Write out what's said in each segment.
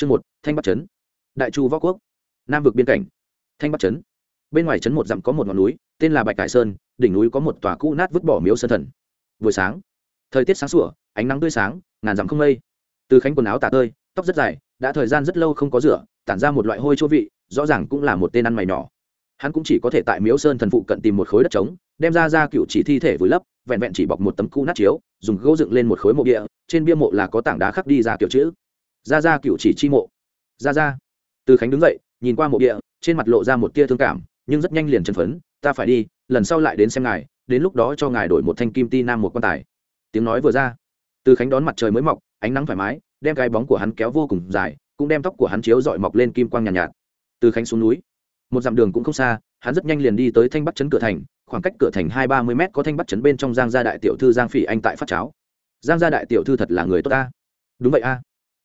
chương một, thanh bắc trấn. Đại chu võ quốc. Nam vực biên cảnh. Thanh bắc trấn. Bên ngoài trấn một dặm có một ngọn núi, tên là bạch cải sơn, đỉnh núi có một tòa cũ nát vứt bỏ miếu sơn thần. Buổi sáng, thời tiết sáng sủa, ánh nắng tươi sáng, ngàn dặm không mây. Từ khánh quần áo tả tơi, tóc rất dài, đã thời gian rất lâu không có rửa, tản ra một loại hôi chỗ vị, rõ ràng cũng là một tên ăn mày nhỏ. Hắn cũng chỉ có thể tại miếu sơn thần phụ cận tìm một khối đất trống, đem ra ra cựu chỉ thi thể vùi lấp, vẹn vẹn chỉ bọc một tấm cũ nát chiếu, dùng gỗ dựng lên một khối mộ địa, trên bia mộ là có tảng đá khắc đi ra kiểu chữ ra ra cựu chỉ chi mộ. Ra ra. Từ khánh đứng dậy nhìn qua mộ địa trên mặt lộ ra một tia thương cảm nhưng rất nhanh liền chân phấn ta phải đi lần sau lại đến xem ngài đến lúc đó cho ngài đổi một thanh kim ti nam một quan tài. Tiếng nói vừa ra từ khánh đón mặt trời mới mọc ánh nắng thoải mái đem cái bóng của hắn kéo vô cùng dài cũng đem tóc của hắn chiếu dọi mọc lên kim quang nhàn nhạt, nhạt. Từ khánh xuống núi. Một dặm đường cũng không xa hắn rất nhanh liền đi tới thanh bắc chấn cửa thành khoảng cách cửa thành hai ba mươi m có thanh bắc chấn bên trong giang gia đại tiểu thư giang phỉ anh tại phát cháo. Giang gia đại tiểu thư thật là người tốt ta. Đúng vậy a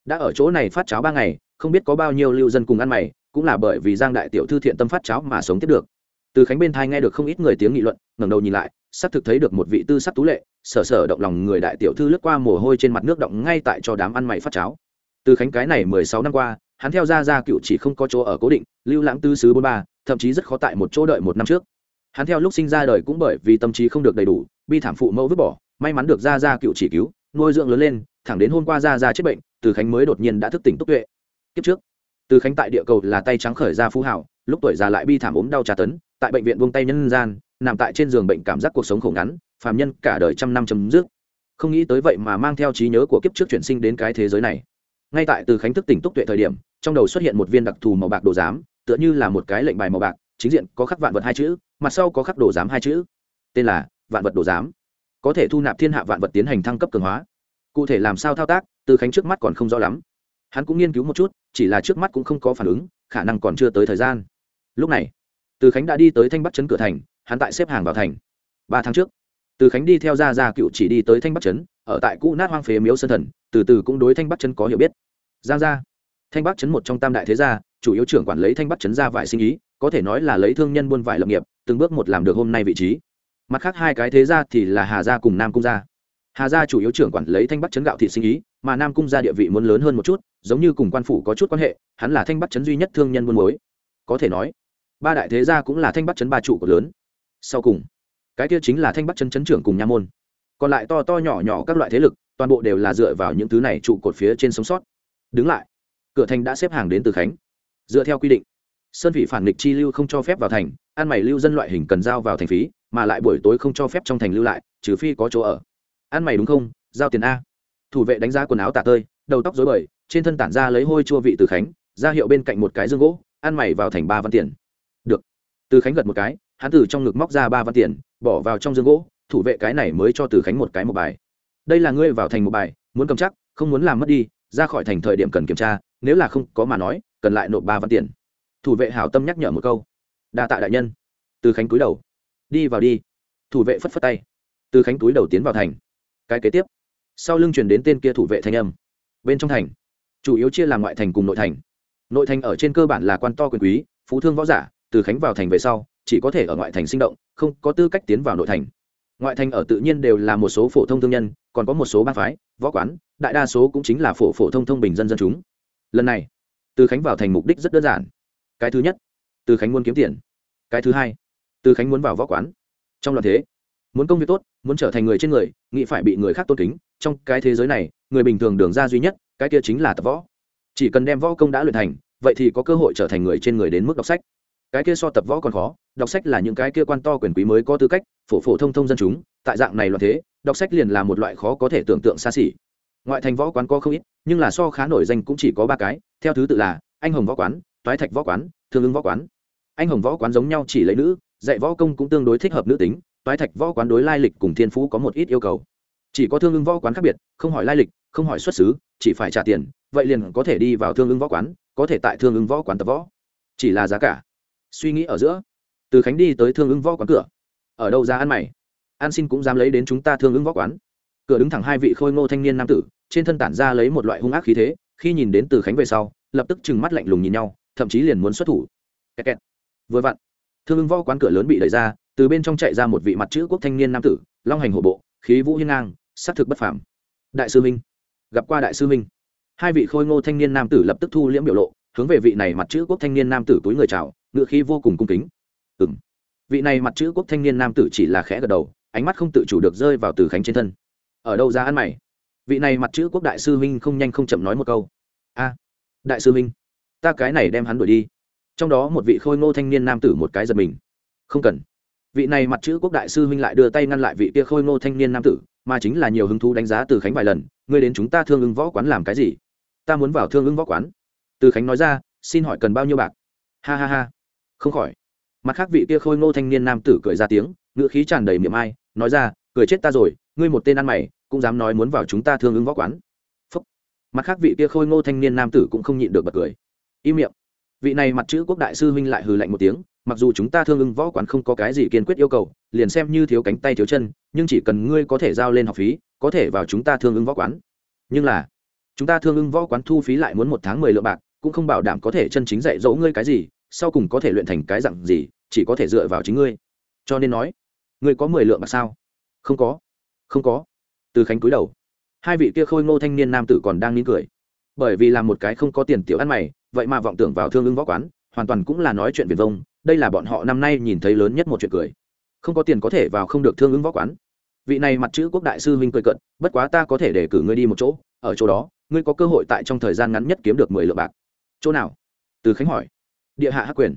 đã ở chỗ này phát cháo ba ngày, không biết có bao nhiêu lưu dân cùng ăn mày, cũng là bởi vì giang đại tiểu thư thiện tâm phát cháo mà sống tiếp được. Từ khánh bên thai nghe được không ít người tiếng nghị luận, ngẩng đầu nhìn lại, xác thực thấy được một vị tư sắc tú lệ sở sở động lòng người đại tiểu thư lướt qua mồ hôi trên mặt nước động ngay tại cho đám ăn mày phát cháo. Từ khánh cái này mười sáu năm qua, hắn theo ra ra cựu chỉ không có chỗ ở cố định, lưu lãng tư sứ bốn ba, thậm chí rất khó tại một chỗ đợi một năm trước. Hắn theo lúc sinh ra đời cũng bởi vì tâm trí không được đầy đủ, bi thảm phụ mẫu vứt bỏ, may mắn được ra ra cựu chỉ cứu nuôi dưỡng lớn lên, thẳng đến hôm qua ra ra chết bệnh, từ khánh mới đột nhiên đã thức tỉnh túc tuệ. Kiếp trước, từ khánh tại địa cầu là tay trắng khởi ra phú hảo, lúc tuổi già lại bi thảm ốm đau tra tấn, tại bệnh viện buông tay nhân gian, nằm tại trên giường bệnh cảm giác cuộc sống khổ ngắn, phàm nhân cả đời trăm năm chấm dứt. Không nghĩ tới vậy mà mang theo trí nhớ của kiếp trước chuyển sinh đến cái thế giới này. Ngay tại từ khánh thức tỉnh túc tuệ thời điểm, trong đầu xuất hiện một viên đặc thù màu bạc đồ giám, tựa như là một cái lệnh bài màu bạc, chính diện có khắc vạn vật hai chữ, mặt sau có khắc đồ giám hai chữ. Tên là vạn vật đồ giám có thể thu nạp thiên hạ vạn vật tiến hành thăng cấp cường hóa. Cụ thể làm sao thao tác, từ khánh trước mắt còn không rõ lắm. Hắn cũng nghiên cứu một chút, chỉ là trước mắt cũng không có phản ứng, khả năng còn chưa tới thời gian. Lúc này, từ khánh đã đi tới thanh bắc trấn cửa thành, hắn tại xếp hàng vào thành. Ba tháng trước, từ khánh đi theo gia gia cựu chỉ đi tới thanh bắc trấn ở tại cũ nát hoang phế miếu sơn thần, từ từ cũng đối thanh bắc trấn có hiểu biết. Giang gia, thanh bắc trấn một trong tam đại thế gia, chủ yếu trưởng quản lấy thanh bắc trấn ra vải sinh ý, có thể nói là lấy thương nhân buôn vải lập nghiệp, từng bước một làm được hôm nay vị trí mặt khác hai cái thế gia thì là hà gia cùng nam cung gia. Hà gia chủ yếu trưởng quản lấy thanh bắc chấn gạo thị sinh ý, mà nam cung gia địa vị muốn lớn hơn một chút, giống như cùng quan phủ có chút quan hệ, hắn là thanh bắc chấn duy nhất thương nhân buôn mối có thể nói, ba đại thế gia cũng là thanh bắc chấn ba trụ của lớn. Sau cùng, cái kia chính là thanh bắc chấn chấn trưởng cùng nha môn. Còn lại to to nhỏ nhỏ các loại thế lực, toàn bộ đều là dựa vào những thứ này trụ cột phía trên sống sót. Đứng lại, cửa thành đã xếp hàng đến từ khánh. Dựa theo quy định sơn vị phản nghịch chi lưu không cho phép vào thành, ăn mày lưu dân loại hình cần giao vào thành phí, mà lại buổi tối không cho phép trong thành lưu lại, trừ phi có chỗ ở. Ăn mày đúng không? Giao tiền a. Thủ vệ đánh giá quần áo tả tơi, đầu tóc dối bời, trên thân tản ra lấy hôi chua vị từ khánh, ra hiệu bên cạnh một cái dương gỗ, ăn mày vào thành ba văn tiền. Được. Từ khánh gật một cái, hắn từ trong ngực móc ra ba văn tiền, bỏ vào trong dương gỗ, thủ vệ cái này mới cho từ khánh một cái một bài. Đây là ngươi vào thành một bài, muốn cầm chắc, không muốn làm mất đi, ra khỏi thành thời điểm cần kiểm tra, nếu là không có mà nói, cần lại nộp ba văn tiền thủ vệ hảo tâm nhắc nhở một câu. Đa tạ đại nhân. Từ khánh túi đầu. Đi vào đi. Thủ vệ phất phất tay. Từ khánh túi đầu tiến vào thành. Cái kế tiếp. Sau lưng chuyển đến tên kia thủ vệ thanh âm. Bên trong thành. Chủ yếu chia làm ngoại thành cùng nội thành. Nội thành ở trên cơ bản là quan to quyền quý, phú thương võ giả, từ khánh vào thành về sau, chỉ có thể ở ngoại thành sinh động, không có tư cách tiến vào nội thành. Ngoại thành ở tự nhiên đều là một số phổ thông thương nhân, còn có một số bang phái, võ quán, đại đa số cũng chính là phổ phổ thông thông bình dân dân chúng. Lần này, từ khánh vào thành mục đích rất đơn giản cái thứ nhất, từ khánh muốn kiếm tiền. Cái thứ hai, từ khánh muốn vào võ quán. Trong loạn thế, muốn công việc tốt, muốn trở thành người trên người, nghĩ phải bị người khác tôn kính. Trong cái thế giới này, người bình thường đường ra duy nhất, cái kia chính là tập võ. Chỉ cần đem võ công đã luyện thành, vậy thì có cơ hội trở thành người trên người đến mức đọc sách. Cái kia so tập võ còn khó, đọc sách là những cái kia quan to quyền quý mới có tư cách, phổ phổ thông thông dân chúng. Tại dạng này loạn thế, đọc sách liền là một loại khó có thể tưởng tượng xa xỉ. Ngoại thành võ quán có không ít, nhưng là so khá nổi danh cũng chỉ có ba cái. Theo thứ tự là, anh hồng võ quán toái thạch võ quán, thương ứng võ quán. Anh hồng võ quán giống nhau chỉ lấy nữ, dạy võ công cũng tương đối thích hợp nữ tính, toái thạch võ quán đối lai lịch cùng thiên phú có một ít yêu cầu. Chỉ có thương ứng võ quán khác biệt, không hỏi lai lịch, không hỏi xuất xứ, chỉ phải trả tiền, vậy liền có thể đi vào thương ứng võ quán, có thể tại thương ứng võ quán tập võ. Chỉ là giá cả. Suy nghĩ ở giữa, từ khánh đi tới thương ứng võ quán cửa. Ở đâu ra ăn mày? An xin cũng dám lấy đến chúng ta thương ứng võ quán. Cửa đứng thẳng hai vị khôi ngô thanh niên nam tử, trên thân tản ra lấy một loại hung ác khí thế, khi nhìn đến từ khánh về sau, lập tức trừng mắt lạnh lùng nhìn nhau thậm chí liền muốn xuất thủ. Kẹt kẹt. vừa vặn, thương ứng võ quán cửa lớn bị đẩy ra, từ bên trong chạy ra một vị mặt chữ quốc thanh niên nam tử, long hành hổ bộ, khí vũ hiên ngang s thực bất phàm. Đại sư minh. Gặp qua đại sư minh. Hai vị khôi ngô thanh niên nam tử lập tức thu liễm biểu lộ, hướng về vị này mặt chữ quốc thanh niên nam tử túi người chào, ngựa khí vô cùng cung kính. Ừ m vị này mặt chữ quốc thanh niên nam tử chỉ là khẽ gật đầu, ánh mắt không tự chủ được rơi vào từ khánh trên thân. Ở đâu ra ăn mày? Vị này mặt chữ quốc đại sư huynh không nhanh không chậm nói một câu. A. Đại sư huynh ta cái này đem hắn đuổi đi. Trong đó một vị khôi ngô thanh niên nam tử một cái giật mình. Không cần. Vị này mặt chữ quốc đại sư huynh lại đưa tay ngăn lại vị kia khôi ngô thanh niên nam tử, mà chính là nhiều hứng thú đánh giá từ khánh vài lần, ngươi đến chúng ta thương ứng võ quán làm cái gì? Ta muốn vào thương ứng võ quán. Từ khánh nói ra, xin hỏi cần bao nhiêu bạc? Ha ha ha. Không khỏi. Mặt khác vị kia khôi ngô thanh niên nam tử cười ra tiếng ngựa khí tràn đầy miệng ai, nói ra, cười chết ta rồi, ngươi một tên ăn mày, cũng dám nói muốn vào chúng ta thương ứng võ quán. Phúc. mặt khác vị kia khôi ngô thanh niên nam tử cũng không nhịn được bật cười im miệng. Vị này mặt chữ quốc đại sư huynh lại hừ lạnh một tiếng, mặc dù chúng ta thương ưng võ quán không có cái gì kiên quyết yêu cầu, liền xem như thiếu cánh tay thiếu chân, nhưng chỉ cần ngươi có thể giao lên học phí, có thể vào chúng ta thương ưng võ quán. Nhưng là, chúng ta thương ưng võ quán thu phí lại muốn một tháng mười lượng bạc, cũng không bảo đảm có thể chân chính dạy dỗ ngươi cái gì, sau cùng có thể luyện thành cái dặn gì, chỉ có thể dựa vào chính ngươi. Cho nên nói, ngươi có mười lượng bạc sao? Không có không có. Từ khánh cúi đầu. Hai vị kia khôi ngô thanh niên nam tử còn đang nín cười. Bởi vì là một cái không có tiền tiểu ăn mày vậy mà vọng tưởng vào thương ưng võ quán, hoàn toàn cũng là nói chuyện viền vông, đây là bọn họ năm nay nhìn thấy lớn nhất một chuyện cười. Không có tiền có thể vào không được thương ứng võ quán. Vị này mặt chữ quốc đại sư huynh cười cận bất quá ta có thể để cử ngươi đi một chỗ, ở chỗ đó, ngươi có cơ hội tại trong thời gian ngắn nhất kiếm được mười lượng bạc. Chỗ nào? Từ khánh hỏi. Địa hạ hắc quyền.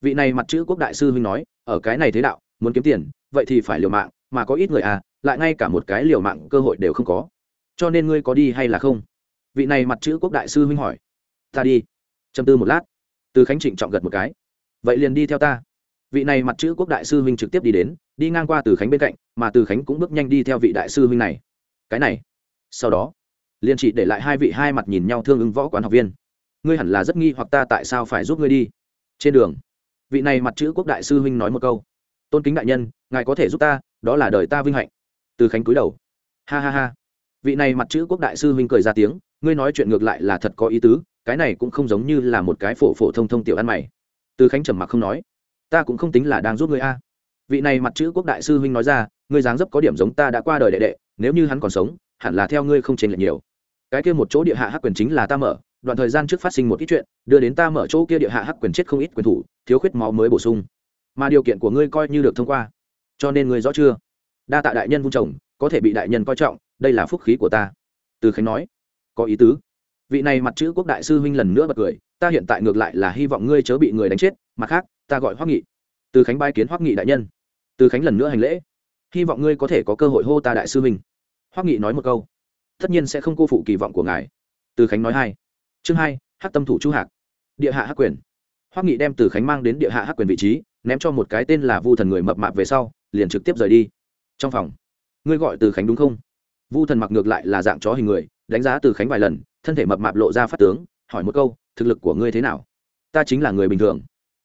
Vị này mặt chữ quốc đại sư huynh nói, ở cái này thế đạo, muốn kiếm tiền, vậy thì phải liều mạng, mà có ít người à lại ngay cả một cái liều mạng cơ hội đều không có. Cho nên ngươi có đi hay là không? Vị này mặt chữ quốc đại sư huynh hỏi. Ta đi châm tư một lát, từ khánh trịnh trọng gật một cái. Vậy liền đi theo ta. Vị này mặt chữ quốc đại sư huynh trực tiếp đi đến, đi ngang qua từ khánh bên cạnh, mà từ khánh cũng bước nhanh đi theo vị đại sư huynh này. Cái này, sau đó, liền chỉ để lại hai vị hai mặt nhìn nhau thương ứng võ quán học viên. Ngươi hẳn là rất nghi hoặc ta tại sao phải giúp ngươi đi. Trên đường, vị này mặt chữ quốc đại sư huynh nói một câu. Tôn kính đại nhân, ngài có thể giúp ta, đó là đời ta vinh hạnh. Từ khánh cúi đầu. Ha ha ha. Vị này mặt chữ quốc đại sư huynh cười ra tiếng, ngươi nói chuyện ngược lại là thật có ý tứ cái này cũng không giống như là một cái phổ phổ thông thông tiểu ăn mày. Từ khánh trầm mặc không nói, ta cũng không tính là đang giúp ngươi a. Vị này mặt chữ quốc đại sư huynh nói ra, ngươi dáng dấp có điểm giống ta đã qua đời đệ đệ, nếu như hắn còn sống, hẳn là theo ngươi không chênh lệch nhiều. Cái kia một chỗ địa hạ hắc quyền chính là ta mở, đoạn thời gian trước phát sinh một ít chuyện, đưa đến ta mở chỗ kia địa hạ hắc quyền chết không ít quyền thủ, thiếu khuyết máu mới bổ sung. Mà điều kiện của ngươi coi như được thông qua. Cho nên ngươi rõ chưa? Đa tạ đại nhân vung chồng, có thể bị đại nhân coi trọng, đây là phúc khí của ta. Từ khánh nói, có ý tứ vị này mặt chữ quốc đại sư huynh lần nữa bật cười, ta hiện tại ngược lại là hy vọng ngươi chớ bị người đánh chết, mặt khác, ta gọi hoắc nghị. Từ khánh bai kiến hoắc nghị đại nhân. Từ khánh lần nữa hành lễ. Hy vọng ngươi có thể có cơ hội hô ta đại sư huynh. Hoắc nghị nói một câu. Tất nhiên sẽ không cô phụ kỳ vọng của ngài. Từ khánh nói hai. Chương hai, hắc tâm thủ chu hạc. Địa hạ hắc quyền. Hoắc nghị đem từ khánh mang đến địa hạ hắc quyền vị trí, ném cho một cái tên là vu thần người mập mạp về sau, liền trực tiếp rời đi. Trong phòng, ngươi gọi từ khánh đúng không? Vu thần mặc ngược lại là dạng chó hình người, đánh giá từ khánh vài lần thân thể mập mạp lộ ra phát tướng, hỏi một câu, thực lực của ngươi thế nào? Ta chính là người bình thường.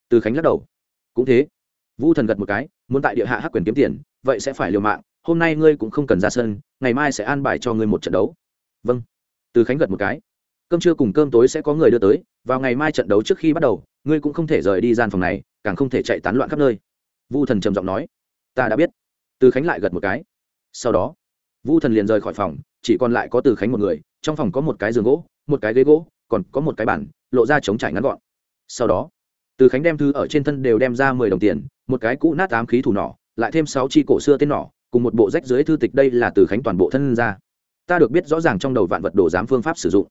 Từ khánh lắc đầu. Cũng thế. Vu thần gật một cái, muốn tại địa hạ hắc quyền kiếm tiền, vậy sẽ phải liều mạng, hôm nay ngươi cũng không cần ra sân, ngày mai sẽ an bài cho ngươi một trận đấu. Vâng. Từ khánh gật một cái. Cơm trưa cùng cơm tối sẽ có người đưa tới, vào ngày mai trận đấu trước khi bắt đầu, ngươi cũng không thể rời đi gian phòng này, càng không thể chạy tán loạn khắp nơi. Vu thần trầm giọng nói. Ta đã biết. Từ khánh lại gật một cái. Sau đó, vu thần liền rời khỏi phòng, chỉ còn lại có từ khánh một người trong phòng có một cái giường gỗ, một cái ghế gỗ, còn có một cái bản lộ ra chống trải ngắn gọn. Sau đó, từ khánh đem thư ở trên thân đều đem ra mười đồng tiền, một cái cũ nát ám khí thủ nỏ, lại thêm sáu chi cổ xưa tên nỏ, cùng một bộ rách dưới thư tịch đây là từ khánh toàn bộ thân ra. Ta được biết rõ ràng trong đầu vạn vật đồ giám phương pháp sử dụng.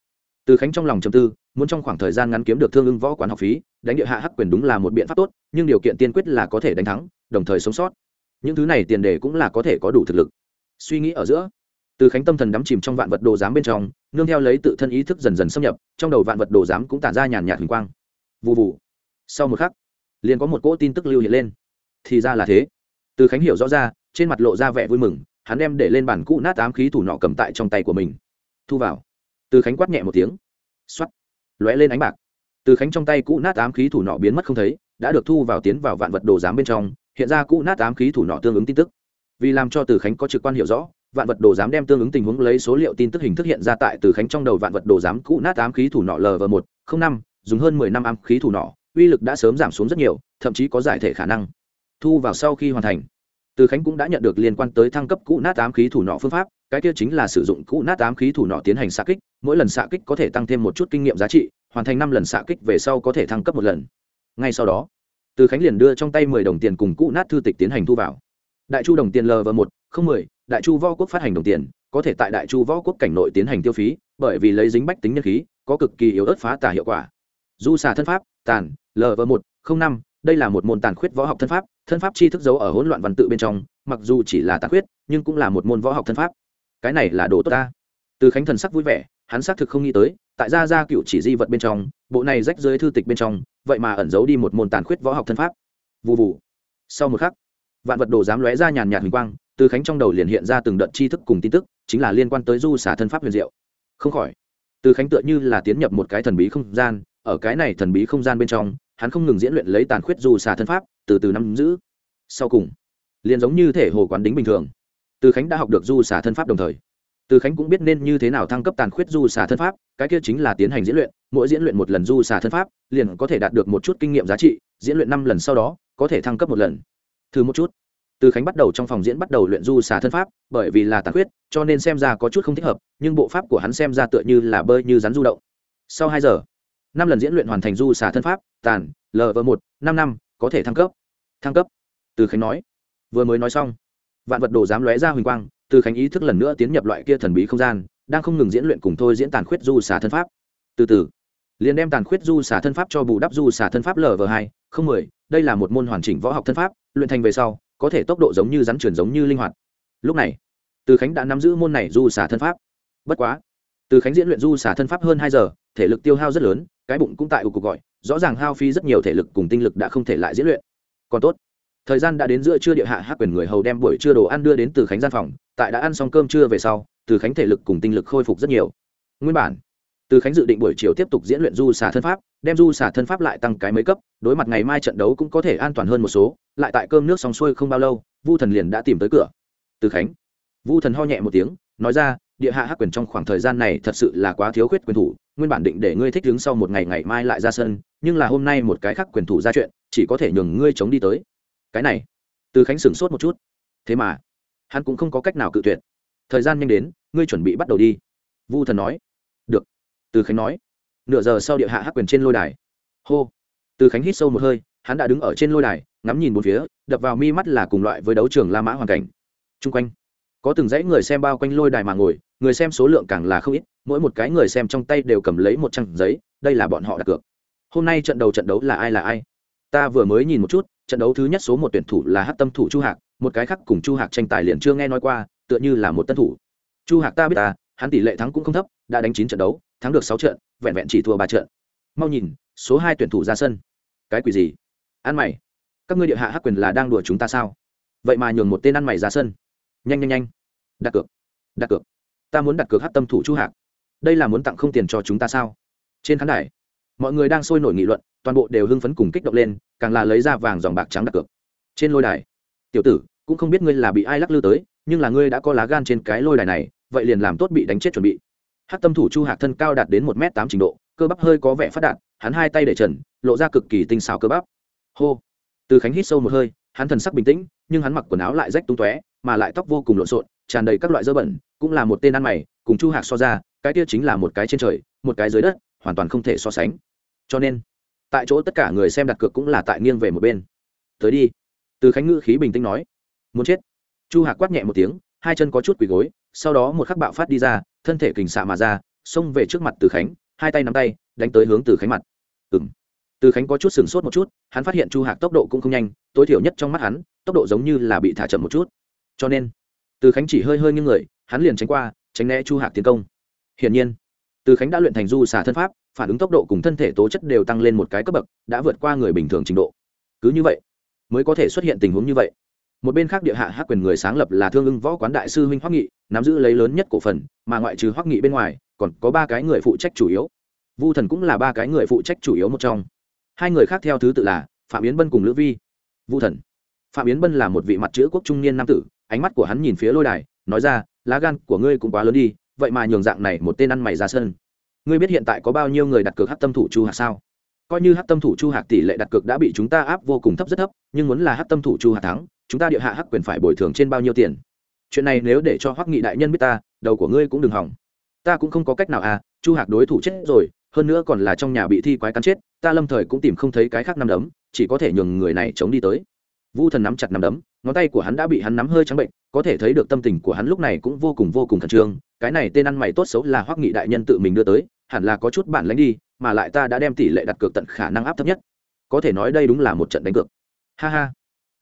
Từ khánh trong lòng chầm tư, muốn trong khoảng thời gian ngắn kiếm được thương ưng võ quán học phí, đánh địa hạ hắc quyền đúng là một biện pháp tốt, nhưng điều kiện tiên quyết là có thể đánh thắng, đồng thời sống sót. Những thứ này tiền đề cũng là có thể có đủ thực lực. Suy nghĩ ở giữa từ khánh tâm thần đắm chìm trong vạn vật đồ giám bên trong, nương theo lấy tự thân ý thức dần dần xâm nhập, trong đầu vạn vật đồ giám cũng tản ra nhàn nhạt hình quang. Vụ vụ sau một khắc, liền có một cỗ tin tức lưu hiện lên. Thì ra là thế. Từ khánh hiểu rõ ra, trên mặt lộ ra vẻ vui mừng, hắn đem để lên bản cũ nát ám khí thủ nọ cầm tại trong tay của mình. Thu vào. Từ khánh quát nhẹ một tiếng. X o á t lóe lên ánh bạc. Từ khánh trong tay cũ nát ám khí thủ nọ biến mất không thấy, đã được thu vào tiến vào vạn vật đồ giám bên trong, hiện ra cũ nát ám khí thủ nọ tương ứng tin tức. Vì làm cho từ khánh có trực quan hiểu rõ vạn vật đồ giám đem tương ứng tình huống lấy số liệu tin tức hình thức hiện ra tại từ khánh trong đầu vạn vật đồ giám cũ nát ám khí thủ nọ lv một không năm, dùng hơn mười năm ám khí thủ nọ, uy lực đã sớm giảm xuống rất nhiều, thậm chí có giải thể khả năng. Thu vào sau khi hoàn thành, từ khánh cũng đã nhận được liên quan tới thăng cấp cũ nát ám khí thủ nọ phương pháp, cái kia chính là sử dụng cũ nát ám khí thủ nọ tiến hành xạ kích, mỗi lần xạ kích có thể tăng thêm một chút kinh nghiệm giá trị, hoàn thành năm lần xạ kích về sau có thể thăng cấp một lần. Ngay sau đó, từ khánh liền đưa trong tay mười đồng tiền cùng cũ nát thư tịch tiến hành thu vào. Đại chu đồng tiền lv một không mười, đại chu võ quốc phát hành đồng tiền, có thể tại đại chu võ quốc cảnh nội tiến hành tiêu phí, bởi vì lấy dính bách tính nhân khí, có cực kỳ yếu ớt phá tà hiệu quả. Du xà thân pháp, tàn lv một, không năm, đây là một môn tàn khuyết võ học thân pháp thân pháp chi thức giấu ở hỗn loạn văn tự bên trong, mặc dù chỉ là tàn khuyết, nhưng cũng là một môn võ học thân pháp. Cái này là đồ tốt ta. Từ khánh thần sắc vui vẻ, hắn xác thực không nghĩ tới, tại gia gia cựu chỉ di vật bên trong, bộ này rách dưới thư tịch bên trong, vậy mà ẩn giấu đi một môn tàn khuyết võ học thân pháp. Vụ vụ sau một khắc, vạn vật đồ dám lóe ra nhàn nhạt hình quang từ khánh trong đầu liền hiện ra từng đợt tri thức cùng tin tức, chính là liên quan tới du xả thân pháp huyền diệu. Không khỏi, từ khánh tựa như là tiến nhập một cái thần bí không gian, ở cái này thần bí không gian bên trong, hắn không ngừng diễn luyện lấy tàn khuyết du xả thân pháp, từ từ nắm giữ. Sau cùng, liền giống như thể hồ quán đính bình thường, từ khánh đã học được du xả thân pháp đồng thời. Từ khánh cũng biết nên như thế nào thăng cấp tàn khuyết du xả thân pháp, cái kia chính là tiến hành diễn luyện, mỗi diễn luyện một lần du xả thân pháp, liền có thể đạt được một chút kinh nghiệm giá trị, diễn luyện năm lần sau đó, có thể thăng cấp một lần. Thử một chút từ khánh bắt đầu trong phòng diễn bắt đầu luyện du xả thân pháp, bởi vì là tàn khuyết, cho nên xem ra có chút không thích hợp, nhưng bộ pháp của hắn xem ra tựa như là bơi như rắn du động. Sau hai giờ, năm lần diễn luyện hoàn thành du xả thân pháp, tàn lv một, năm năm, có thể thăng cấp. Thăng cấp. Từ khánh nói. Vừa mới nói xong, vạn vật đồ dám lóe ra huỳnh quang, từ khánh ý thức lần nữa tiến nhập loại kia thần bí không gian, đang không ngừng diễn luyện cùng thôi diễn tàn khuyết du xả thân pháp. Từ từ, liền đem tàn khuyết du xả thân pháp cho bù đắp du xả thân pháp lv hai, không mười, đây là một môn hoàn chỉnh võ học thân pháp, luyện thành về sau có thể tốc độ giống như rắn chuyển giống như linh hoạt. Lúc này, từ khánh đã nắm giữ môn này du xả thân pháp. Bất quá, từ khánh diễn luyện du xả thân pháp hơn hai giờ, thể lực tiêu hao rất lớn, cái bụng cũng tại ục cục gọi, rõ ràng hao phí rất nhiều thể lực cùng tinh lực đã không thể lại diễn luyện. Còn tốt, thời gian đã đến giữa trưa địa hạ hát quyền người hầu đem buổi trưa đồ ăn đưa đến từ khánh gian phòng, tại đã ăn xong cơm trưa về sau, từ khánh thể lực cùng tinh lực khôi phục rất nhiều. Nguyên bản, từ khánh dự định buổi chiều tiếp tục diễn luyện du xả thân pháp đem du xả thân pháp lại tăng cái mấy cấp, đối mặt ngày mai trận đấu cũng có thể an toàn hơn một số, lại tại cơm nước xong xuôi không bao lâu, vu thần liền đã tìm tới cửa. Từ khánh, vu thần ho nhẹ một tiếng, nói ra, địa hạ hắc quyền trong khoảng thời gian này thật sự là quá thiếu khuyết quyền thủ, nguyên bản định để ngươi thích đứng sau một ngày ngày mai lại ra sân, nhưng là hôm nay một cái khác quyền thủ ra chuyện, chỉ có thể nhường ngươi chống đi tới. Cái này, từ khánh sửng sốt một chút. Thế mà, hắn cũng không có cách nào cự tuyệt. Thời gian nhanh đến, ngươi chuẩn bị bắt đầu đi. Vu thần nói. Được. Từ khánh nói nửa giờ sau địa hạ hắc quyền trên lôi đài. Hô. Từ khánh hít sâu một hơi, hắn đã đứng ở trên lôi đài, ngắm nhìn một phía, đập vào mi mắt là cùng loại với đấu trường la mã hoàn cảnh. Chung quanh, có từng dãy người xem bao quanh lôi đài mà ngồi, người xem số lượng càng là không ít, mỗi một cái người xem trong tay đều cầm lấy một trang giấy, đây là bọn họ đặt cược. Hôm nay trận đầu trận đấu là ai là ai? Ta vừa mới nhìn một chút, trận đấu thứ nhất số một tuyển thủ là hát tâm thủ chu hạc, một cái khác cùng chu hạc tranh tài liền chưa nghe nói qua, tựa như là một tân thủ. Chu hạc ta biết ta, hắn tỷ lệ thắng cũng không thấp, đã đánh chín trận đấu thắng được sáu trận, vẹn vẹn chỉ thua ba trận. Mau nhìn, số hai tuyển thủ ra sân. Cái quỷ gì? Ăn mày. Các ngươi địa hạ hắc quyền là đang đùa chúng ta sao? Vậy mà nhường một tên ăn mày ra sân. Nhanh nhanh nhanh. Đặt cược đặt cược. Ta muốn đặt cược hát tâm thủ chu hạc. Đây là muốn tặng không tiền cho chúng ta sao? Trên khán đài, mọi người đang sôi nổi nghị luận, toàn bộ đều hưng phấn cùng kích động lên, càng là lấy ra vàng dòng bạc trắng đặt cược. Trên lôi đài, tiểu tử, cũng không biết ngươi là bị ai lắc lư tới, nhưng là ngươi đã có lá gan trên cái lôi đài này, vậy liền làm tốt bị đánh chết chuẩn bị hát tâm thủ chu hạc thân cao đạt đến một m tám trình độ, cơ bắp hơi có vẻ phát đạt, hắn hai tay để trần, lộ ra cực kỳ tinh xảo cơ bắp. Hô. Từ khánh hít sâu một hơi, hắn thần sắc bình tĩnh, nhưng hắn mặc quần áo lại rách tung tóe, mà lại tóc vô cùng lộn xộn, tràn đầy các loại dơ bẩn, cũng là một tên ăn mày, cùng chu hạc so ra, cái kia chính là một cái trên trời, một cái dưới đất, hoàn toàn không thể so sánh. Cho nên, tại chỗ tất cả người xem đặt cược cũng là tại nghiêng về một bên. Tới đi. Từ khánh ngữ khí bình tĩnh nói. Muốn chết. Chu hạc quát nhẹ một tiếng hai chân có chút quỳ gối, sau đó một khắc bạo phát đi ra, thân thể kình xạ mà ra, xông về trước mặt từ khánh, hai tay nắm tay, đánh tới hướng từ khánh mặt. Ừ m từ khánh có chút sửng sốt một chút, hắn phát hiện chu hạc tốc độ cũng không nhanh, tối thiểu nhất trong mắt hắn, tốc độ giống như là bị thả chậm một chút. Cho nên, từ khánh chỉ hơi hơi như người, hắn liền tránh qua, tránh né chu hạc tiến công. Hiển nhiên, từ khánh đã luyện thành du xả thân pháp, phản ứng tốc độ cùng thân thể tố chất đều tăng lên một cái cấp bậc, đã vượt qua người bình thường trình độ. Cứ như vậy, mới có thể xuất hiện tình huống như vậy một bên khác địa hạ hắc quyền người sáng lập là thương ưng võ quán đại sư huynh hoắc nghị, nắm giữ lấy lớn nhất cổ phần, mà ngoại trừ hoắc nghị bên ngoài, còn có ba cái người phụ trách chủ yếu. Vu thần cũng là ba cái người phụ trách chủ yếu một trong. Hai người khác theo thứ tự là phạm yến bân cùng lữ vi. Vu thần. Phạm yến bân là một vị mặt chữ quốc trung niên nam tử, ánh mắt của hắn nhìn phía lôi đài, nói ra, lá gan của ngươi cũng quá lớn đi, vậy mà nhường dạng này một tên ăn mày ra sân. Ngươi biết hiện tại có bao nhiêu người đặt cược hát tâm thủ chu hạc sao? Coi như hát tâm thủ chu hạc tỷ lệ đặt cược đã bị chúng ta áp vô cùng thấp rất thấp, nhưng muốn là hát tâm thủ chu hạc thắng chúng ta địa hạ hắc quyền phải bồi thường trên bao nhiêu tiền? Chuyện này nếu để cho hoắc nghị đại nhân biết ta, đầu của ngươi cũng đừng hỏng. Ta cũng không có cách nào à chu hạc đối thủ chết rồi, hơn nữa còn là trong nhà bị thi quái cắn chết, ta lâm thời cũng tìm không thấy cái khác năm đấm, chỉ có thể nhường người này chống đi tới. Vu thần nắm chặt nằm đấm, ngón tay của hắn đã bị hắn nắm hơi trắng bệnh, có thể thấy được tâm tình của hắn lúc này cũng vô cùng vô cùng khẩn trương. Cái này tên ăn mày tốt xấu là hoắc nghị đại nhân tự mình đưa tới, hẳn là có chút bản lãnh đi, mà lại ta đã đem tỷ lệ đặt cược tận khả năng áp thấp nhất. Có thể nói đây đúng là một trận đánh cược. Ha ha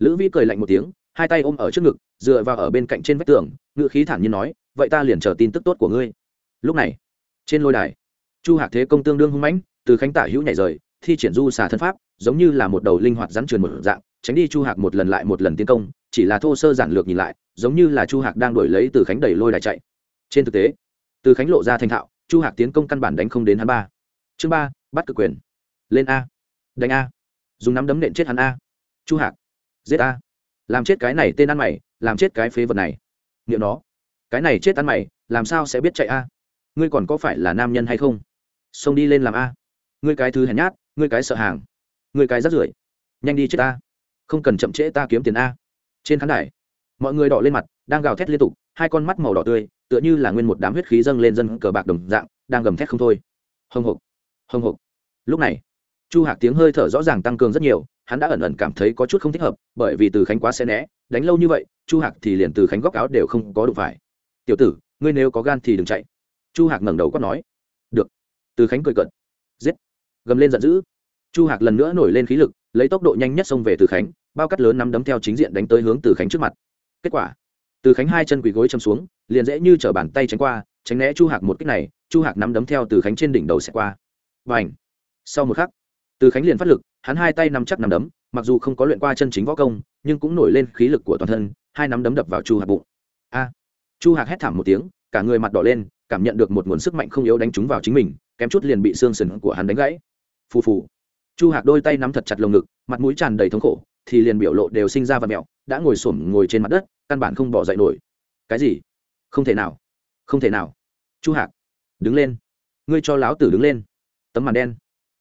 lữ vĩ cười lạnh một tiếng, hai tay ôm ở trước ngực, dựa vào ở bên cạnh trên vách tường ngự khí thản nhiên nói, vậy ta liền chờ tin tức tốt của ngươi. Lúc này, trên lôi đài, chu hạc thế công tương đương hung mãnh, từ khánh tả hữu nhảy rời, thi triển du xà thân pháp, giống như là một đầu linh hoạt rắn trườn một dạng, tránh đi chu hạc một lần lại một lần tiến công, chỉ là thô sơ giản lược nhìn lại, giống như là chu hạc đang đổi lấy từ khánh đẩy lôi đài chạy. Trên thực tế, từ khánh lộ ra thành thạo, chu hạc tiến công căn bản đánh không đến hắn ba. Chương ba, bắt cực quyền. Lên a. Đánh a. Dùng nắm đấm nện chết hắn a. Chu hạc giết ta, làm chết cái này tên ăn mày làm chết cái phế vật này. Nghiệm nó. Cái này chết ăn mày làm sao sẽ biết chạy a? Ngươi còn có phải là nam nhân hay không? Xông đi lên làm a. Ngươi cái thứ hèn nhát ngươi cái sợ hàng. Ngươi cái rắt rưởi. Nhanh đi chết ta. Không cần chậm trễ ta kiếm tiền a. Trên khán đài mọi người đỏ lên mặt đang gào thét liên tục hai con mắt màu đỏ tươi tựa như là nguyên một đám huyết khí dâng lên dân cờ bạc đồng dạng đang gầm thét không thôi. Hồng hộc. Hồng hộc. Lúc này chu hạc tiếng hơi thở rõ ràng tăng cường rất nhiều, hắn đã ẩn ẩn cảm thấy có chút không thích hợp, bởi vì từ khánh quá xe né, đánh lâu như vậy, chu hạc thì liền từ khánh góc áo đều không có đụng phải. Tiểu tử, ngươi nếu có gan thì đừng chạy. Chu hạc ngẩng đầu quát nói. Được. Từ khánh cười cận giết. Gầm lên giận dữ. Chu hạc lần nữa nổi lên khí lực, lấy tốc độ nhanh nhất xông về từ khánh, bao cắt lớn nắm đấm theo chính diện đánh tới hướng từ khánh trước mặt. Kết quả, từ khánh hai chân quỳ gối châm xuống, liền dễ như t r ở bàn tay tránh qua, tránh né chu hạc một cách này, chu hạc nắm đấm theo từ khánh trên đỉnh đầu xẹt qua. Và ảnh sau một khắc từ khánh liền phát lực, hắn hai tay nắm chắc nắm đấm, mặc dù không có luyện qua chân chính võ công, nhưng cũng nổi lên khí lực của toàn thân, hai nắm đấm đập vào chu hạc bụng. A! Chu hạc hét thảm một tiếng, cả người mặt đỏ lên, cảm nhận được một nguồn sức mạnh không yếu đánh trúng vào chính mình, kém chút liền bị xương sừng của hắn đánh gãy. Phù phù. Chu hạc đôi tay nắm thật chặt lồng ngực, mặt mũi tràn đầy thống khổ, thì liền biểu lộ đều sinh ra và mẹo, đã ngồi xổm ngồi trên mặt đất, căn bản không bỏ dậy nổi. Cái gì? Không thể nào. Không thể nào. Chu hạc, đứng lên. Ngươi cho láo tử đứng lên. Tấm màn đen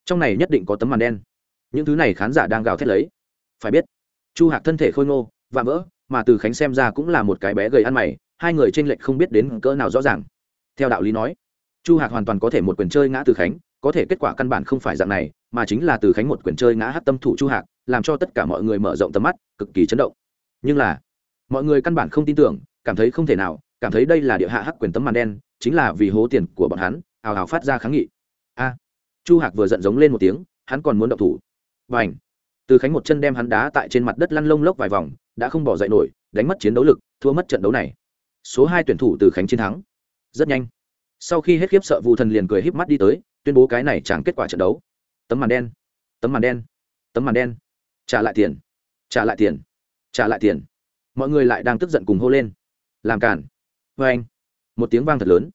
trong này nhất định có tấm màn đen. Những thứ này khán giả đang gào thét lấy. Phải biết, chu hạc thân thể khôi ngô và vỡ, mà từ khánh xem ra cũng là một cái bé gầy ăn mày, hai người t r ê n lệch không biết đến cỡ nào rõ ràng. Theo đạo lý nói, chu hạc hoàn toàn có thể một quyền chơi ngã từ khánh, có thể kết quả căn bản không phải dạng này, mà chính là từ khánh một quyền chơi ngã hát tâm thủ chu hạc, làm cho tất cả mọi người mở rộng tầm mắt, cực kỳ chấn động. Nhưng là, mọi người căn bản không tin tưởng, cảm thấy không thể nào, cảm thấy đây là địa hạ hắc quyền tấm màn đen, chính là vì hố tiền của bọn hắn, ào ào phát ra kháng nghị chu hạc vừa giận giống lên một tiếng, hắn còn muốn động thủ. Và ảnh từ khánh một chân đem hắn đá tại trên mặt đất lăn lông lốc vài vòng, đã không bỏ dậy nổi, đánh mất chiến đấu lực, thua mất trận đấu này. Số hai tuyển thủ từ khánh chiến thắng. Rất nhanh. Sau khi hết khiếp sợ vụ thần liền cười híp mắt đi tới, tuyên bố cái này chẳng kết quả trận đấu. Tấm màn đen. Tấm màn đen. Tấm màn đen. Trả lại tiền. Trả lại tiền. Trả lại tiền. Mọi người lại đang tức giận cùng hô lên. Làm cản vê vâng. anh một tiếng vang thật lớn.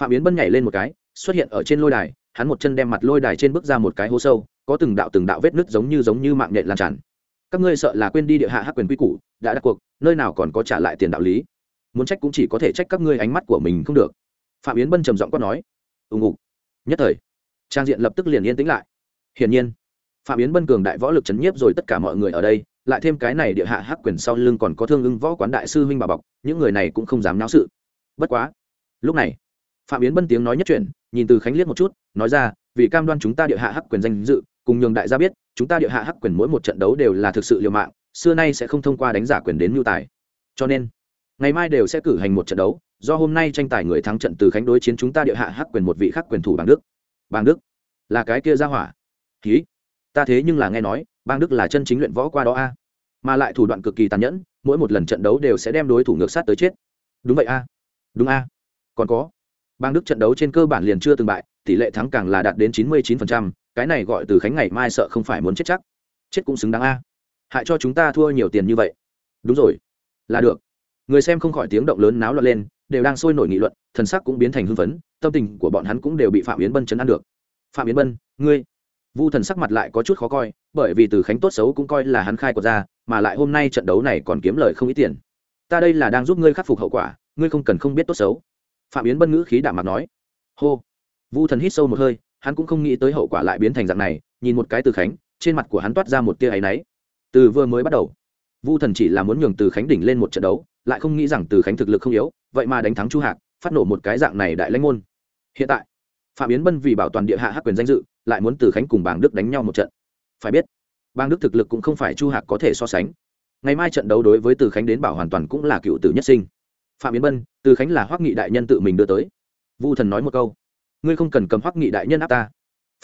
Phạm yến bân nhảy lên một cái, xuất hiện ở trên lôi đài hắn một chân đem mặt lôi đài trên bước ra một cái hố sâu, có từng đạo từng đạo vết nứt giống như giống như mạng nhện lan tràn. Các ngươi sợ là quên đi địa hạ hắc quyền quy củ, đã đặt cuộc, nơi nào còn có trả lại tiền đạo lý? Muốn trách cũng chỉ có thể trách các ngươi ánh mắt của mình không được. Phạm yến bân trầm giọng quát nói. Ùng ục. Nhất thời, trang diện lập tức liền yên tĩnh lại. Hiển nhiên, phạm yến bân cường đại võ lực chấn nhiếp rồi tất cả mọi người ở đây, lại thêm cái này địa hạ hắc quyền sau lưng còn có thương ưng võ quán đại sư huynh bà bọc, những người này cũng không dám náo sự. Bất quá, lúc này phạm yến bân tiếng nói nhất chuyển, nhìn từ khánh liếc một chút, nói ra, vì cam đoan chúng ta địa hạ hắc quyền danh dự, cùng nhường đại gia biết, chúng ta địa hạ hắc quyền mỗi một trận đấu đều là thực sự liều mạng, xưa nay sẽ không thông qua đánh giả quyền đến mưu tài. Cho nên, ngày mai đều sẽ cử hành một trận đấu, do hôm nay tranh tài người thắng trận từ khánh đối chiến chúng ta địa hạ hắc quyền một vị khắc quyền thủ bang đức. Bang đức? Là cái kia ra hỏa. Ký ta thế nhưng là nghe nói bang đức là chân chính luyện võ qua đó a. Mà lại thủ đoạn cực kỳ tàn nhẫn, mỗi một lần trận đấu đều sẽ đem đối thủ ngược sát tới chết. Đúng vậy a. Đúng a. Còn có bang đức trận đấu trên cơ bản liền chưa từng bại tỷ lệ thắng càng là đạt đến chín mươi 99%, cái này gọi từ khánh ngày mai sợ không phải muốn chết chắc. Chết cũng xứng đáng a. Hại cho chúng ta thua nhiều tiền như vậy. Đúng rồi. Là được. Người xem không khỏi tiếng động lớn náo loạn lên đều đang sôi nổi nghị luận thần sắc cũng biến thành hưng phấn tâm tình của bọn hắn cũng đều bị phạm yến bân chấn an được. Phạm yến bân ngươi. Vu thần sắc mặt lại có chút khó coi bởi vì từ khánh tốt xấu cũng coi là hắn khai của ra mà lại hôm nay trận đấu này còn kiếm lời không ít tiền. Ta đây là đang giúp ngươi khắc phục hậu quả ngươi không cần không biết tốt xấu phạm yến bân ngữ khí đạm mặt nói, hô. Vu thần hít sâu một hơi, hắn cũng không nghĩ tới hậu quả lại biến thành dạng này, nhìn một cái từ khánh, trên mặt của hắn toát ra một tia áy náy. Từ vừa mới bắt đầu, vu thần chỉ là muốn nhường từ khánh đỉnh lên một trận đấu, lại không nghĩ rằng từ khánh thực lực không yếu, vậy mà đánh thắng chu hạc, phát nổ một cái dạng này đại lãnh môn. Hiện tại, phạm yến bân vì bảo toàn địa hạ hắc quyền danh dự, lại muốn từ khánh cùng bàng đức đánh nhau một trận. Phải biết bang đức thực lực cũng không phải chu hạc có thể so sánh. Ngày mai trận đấu đối với từ khánh đến bảo hoàn toàn cũng là cựu tử nhất sinh phạm yến bân, từ khánh là hoắc nghị đại nhân tự mình đưa tới. Vu thần nói một câu. Ngươi không cần cầm hoắc nghị đại nhân áp ta.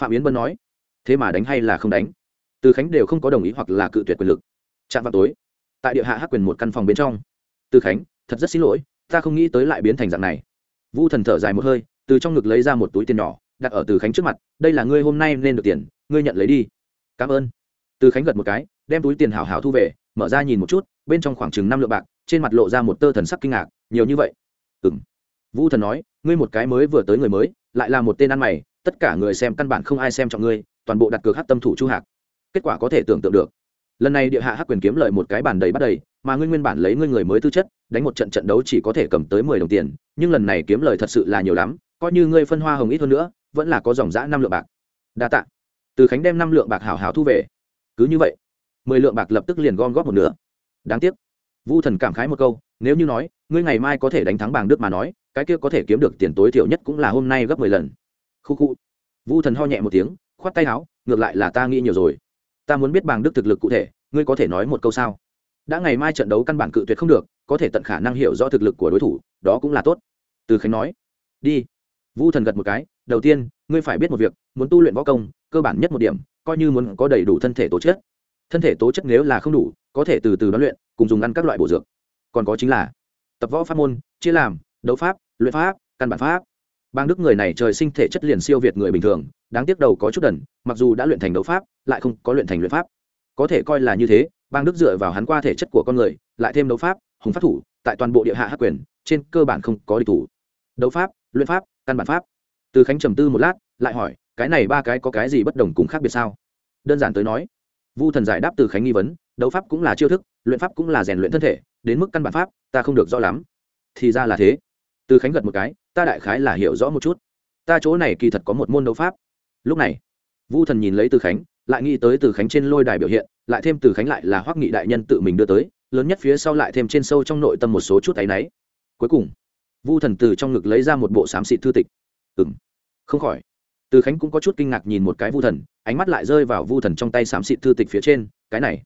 Phạm yến bân nói. Thế mà đánh hay là không đánh. Từ khánh đều không có đồng ý hoặc là cự tuyệt quyền lực. Chạm vào tối, tại địa hạ hắc quyền một căn phòng bên trong. Từ khánh, thật rất xin lỗi, ta không nghĩ tới lại biến thành dạng này. Vu thần thở dài một hơi, từ trong ngực lấy ra một túi tiền nhỏ, đặt ở từ khánh trước mặt. Đây là ngươi hôm nay nên được tiền, ngươi nhận lấy đi. Cảm ơn. Từ khánh gật một cái, đem túi tiền hảo hảo thu về, mở ra nhìn một chút bên trong khoảng chừng năm lượng bạc, trên mặt lộ ra một tơ thần sắc kinh ngạc, nhiều như vậy? Ừ Vu thần nói, ngươi một cái mới vừa tới người mới, lại là một tên ăn mày, tất cả người xem căn bản không ai xem trọng ngươi, toàn bộ đặt cược hát tâm thủ chu hạc. Kết quả có thể tưởng tượng được. Lần này địa hạ hắc quyền kiếm lợi một cái bàn đầy bắt đầy, mà ngươi nguyên bản lấy ngươi người mới tư chất, đánh một trận trận đấu chỉ có thể cầm tới mười đồng tiền, nhưng lần này kiếm lời thật sự là nhiều lắm, coi như ngươi phân hoa hồng ít hơn nữa, vẫn là có dòng giã năm lượng bạc. Đa tạ. Từ khánh đem năm lượng bạc hảo hảo thu về. Cứ như vậy, mười lượng bạc lập tức liền gom góp một nửa đáng tiếc. Vu thần cảm khái một câu, nếu như nói, ngươi ngày mai có thể đánh thắng bàng đức mà nói, cái kia có thể kiếm được tiền tối thiểu nhất cũng là hôm nay gấp mười lần. Khu khu. Vu thần ho nhẹ một tiếng, khoát tay áo, ngược lại là ta nghĩ nhiều rồi. Ta muốn biết bàng đức thực lực cụ thể, ngươi có thể nói một câu sao? Đã ngày mai trận đấu căn bản cự tuyệt không được, có thể tận khả năng hiểu rõ thực lực của đối thủ, đó cũng là tốt. Từ khánh nói. Đi. Vu thần gật một cái, đầu tiên, ngươi phải biết một việc, muốn tu luyện võ công, cơ bản nhất một điểm, coi như muốn có đầy đủ thân thể tố chất. Thân thể tố chất nếu là không đủ có thể từ từ đoán luyện, cùng dùng ăn các loại bổ dược. Còn có chính là tập võ pháp môn, chia làm, đấu pháp, luyện pháp, căn bản pháp. Bang đức người này trời sinh thể chất liền siêu việt người bình thường, đáng tiếc đầu có chút đần, mặc dù đã luyện thành đấu pháp, lại không có luyện thành luyện pháp. Có thể coi là như thế, bang đức dựa vào hắn qua thể chất của con người, lại thêm đấu pháp, hùng pháp thủ, tại toàn bộ địa hạ hắc quyền, trên cơ bản không có địch thủ. Đấu pháp, luyện pháp, căn bản pháp. Từ khánh trầm tư một lát, lại hỏi, cái này ba cái có cái gì bất đồng cùng khác biệt sao? Đơn giản tới nói, vu thần giải đáp từ khánh nghi vấn đấu pháp cũng là chiêu thức, luyện pháp cũng là rèn luyện thân thể, đến mức căn bản pháp, ta không được rõ lắm. Thì ra là thế. Từ khánh gật một cái, ta đại khái là hiểu rõ một chút. Ta chỗ này kỳ thật có một môn đấu pháp. Lúc này, vu thần nhìn lấy từ khánh, lại nghĩ tới từ khánh trên lôi đài biểu hiện, lại thêm từ khánh lại là hoắc nghị đại nhân tự mình đưa tới, lớn nhất phía sau lại thêm trên sâu trong nội tâm một số chút áy náy. Cuối cùng, vu thần từ trong ngực lấy ra một bộ xám xịt thư tịch. Ừng không khỏi. Từ khánh cũng có chút kinh ngạc nhìn một cái vu thần, ánh mắt lại rơi vào vu thần trong tay xám xịt thư tịch phía trên, cái này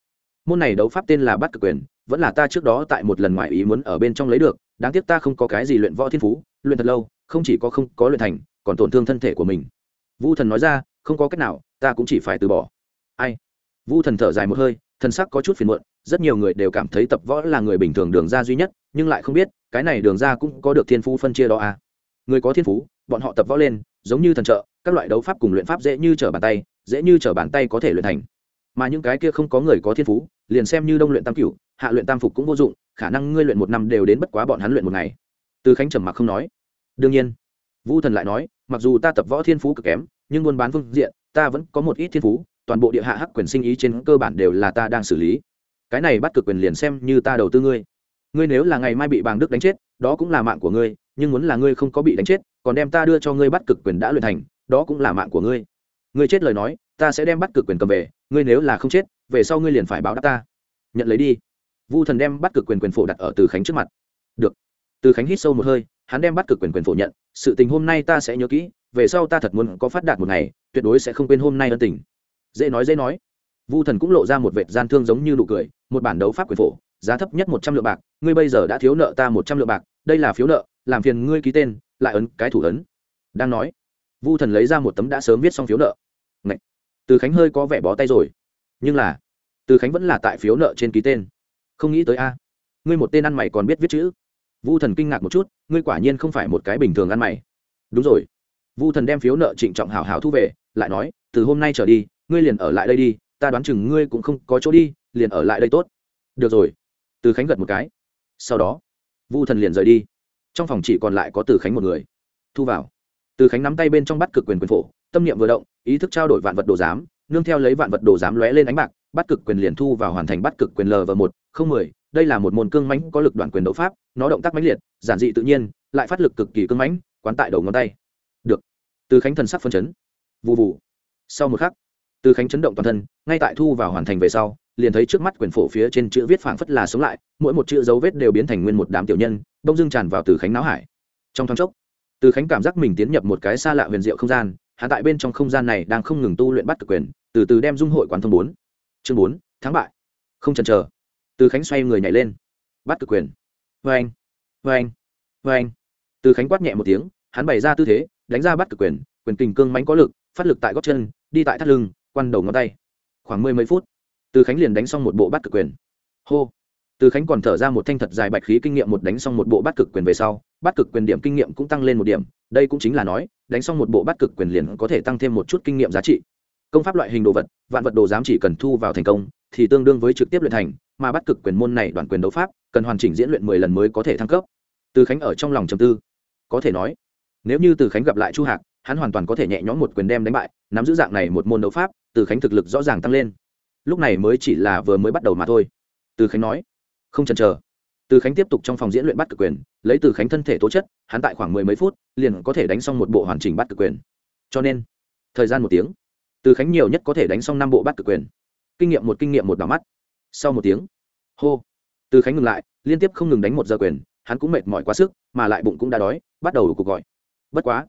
môn này đấu pháp tên là bắt cực quyền, vẫn là ta trước đó tại một lần ngoại ý muốn ở bên trong lấy được, đáng tiếc ta không có cái gì luyện võ thiên phú, luyện thật lâu, không chỉ có không có luyện thành, còn tổn thương thân thể của mình. Vu thần nói ra, không có cách nào, ta cũng chỉ phải từ bỏ. Ai? Vu thần thở dài một hơi, thần sắc có chút phiền muộn, rất nhiều người đều cảm thấy tập võ là người bình thường đường ra duy nhất, nhưng lại không biết, cái này đường ra cũng có được thiên phú phân chia đó à? Người có thiên phú, bọn họ tập võ lên, giống như thần trợ, các loại đấu pháp cùng luyện pháp dễ như trở bàn tay, dễ như trở bàn tay có thể luyện thành mà những cái kia không có người có thiên phú, liền xem như đông luyện tam cửu, hạ luyện tam phục cũng vô dụng, khả năng ngươi luyện một năm đều đến bất quá bọn hắn luyện một ngày. Từ khánh trầm mặc không nói. Đương nhiên, vũ thần lại nói, mặc dù ta tập võ thiên phú cực kém, nhưng buôn bán phương diện, ta vẫn có một ít thiên phú, toàn bộ địa hạ hắc quyền sinh ý trên cơ bản đều là ta đang xử lý. Cái này bắt cực quyền liền xem như ta đầu tư ngươi. Ngươi nếu là ngày mai bị bàng đức đánh chết, đó cũng là mạng của ngươi, nhưng muốn là ngươi không có bị đánh chết, còn đem ta đưa cho ngươi bắt cực quyền đã luyện thành, đó cũng là mạng của ngươi. Ngươi chết lời nói, ta sẽ đem bắt cực quyền cầm về ngươi nếu là không chết, về sau ngươi liền phải báo đáp ta. Nhận lấy đi. Vu thần đem bắt cực quyền quyền phổ đặt ở từ khánh trước mặt. Được. Từ khánh hít sâu một hơi, hắn đem bắt cực quyền quyền phổ nhận, sự tình hôm nay ta sẽ nhớ kỹ, về sau ta thật muốn có phát đạt một ngày, tuyệt đối sẽ không quên hôm nay ân tình. Dễ nói dễ nói. Vu thần cũng lộ ra một vệt gian thương giống như nụ cười, một bản đấu pháp quyền phổ, giá thấp nhất một trăm lượng bạc, ngươi bây giờ đã thiếu nợ ta một trăm lượng bạc, đây là phiếu nợ, làm phiền ngươi ký tên, lại ấn cái thủ ấn. Đang nói, vu thần lấy ra một tấm đã sớm viết xong phiếu nợ từ khánh hơi có vẻ bó tay rồi. Nhưng là, từ khánh vẫn là tại phiếu nợ trên ký tên. Không nghĩ tới a. Ngươi một tên ăn mày còn biết viết chữ. Vu thần kinh ngạc một chút, ngươi quả nhiên không phải một cái bình thường ăn mày. Đúng rồi. Vu thần đem phiếu nợ trịnh trọng hào hào thu về, lại nói, từ hôm nay trở đi, ngươi liền ở lại đây đi, ta đoán chừng ngươi cũng không có chỗ đi, liền ở lại đây tốt. Được rồi. Từ khánh gật một cái. Sau đó, vu thần liền rời đi. Trong phòng chỉ còn lại có từ khánh một người. Thu vào. Từ khánh nắm tay bên trong bắt cực quyền quyền phổ, tâm niệm vừa động ý thức trao đổi vạn vật đồ giám, nương theo lấy vạn vật đồ giám lóe lên ánh bạc, bắt cực quyền liền thu vào hoàn thành bắt cực quyền l và một, không mười, đây là một môn cương mãnh có lực đoạn quyền đấu pháp, nó động tác mãnh liệt, giản dị tự nhiên, lại phát lực cực kỳ cương mãnh, quán tại đầu ngón tay. Được. Từ khánh thần sắc phân chấn. Vụ vụ sau một khắc, từ khánh chấn động toàn thân, ngay tại thu vào hoàn thành về sau, liền thấy trước mắt quyền phổ phía trên chữ viết phảng phất là sống lại, mỗi một chữ dấu vết đều biến thành nguyên một đám tiểu nhân, đông dưng tràn vào từ khánh não hải. Trong thoáng chốc, từ khánh cảm giác mình tiến nhập một cái xa lạ huyền diệu không gian hạ tại bên trong không gian này đang không ngừng tu luyện bắt cực quyền, từ từ đem dung hội quán thông bốn. Chương bốn, thắng bại. Không chần chờ. Từ khánh xoay người nhảy lên. Bắt cực quyền. Vê anh vê anh anh từ khánh quát nhẹ một tiếng, hắn bày ra tư thế, đánh ra bắt cực quyền quyền kình cương mãnh có lực, phát lực tại góc chân, đi tại thắt lưng quan đầu ngón tay. Khoảng mười mấy phút, từ khánh liền đánh xong một bộ bắt cực quyền. Hô từ khánh còn thở ra một thanh thật dài bạch khí kinh nghiệm một đánh xong một bộ bắt cực quyền về sau bắt cực quyền điểm kinh nghiệm cũng tăng lên một điểm, đây cũng chính là nói, đánh xong một bộ bắt cực quyền liền có thể tăng thêm một chút kinh nghiệm giá trị. Công pháp loại hình đồ vật, vạn vật đồ giám chỉ cần thu vào thành công, thì tương đương với trực tiếp luyện thành, mà bắt cực quyền môn này đoàn quyền đấu pháp, cần hoàn chỉnh diễn luyện mười lần mới có thể thăng cấp. Từ khánh ở trong lòng trầm tư. Có thể nói, nếu như từ khánh gặp lại chu hạc, hắn hoàn toàn có thể nhẹ nhõm một quyền đem đánh bại, nắm giữ dạng này một môn đấu pháp, từ khánh thực lực rõ ràng tăng lên. Lúc này mới chỉ là vừa mới bắt đầu mà thôi. Từ khánh nói không chần chờ. Từ khánh tiếp tục trong phòng diễn luyện bắt cực quyền, lấy từ khánh thân thể tố chất, hắn tại khoảng mười mấy phút, liền có thể đánh xong một bộ hoàn chỉnh bắt cực quyền. Cho nên, thời gian một tiếng, từ khánh nhiều nhất có thể đánh xong năm bộ bắt cực quyền. Kinh nghiệm một kinh nghiệm một đỏ mắt. Sau một tiếng, hô, từ khánh ngừng lại, liên tiếp không ngừng đánh một giờ quyền, hắn cũng mệt mỏi quá sức, mà lại bụng cũng đã đói, bắt đầu cuộc gọi. Bất quá,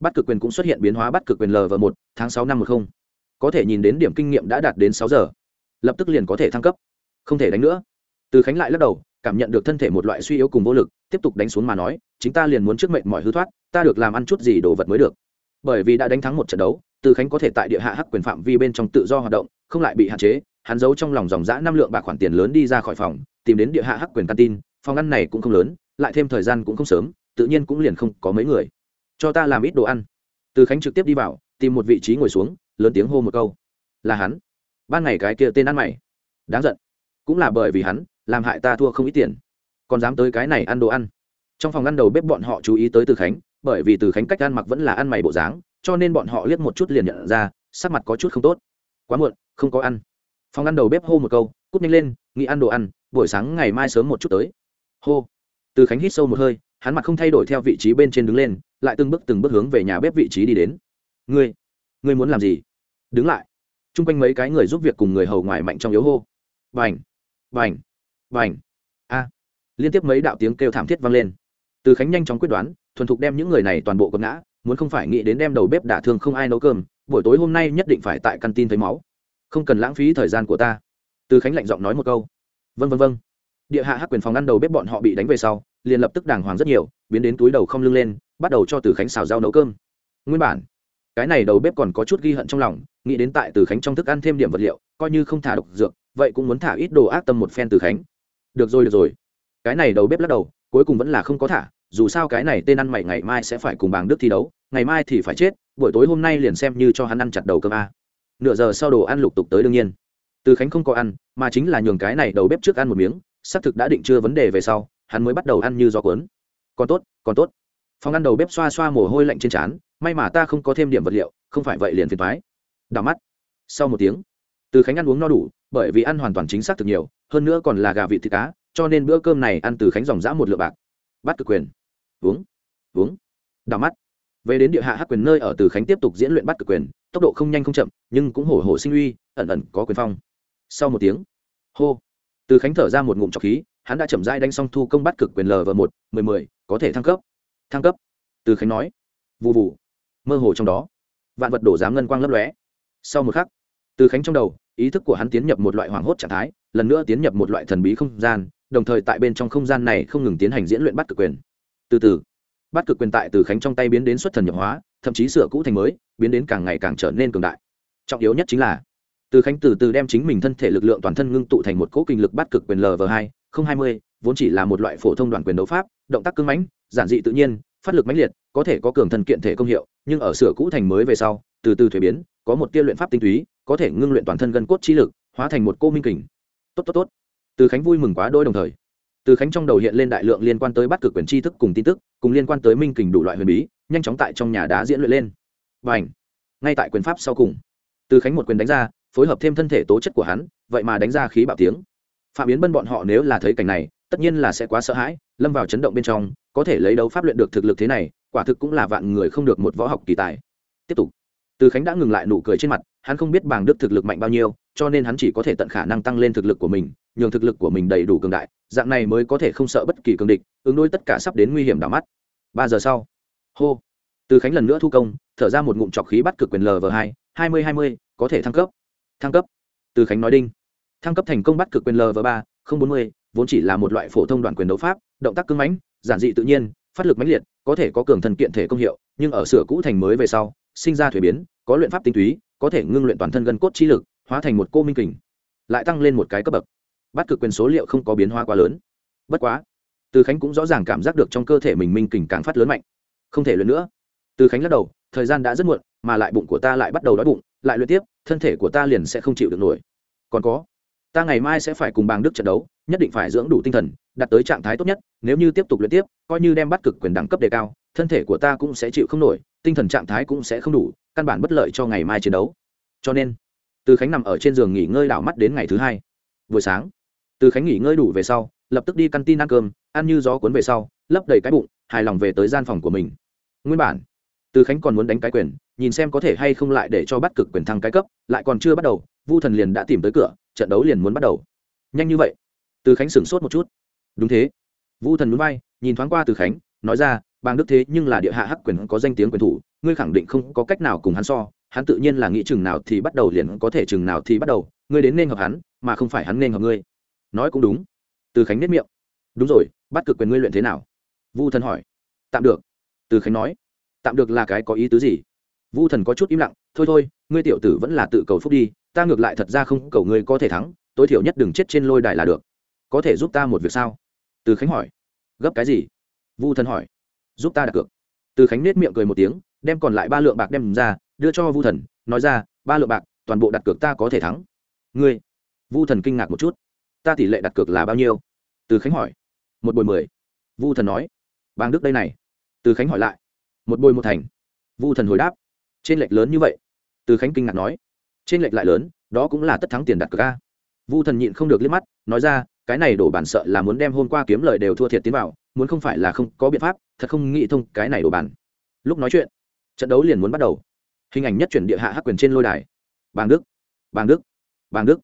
bắt cực quyền cũng xuất hiện biến hóa bắt cực quyền l v một, tháng sáu năm một không. Có thể nhìn đến điểm kinh nghiệm đã đạt đến sáu giờ. Lập tức liền có thể thăng cấp. Không thể đánh nữa từ khánh lại lắc đầu, cảm nhận được thân thể một loại suy yếu cùng vô lực, tiếp tục đánh xuống mà nói, chính ta liền muốn trước mệnh mọi hư thoát, ta được làm ăn chút gì đồ vật mới được. Bởi vì đã đánh thắng một trận đấu, từ khánh có thể tại địa hạ hắc quyền phạm vi bên trong tự do hoạt động, không lại bị hạn chế, hắn giấu trong lòng dòng giã năm lượng bạc khoản tiền lớn đi ra khỏi phòng, tìm đến địa hạ hắc quyền căn tin, phòng ăn này cũng không lớn, lại thêm thời gian cũng không sớm, tự nhiên cũng liền không có mấy người. Cho ta làm ít đồ ăn. Từ khánh trực tiếp đi vào, tìm một vị trí ngồi xuống, lớn tiếng hô một câu. Là hắn. Ban ngày cái kia tên ăn mày. Đáng giận. Cũng là bởi vì hắn làm hại ta thua không ít tiền. Còn dám tới cái này ăn đồ ăn. Trong phòng ăn đầu bếp bọn họ chú ý tới từ khánh, bởi vì từ khánh cách ăn mặc vẫn là ăn mày bộ dáng, cho nên bọn họ liếc một chút liền nhận ra, sắc mặt có chút không tốt. Quá muộn, không có ăn. Phòng ăn đầu bếp hô một câu, cút nhanh lên, nghĩ ăn đồ ăn, buổi sáng ngày mai sớm một chút tới. Hô. Từ khánh hít sâu một hơi, hắn mặt không thay đổi theo vị trí bên trên đứng lên, lại từng bước từng bước hướng về nhà bếp vị trí đi đến. Ngươi ngươi muốn làm gì? Đứng lại. T r u n g quanh mấy cái người giúp việc cùng người hầu ngoài mạnh trong yếu hô vành a. Liên tiếp mấy đạo tiếng kêu thảm thiết vang lên. Từ khánh nhanh chóng quyết đoán, thuần thục đem những người này toàn bộ quật ngã, muốn không phải nghĩ đến đem đầu bếp đả thương không ai nấu cơm, buổi tối hôm nay nhất định phải tại căn tin thấy máu. Không cần lãng phí thời gian của ta. Từ khánh lạnh giọng nói một câu. Vân vân vân địa hạ hắc quyền phòng ăn đầu bếp bọn họ bị đánh về sau, liền lập tức đàng hoàng rất nhiều, biến đến túi đầu không lưng lên, bắt đầu cho từ khánh xào rau nấu cơm. Nguyên bản, cái này đầu bếp còn có chút ghi hận trong lòng, nghĩ đến tại từ khánh trong thức ăn thêm điểm vật liệu, coi như không thả độc dược, vậy cũng muốn thả ít đồ ác tâm một phen từ khánh được rồi được rồi. Cái này đầu bếp lắc đầu, cuối cùng vẫn là không có thả, dù sao cái này tên ăn mày ngày mai sẽ phải cùng bàng đức thi đấu, ngày mai thì phải chết, buổi tối hôm nay liền xem như cho hắn ăn chặt đầu cơm a. Nửa giờ sau đồ ăn lục tục tới đương nhiên. Từ khánh không có ăn, mà chính là nhường cái này đầu bếp trước ăn một miếng, xác thực đã định chưa vấn đề về sau, hắn mới bắt đầu ăn như gió cuốn. Còn tốt còn tốt. Phòng ăn đầu bếp xoa xoa mồ hôi lạnh trên trán, may mà ta không có thêm điểm vật liệu, không phải vậy liền phiền thoái đào mắt. Sau một tiếng, từ khánh ăn uống no đủ, bởi vì ăn hoàn toàn chính xác thực nhiều hơn nữa còn là gà vị thịt cá, cho nên bữa cơm này ăn từ khánh dòng dã một lượng bạc. Bắt cực quyền. Uống. Uống. Đào mắt. Về đến địa hạ hắc quyền nơi ở từ khánh tiếp tục diễn luyện bắt cực quyền, tốc độ không nhanh không chậm, nhưng cũng hổ hổ sinh uy, ẩn ẩn có quyền phong. Sau một tiếng, hô, từ khánh thở ra một ngụm trọc khí, hắn đã chậm rãi đánh xong thu công bắt cực quyền lv một, mười mười, có thể thăng cấp. Thăng cấp. Từ khánh nói. Vụ vụ mơ hồ trong đó. Vạn vật đổ dám ngân quang lấp lóe. Sau một khắc, từ khánh trong đầu ý thức của hắn tiến nhập một loại hoảng hốt trạng thái, lần nữa tiến nhập một loại thần bí không gian, đồng thời tại bên trong không gian này không ngừng tiến hành diễn luyện bắt cực quyền. Từ từ, bắt cực quyền tại từ khánh trong tay biến đến xuất thần nhập hóa, thậm chí sửa cũ thành mới, biến đến càng ngày càng trở nên cường đại. Trọng yếu nhất chính là, từ khánh từ từ đem chính mình thân thể lực lượng toàn thân ngưng tụ thành một cỗ kinh lực bắt cực quyền lv hai, không hai mươi, vốn chỉ là một loại phổ thông đoàn quyền đấu pháp, động tác cưng mãnh, giản dị tự nhiên, phát lực mãnh liệt, có thể có cường thân kiện thể công hiệu, nhưng ở sửa cũ thành mới về sau, từ từ thuế biến, có một tia luyện pháp tinh túy có thể ngưng luyện toàn thân gân cốt chi lực, hóa thành một cô minh kình. Tốt tốt tốt. Từ khánh vui mừng quá đôi đồng thời. Từ khánh trong đầu hiện lên đại lượng liên quan tới bắt cực quyền tri thức cùng tin tức, cùng liên quan tới minh kình đủ loại huyền bí, nhanh chóng tại trong nhà đá diễn luyện lên. Và ảnh ngay tại quyền pháp sau cùng, từ khánh một quyền đánh ra, phối hợp thêm thân thể tố chất của hắn, vậy mà đánh ra khí bạo tiếng. Phạm biến bân bọn họ nếu là thấy cảnh này, tất nhiên là sẽ quá sợ hãi, lâm vào chấn động bên trong, có thể lấy đấu pháp luyện được thực lực thế này, quả thực cũng là vạn người không được một võ học kỳ tài. Tiếp tục, từ khánh đã ngừng lại nụ cười trên mặt hắn không biết bàng đức thực lực mạnh bao nhiêu, cho nên hắn chỉ có thể tận khả năng tăng lên thực lực của mình, nhường thực lực của mình đầy đủ cường đại, dạng này mới có thể không sợ bất kỳ cường địch, ứng đối tất cả sắp đến nguy hiểm đảo mắt. Ba giờ sau, hô, từ khánh lần nữa thu công, thở ra một ngụm trọc khí bắt cực quyền lv hai hai mươi hai mươi, có thể thăng cấp. Thăng cấp. Từ khánh nói đinh. Thăng cấp thành công bắt cực quyền lv ba, không bốn mươi, vốn chỉ là một loại phổ thông đoạn quyền đấu pháp, động tác cưng mãnh, giản dị tự nhiên, phát lực mãnh liệt, có thể có cường thần kiện thể công hiệu, nhưng ở sửa cũ thành mới về sau, sinh ra thuế biến, có luyện pháp tinh túy có thể ngưng luyện toàn thân gân cốt chi lực, hóa thành một cô minh kình, lại tăng lên một cái cấp bậc. Bắt cực quyền số liệu không có biến hóa quá lớn. Bất quá, từ khánh cũng rõ ràng cảm giác được trong cơ thể mình minh kình càng phát lớn mạnh. Không thể luyện nữa. Từ khánh lắc đầu, thời gian đã rất muộn, mà lại bụng của ta lại bắt đầu đói bụng, lại luyện tiếp, thân thể của ta liền sẽ không chịu được nổi. Còn có, ta ngày mai sẽ phải cùng bàng đức trận đấu, nhất định phải dưỡng đủ tinh thần, đạt tới trạng thái tốt nhất, nếu như tiếp tục luyện tiếp, coi như đem bắt cực quyền đẳng cấp đề cao, thân thể của ta cũng sẽ chịu không nổi, tinh thần trạng thái cũng sẽ không đủ căn bản bất lợi cho ngày mai chiến đấu. Cho nên, từ khánh nằm ở trên giường nghỉ ngơi đảo mắt đến ngày thứ hai. Buổi sáng, từ khánh nghỉ ngơi đủ về sau, lập tức đi căn tin ăn cơm, ăn như gió cuốn về sau, lấp đầy cái bụng, hài lòng về tới gian phòng của mình. Nguyên bản, từ khánh còn muốn đánh cái quyền, nhìn xem có thể hay không lại để cho bắt cực quyền thăng cái cấp, lại còn chưa bắt đầu, vu thần liền đã tìm tới cửa, trận đấu liền muốn bắt đầu. Nhanh như vậy, từ khánh sửng sốt một chút. Đúng thế. Vu thần núi bay nhìn thoáng qua từ khánh, nói ra bang đức thế nhưng là địa hạ hắc quyền có danh tiếng quyền thủ ngươi khẳng định không có cách nào cùng hắn so, hắn tự nhiên là nghĩ chừng nào thì bắt đầu liền có thể chừng nào thì bắt đầu, ngươi đến nên hợp hắn, mà không phải hắn nên hợp ngươi. Nói cũng đúng. Từ khánh nết miệng. Đúng rồi, bắt cực quyền ngươi luyện thế nào? Vu thần hỏi. Tạm được. Từ khánh nói. Tạm được là cái có ý tứ gì? Vu thần có chút im lặng. Thôi thôi, ngươi tiểu tử vẫn là tự cầu phúc đi, ta ngược lại thật ra không cầu ngươi có thể thắng, tối thiểu nhất đừng chết trên lôi đài là được. Có thể giúp ta một việc sao? Từ khánh hỏi. Gấp cái gì? Vu thần hỏi. Giúp ta đặt cược. Từ khánh nết miệng cười một tiếng đem còn lại ba lượng bạc đem ra, đưa cho vu thần, nói ra, ba lượng bạc, toàn bộ đặt cược ta có thể thắng. Ngươi, vu thần kinh ngạc một chút. Ta tỷ lệ đặt cược là bao nhiêu? Từ khánh hỏi. Một bồi mười. Vu thần nói. Bang đức đây này. Từ khánh hỏi lại. Một bồi một thành. Vu thần hồi đáp. Trên lệch lớn như vậy. Từ khánh kinh ngạc nói. Trên lệch lại lớn, đó cũng là tất thắng tiền đặt cược a. Vu thần nhịn không được liếc mắt, nói ra, cái này đổ bản sợ là muốn đem hôm qua kiếm lời đều thua thiệt tiến vào, muốn không phải là không có biện pháp, thật không nghĩ thông cái này đổ bản. Lúc nói chuyện trận đấu liền muốn bắt đầu. Hình ảnh nhất chuyển địa hạ hắc quyền trên lôi đài. Bàng đức bàng đức bàng đức.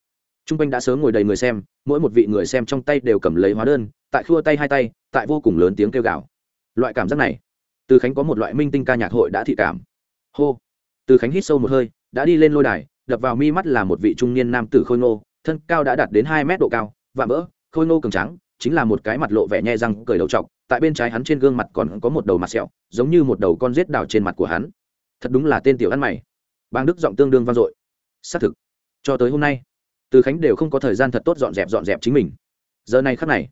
T r u n g quanh đã sớm ngồi đầy người xem, mỗi một vị người xem trong tay đều cầm lấy hóa đơn, tại khua tay hai tay, tại vô cùng lớn tiếng kêu gào. Loại cảm giác này, từ khánh có một loại minh tinh ca nhạc hội đã thị cảm. Hô. Từ khánh hít sâu một hơi, đã đi lên lôi đài, đập vào mi mắt là một vị trung niên nam tử khôi ngô, thân cao đã đạt đến hai mét độ cao và mỡ khôi ngô cường trắng chính là một cái mặt lộ vẻ nhẹ răng, cười đầu t tại bên trái hắn trên gương mặt còn có một đầu mặt sẹo, giống như một đầu con rết đào trên mặt của hắn. Thật đúng là tên tiểu ăn mày. Bang đức giọng tương đương vang dội. Xác thực, cho tới hôm nay, từ khánh đều không có thời gian thật tốt dọn dẹp dọn dẹp chính mình. Giờ này khắc này,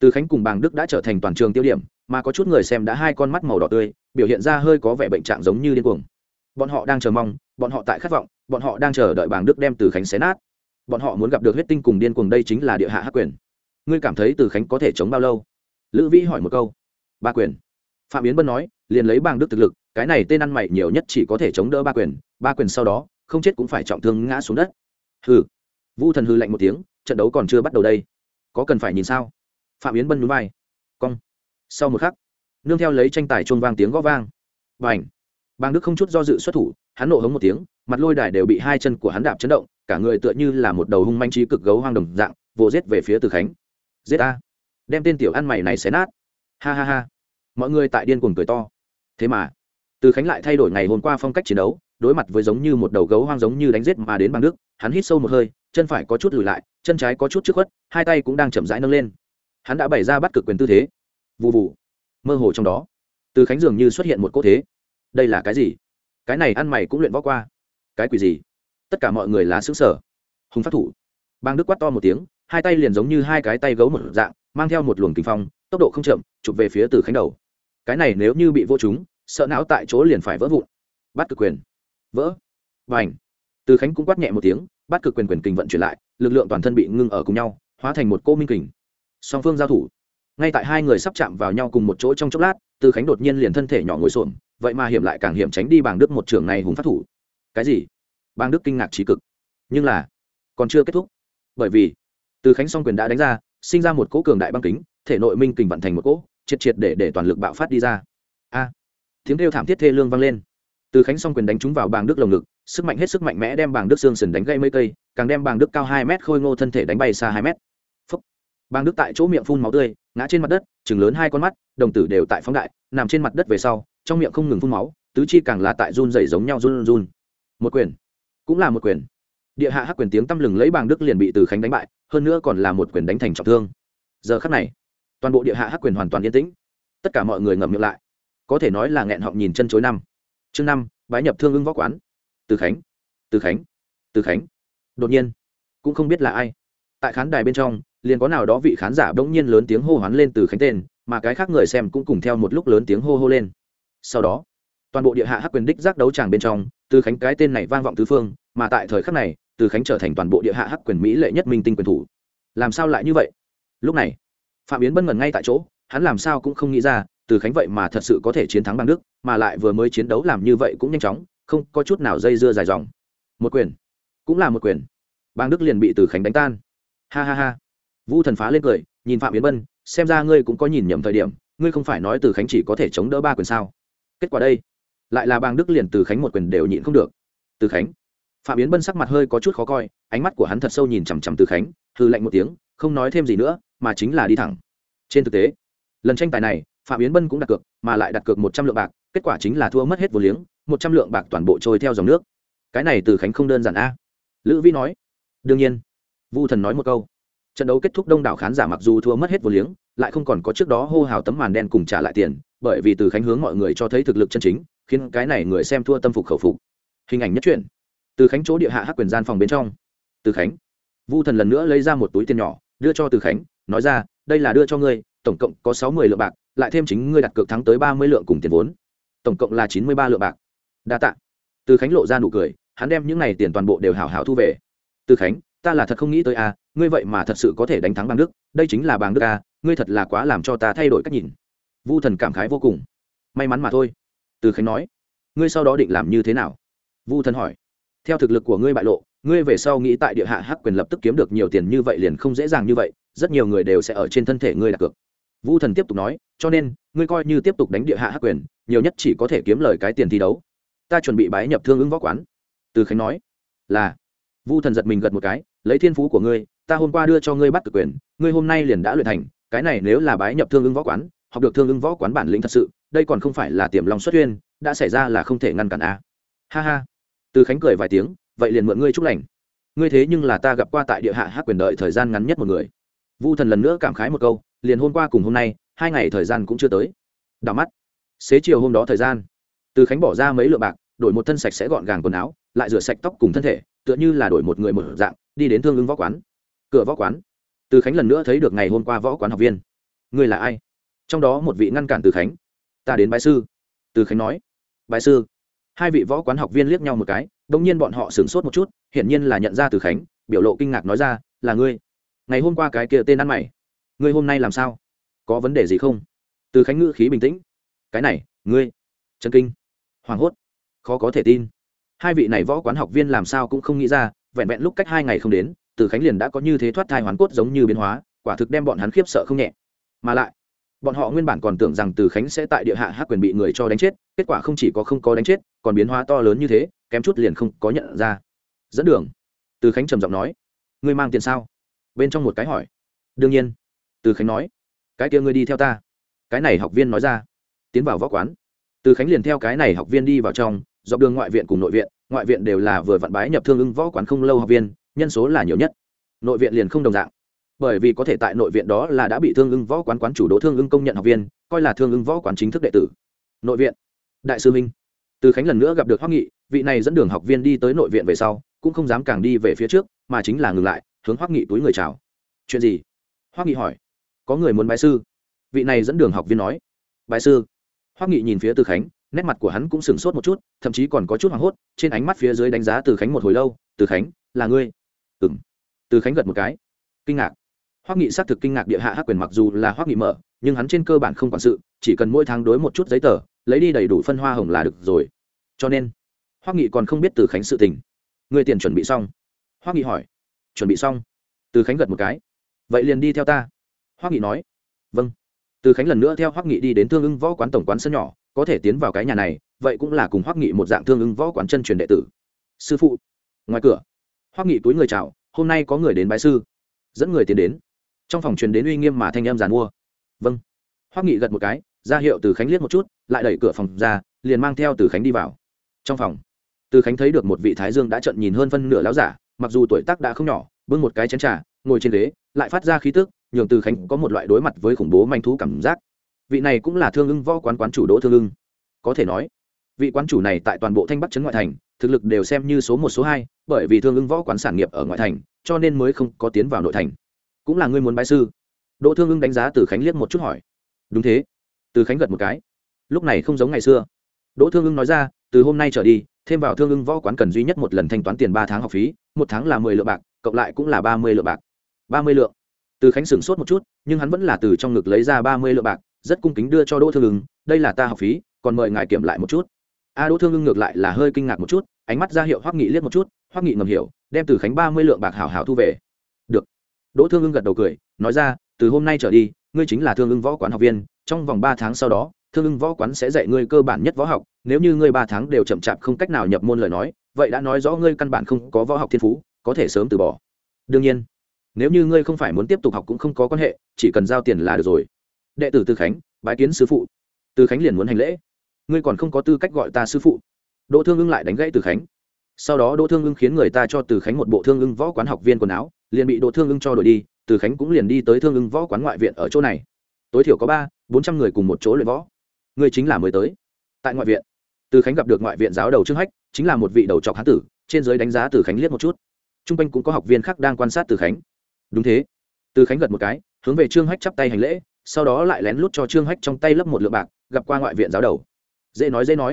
từ khánh cùng bàng đức đã trở thành toàn trường tiêu điểm, mà có chút người xem đã hai con mắt màu đỏ tươi, biểu hiện ra hơi có vẻ bệnh trạng giống như điên cuồng. Bọn họ đang chờ mong, bọn họ tại khát vọng, bọn họ đang chờ đợi bàng đức đem từ khánh xé nát. Bọn họ muốn gặp được huyết tinh cùng điên cuồng đây chính là địa hạ hắc quyền. Ngươi cảm thấy từ khánh có thể chống bao lâu? Lữ vĩ hỏi một câu. Ba quyền. Phạm yến bân nói, liền lấy bàng đức thực lực, cái này tên ăn mày nhiều nhất chỉ có thể chống đỡ ba quyền ba quyền sau đó, không chết cũng phải trọng thương ngã xuống đất. Hừ. Vu thần hư lạnh một tiếng, trận đấu còn chưa bắt đầu đây. Có cần phải nhìn sao? Phạm yến bân núi vai. Cong. Sau một khắc, nương theo lấy tranh tài chuông vang tiếng gõ vang. B à n h bàng đức không chút do dự xuất thủ, hắn nộ hống một tiếng, mặt lôi đài đều bị hai chân của hắn đạp chấn động, cả người tựa như là một đầu hung manh trí cực gấu hoang đồng dạng, vồ rết về phía từ khánh. Giết a! Đem tên tiểu ăn mày này xé nát. Ha ha ha. Mọi người tại điên cuồng cười to. Thế mà, từ khánh lại thay đổi ngày hôm qua phong cách chiến đấu, đối mặt với giống như một đầu gấu hoang giống như đánh giết mà đến bằng nước, hắn hít sâu một hơi, chân phải có chút lùi lại, chân trái có chút trước khuất, hai tay cũng đang chậm rãi nâng lên. Hắn đã bày ra bắt cực quyền tư thế. Vụ vụ mơ hồ trong đó, từ khánh dường như xuất hiện một cỗ thế. Đây là cái gì? Cái này ăn mày cũng luyện võ qua. Cái quỷ gì? Tất cả mọi người là xứ sở hùng phát thủ. Bang đức quát to một tiếng, hai tay liền giống như hai cái tay gấu một dạng mang theo một luồng kinh phong, tốc độ không chậm, chụp về phía từ khánh đầu. Cái này nếu như bị vô chúng sợ não tại chỗ liền phải vỡ vụn. Bắt cực quyền. Vỡ. Và ảnh từ khánh cũng quát nhẹ một tiếng, bắt cực quyền quyền kình vận chuyển lại, lực lượng toàn thân bị ngưng ở cùng nhau, hóa thành một cô minh kình. Song phương giao thủ. Ngay tại hai người sắp chạm vào nhau cùng một chỗ trong chốc lát, từ khánh đột nhiên liền thân thể nhỏ ngồi xổm, vậy mà hiểm lại càng hiểm tránh đi bàng đức một trường này hùng phát thủ. Cái gì? Bàng đức kinh ngạc trí cực. Nhưng là còn chưa kết thúc. Bởi vì, từ khánh song quyền đã đánh ra sinh ra một cỗ cường đại băng kính, thể nội minh kình vận thành một cỗ, triệt triệt để để toàn lực bạo phát đi ra. A! Tiếng kêu thảm thiết thê lương vang lên. Từ khánh song quyền đánh trúng vào bàng đức lồng ngực, sức mạnh hết sức mạnh mẽ đem bàng đức xương sần đánh gây mấy cây, càng đem bàng đức cao hai mét khôi ngô thân thể đánh bay xa hai mét. Phúc! Bàng đức tại chỗ miệng phun máu tươi, ngã trên mặt đất chừng lớn hai con mắt, đồng tử đều tại phóng đại, nằm trên mặt đất về sau, trong miệng không ngừng phun máu, tứ chi càng là tại run dày giống nhau run run. Một quyền! Cũng là một quyền. Địa hạ hắc quyền tiếng tăm lừng lấy bàng đức liền bị từ khánh đánh bại hơn nữa còn là một quyền đánh thành trọng thương. Giờ khắc này, toàn bộ địa hạ hắc quyền hoàn toàn yên tĩnh. Tất cả mọi người ngậm miệng lại. Có thể nói là nghẹn họng nhìn chân chối năm. Chương năm, bái nhập thương ưng võ quán. Từ khánh từ khánh từ khánh. Đột nhiên, cũng không biết là ai. Tại khán đài bên trong, liền có nào đó vị khán giả bỗng nhiên lớn tiếng hô hoán lên từ khánh tên, mà cái khác người xem cũng cùng theo một lúc lớn tiếng hô hô lên. Sau đó, toàn bộ địa hạ hắc quyền đích giác đấu tràng bên trong, từ khánh cái tên này vang vọng tứ phương, mà tại thời khắc này từ khánh trở thành toàn bộ địa hạ hắc quyền mỹ lệ nhất minh tinh quyền thủ. Làm sao lại như vậy? Lúc này, phạm yến bân ngần ngay tại chỗ, hắn làm sao cũng không nghĩ ra, từ khánh vậy mà thật sự có thể chiến thắng bang đức, mà lại vừa mới chiến đấu làm như vậy cũng nhanh chóng, không có chút nào dây dưa dài dòng. Một quyền, cũng là một quyền. Bang đức liền bị từ khánh đánh tan. Ha ha ha. Vu thần phá lên cười, nhìn phạm yến bân, xem ra ngươi cũng có nhìn nhầm thời điểm, ngươi không phải nói từ khánh chỉ có thể chống đỡ ba quyền sao? Kết quả đây, lại là bang đức liền từ khánh một quyền đều nhịn không được. Từ khánh phạm yến bân sắc mặt hơi có chút khó coi, ánh mắt của hắn thật sâu nhìn chằm chằm từ khánh hư lạnh một tiếng, không nói thêm gì nữa, mà chính là đi thẳng. Trên thực tế, lần tranh tài này, phạm yến bân cũng đặt cược, mà lại đặt cược một trăm lượng bạc, kết quả chính là thua mất hết vô liếng, một trăm lượng bạc toàn bộ trôi theo dòng nước. Cái này từ khánh không đơn giản a. Lữ vi nói, đương nhiên. Vu thần nói một câu, trận đấu kết thúc đông đảo khán giả mặc dù thua mất hết vô liếng, lại không còn có trước đó hô hào tấm màn đen cùng trả lại tiền, bởi vì từ khánh hướng mọi người cho thấy thực lực chân chính, khiến cái này người xem thua tâm phục khẩu phục. Hình ảnh nhất truyện từ khánh chỗ địa hạ hắc quyền gian phòng bên trong. Từ khánh, vu thần lần nữa lấy ra một túi tiền nhỏ, đưa cho từ khánh, nói ra, đây là đưa cho ngươi, tổng cộng có sáu mươi lượng bạc, lại thêm chính ngươi đặt cược thắng tới ba mươi lượng cùng tiền vốn. Tổng cộng là chín mươi ba lượng bạc. Đa t ạ từ khánh lộ ra nụ cười, hắn đem những n à y tiền toàn bộ đều hảo hảo thu về. Từ khánh, ta là thật không nghĩ tới a, ngươi vậy mà thật sự có thể đánh thắng bằng đức, đây chính là bằng đức a, ngươi thật là quá làm cho ta thay đổi cách nhìn. Vu thần cảm khái vô cùng. May mắn mà thôi. Từ khánh nói. Ngươi sau đó định làm như thế nào? Vu thần hỏi theo thực lực của ngươi bại lộ, ngươi về sau nghĩ tại địa hạ hắc quyền lập tức kiếm được nhiều tiền như vậy liền không dễ dàng như vậy, rất nhiều người đều sẽ ở trên thân thể ngươi đặt cược. Vu thần tiếp tục nói, cho nên, ngươi coi như tiếp tục đánh địa hạ hắc quyền, nhiều nhất chỉ có thể kiếm lời cái tiền thi đấu. Ta chuẩn bị bái nhập thương ứng võ quán. Từ khánh nói, là. Vu thần giật mình gật một cái, lấy thiên phú của ngươi, ta hôm qua đưa cho ngươi bắt cực quyền, ngươi hôm nay liền đã luyện thành, cái này nếu là bái nhập thương ứng võ quán, học được thương ứng võ quán bản lĩnh thật sự, đây còn không phải là tiềm lòng xuất huyên, đã xảy ra là không thể ngăn cản a à. ha ha từ khánh cười vài tiếng, vậy liền mượn ngươi chúc lành. Ngươi thế nhưng là ta gặp qua tại địa hạ hát quyền đợi thời gian ngắn nhất một người. Vu thần lần nữa cảm khái một câu, liền hôm qua cùng hôm nay, hai ngày thời gian cũng chưa tới. Đào mắt. Xế chiều hôm đó thời gian, từ khánh bỏ ra mấy lượng bạc, đổi một thân sạch sẽ gọn gàng quần áo, lại rửa sạch tóc cùng thân thể, tựa như là đổi một người một dạng, đi đến thương ứng võ quán. Cửa võ quán. Từ khánh lần nữa thấy được ngày hôm qua võ quán học viên. Ngươi là ai? Trong đó một vị ngăn cản từ khánh. Ta đến bái sư. Từ khánh nói. Bái sư? Hai vị võ quán học viên liếc nhau một cái đông nhiên bọn họ sửng sốt một chút, hiển nhiên là nhận ra từ khánh, biểu lộ kinh ngạc nói ra, là ngươi. Ngày hôm qua cái kia tên ăn mày, ngươi hôm nay làm sao? Có vấn đề gì không? Từ khánh ngữ khí bình tĩnh. Cái này, ngươi. Chân kinh. Hoảng hốt. Khó có thể tin. Hai vị này võ quán học viên làm sao cũng không nghĩ ra, vẹn vẹn lúc cách hai ngày không đến, từ khánh liền đã có như thế thoát thai hoàn cốt giống như biến hóa, quả thực đem bọn hắn khiếp sợ không nhẹ. Mà lại bọn họ nguyên bản còn tưởng rằng từ khánh sẽ tại địa hạ hát quyền bị người cho đánh chết, kết quả không chỉ có không có đánh chết, còn biến hóa to lớn như thế, kém chút liền không có nhận ra. Dẫn đường. Từ khánh trầm giọng nói, ngươi mang tiền sao? Bên trong một cái hỏi. Đương nhiên. Từ khánh nói, cái kia ngươi đi theo ta. Cái này học viên nói ra. Tiến vào võ quán. Từ khánh liền theo cái này học viên đi vào trong, dọc đường ngoại viện cùng nội viện, ngoại viện đều là vừa vặn bái nhập thương ưng võ quán không lâu học viên, nhân số là nhiều nhất. Nội viện liền không đồng dạng bởi vì có thể tại nội viện đó là đã bị thương ưng võ quán quán chủ đỗ thương ưng công nhận học viên, coi là thương ưng võ quán chính thức đệ tử. Nội viện. Đại sư minh. Từ khánh lần nữa gặp được hoắc nghị, vị này dẫn đường học viên đi tới nội viện về sau, cũng không dám càng đi về phía trước, mà chính là ngừng lại, hướng hoắc nghị túi người chào. Chuyện gì? Hoắc nghị hỏi. Có người muốn bái sư. Vị này dẫn đường học viên nói. Bái sư? Hoắc nghị nhìn phía từ khánh, nét mặt của hắn cũng sửng sốt một chút, thậm chí còn có chút hoảng hốt, trên ánh mắt phía dưới đánh giá từ khánh một hồi lâu. Từ khánh, là ngươi? Ừng từ khánh gật một cái. Kinh ngạc hoắc nghị xác thực kinh ngạc địa hạ hắc quyền mặc dù là hoắc nghị mở, nhưng hắn trên cơ bản không quản sự, chỉ cần mỗi tháng đối một chút giấy tờ, lấy đi đầy đủ phân hoa hồng là được rồi. Cho nên, hoắc nghị còn không biết từ khánh sự tình. Người tiền chuẩn bị xong. Hoắc nghị hỏi. Chuẩn bị xong. Từ khánh gật một cái. Vậy liền đi theo ta. Hoắc nghị nói. Vâng. Từ khánh lần nữa theo hoắc nghị đi đến thương ưng võ quán tổng quán sân nhỏ, có thể tiến vào cái nhà này, vậy cũng là cùng hoắc nghị một dạng thương ưng võ quán chân truyền đệ tử. Sư phụ. Ngoài cửa, hoắc nghị túi người chào, hôm nay có người đến bái sư. Dẫn người tiến đến trong phòng truyền đến uy nghiêm mà thanh em giàn mua. Vâng. Hoắc nghị gật một cái, ra hiệu từ khánh liếc một chút, lại đẩy cửa phòng ra, liền mang theo từ khánh đi vào. Trong phòng, từ khánh thấy được một vị thái dương đã trận nhìn hơn phân nửa láo giả, mặc dù tuổi tác đã không nhỏ, bưng một cái chén trà, ngồi trên ghế, lại phát ra khí tức, nhường từ khánh có một loại đối mặt với khủng bố manh thú cảm giác. Vị này cũng là thương ưng võ quán quán chủ đỗ thương ưng. Có thể nói, vị quán chủ này tại toàn bộ thanh bắc trấn ngoại thành, thực lực đều xem như số một, số hai, bởi vì thương ưng võ quán sản nghiệp ở ngoại thành, cho nên mới không có tiến vào nội thành cũng là ngươi muốn bái sư. Đỗ thương ưng đánh giá từ khánh liếc một chút hỏi. Đúng thế. Từ khánh gật một cái. Lúc này không giống ngày xưa. Đỗ thương ưng nói ra, từ hôm nay trở đi, thêm vào thương ưng võ quán cần duy nhất một lần thanh toán tiền ba tháng học phí, một tháng là mười lượng bạc, cộng lại cũng là ba mươi lượng bạc. Ba mươi lượng. Từ khánh sửng sốt một chút, nhưng hắn vẫn là từ trong ngực lấy ra ba mươi lượng bạc, rất cung kính đưa cho đỗ thương ưng, đây là ta học phí, còn mời ngài kiểm lại một chút. A đỗ thương ưng ngược lại là hơi kinh ngạc một chút, ánh mắt ra hiệu hoắc nghị liếc một chút, hoắc nghị ngầm hiểu, đem từ khánh ba mươi lượng bạc hảo hảo thu về đỗ thương ưng gật đầu cười, nói ra, từ hôm nay trở đi, ngươi chính là thương ưng võ quán học viên, trong vòng ba tháng sau đó, thương ưng võ quán sẽ dạy ngươi cơ bản nhất võ học, nếu như ngươi ba tháng đều chậm chạp không cách nào nhập môn lời nói, vậy đã nói rõ ngươi căn bản không có võ học thiên phú, có thể sớm từ bỏ. Đương nhiên, nếu như ngươi không phải muốn tiếp tục học cũng không có quan hệ, chỉ cần giao tiền là được rồi. Đệ tử tư khánh, bái kiến sư phụ. Tư khánh liền muốn hành lễ. Ngươi còn không có tư cách gọi ta sư phụ. Đỗ thương ưng lại đánh gãy từ khánh. Sau đó đỗ thương ưng khiến người ta cho từ khánh một bộ thương ưng võ quán học viên quần áo liền bị đỗ thương ưng cho đổi đi, từ khánh cũng liền đi tới thương ưng võ quán ngoại viện ở chỗ này. Tối thiểu có ba, bốn trăm người cùng một chỗ luyện võ. Ngươi chính là mới tới. Tại ngoại viện, từ khánh gặp được ngoại viện giáo đầu trương hách, chính là một vị đầu trọc hán tử, trên giới đánh giá từ khánh liếc một chút. T r u n g quanh cũng có học viên khác đang quan sát từ khánh. Đúng thế. Từ khánh gật một cái, hướng về trương hách chắp tay hành lễ, sau đó lại lén lút cho trương hách trong tay lấp một lượng bạc, gặp qua ngoại viện giáo đầu. Dễ nói dễ nói.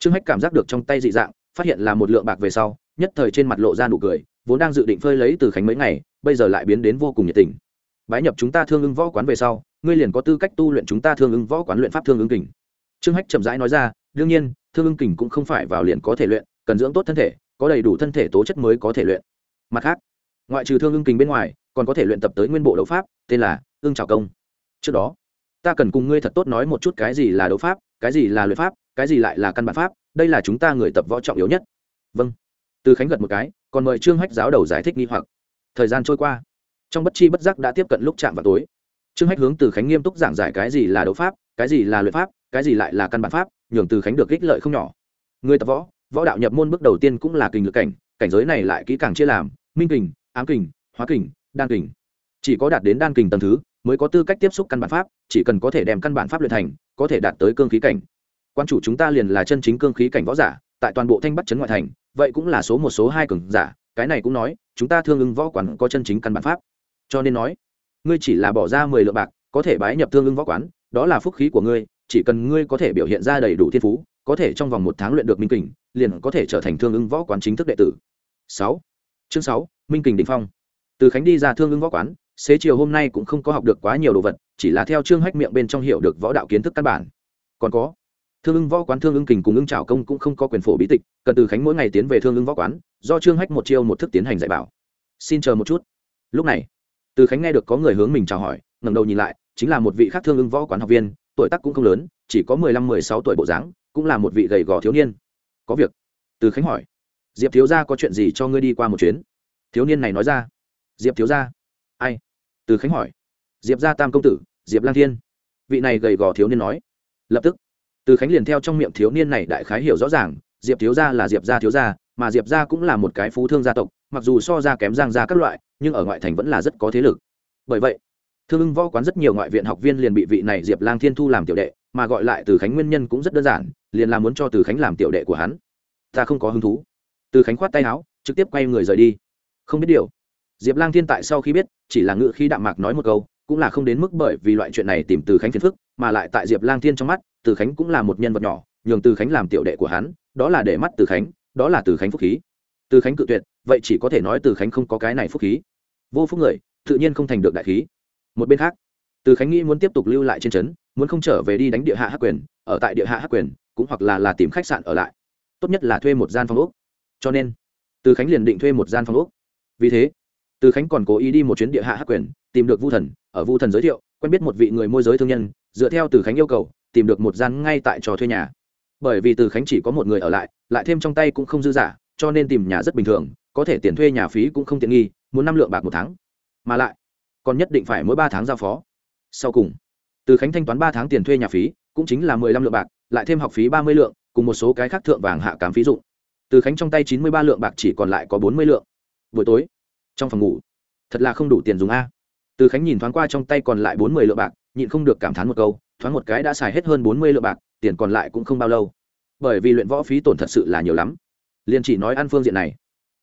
Trương hách cảm giác được trong tay dị dạng, phát hiện là một lượng bạc về sau, nhất thời trên mặt lộ ra nụ cười vốn đang dự định phơi lấy từ khánh mấy ngày, bây giờ lại biến đến vô cùng nhiệt tình. Bái nhập chúng ta thương ưng võ quán về sau, ngươi liền có tư cách tu luyện chúng ta thương ưng võ quán luyện pháp thương ưng kình. Trương hách chậm rãi nói ra, đương nhiên, thương ưng kình cũng không phải vào liền có thể luyện, cần dưỡng tốt thân thể, có đầy đủ thân thể tố chất mới có thể luyện. Mặt khác, ngoại trừ thương ưng kình bên ngoài, còn có thể luyện tập tới nguyên bộ đấu pháp, tên là ương trào công. Trước đó, ta cần cùng ngươi thật tốt nói một chút cái gì là đấu pháp, cái gì là luyện pháp, cái gì lại là căn bản pháp, đây là chúng ta người tập võ trọng yếu nhất. Vâng. Từ khánh gật một cái còn mời trương hách giáo đầu giải thích nghi hoặc. Thời gian trôi qua, trong bất chi bất giác đã tiếp cận lúc chạm vào tối. Trương hách hướng từ khánh nghiêm túc giảng giải cái gì là đấu pháp, cái gì là luyện pháp, cái gì lại là căn bản pháp, nhường từ khánh được ích lợi không nhỏ. Người tập võ võ đạo nhập môn bước đầu tiên cũng là kình lực cảnh cảnh giới này lại kỹ càng chia làm, minh kình, ám kình, hóa kình, đan kình. Chỉ có đạt đến đan kình tầng thứ, mới có tư cách tiếp xúc căn bản pháp, chỉ cần có thể đem căn bản pháp luyện thành, có thể đạt tới cương khí cảnh. Quan chủ chúng ta liền là chân chính cương khí cảnh võ giả, tại toàn bộ thanh bắc trấn ngoại thành vậy cũng là số một số hai cường giả, cái này cũng nói, chúng ta thương ưng võ quán có chân chính căn bản pháp. Cho nên nói, ngươi chỉ là bỏ ra mười lượng bạc, có thể bái nhập thương ưng võ quán, đó là phúc khí của ngươi, chỉ cần ngươi có thể biểu hiện ra đầy đủ thiên phú, có thể trong vòng một tháng luyện được minh kình, liền có thể trở thành thương ưng võ quán chính thức đệ tử. Sáu. Chương sáu, minh kình đình phong. Từ khánh đi ra thương ưng võ quán, xế chiều hôm nay cũng không có học được quá nhiều đồ vật, chỉ là theo chương hách miệng bên trong hiểu được võ đạo kiến thức căn bản. Còn có thương ưng võ quán, thương ưng kình cùng ưng trào công cũng không có quyền phổ bí tịch, cần từ khánh mỗi ngày tiến về thương ưng võ quán, do trương hách một chiêu một thức tiến hành dạy bảo. Xin chờ một chút. Lúc này, từ khánh nghe được có người hướng mình chào hỏi, ngẩng đầu nhìn lại, chính là một vị khác thương ưng võ quán học viên, tuổi tác cũng không lớn, chỉ có mười lăm, mười sáu tuổi bộ dáng, cũng là một vị gầy gò thiếu niên. Có việc. Từ khánh hỏi, diệp thiếu gia có chuyện gì cho ngươi đi qua một chuyến? Thiếu niên này nói ra, diệp thiếu gia. Ai? Từ khánh hỏi, diệp gia tam công tử, diệp lang thiên. Vị này gầy gò thiếu niên nói, lập tức từ khánh liền theo trong miệng thiếu niên này đại khái hiểu rõ ràng, diệp thiếu gia là diệp gia thiếu gia, mà diệp gia cũng là một cái phú thương gia tộc, mặc dù so ra kém giang gia các loại, nhưng ở ngoại thành vẫn là rất có thế lực. Bởi vậy, thương ưng võ quán rất nhiều ngoại viện học viên liền bị vị này diệp lang thiên thu làm tiểu đệ, mà gọi lại từ khánh nguyên nhân cũng rất đơn giản, liền là muốn cho từ khánh làm tiểu đệ của hắn. Ta không có hứng thú. Từ khánh khoát tay áo, trực tiếp quay người rời đi. Không biết điều, diệp lang thiên tại sau khi biết, chỉ là ngự khí đạm mạc nói một câu cũng là không đến mức bởi vì loại chuyện này tìm từ khánh phiền phức, mà lại tại diệp lang thiên trong mắt, từ khánh cũng là một nhân vật nhỏ, nhường từ khánh làm tiểu đệ của hắn, đó là để mắt từ khánh, đó là từ khánh phúc khí. Từ khánh cự tuyệt, vậy chỉ có thể nói từ khánh không có cái này phúc khí. Vô phúc người, tự nhiên không thành được đại khí. Một bên khác, từ khánh nghĩ muốn tiếp tục lưu lại trên trấn, muốn không trở về đi đánh địa hạ hắc quyền, ở tại địa hạ hắc quyền, cũng hoặc là là tìm khách sạn ở lại. Tốt nhất là thuê một gian phòng úc cho nên, từ khánh liền định thuê một gian phòng úc vì thế từ khánh còn cố ý đi một chuyến địa hạ hắc quyền, tìm được vu thần, ở vu thần giới thiệu, quen biết một vị người môi giới thương nhân, dựa theo từ khánh yêu cầu, tìm được một gian ngay tại trò thuê nhà. Bởi vì từ khánh chỉ có một người ở lại lại thêm trong tay cũng không dư giả, cho nên tìm nhà rất bình thường, có thể tiền thuê nhà phí cũng không tiện nghi, muốn năm lượng bạc một tháng. Mà lại, còn nhất định phải mỗi ba tháng giao phó. Sau cùng, từ khánh thanh toán ba tháng tiền thuê nhà phí, cũng chính là mười lăm lượng bạc, lại thêm học phí ba mươi lượng, cùng một số cái khác thượng vàng hạ cám phí dụng. Từ khánh trong tay chín mươi ba lượng bạc chỉ còn lại có bốn mươi lượng. Buổi tối trong phòng ngủ. Thật là không đủ tiền dùng a. Từ khánh nhìn thoáng qua trong tay còn lại bốn mươi lượng bạc, nhịn không được cảm thán một câu, thoáng một cái đã xài hết hơn bốn mươi lượng bạc, tiền còn lại cũng không bao lâu. Bởi vì luyện võ phí tổn thật sự là nhiều lắm. Liền chỉ nói ăn phương diện này.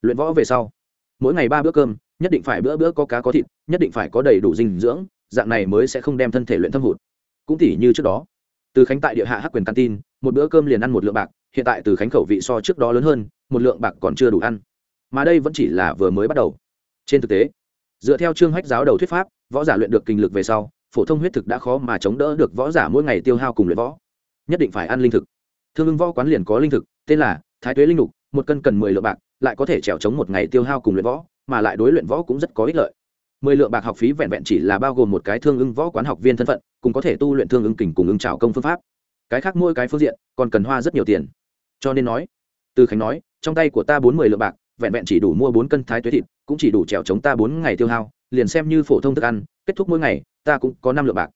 Luyện võ về sau, mỗi ngày ba bữa cơm, nhất định phải bữa bữa có cá có thịt, nhất định phải có đầy đủ dinh dưỡng, dạng này mới sẽ không đem thân thể luyện thâm hụt. Cũng tỉ như trước đó, từ khánh tại địa hạ hắc quyền căn tin, một bữa cơm liền ăn một lượng bạc, hiện tại từ khánh khẩu vị so trước đó lớn hơn, một lượng bạc còn chưa đủ ăn. Mà đây vẫn chỉ là vừa mới bắt đầu trên thực tế, dựa theo chương hách giáo đầu thuyết pháp, võ giả luyện được kinh lực về sau, phổ thông huyết thực đã khó mà chống đỡ được võ giả mỗi ngày tiêu hao cùng luyện võ. Nhất định phải ăn linh thực. Thương ưng võ quán liền có linh thực, tên là thái tuế linh lục, một cân cần mười lượng bạc, lại có thể trèo chống một ngày tiêu hao cùng luyện võ, mà lại đối luyện võ cũng rất có ích lợi. Mười lượng bạc học phí vẹn vẹn chỉ là bao gồm một cái thương ưng võ quán học viên thân phận, cùng có thể tu luyện thương ưng kình cùng ưng trào công phương pháp. Cái khác mỗi cái phương diện còn cần hoa rất nhiều tiền. Cho nên nói, từ khánh nói, trong tay của ta bốn mươi lượng bạc vẹn vẹn chỉ đủ mua bốn cân thái tuế thịt, cũng chỉ đủ trèo chống ta bốn ngày tiêu hao, liền xem như phổ thông thức ăn, kết thúc mỗi ngày, ta cũng có năm lượng bạc.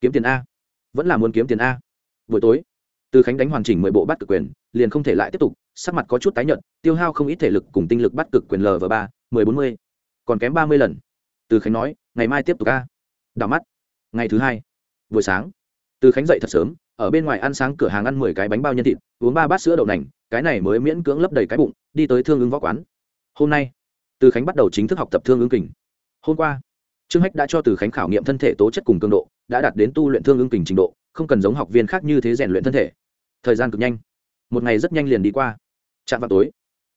Kiếm tiền a. Vẫn là muốn kiếm tiền a. Buổi tối, từ khánh đánh hoàn chỉnh mười bộ bắt cực quyền, liền không thể lại tiếp tục, sắc mặt có chút tái nhợt, tiêu hao không ít thể lực cùng tinh lực bắt cực quyền l và ba, mười bốn mươi, còn kém ba mươi lần. Từ khánh nói, ngày mai tiếp tục a. Đảo mắt. Ngày thứ hai, buổi sáng, từ khánh dậy thật sớm, ở bên ngoài ăn sáng cửa hàng ăn mười cái bánh bao nhân thịt uống ba bát sữa đậu nành, cái này mới miễn cưỡng lấp đầy cái bụng, đi tới thương ứng võ quán. Hôm nay, từ khánh bắt đầu chính thức học tập thương ứng kình. Hôm qua, trương hách đã cho từ khánh khảo nghiệm thân thể tố chất cùng cường độ, đã đạt đến tu luyện thương ứng kình trình độ, không cần giống học viên khác như thế rèn luyện thân thể. Thời gian cực nhanh. Một ngày rất nhanh liền đi qua. Chạm vào tối,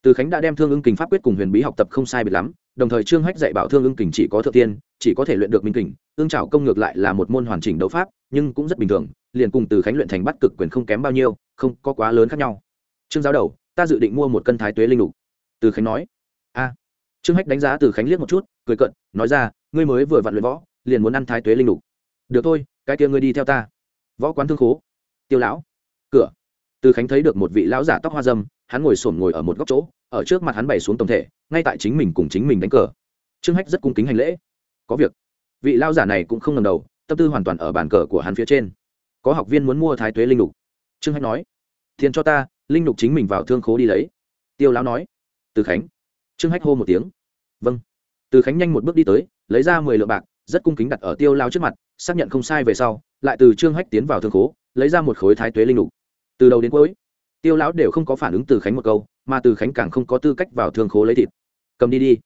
từ khánh đã đem thương ứng kình pháp quyết cùng huyền bí học tập không sai biệt lắm, đồng thời trương hách dạy bảo thương ứng kình chỉ có thượng tiên, chỉ có thể luyện được minh kình ương trảo công ngược lại là một môn hoàn chỉnh đấu pháp, nhưng cũng rất bình thường liền cùng từ khánh luyện thành bắt cực quyền không kém bao nhiêu, không có quá lớn khác nhau. Trương giáo đầu, ta dự định mua một cân thái tuế linh lục. Từ khánh nói. A. Trương hách đánh giá từ khánh liếc một chút, cười cận nói ra, ngươi mới vừa vặn luyện võ, liền muốn ăn thái tuế linh lục. Được thôi, cái kia ngươi đi theo ta. Võ quán thương khố. Tiêu lão. Cửa. Từ khánh thấy được một vị lão giả tóc hoa dâm, hắn ngồi sổm ngồi ở một góc chỗ, ở trước mặt hắn bày xuống tổng thể, ngay tại chính mình cùng chính mình đánh cờ. Trương hách rất cung kính hành lễ. Có việc. Vị lão giả này cũng không ngầm đầu, tâm tư hoàn toàn ở bàn cờ của hắn phía trên có học viên muốn mua thái tuế linh lục. Trương hách nói, tiền cho ta, linh lục chính mình vào thương khố đi lấy. Tiêu lão nói, từ khánh. Trương hách hô một tiếng vâng. Từ khánh nhanh một bước đi tới, lấy ra mười lượng bạc, rất cung kính đặt ở tiêu lao trước mặt, xác nhận không sai về sau, lại từ trương hách tiến vào thương khố, lấy ra một khối thái tuế linh lục. Từ đầu đến cuối, tiêu lão đều không có phản ứng từ khánh một câu, mà từ khánh càng không có tư cách vào thương khố lấy thịt. Cầm đi đi.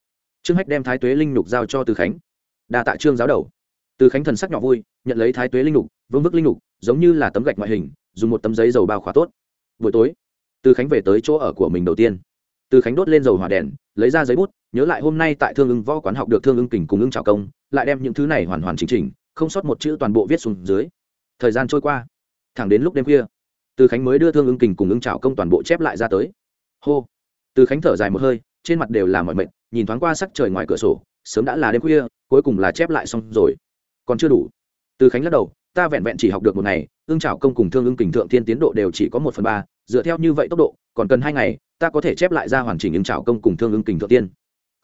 Trương hách đem thái tuế linh lục giao cho từ khánh. Đa tạ trương giáo đầu. Từ khánh thần sắc nhỏ vui, nhận lấy thái tuế linh lục vương vức linh lục giống như là tấm gạch ngoại hình, dùng một tấm giấy dầu bao khóa tốt. Buổi tối, từ khánh về tới chỗ ở của mình đầu tiên. Từ khánh đốt lên dầu hỏa đèn, lấy ra giấy bút, nhớ lại hôm nay tại thương ưng võ quán học được thương ưng kình cùng ưng trào công, lại đem những thứ này hoàn hoàn chỉnh chỉnh, không sót một chữ toàn bộ viết xuống dưới. Thời gian trôi qua, thẳng đến lúc đêm khuya, từ khánh mới đưa thương ưng kình cùng ưng trào công toàn bộ chép lại ra tới. Hô! Từ khánh thở dài một hơi, trên mặt đều là mọi mệnh nhìn thoáng qua sắc trời ngoài cửa sổ, sớm đã là đêm khuya, cuối cùng là chép lại xong rồi. Còn chưa đủ. Từ khánh lắc đầu ta vẹn vẹn chỉ học được một ngày, ương trảo công cùng thương ưng kình thượng thiên tiến độ đều chỉ có một phần ba, dựa theo như vậy tốc độ, còn cần hai ngày, ta có thể chép lại ra hoàn chỉnh ương trảo công cùng thương ưng kình thượng tiên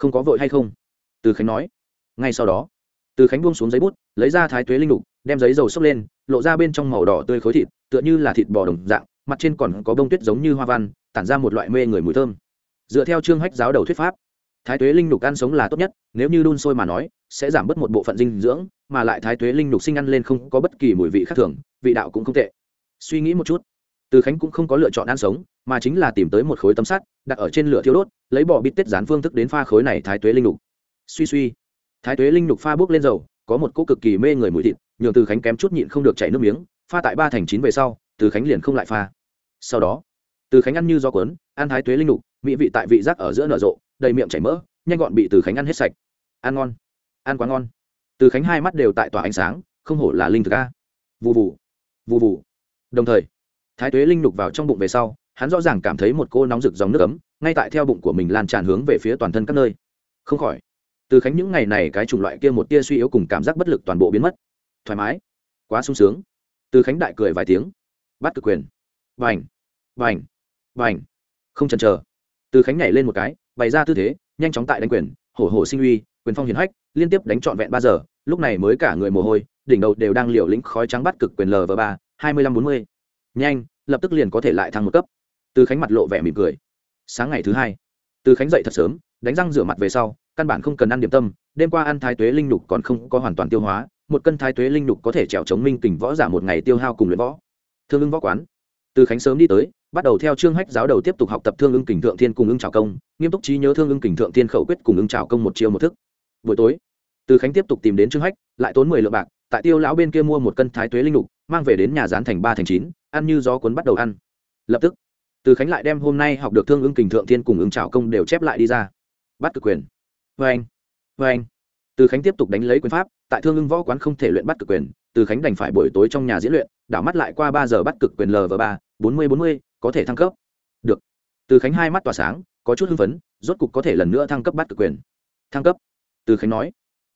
không có vội hay không? Từ khánh nói. Ngay sau đó, từ khánh buông xuống giấy bút, lấy ra thái tuế linh đục đem giấy dầu xốc lên, lộ ra bên trong màu đỏ tươi khối thịt, tựa như là thịt bò đồng dạng, mặt trên còn có bông tuyết giống như hoa văn, tản ra một loại mê người mùi thơm. Dựa theo trương hách giáo đầu thuyết pháp, thái tuế linh đục ăn sống là tốt nhất, nếu như đun sôi mà nói sẽ giảm bớt một bộ phận dinh dưỡng, mà lại thái tuế linh lục sinh ăn lên không có bất kỳ mùi vị khác thường, vị đạo cũng không tệ. Suy nghĩ một chút, từ khánh cũng không có lựa chọn ăn sống, mà chính là tìm tới một khối tấm sắt, đặt ở trên lửa thiêu đốt, lấy bỏ bít tết dán phương thức đến pha khối này thái tuế linh lục suy suy, thái tuế linh lục pha bốc lên dầu, có một cỗ cực kỳ mê người mùi thịt, nhường từ khánh kém chút nhịn không được chảy nước miếng, pha tại ba thành chín về sau, từ khánh liền không lại pha. Sau đó, từ khánh ăn như do cuốn, ăn thái tuế linh lục mỹ vị tại vị giác ở giữa nở rộ, đầy miệng chảy mỡ, nhanh gọn bị từ khánh ăn hết sạch. Ăn ngon ăn quá ngon. Từ khánh hai mắt đều tại tỏa ánh sáng, không hổ là linh thực a. Vụ vụ vụ vụ đồng thời, thái tuế linh lục vào trong bụng về sau, hắn rõ ràng cảm thấy một cô nóng rực dòng nước ấm, ngay tại theo bụng của mình lan tràn hướng về phía toàn thân các nơi. Không khỏi, từ khánh những ngày này cái chủng loại kia một tia suy yếu cùng cảm giác bất lực toàn bộ biến mất. Thoải mái, quá sung sướng. Từ khánh đại cười vài tiếng, bắt cực quyền. Vành vành vành không chần chờ. Từ khánh nhảy lên một cái, bày ra tư thế, nhanh chóng tại đánh quyền, hổ hổ sinh uy quyền phong hiển hách, liên tiếp đánh trọn vẹn ba giờ, lúc này mới cả người mồ hôi, đỉnh đầu đều đang liều lĩnh khói trắng bắt cực quyền lv ba, hai mươi lăm bốn mươi. Nhanh, lập tức liền có thể lại thăng một cấp. Từ khánh mặt lộ vẻ mỉm cười. Sáng ngày thứ hai, từ khánh dậy thật sớm, đánh răng rửa mặt về sau, căn bản không cần ăn điểm tâm, đêm qua ăn thái tuế linh đục còn không có hoàn toàn tiêu hóa, một cân thái tuế linh đục có thể trèo chống minh kình võ giả một ngày tiêu hao cùng luyện võ. Thương ưng võ quán. Từ khánh sớm đi tới, bắt đầu theo chương hách giáo đầu tiếp tục học tập thương ưng kình thượng thiên cùng ưng trào công, nghiêm túc trí nhớ thương ưng kình thượng thiên khẩu quyết cùng ưng trào công một chiêu một thức buổi tối. Từ khánh tiếp tục tìm đến Trương hách, lại tốn mười lượng bạc, tại tiêu lão bên kia mua một cân thái tuế linh lục, mang về đến nhà rán thành ba thành chín, ăn như gió cuốn bắt đầu ăn. Lập tức, từ khánh lại đem hôm nay học được thương ứng kình thượng thiên cùng ứng trào công đều chép lại đi ra. Bắt cực quyền. Vê anh vê anh. Từ khánh tiếp tục đánh lấy quyền pháp, tại thương ứng võ quán không thể luyện bắt cực quyền, từ khánh đành phải buổi tối trong nhà diễn luyện, đảo mắt lại qua ba giờ bắt cực quyền lv ba, bốn mươi bốn mươi, có thể thăng cấp. Được. Từ khánh hai mắt tỏa sáng, có chút hưng phấn, rốt cục có thể lần nữa thăng cấp bắt cực quyền. Thăng cấp từ khánh nói.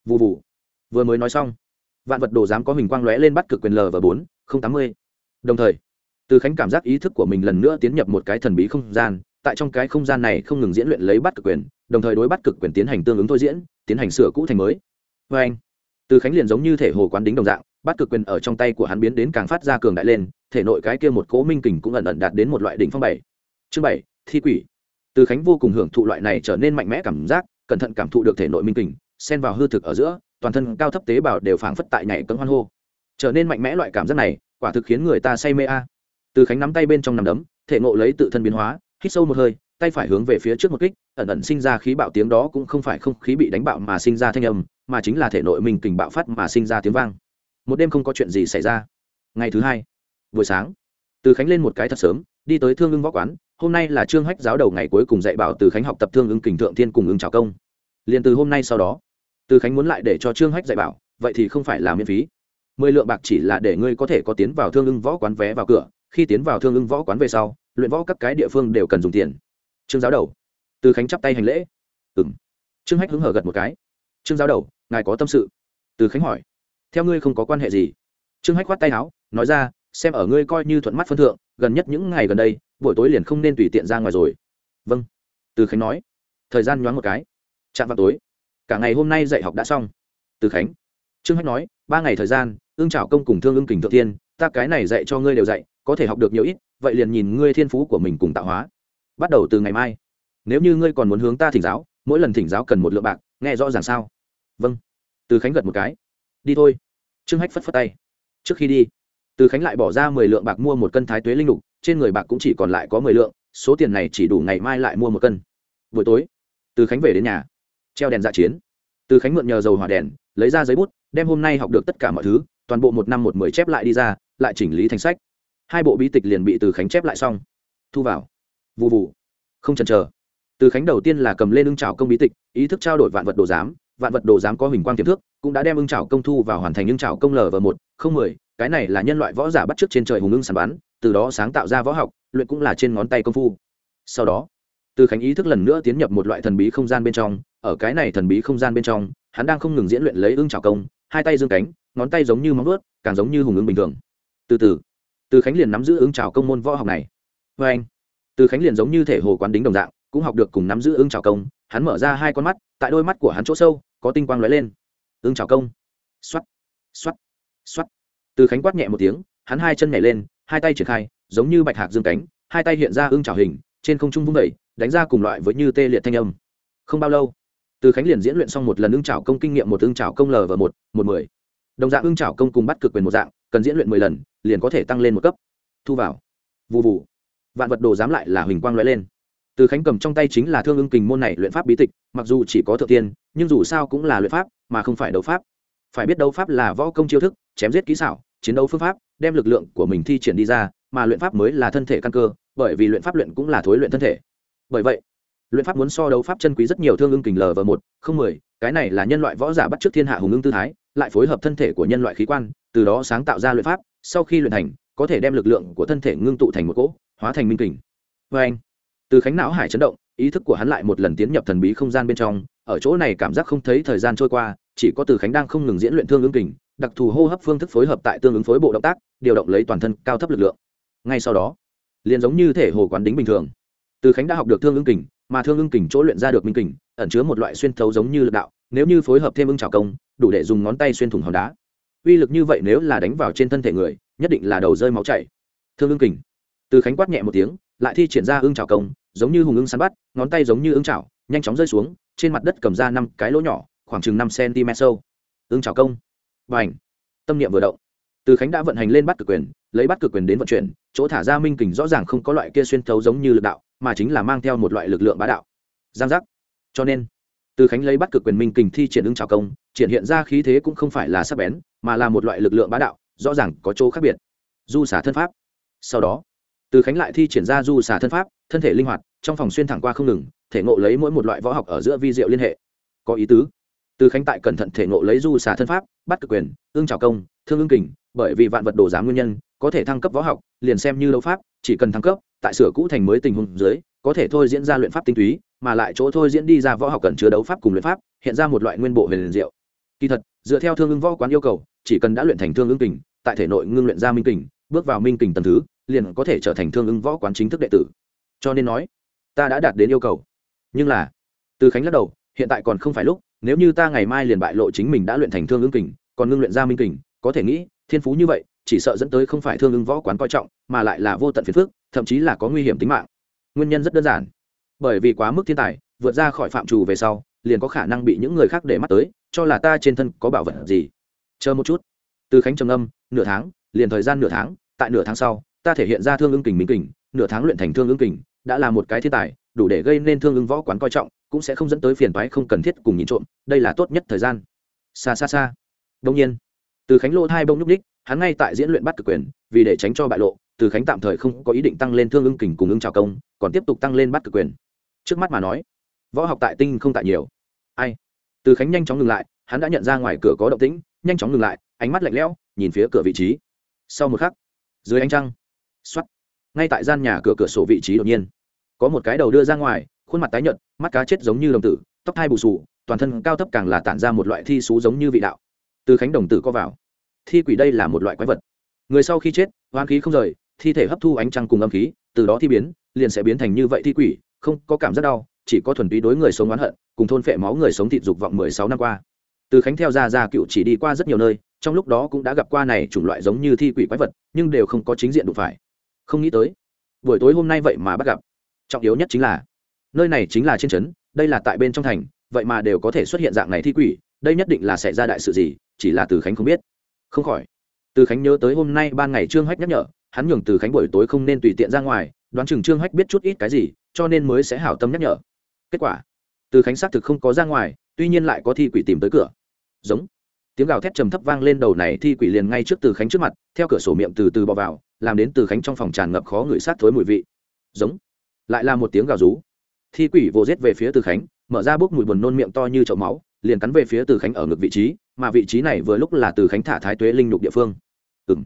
Vụ vụ vừa mới nói xong, vạn vật đồ giám có hình quang lóe lên bắt cực quyền lv bốn, không tám mươi. Đồng thời, từ khánh cảm giác ý thức của mình lần nữa tiến nhập một cái thần bí không gian, tại trong cái không gian này không ngừng diễn luyện lấy bắt cực quyền, đồng thời đối bắt cực quyền tiến hành tương ứng thôi diễn, tiến hành sửa cũ thành mới. Vê anh. Từ khánh liền giống như thể hồ quán đính đồng dạng, bắt cực quyền ở trong tay của hắn biến đến càng phát ra cường đại lên, thể nội cái kia một cỗ minh kình cũng ẩn ẩn đạt đến một loại đỉnh phong bảy. Chương bảy, thi quỷ. Từ khánh vô cùng hưởng thụ loại này trở nên mạnh mẽ cảm giác cẩn thận cảm thụ được thể nội minh kình, xen vào hư thực ở giữa, toàn thân cao thấp tế bào đều phảng phất tại nhảy cấm hoan hô. Trở nên mạnh mẽ loại cảm giác này, quả thực khiến người ta say mê a. Từ khánh nắm tay bên trong nằm đấm, thể ngộ lấy tự thân biến hóa, hít sâu một hơi, tay phải hướng về phía trước một kích, ẩn ẩn sinh ra khí bạo tiếng đó cũng không phải không khí bị đánh bạo mà sinh ra thanh âm, mà chính là thể nội mình kình bạo phát mà sinh ra tiếng vang. Một đêm không có chuyện gì xảy ra. Ngày thứ hai, buổi sáng, từ khánh lên một cái thật sớm, đi tới thương ưng võ quán hôm nay là trương hách giáo đầu ngày cuối cùng dạy bảo từ khánh học tập thương ứng kình thượng thiên cùng ưng trào công. Liền từ hôm nay sau đó, từ khánh muốn lại để cho trương hách dạy bảo, vậy thì không phải là miễn phí. Mười lượng bạc chỉ là để ngươi có thể có tiến vào thương ưng võ quán vé vào cửa, khi tiến vào thương ưng võ quán về sau, luyện võ các cái địa phương đều cần dùng tiền. Trương giáo đầu. Từ khánh chắp tay hành lễ. Ừng trương hách hứng hở gật một cái. Trương giáo đầu, ngài có tâm sự. Từ khánh hỏi. Theo ngươi không có quan hệ gì. Trương hách khoát tay áo, nói ra xem ở ngươi coi như thuận mắt phân thượng, gần nhất những ngày gần đây, buổi tối liền không nên tùy tiện ra ngoài rồi. Vâng. Từ khánh nói. Thời gian nhoáng một cái. Chạm vào tối. Cả ngày hôm nay dạy học đã xong. Từ khánh. Trương hách nói, ba ngày thời gian, ương trảo công cùng thương ương kình thượng thiên ta cái này dạy cho ngươi đều dạy, có thể học được nhiều ít, vậy liền nhìn ngươi thiên phú của mình cùng tạo hóa. Bắt đầu từ ngày mai. Nếu như ngươi còn muốn hướng ta thỉnh giáo, mỗi lần thỉnh giáo cần một lượng bạc, nghe rõ ràng sao? Vâng. Từ khánh gật một cái. Đi thôi. Trương hách phất phất tay. Trước khi đi từ khánh lại bỏ ra mười lượng bạc mua một cân thái tuế linh lục, trên người bạc cũng chỉ còn lại có mười lượng, số tiền này chỉ đủ ngày mai lại mua một cân. Buổi tối, từ khánh về đến nhà, treo đèn dạ chiến. Từ khánh mượn nhờ dầu hỏa đèn, lấy ra giấy bút, đem hôm nay học được tất cả mọi thứ, toàn bộ một năm một mười chép lại đi ra, lại chỉnh lý thành sách. Hai bộ bí tịch liền bị từ khánh chép lại xong. Thu vào. Vụ vụ không chần chờ. Từ khánh đầu tiên là cầm lên ưng trào công bí tịch, ý thức trao đổi vạn vật đồ giám, vạn vật đồ giám có hình quang tiềm thước cũng đã đem ưng trào công thu vào hoàn thành ưng trào công lv một, không mười cái này là nhân loại võ giả bắt t trên trời hùng ưng sàn bắn, từ đó sáng tạo ra võ học, luyện cũng là trên ngón tay công phu. Sau đó, từ khánh ý thức lần nữa tiến nhập một loại thần bí không gian bên trong, ở cái này thần bí không gian bên trong, hắn đang không ngừng diễn luyện lấy ưng trào công, hai tay dương cánh, ngón tay giống như móng ướt càng giống như hùng ưng bình thường. Từ từ từ khánh liền nắm giữ ưng trào công môn võ học này. Vê anh, từ khánh liền giống như thể hồ quán đính đồng dạng, cũng học được cùng nắm giữ ưng trào công, hắn mở ra hai con mắt, tại đôi mắt của hắn chỗ sâu, có tinh quang lóe lên. Ưng trào công. X o á t x o á t x o á t từ khánh quát nhẹ một tiếng, hắn hai chân nhảy lên, hai tay triển khai, giống như bạch hạc dương cánh, hai tay hiện ra ưng trào hình, trên không trung vung vẩy đánh ra cùng loại với như tê liệt thanh âm. Không bao lâu, từ khánh liền diễn luyện xong một lần ưng trào công kinh nghiệm một ưng trào công l và một một mười. Đồng dạng ưng trào công cùng bắt cực quyền một dạng, cần diễn luyện mười lần, liền có thể tăng lên một cấp. Thu vào. Vụ vụ vạn vật đồ dám lại là huỳnh quang lóe lên. Từ khánh cầm trong tay chính là thương ưng kình môn này luyện pháp bí tịch, mặc dù chỉ có thượng tiên, nhưng dù sao cũng là luyện pháp, mà không phải đấu pháp. Phải biết đấu pháp là võ công chiêu thức, chém giết kỹ xảo chiến đấu phương pháp, đem lực lượng của mình thi triển đi ra, mà luyện pháp mới là thân thể căn cơ, bởi vì luyện pháp luyện cũng là thối luyện thân thể. Bởi vậy, luyện pháp muốn so đấu pháp chân quý rất nhiều thương ưng kình lv một, không mười, cái này là nhân loại võ giả bắt trước thiên hạ hùng ưng tư thái, lại phối hợp thân thể của nhân loại khí quan, từ đó sáng tạo ra luyện pháp, sau khi luyện thành, có thể đem lực lượng của thân thể ngưng tụ thành một cỗ, hóa thành minh kình. Vê anh, từ khánh não hải chấn động, ý thức của hắn lại một lần tiến nhập thần bí không gian bên trong, ở chỗ này cảm giác không thấy thời gian trôi qua, chỉ có từ khánh đang không ngừng diễn luyện thương ưng kình đặc thù hô hấp phương thức phối hợp tại tương ứng phối bộ động tác, điều động lấy toàn thân cao thấp lực lượng. Ngay sau đó, liền giống như thể hồ quán đính bình thường. Từ khánh đã học được thương ứng kình, mà thương ưng kình chỗ luyện ra được minh kình, ẩn chứa một loại xuyên thấu giống như lực đạo, nếu như phối hợp thêm ưng trào công, đủ để dùng ngón tay xuyên thủng hòn đá. Uy lực như vậy nếu là đánh vào trên thân thể người, nhất định là đầu rơi máu chảy. Thương ưng kình. Từ khánh quát nhẹ một tiếng, lại thi triển ra ưng trào công, giống như hùng ưng săn bắt, ngón tay giống như ưng trào nhanh chóng rơi xuống, trên mặt đất cầm ra năm cái lỗ nhỏ, khoảng chừng năm cm sâu. Ưng trào công và ảnh. Tâm niệm vừa động, từ khánh đã vận hành lên bắt cực quyền, lấy bắt cực quyền đến vận chuyển, chỗ thả ra minh kình rõ ràng không có loại kia xuyên thấu giống như lực đạo, mà chính là mang theo một loại lực lượng bá đạo. Giang giác. Cho nên, từ khánh lấy bắt cực quyền minh kình thi triển ứng trào công, triển hiện ra khí thế cũng không phải là sắc bén, mà là một loại lực lượng bá đạo, rõ ràng có chỗ khác biệt. Du xả thân pháp. Sau đó, từ khánh lại thi triển ra du xả thân pháp, thân thể linh hoạt, trong phòng xuyên thẳng qua không ngừng, thể ngộ lấy mỗi một loại võ học ở giữa vi diệu liên hệ. Có ý tứ từ khánh tại cẩn thận thể ngộ lấy du xả thân pháp, bắt cực quyền, ương trào công, thương ương kình, bởi vì vạn vật đồ giá nguyên nhân, có thể thăng cấp võ học, liền xem như đấu pháp, chỉ cần thăng cấp, tại sửa cũ thành mới tình huống dưới, có thể thôi diễn ra luyện pháp tinh túy, mà lại chỗ thôi diễn đi ra võ học cần chứa đấu pháp cùng luyện pháp, hiện ra một loại nguyên bộ huyền diệu. Kỳ thật, dựa theo thương ưng võ quán yêu cầu, chỉ cần đã luyện thành thương ưng kình, tại thể nội ngưng luyện ra minh kình, bước vào minh kình tầm thứ, liền có thể trở thành thương ưng võ quán chính thức đệ tử. Cho nên nói, ta đã đạt đến yêu cầu. Nhưng là, từ khánh lắc đầu, hiện tại còn không phải lúc nếu như ta ngày mai liền bại lộ chính mình đã luyện thành thương ưng kình, còn ngưng luyện ra minh kình, có thể nghĩ, thiên phú như vậy, chỉ sợ dẫn tới không phải thương ưng võ quán coi trọng, mà lại là vô tận phiền phức, thậm chí là có nguy hiểm tính mạng. Nguyên nhân rất đơn giản. Bởi vì quá mức thiên tài, vượt ra khỏi phạm trù về sau, liền có khả năng bị những người khác để mắt tới, cho là ta trên thân có bảo vật gì. Chờ một chút. Từ khánh trầm âm nửa tháng, liền thời gian nửa tháng, tại nửa tháng sau, ta thể hiện ra thương ưng kình minh kình, nửa tháng luyện thành thương ưng kình, đã là một cái thiên tài, đủ để gây nên thương ưng võ quán coi trọng cũng sẽ không dẫn tới phiền toái không cần thiết cùng nhìn trộm, đây là tốt nhất thời gian. Xa xa xa. Đông nhiên, từ khánh lô hai bông nhúc ních hắn ngay tại diễn luyện bắt cực quyền, vì để tránh cho bại lộ, từ khánh tạm thời không có ý định tăng lên thương ưng kình cùng ưng trào công, còn tiếp tục tăng lên bắt cực quyền. Trước mắt mà nói, võ học tại tinh không tại nhiều. Ai? Từ khánh nhanh chóng ngừng lại, hắn đã nhận ra ngoài cửa có động tĩnh, nhanh chóng ngừng lại, ánh mắt lạnh lẽo, nhìn phía cửa vị trí. Sau một khắc, dưới ánh trăng x ngay tại gian nhà cửa cửa sổ vị trí đột nhiên, có một cái đầu đưa ra ngoài khuôn mặt tái nhợt, mắt cá chết giống như đồng tử, tóc thai bù sù toàn thân cao thấp càng là tản ra một loại thi xú giống như vị đạo. Từ khánh đồng tử co vào. Thi quỷ đây là một loại quái vật. Người sau khi chết hoán khí không rời, thi thể hấp thu ánh trăng cùng âm khí, từ đó thi biến, liền sẽ biến thành như vậy thi quỷ, không có cảm giác đau, chỉ có thuần túy đối người sống oán hận, cùng thôn phệ máu người sống thịt dục vọng mười sáu năm qua. Từ khánh theo ra ra cựu chỉ đi qua rất nhiều nơi, trong lúc đó cũng đã gặp qua này chủng loại giống như thi quỷ quái vật, nhưng đều không có chính diện đụng phải. Không nghĩ tới, buổi tối hôm nay vậy mà bắt gặp. Trọng yếu nhất chính là nơi này chính là trên trấn, đây là tại bên trong thành, vậy mà đều có thể xuất hiện dạng này thi quỷ, đây nhất định là sẽ ra đại sự gì, chỉ là từ khánh không biết. Không khỏi, từ khánh nhớ tới hôm nay ban ngày trương hách nhắc nhở, hắn nhường từ khánh buổi tối không nên tùy tiện ra ngoài, đoán chừng trương hách biết chút ít cái gì, cho nên mới sẽ hảo tâm nhắc nhở. Kết quả, từ khánh xác thực không có ra ngoài, tuy nhiên lại có thi quỷ tìm tới cửa. Giống, tiếng gào thét trầm thấp vang lên đầu này thi quỷ liền ngay trước từ khánh trước mặt, theo cửa sổ miệng từ từ bò vào, làm đến từ khánh trong phòng tràn ngập khó ngửi sát thối mùi vị. Giống, lại là một tiếng gào rú thi quỷ vô rết về phía từ khánh, mở ra bốc mùi buồn nôn miệng to như chậu máu, liền cắn về phía từ khánh ở ngực vị trí, mà vị trí này vừa lúc là từ khánh thả thái tuế linh nhục địa phương. Ừ m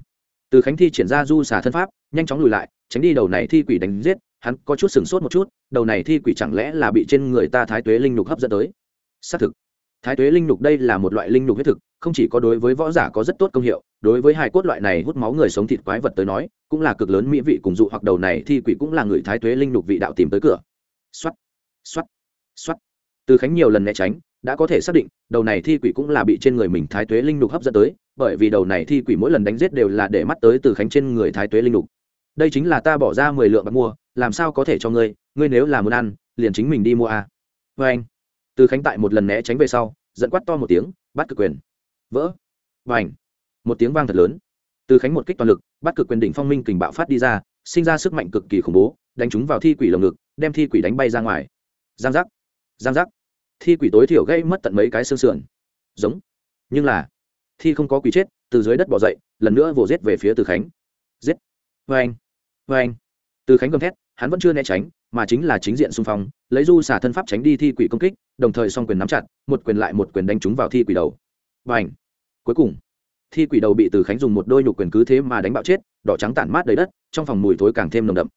từ khánh thi triển ra du xả thân pháp, nhanh chóng lùi lại, tránh đi đầu này thi quỷ đánh giết, hắn có chút sừng sốt một chút, đầu này thi quỷ chẳng lẽ là bị trên người ta thái tuế linh nhục hấp dẫn tới? Xác thực. Thái tuế linh nhục đây là một loại linh nhục huyết thực, không chỉ có đối với võ giả có rất tốt công hiệu, đối với hai cốt loại này hút máu người sống thịt quái vật tới nói, cũng là cực lớn mỹ vị cùng dụ hoặc đầu này thi quỷ cũng là người thái tuế linh nhục vị đạo tìm tới cửa xoắt xoắt xoắt từ khánh nhiều lần né tránh, đã có thể xác định, đầu này thi quỷ cũng là bị trên người mình thái tuế linh lục hấp dẫn tới, bởi vì đầu này thi quỷ mỗi lần đánh giết đều là để mắt tới từ khánh trên người thái tuế linh lục. Đây chính là ta bỏ ra mười lượng bạc mua, làm sao có thể cho ngươi ngươi nếu là muốn ăn, liền chính mình đi mua à. vê anh, từ khánh tại một lần né tránh về sau dẫn quát to một tiếng, bắt cực quyền. Vỡ. Và ảnh một tiếng vang thật lớn. Từ khánh một kích toàn lực, bắt cực quyền đỉnh phong minh kình bạo phát đi ra, sinh ra sức mạnh cực kỳ khủng bố, đánh chúng vào thi quỷ lồng ngực đem thi quỷ đánh bay ra ngoài. Giang giác giang giác. Thi quỷ tối thiểu gây mất tận mấy cái xương sườn. Giống. Nhưng là, thi không có quỷ chết, từ dưới đất bỏ dậy, lần nữa vồ giết về phía từ khánh. Giết. Vê anh vê anh. Từ khánh gầm thét, hắn vẫn chưa né tránh, mà chính là chính diện xung phong, lấy du xả thân pháp tránh đi thi quỷ công kích, đồng thời song quyền nắm chặt, một quyền lại một quyền đánh trúng vào thi quỷ đầu. Và ảnh cuối cùng, thi quỷ đầu bị từ khánh dùng một đôi nhục quyền cứ thế mà đánh bạo chết, đỏ trắng tản mát đầy đất, trong phòng mùi thối càng thêm nồng đậm.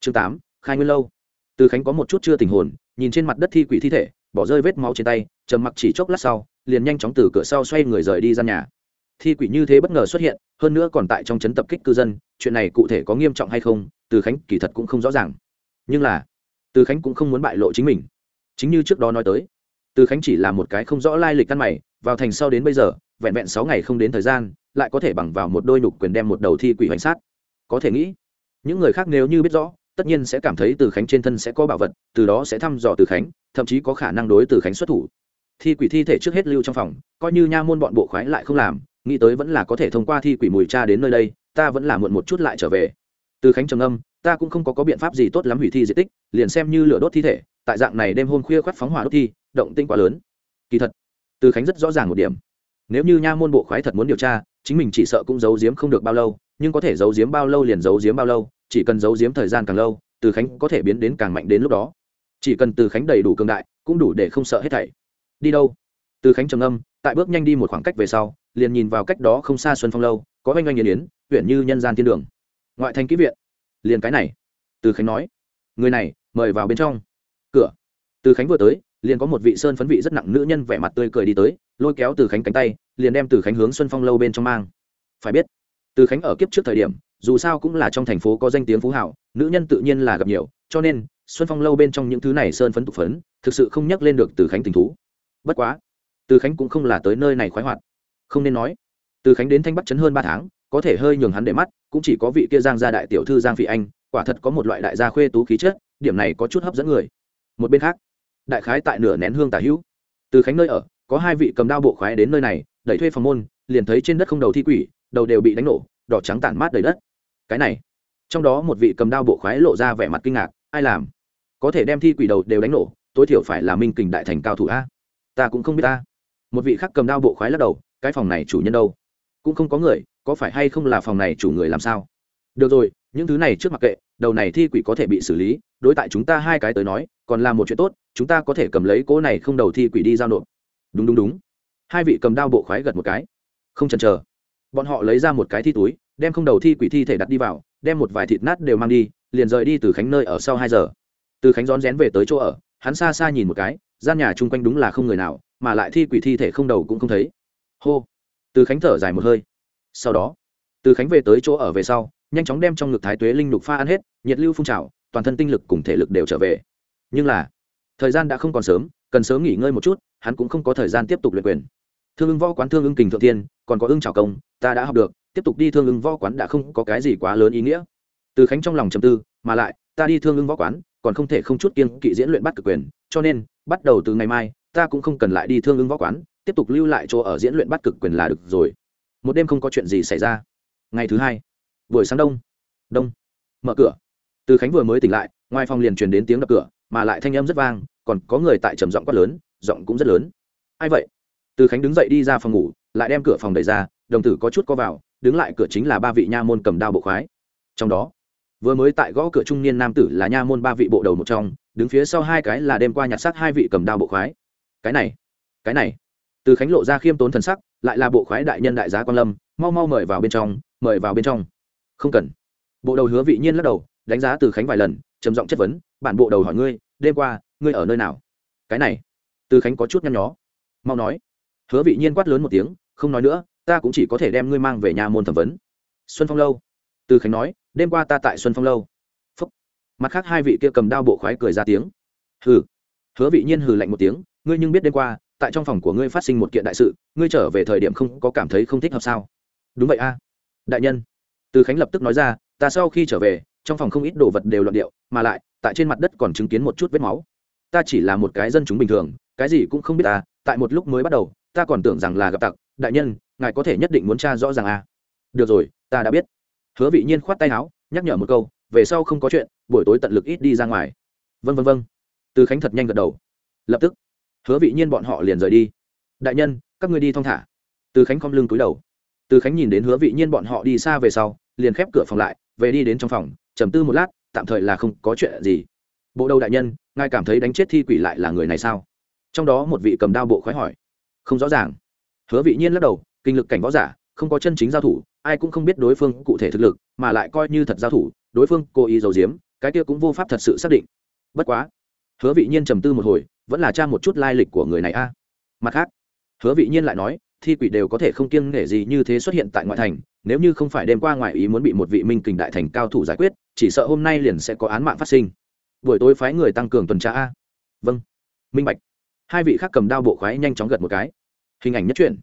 Chương tám, khai nguyên lâu từ khánh có một chút chưa tình hồn, nhìn trên mặt đất thi quỷ thi thể, bỏ rơi vết máu trên tay, trầm mặc chỉ chốc lát sau, liền nhanh chóng từ cửa sau xoay người rời đi ra nhà. Thi quỷ như thế bất ngờ xuất hiện, hơn nữa còn tại trong trấn tập kích cư dân, chuyện này cụ thể có nghiêm trọng hay không, từ khánh kỳ thật cũng không rõ ràng. Nhưng là, từ khánh cũng không muốn bại lộ chính mình. Chính như trước đó nói tới, từ khánh chỉ là một cái không rõ lai lịch căn mày, vào thành sau đến bây giờ, vẹn vẹn sáu ngày không đến thời gian, lại có thể bằng vào một đôi nục quyền đem một đầu thi quỷ hoành sát. Có thể nghĩ, những người khác nếu như biết rõ tất nhiên sẽ cảm thấy từ khánh trên thân sẽ có bảo vật từ đó sẽ thăm dò từ khánh thậm chí có khả năng đối từ khánh xuất thủ. Thi quỷ thi thể trước hết lưu trong phòng coi như nha môn bọn bộ khoái lại không làm nghĩ tới vẫn là có thể thông qua thi quỷ mùi cha đến nơi đây ta vẫn là muộn một chút lại trở về. Từ khánh trầm âm ta cũng không có, có biện pháp gì tốt lắm hủy thi di tích liền xem như lửa đốt thi thể tại dạng này đêm hôm khuya khoắt phóng hỏa đốt thi động tinh quá lớn. Kỳ thật từ khánh rất rõ ràng một điểm. Nếu như nha môn bộ khoái thật muốn điều tra chính mình chỉ sợ cũng giấu giếm không được bao lâu nhưng có thể giấu giếm bao lâu liền giấu giếm bao lâu chỉ cần giấu giếm thời gian càng lâu, từ khánh có thể biến đến càng mạnh đến lúc đó. Chỉ cần từ khánh đầy đủ cường đại, cũng đủ để không sợ hết thảy. Đi đâu? Từ khánh trầm âm tại bước nhanh đi một khoảng cách về sau, liền nhìn vào cách đó không xa xuân phong lâu, có oanh oanh nghiền yến, huyện như nhân gian thiên đường. Ngoại thành kỹ viện. Liền cái này, từ khánh nói. Người này, mời vào bên trong. Cửa. Từ khánh vừa tới, liền có một vị sơn phấn vị rất nặng nữ nhân vẻ mặt tươi cười đi tới, lôi kéo từ khánh cánh tay, liền đem từ khánh hướng xuân phong lâu bên trong mang. Phải biết, từ khánh ở kiếp trước thời điểm dù sao cũng là trong thành phố có danh tiếng phú hảo, nữ nhân tự nhiên là gặp nhiều, cho nên, xuân phong lâu bên trong những thứ này sơn phấn tục phấn, thực sự không nhắc lên được từ khánh tình thú. Bất quá, từ khánh cũng không là tới nơi này khoái hoạt. Không nên nói, từ khánh đến thanh bắc trấn hơn ba tháng, có thể hơi nhường hắn để mắt, cũng chỉ có vị kia giang gia đại tiểu thư giang phỉ anh, quả thật có một loại đại gia khuê tú khí chất, điểm này có chút hấp dẫn người. Một bên khác, đại khái tại nửa nén hương tả hữu, từ khánh nơi ở, có hai vị cầm đao bộ khoái đến nơi này, đẩy thuê phòng môn, liền thấy trên đất không đầu thi quỷ, đầu đều bị đánh nổ, đỏ trắng tản mát đầy đất cái này. Trong đó một vị cầm đao bộ khoái lộ ra vẻ mặt kinh ngạc, ai làm? Có thể đem thi quỷ đầu đều đánh nổ, tối thiểu phải là minh kình đại thành cao thủ a. Ta cũng không biết ta. Một vị khác cầm đao bộ khoái lắc đầu, cái phòng này chủ nhân đâu? Cũng không có người, có phải hay không là phòng này chủ người làm sao? Được rồi, những thứ này trước mặc kệ, đầu này thi quỷ có thể bị xử lý, đối tại chúng ta hai cái tới nói, còn là một chuyện tốt, chúng ta có thể cầm lấy cỗ này không đầu thi quỷ đi giao nộp. Đúng đúng đúng. Hai vị cầm đao bộ khoái gật một cái. Không chần chờ bọn họ lấy ra một cái thi túi, đem không đầu thi quỷ thi thể đặt đi vào, đem một vài thịt nát đều mang đi, liền rời đi từ khánh nơi ở sau hai giờ. Từ khánh rón rén về tới chỗ ở, hắn xa xa nhìn một cái, gian nhà chung quanh đúng là không người nào, mà lại thi quỷ thi thể không đầu cũng không thấy. Hô! Từ khánh thở dài một hơi. Sau đó, từ khánh về tới chỗ ở về sau, nhanh chóng đem trong ngực thái tuế linh lục pha ăn hết, nhiệt lưu phun trào, toàn thân tinh lực cùng thể lực đều trở về. Nhưng là, thời gian đã không còn sớm, cần sớm nghỉ ngơi một chút, hắn cũng không có thời gian tiếp tục luyện quyền. Thương ưng võ quán thương ưng kình thượng tiên còn có ưng trào công, ta đã học được, tiếp tục đi thương ưng võ quán đã không có cái gì quá lớn ý nghĩa. Từ khánh trong lòng trầm tư, mà lại, ta đi thương ưng võ quán, còn không thể không chút kiên kỵ diễn luyện bắt cực quyền, cho nên, bắt đầu từ ngày mai, ta cũng không cần lại đi thương ưng võ quán, tiếp tục lưu lại chỗ ở diễn luyện bắt cực quyền là được rồi. Một đêm không có chuyện gì xảy ra. Ngày thứ hai, buổi sáng đông đông, mở cửa. Từ khánh vừa mới tỉnh lại, ngoài phòng liền truyền đến tiếng đập cửa, mà lại thanh âm rất vang, còn có người tại trầm giọng quát lớn, giọng cũng rất lớn. Ai vậy? Từ khánh đứng dậy đi ra phòng ngủ lại đem cửa phòng đẩy ra, đồng tử có chút co vào, đứng lại cửa chính là ba vị nha môn cầm đao bộ khoái. Trong đó, vừa mới tại gõ cửa trung niên nam tử là nha môn ba vị bộ đầu một trong, đứng phía sau hai cái là đêm qua nhặt xác hai vị cầm đao bộ khoái. Cái này cái này. Từ khánh lộ ra khiêm tốn thần sắc, lại là bộ khoái đại nhân đại giá quan lâm, mau mau mời vào bên trong, mời vào bên trong. Không cần. Bộ đầu hứa vị nhiên lắc đầu, đánh giá từ khánh vài lần, trầm giọng chất vấn, bản bộ đầu hỏi ngươi, đêm qua, ngươi ở nơi nào? Cái này, từ khánh có chút nhăn nhó. Mau nói. Hứa vị nhiên quát lớn một tiếng không nói nữa, ta cũng chỉ có thể đem ngươi mang về nhà môn thẩm vấn. Xuân phong lâu. Từ khánh nói, đêm qua ta tại xuân phong lâu. Phúc. mặt khác hai vị kia cầm đao bộ khoái cười ra tiếng. Hừ. Hứa vị nhiên hừ lạnh một tiếng, ngươi nhưng biết đêm qua, tại trong phòng của ngươi phát sinh một kiện đại sự, ngươi trở về thời điểm không có cảm thấy không thích hợp sao? Đúng vậy a. Đại nhân. Từ khánh lập tức nói ra, ta sau khi trở về, trong phòng không ít đồ vật đều loạn điệu, mà lại, tại trên mặt đất còn chứng kiến một chút vết máu. Ta chỉ là một cái dân chúng bình thường, cái gì cũng không biết ta, tại một lúc mới bắt đầu, ta còn tưởng rằng là gặp tặc đại nhân, ngài có thể nhất định muốn tra rõ ràng à? Được rồi, ta đã biết. Hứa vị nhiên khoát tay áo, nhắc nhở một câu, về sau không có chuyện, buổi tối tận lực ít đi ra ngoài. V vân vân từ khánh thật nhanh gật đầu. Lập tức, hứa vị nhiên bọn họ liền rời đi. Đại nhân, các ngươi đi thong thả. Từ khánh không lưng cúi đầu. Từ khánh nhìn đến hứa vị nhiên bọn họ đi xa về sau, liền khép cửa phòng lại, về đi đến trong phòng, trầm tư một lát, tạm thời là không có chuyện gì. Bộ đầu đại nhân, ngài cảm thấy đánh chết thi quỷ lại là người này sao? Trong đó một vị cầm đao bộ khoái hỏi. Không rõ ràng hứa vị nhiên lắc đầu, kinh lực cảnh võ giả, không có chân chính giao thủ, ai cũng không biết đối phương cụ thể thực lực, mà lại coi như thật giao thủ, đối phương cố ý giấu giếm, cái kia cũng vô pháp thật sự xác định. Bất quá, hứa vị nhiên trầm tư một hồi, vẫn là tra một chút lai lịch của người này a. Mặt khác, hứa vị nhiên lại nói, thi quỷ đều có thể không kiêng nể gì như thế xuất hiện tại ngoại thành, nếu như không phải đêm qua ngoại ý muốn bị một vị minh kình đại thành cao thủ giải quyết, chỉ sợ hôm nay liền sẽ có án mạng phát sinh. Buổi tối phái người tăng cường tuần tra a. Vâng. Minh bạch. Hai vị khác cầm đao bộ khoái nhanh chóng gật một cái hình ảnh nhất truyện,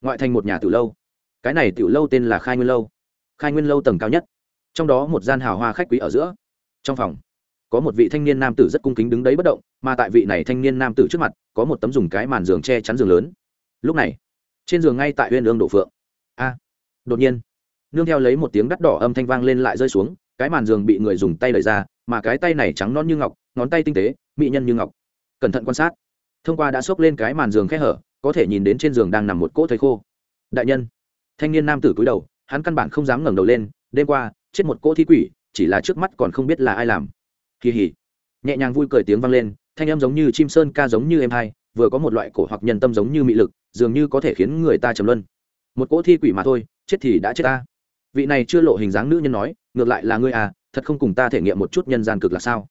ngoại thành một nhà tiểu lâu. Cái này tiểu lâu tên là khai nguyên lâu. Khai nguyên lâu tầng cao nhất. Trong đó một gian hào hoa khách quý ở giữa. Trong phòng, có một vị thanh niên nam tử rất cung kính đứng đấy bất động, mà tại vị này thanh niên nam tử trước mặt, có một tấm dùng cái màn giường che chắn giường lớn. Lúc này, trên giường ngay tại huyên ương đổ phượng. A, đột nhiên, nương theo lấy một tiếng đắt đỏ âm thanh vang lên lại rơi xuống, cái màn giường bị người dùng tay đẩy ra, mà cái tay này trắng non như ngọc, ngón tay tinh tế, mỹ nhân như ngọc. Cẩn thận quan sát, thông qua đã xốc lên cái màn giường khẽ hở có thể nhìn đến trên giường đang nằm một cỗ thầy khô. Đại nhân. Thanh niên nam tử cúi đầu, hắn căn bản không dám ngẩng đầu lên, đêm qua, chết một cỗ thi quỷ, chỉ là trước mắt còn không biết là ai làm. Kỳ hỉ. Nhẹ nhàng vui cười tiếng vang lên, thanh âm giống như chim sơn ca giống như em hai, vừa có một loại cổ hoặc nhân tâm giống như mị lực, dường như có thể khiến người ta trầm luân. Một cỗ thi quỷ mà thôi, chết thì đã chết ta. Vị này chưa lộ hình dáng nữ nhân nói, ngược lại là ngươi à thật không cùng ta thể nghiệm một chút nhân gian cực là sao?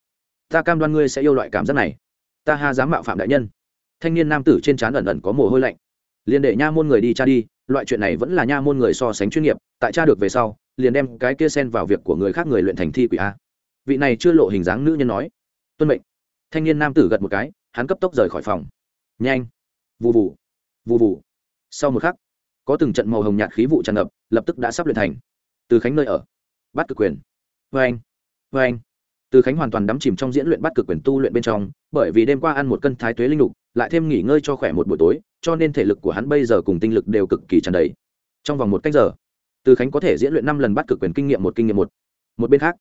Ta cam đoan ngươi sẽ yêu loại cảm giác này. Ta ha dám mạo phạm đại nhân thanh niên nam tử trên trán ẩn ẩn có mồ hôi lạnh. Liền để nha môn người đi cha đi, loại chuyện này vẫn là nha môn người so sánh chuyên nghiệp, tại cha được về sau, liền đem cái kia xen vào việc của người khác người luyện thành thi quỷ a. Vị này chưa lộ hình dáng nữ nhân nói, tuân mệnh. Thanh niên nam tử gật một cái, hắn cấp tốc rời khỏi phòng. Nhanh. Vụ vụ vụ vụ sau một khắc, có từng trận màu hồng nhạt khí vụ tràn ngập, lập tức đã sắp luyện thành. Từ khánh nơi ở. Bắt cực quyền. Vê anh. Vê anh. Từ khánh hoàn toàn đắm chìm trong diễn luyện bắt cực quyền tu luyện bên trong, bởi vì đêm qua ăn một cân thái tuế linh lục lại thêm nghỉ ngơi cho khỏe một buổi tối, cho nên thể lực của hắn bây giờ cùng tinh lực đều cực kỳ tràn đầy. Trong vòng một cách giờ, từ khánh có thể diễn luyện năm lần bắt cực quyền kinh nghiệm một, kinh nghiệm một. Một bên khác,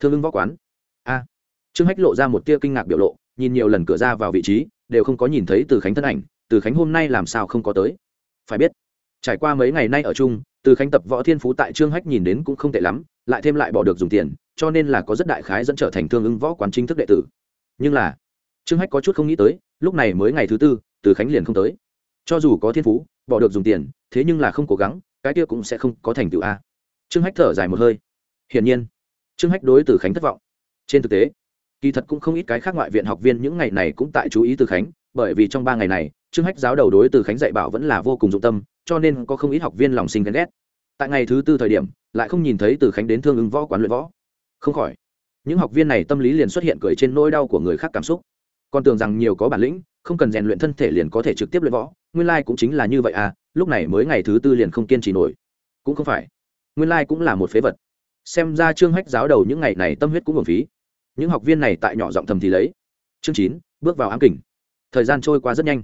thương ưng võ quán. A. Trương hách lộ ra một tia kinh ngạc biểu lộ, nhìn nhiều lần cửa ra vào vị trí, đều không có nhìn thấy từ khánh thân ảnh, từ khánh hôm nay làm sao không có tới? Phải biết, trải qua mấy ngày nay ở chung, từ khánh tập võ thiên phú tại trương hách nhìn đến cũng không tệ lắm, lại thêm lại bỏ được dùng tiền, cho nên là có rất đại khái dẫn trở thành thương ưng võ quán chính thức đệ tử. Nhưng là, trương hách có chút không nghĩ tới lúc này mới ngày thứ tư, từ khánh liền không tới. Cho dù có thiên phú, bỏ được dùng tiền, thế nhưng là không cố gắng, cái kia cũng sẽ không có thành tựu a. Trương hách thở dài một hơi. Hiển nhiên, trương hách đối từ khánh thất vọng. Trên thực tế, kỳ thật cũng không ít cái khác ngoại viện học viên những ngày này cũng tại chú ý từ khánh, bởi vì trong ba ngày này, trương hách giáo đầu đối từ khánh dạy bảo vẫn là vô cùng dụng tâm, cho nên có không ít học viên lòng sinh ghen ghét. Tại ngày thứ tư thời điểm, lại không nhìn thấy từ khánh đến thương ứng võ quán luyện võ. Không khỏi, những học viên này tâm lý liền xuất hiện cười trên nỗi đau của người khác cảm xúc còn tưởng rằng nhiều có bản lĩnh, không cần rèn luyện thân thể liền có thể trực tiếp luyện võ, nguyên lai cũng chính là như vậy à lúc này mới ngày thứ tư liền không kiên trì nổi. Cũng không phải. Nguyên lai cũng là một phế vật. Xem ra trương hách giáo đầu những ngày này tâm huyết cũng hưởng phí. Những học viên này tại nhỏ giọng thầm thì lấy. Chương chín, bước vào ám kình. Thời gian trôi qua rất nhanh.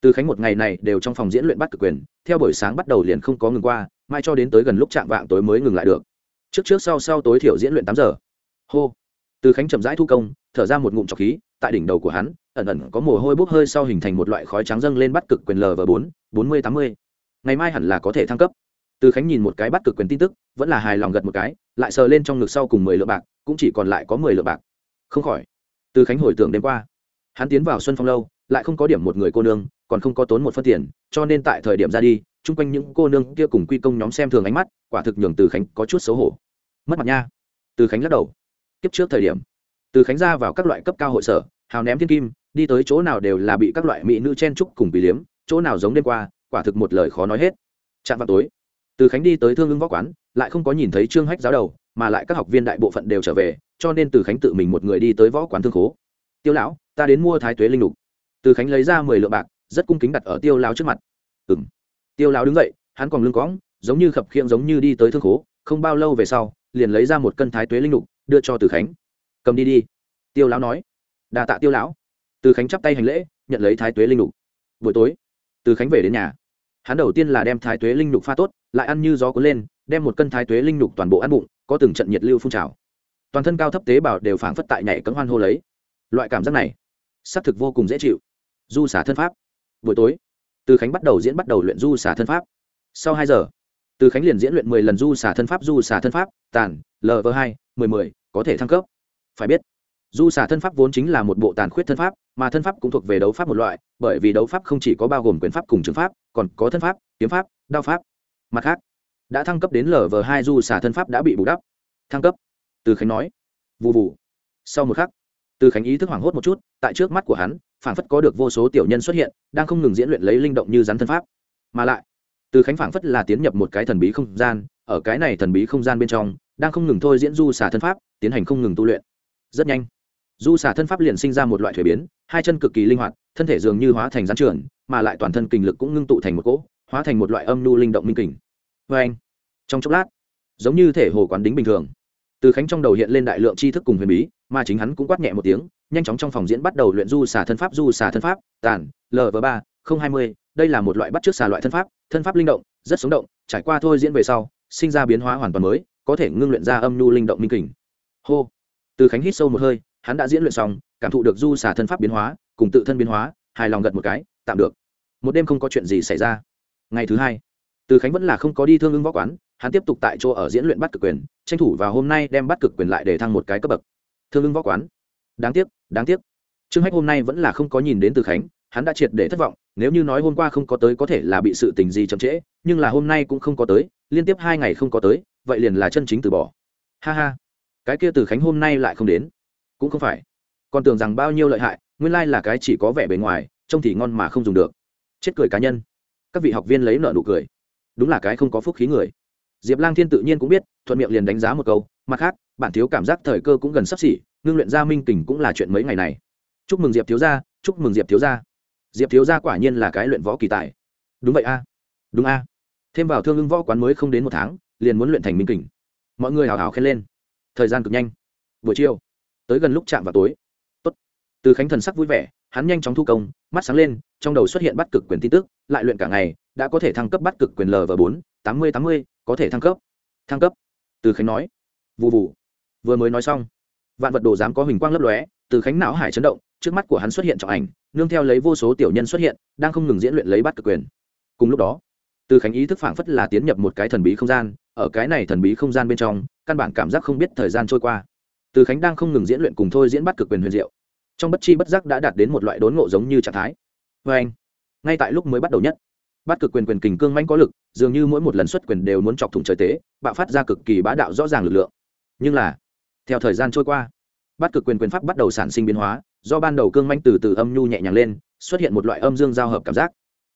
Từ khánh một ngày này đều trong phòng diễn luyện bắt cực quyền, theo buổi sáng bắt đầu liền không có ngừng qua, mai cho đến tới gần lúc chạm vạng tối mới ngừng lại được. Trước trước sau sau tối thiểu diễn luyện tám giờ. Hô. Từ khánh chậm rãi thu công thở ra một ngụm trọc khí, tại đỉnh đầu của hắn, ẩn ẩn có mồ hôi bốc hơi sau hình thành một loại khói trắng dâng lên bắt cực quyền lv bốn bốn mươi tám mươi. Ngày mai hẳn là có thể thăng cấp. Từ khánh nhìn một cái bắt cực quyền tin tức, vẫn là hài lòng gật một cái, lại sờ lên trong ngực sau cùng mười lượng bạc, cũng chỉ còn lại có mười lượng bạc. Không khỏi, từ khánh hồi tưởng đêm qua, hắn tiến vào xuân phong lâu, lại không có điểm một người cô nương, còn không có tốn một phân tiền, cho nên tại thời điểm ra đi, chung quanh những cô nương kia cùng quy công nhóm xem thường ánh mắt, quả thực nhường từ khánh có chút xấu hổ. Mất mặt nha. Từ khánh lắc đầu. Kiếp trước thời điểm từ khánh ra vào các loại cấp cao hội sở, hào ném thiên kim, đi tới chỗ nào đều là bị các loại mỹ nữ chen trúc cùng bị liếm, chỗ nào giống đêm qua, quả thực một lời khó nói hết. Chạm vào tối, từ khánh đi tới thương ưng võ quán, lại không có nhìn thấy trương hách giáo đầu, mà lại các học viên đại bộ phận đều trở về, cho nên từ khánh tự mình một người đi tới võ quán thương khố. Tiêu lão, ta đến mua thái tuế linh lục. Từ khánh lấy ra mười lượng bạc, rất cung kính đặt ở tiêu lão trước mặt. Ừ m tiêu lão đứng dậy, hắn còn lưng cõng, giống như khập khiễng giống như đi tới thương khố, không bao lâu về sau, liền lấy ra một cân thái tuế linh lục, đưa cho từ khánh cầm đi đi. Tiêu lão nói. Đà tạ tiêu lão. Từ khánh chắp tay hành lễ, nhận lấy thái tuế linh lục. Buổi tối, từ khánh về đến nhà. Hắn đầu tiên là đem thái tuế linh lục pha tốt, lại ăn như gió cuốn lên, đem một cân thái tuế linh lục toàn bộ ăn bụng, có từng trận nhiệt lưu phun trào. Toàn thân cao thấp tế bào đều phảng phất tại nhảy cấm hoan hô lấy. Loại cảm giác này, xác thực vô cùng dễ chịu. Du xả thân pháp. Buổi tối, từ khánh bắt đầu diễn bắt đầu luyện du xả thân pháp. Sau hai giờ, từ khánh liền diễn luyện mười lần du xả thân pháp, du xả thân pháp, tàn lv hai, mười mười, có thể thăng cấp phải biết, du xả thân pháp vốn chính là một bộ tàn khuyết thân pháp, mà thân pháp cũng thuộc về đấu pháp một loại, bởi vì đấu pháp không chỉ có bao gồm quyền pháp cùng trường pháp, còn có thân pháp, kiếm pháp, đao pháp. Mặt khác, đã thăng cấp đến lv hai du xả thân pháp đã bị bù đắp. Thăng cấp. Từ khánh nói. Vụ vụ sau một khắc, từ khánh ý thức hoảng hốt một chút, tại trước mắt của hắn, phảng phất có được vô số tiểu nhân xuất hiện, đang không ngừng diễn luyện lấy linh động như rắn thân pháp. Mà lại, từ khánh phảng phất là tiến nhập một cái thần bí không gian, ở cái này thần bí không gian bên trong, đang không ngừng thôi diễn du xả thân pháp, tiến hành không ngừng tu luyện rất nhanh. Du xả thân pháp liền sinh ra một loại thuế biến hai chân cực kỳ linh hoạt thân thể dường như hóa thành gián trưởng, mà lại toàn thân kình lực cũng ngưng tụ thành một cỗ hóa thành một loại âm nhu linh động minh kình. Vê anh trong chốc lát giống như thể hồ quán đính bình thường. Từ khánh trong đầu hiện lên đại lượng tri thức cùng huyền bí mà chính hắn cũng quát nhẹ một tiếng nhanh chóng trong phòng diễn bắt đầu luyện du xả thân pháp du xả thân pháp tàn lv ba không hai mươi đây là một loại bắt trước xà loại thân pháp thân pháp linh động rất sống động trải qua thôi diễn về sau sinh ra biến hóa hoàn toàn mới có thể ngưng luyện ra âm nhu linh động minh kình. Hô từ khánh hít sâu một hơi, hắn đã diễn luyện xong, cảm thụ được du xà thân pháp biến hóa, cùng tự thân biến hóa, hài lòng gật một cái, tạm được. Một đêm không có chuyện gì xảy ra. Ngày thứ hai, từ khánh vẫn là không có đi thương ưng võ quán, hắn tiếp tục tại chỗ ở diễn luyện bắt cực quyền, tranh thủ và hôm nay đem bắt cực quyền lại để thăng một cái cấp bậc. Thương ưng võ quán. Đáng tiếc đáng tiếc. Trương hách hôm nay vẫn là không có nhìn đến từ khánh, hắn đã triệt để thất vọng, nếu như nói hôm qua không có tới có thể là bị sự tình gì chậm trễ, nhưng là hôm nay cũng không có tới, liên tiếp hai ngày không có tới, vậy liền là chân chính từ bỏ. Ha ha cái kia từ khánh hôm nay lại không đến. Cũng không phải. Còn tưởng rằng bao nhiêu lợi hại, nguyên lai là cái chỉ có vẻ bề ngoài, trông thì ngon mà không dùng được. Chết cười cá nhân. Các vị học viên lấy nợ nụ cười. Đúng là cái không có phúc khí người. Diệp lang thiên tự nhiên cũng biết, thuận miệng liền đánh giá một câu, mặt khác, bản thiếu cảm giác thời cơ cũng gần sắp xỉ, ngưng luyện gia minh kình cũng là chuyện mấy ngày này. Chúc mừng diệp thiếu gia, chúc mừng diệp thiếu gia. Diệp thiếu gia quả nhiên là cái luyện võ kỳ tài. Đúng vậy a. Đúng a. Thêm vào thương ưng võ quán mới không đến một tháng, liền muốn luyện thành minh kình. Mọi người hào hào khen lên thời gian cực nhanh. Buổi chiều, tới gần lúc chạm vào tối. Tốt. từ khánh thần sắc vui vẻ, hắn nhanh chóng thu công, mắt sáng lên, trong đầu xuất hiện bắt cực quyền tin tức, lại luyện cả ngày, đã có thể thăng cấp bắt cực quyền lv và bốn, tám mươi tám mươi, có thể thăng cấp. Thăng cấp. Từ khánh nói. Vụ vụ vừa mới nói xong, vạn vật đồ dám có hình quang lấp lóe, từ khánh não hải chấn động, trước mắt của hắn xuất hiện trọng ảnh, nương theo lấy vô số tiểu nhân xuất hiện, đang không ngừng diễn luyện lấy bắt cực quyền. Cùng lúc đó, từ khánh ý thức phảng phất là tiến nhập một cái thần bí không gian, ở cái này thần bí không gian bên trong căn bản cảm giác không biết thời gian trôi qua. Từ khánh đang không ngừng diễn luyện cùng thôi diễn bắt cực quyền huyền diệu, trong bất chi bất giác đã đạt đến một loại đốn ngộ giống như trạng thái. Vê anh, ngay tại lúc mới bắt đầu nhất, bắt cực quyền quyền kình cương mãnh có lực, dường như mỗi một lần xuất quyền đều muốn chọc thủng trời tế, bạo phát ra cực kỳ bá đạo rõ ràng lực lượng. Nhưng là, theo thời gian trôi qua, bắt cực quyền quyền pháp bắt đầu sản sinh biến hóa, do ban đầu cương manh từ từ âm nhu nhẹ nhàng lên, xuất hiện một loại âm dương giao hợp cảm giác.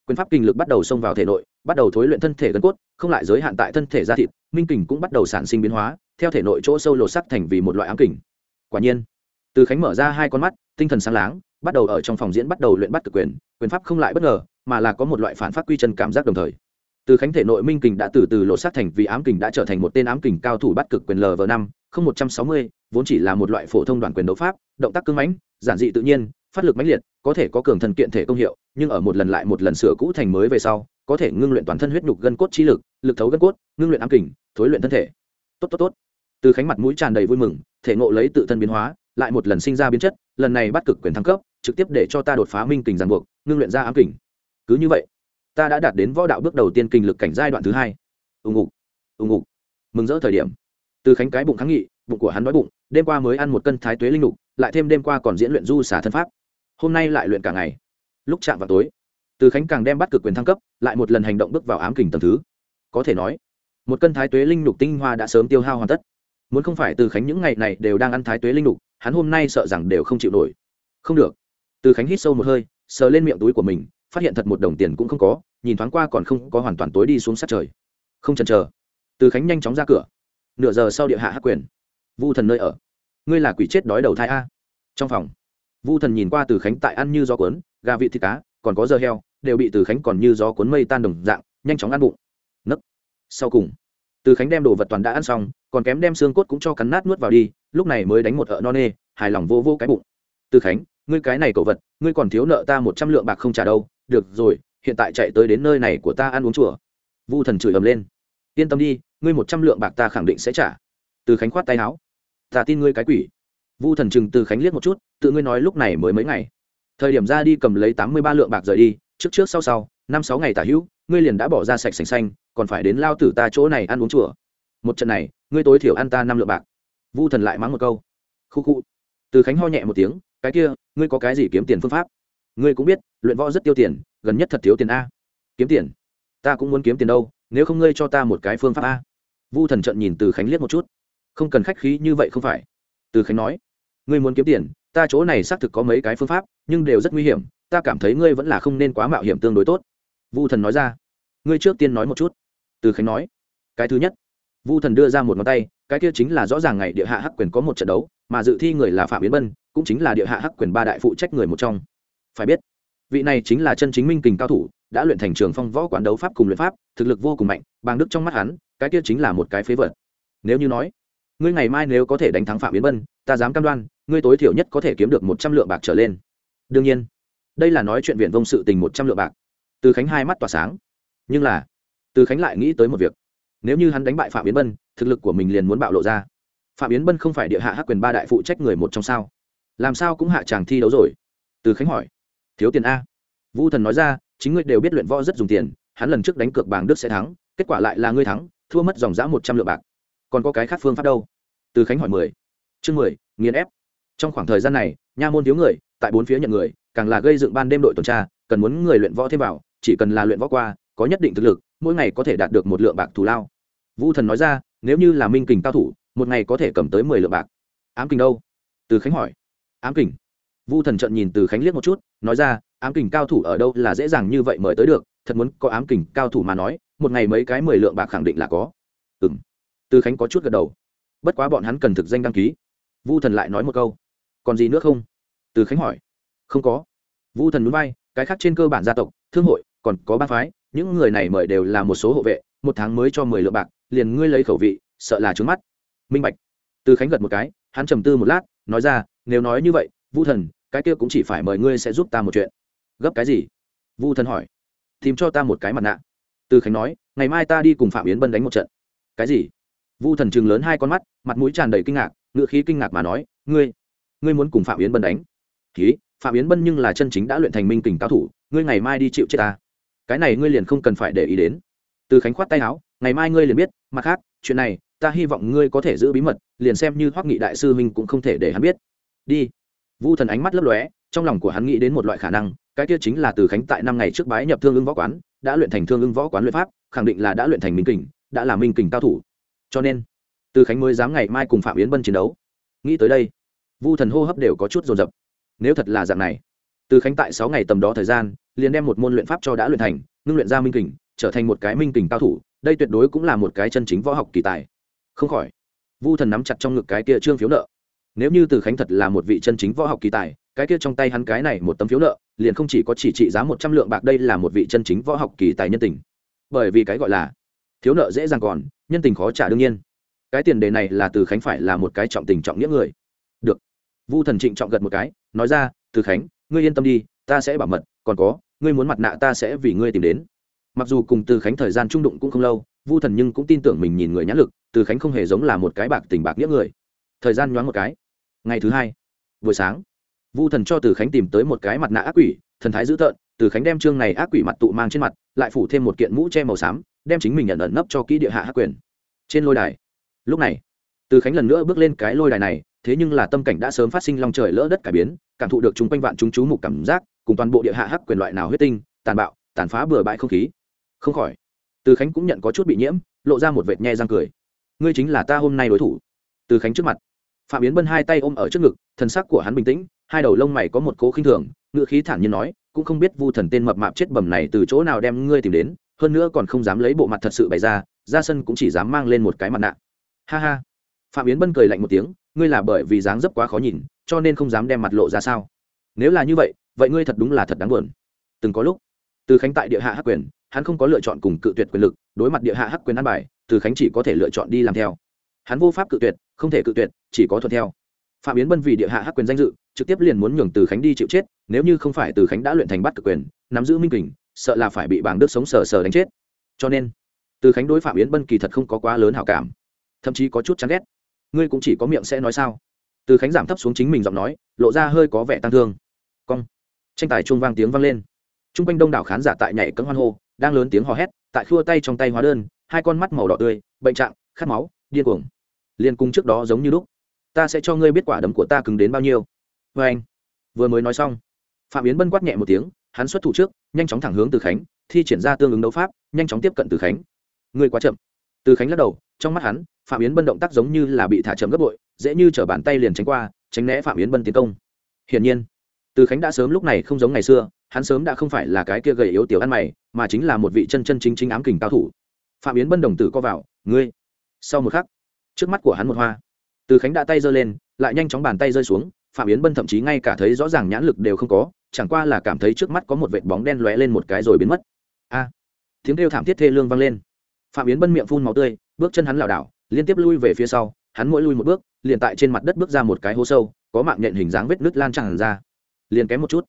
Quyền pháp kinh lực bắt đầu xông vào thể nội, bắt đầu thối luyện thân thể gân cốt, không lại giới hạn tại thân thể da thịt minh kình cũng bắt đầu sản sinh biến hóa, theo thể nội chỗ sâu lột sắc thành vì một loại ám kình. Quả nhiên, từ khánh mở ra hai con mắt, tinh thần sáng láng, bắt đầu ở trong phòng diễn bắt đầu luyện bắt cực quyền quyền pháp không lại bất ngờ, mà là có một loại phản phát quy chân cảm giác đồng thời. Từ khánh thể nội minh kình đã từ từ lột xác thành vì ám kình đã trở thành một tên ám kình cao thủ bắt cực quyền lv năm, không một trăm sáu mươi, vốn chỉ là một loại phổ thông đoàn quyền đấu pháp, động tác cưng mãnh, giản dị tự nhiên, phát lực mãnh liệt, có thể có cường thần kiện thể công hiệu, nhưng ở một lần lại một lần sửa cũ thành mới về sau có thể ngưng luyện toàn thân huyết nhục gân cốt chi lực lực thấu gân cốt, ngưng luyện ám kình, thối luyện thân thể. Tốt tốt tốt. Từ khánh mặt mũi tràn đầy vui mừng, thể ngộ lấy tự thân biến hóa, lại một lần sinh ra biến chất, lần này bắt cực quyền thăng cấp, trực tiếp để cho ta đột phá minh kình giàn buộc, ngưng luyện ra ám kình. Cứ như vậy, ta đã đạt đến võ đạo bước đầu tiên kình lực cảnh giai đoạn thứ hai. Ùng ục ùng ục mừng rỡ thời điểm. Từ khánh cái bụng kháng nghị, bụng của hắn đói bụng, đêm qua mới ăn một cân thái tuế linh lục lại thêm đêm qua còn diễn luyện du xả thân pháp. Hôm nay lại luyện cả ngày. Lúc chạm vào tối từ khánh càng đem bắt cực quyền thăng cấp, lại một lần hành động bước vào ám kình tầm thứ. Có thể nói, một cân thái tuế linh lục tinh hoa đã sớm tiêu hao hoàn tất. Muốn không phải từ khánh những ngày này đều đang ăn thái tuế linh lục, hắn hôm nay sợ rằng đều không chịu nổi. Không được. Từ khánh hít sâu một hơi, sờ lên miệng túi của mình, phát hiện thật một đồng tiền cũng không có, nhìn thoáng qua còn không có hoàn toàn tối đi xuống sát trời. Không chần chờ. Từ khánh nhanh chóng ra cửa. Nửa giờ sau địa hạ hắc quyền. Vu thần nơi ở. Ngươi là quỷ chết đói đầu thai a. Trong phòng, vu thần nhìn qua từ khánh tại ăn như gió cuốn, gà vị thịt cá, còn có dơ heo đều bị từ khánh còn như gió cuốn mây tan đồng dạng, nhanh chóng ăn bụng. Nấc. Sau cùng, từ khánh đem đồ vật toàn đã ăn xong, còn kém đem xương cốt cũng cho cắn nát nuốt vào đi, lúc này mới đánh một ợ no nê, hài lòng vô vô cái bụng. Từ khánh, ngươi cái này cậu vật, ngươi còn thiếu nợ ta một trăm lượng bạc không trả đâu, được rồi, hiện tại chạy tới đến nơi này của ta ăn uống chùa. Vu thần chửi ầm lên. Yên tâm đi, ngươi một trăm lượng bạc ta khẳng định sẽ trả. Từ khánh khoát tay áo. Ta tin ngươi cái quỷ. Vu thần chừng từ khánh liếc một chút, tự ngươi nói lúc này mới mấy ngày. Thời điểm ra đi cầm lấy tám mươi ba lượng bạc rời đi trước trước sau sau, năm sáu ngày tả hữu, ngươi liền đã bỏ ra sạch sành xanh, còn phải đến lao tử ta chỗ này ăn uống chùa. Một trận này, ngươi tối thiểu ăn ta năm lượng bạc. Vu thần lại mắng một câu. Khu khu. Từ khánh ho nhẹ một tiếng, cái kia, ngươi có cái gì kiếm tiền phương pháp? Ngươi cũng biết, luyện võ rất tiêu tiền, gần nhất thật thiếu tiền a. Kiếm tiền? Ta cũng muốn kiếm tiền đâu, nếu không ngươi cho ta một cái phương pháp a. Vu thần trận nhìn từ khánh liếc một chút. Không cần khách khí như vậy không phải. Từ khánh nói. Ngươi muốn kiếm tiền, ta chỗ này xác thực có mấy cái phương pháp, nhưng đều rất nguy hiểm ta cảm thấy ngươi vẫn là không nên quá mạo hiểm tương đối tốt. Vu thần nói ra. Ngươi trước tiên nói một chút. Từ khánh nói. Cái thứ nhất, vu thần đưa ra một ngón tay, cái kia chính là rõ ràng ngày địa hạ hắc quyền có một trận đấu, mà dự thi người là phạm biến bân, cũng chính là địa hạ hắc quyền ba đại phụ trách người một trong. Phải biết, vị này chính là chân chính minh kình cao thủ, đã luyện thành trường phong võ quán đấu pháp cùng luyện pháp, thực lực vô cùng mạnh, bàng đức trong mắt hắn, cái kia chính là một cái phế vật. Nếu như nói, ngươi ngày mai nếu có thể đánh thắng phạm biến bân, ta dám cam đoan, ngươi tối thiểu nhất có thể kiếm được một trăm lượng bạc trở lên. Đương nhiên đây là nói chuyện viện vông sự tình một trăm lượng bạc. Từ khánh hai mắt tỏa sáng. Nhưng là, từ khánh lại nghĩ tới một việc. Nếu như hắn đánh bại phạm biến bân, thực lực của mình liền muốn bạo lộ ra. Phạm biến bân không phải địa hạ hắc quyền ba đại phụ trách người một trong sao? Làm sao cũng hạ chàng thi đấu rồi? Từ khánh hỏi. Thiếu tiền a. Vu thần nói ra, chính ngươi đều biết luyện võ rất dùng tiền, hắn lần trước đánh cược bảng đức sẽ thắng, kết quả lại là ngươi thắng, thua mất dòng giã một trăm lượng bạc. Còn có cái khác phương pháp đâu? Từ khánh hỏi mười. Chương mười, nghiền ép. Trong khoảng thời gian này, nha môn thiếu người, tại bốn phía nhận người càng là gây dựng ban đêm đội tuần tra, cần muốn người luyện võ thêm vào, chỉ cần là luyện võ qua, có nhất định thực lực, mỗi ngày có thể đạt được một lượng bạc thù lao. Vu thần nói ra, nếu như là minh kình cao thủ, một ngày có thể cầm tới mười lượng bạc. Ám kình đâu? Từ khánh hỏi. Ám kình. Vu thần trận nhìn từ khánh liếc một chút, nói ra, ám kình cao thủ ở đâu là dễ dàng như vậy mời tới được, thật muốn có ám kình cao thủ mà nói, một ngày mấy cái mười lượng bạc khẳng định là có. Ừ m từ khánh có chút gật đầu. Bất quá bọn hắn cần thực danh đăng ký. Vu thần lại nói một câu. Còn gì nữa không? Từ khánh hỏi. Không có vu thần núi bay cái khác trên cơ bản gia tộc, thương hội, còn có ba phái, những người này mời đều là một số hộ vệ, một tháng mới cho mười lượng bạc, liền ngươi lấy khẩu vị, sợ là trướng mắt. Minh bạch. Từ khánh gật một cái, hắn trầm tư một lát, nói ra, nếu nói như vậy, vu thần, cái kia cũng chỉ phải mời ngươi sẽ giúp ta một chuyện. Gấp cái gì? Vu thần hỏi. Tìm cho ta một cái mặt nạ. Từ khánh nói, ngày mai ta đi cùng phạm yến bân đánh một trận. Cái gì? Vu thần chừng lớn hai con mắt, mặt mũi tràn đầy kinh ngạc ngựa khí kinh ngạc mà nói, ngươi ngươi muốn cùng phạm yến bân đánh? Ký phạm yến bân nhưng là chân chính đã luyện thành minh kình cao thủ, ngươi ngày mai đi chịu chết ta. Cái này ngươi liền không cần phải để ý đến. Từ khánh khoát tay áo, ngày mai ngươi liền biết, mặt khác, chuyện này, ta hy vọng ngươi có thể giữ bí mật, liền xem như hoắc nghị đại sư minh cũng không thể để hắn biết. Đi. Vu thần ánh mắt lấp lóe, trong lòng của hắn nghĩ đến một loại khả năng, cái kia chính là từ khánh tại năm ngày trước bái nhập thương ưng võ quán, đã luyện thành thương ưng võ quán luyện pháp, khẳng định là đã luyện thành minh kình, đã là minh kình cao thủ. Cho nên, từ khánh mới dám ngày mai cùng phạm yến bân chiến đấu. Nghĩ tới đây, vu thần hô hấp đều có chút dồn dập nếu thật là dạng này, từ khánh tại sáu ngày tầm đó thời gian, liền đem một môn luyện pháp cho đã luyện thành, ngưng luyện ra minh kình, trở thành một cái minh kình cao thủ, đây tuyệt đối cũng là một cái chân chính võ học kỳ tài. Không khỏi, vu thần nắm chặt trong ngực cái kia trương phiếu nợ. Nếu như từ khánh thật là một vị chân chính võ học kỳ tài, cái kia trong tay hắn cái này một tấm phiếu nợ, liền không chỉ có chỉ trị giá một trăm lượng bạc đây là một vị chân chính võ học kỳ tài nhân tình. Bởi vì cái gọi là thiếu nợ dễ dàng còn, nhân tình khó trả đương nhiên. Cái tiền đề này là từ khánh phải là một cái trọng tình trọng nghĩa người vu thần trịnh trọng gật một cái, nói ra, từ khánh, ngươi yên tâm đi, ta sẽ bảo mật, còn có, ngươi muốn mặt nạ ta sẽ vì ngươi tìm đến. Mặc dù cùng từ khánh thời gian trung đụng cũng không lâu, vu thần nhưng cũng tin tưởng mình nhìn người nhãn lực, từ khánh không hề giống là một cái bạc tình bạc nghĩa người. Thời gian nhoáng một cái. Ngày thứ hai, buổi sáng, vu thần cho từ khánh tìm tới một cái mặt nạ ác quỷ, thần thái dữ tợn, từ khánh đem chương này ác quỷ mặt tụ mang trên mặt, lại phủ thêm một kiện mũ che màu xám, đem chính mình nhận ẩn nấp cho kỹ địa hạ hắc quyền. Trên lôi đài, lúc này, từ khánh lần nữa bước lên cái lôi đài này thế nhưng là tâm cảnh đã sớm phát sinh long trời lỡ đất cải biến, cảm thụ được chúng quanh vạn chúng chú mục cảm giác, cùng toàn bộ địa hạ hắc quyền loại nào huyết tinh, tàn bạo, tàn phá bừa bãi không khí. Không khỏi, từ khánh cũng nhận có chút bị nhiễm, lộ ra một vệt nhe răng cười. Ngươi chính là ta hôm nay đối thủ. Từ khánh trước mặt, phạm yến bân hai tay ôm ở trước ngực, thần sắc của hắn bình tĩnh, hai đầu lông mày có một cố khinh thường ngựa khí thản nhiên nói, cũng không biết vu thần tên mập mạp chết bầm này từ chỗ nào đem ngươi tìm đến, hơn nữa còn không dám lấy bộ mặt thật sự bày ra ra sân cũng chỉ dám mang lên một cái mặt nạ. Ha ha. Phạm yến bân cười lạnh một tiếng ngươi là bởi vì dáng dấp quá khó nhìn, cho nên không dám đem mặt lộ ra sao? Nếu là như vậy vậy ngươi thật đúng là thật đáng buồn. Từng có lúc, từ khánh tại địa hạ hắc quyền, hắn không có lựa chọn cùng cự tuyệt quyền lực, đối mặt địa hạ hắc quyền ăn bài, từ khánh chỉ có thể lựa chọn đi làm theo. Hắn vô pháp cự tuyệt, không thể cự tuyệt, chỉ có thuận theo. Phạm yến bân vì địa hạ hắc quyền danh dự, trực tiếp liền muốn nhường từ khánh đi chịu chết, nếu như không phải từ khánh đã luyện thành bắt cực quyền, nắm giữ minh kình, sợ là phải bị bảng đức sống sờ sờ đánh chết. Cho nên, từ khánh đối phạm yến bân kỳ thật không có quá lớn hảo cảm, thậm chí có chút chán ghét ngươi cũng chỉ có miệng sẽ nói sao? Từ khánh giảm thấp xuống chính mình giọng nói, lộ ra hơi có vẻ tăng thương. Cong. Tranh tài chuông vang tiếng vang lên. T r u n g quanh đông đảo khán giả tại nhảy cấm hoan hô, đang lớn tiếng hò hét, tại khua tay trong tay hóa đơn, hai con mắt màu đỏ tươi, bệnh trạng, khát máu, điên cuồng. Liên cung trước đó giống như lúc. Ta sẽ cho ngươi biết quả đấm của ta cứng đến bao nhiêu. Vê anh. Vừa mới nói xong, phạm yến bân quát nhẹ một tiếng, hắn xuất thủ trước, nhanh chóng thẳng hướng từ khánh, thi triển ra tương ứng đấu pháp, nhanh chóng tiếp cận từ khánh. Ngươi quá chậm từ khánh lắc đầu, trong mắt hắn, phạm yến bân động tác giống như là bị thả chậm gấp bội, dễ như t bàn tay liền tránh qua, tránh né phạm yến bân tiến công. Hiển nhiên, từ khánh đã sớm lúc này không giống ngày xưa, hắn sớm đã không phải là cái kia gầy yếu tiểu ăn mày, mà chính là một vị chân chân chính chính ám kình cao thủ. Phạm yến bân đồng tử co vào, ngươi? Sau một khắc, trước mắt của hắn một hoa. Từ khánh đã tay giơ lên, lại nhanh chóng bàn tay rơi xuống, phạm yến bân thậm chí ngay cả thấy rõ ràng nhãn lực đều không có, chẳng qua là cảm thấy trước mắt có một vệt bóng đen lóe lên một cái rồi biến mất. A! Tiếng kêu thảm thiết thê lương vang lên phạm yến bân miệng phun màu tươi, bước chân hắn lảo đảo, liên tiếp lui về phía sau, hắn mỗi lui một bước, liền tại trên mặt đất bước ra một cái hố sâu, có mạng nhện hình dáng vết nứt lan tràn ra. Liền kém một chút,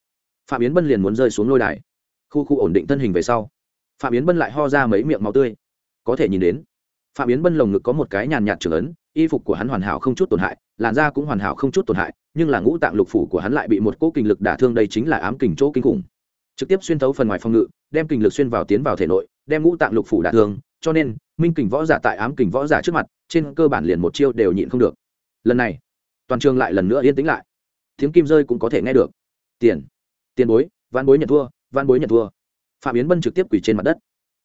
phạm yến bân liền muốn rơi xuống lôi đài. Khu khu ổn định thân hình về sau, phạm yến bân lại ho ra mấy miệng máu tươi. Có thể nhìn đến, phạm yến bân lồng ngực có một cái nhàn nhạt trưởng ấn, y phục của hắn hoàn hảo không chút tổn hại, làn da cũng hoàn hảo không chút tổn hại, nhưng là ngũ tạng lục phủ của hắn lại bị một cỗ kinh lực đả thương, đây chính là ám kình chỗ kinh khủng. Trực tiếp xuyên thấu phần ngoài phòng ngự, đem kinh lực xuyên vào tiến vào thể nội, đem ngũ tạng lục phủ đả thương cho nên, minh kình võ giả tại ám kình võ giả trước mặt, trên cơ bản liền một chiêu đều nhịn không được. Lần này, toàn trường lại lần nữa yên tĩnh lại. Tiếng kim rơi cũng có thể nghe được. Tiền. Tiền bối văn bối nhận thua văn bối nhận thua. Phạm yến bân trực tiếp quỳ trên mặt đất.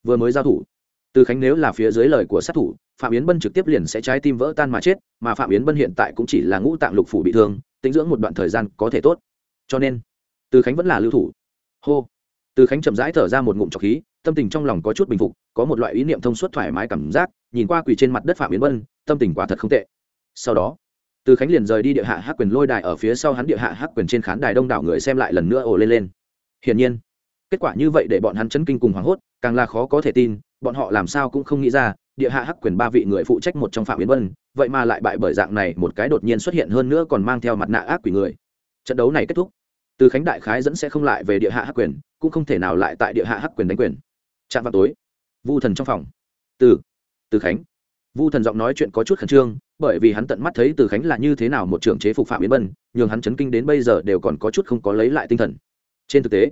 Vừa mới giao thủ, từ khánh nếu là phía dưới lời của sát thủ, phạm yến bân trực tiếp liền sẽ trái tim vỡ tan mà chết, mà phạm yến bân hiện tại cũng chỉ là ngũ tạng lục phủ bị thương, tính dưỡng một đoạn thời gian có thể tốt. Cho nên, từ khánh vẫn là lưu thủ. Hô. Từ khánh chậm rãi thở ra một ngụm trọc khí tâm tình trong lòng có chút bình phục có một loại ý niệm thông suốt thoải mái cảm giác nhìn qua quỳ trên mặt đất phạm yến vân, tâm tình quả thật không tệ. Sau đó từ khánh liền rời đi địa hạ hắc quyền lôi đài ở phía sau hắn địa hạ hắc quyền trên khán đài đông đảo người xem lại lần nữa ồ lên lên. Hiển nhiên kết quả như vậy để bọn hắn chấn kinh cùng hoảng hốt càng là khó có thể tin bọn họ làm sao cũng không nghĩ ra địa hạ hắc quyền ba vị người phụ trách một trong phạm yến vân vậy mà lại bại bởi dạng này một cái đột nhiên xuất hiện hơn nữa còn mang theo mặt nạ ác quỷ người. Trận đấu này kết thúc. Từ khánh đại khái dẫn sẽ không lại về địa hạ hắc quyền cũng không thể nào lại tại địa hạ hắc quyền đánh quyền chạm vào tối. Vu thần trong phòng. Từ. Từ khánh. Vu thần giọng nói chuyện có chút khẩn trương, bởi vì hắn tận mắt thấy từ khánh là như thế nào một trưởng chế phục phạm yến bân, nhường hắn chấn kinh đến bây giờ đều còn có chút không có lấy lại tinh thần. Trên thực tế,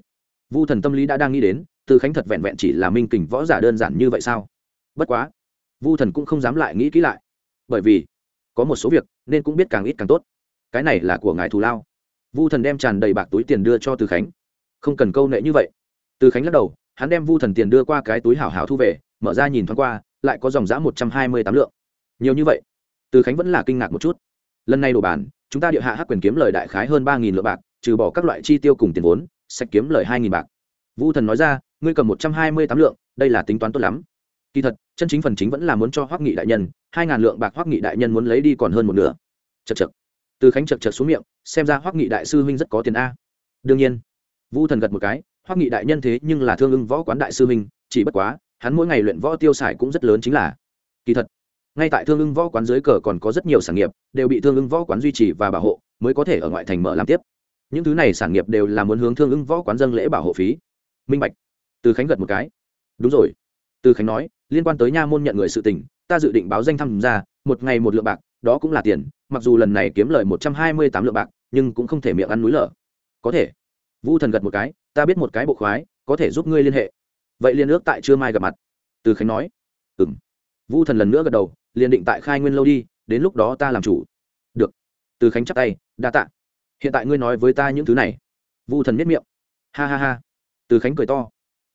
vu thần tâm lý đã đang nghĩ đến, từ khánh thật vẹn vẹn chỉ là minh kình võ giả đơn giản như vậy sao? Bất quá, vu thần cũng không dám lại nghĩ kỹ lại, bởi vì có một số việc nên cũng biết càng ít càng tốt. Cái này là của ngài thù lao. Vu thần đem tràn đầy bạc túi tiền đưa cho từ khánh. Không cần câu nệ như vậy. Từ khánh lắc đầu hắn đem vu thần tiền đưa qua cái túi hảo hảo thu về, mở ra nhìn thoáng qua, lại có dòng giã một trăm hai mươi tám lượng. Nhiều như vậy? Từ khánh vẫn là kinh ngạc một chút. Lần này đổ bản, chúng ta địa hạ hắc quyền kiếm lời đại khái hơn ba nghìn lượng bạc, trừ bỏ các loại chi tiêu cùng tiền vốn, sạch kiếm lời hai nghìn bạc. Vu thần nói ra, ngươi cầm một trăm hai mươi tám lượng, đây là tính toán tốt lắm. Kỳ thật, chân chính phần chính vẫn là muốn cho hoắc nghị đại nhân, hai ngàn lượng bạc hoắc nghị đại nhân muốn lấy đi còn hơn một nửa. Chật chật từ khánh chật chật xuống miệng, xem ra hoắc nghị đại sư huynh rất có tiền a. Đương nhiên. Vu thần gật một cái hoắc nghị đại nhân thế nhưng là thương ưng võ quán đại sư huynh, chỉ bất quá, hắn mỗi ngày luyện võ tiêu xài cũng rất lớn chính là. Kỳ thật, ngay tại thương ưng võ quán dưới cờ còn có rất nhiều sản nghiệp, đều bị thương ưng võ quán duy trì và bảo hộ, mới có thể ở ngoại thành mở làm tiếp. Những thứ này sản nghiệp đều là muốn hướng thương ưng võ quán dâng lễ bảo hộ phí. Minh bạch, từ khánh gật một cái. Đúng rồi. Từ khánh nói, liên quan tới nha môn nhận người sự tình, ta dự định báo danh tham gia một ngày một lượng bạc, đó cũng là tiền, mặc dù lần này kiếm lời một trăm hai mươi tám lượng bạc, nhưng cũng không thể miệng ăn núi lở. Có thể. Vu thần gật một cái ta biết một cái bộ khoái, có thể giúp ngươi liên hệ. Vậy liên ước tại chưa mai gặp mặt. Từ khánh nói. Ừ m vu thần lần nữa gật đầu, liền định tại khai nguyên lâu đi, đến lúc đó ta làm chủ. Được. Từ khánh chắp tay, đa t ạ hiện tại ngươi nói với ta những thứ này. Vu thần miết miệng. Ha ha ha. Từ khánh cười to.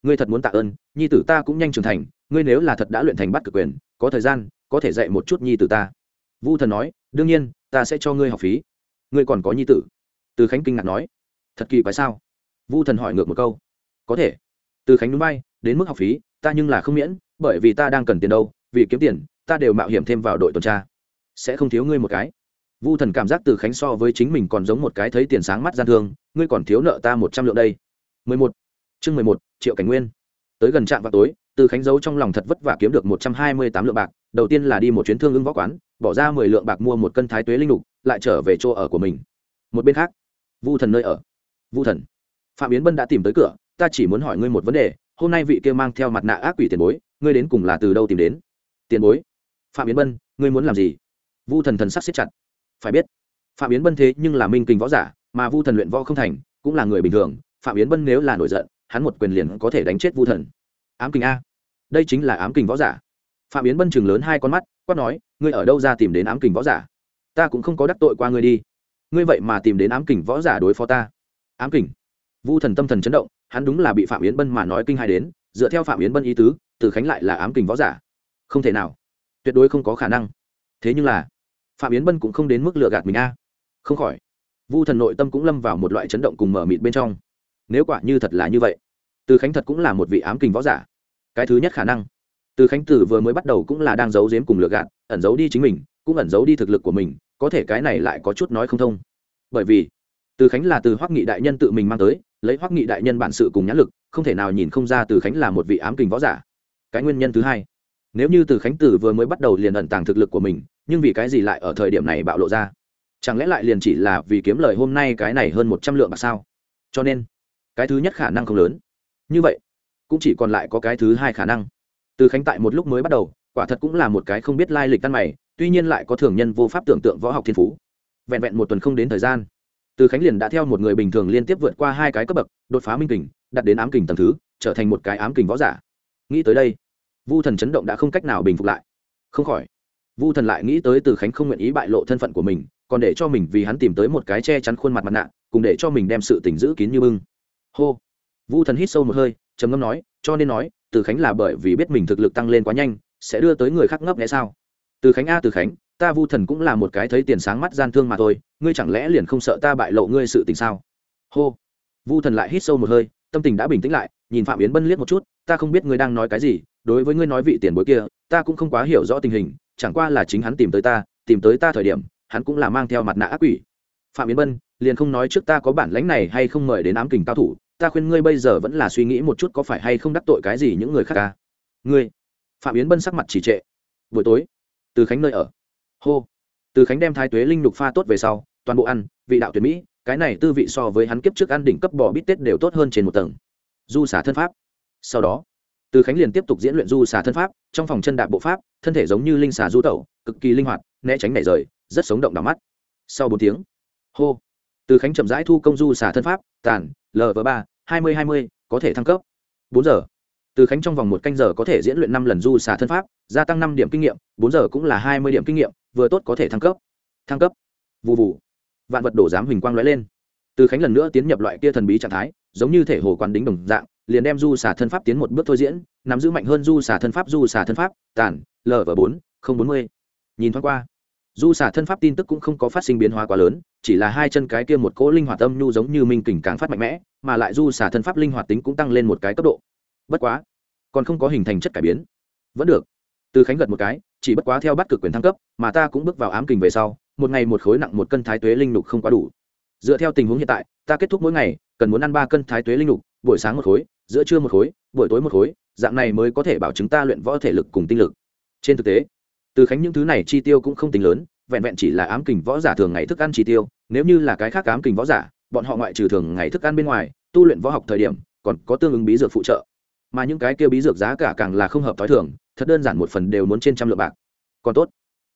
Ngươi thật muốn tạ ơn, nhi tử ta cũng nhanh trưởng thành, ngươi nếu là thật đã luyện thành bắt cực quyền, có thời gian, có thể dạy một chút nhi tử ta. Vu thần nói, đương nhiên, ta sẽ cho ngươi học phí. Ngươi còn có nhi tử. Từ khánh kinh ngạc nói. Thật kỳ quái sao? Vu thần hỏi ngược một câu. Có thể. Từ khánh núi bay, đến mức học phí, ta nhưng là không miễn, bởi vì ta đang cần tiền đâu, vì kiếm tiền, ta đều mạo hiểm thêm vào đội tuần tra. Sẽ không thiếu ngươi một cái. Vu thần cảm giác từ khánh so với chính mình còn giống một cái thấy tiền sáng mắt gian thương, ngươi còn thiếu nợ ta một trăm lượng đây. Mười một. Chương mười một, triệu cảnh nguyên. Tới gần trạm vào tối, từ khánh giấu trong lòng thật vất vả kiếm được một trăm hai mươi tám lượng bạc, đầu tiên là đi một chuyến thương ưng võ quán, bỏ ra mười lượng bạc mua một cân thái tuế linh lục, lại trở về chỗ ở của mình. Một bên khác, vu thần nơi ở. Vu thần phạm yến bân đã tìm tới cửa, ta chỉ muốn hỏi ngươi một vấn đề, hôm nay vị kia mang theo mặt nạ ác quỷ tiền bối, ngươi đến cùng là từ đâu tìm đến? Tiền bối? Phạm yến bân, ngươi muốn làm gì? Vu thần thần sắc xếp chặt. Phải biết, phạm yến bân thế nhưng là minh kình võ giả, mà vu thần luyện võ không thành, cũng là người bình thường. Phạm yến bân nếu là nổi giận, hắn một quyền liền có thể đánh chết vu thần. Ám kình a. Đây chính là ám kình võ giả. Phạm yến bân chừng lớn hai con mắt, quát nói, ngươi ở đâu ra tìm đến ám kình võ giả? Ta cũng không có đắc tội qua ngươi đi. Ngươi vậy mà tìm đến ám kình võ giả đối phó ta. Ám kình vu thần tâm thần chấn động, hắn đúng là bị phạm yến bân mà nói kinh hai đến, dựa theo phạm yến bân ý tứ, từ khánh lại là ám kình võ giả. Không thể nào. Tuyệt đối không có khả năng. Thế nhưng là, phạm yến bân cũng không đến mức lựa gạt mình a. Không khỏi. Vu thần nội tâm cũng lâm vào một loại chấn động cùng mở mịt bên trong. Nếu quả như thật là như vậy, từ khánh thật cũng là một vị ám kình võ giả. Cái thứ nhất khả năng. Từ khánh tử vừa mới bắt đầu cũng là đang giấu giếm cùng lựa gạt, ẩn giấu đi chính mình, cũng ẩn giấu đi thực lực của mình, có thể cái này lại có chút nói không thông. Bởi vì từ khánh là từ hoắc nghị đại nhân tự mình mang tới, lấy hoắc nghị đại nhân bản sự cùng nhãn lực, không thể nào nhìn không ra từ khánh là một vị ám kình võ giả. Cái nguyên nhân thứ hai, nếu như từ khánh tử vừa mới bắt đầu liền ẩn tàng thực lực của mình, nhưng vì cái gì lại ở thời điểm này bạo lộ ra? Chẳng lẽ lại liền chỉ là vì kiếm lời hôm nay cái này hơn một trăm lượng bạc sao? Cho nên, cái thứ nhất khả năng không lớn. Như vậy, cũng chỉ còn lại có cái thứ hai khả năng. Từ khánh tại một lúc mới bắt đầu, quả thật cũng là một cái không biết lai lịch căn mày, tuy nhiên lại có thường nhân vô pháp tưởng tượng võ học thiên phú. Vẹn vẹn một tuần không đến thời gian từ khánh liền đã theo một người bình thường liên tiếp vượt qua hai cái cấp bậc, đột phá minh kình đặt đến ám kình tầng thứ, trở thành một cái ám kình võ giả. Nghĩ tới đây, vu thần chấn động đã không cách nào bình phục lại. Không khỏi, vu thần lại nghĩ tới từ khánh không nguyện ý bại lộ thân phận của mình, còn để cho mình vì hắn tìm tới một cái che chắn khuôn mặt mặt nạ, cùng để cho mình đem sự tỉnh giữ kín như bưng. Hô! Vu thần hít sâu một hơi, trầm ngâm nói, cho nên nói, từ khánh là bởi vì biết mình thực lực tăng lên quá nhanh, sẽ đưa tới người khác ngấp nghẽ sao? Từ khánh a, từ khánh ta vu thần cũng là một cái thấy tiền sáng mắt gian thương mà thôi, ngươi chẳng lẽ liền không sợ ta bại lộ ngươi sự tình sao? Hô. Vu thần lại hít sâu một hơi, tâm tình đã bình tĩnh lại, nhìn phạm yến bân liếc một chút, ta không biết ngươi đang nói cái gì, đối với ngươi nói vị tiền bối kia, ta cũng không quá hiểu rõ tình hình, chẳng qua là chính hắn tìm tới ta, tìm tới ta thời điểm, hắn cũng là mang theo mặt nạ ác quỷ. Phạm yến bân, liền không nói trước ta có bản lãnh này hay không mời đến ám kình cao thủ, ta khuyên ngươi bây giờ vẫn là suy nghĩ một chút có phải hay không đắc tội cái gì những người khác ca. Ngươi. Phạm yến bân sắc mặt chỉ trệ. Buổi tối, từ khánh nơi ở hô. Từ khánh đem thái tuế linh lục pha tốt về sau, toàn bộ ăn, vị đạo tuyệt mỹ, cái này tư vị so với hắn kiếp trước ăn đỉnh cấp bò bít tết đều tốt hơn trên một tầng. Du xả thân pháp. Sau đó, từ khánh liền tiếp tục diễn luyện du xả thân pháp, trong phòng chân đạp bộ pháp, thân thể giống như linh xà du tẩu, cực kỳ linh hoạt, né tránh nảy rời, rất sống động đỏ mắt. Sau bốn tiếng, hô. Từ khánh chậm rãi thu công du xả thân pháp tàn lv ba, hai mươi hai mươi, có thể thăng cấp. Bốn giờ, từ khánh trong vòng một canh giờ có thể diễn luyện năm lần du xả thân pháp, gia tăng năm điểm kinh nghiệm, bốn giờ cũng là hai mươi điểm kinh nghiệm vừa tốt có thể thăng cấp. Thăng cấp. Vụ vụ vạn vật đổ giám huỳnh quang lóe lên. Từ khánh lần nữa tiến nhập loại kia thần bí trạng thái, giống như thể hồ quán đính đồng dạng, liền đem du xả thân pháp tiến một bước thôi diễn, nắm giữ mạnh hơn du xả thân pháp, du xả thân pháp tàn lv bốn, không bốn mươi. Nhìn thoáng qua, du xả thân pháp tin tức cũng không có phát sinh biến hóa quá lớn, chỉ là hai chân cái kia một cỗ linh hoạt âm nhu giống như minh kỉnh càng phát mạnh mẽ, mà lại du xả thân pháp linh hoạt tính cũng tăng lên một cái cấp độ. Bất quá, còn không có hình thành chất cải biến. Vẫn được. Từ khánh gật một cái chỉ bất quá theo bắt cực quyền thăng cấp, mà ta cũng bước vào ám kình về sau, một ngày một khối nặng một cân thái tuế linh lục không quá đủ. Dựa theo tình huống hiện tại, ta kết thúc mỗi ngày, cần muốn ăn ba cân thái tuế linh lục, buổi sáng một khối, giữa trưa một khối, buổi tối một khối, dạng này mới có thể bảo chứng ta luyện võ thể lực cùng tinh lực. Trên thực tế, từ khánh những thứ này chi tiêu cũng không tính lớn, vẹn vẹn chỉ là ám kình võ giả thường ngày thức ăn chi tiêu, nếu như là cái khác ám kình võ giả, bọn họ ngoại trừ thường ngày thức ăn bên ngoài, tu luyện võ học thời điểm, còn có tương ứng bí dược phụ trợ mà những cái kia bí dược giá cả càng là không hợp t h o i thường, thật đơn giản một phần đều muốn trên trăm lượng bạc. Còn tốt,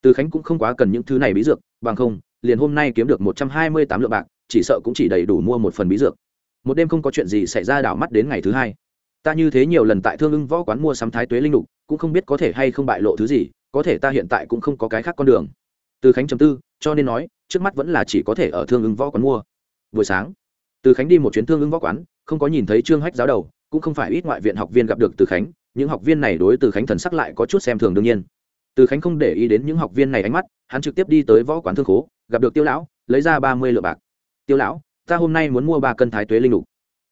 từ khánh cũng không quá cần những thứ này bí dược, bằng không, liền hôm nay kiếm được một trăm hai mươi tám lượng bạc, chỉ sợ cũng chỉ đầy đủ mua một phần bí dược. Một đêm không có chuyện gì xảy ra đảo mắt đến ngày thứ hai. Ta như thế nhiều lần tại thương ưng võ quán mua sắm thái tuế linh lục, cũng không biết có thể hay không bại lộ thứ gì, có thể ta hiện tại cũng không có cái khác con đường. Từ khánh chấm tư, cho nên nói, trước mắt vẫn là chỉ có thể ở thương ưng võ quán mua. Buổi sáng, từ khánh đi một chuyến thương ưng võ quán, không có nhìn thấy trương hách giáo đầu cũng không phải ít ngoại viện học viên gặp được từ khánh, những học viên này đối từ khánh thần sắc lại có chút xem thường đương nhiên. Từ khánh không để ý đến những học viên này ánh mắt, hắn trực tiếp đi tới võ quán thương khố, gặp được tiêu lão, lấy ra ba mươi lượng bạc. Tiêu lão, ta hôm nay muốn mua ba cân thái tuế linh lục.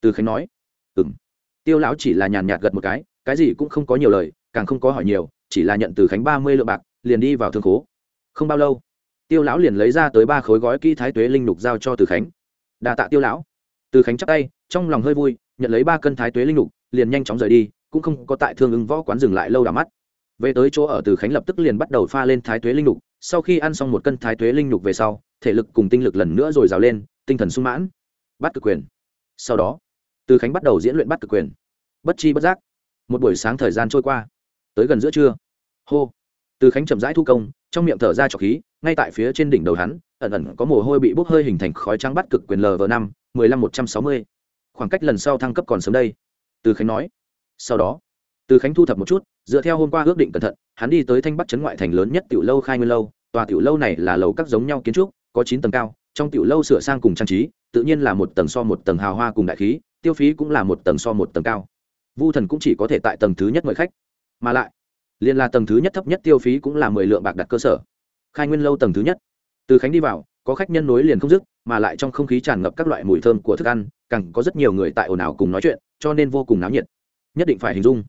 Từ khánh nói. Ừ m tiêu lão chỉ là nhàn nhạt gật một cái cái gì cũng không có nhiều lời, càng không có hỏi nhiều, chỉ là nhận từ khánh ba mươi lượng bạc, liền đi vào thương khố. Không bao lâu, tiêu lão liền lấy ra tới ba khối gói kỹ thái tuế linh lục giao cho từ khánh. Đà tạ tiêu lão. Từ khánh chắp tay, trong lòng hơi vui nhận lấy ba cân thái tuế linh lục, liền nhanh chóng rời đi, cũng không có tại thương ứng võ quán dừng lại lâu đà mắt. Về tới chỗ ở từ khánh lập tức liền bắt đầu pha lên thái tuế linh lục, sau khi ăn xong một cân thái tuế linh lục về sau, thể lực cùng tinh lực lần nữa rồi rào lên, tinh thần sung mãn. Bắt cực quyền. Sau đó, từ khánh bắt đầu diễn luyện bắt cực quyền. Bất chi bất giác, một buổi sáng thời gian trôi qua. Tới gần giữa trưa, hô, từ khánh chậm rãi thu công, trong miệng thở ra trọc khí, ngay tại phía trên đỉnh đầu hắn, ẩn ẩn có mồ hôi bị bốc hơi hình thành khói trắng bắt cực quyền lv năm, mười lăm một trăm sáu mươi khoảng cách lần sau thăng cấp còn sớm đây. Từ khánh nói. Sau đó, từ khánh thu thập một chút, dựa theo hôm qua ước định cẩn thận, hắn đi tới thanh bắc trấn ngoại thành lớn nhất tiểu lâu khai nguyên lâu. Tòa tiểu lâu này là lầu các giống nhau kiến trúc, có chín tầng cao, trong tiểu lâu sửa sang cùng trang trí, tự nhiên là một tầng so một tầng hào hoa cùng đại khí, tiêu phí cũng là một tầng so một tầng cao. Vu thần cũng chỉ có thể tại tầng thứ nhất mời khách. Mà lại, liền là tầng thứ nhất thấp nhất tiêu phí cũng là mười lượng bạc đặt cơ sở. Khai nguyên lâu tầng thứ nhất. Từ khánh đi vào có khách nhân nối liền không dứt, mà lại trong không khí tràn ngập các loại mùi thơm của thức ăn, càng có rất nhiều người tại ồn ào cùng nói chuyện, cho nên vô cùng náo nhiệt. Nhất định phải hình dung,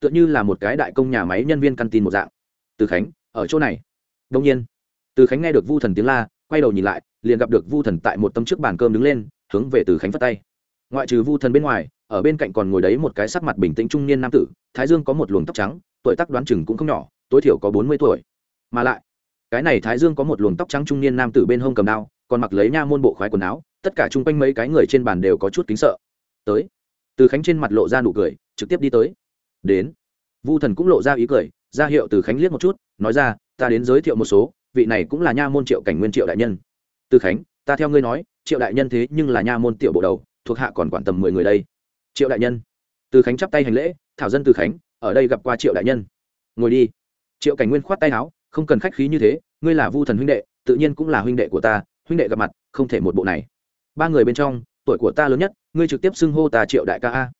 tựa như là một cái đại công nhà máy nhân viên căn tin một dạng. Từ khánh, ở chỗ này. Đông nhiên, từ khánh nghe được vu thần tiếng la, quay đầu nhìn lại, liền gặp được vu thần tại một tâm trước bàn cơm đứng lên, hướng về từ khánh phát tay. Ngoại trừ vu thần bên ngoài, ở bên cạnh còn ngồi đấy một cái sắc mặt bình tĩnh trung niên nam tử, thái dương có một luồng tóc trắng, tuổi tác đoán chừng cũng không nhỏ, tối thiểu có bốn mươi tuổi. Mà lại cái này thái dương có một luồng tóc trắng trung niên nam tử bên hông cầm đao, còn mặc lấy nha môn bộ khoái quần áo, tất cả chung quanh mấy cái người trên bàn đều có chút kính sợ. Tới. Từ khánh trên mặt lộ ra nụ cười, trực tiếp đi tới. Đến. Vu thần cũng lộ ra ý cười, ra hiệu từ khánh liếc một chút, nói ra, ta đến giới thiệu một số, vị này cũng là nha môn triệu cảnh nguyên triệu đại nhân. Từ khánh, ta theo ngươi nói, triệu đại nhân thế nhưng là nha môn tiểu bộ đầu, thuộc hạ còn quản tầm mười người đây. Triệu đại nhân. Từ khánh chắp tay hành lễ, thảo dân từ khánh, ở đây gặp qua triệu đại nhân. Ngồi đi. Triệu cảnh nguyên khoát tay áo không cần khách khí như thế, ngươi là vu thần huynh đệ, tự nhiên cũng là huynh đệ của ta, huynh đệ gặp mặt, không thể một bộ này. Ba người bên trong, tuổi của ta lớn nhất, ngươi trực tiếp xưng hô ta triệu đại ca a.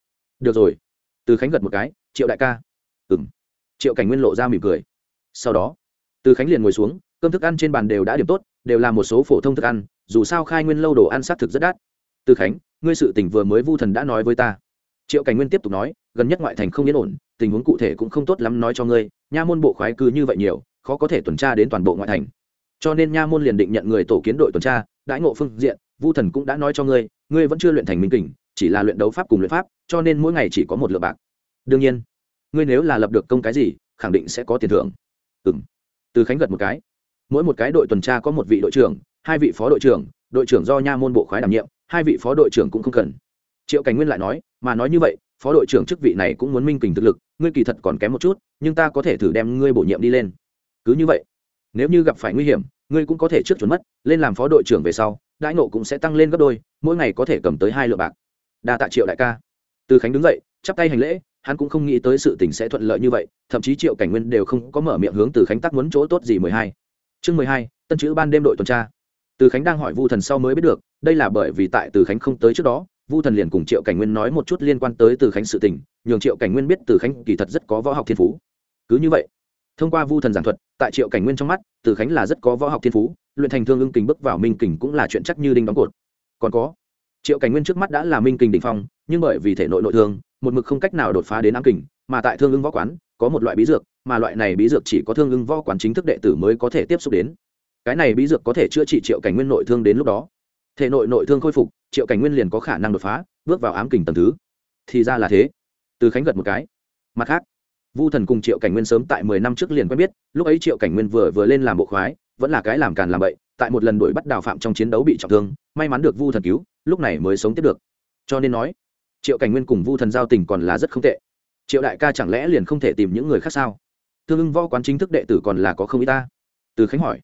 Được rồi. Từ khánh gật một cái, triệu đại ca. Ừ m triệu cảnh nguyên lộ ra mỉm cười. Sau đó, từ khánh liền ngồi xuống, cơm thức ăn trên bàn đều đã điểm tốt, đều là một số phổ thông thức ăn, dù sao khai nguyên lâu đồ ăn s á t thực rất đắt. Từ khánh, ngươi sự tỉnh vừa mới vu thần đã nói với ta. Triệu cảnh nguyên tiếp tục nói, gần nhất ngoại thành không yên ổn, tình huống cụ thể cũng không tốt lắm nói cho ngươi, nha môn bộ khoái cư như vậy nhiều khó có thể tuần tra đến toàn bộ ngoại thành. Cho nên nha môn liền định nhận người tổ kiến đội tuần tra, đãi ngộ phương diện, vu thần cũng đã nói cho ngươi ngươi vẫn chưa luyện thành minh kình, chỉ là luyện đấu pháp cùng luyện pháp, cho nên mỗi ngày chỉ có một lượng bạc. Đương nhiên, ngươi nếu là lập được công cái gì, khẳng định sẽ có tiền thưởng. Ừ m từ khánh gật một cái. Mỗi một cái đội tuần tra có một vị đội trưởng, hai vị phó đội trưởng đội trưởng do nha môn bộ khoái đảm nhiệm, hai vị phó đội trưởng cũng không cần. Triệu cảnh nguyên lại nói, mà nói như vậy, phó đội trưởng chức vị này cũng muốn minh kình thực lực, ngươi kỳ thật còn kém một chút, nhưng ta có thể thử đem ngươi bổ nhiệm đi lên cứ như vậy. Nếu như gặp phải nguy hiểm, ngươi cũng có thể trước chuẩn mất, lên làm phó đội trưởng về sau, đãi nộ cũng sẽ tăng lên gấp đôi, mỗi ngày có thể cầm tới hai lượng bạc. Đa tạ triệu đại ca. Từ khánh đứng dậy, chắp tay hành lễ, hắn cũng không nghĩ tới sự tình sẽ thuận lợi như vậy, thậm chí triệu cảnh nguyên đều không có mở miệng hướng từ khánh tắc muốn chỗ tốt gì mười hai. Chương mười hai, tân chữ ban đêm đội tuần tra. Từ khánh đang hỏi vu thần sau mới biết được, đây là bởi vì tại từ khánh không tới trước đó, vu thần liền cùng triệu cảnh nguyên nói một chút liên quan tới từ khánh sự tình, nhường triệu cảnh nguyên biết từ khánh kỳ thật rất có võ học thiên phú. Cứ như vậy thông qua vu thần giảng thuật, tại triệu cảnh nguyên trong mắt, từ khánh là rất có võ học thiên phú, luyện thành thương ưng kình bước vào minh kình cũng là chuyện chắc như đinh đóng cột. Còn có, triệu cảnh nguyên trước mắt đã là minh kình đ ỉ n h phong, nhưng bởi vì thể nội nội thương, một mực không cách nào đột phá đến ám kình, mà tại thương ưng võ quán, có một loại bí dược, mà loại này bí dược chỉ có thương ưng võ quán chính thức đệ tử mới có thể tiếp xúc đến. Cái này bí dược có thể chữa trị triệu cảnh nguyên nội thương đến lúc đó. Thể nội nội thương khôi phục, triệu cảnh nguyên liền có khả năng đột phá, bước vào ám kình tầng thứ. Thì ra là thế. Từ khánh gật một cái. Mặt khác vu thần cùng triệu cảnh nguyên sớm tại mười năm trước liền quen biết, lúc ấy triệu cảnh nguyên vừa vừa lên làm bộ khoái, vẫn là cái làm càn làm bậy, tại một lần đuổi bắt đào phạm trong chiến đấu bị trọng thương, may mắn được vu thần cứu, lúc này mới sống tiếp được. Cho nên nói, triệu cảnh nguyên cùng vu thần giao tình còn là rất không tệ. Triệu đại ca chẳng lẽ liền không thể tìm những người khác sao? Thương ưng võ quán chính thức đệ tử còn là có không ít ta? Từ khánh hỏi.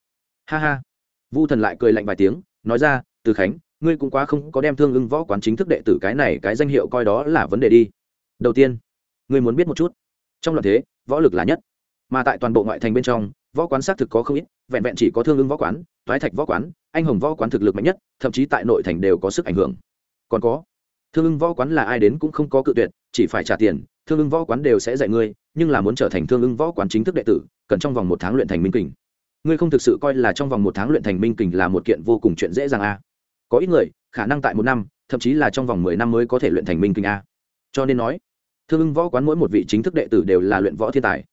Ha ha. Vu thần lại cười lạnh vài tiếng, nói ra, từ khánh, ngươi cũng quá không có đem thương ưng võ quán chính thức đệ tử cái này cái danh hiệu coi đó là vấn đề đi. Đầu tiên, ngươi muốn biết một chút trong loạn thế, võ lực là nhất. Mà tại toàn bộ ngoại thành bên trong, võ quán xác thực có không ít, vẹn vẹn chỉ có thương ứng võ quán thoái thạch võ quán, anh hồng võ quán thực lực mạnh nhất, thậm chí tại nội thành đều có sức ảnh hưởng. Còn có, thương ưng võ quán là ai đến cũng không có cự tuyệt, chỉ phải trả tiền, thương ưng võ quán đều sẽ dạy ngươi, nhưng là muốn trở thành thương ưng võ quán chính thức đệ tử, cần trong vòng một tháng luyện thành minh kình. Ngươi không thực sự coi là trong vòng một tháng luyện thành minh kình là một kiện vô cùng chuyện dễ dàng a. Có ít người, khả năng tại một năm, thậm chí là trong vòng mười năm mới có thể luyện thành minh kình a. Cho nên nói thương ưng võ quán mỗi một vị chính thức đệ tử đều là luyện võ thiên tài.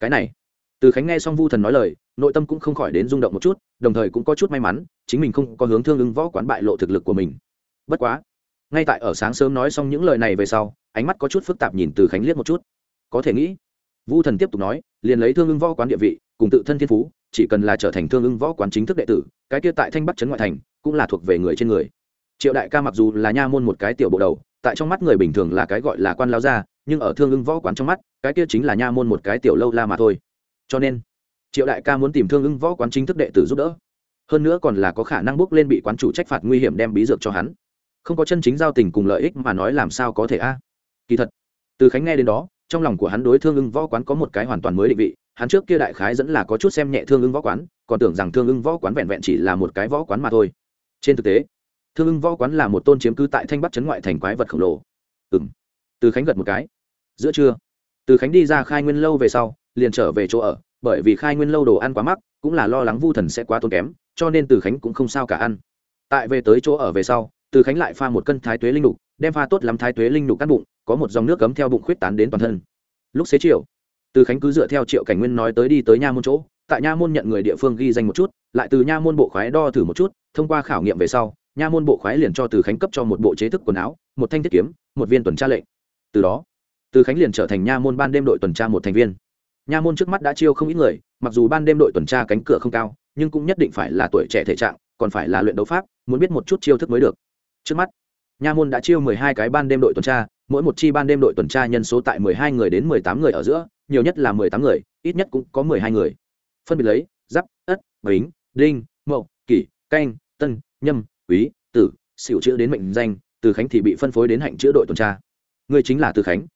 Cái này, từ khánh nghe xong vu thần nói lời, nội tâm cũng không khỏi đến rung động một chút, đồng thời cũng có chút may mắn, chính mình không có hướng thương ưng võ quán bại lộ thực lực của mình. Bất quá, ngay tại ở sáng sớm nói xong những lời này về sau, ánh mắt có chút phức tạp nhìn từ khánh liếc một chút. Có thể nghĩ, vu thần tiếp tục nói, liền lấy thương ưng võ quán địa vị, cùng tự thân thiên phú, chỉ cần là trở thành thương ưng võ quán chính thức đệ tử, cái kia tại thanh bắc trấn ngoại thành, cũng là thuộc về người trên người. Triệu đại ca mặc dù là nha môn một cái tiểu bộ đầu, tại trong mắt người bình thường là cái gọi là quan lao gia nhưng ở thương ưng võ quán trong mắt, cái kia chính là nha môn một cái tiểu lâu la mà thôi. Cho nên, triệu đại ca muốn tìm thương ưng võ quán chính thức đệ tử giúp đỡ. Hơn nữa còn là có khả năng bước lên bị quán chủ trách phạt nguy hiểm đem bí dược cho hắn. Không có chân chính giao tình cùng lợi ích mà nói làm sao có thể a? Kỳ thật, từ khánh nghe đến đó, trong lòng của hắn đối thương ưng võ quán có một cái hoàn toàn mới định vị, hắn trước kia đại khái dẫn là có chút xem nhẹ thương ưng võ quán, còn tưởng rằng thương ưng võ quán vẹn vẹn chỉ là một cái võ quán mà thôi. Trên thực tế, thương ưng võ quán là một tôn chiếm cư tại thanh bắc trấn ngoại thành quái vật khổng lồ. Ừ m từ khánh gật một cái giữa trưa. Từ khánh đi ra khai nguyên lâu về sau, liền trở về chỗ ở, bởi vì khai nguyên lâu đồ ăn quá mắc, cũng là lo lắng vu thần sẽ quá tốn kém, cho nên từ khánh cũng không sao cả ăn. Tại về tới chỗ ở về sau, từ khánh lại pha một cân thái tuế linh đục đem pha tốt lắm thái tuế linh đục cắt bụng, có một dòng nước cấm theo bụng khuyết tán đến toàn thân. Lúc xế chiều, từ khánh cứ dựa theo triệu cảnh nguyên nói tới đi tới nha môn chỗ, tại nha môn nhận người địa phương ghi danh một chút, lại từ nha môn bộ khoái đo thử một chút, thông qua khảo nghiệm về sau, nha môn bộ khoái liền cho từ khánh cấp cho một bộ chế thức quần áo, một thanh thiết kiếm, một viên tuần tra lệnh. Từ đó từ khánh liền trở thành nha môn ban đêm đội tuần tra một thành viên. Nha môn trước mắt đã chiêu không ít người, mặc dù ban đêm đội tuần tra cánh cửa không cao, nhưng cũng nhất định phải là tuổi trẻ thể trạng, còn phải là luyện đấu pháp, muốn biết một chút chiêu thức mới được. Trước mắt, nha môn đã chiêu mười hai cái ban đêm đội tuần tra, mỗi một chi ban đêm đội tuần tra nhân số tại mười hai người đến mười tám người ở giữa, nhiều nhất là mười tám người, ít nhất cũng có mười hai người. Phân biệt lấy, giáp, ất, bính, đinh, mậu, kỷ, canh, tân, nhâm, quý, tử, xỉu chữ đến mệnh danh, từ khánh thì bị phân phối đến hạnh chữ đội tuần tra. Người chính là từ khánh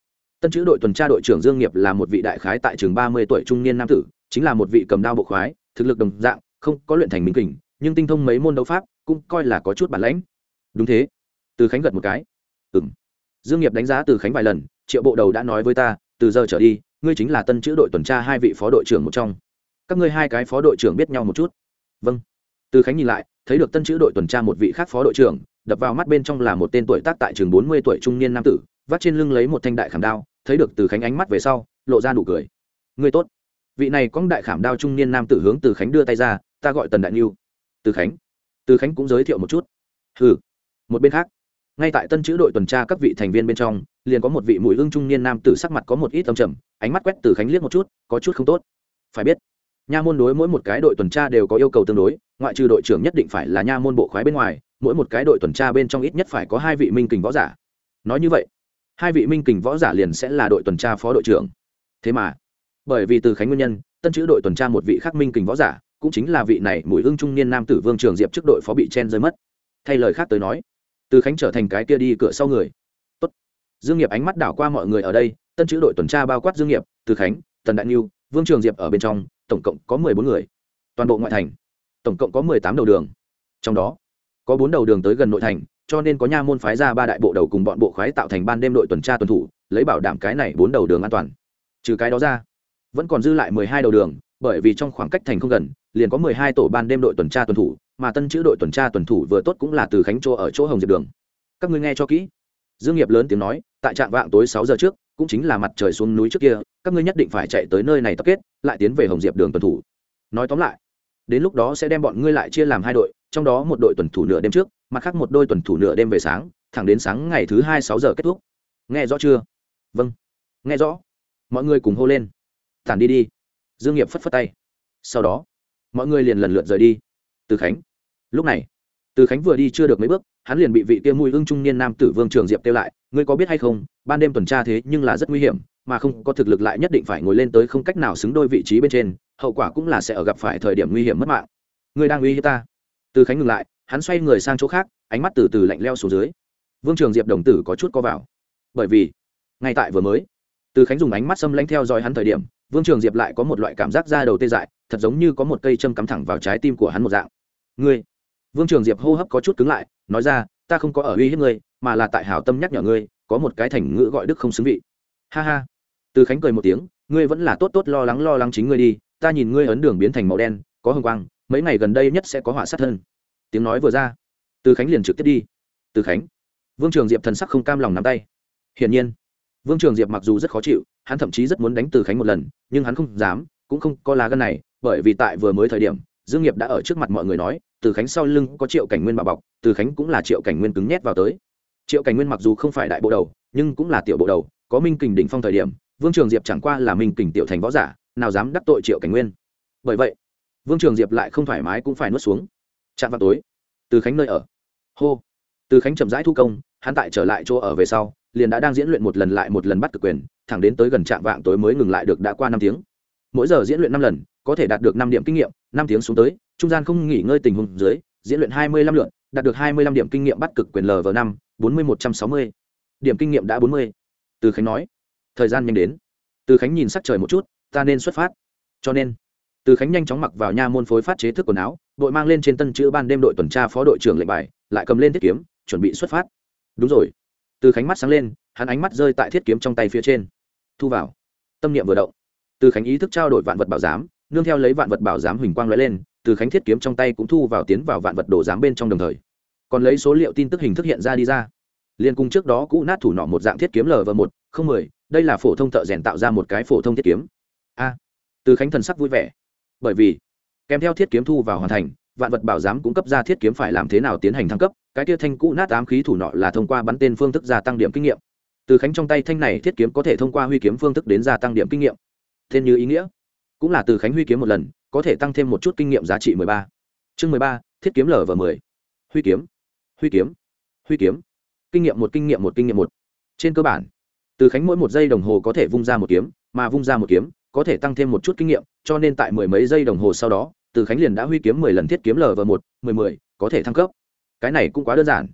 tân chữ đội tuần tra đội trưởng dương nghiệp là một vị đại khái tại trường ba mươi tuổi trung niên nam tử, chính là một vị cầm đao bộ khoái, thực lực đồng dạng, không có luyện thành minh kình, nhưng tinh thông mấy môn đấu pháp, cũng coi là có chút bản lãnh. Đúng thế. Từ khánh gật một cái. Ừm. Dương nghiệp đánh giá từ khánh vài lần, triệu bộ đầu đã nói với ta, từ giờ trở đi, ngươi chính là tân chữ đội tuần tra hai vị phó đội trưởng một trong. Các ngươi hai cái phó đội trưởng biết nhau một chút. Vâng. Từ khánh nhìn lại, thấy được tân chữ đội tuần tra một vị khác phó đội trưởng, đập vào mắt bên trong là một tên tuổi tác tại trường bốn mươi tuổi trung niên nam tử, vắt trên lưng lấy một thanh đại khảm đao thấy được từ khánh ánh mắt về sau, lộ ra nụ cười. Người tốt. Vị này cóng đại khảm đao trung niên nam tử hướng từ khánh đưa tay ra, ta gọi tần đại niu từ khánh. Từ khánh cũng giới thiệu một chút. Ừ một bên khác, ngay tại tân chữ đội tuần tra các vị thành viên bên trong, liền có một vị mùi hương trung niên nam tử sắc mặt có một ít âm trầm, ánh mắt quét từ khánh liếc một chút, có chút không tốt. Phải biết, nha môn đối mỗi một cái đội tuần tra đều có yêu cầu tương đối, ngoại trừ đội trưởng nhất định phải là nha môn bộ khoái bên ngoài, mỗi một cái đội tuần tra bên trong ít nhất phải có hai vị minh kình võ giả. Nói như vậy hai vị minh kình võ giả liền sẽ là đội tuần tra phó đội trưởng. Thế mà, bởi vì từ khánh nguyên nhân, tân chữ đội tuần tra một vị khắc minh kình võ giả, cũng chính là vị này mùi hương trung niên nam tử vương trường diệp trước đội phó bị chen rơi mất. Thay lời khác tới nói, từ khánh trở thành cái kia đi cửa sau người. Tốt. dương nghiệp ánh mắt đảo qua mọi người ở đây, tân chữ đội tuần tra bao quát dương nghiệp, từ khánh, tần đại niu vương trường diệp ở bên trong, tổng cộng có mười bốn người. Toàn bộ ngoại thành, tổng cộng có mười tám đầu đường. Trong đó, có bốn đầu đường tới gần nội thành cho nên có nha môn phái ra ba đại bộ đầu cùng bọn bộ khoái tạo thành ban đêm đội tuần tra tuần thủ, lấy bảo đảm cái này bốn đầu đường an toàn. Trừ cái đó ra, vẫn còn dư lại mười hai đầu đường, bởi vì trong khoảng cách thành không gần, liền có mười hai tổ ban đêm đội tuần tra tuần thủ, mà tân chữ đội tuần tra tuần thủ vừa tốt cũng là từ khánh chỗ ở chỗ hồng diệp đường. Các ngươi nghe cho kỹ. Dương nghiệp lớn tiếng nói, tại trạm vạng tối sáu giờ trước, cũng chính là mặt trời xuống núi trước kia, các ngươi nhất định phải chạy tới nơi này tập kết, lại tiến về hồng diệp đường tuần thủ. Nói tóm lại, đến lúc đó sẽ đem bọn ngươi lại chia làm hai đội, trong đó một đội tuần thủ nửa đêm trước mặt khác một đôi tuần thủ nửa đêm về sáng, thẳng đến sáng ngày thứ hai sáu giờ kết thúc. Nghe rõ chưa? Vâng. Nghe rõ. Mọi người cùng hô lên. Tản đi đi. Dương nghiệp phất phất tay. Sau đó, mọi người liền lần lượt rời đi. Từ khánh. Lúc này, từ khánh vừa đi chưa được mấy bước, hắn liền bị vị kia mùi ưng trung niên nam tử vương trường diệp kêu lại, ngươi có biết hay không, ban đêm tuần tra thế nhưng là rất nguy hiểm, mà không có thực lực lại nhất định phải ngồi lên tới không cách nào xứng đôi vị trí bên trên, hậu quả cũng là sẽ ở gặp phải thời điểm nguy hiểm mất mạng. Ngươi đang uy hiếp ta từ khánh ngừng lại, hắn xoay người sang chỗ khác, ánh mắt từ từ lạnh leo xuống dưới. Vương trường diệp đồng tử có chút co vào. Bởi vì, ngay tại vừa mới, từ khánh dùng ánh mắt xâm lanh theo dõi hắn thời điểm, vương trường diệp lại có một loại cảm giác da đầu tê dại, thật giống như có một cây châm cắm thẳng vào trái tim của hắn một dạng. Ngươi? Vương trường diệp hô hấp có chút cứng lại, nói ra, ta không có ở uy hiếp ngươi, mà là tại hảo tâm nhắc nhở ngươi, có một cái thành ngữ gọi đức không xứng vị. Ha ha. Từ khánh cười một tiếng, ngươi vẫn là tốt tốt lo lắng lo lắng chính ngươi đi, ta nhìn ngươi ấn đường biến thành màu đen, có hồng quang mấy ngày gần đây nhất sẽ có họa sát thân. Tiếng nói vừa ra, từ khánh liền trực tiếp đi. Từ khánh, vương trường diệp thần sắc không cam lòng nắm tay. Hiển nhiên, vương trường diệp mặc dù rất khó chịu, hắn thậm chí rất muốn đánh từ khánh một lần, nhưng hắn không dám, cũng không có lá gân này, bởi vì tại vừa mới thời điểm, dương nghiệp đã ở trước mặt mọi người nói, từ khánh sau lưng có triệu cảnh nguyên bảo bọc, từ khánh cũng là triệu cảnh nguyên cứng nhét vào tới. Triệu cảnh nguyên mặc dù không phải đại bộ đầu, nhưng cũng là tiểu bộ đầu, có minh kình đỉnh phong thời điểm, vương trường diệp chẳng qua là minh kình tiểu thành võ giả, nào dám đắc tội triệu cảnh nguyên. Bởi vậy vương trường diệp lại không thoải mái cũng phải nuốt xuống. Chạm vào tối. Từ khánh nơi ở. Hô. Từ khánh chậm rãi thu công, hắn tại trở lại chỗ ở về sau, liền đã đang diễn luyện một lần lại một lần bắt cực quyền, thẳng đến tới gần trạm vạng tối mới ngừng lại được đã qua năm tiếng. Mỗi giờ diễn luyện năm lần, có thể đạt được năm điểm kinh nghiệm, năm tiếng xuống tới, trung gian không nghỉ ngơi tình huống dưới, diễn luyện hai mươi lăm lượt, đạt được hai mươi lăm điểm kinh nghiệm bắt cực quyền lv năm, bốn mươi một trăm sáu mươi. Điểm kinh nghiệm đã bốn mươi. Từ khánh nói. Thời gian nhanh đến. Từ khánh nhìn sắc trời một chút, ta nên xuất phát. Cho nên từ khánh nhanh chóng mặc vào nha môn phối phát chế thức quần áo, đội mang lên trên tân chữ ban đêm đội tuần tra phó đội trưởng lệnh bài, lại cầm lên thiết kiếm, chuẩn bị xuất phát. Đúng rồi. Từ khánh mắt sáng lên, hắn ánh mắt rơi tại thiết kiếm trong tay phía trên. Thu vào. Tâm niệm vừa động. Từ khánh ý thức trao đổi vạn vật bảo giám, nương theo lấy vạn vật bảo giám huỳnh quang lóe lên, từ khánh thiết kiếm trong tay cũng thu vào tiến vào vạn vật đồ giám bên trong đồng thời. Còn lấy số liệu tin tức hình thức hiện ra đi ra. Liên cung trước đó cũ nát thủ nọ một dạng thiết kiếm lv một, không mười, đây là phổ thông thợ rèn tạo ra một cái phổ thông thiết kiếm. A. Từ khánh thần sắc vui vẻ bởi vì kèm theo thiết kiếm thu vào hoàn thành, vạn vật bảo giám cũng cấp ra thiết kiếm phải làm thế nào tiến hành thăng cấp, cái kia thanh cũ nát ám khí thủ nọ là thông qua bắn tên phương thức gia tăng điểm kinh nghiệm. Từ khánh trong tay thanh này thiết kiếm có thể thông qua huy kiếm phương thức đến gia tăng điểm kinh nghiệm. Tên như ý nghĩa, cũng là từ khánh huy kiếm một lần, có thể tăng thêm một chút kinh nghiệm giá trị mười ba. Chương mười ba, thiết kiếm lở và mười. Huy kiếm huy kiếm huy kiếm. Kinh nghiệm một, kinh nghiệm một, kinh nghiệm một. Trên cơ bản, từ khánh mỗi một giây đồng hồ có thể vung ra một kiếm, mà vung ra một kiếm có thể tăng thêm một chút kinh nghiệm, cho nên tại mười mấy giây đồng hồ sau đó, từ khánh liền đã huy kiếm mười lần thiết kiếm lv một, mười mười, có thể thăng cấp. Cái này cũng quá đơn giản.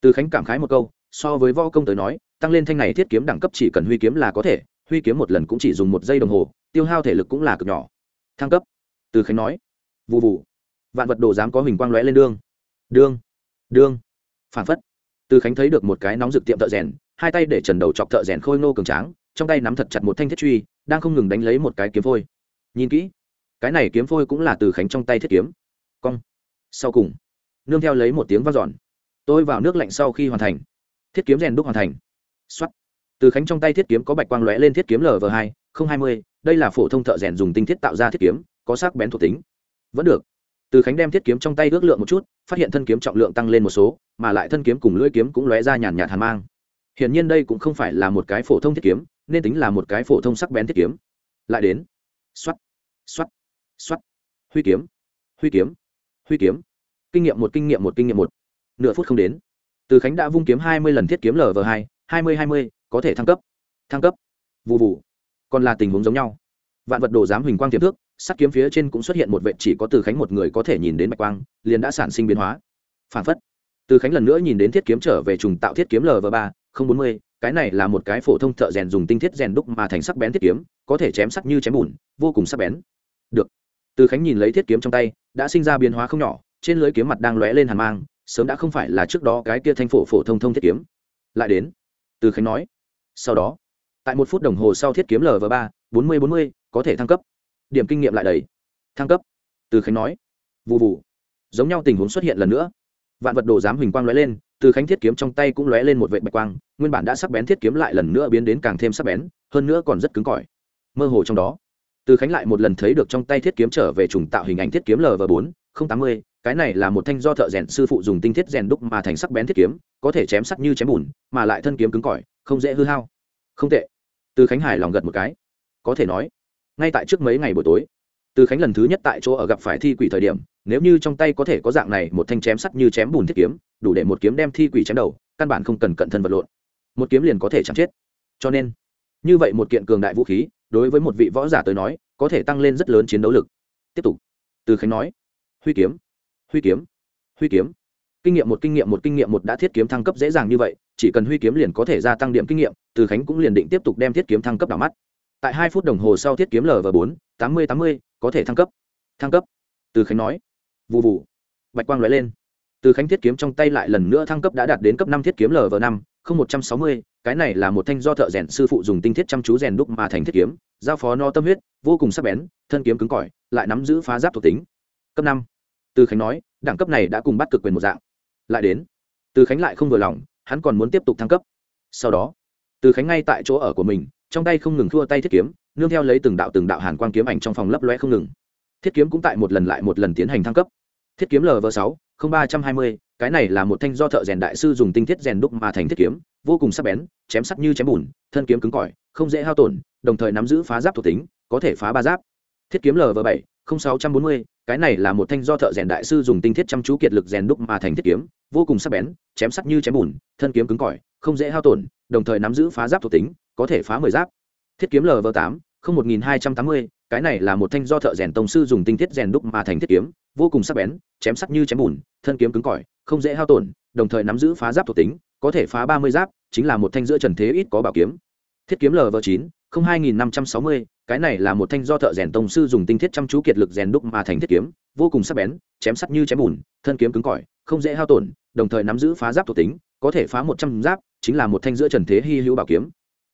Từ khánh cảm khái một câu, so với võ công tới nói, tăng lên thanh này thiết kiếm đẳng cấp chỉ cần huy kiếm là có thể, huy kiếm một lần cũng chỉ dùng một giây đồng hồ, tiêu hao thể lực cũng là cực nhỏ. Thăng cấp. Từ khánh nói. Vụ vụ vạn vật đồ dám có hình quang lóe lên đương. Đương. Đương. Phản phất. Từ khánh thấy được một cái nóng rực tiệm thợ rèn, hai tay để trần đầu chọc thợ rèn khôi nô cường tráng trong tay nắm thật chặt một thanh thiết truy, đang không ngừng đánh lấy một cái kiếm phôi. Nhìn kỹ, cái này kiếm phôi cũng là từ khánh trong tay thiết kiếm. Cong. Sau cùng, nương theo lấy một tiếng v a n giòn tôi vào nước lạnh sau khi hoàn thành. Thiết kiếm rèn đúc hoàn thành. X o á t từ khánh trong tay thiết kiếm có bạch quang lóe lên thiết kiếm lv hai, không hai mươi, đây là phổ thông thợ rèn dùng tinh thiết tạo ra thiết kiếm, có sắc bén thuộc tính. Vẫn được. Từ khánh đem thiết kiếm trong tay ước lượng một chút, phát hiện thân kiếm trọng lượng tăng lên một số, mà lại thân kiếm cùng lưỡi kiếm cũng lóe ra nhàn nhạt hàn mang hiển nhiên đây cũng không phải là một cái phổ thông thiết kiếm, nên tính là một cái phổ thông sắc bén thiết kiếm. Lại đến. X o á t x o á t x o á t huy kiếm. Huy kiếm. Huy kiếm. Kinh nghiệm một, kinh nghiệm một, kinh nghiệm một. Nửa phút không đến. Từ khánh đã vung kiếm hai mươi lần thiết kiếm lv hai hai mươi hai mươi, có thể thăng cấp. Thăng cấp. Vụ vụ còn là tình huống giống nhau. Vạn vật đồ giám huỳnh quang tiềm thước sắt kiếm phía trên cũng xuất hiện một vệ chỉ có từ khánh một người có thể nhìn đến bạch quang, liền đã sản sinh biến hóa. Phản phất. Từ khánh lần nữa nhìn đến thiết kiếm trở về trùng tạo thiết kiếm lv ba không bốn mươi, cái này là một cái phổ thông thợ rèn dùng tinh thiết rèn đúc mà thành sắc bén thiết kiếm, có thể chém sắc như chém bùn, vô cùng sắc bén. Được. Từ khánh nhìn lấy thiết kiếm trong tay, đã sinh ra biến hóa không nhỏ, trên lưới kiếm mặt đang lóe lên hàn mang, sớm đã không phải là trước đó cái kia thanh phổ phổ thông thông thiết kiếm. Lại đến. Từ khánh nói. Sau đó, tại một phút đồng hồ sau thiết kiếm lv ba, bốn mươi bốn mươi, có thể thăng cấp. Điểm kinh nghiệm lại đầy. Thăng cấp. Từ khánh nói. Vụ vụ giống nhau tình huống xuất hiện lần nữa vạn vật đồ giám hình quang lóe lên, từ khánh thiết kiếm trong tay cũng lóe lên một vệ bạch quang, nguyên bản đã sắc bén thiết kiếm lại lần nữa biến đến càng thêm sắc bén, hơn nữa còn rất cứng cỏi. Mơ hồ trong đó, từ khánh lại một lần thấy được trong tay thiết kiếm trở về trùng tạo hình ảnh thiết kiếm lv bốn, không tám mươi, cái này là một thanh do thợ rèn sư phụ dùng tinh thiết rèn đúc mà thành sắc bén thiết kiếm, có thể chém sắc như chém bùn, mà lại thân kiếm cứng cỏi, không dễ hư hao. Không tệ. Từ khánh hải lòng gật một cái. Có thể nói, ngay tại trước mấy ngày buổi tối từ khánh lần thứ nhất tại chỗ ở gặp phải thi quỷ thời điểm, nếu như trong tay có thể có dạng này một thanh chém sắt như chém bùn thiết kiếm, đủ để một kiếm đem thi quỷ chém đầu, căn bản không cần cận thân vật lộn. Một kiếm liền có thể chẳng chết. Cho nên, như vậy một kiện cường đại vũ khí, đối với một vị võ giả tới nói, có thể tăng lên rất lớn chiến đấu lực. Tiếp tục. Từ khánh nói, huy kiếm huy kiếm huy kiếm. Kinh nghiệm một, kinh nghiệm một, kinh nghiệm một đã thiết kiếm thăng cấp dễ dàng như vậy, chỉ cần huy kiếm liền có thể gia tăng điểm kinh nghiệm, từ khánh cũng liền định tiếp tục đem thiết kiếm thăng cấp đảo mắt. Tại hai phút đồng hồ sau thiết kiếm lv bốn, tám mươi tám mươi có thể thăng cấp. Thăng cấp? Từ khánh nói. Vụ vụ bạch quang l ó e lên. Từ khánh thiết kiếm trong tay lại lần nữa thăng cấp đã đạt đến cấp năm thiết kiếm lv năm, không một trăm sáu mươi, cái này là một thanh do thợ rèn sư phụ dùng tinh thiết chăm chú rèn đúc mà thành thiết kiếm, giao phó no tâm huyết, vô cùng sắc bén, thân kiếm cứng cỏi, lại nắm giữ phá giáp thuộc tính. Cấp năm. Từ khánh nói, đẳng cấp này đã cùng bắt cực quyền một dạng. Lại đến. Từ khánh lại không vừa lòng, hắn còn muốn tiếp tục thăng cấp. Sau đó, từ khánh ngay tại chỗ ở của mình, trong tay không ngừng thua tay thiết kiếm nương theo lấy từng đạo từng đạo hàn quang kiếm ảnh trong phòng lấp loe không ngừng. Thiết kiếm cũng tại một lần lại một lần tiến hành thăng cấp. Thiết kiếm lv sáu, không ba trăm hai mươi, cái này là một thanh do thợ rèn đại sư dùng tinh thiết rèn đúc mà thành thiết kiếm, vô cùng sắc bén, chém sắc như chém bùn, thân kiếm cứng cỏi, không dễ hao tổn, đồng thời nắm giữ phá giáp thuộc tính, có thể phá ba giáp. Thiết kiếm lv bảy, không sáu trăm bốn mươi, cái này là một thanh do thợ rèn đại sư dùng tinh thiết chăm chú kiệt lực rèn đúc mà thành thiết kiếm, vô cùng sắc bén, chém sắc như chém bùn, thân kiếm cứng cỏi, không dễ hao tổn, đồng thời nắm giữ phá giáp thuộc tính, có thể phá mười giáp thiết kiếm lv tám, không một nghìn hai trăm tám mươi, cái này là một thanh do thợ rèn tông sư dùng tinh thiết rèn đúc mà thành thiết kiếm, vô cùng sắc bén, chém sắc như chém bùn, thân kiếm cứng cỏi, không dễ hao tổn, đồng thời nắm giữ phá giáp thuộc tính, có thể phá ba mươi giáp, chính là một thanh giữa trần thế ít có bảo kiếm. Thiết kiếm lv chín, không hai nghìn năm trăm sáu mươi, cái này là một thanh do thợ rèn tông sư dùng tinh thiết chăm chú kiệt lực rèn đúc mà thành thiết kiếm, vô cùng sắc bén, chém sắc như chém bùn, thân kiếm cứng cỏi, không dễ hao tổn, đồng thời nắm giữ phá giáp thuộc tính, có thể phá một trăm giáp, chính là một thanh giữa trần thế hy hữu bảo kiếm.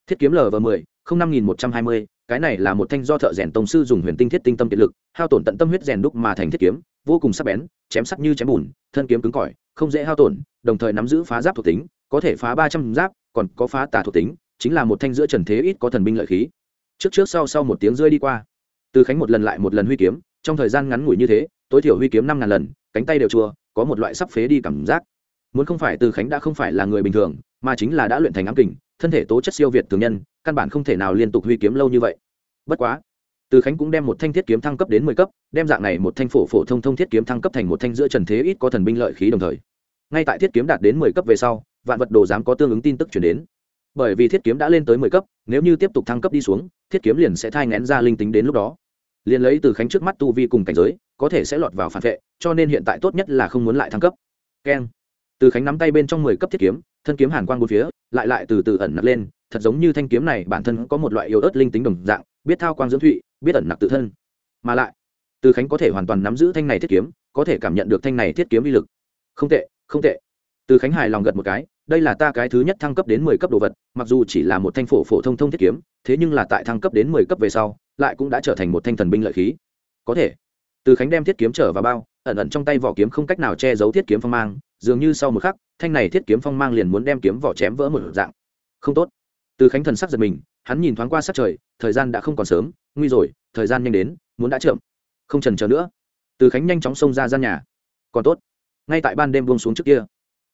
Thiết kiếm lv mười không năm nghìn một trăm hai mươi, cái này là một thanh do thợ rèn tông sư dùng huyền tinh thiết tinh tâm tiện lực, hao tổn tận tâm huyết rèn đúc mà thành thiết kiếm, vô cùng sắc bén, chém sắc như chém bùn, thân kiếm cứng cỏi, không dễ hao tổn, đồng thời nắm giữ phá giáp thuộc tính, có thể phá ba trăm giáp, còn có phá tả thuộc tính, chính là một thanh giữa trần thế ít có thần binh lợi khí. Trước trước sau sau một tiếng rơi đi qua. Từ khánh một lần lại một lần huy kiếm, trong thời gian ngắn ngủi như thế, tối thiểu huy kiếm năm ngàn lần, cánh tay đều chua, có một loại sắp phế đi cảm giác. Muốn không phải từ khánh đã không phải là người bình thường, mà chính là đã luyện thành ám kình thân thể tố chất siêu việt thường nhân, căn bản không thể nào liên tục huy kiếm lâu như vậy. Bất quá, từ khánh cũng đem một thanh thiết kiếm thăng cấp đến mười cấp, đem dạng này một thanh phổ phổ thông thông thiết kiếm thăng cấp thành một thanh giữa trần thế ít có thần binh lợi khí đồng thời. Ngay tại thiết kiếm đạt đến mười cấp về sau, vạn vật đồ giám có tương ứng tin tức chuyển đến. Bởi vì thiết kiếm đã lên tới mười cấp, nếu như tiếp tục thăng cấp đi xuống, thiết kiếm liền sẽ thai ngén ra linh tính đến lúc đó. Liền lấy từ khánh trước mắt tu vi cùng cảnh giới, có thể sẽ lọt vào phản vệ, cho nên hiện tại tốt nhất là không muốn lại thăng cấp. Keng. Từ khánh nắm tay bên trong mười cấp thiết kiếm thân kiếm hàn quang bốn phía, lại lại từ từ ẩn nặc lên, thật giống như thanh kiếm này bản thân có một loại yếu ớt linh tính đồng dạng, biết thao quang dưỡng thụy, biết ẩn nặc tự thân. Mà lại, từ khánh có thể hoàn toàn nắm giữ thanh này thiết kiếm, có thể cảm nhận được thanh này thiết kiếm uy lực. Không tệ không tệ. Từ khánh hài lòng gật một cái, đây là ta cái thứ nhất thăng cấp đến mười cấp đồ vật, mặc dù chỉ là một thanh phổ phổ thông thông thiết kiếm, thế nhưng là tại thăng cấp đến mười cấp về sau, lại cũng đã trở thành một thanh thần binh lợi khí. Có thể. Từ khánh đem thiết kiếm trở vào bao, ẩn ẩn trong tay vỏ kiếm không cách nào che giấu thiết kiếm phong mang, dường như sau một khắc thanh này thiết kiếm phong mang liền muốn đem kiếm vỏ chém vỡ một dạng. Không tốt. Từ khánh thần sắc giật mình, hắn nhìn thoáng qua sắc trời, thời gian đã không còn sớm, nguy rồi, thời gian nhanh đến, muốn đã chậm. Không trần chờ nữa. Từ khánh nhanh chóng xông ra gian nhà. Còn tốt. Ngay tại ban đêm buông xuống trước kia,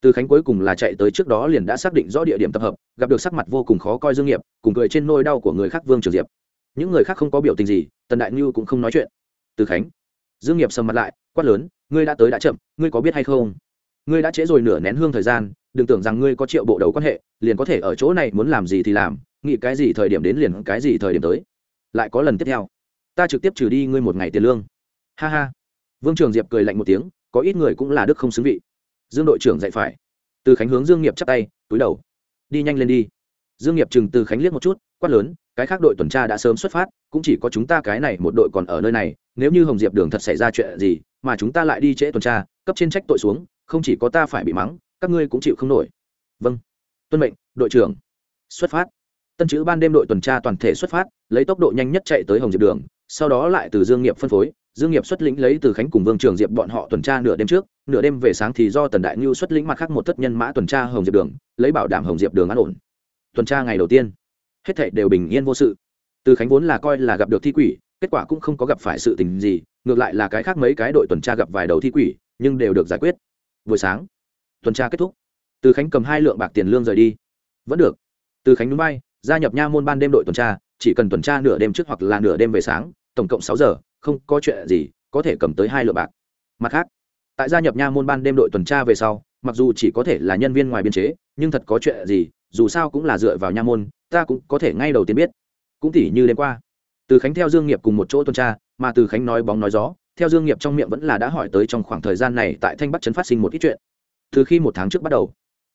từ khánh cuối cùng là chạy tới trước đó liền đã xác định rõ địa điểm tập hợp, gặp được sắc mặt vô cùng khó coi dương nghiệp, cùng cười trên nôi đau của người khác vương trường diệp. Những người khác không có biểu tình gì, tần đại ngưu cũng không nói chuyện. Từ khánh, dương nghiệp sầm mặt lại, quát lớn, ngươi đã tới đã chậm, ngươi có biết hay không? Ngươi đã trễ rồi nửa nén hương thời gian, đừng tưởng rằng ngươi có triệu bộ đầu quan hệ, liền có thể ở chỗ này muốn làm gì thì làm, nghĩ cái gì thời điểm đến liền cái gì thời điểm tới. Lại có lần tiếp theo. Ta trực tiếp trừ đi ngươi một ngày tiền lương. Ha ha. Vương trường diệp cười lạnh một tiếng, có ít người cũng là đức không xứng vị. Dương đội trưởng dạy phải. Từ khánh hướng dương nghiệp chắp tay, túi đầu. Đi nhanh lên đi. Dương nghiệp chừng từ khánh liếc một chút, quát lớn, cái khác đội tuần tra đã sớm xuất phát, cũng chỉ có chúng ta cái này một đội còn ở nơi này, nếu như hồng diệp đường thật xảy ra chuyện gì, mà chúng ta lại đi trễ tuần tra, cấp trên trách tội xuống không chỉ có ta phải bị mắng, các ngươi cũng chịu không nổi. Vâng. Tuân mệnh, đội trưởng. Xuất phát. Tân chữ ban đêm đội tuần tra toàn thể xuất phát, lấy tốc độ nhanh nhất chạy tới hồng diệp đường, sau đó lại từ dương nghiệp phân phối, dương nghiệp xuất lĩnh lấy từ khánh cùng vương trường diệp bọn họ tuần tra nửa đêm trước, nửa đêm về sáng thì do tần đại ngưu xuất lĩnh mặt khác một thất nhân mã tuần tra hồng diệp đường, lấy bảo đảm hồng diệp đường an ổn. Tuần tra ngày đầu tiên, hết thảy đều bình yên vô sự. Từ khánh vốn là coi là gặp được thi quỷ, kết quả cũng không có gặp phải sự tình gì, ngược lại là cái khác mấy cái đội tuần tra gặp vài đầu thi quỷ, nhưng đều được giải quyết buổi sáng, tuần tra kết thúc. Từ khánh cầm hai lượng bạc tiền lương rời đi. Vẫn được. Từ khánh núi bay, gia nhập nha môn ban đêm đội tuần tra, chỉ cần tuần tra nửa đêm trước hoặc là nửa đêm về sáng, tổng cộng sáu giờ, không có chuyện gì, có thể cầm tới hai lượng bạc. Mặt khác, tại gia nhập nha môn ban đêm đội tuần tra về sau, mặc dù chỉ có thể là nhân viên ngoài biên chế, nhưng thật có chuyện gì, dù sao cũng là dựa vào nha môn, ta cũng có thể ngay đầu tiên biết. Cũng tỉ như đêm qua, từ khánh theo dương nghiệp cùng một chỗ tuần tra, mà từ khánh nói bóng nói gió theo dương nghiệp trong miệng vẫn là đã hỏi tới trong khoảng thời gian này tại thanh bắc trấn phát sinh một ít chuyện. Từ khi một tháng trước bắt đầu,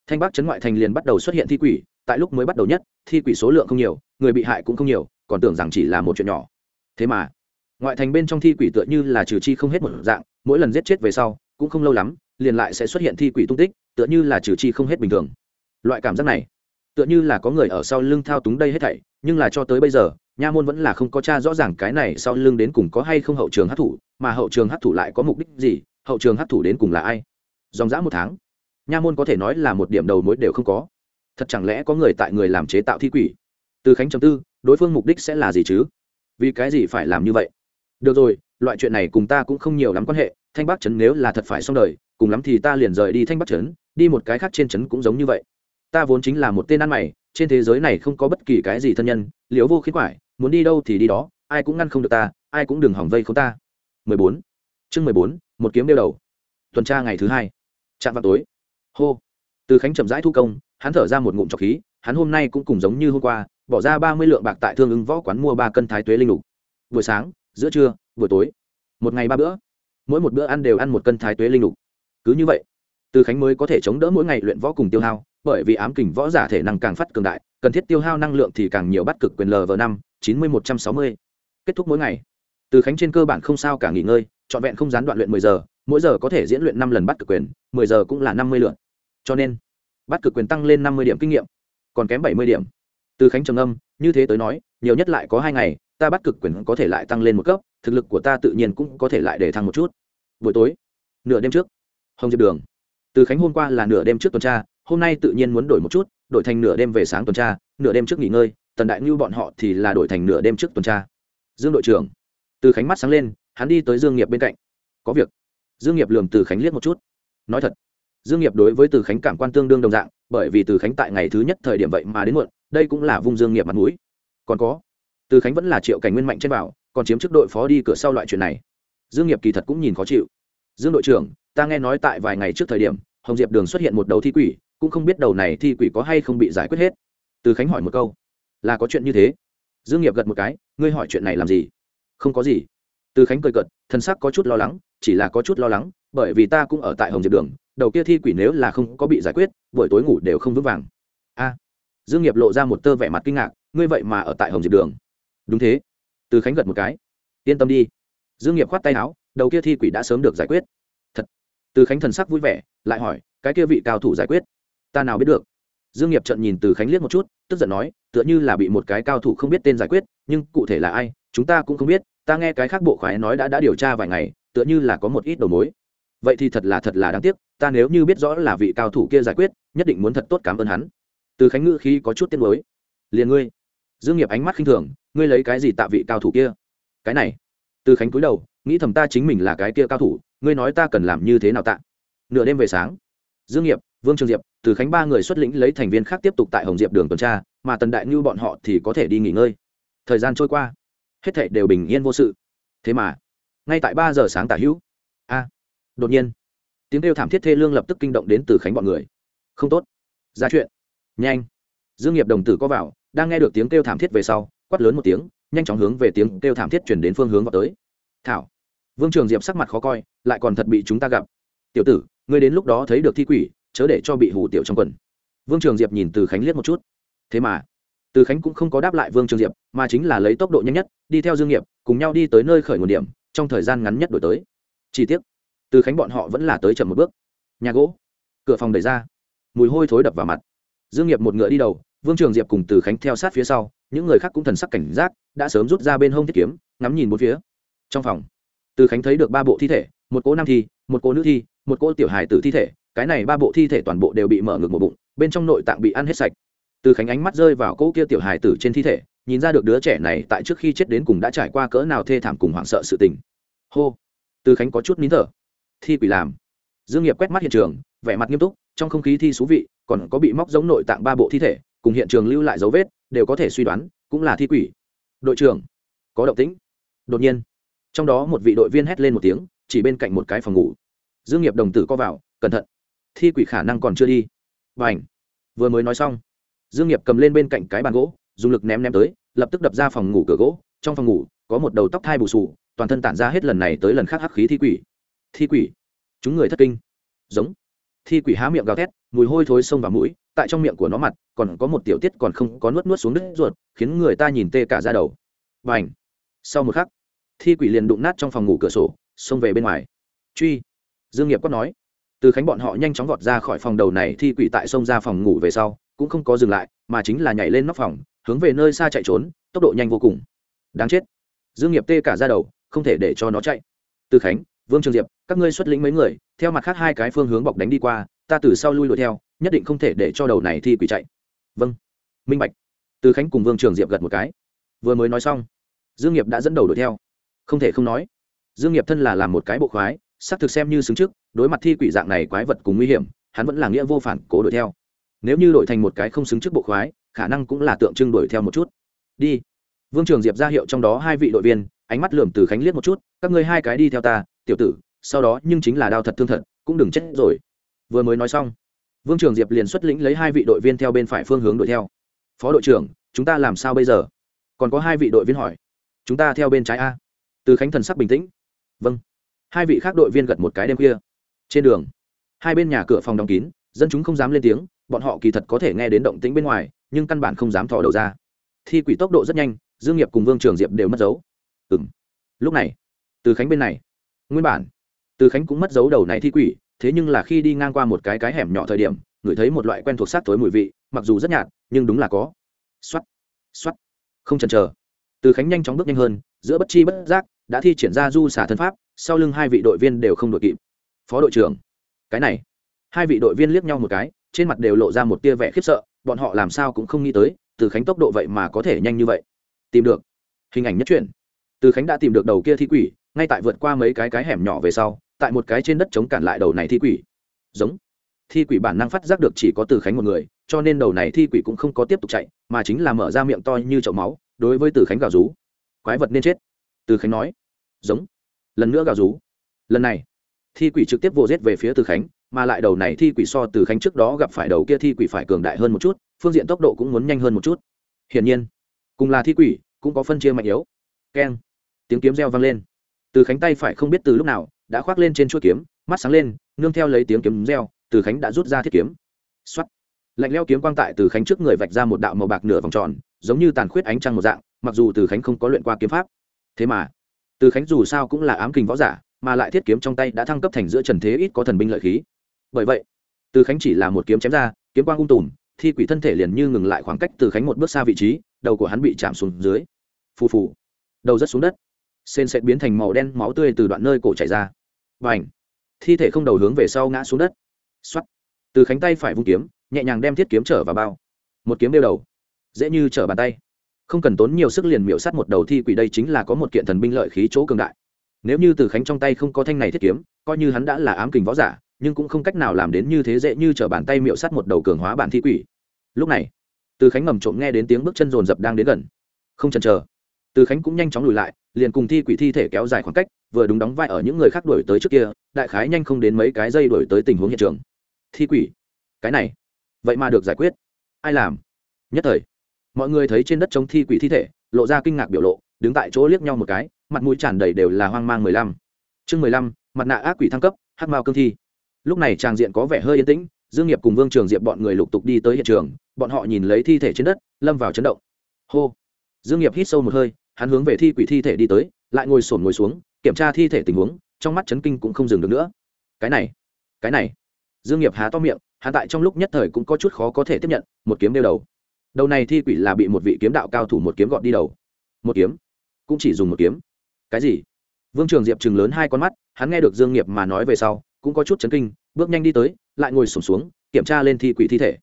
thanh bắc trấn ngoại thành liền bắt đầu xuất hiện thi quỷ, tại lúc mới bắt đầu nhất, thi quỷ số lượng không nhiều, người bị hại cũng không nhiều, còn tưởng rằng chỉ là một chuyện nhỏ. Thế mà, ngoại thành bên trong thi quỷ tựa như là trừ chi không hết một dạng, mỗi lần giết chết về sau, cũng không lâu lắm, liền lại sẽ xuất hiện thi quỷ tung tích, tựa như là trừ chi không hết bình thường. Loại cảm giác này, tựa như là có người ở sau lưng thao túng đây hết thảy, nhưng là cho tới bây giờ nha môn vẫn là không có cha rõ ràng cái này sau lưng đến cùng có hay không hậu trường hát thủ, mà hậu trường hát thủ lại có mục đích gì, hậu trường hát thủ đến cùng là ai? Dòng dã một tháng, nha môn có thể nói là một điểm đầu mối đều không có. Thật chẳng lẽ có người tại người làm chế tạo thi quỷ? Từ khánh chấm tư, đối phương mục đích sẽ là gì chứ? Vì cái gì phải làm như vậy? Được rồi, loại chuyện này cùng ta cũng không nhiều lắm quan hệ, thanh bắc trấn nếu là thật phải xong đời, cùng lắm thì ta liền rời đi thanh bắc trấn, đi một cái khác trên trấn cũng giống như vậy. Ta vốn chính là một tên ăn mày, trên thế giới này không có bất kỳ cái gì thân nhân liễu vô khí quải muốn đi đâu thì đi đó ai cũng ngăn không được ta ai cũng đừng hỏng vây không ta. 14. chương 14, một kiếm đeo đầu. Tuần tra ngày thứ hai. Chạm vào tối. Hô. Từ khánh chậm rãi thu công hắn thở ra một ngụm trọc khí hắn hôm nay cũng cùng giống như hôm qua bỏ ra ba mươi lượng bạc tại thương ứng võ quán mua ba cân thái tuế linh lục. Buổi sáng giữa trưa buổi tối. Một ngày ba bữa. Mỗi một bữa ăn đều ăn một cân thái tuế linh lục. Cứ như vậy từ khánh mới có thể chống đỡ mỗi ngày luyện võ cùng tiêu hao bởi vì ám kình võ giả thể năng càng phát cường đại, cần thiết tiêu hao năng lượng thì càng nhiều bắt cực quyền lv năm, chín mươi một trăm sáu mươi. Kết thúc mỗi ngày. Từ khánh trên cơ bản không sao cả nghỉ ngơi, trọn vẹn không gián đoạn luyện mười giờ, mỗi giờ có thể diễn luyện năm lần bắt cực quyền, mười giờ cũng là năm mươi lượt. Cho nên, bắt cực quyền tăng lên năm mươi điểm kinh nghiệm, còn kém bảy mươi điểm. Từ khánh trầm âm như thế tới nói, nhiều nhất lại có hai ngày, ta bắt cực quyền có thể lại tăng lên một cấp, thực lực của ta tự nhiên cũng có thể lại để thăng một chút. Buổi tối, nửa đêm trước, hồng diệp đường từ khánh hôm qua là nửa đêm trước tuần tra, hôm nay tự nhiên muốn đổi một chút, đổi thành nửa đêm về sáng tuần tra, nửa đêm trước nghỉ ngơi, tần đại ngưu bọn họ thì là đổi thành nửa đêm trước tuần tra. Dương đội trưởng. Từ khánh mắt sáng lên, hắn đi tới dương nghiệp bên cạnh. Có việc. Dương nghiệp lườm từ khánh liếc một chút. Nói thật, dương nghiệp đối với từ khánh cảm quan tương đương đồng dạng, bởi vì từ khánh tại ngày thứ nhất thời điểm vậy mà đến muộn, đây cũng là vung dương nghiệp mặt mũi. Còn có, từ khánh vẫn là triệu cảnh nguyên mạnh trên bảo, còn chiếm chức đội phó đi cửa sau loại chuyện này. Dương nghiệp kỳ thật cũng nhìn khó chịu dương đội trưởng, ta nghe nói tại vài ngày trước thời điểm, hồng diệp đường xuất hiện một đầu thi quỷ, cũng không biết đầu này thi quỷ có hay không bị giải quyết hết. Từ khánh hỏi một câu. Là có chuyện như thế. Dương nghiệp gật một cái, ngươi hỏi chuyện này làm gì? Không có gì. Từ khánh cười cợt thân sắc có chút lo lắng, chỉ là có chút lo lắng, bởi vì ta cũng ở tại hồng diệp đường, đầu kia thi quỷ nếu là không có bị giải quyết, buổi tối ngủ đều không vững vàng. A. Dương nghiệp lộ ra một tơ vẻ mặt kinh ngạc, ngươi vậy mà ở tại hồng diệp đường? Đúng thế. Từ khánh gật một cái, yên tâm đi. Dương nghiệp khoát tay áo đầu kia thi quỷ đã sớm được giải quyết. Thật. Từ khánh thần sắc vui vẻ, lại hỏi, cái kia vị cao thủ giải quyết? Ta nào biết được? Dương nghiệp trận nhìn từ khánh liếc một chút, tức giận nói, tựa như là bị một cái cao thủ không biết tên giải quyết, nhưng cụ thể là ai, chúng ta cũng không biết, ta nghe cái khác bộ khoái nói đã đã điều tra vài ngày, tựa như là có một ít đầu mối. Vậy thì thật là thật là đáng tiếc, ta nếu như biết rõ là vị cao thủ kia giải quyết, nhất định muốn thật tốt cảm ơn hắn. Từ khánh ngữ khí có chút tiếng mới liền ngươi. Dương nghiệp ánh mắt khinh thường, ngươi lấy cái gì tạ vị cao thủ kia? Cái này. Từ khánh cúi đầu nghĩ thầm ta chính mình là cái kia cao thủ, ngươi nói ta cần làm như thế nào tạ? Nửa đêm về sáng, dương nghiệp, vương trường diệp, từ khánh ba người xuất lĩnh lấy thành viên khác tiếp tục tại hồng diệp đường tuần tra, mà tần đại ngưu bọn họ thì có thể đi nghỉ ngơi. Thời gian trôi qua, hết thảy đều bình yên vô sự. Thế mà, ngay tại ba giờ sáng tả hữu, a, đột nhiên, tiếng kêu thảm thiết thê lương lập tức kinh động đến từ khánh bọn người. Không tốt, ra chuyện, nhanh. Dương nghiệp đồng tử có vào, đang nghe được tiếng kêu thảm thiết về sau, quát lớn một tiếng, nhanh chóng hướng về tiếng kêu thảm thiết chuyển đến phương hướng vào tới. Thảo vương trường diệp sắc mặt khó coi, lại còn thật bị chúng ta gặp. Tiểu tử, ngươi đến lúc đó thấy được thi quỷ, chớ để cho bị hủ tiểu trong quần. Vương trường diệp nhìn từ khánh liếc một chút. Thế mà, từ khánh cũng không có đáp lại vương trường diệp, mà chính là lấy tốc độ nhanh nhất, đi theo dương nghiệp, cùng nhau đi tới nơi khởi nguồn điểm, trong thời gian ngắn nhất đổi tới. Chi tiết từ khánh bọn họ vẫn là tới chậm một bước. Nhà gỗ, cửa phòng đẩy ra, mùi hôi thối đập vào mặt. Dương nghiệp một ngựa đi đầu, vương trường diệp cùng từ khánh theo sát phía sau, những người khác cũng thần sắc cảnh giác, đã sớm rút ra bên hông thiết kiếm, ngắm nhìn bốn phía. Trong phòng từ khánh thấy được ba bộ thi thể, một cỗ nam thi, một cỗ nữ thi, một cỗ tiểu hài tử thi thể, cái này ba bộ thi thể toàn bộ đều bị mở ngực một bụng, bên trong nội tạng bị ăn hết sạch. Từ khánh ánh mắt rơi vào cỗ kia tiểu hài tử trên thi thể, nhìn ra được đứa trẻ này tại trước khi chết đến cùng đã trải qua cỡ nào thê thảm cùng hoảng sợ sự tình. Hô. Từ khánh có chút nín thở. Thi quỷ làm. Dương nghiệp quét mắt hiện trường, vẻ mặt nghiêm túc, trong không khí thi thú vị, còn có bị móc giống nội tạng ba bộ thi thể, cùng hiện trường lưu lại dấu vết, đều có thể suy đoán, cũng là thi quỷ. Đội trưởng, có động tĩnh. Đột nhiên trong đó một vị đội viên hét lên một tiếng, chỉ bên cạnh một cái phòng ngủ. Dương nghiệp đồng tử co vào, cẩn thận, thi quỷ khả năng còn chưa đi. Và ảnh vừa mới nói xong, dương nghiệp cầm lên bên cạnh cái bàn gỗ, dùng lực ném ném tới, lập tức đập ra phòng ngủ cửa gỗ. Trong phòng ngủ, có một đầu tóc thai bù sù toàn thân tản ra hết lần này tới lần khác hắc khí thi quỷ. Thi quỷ! Chúng người thất kinh. Giống! Thi quỷ há miệng gào thét, mùi hôi thối xông vào mũi, tại trong miệng của nó mặt, còn có một tiểu tiết còn không có nuốt nuốt xuống đất ruột, khiến người ta nhìn tê cả ra đầu. Và ảnh sau một khắc thi quỷ liền đụng nát trong phòng ngủ cửa sổ, xông về bên ngoài. Truy. Dương nghiệp quát nói. Từ khánh bọn họ nhanh chóng vọt ra khỏi phòng đầu này, thi quỷ tại xông ra phòng ngủ về sau, cũng không có dừng lại, mà chính là nhảy lên nóc phòng, hướng về nơi xa chạy trốn, tốc độ nhanh vô cùng. Đáng chết. Dương nghiệp tê cả ra đầu, không thể để cho nó chạy. Từ khánh, vương trường diệp, các ngươi xuất lĩnh mấy người, theo mặt khác hai cái phương hướng bọc đánh đi qua, ta từ sau lui đuổi theo, nhất định không thể để cho đầu này thi quỷ chạy. Vâng. Minh bạch. Từ khánh cùng vương trường diệp gật một cái. Vừa mới nói xong, dương nghiệp đã dẫn đầu đuổi theo không thể không nói. Dương nghiệp thân là làm một cái bộ khoái xác thực xem như xứng trước, đối mặt thi quỷ dạng này quái vật cùng nguy hiểm, hắn vẫn là nghĩa vô phản, cố đuổi theo. Nếu như đổi thành một cái không xứng trước bộ khoái, khả năng cũng là tượng trưng đuổi theo một chút. Đi. Vương trường diệp ra hiệu trong đó hai vị đội viên, ánh mắt lườm từ khánh liếc một chút, các ngươi hai cái đi theo ta, tiểu tử, sau đó nhưng chính là đao thật thương thật, cũng đừng chết rồi. Vừa mới nói xong, vương trường diệp liền xuất lĩnh lấy hai vị đội viên theo bên phải phương hướng đuổi theo. Phó đội trưởng, chúng ta làm sao bây giờ? Còn có hai vị đội viên hỏi. Chúng ta theo bên trái a từ khánh thần sắc bình tĩnh. Vâng. Hai vị khác đội viên gật một cái đêm khuya. Trên đường, hai bên nhà cửa phòng đóng kín, dân chúng không dám lên tiếng, bọn họ kỳ thật có thể nghe đến động tĩnh bên ngoài, nhưng căn bản không dám thò đầu ra. Thi quỷ tốc độ rất nhanh, dương nghiệp cùng vương trường diệp đều mất dấu. Ừng lúc này, từ khánh bên này. Nguyên bản. Từ khánh cũng mất dấu đầu này thi quỷ, thế nhưng là khi đi ngang qua một cái cái hẻm nhỏ thời điểm, ngửi thấy một loại quen thuộc sát tối mùi vị, mặc dù rất nhạt, nhưng đúng là có. Xoắt xoắt không chần chờ. Từ khánh nhanh chóng bước nhanh hơn, giữa bất chi bất giác đã thi triển ra du xả thân pháp, sau lưng hai vị đội viên đều không đội kịp. Phó đội trưởng, cái này. Hai vị đội viên liếc nhau một cái, trên mặt đều lộ ra một tia vẻ khiếp sợ, bọn họ làm sao cũng không nghĩ tới, từ khánh tốc độ vậy mà có thể nhanh như vậy. Tìm được. Hình ảnh nhất truyền từ khánh đã tìm được đầu kia thi quỷ, ngay tại vượt qua mấy cái cái hẻm nhỏ về sau, tại một cái trên đất chống cản lại đầu này thi quỷ. Giống. Thi quỷ bản năng phát giác được chỉ có từ khánh một người, cho nên đầu này thi quỷ cũng không có tiếp tục chạy, mà chính là mở ra miệng to như chậu máu, đối với từ khánh gào rú. Quái vật nên chết từ khánh nói. Giống. Lần nữa gào rú. Lần này, thi quỷ trực tiếp vô giết về phía từ khánh, mà lại đầu này thi quỷ so từ khánh trước đó gặp phải đầu kia thi quỷ phải cường đại hơn một chút, phương diện tốc độ cũng muốn nhanh hơn một chút. Hiển nhiên, cùng là thi quỷ, cũng có phân chia mạnh yếu. Keng. Tiếng kiếm reo vang lên. Từ khánh tay phải không biết từ lúc nào, đã khoác lên trên chuỗi kiếm, mắt sáng lên, nương theo lấy tiếng kiếm reo, từ khánh đã rút ra thiết kiếm. X lạnh leo kiếm quang tại từ khánh trước người vạch ra một đạo màu bạc nửa vòng tròn, giống như tàn khuyết ánh trăng một dạng, mặc dù từ khánh không có luyện qua kiếm pháp thế mà. Từ khánh dù sao cũng là ám kình võ giả, mà lại thiết kiếm trong tay đã thăng cấp thành giữa trần thế ít có thần binh lợi khí. Bởi vậy, từ khánh chỉ là một kiếm chém ra, kiếm quang ung tùm, thi quỷ thân thể liền như ngừng lại khoảng cách từ khánh một bước xa vị trí, đầu của hắn bị chạm xuống dưới. Phù phù, đầu rất xuống đất. Sên sẽ biến thành màu đen, máu tươi từ đoạn nơi cổ chảy ra. Và ảnh thi thể không đầu hướng về sau ngã xuống đất. X từ khánh tay phải vung kiếm, nhẹ nhàng đem thiết kiếm trở vào bao. Một kiếm đeo đầu. Dễ như trở bàn tay không cần tốn nhiều sức liền miểu sát một đầu thi quỷ đây chính là có một kiện thần binh lợi khí chỗ cường đại. Nếu như từ khánh trong tay không có thanh này thiết kiếm, coi như hắn đã là ám kình võ giả, nhưng cũng không cách nào làm đến như thế dễ như t r ở bàn tay miệu sắt một đầu cường hóa bản thi quỷ. Lúc này, từ khánh ngầm trộm nghe đến tiếng bước chân rồn rập đang đến gần. Không chần chờ, từ khánh cũng nhanh chóng lùi lại, liền cùng thi quỷ thi thể kéo dài khoảng cách, vừa đúng đóng vai ở những người khác đuổi tới trước kia, đại khái nhanh không đến mấy cái dây đuổi tới tình huống hiện trường. Thi quỷ, cái này, vậy mà được giải quyết. Ai làm? Nhất thời mọi người thấy trên đất chống thi quỷ thi thể, lộ ra kinh ngạc biểu lộ, đứng tại chỗ liếc nhau một cái, mặt mũi tràn đầy đều là hoang mang mười lăm. Chương mười lăm, mặt nạ ác quỷ thăng cấp hát mao cương thi. Lúc này tràng diện có vẻ hơi yên tĩnh, dương nghiệp cùng vương trường diệp bọn người lục tục đi tới hiện trường, bọn họ nhìn lấy thi thể trên đất, lâm vào chấn động. Hô! Dương nghiệp hít sâu một hơi, hắn hướng về thi quỷ thi thể đi tới, lại ngồi sồn ngồi xuống, kiểm tra thi thể tình huống, trong mắt chấn kinh cũng không dừng được nữa. Cái này cái này. Dương nghiệp há to miệng, hắn tại trong lúc nhất thời cũng có chút khó có thể tiếp nhận, một kiếm đeo đầu đầu này thi quỷ là bị một vị kiếm đạo cao thủ một kiếm gọt đi đầu. Một kiếm? Cũng chỉ dùng một kiếm. Cái gì? Vương trường diệp chừng lớn hai con mắt hắn nghe được dương nghiệp mà nói về sau cũng có chút chấn kinh bước nhanh đi tới lại ngồi sụp xuống, xuống kiểm tra lên thi quỷ thi thể.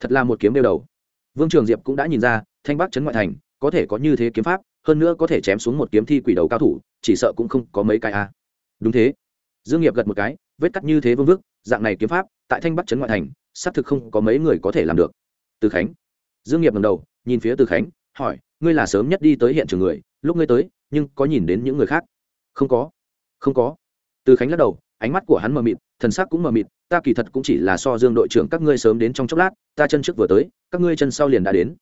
Thật là một kiếm đeo đầu. Vương trường diệp cũng đã nhìn ra thanh bắc chấn ngoại thành có thể có như thế kiếm pháp hơn nữa có thể chém xuống một kiếm thi quỷ đầu cao thủ chỉ sợ cũng không có mấy cái a. À. Đúng thế. Dương nghiệp gật một cái vết cắt như thế vương vức dạng này kiếm pháp tại thanh bắc chấn ngoại thành xác thực không có mấy người có thể làm được. Từ khánh dương nghiệp ngẩng đầu, nhìn phía từ khánh, hỏi, ngươi là sớm nhất đi tới hiện trường người, lúc ngươi tới, nhưng có nhìn đến những người khác? Không có không có. Từ khánh lắc đầu, ánh mắt của hắn mờ mịt, thần sắc cũng mờ mịt, ta kỳ thật cũng chỉ là so dương đội trưởng các ngươi sớm đến trong chốc lát, ta chân trước vừa tới, các ngươi chân sau liền đã đến.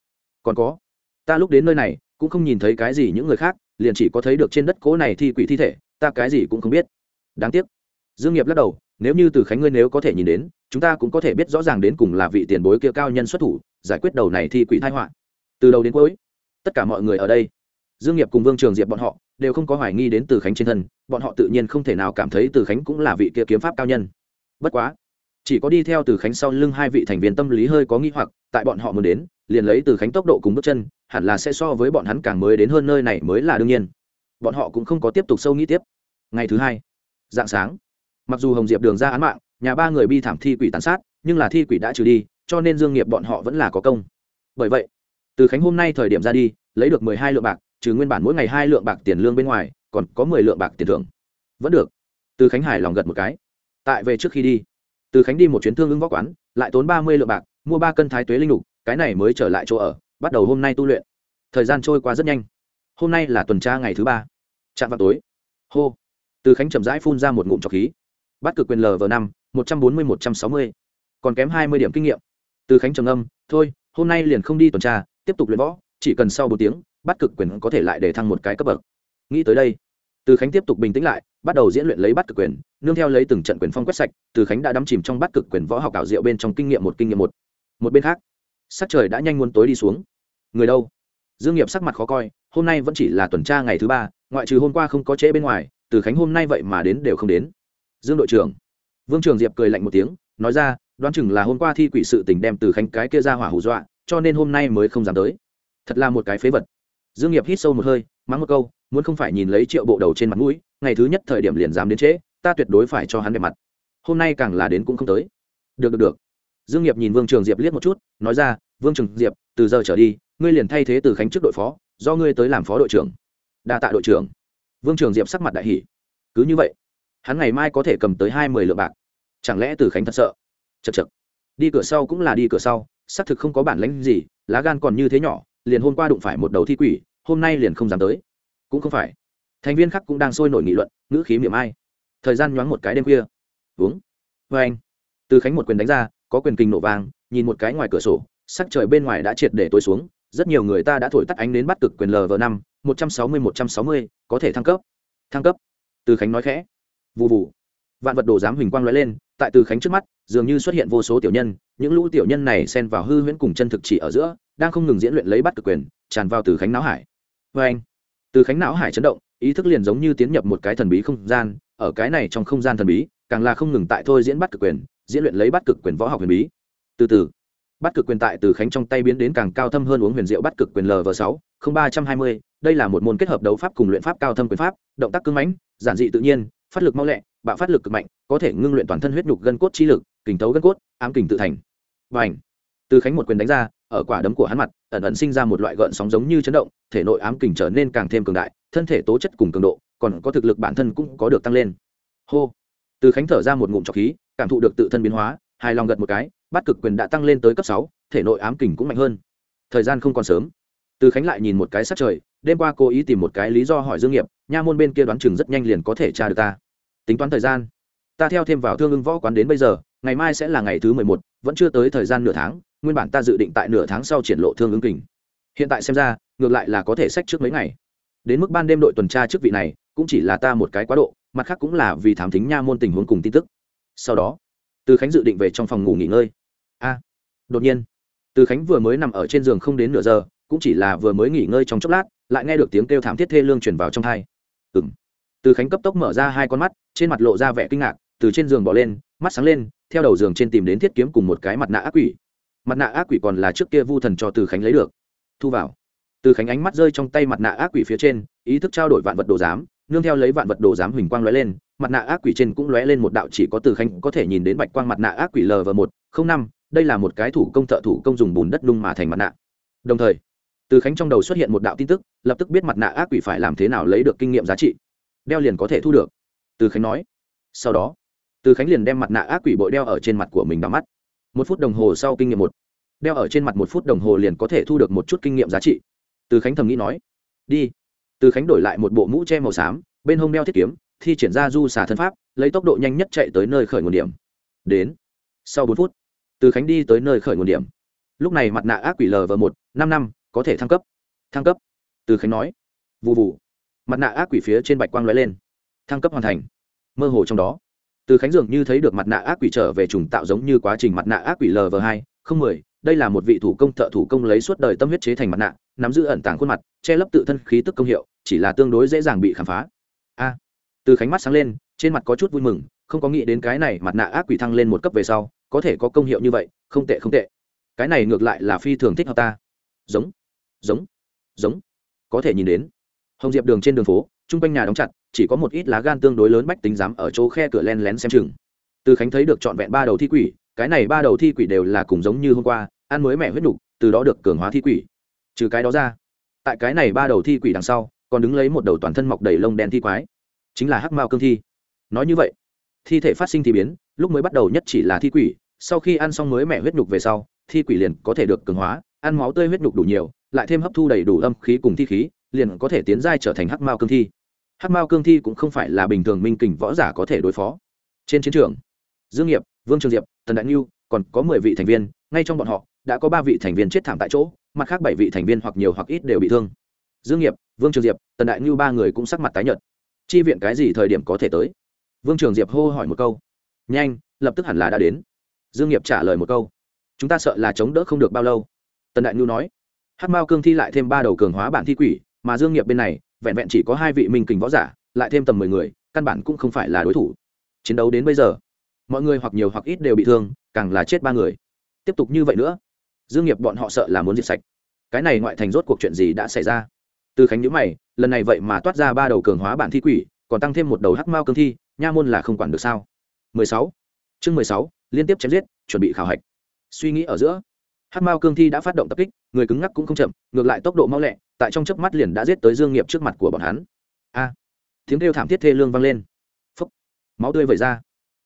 Còn có, ta lúc đến nơi này, cũng không nhìn thấy cái gì những người khác, liền chỉ có thấy được trên đất cố này thi quỷ thi thể, ta cái gì cũng không biết. Đáng tiếc. Dương nghiệp lắc đầu nếu như từ khánh ngươi nếu có thể nhìn đến, chúng ta cũng có thể biết rõ ràng đến cùng là vị tiền bối kia cao nhân xuất thủ, giải quyết đầu này thi quỷ thai họa. Từ đầu đến cuối, tất cả mọi người ở đây, dương nghiệp cùng vương trường diệp bọn họ, đều không có hoài nghi đến từ khánh trên thân, bọn họ tự nhiên không thể nào cảm thấy từ khánh cũng là vị kia kiếm pháp cao nhân. Bất quá, chỉ có đi theo từ khánh sau lưng hai vị thành viên tâm lý hơi có nghi hoặc, tại bọn họ muốn đến, liền lấy từ khánh tốc độ cùng bước chân, hẳn là sẽ so với bọn hắn càng mới đến hơn nơi này mới là đương nhiên. Bọn họ cũng không có tiếp tục sâu nghĩ tiếp. Ngày thứ hai, dạng sáng mặc dù hồng diệp đường ra án mạng, nhà ba người bi thảm thi quỷ tàn sát, nhưng là thi quỷ đã trừ đi, cho nên dương nghiệp bọn họ vẫn là có công. Bởi vậy, từ khánh hôm nay thời điểm ra đi, lấy được mười hai lượng bạc, trừ nguyên bản mỗi ngày hai lượng bạc tiền lương bên ngoài, còn có mười lượng bạc tiền thưởng. Vẫn được. Từ khánh hải lòng gật một cái. Tại về trước khi đi, từ khánh đi một chuyến thương ứng võ quán, lại tốn ba mươi lượng bạc, mua ba cân thái tuế linh lục, cái này mới trở lại chỗ ở, bắt đầu hôm nay tu luyện. Thời gian trôi qua rất nhanh. Hôm nay là tuần tra ngày thứ ba. Chạm vào tối. Hô. Từ khánh chậm rãi phun ra một ngụm trọc khí bắt cực quyền lv năm, một trăm bốn mươi, một trăm sáu mươi. Còn kém hai mươi điểm kinh nghiệm. Từ khánh trầm âm thôi, hôm nay liền không đi tuần tra, tiếp tục luyện võ, chỉ cần sau bốn tiếng, bắt cực quyền có thể lại để thăng một cái cấp bậc. Nghĩ tới đây, từ khánh tiếp tục bình tĩnh lại, bắt đầu diễn luyện lấy bắt cực quyền, nương theo lấy từng trận quyền phong quét sạch, từ khánh đã đắm chìm trong bắt cực quyền võ học ảo diệu bên trong kinh nghiệm một, kinh nghiệm một. Một bên khác, sắc trời đã nhanh muốn tối đi xuống. Người đâu? Dương nghiệp sắc mặt khó coi, hôm nay vẫn chỉ là tuần tra ngày thứ ba, ngoại trừ hôm qua không có trễ bên ngoài, từ khánh hôm nay vậy mà đến đều không đến dương đội trưởng. Vương trường diệp cười lạnh một tiếng, nói ra, đoán chừng là hôm qua thi quỷ sự tình đem từ khánh cái kia ra hỏa hù dọa, cho nên hôm nay mới không dám tới. Thật là một cái phế vật. Dương nghiệp hít sâu một hơi, mắng một câu, muốn không phải nhìn lấy triệu bộ đầu trên mặt mũi, ngày thứ nhất thời điểm liền dám đến trễ, ta tuyệt đối phải cho hắn đẹp mặt. Hôm nay càng là đến cũng không tới. Được được được. Dương nghiệp nhìn vương trường diệp liếc một chút, nói ra, vương trường diệp, từ giờ trở đi, ngươi liền thay thế từ khánh trước đội phó, do ngươi tới làm phó đội trưởng. Đa tạ đội trưởng. Vương trường diệp sắc mặt đại hỷ cứ như vậy hắn ngày mai có thể cầm tới hai mươi lượng bạc. Chẳng lẽ từ khánh thật sợ? Chật chật đi cửa sau cũng là đi cửa sau, xác thực không có bản lãnh gì, lá gan còn như thế nhỏ, liền hôm qua đụng phải một đầu thi quỷ, hôm nay liền không dám tới. Cũng không phải. Thành viên khác cũng đang sôi nổi nghị luận, ngữ khí miệng ai. Thời gian nhoáng một cái đêm khuya. Uống vê vâng anh. Từ khánh một quyền đánh ra, có quyền kinh nổ vàng. nhìn một cái ngoài cửa sổ, sắc trời bên ngoài đã triệt để tối xuống, rất nhiều người ta đã thổi tắt ánh đến bắt cực quyền lv năm, một trăm sáu mươi, một trăm sáu mươi, có thể thăng cấp. Thăng cấp. Từ khánh nói khẽ vụ vụ vạn vật đồ giám huỳnh quang lóe lên, tại từ khánh trước mắt, dường như xuất hiện vô số tiểu nhân, những lũ tiểu nhân này xen vào hư huyễn cùng chân thực chỉ ở giữa, đang không ngừng diễn luyện lấy bắt cực quyền, tràn vào từ khánh não hải. Vê anh, từ khánh não hải chấn động, ý thức liền giống như tiến nhập một cái thần bí không gian, ở cái này trong không gian thần bí, càng là không ngừng tại thôi diễn bắt cực quyền, diễn luyện lấy bắt cực quyền võ học huyền bí. Từ từ, bắt cực quyền tại từ khánh trong tay biến đến càng cao thâm hơn uống huyền diệu bắt cực quyền lv sáu, không ba trăm hai mươi đây là một môn kết hợp đấu pháp cùng luyện pháp cao thâm quyền pháp, động tác cưng mãnh, giản dị tự nhiên phát lực mau lẹ, bạo phát lực cực mạnh, có thể ngưng luyện toàn thân huyết nhục gân cốt chi lực, kình thấu gân cốt, ám kình tự thành. Và ảnh từ khánh một quyền đánh ra, ở quả đấm của hắn mặt, ẩn ẩn sinh ra một loại gợn sóng giống như chấn động, thể nội ám kình trở nên càng thêm cường đại, thân thể tố chất cùng cường độ, còn có thực lực bản thân cũng có được tăng lên. Hô! Từ khánh thở ra một ngụm trọc khí, cảm thụ được tự thân biến hóa, hài lòng gật một cái, bắt cực quyền đã tăng lên tới cấp sáu, thể nội ám kình cũng mạnh hơn. Thời gian không còn sớm. Từ khánh lại nhìn một cái sát trời đêm qua cố ý tìm một cái lý do hỏi dương nghiệp, nha môn bên kia đoán chừng rất nhanh liền có thể tra được ta. Tính toán thời gian. Ta theo thêm vào thương ưng võ quán đến bây giờ, ngày mai sẽ là ngày thứ mười một, vẫn chưa tới thời gian nửa tháng, nguyên bản ta dự định tại nửa tháng sau triển lộ thương ứng kình. Hiện tại xem ra, ngược lại là có thể sách trước mấy ngày. Đến mức ban đêm đội tuần tra chức vị này, cũng chỉ là ta một cái quá độ, mặt khác cũng là vì thám thính nha môn tình huống cùng tin tức. Sau đó, từ khánh dự định về trong phòng ngủ nghỉ ngơi. A, đột nhiên, từ khánh vừa mới nằm ở trên giường không đến nửa giờ cũng chỉ là vừa mới nghỉ ngơi trong chốc lát, lại nghe được tiếng kêu thảm thiết thê lương truyền vào trong thai. Ừ m từ khánh cấp tốc mở ra hai con mắt, trên mặt lộ ra vẻ kinh ngạc, từ trên giường bỏ lên, mắt sáng lên, theo đầu giường trên tìm đến thiết kiếm cùng một cái mặt nạ ác quỷ. Mặt nạ ác quỷ còn là trước kia vu thần cho từ khánh lấy được. Thu vào. Từ khánh ánh mắt rơi trong tay mặt nạ ác quỷ phía trên, ý thức trao đổi vạn vật đồ giám, nương theo lấy vạn vật đồ giám huỳnh quang lóe lên, mặt nạ ác quỷ trên cũng lóe lên một đạo chỉ có từ khánh có thể nhìn đến bạch quang mặt nạ ác quỷ lv một không năm, đây là một cái thủ công thợ thủ công dùng bùn đất nung mà thành mặt nạ. Đồng thời từ khánh trong đầu xuất hiện một đạo tin tức, lập tức biết mặt nạ ác quỷ phải làm thế nào lấy được kinh nghiệm giá trị. Đeo liền có thể thu được. Từ khánh nói. Sau đó, từ khánh liền đem mặt nạ ác quỷ bội đeo ở trên mặt của mình đắm mắt. Một phút đồng hồ sau kinh nghiệm một. Đeo ở trên mặt một phút đồng hồ liền có thể thu được một chút kinh nghiệm giá trị. Từ khánh thầm nghĩ nói. Đi. Từ khánh đổi lại một bộ mũ che màu xám, bên hông đeo thiết kiếm, thi triển ra du xả thân pháp, lấy tốc độ nhanh nhất chạy tới nơi khởi nguồn điểm. Đến. Sau bốn phút, từ khánh đi tới nơi khởi nguồn điểm. Lúc này mặt nạ ác quỷ lv một, năm năm có thể thăng cấp. Thăng cấp? Từ khánh nói. Vụ vụ mặt nạ ác quỷ phía trên bạch quang l ó e lên. Thăng cấp hoàn thành. Mơ hồ trong đó. Từ khánh dường như thấy được mặt nạ ác quỷ trở về trùng tạo giống như quá trình mặt nạ ác quỷ lv hai, không mười, đây là một vị thủ công thợ thủ công lấy suốt đời tâm huyết chế thành mặt nạ, nắm giữ ẩn tàng khuôn mặt, che lấp tự thân khí tức công hiệu, chỉ là tương đối dễ dàng bị khám phá. A. Từ khánh mắt sáng lên, trên mặt có chút vui mừng, không có nghĩ đến cái này mặt nạ ác quỷ thăng lên một cấp về sau, có thể có công hiệu như vậy, không tệ không tệ. Cái này ngược lại là phi thường thích hợp ta giống. Giống. Giống. Có thể nhìn đến. Hồng diệp đường trên đường phố, chung quanh nhà đóng chặt, chỉ có một ít lá gan tương đối lớn bách tính dám ở chỗ khe cửa len lén xem chừng. Từ khánh thấy được trọn vẹn ba đầu thi quỷ, cái này ba đầu thi quỷ đều là cùng giống như hôm qua, ăn mới mẹ huyết đục từ đó được cường hóa thi quỷ. Trừ cái đó ra, tại cái này ba đầu thi quỷ đằng sau, còn đứng lấy một đầu toàn thân mọc đầy lông đen thi quái. Chính là hắc mao cương thi. Nói như vậy, thi thể phát sinh thì biến, lúc mới bắt đầu nhất chỉ là thi quỷ, sau khi ăn xong mới mẹ huyết nhục về sau, thi quỷ liền có thể được cường hóa ăn máu tươi huyết nhục đủ nhiều, lại thêm hấp thu đầy đủ âm khí cùng thi khí, liền có thể tiến giai trở thành hắc mao cương thi. Hắc mao cương thi cũng không phải là bình thường minh kình võ giả có thể đối phó. Trên chiến trường, dương nghiệp, vương trường diệp, tần đại nhu còn có mười vị thành viên, ngay trong bọn họ, đã có ba vị thành viên chết thảm tại chỗ, mặt khác bảy vị thành viên hoặc nhiều hoặc ít đều bị thương. Dương nghiệp, vương trường diệp, tần đại nhu ba người cũng sắc mặt tái nhợt. Chi viện cái gì thời điểm có thể tới? Vương trường diệp hô hỏi một câu. Nhanh, lập tức hẳn là đã đến. Dương nghiệp trả lời một câu. Chúng ta sợ là chống đỡ không được bao lâu tần đại nhu nói hát mao cương thi lại thêm ba đầu cường hóa bản thi quỷ mà dương nghiệp bên này vẹn vẹn chỉ có hai vị minh kình võ giả lại thêm tầm mười người căn bản cũng không phải là đối thủ. Chiến đấu đến bây giờ mọi người hoặc nhiều hoặc ít đều bị thương càng là chết ba người. Tiếp tục như vậy nữa dương nghiệp bọn họ sợ là muốn diệt sạch. Cái này ngoại thành rốt cuộc chuyện gì đã xảy ra? Từ khánh nhữ mày lần này vậy mà toát ra ba đầu cường hóa bản thi quỷ còn tăng thêm một đầu hắc mao cương thi nha môn là không quản được sao? 16. chương 16, liên tiếp chém giết chuẩn bị khảo hạch. Suy nghĩ ở giữa hắc mao cương thi đã phát động tập kích, người cứng ngắc cũng không chậm, ngược lại tốc độ mau lẹ, tại trong chớp mắt liền đã giết tới dương nghiệp trước mặt của bọn hắn. A! Tiếng kêu thảm thiết thê lương vang lên. Phấp máu tươi vẩy ra.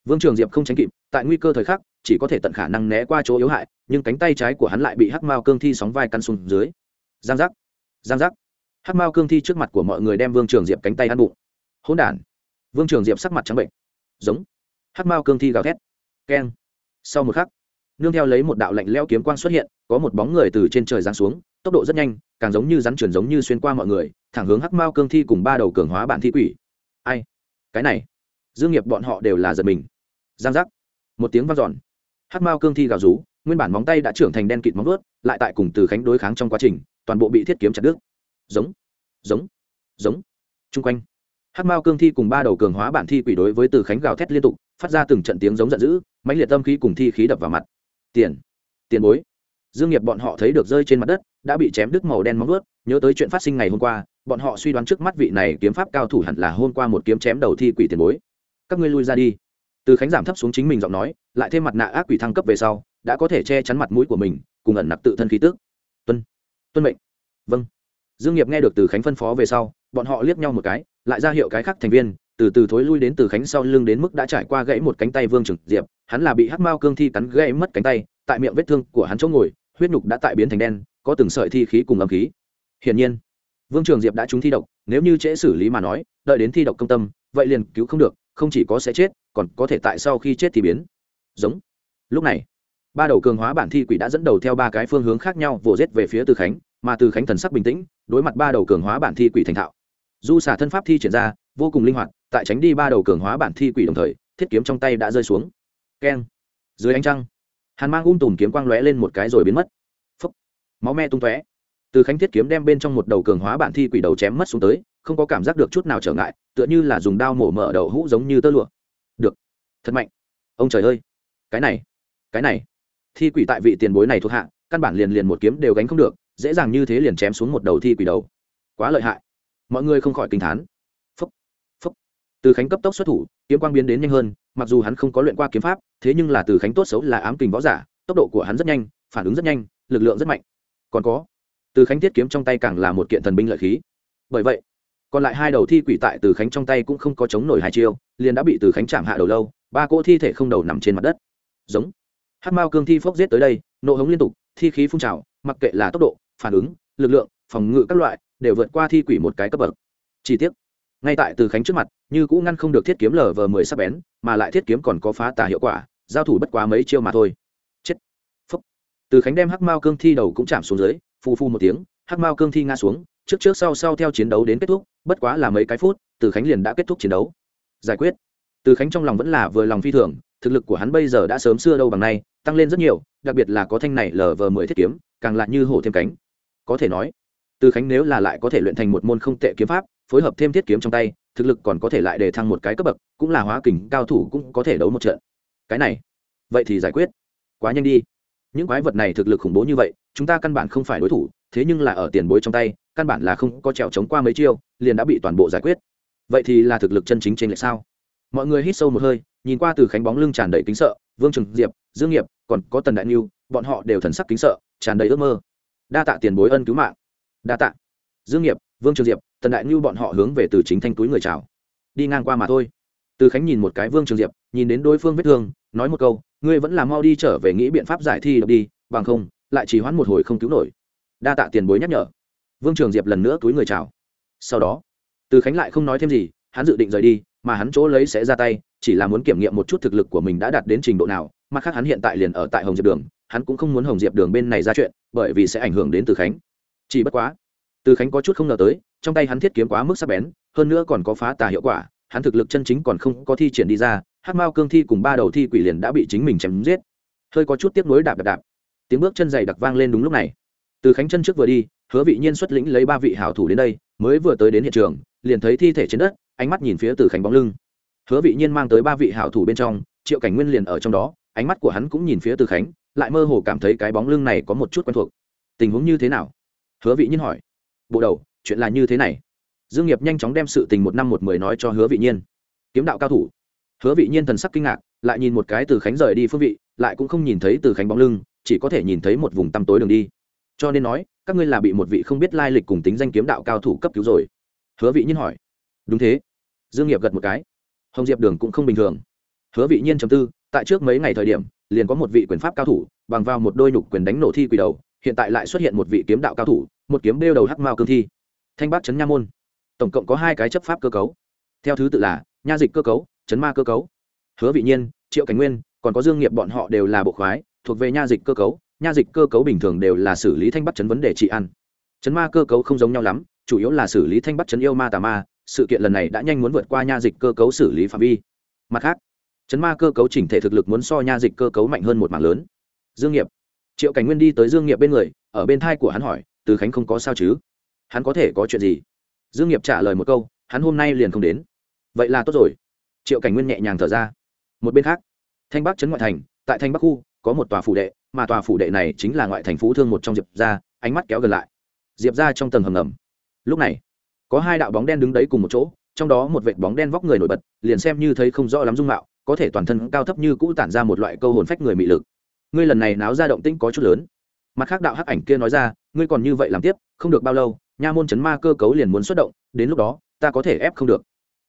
Vương trường diệp không tránh kịp, tại nguy cơ thời khắc, chỉ có thể tận khả năng né qua chỗ yếu hại, nhưng cánh tay trái của hắn lại bị hắc mao cương thi sóng vai căn xuống dưới. Giang giác! Giang giác! Hắc mao cương thi trước mặt của mọi người đem vương trường diệp cánh tay ăn bụng. Hỗn đản! Vương trường diệp sắc mặt trắng bệnh. Giống! Hắc mao cương thi gào thét. Keng! Sau một khắc nương theo lấy một đạo lạnh leo kiếm quang xuất hiện, có một bóng người từ trên trời giáng xuống, tốc độ rất nhanh, càng giống như rắn trườn giống như xuyên qua mọi người, thẳng hướng hắc mao cương thi cùng ba đầu cường hóa bản thi quỷ. Ai? Cái này. Dương nghiệp bọn họ đều là giật mình. Giang giác. Một tiếng vang dọn. Hắc mao cương thi gào rú, nguyên bản móng tay đã trưởng thành đen kịt móng vuốt, lại tại cùng từ khánh đối kháng trong quá trình, toàn bộ bị thiết kiếm chặt đứt. Giống. Giống. Giống. Chung quanh. Hắc mao cương thi cùng ba đầu cường hóa bản thi quỷ đối với từ khánh gào thét liên tục, phát ra từng trận tiếng giống giận dữ, mãnh liệt tâm khí cùng thi khí đập vào mặt tiền. Tiền bối. Dương nghiệp bọn họ thấy được rơi trên mặt đất, đã bị chém đứt màu đen móng vuốt, nhớ tới chuyện phát sinh ngày hôm qua, bọn họ suy đoán trước mắt vị này kiếm pháp cao thủ hẳn là hôm qua một kiếm chém đầu thi quỷ tiền bối. Các ngươi lui ra đi. Từ khánh giảm thấp xuống chính mình giọng nói, lại thêm mặt nạ ác quỷ thăng cấp về sau, đã có thể che chắn mặt mũi của mình, cùng ẩn nặc tự thân khí tức. Tuân. Tuân mệnh. Vâng. Dương nghiệp nghe được từ khánh phân phó về sau, bọn họ liếc nhau một cái, lại ra hiệu cái khác thành viên từ từ thối lui đến từ khánh sau lưng đến mức đã trải qua gãy một cánh tay vương trực diệp, hắn là bị hắc mao cương thi cắn gãy mất cánh tay, tại miệng vết thương của hắn chỗ ngồi, huyết nhục đã tại biến thành đen, có từng sợi thi khí cùng âm khí. Hiển nhiên, vương trường diệp đã trúng thi độc, nếu như trễ xử lý mà nói, đợi đến thi độc công tâm, vậy liền cứu không được, không chỉ có sẽ chết, còn có thể tại sau khi chết thì biến. Giống. Lúc này, ba đầu cường hóa bản thi quỷ đã dẫn đầu theo ba cái phương hướng khác nhau vồ rết về phía từ khánh, mà từ khánh thần sắc bình tĩnh, đối mặt ba đầu cường hóa bản thi quỷ thành thạo. Du xả thân pháp thi triển ra vô cùng linh hoạt, tại tránh đi ba đầu cường hóa bản thi quỷ đồng thời, thiết kiếm trong tay đã rơi xuống. Keng. Dưới ánh trăng, hàn mang ung tùm kiếm quang lóe lên một cái rồi biến mất. Phấp máu me tung tóe. Từ khánh thiết kiếm đem bên trong một đầu cường hóa bản thi quỷ đầu chém mất xuống tới, không có cảm giác được chút nào trở ngại, tựa như là dùng dao mổ mở đầu hũ giống như tơ lụa. Được. Thật mạnh. Ông trời ơi. Cái này cái này. Thi quỷ tại vị tiền bối này thuộc hạ, căn bản liền liền một kiếm đều gánh không được, dễ dàng như thế liền chém xuống một đầu thi quỷ đầu. Quá lợi hại. Mọi người không khỏi kinh thán từ khánh cấp tốc xuất thủ, kiếm quang biến đến nhanh hơn, mặc dù hắn không có luyện qua kiếm pháp, thế nhưng là từ khánh tốt xấu là ám kình võ giả, tốc độ của hắn rất nhanh, phản ứng rất nhanh, lực lượng rất mạnh. Còn có, từ khánh thiết kiếm trong tay càng là một kiện thần binh lợi khí. Bởi vậy, còn lại hai đầu thi quỷ tại từ khánh trong tay cũng không có chống nổi hai chiêu, liền đã bị từ khánh chạm hạ đầu lâu, ba cỗ thi thể không đầu nằm trên mặt đất. Giống. Hát mao cương thi phốc giết tới đây, nộ hống liên tục, thi khí phun trào, mặc kệ là tốc độ, phản ứng, lực lượng, phòng ngự các loại, đều vượt qua thi quỷ một cái cấp bậc. Chi tiết ngay tại từ khánh trước mặt, như cũ ngăn không được thiết kiếm lờ vờ mười sắp bén, mà lại thiết kiếm còn có phá tà hiệu quả, giao thủ bất quá mấy chiêu mà thôi. Chết. Phúc từ khánh đem hắc mao cương thi đầu cũng chạm xuống dưới phu phu một tiếng, hắc mao cương thi ngã xuống, trước trước sau sau theo chiến đấu đến kết thúc, bất quá là mấy cái phút, từ khánh liền đã kết thúc chiến đấu. Giải quyết. Từ khánh trong lòng vẫn là vừa lòng phi thường, thực lực của hắn bây giờ đã sớm xưa đâu bằng nay, tăng lên rất nhiều, đặc biệt là có thanh này lờ vờ mười thiết kiếm, càng lạ như hổ thêm cánh. Có thể nói từ khánh nếu là lại có thể luyện thành một môn không tệ kiếm pháp, phối hợp thêm thiết kiếm trong tay, thực lực còn có thể lại để thăng một cái cấp bậc, cũng là hóa kình, cao thủ cũng có thể đấu một trận. Cái này, vậy thì giải quyết. Quá nhanh đi. Những quái vật này thực lực khủng bố như vậy, chúng ta căn bản không phải đối thủ, thế nhưng là ở tiền bối trong tay, căn bản là không có trèo chống qua mấy chiêu, liền đã bị toàn bộ giải quyết. Vậy thì là thực lực chân chính trên lệch sao? Mọi người hít sâu một hơi, nhìn qua từ khánh bóng lưng tràn đầy kính sợ, vương trừng diệp, dương nghiệp, còn có tần đại niu bọn họ đều thần sắc kính sợ, tràn đầy ước mơ. Đa tạ tiền bối ân cứu mạng đa tạ dương nghiệp vương trường diệp tần đại Nhu bọn họ hướng về từ chính thanh túi người chào đi ngang qua mà thôi từ khánh nhìn một cái vương trường diệp nhìn đến đối phương vết thương nói một câu ngươi vẫn là mau đi trở về nghĩ biện pháp giải thi độc đi bằng không lại chỉ hoãn một hồi không cứu nổi đa tạ tiền bối nhắc nhở vương trường diệp lần nữa túi người chào sau đó từ khánh lại không nói thêm gì hắn dự định rời đi mà hắn chỗ lấy sẽ ra tay chỉ là muốn kiểm nghiệm một chút thực lực của mình đã đạt đến trình độ nào mặt khác hắn hiện tại liền ở tại hồng diệp đường hắn cũng không muốn hồng diệp đường bên này ra chuyện bởi vì sẽ ảnh hưởng đến từ khánh chỉ bất quá, từ khánh có chút không ngờ tới, trong tay hắn thiết kiếm quá mức sắc bén, hơn nữa còn có phá tà hiệu quả, hắn thực lực chân chính còn không có thi triển đi ra hát mao cương thi cùng ba đầu thi quỷ liền đã bị chính mình chém giết. Hơi có chút tiếp nối đạp đạp đạp. Tiếng bước chân dày đặc vang lên đúng lúc này. Từ khánh chân trước vừa đi, hứa vị nhiên xuất lĩnh lấy ba vị hảo thủ đến đây, mới vừa tới đến hiện trường, liền thấy thi thể trên đất, ánh mắt nhìn phía từ khánh bóng lưng. Hứa vị nhiên mang tới ba vị hảo thủ bên trong, triệu cảnh nguyên liền ở trong đó, ánh mắt của hắn cũng nhìn phía từ khánh, lại mơ hồ cảm thấy cái bóng lưng này có một chút quen thuộc. Tình huống như thế nào? Hứa vị nhiên hỏi. Bộ đầu, chuyện là như thế này. Dương nghiệp nhanh chóng đem sự tình một năm một mười nói cho hứa vị nhiên. Kiếm đạo cao thủ. Hứa vị nhiên thần sắc kinh ngạc, lại nhìn một cái từ khánh rời đi phương vị, lại cũng không nhìn thấy từ khánh bóng lưng, chỉ có thể nhìn thấy một vùng tăm tối đường đi. Cho nên nói, các ngươi là bị một vị không biết lai lịch cùng tính danh kiếm đạo cao thủ cấp cứu rồi. Hứa vị nhiên hỏi. Đúng thế. Dương nghiệp gật một cái. Hồng diệp đường cũng không bình thường. Hứa vị nhiên chấm tư, tại trước mấy ngày thời điểm, liền có một vị quyền pháp cao thủ, bằng vào một đôi nhục quyền đánh nổ thi quỷ đầu hiện tại lại xuất hiện một vị kiếm đạo cao thủ, một kiếm đeo đầu hắc mao cương thi. Thanh bát chấn nha môn. Tổng cộng có hai cái chấp pháp cơ cấu. Theo thứ tự là nha dịch cơ cấu, chấn ma cơ cấu. Hứa vị nhiên, triệu cảnh nguyên, còn có dương nghiệp bọn họ đều là bộ khoái, thuộc về nha dịch cơ cấu. Nha dịch cơ cấu bình thường đều là xử lý thanh bắt chấn vấn đề trị ăn. Chấn ma cơ cấu không giống nhau lắm, chủ yếu là xử lý thanh bắt chấn yêu ma tà ma. Sự kiện lần này đã nhanh muốn vượt qua nha dịch cơ cấu xử lý phạm vi. Mặt khác, chấn ma cơ cấu chỉnh thể thực lực muốn so nha dịch cơ cấu mạnh hơn một mảng lớn. Dương nghiệp triệu cảnh nguyên đi tới dương nghiệp bên người, ở bên thai của hắn hỏi, từ khánh không có sao chứ? Hắn có thể có chuyện gì? Dương nghiệp trả lời một câu, hắn hôm nay liền không đến. Vậy là tốt rồi. Triệu cảnh nguyên nhẹ nhàng thở ra. Một bên khác, thanh bắc trấn ngoại thành, tại thanh bắc khu, có một tòa phủ đệ, mà tòa phủ đệ này chính là ngoại thành phú thương một trong diệp gia, ánh mắt kéo gần lại. Diệp gia trong tầng hầm ngầm. Lúc này, có hai đạo bóng đen đứng đấy cùng một chỗ, trong đó một vệt bóng đen vóc người nổi bật, liền xem như thấy không rõ lắm dung mạo, có thể toàn thân cao thấp như cũ tản ra một loại câu hồn phách người mị lực ngươi lần này náo ra động tĩnh có chút lớn. Mặt khác đạo hắc ảnh kia nói ra, ngươi còn như vậy làm tiếp, không được bao lâu, nha môn chấn ma cơ cấu liền muốn xuất động, đến lúc đó, ta có thể ép không được.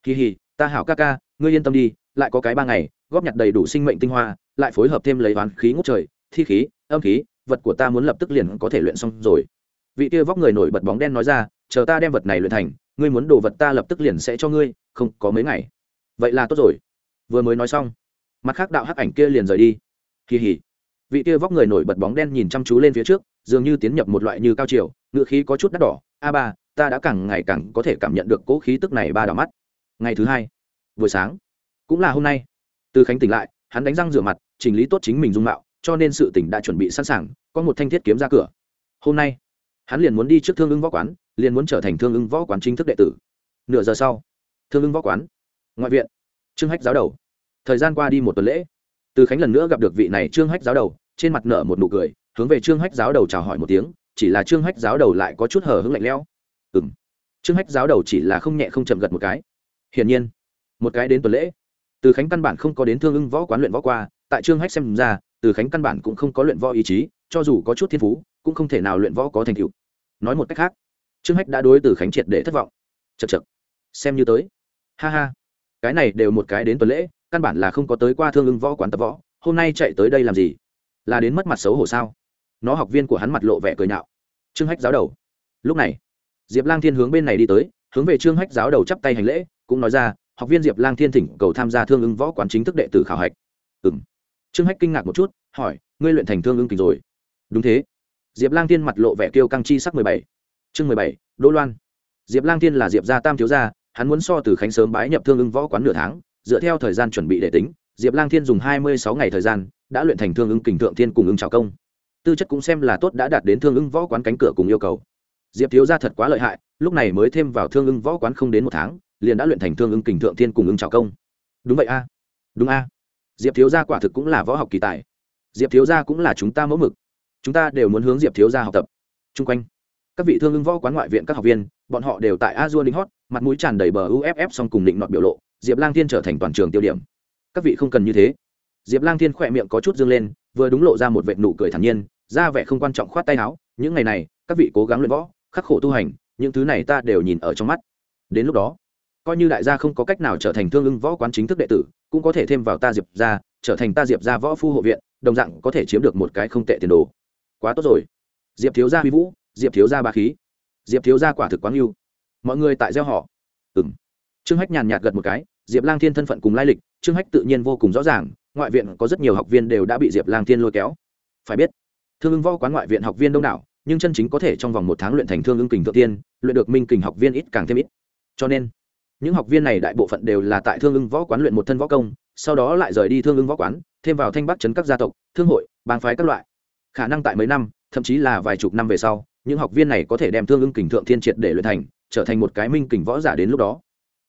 Kỳ hì ta hảo ca ca, ngươi yên tâm đi, lại có cái ba ngày, góp nhặt đầy đủ sinh mệnh tinh hoa, lại phối hợp thêm lấy oán khí ngút trời, thi khí, âm khí, vật của ta muốn lập tức liền có thể luyện xong rồi. Vị kia vóc người nổi bật bóng đen nói ra, chờ ta đem vật này luyện thành, ngươi muốn đồ vật ta lập tức liền sẽ cho ngươi, không có mấy ngày. Vậy là tốt rồi. Vừa mới nói xong, mặt khác đạo hắc ảnh kia liền rời đi. Kỳ hỉ vị kia vóc người nổi bật bóng đen nhìn chăm chú lên phía trước, dường như tiến nhập một loại như cao chiều ngựa khí có chút đắt đỏ. A ba, ta đã càng ngày càng có thể cảm nhận được cỗ khí tức này ba đỏ mắt. Ngày thứ hai, buổi sáng, cũng là hôm nay. Từ khánh tỉnh lại, hắn đánh răng rửa mặt, chỉnh lý tốt chính mình dung mạo, cho nên sự tỉnh đã chuẩn bị sẵn sàng, có một thanh thiết kiếm ra cửa. Hôm nay, hắn liền muốn đi trước thương ưng võ quán, liền muốn trở thành thương ưng võ quán chính thức đệ tử. Nửa giờ sau, thương ưng võ quán, ngoại viện, trương hách giáo đầu. Thời gian qua đi một tuần lễ từ khánh lần nữa gặp được vị này trương hách giáo đầu, trên mặt nở một nụ cười, hướng về trương hách giáo đầu chào hỏi một tiếng, chỉ là trương hách giáo đầu lại có chút hờ hững lạnh lẽo. Ừ m trương hách giáo đầu chỉ là không nhẹ không chậm gật một cái. Hiển nhiên, một cái đến tuần lễ. Từ khánh căn bản không có đến thương ưng võ quán luyện võ qua, tại trương hách xem ra, từ khánh căn bản cũng không có luyện võ ý chí, cho dù có chút thiên phú, cũng không thể nào luyện võ có thành tựu. Nói một cách khác, trương hách đã đối từ khánh triệt để thất vọng. Chật chật xem như tới. Ha ha, cái này đều một cái đến tuần lễ căn bản là không có tới qua thương ưng võ quán tập võ, hôm nay chạy tới đây làm gì? Là đến mất mặt xấu hổ sao? Nó học viên của hắn mặt lộ vẻ cười nhạo. Trương hách giáo đầu. Lúc này, diệp lang thiên hướng bên này đi tới, hướng về trương hách giáo đầu chắp tay hành lễ, cũng nói ra, học viên diệp lang thiên thỉnh cầu tham gia thương ưng võ quán chính thức đệ tử khảo hạch. Ừ m trương hách kinh ngạc một chút, hỏi, ngươi luyện thành thương ưng kình rồi? Đúng thế. Diệp lang thiên mặt lộ vẻ kêu căng chi sắc mười bảy. Chương mười bảy, đỗ loan. Diệp lang thiên là diệp gia tam thiếu gia, hắn muốn so từ khánh sớm bái nhập thương ưng võ quán nửa tháng dựa theo thời gian chuẩn bị để tính, diệp lang thiên dùng hai mươi sáu ngày thời gian, đã luyện thành thương ưng kình thượng thiên cùng ưng trào công. Tư chất cũng xem là tốt đã đạt đến thương ưng võ quán cánh cửa cùng yêu cầu. Diệp thiếu gia thật quá lợi hại, lúc này mới thêm vào thương ưng võ quán không đến một tháng, liền đã luyện thành thương ưng kình thượng thiên cùng ưng trào công. Đúng vậy a. Đúng a. Diệp thiếu gia quả thực cũng là võ học kỳ tài. Diệp thiếu gia cũng là chúng ta mẫu mực. Chúng ta đều muốn hướng diệp thiếu gia học tập. Chung quanh, các vị thương ưng võ quán ngoại viện các học viên, bọn họ đều tại a dua linh hót mặt mũi tràn đầy bờ uff song cùng định nọt biểu lộ diệp lang thiên trở thành toàn trường tiêu điểm. Các vị không cần như thế. Diệp lang thiên khỏe miệng có chút dương lên, vừa đúng lộ ra một vệ nụ cười thản nhiên, ra vẻ không quan trọng khoát tay áo, những ngày này, các vị cố gắng luyện võ, khắc khổ tu hành, những thứ này ta đều nhìn ở trong mắt. Đến lúc đó, coi như đại gia không có cách nào trở thành thương ưng võ quán chính thức đệ tử, cũng có thể thêm vào ta diệp ra trở thành ta diệp ra võ phu hộ viện, đồng dạng có thể chiếm được một cái không tệ tiền đồ. Quá tốt rồi. Diệp thiếu gia huy vũ, diệp thiếu gia ba khí. Diệp thiếu gia quả thực quá yêu mọi người tại gieo họ. Ừng trương hách nhàn nhạt gật một cái diệp lang thiên thân phận cùng lai lịch, trương hách tự nhiên vô cùng rõ ràng, ngoại viện có rất nhiều học viên đều đã bị diệp lang thiên lôi kéo. Phải biết, thương ưng võ quán ngoại viện học viên đông đảo, nhưng chân chính có thể trong vòng một tháng luyện thành thương ưng kình thượng tiên, luyện được minh kình học viên ít càng thêm ít. Cho nên, những học viên này đại bộ phận đều là tại thương ưng võ quán luyện một thân võ công, sau đó lại rời đi thương ưng võ quán, thêm vào thanh bắc chấn các gia tộc, thương hội, bang phái các loại. Khả năng tại mấy năm, thậm chí là vài chục năm về sau, những học viên này có thể đem thương ưng kình thượng thiên triệt để luyện thành, trở thành một cái minh kình võ giả đến lúc đó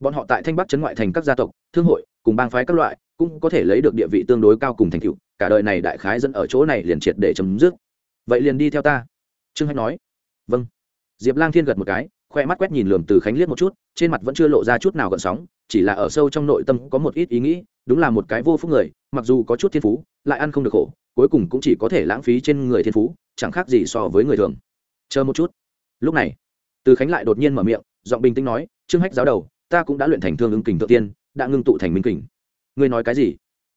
bọn họ tại thanh bắc chấn ngoại thành các gia tộc, thương hội, cùng bang phái các loại, cũng có thể lấy được địa vị tương đối cao cùng thành tựu, cả đời này đại khái dẫn ở chỗ này liền triệt để chấm dứt. Vậy liền đi theo ta. Trương hách nói. Vâng. Diệp lang thiên gật một cái, khoe mắt quét nhìn lườm từ khánh liếc một chút, trên mặt vẫn chưa lộ ra chút nào gợn sóng, chỉ là ở sâu trong nội tâm có một ít ý nghĩ, đúng là một cái vô phúc người, mặc dù có chút thiên phú, lại ăn không được khổ, cuối cùng cũng chỉ có thể lãng phí trên người thiên phú, chẳng khác gì so với người thường. Chờ một chút. Lúc này, từ khánh lại đột nhiên mở miệng, giọng bình tĩnh nói, trương hách giáo đầu ta cũng đã luyện thành thương ứng kình tự tiên, đã ngưng tụ thành minh kình. Ngươi nói cái gì?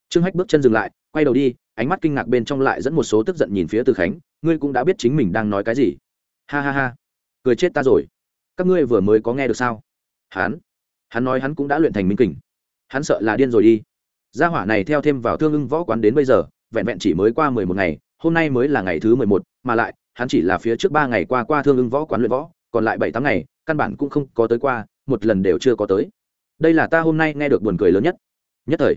Trương hách bước chân dừng lại, quay đầu đi, ánh mắt kinh ngạc bên trong lại dẫn một số tức giận nhìn phía từ khánh, ngươi cũng đã biết chính mình đang nói cái gì. Ha ha ha, cười chết ta rồi. Các ngươi vừa mới có nghe được sao? Hắn hắn nói hắn cũng đã luyện thành minh kình. Hắn sợ là điên rồi đi. Gia hỏa này theo thêm vào thương ưng võ quán đến bây giờ, vẹn vẹn chỉ mới qua mười một ngày, hôm nay mới là ngày thứ mười một, mà lại, hắn chỉ là phía trước ba ngày qua qua thương ưng võ quán luyện võ, còn lại bảy tám ngày, căn bản cũng không có tới qua một lần đều chưa có tới. Đây là ta hôm nay nghe được buồn cười lớn nhất. Nhất thời,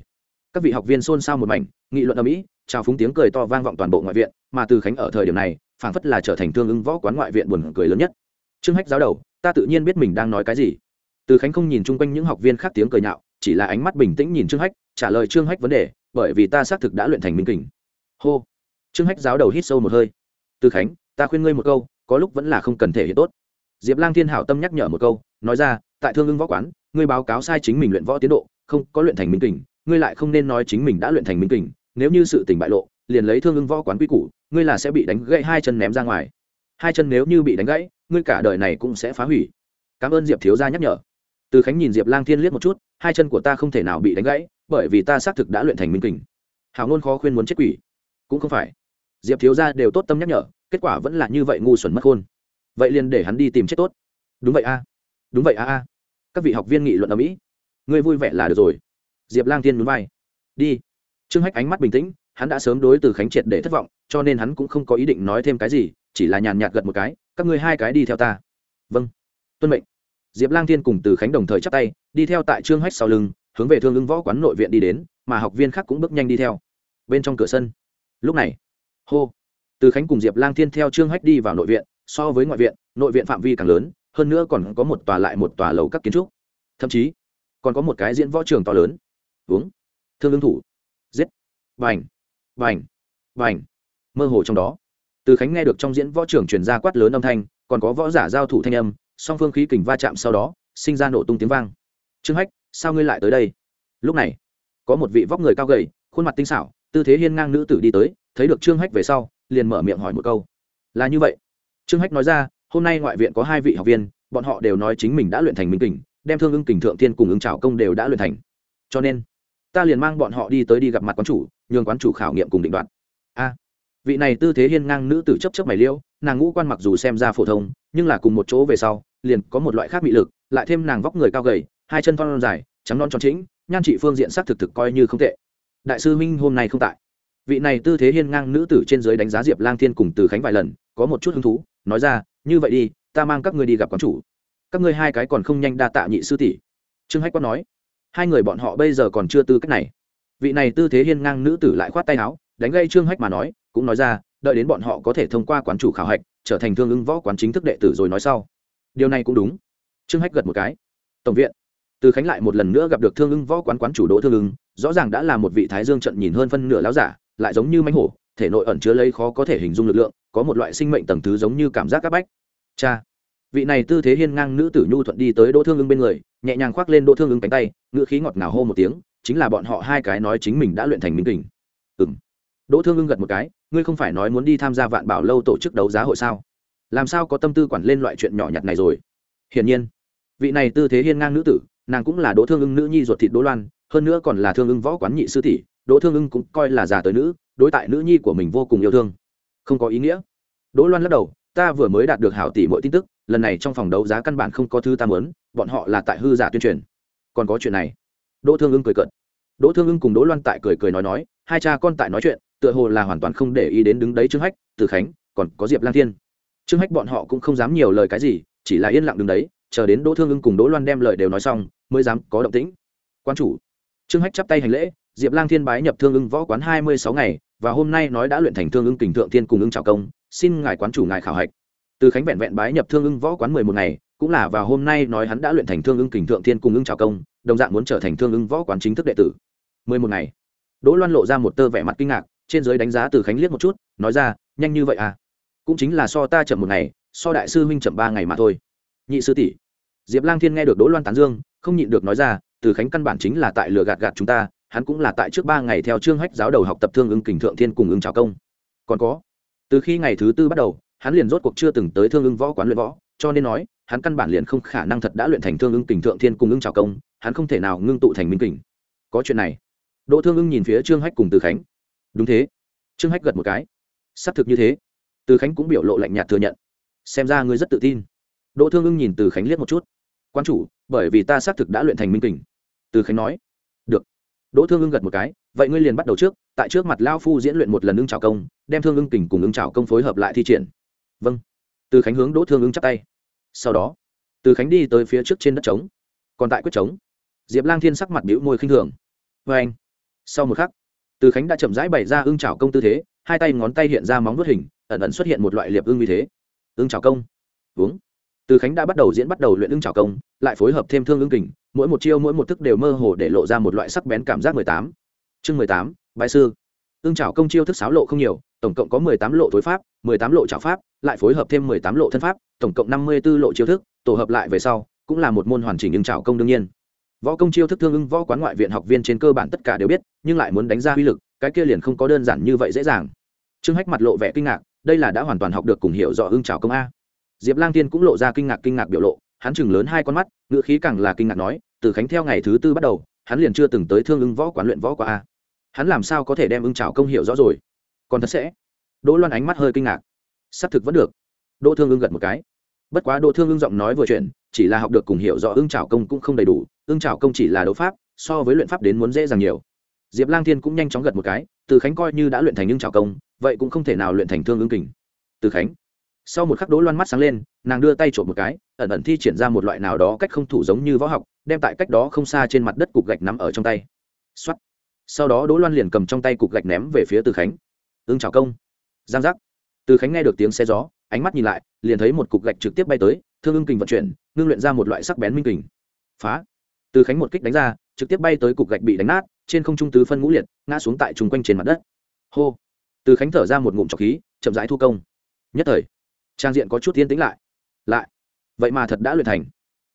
các vị học viên xôn xao một mảnh, nghị luận ở mỹ chào phúng tiếng cười to vang vọng toàn bộ ngoại viện, mà từ khánh ở thời điểm này, phảng phất là trở thành thương ứng võ quán ngoại viện buồn cười lớn nhất. Trương hách giáo đầu, ta tự nhiên biết mình đang nói cái gì. Từ khánh không nhìn chung quanh những học viên khác tiếng cười nhạo, chỉ là ánh mắt bình tĩnh nhìn trương hách, trả lời trương hách vấn đề, bởi vì ta xác thực đã luyện thành minh kình. Hô. Trương hách giáo đầu hít sâu một hơi. Từ khánh, ta khuyên ngươi một câu, có lúc vẫn là không cần thể hiện tốt. Diệp lang thiên hảo tâm nhắc nhở một câu, nói ra tại thương ưng võ quán, ngươi báo cáo sai chính mình luyện võ tiến độ, không có luyện thành minh kình, ngươi lại không nên nói chính mình đã luyện thành minh kình, nếu như sự tình bại lộ, liền lấy thương ưng võ quán quy củ, ngươi là sẽ bị đánh gãy hai chân ném ra ngoài. Hai chân nếu như bị đánh gãy, ngươi cả đời này cũng sẽ phá hủy. Cảm ơn diệp thiếu gia nhắc nhở. Từ khánh nhìn diệp lang thiên liếc một chút, hai chân của ta không thể nào bị đánh gãy, bởi vì ta xác thực đã luyện thành minh kình. Hào ngôn khó khuyên muốn chết quỷ. Cũng không phải. Diệp thiếu gia đều tốt tâm nhắc nhở, kết quả vẫn là như vậy ngu xuẩn mất khôn. Vậy liền để hắn đi tìm chết tốt. Đúng vậy a. Đúng vậy a a các vị học viên nghị luận ở mỹ ngươi vui vẻ là được rồi diệp lang tiên núi vai đi trương hách ánh mắt bình tĩnh hắn đã sớm đối từ khánh triệt để thất vọng cho nên hắn cũng không có ý định nói thêm cái gì chỉ là nhàn nhạt gật một cái các ngươi hai cái đi theo ta vâng tuân mệnh diệp lang thiên cùng từ khánh đồng thời chắp tay đi theo tại trương hách sau lưng hướng về thương ứng võ quán nội viện đi đến mà học viên khác cũng bước nhanh đi theo bên trong cửa sân lúc này hô từ khánh cùng diệp lang thiên theo trương hách đi vào nội viện so với ngoại viện nội viện phạm vi càng lớn hơn nữa còn có một tòa lại một tòa lầu các kiến trúc. Thậm chí, còn có một cái diễn võ trường to lớn. Uống. Thương ứng thủ. Giết. Vành vành vành mơ hồ trong đó. Từ khánh nghe được trong diễn võ trường truyền ra quát lớn âm thanh, còn có võ giả giao thủ thanh âm, song phương khí kình va chạm sau đó, sinh ra nổ tung tiếng vang. Trương hách, sao ngươi lại tới đây? Lúc này, có một vị vóc người cao gầy, khuôn mặt tinh xảo, tư thế hiên ngang nữ tử đi tới, thấy được trương hách về sau, liền mở miệng hỏi một câu. Là như vậy. Trương hách nói ra hôm nay ngoại viện có hai vị học viên, bọn họ đều nói chính mình đã luyện thành minh kình, đem thương ưng kình thượng thiên cùng ứng trào công đều đã luyện thành. Cho nên, ta liền mang bọn họ đi tới đi gặp mặt quán chủ, nhường quán chủ khảo nghiệm cùng định đoạt. A, vị này tư thế hiên ngang nữ tử chấp chấp mày liêu, nàng ngũ quan mặc dù xem ra phổ thông, nhưng là cùng một chỗ về sau, liền có một loại khác bị lực, lại thêm nàng vóc người cao gầy, hai chân thon dài, trắng non tròn chính nhan trị phương diện sắc thực thực coi như không tệ. Đại sư minh hôm nay không tại. Vị này tư thế hiên ngang nữ tử trên giới đánh giá diệp lang thiên cùng từ khánh vài lần, có một chút hứng thú, nói ra như vậy đi, ta mang các ngươi đi gặp quán chủ. Các ngươi hai cái còn không nhanh đa tạ nhị sư tỷ. Trương hách quát nói. Hai người bọn họ bây giờ còn chưa tư cách này. Vị này tư thế hiên ngang nữ tử lại khoát tay áo, đánh gây trương hách mà nói, cũng nói ra, đợi đến bọn họ có thể thông qua quán chủ khảo hạch, trở thành thương ứng võ quán chính thức đệ tử rồi nói sau. Điều này cũng đúng. Trương hách gật một cái. Tổng viện. Từ khánh lại một lần nữa gặp được thương ưng võ quán quán chủ đỗ thương ưng rõ ràng đã là một vị thái dương trận nhìn hơn phân nửa láo giả, lại giống như mánh hổ thể nội ẩn chứa lấy khó có thể hình dung lực lượng, có một loại sinh mệnh tầng thứ giống như cảm giác áp bách. Cha. Vị này tư thế hiên ngang nữ tử nhu thuận đi tới đỗ thương ưng bên người, nhẹ nhàng khoác lên đỗ thương ưng cánh tay ngựa khí ngọt ngào hô một tiếng, chính là bọn họ hai cái nói chính mình đã luyện thành minh kình. Ừng đỗ thương ưng gật một cái, ngươi không phải nói muốn đi tham gia vạn bảo lâu tổ chức đấu giá hội sao? Làm sao có tâm tư quản lên loại chuyện nhỏ nhặt này rồi? Hiển nhiên, vị này tư thế hiên ngang nữ tử, nàng cũng là đỗ thương ưng nữ nhi ruột thịt đỗ loan, hơn nữa còn là thương ưng võ quán nhị sư tỷ, đỗ thương ưng cũng coi là già tới nữ đối tại nữ nhi của mình vô cùng yêu thương. Không có ý nghĩa. Đỗ loan lắc đầu, ta vừa mới đạt được hảo tỷ mọi tin tức, lần này trong phòng đấu giá căn bản không có thứ ta muốn, bọn họ là tại hư giả tuyên truyền. Còn có chuyện này. Đỗ thương ưng cười cợt. Đỗ thương ưng cùng đỗ loan tại cười cười nói nói, hai cha con tại nói chuyện, tựa hồ là hoàn toàn không để ý đến đứng đấy trương hách, từ khánh, còn có diệp lang thiên. Trương hách bọn họ cũng không dám nhiều lời cái gì, chỉ là yên lặng đứng đấy, chờ đến đỗ thương ưng cùng đỗ loan đem lời đều nói xong, mới dám có động tĩnh. Quan chủ. Trương hách chắp tay hành lễ, diệp lang thiên bái nhập thương ưng võ quán hai mươi sáu ngày và hôm nay nói đã luyện thành thương ưng kình thượng thiên cùng ưng trào công, xin ngài quán chủ ngài khảo hạch. Từ khánh vẹn vẹn bái nhập thương ưng võ quán mười một ngày, cũng là vào hôm nay nói hắn đã luyện thành thương ưng kình thượng thiên cùng ưng trào công, đồng dạng muốn trở thành thương ưng võ quán chính thức đệ tử. Mười một ngày. Đỗ loan lộ ra một tơ vẻ mặt kinh ngạc, trên giới đánh giá từ khánh liếc một chút, nói ra, nhanh như vậy à? Cũng chính là so ta chậm một ngày, so đại sư huynh chậm ba ngày mà thôi. Nhị sư tỷ. Diệp lang thiên nghe được đỗ loan tán dương, không nhịn được nói ra, từ khánh căn bản chính là tại lừa gạt gạt chúng ta hắn cũng là tại trước ba ngày theo trương hách giáo đầu học tập thương ứng kình thượng thiên cùng ứng trào công. Còn có, từ khi ngày thứ tư bắt đầu, hắn liền rốt cuộc chưa từng tới thương ứng võ quán luyện võ, cho nên nói, hắn căn bản liền không khả năng thật đã luyện thành thương ưng kình thượng thiên cùng ưng trào công, hắn không thể nào ngưng tụ thành minh kình. Có chuyện này, đỗ thương ưng nhìn phía trương hách cùng từ khánh. Đúng thế. Trương hách gật một cái. Xác thực như thế. Từ khánh cũng biểu lộ lạnh nhạt thừa nhận. Xem ra ngươi rất tự tin. Đỗ thương ưng nhìn từ khánh liếc một chút. Quan chủ, bởi vì ta xác thực đã luyện thành minh kình. Từ khánh nói đỗ thương ưng gật một cái, vậy ngươi liền bắt đầu trước, tại trước mặt lao phu diễn luyện một lần ưng trào công, đem thương ưng kình cùng ưng trào công phối hợp lại thi triển. Vâng. Từ khánh hướng đỗ thương ưng chắp tay. Sau đó, từ khánh đi tới phía trước trên đất trống, còn tại quyết trống. Diệp lang thiên sắc mặt bĩu môi khinh thường. Vê anh. Sau một khắc, từ khánh đã chậm rãi bày ra ưng trào công tư thế, hai tay ngón tay hiện ra móng vuốt hình, ẩn ẩn xuất hiện một loại liệp ưng như thế. Ưng trào công. Uống. Từ khánh đã bắt đầu diễn bắt đầu luyện ưng trào công, lại phối hợp thêm thương ưng kình mỗi một chiêu mỗi một thức đều mơ hồ để lộ ra một loại sắc bén cảm giác mười tám. Chương mười tám bãi sư. Ưng trảo công chiêu thức sáo lộ không nhiều, tổng cộng có mười tám lộ thối pháp, mười tám lộ trảo pháp, lại phối hợp thêm mười tám lộ thân pháp, tổng cộng năm mươi b ố lộ chiêu thức, tổ hợp lại về sau, cũng là một môn hoàn chỉnh ưng trảo công đương nhiên. Võ công chiêu thức thương ưng võ quán ngoại viện học viên trên cơ bản tất cả đều biết, nhưng lại muốn đánh ra uy lực, cái kia liền không có đơn giản như vậy dễ dàng. Trương hách mặt lộ vẻ kinh ngạc, đây là đã hoàn toàn học được cùng hiểu rõ ưng trào công a. Diệp lang tiên cũng lộ ra kinh ngạc kinh ngạc biểu lộ hắn chừng lớn hai con mắt, ngữ khí càng là kinh ngạc nói, từ khánh theo ngày thứ tư bắt đầu, hắn liền chưa từng tới thương ưng võ quán luyện võ qua a. Hắn làm sao có thể đem ưng trào công hiểu rõ rồi? Còn thật sẽ. Đỗ loan ánh mắt hơi kinh ngạc. Xác thực vẫn được. Đỗ thương ưng gật một cái. Bất quá đỗ thương ưng giọng nói vừa chuyện chỉ là học được cùng hiểu rõ ưng trào công cũng không đầy đủ, ưng trào công chỉ là đấu pháp, so với luyện pháp đến muốn dễ dàng nhiều. Diệp lang thiên cũng nhanh chóng gật một cái, từ khánh coi như đã luyện thành ưng trào công, vậy cũng không thể nào luyện thành thương ưng kình. Từ khánh. Sau một khắc đỗ loan mắt sáng lên nàng đưa tay trộm một cái, ẩn ẩn thi triển ra một loại nào đó cách không thủ giống như võ học, đem tại cách đó không xa trên mặt đất cục gạch nắm ở trong tay. Xuất sau đó đỗ loan liền cầm trong tay cục gạch ném về phía từ khánh. Ưng trào công. Giang giác. Từ khánh nghe được tiếng xe gió, ánh mắt nhìn lại, liền thấy một cục gạch trực tiếp bay tới, thương ưng kình vận chuyển, ngưng luyện ra một loại sắc bén minh kình. Phá. Từ khánh một kích đánh ra, trực tiếp bay tới cục gạch bị đánh nát, trên không trung tứ phân ngũ liệt, ngã xuống tại chung quanh trên mặt đất. Hô. Từ khánh thở ra một ngụm trọc khí, chậm rãi thu công. Nhất thời, trang diện có chút tiến tĩnh lại lại. Vậy mà thật đã luyện thành.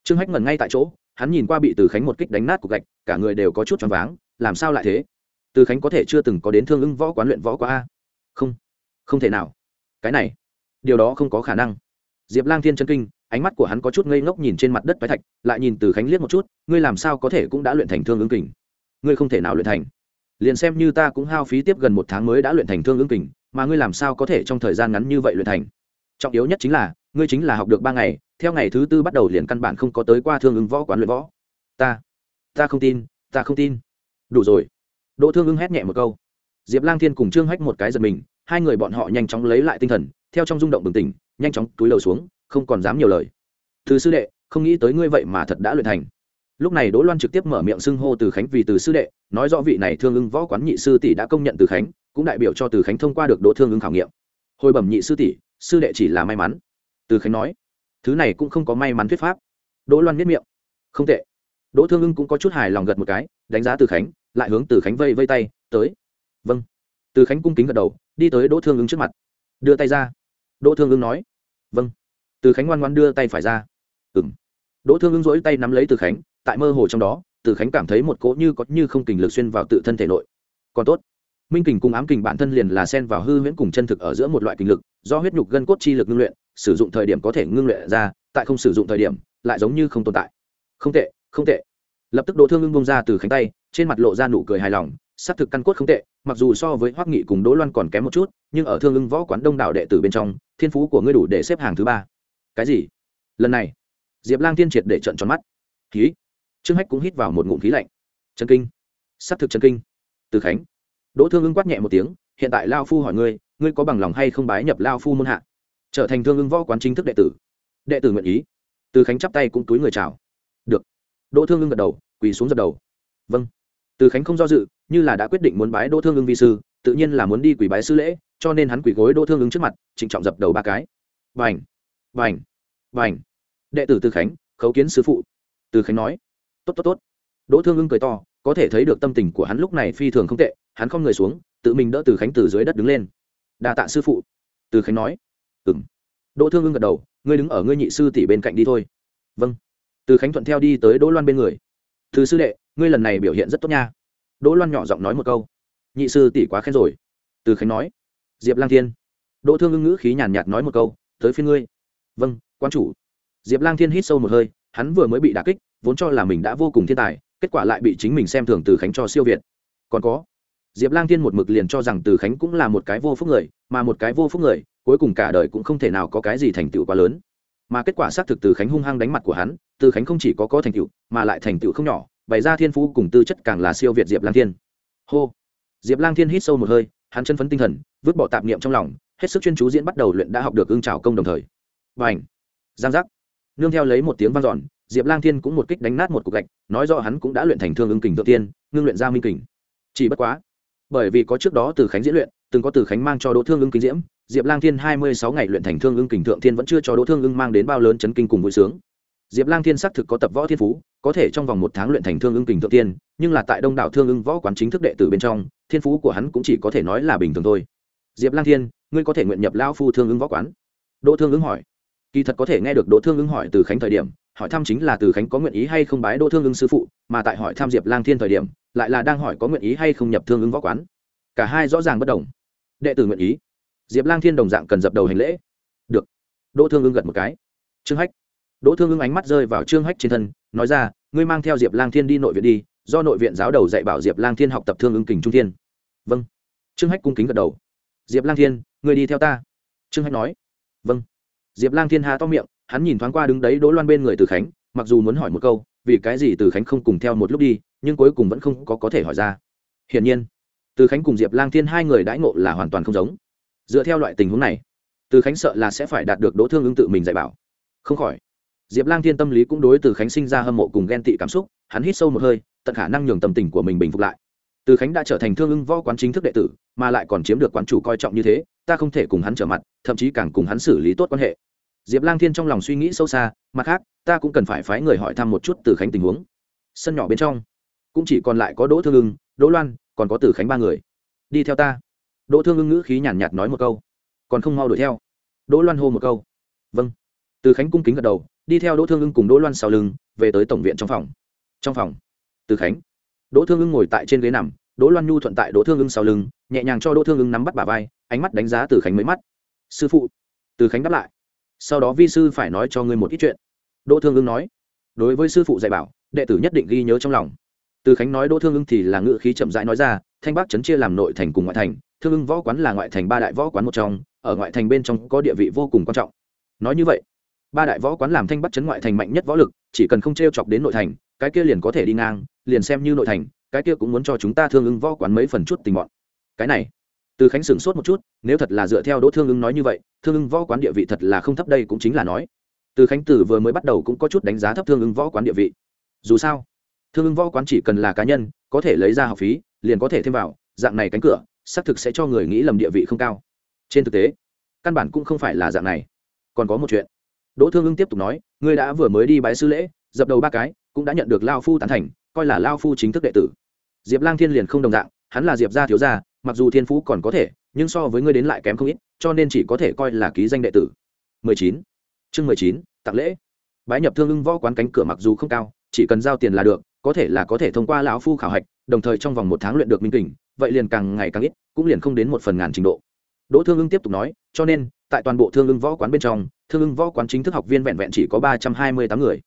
Trương hách ngẩn ngay tại chỗ, hắn nhìn qua bị từ khánh một kích đánh nát cục gạch, cả người đều có chút choáng váng, làm sao lại thế? Từ khánh có thể chưa từng có đến thương ưng võ quán luyện võ qua a. Không không thể nào. Cái này, điều đó không có khả năng. Diệp lang thiên chân kinh, ánh mắt của hắn có chút ngây ngốc nhìn trên mặt đất bái thạch, lại nhìn từ khánh liếc một chút, ngươi làm sao có thể cũng đã luyện thành thương ứng kình? Ngươi không thể nào luyện thành. Liền xem như ta cũng hao phí tiếp gần một tháng mới đã luyện thành thương ứng kình, mà ngươi làm sao có thể trong thời gian ngắn như vậy luyện thành? Trọng yếu nhất chính là ngươi chính là học được ba ngày, theo ngày thứ tư bắt đầu liền căn bản không có tới qua thương ứng võ quán luyện võ. Ta ta không tin, ta không tin. Đủ rồi. Đỗ thương ứng hét nhẹ một câu. Diệp lang thiên cùng trương hách một cái giật mình, hai người bọn họ nhanh chóng lấy lại tinh thần, theo trong rung động bừng tỉnh, nhanh chóng túi lầu xuống, không còn dám nhiều lời. Từ sư đệ, không nghĩ tới ngươi vậy mà thật đã luyện thành. Lúc này đỗ loan trực tiếp mở miệng xưng hô từ khánh vì từ sư đệ, nói rõ vị này thương ưng võ quán nhị sư tỷ đã công nhận từ khánh, cũng đại biểu cho từ khánh thông qua được đỗ thương ưng khảo nghiệm. Hồi bẩm nhị sư tỷ, sư đệ chỉ là may mắn từ khánh nói, thứ này cũng không có may mắn thuyết pháp. Đỗ loan biết miệng, không tệ. Đỗ thương ưng cũng có chút hài lòng gật một cái, đánh giá từ khánh, lại hướng từ khánh vây vây tay, tới. Vâng. Từ khánh cung kính gật đầu, đi tới đỗ thương ưng trước mặt, đưa tay ra. Đỗ thương ưng nói vâng. Từ khánh ngoan ngoan đưa tay phải ra. Ừng đỗ thương ưng rỗi tay nắm lấy từ khánh, tại mơ hồ trong đó, từ khánh cảm thấy một cỗ như có như không kình lực xuyên vào tự thân thể nội. Còn tốt. Minh kình cùng ám kình bản thân liền là sen vào hư huyễn cùng chân thực ở giữa một loại kình lực, do huyết nhục gân cốt chi lực ngưng luyện sử dụng thời điểm có thể ngưng luyện ra, tại không sử dụng thời điểm, lại giống như không tồn tại. Không tệ không tệ. Lập tức đỗ thương ưng bông ra từ khánh tay, trên mặt lộ ra nụ cười hài lòng xác thực căn cốt không tệ, mặc dù so với hoắc nghị cùng đỗ loan còn kém một chút, nhưng ở thương ưng võ quán đông đảo đệ tử bên trong, thiên phú của ngươi đủ để xếp hàng thứ ba. Cái gì? Lần này, diệp lang tiên triệt để trận tròn mắt. Khí. Trương hách cũng hít vào một ngụm khí lạnh. Chân kinh. Xác thực chân kinh. Từ khánh. Đỗ thương ưng quát nhẹ một tiếng, hiện tại lao phu hỏi ngươi ngươi có bằng lòng hay không bái nhập lao phu môn hạ? Trở thành thương ưng võ quán chính thức đệ tử. Đệ tử nguyện ý. Từ khánh chắp tay cũng túi người chào. Được. Đỗ thương ưng gật đầu, quỳ xuống dập đầu. Vâng. Từ khánh không do dự, như là đã quyết định muốn bái đỗ thương ưng vi sư, tự nhiên là muốn đi quỳ bái sư lễ, cho nên hắn quỳ gối đỗ thương ưng trước mặt, trịnh trọng dập đầu ba cái. Vành vành vành đệ tử từ khánh, khấu kiến sư phụ. Từ khánh nói. Tốt tốt tốt. Đỗ thương ưng cười to, có thể thấy được tâm tình của hắn lúc này phi thường không tệ, hắn không người xuống, tự mình đỡ từ khánh từ dưới đất đứng lên. Đa tạ sư phụ. Từ khánh nói ừng đỗ thương ưng gật đầu, ngươi đứng ở ngươi nhị sư tỷ bên cạnh đi thôi. Vâng. Từ khánh thuận theo đi tới đỗ loan bên người. Từ sư đệ, ngươi lần này biểu hiện rất tốt nha. Đỗ loan nhỏ giọng nói một câu. Nhị sư tỷ quá khen rồi. Từ khánh nói. Diệp lang thiên. Đỗ thương ưng ngữ khí nhàn nhạt nói một câu. Tới phía ngươi. Vâng quan chủ. Diệp lang thiên hít sâu một hơi, hắn vừa mới bị đà kích, vốn cho là mình đã vô cùng thiên tài, kết quả lại bị chính mình xem thường từ khánh cho siêu việt. Còn có. Diệp lang thiên một mực liền cho rằng từ khánh cũng là một cái vô phúc người, mà một cái vô phúc người cuối cùng cả đời cũng không thể nào có cái gì thành tựu quá lớn. Mà kết quả xác thực từ khánh hung hăng đánh mặt của hắn, từ khánh không chỉ có có thành tựu, mà lại thành tựu không nhỏ, bày ra thiên phú cùng tư chất càng là siêu việt diệp lang thiên. Hô! Diệp lang thiên hít sâu một hơi, hắn chân phấn tinh thần, vứt bỏ tạp niệm trong lòng, hết sức chuyên chú diễn bắt đầu luyện đã học được ưng trào công đồng thời. Và ảnh giang giác! Nương theo lấy một tiếng vang dọn, diệp lang thiên cũng một kích đánh nát một cục gạch, nói rõ hắn cũng đã luyện thành thương ưng kình tự tiên, ngưng luyện ra minh kình. Chỉ bất quá, bởi vì có trước đó từ khánh diễn luyện từng có từ khánh mang cho đỗ thương ưng kinh diễm diệp lang thiên hai mươi sáu ngày luyện thành thương ưng kình thượng thiên vẫn chưa cho đỗ thương ưng mang đến bao lớn chấn kinh cùng vui sướng diệp lang thiên xác thực có tập võ thiên phú có thể trong vòng một tháng luyện thành thương ưng kình thượng tiên nhưng là tại đông đảo thương ưng võ quán chính thức đệ tử bên trong thiên phú của hắn cũng chỉ có thể nói là bình thường thôi diệp lang thiên ngươi có thể nguyện nhập lao phu thương ưng võ quán đỗ thương ưng hỏi kỳ thật có thể nghe được đỗ thương ưng hỏi từ khánh thời điểm hỏi thăm chính là từ khánh có nguyện ý hay không bái đỗ thương ưng sư phụ mà tại hỏi thăm diệp lang thiên thời điểm lại là đang hỏi có nguyện ý hay không nhập thương ưng võ quán cả hai rõ ràng bất đồng. Đệ tử nguyện ý. Diệp lang thiên đồng dạng cần dập đầu hành lễ. Được. Đỗ thương ưng gật một cái. Trương hách. Đỗ thương ưng ánh mắt rơi vào trương hách trên thân, nói ra, ngươi mang theo diệp lang thiên đi nội viện đi, do nội viện giáo đầu dạy bảo diệp lang thiên học tập thương ưng kình trung thiên. Vâng. Trương hách cung kính gật đầu. Diệp lang thiên, ngươi đi theo ta. Trương hách nói. Vâng. Diệp lang thiên hà to miệng, hắn nhìn thoáng qua đứng đấy đỗ loan bên người từ khánh, mặc dù muốn hỏi một câu, vì cái gì từ khánh không cùng theo một lúc đi, nhưng cuối cùng vẫn không có có thể hỏi ra? Hiển nhiên từ khánh cùng diệp lang thiên hai người đãi ngộ là hoàn toàn không giống. Dựa theo loại tình huống này, từ khánh sợ là sẽ phải đạt được đỗ thương ứng tự mình dạy bảo. Không khỏi, diệp lang thiên tâm lý cũng đối từ khánh sinh ra hâm mộ cùng ghen tị cảm xúc, hắn hít sâu một hơi, tận khả năng nhường tâm tình của mình bình phục lại. Từ khánh đã trở thành thương ưng võ quán chính thức đệ tử, mà lại còn chiếm được quán chủ coi trọng như thế, ta không thể cùng hắn trở mặt, thậm chí càng cùng hắn xử lý tốt quan hệ. Diệp lang thiên trong lòng suy nghĩ sâu xa, mặt khác, ta cũng cần phải phái người hỏi thăm một chút từ khánh tình huống. Sân nhỏ bên trong, cũng chỉ còn lại có đỗ thương ưng, đỗ loan còn có từ khánh ba người. Đi theo ta. Đỗ thương ưng ngữ khí nhàn nhạt, nói một câu. Còn không mau đuổi theo. Đỗ loan hô một câu. Vâng. Từ khánh cung kính gật đầu đi theo đỗ thương ưng cùng đỗ loan sau lưng về tới tổng viện trong phòng. Trong phòng từ khánh. Đỗ thương ưng ngồi tại trên ghế nằm đỗ loan nhu thuận tại đỗ thương ưng sau lưng nhẹ nhàng cho đỗ thương ưng nắm bắt bà vai ánh mắt đánh giá từ khánh mấy mắt. Sư phụ. Từ khánh đáp lại. Sau đó vi sư phải nói cho ngươi một ít chuyện. Đỗ thương ưng nói. Đối với sư phụ dạy bảo đệ tử nhất định ghi nhớ trong lòng từ khánh nói đỗ thương ưng thì là ngự khí chậm rãi nói ra, thanh bắc trấn chia làm nội thành cùng ngoại thành, thương ưng võ quán là ngoại thành, ba đại võ quán một trong, ở ngoại thành bên trong có địa vị vô cùng quan trọng. Nói như vậy, ba đại võ quán làm thanh bắc trấn ngoại thành mạnh nhất võ lực, chỉ cần không t r e o chọc đến nội thành, cái kia liền có thể đi ngang, liền xem như nội thành, cái kia cũng muốn cho chúng ta thương ưng võ quán mấy phần chút tình mọn cái này, từ khánh sửng sốt một chút, nếu thật là dựa theo đỗ thương ưng nói như vậy, thương ưng võ quán địa vị thật là không thấp đây cũng chính là nói. Từ khánh tử vừa mới bắt đầu cũng có chút đánh giá thấp thương ưng võ quán địa vị. Dù sao thương ứng võ quán chỉ cần là cá nhân có thể lấy ra học phí liền có thể thêm vào dạng này cánh cửa xác thực sẽ cho người nghĩ lầm địa vị không cao. Trên thực tế căn bản cũng không phải là dạng này. Còn có một chuyện. Đỗ thương ưng tiếp tục nói ngươi đã vừa mới đi bái sư lễ dập đầu ba cái cũng đã nhận được lao phu tán thành coi là lao phu chính thức đệ tử. Diệp lang thiên liền không đồng dạng hắn là diệp gia thiếu gia mặc dù thiên phú còn có thể nhưng so với ngươi đến lại kém không ít cho nên chỉ có thể coi là ký danh đệ tử. 19. chương 19, tặng lễ. Bái nhập thương ưng võ quán cánh cửa mặc dù không cao chỉ cần giao tiền là được có thể là có thể thông qua lão phu khảo hạch, đồng thời trong vòng một tháng luyện được minh kình, vậy liền càng ngày càng ít, cũng liền không đến một phần ngàn trình độ. Đỗ thương ưng tiếp tục nói, cho nên, tại toàn bộ thương ưng võ quán bên trong, thương ưng võ quán chính thức học viên vẹn vẹn chỉ có ba trăm hai mươi tám người.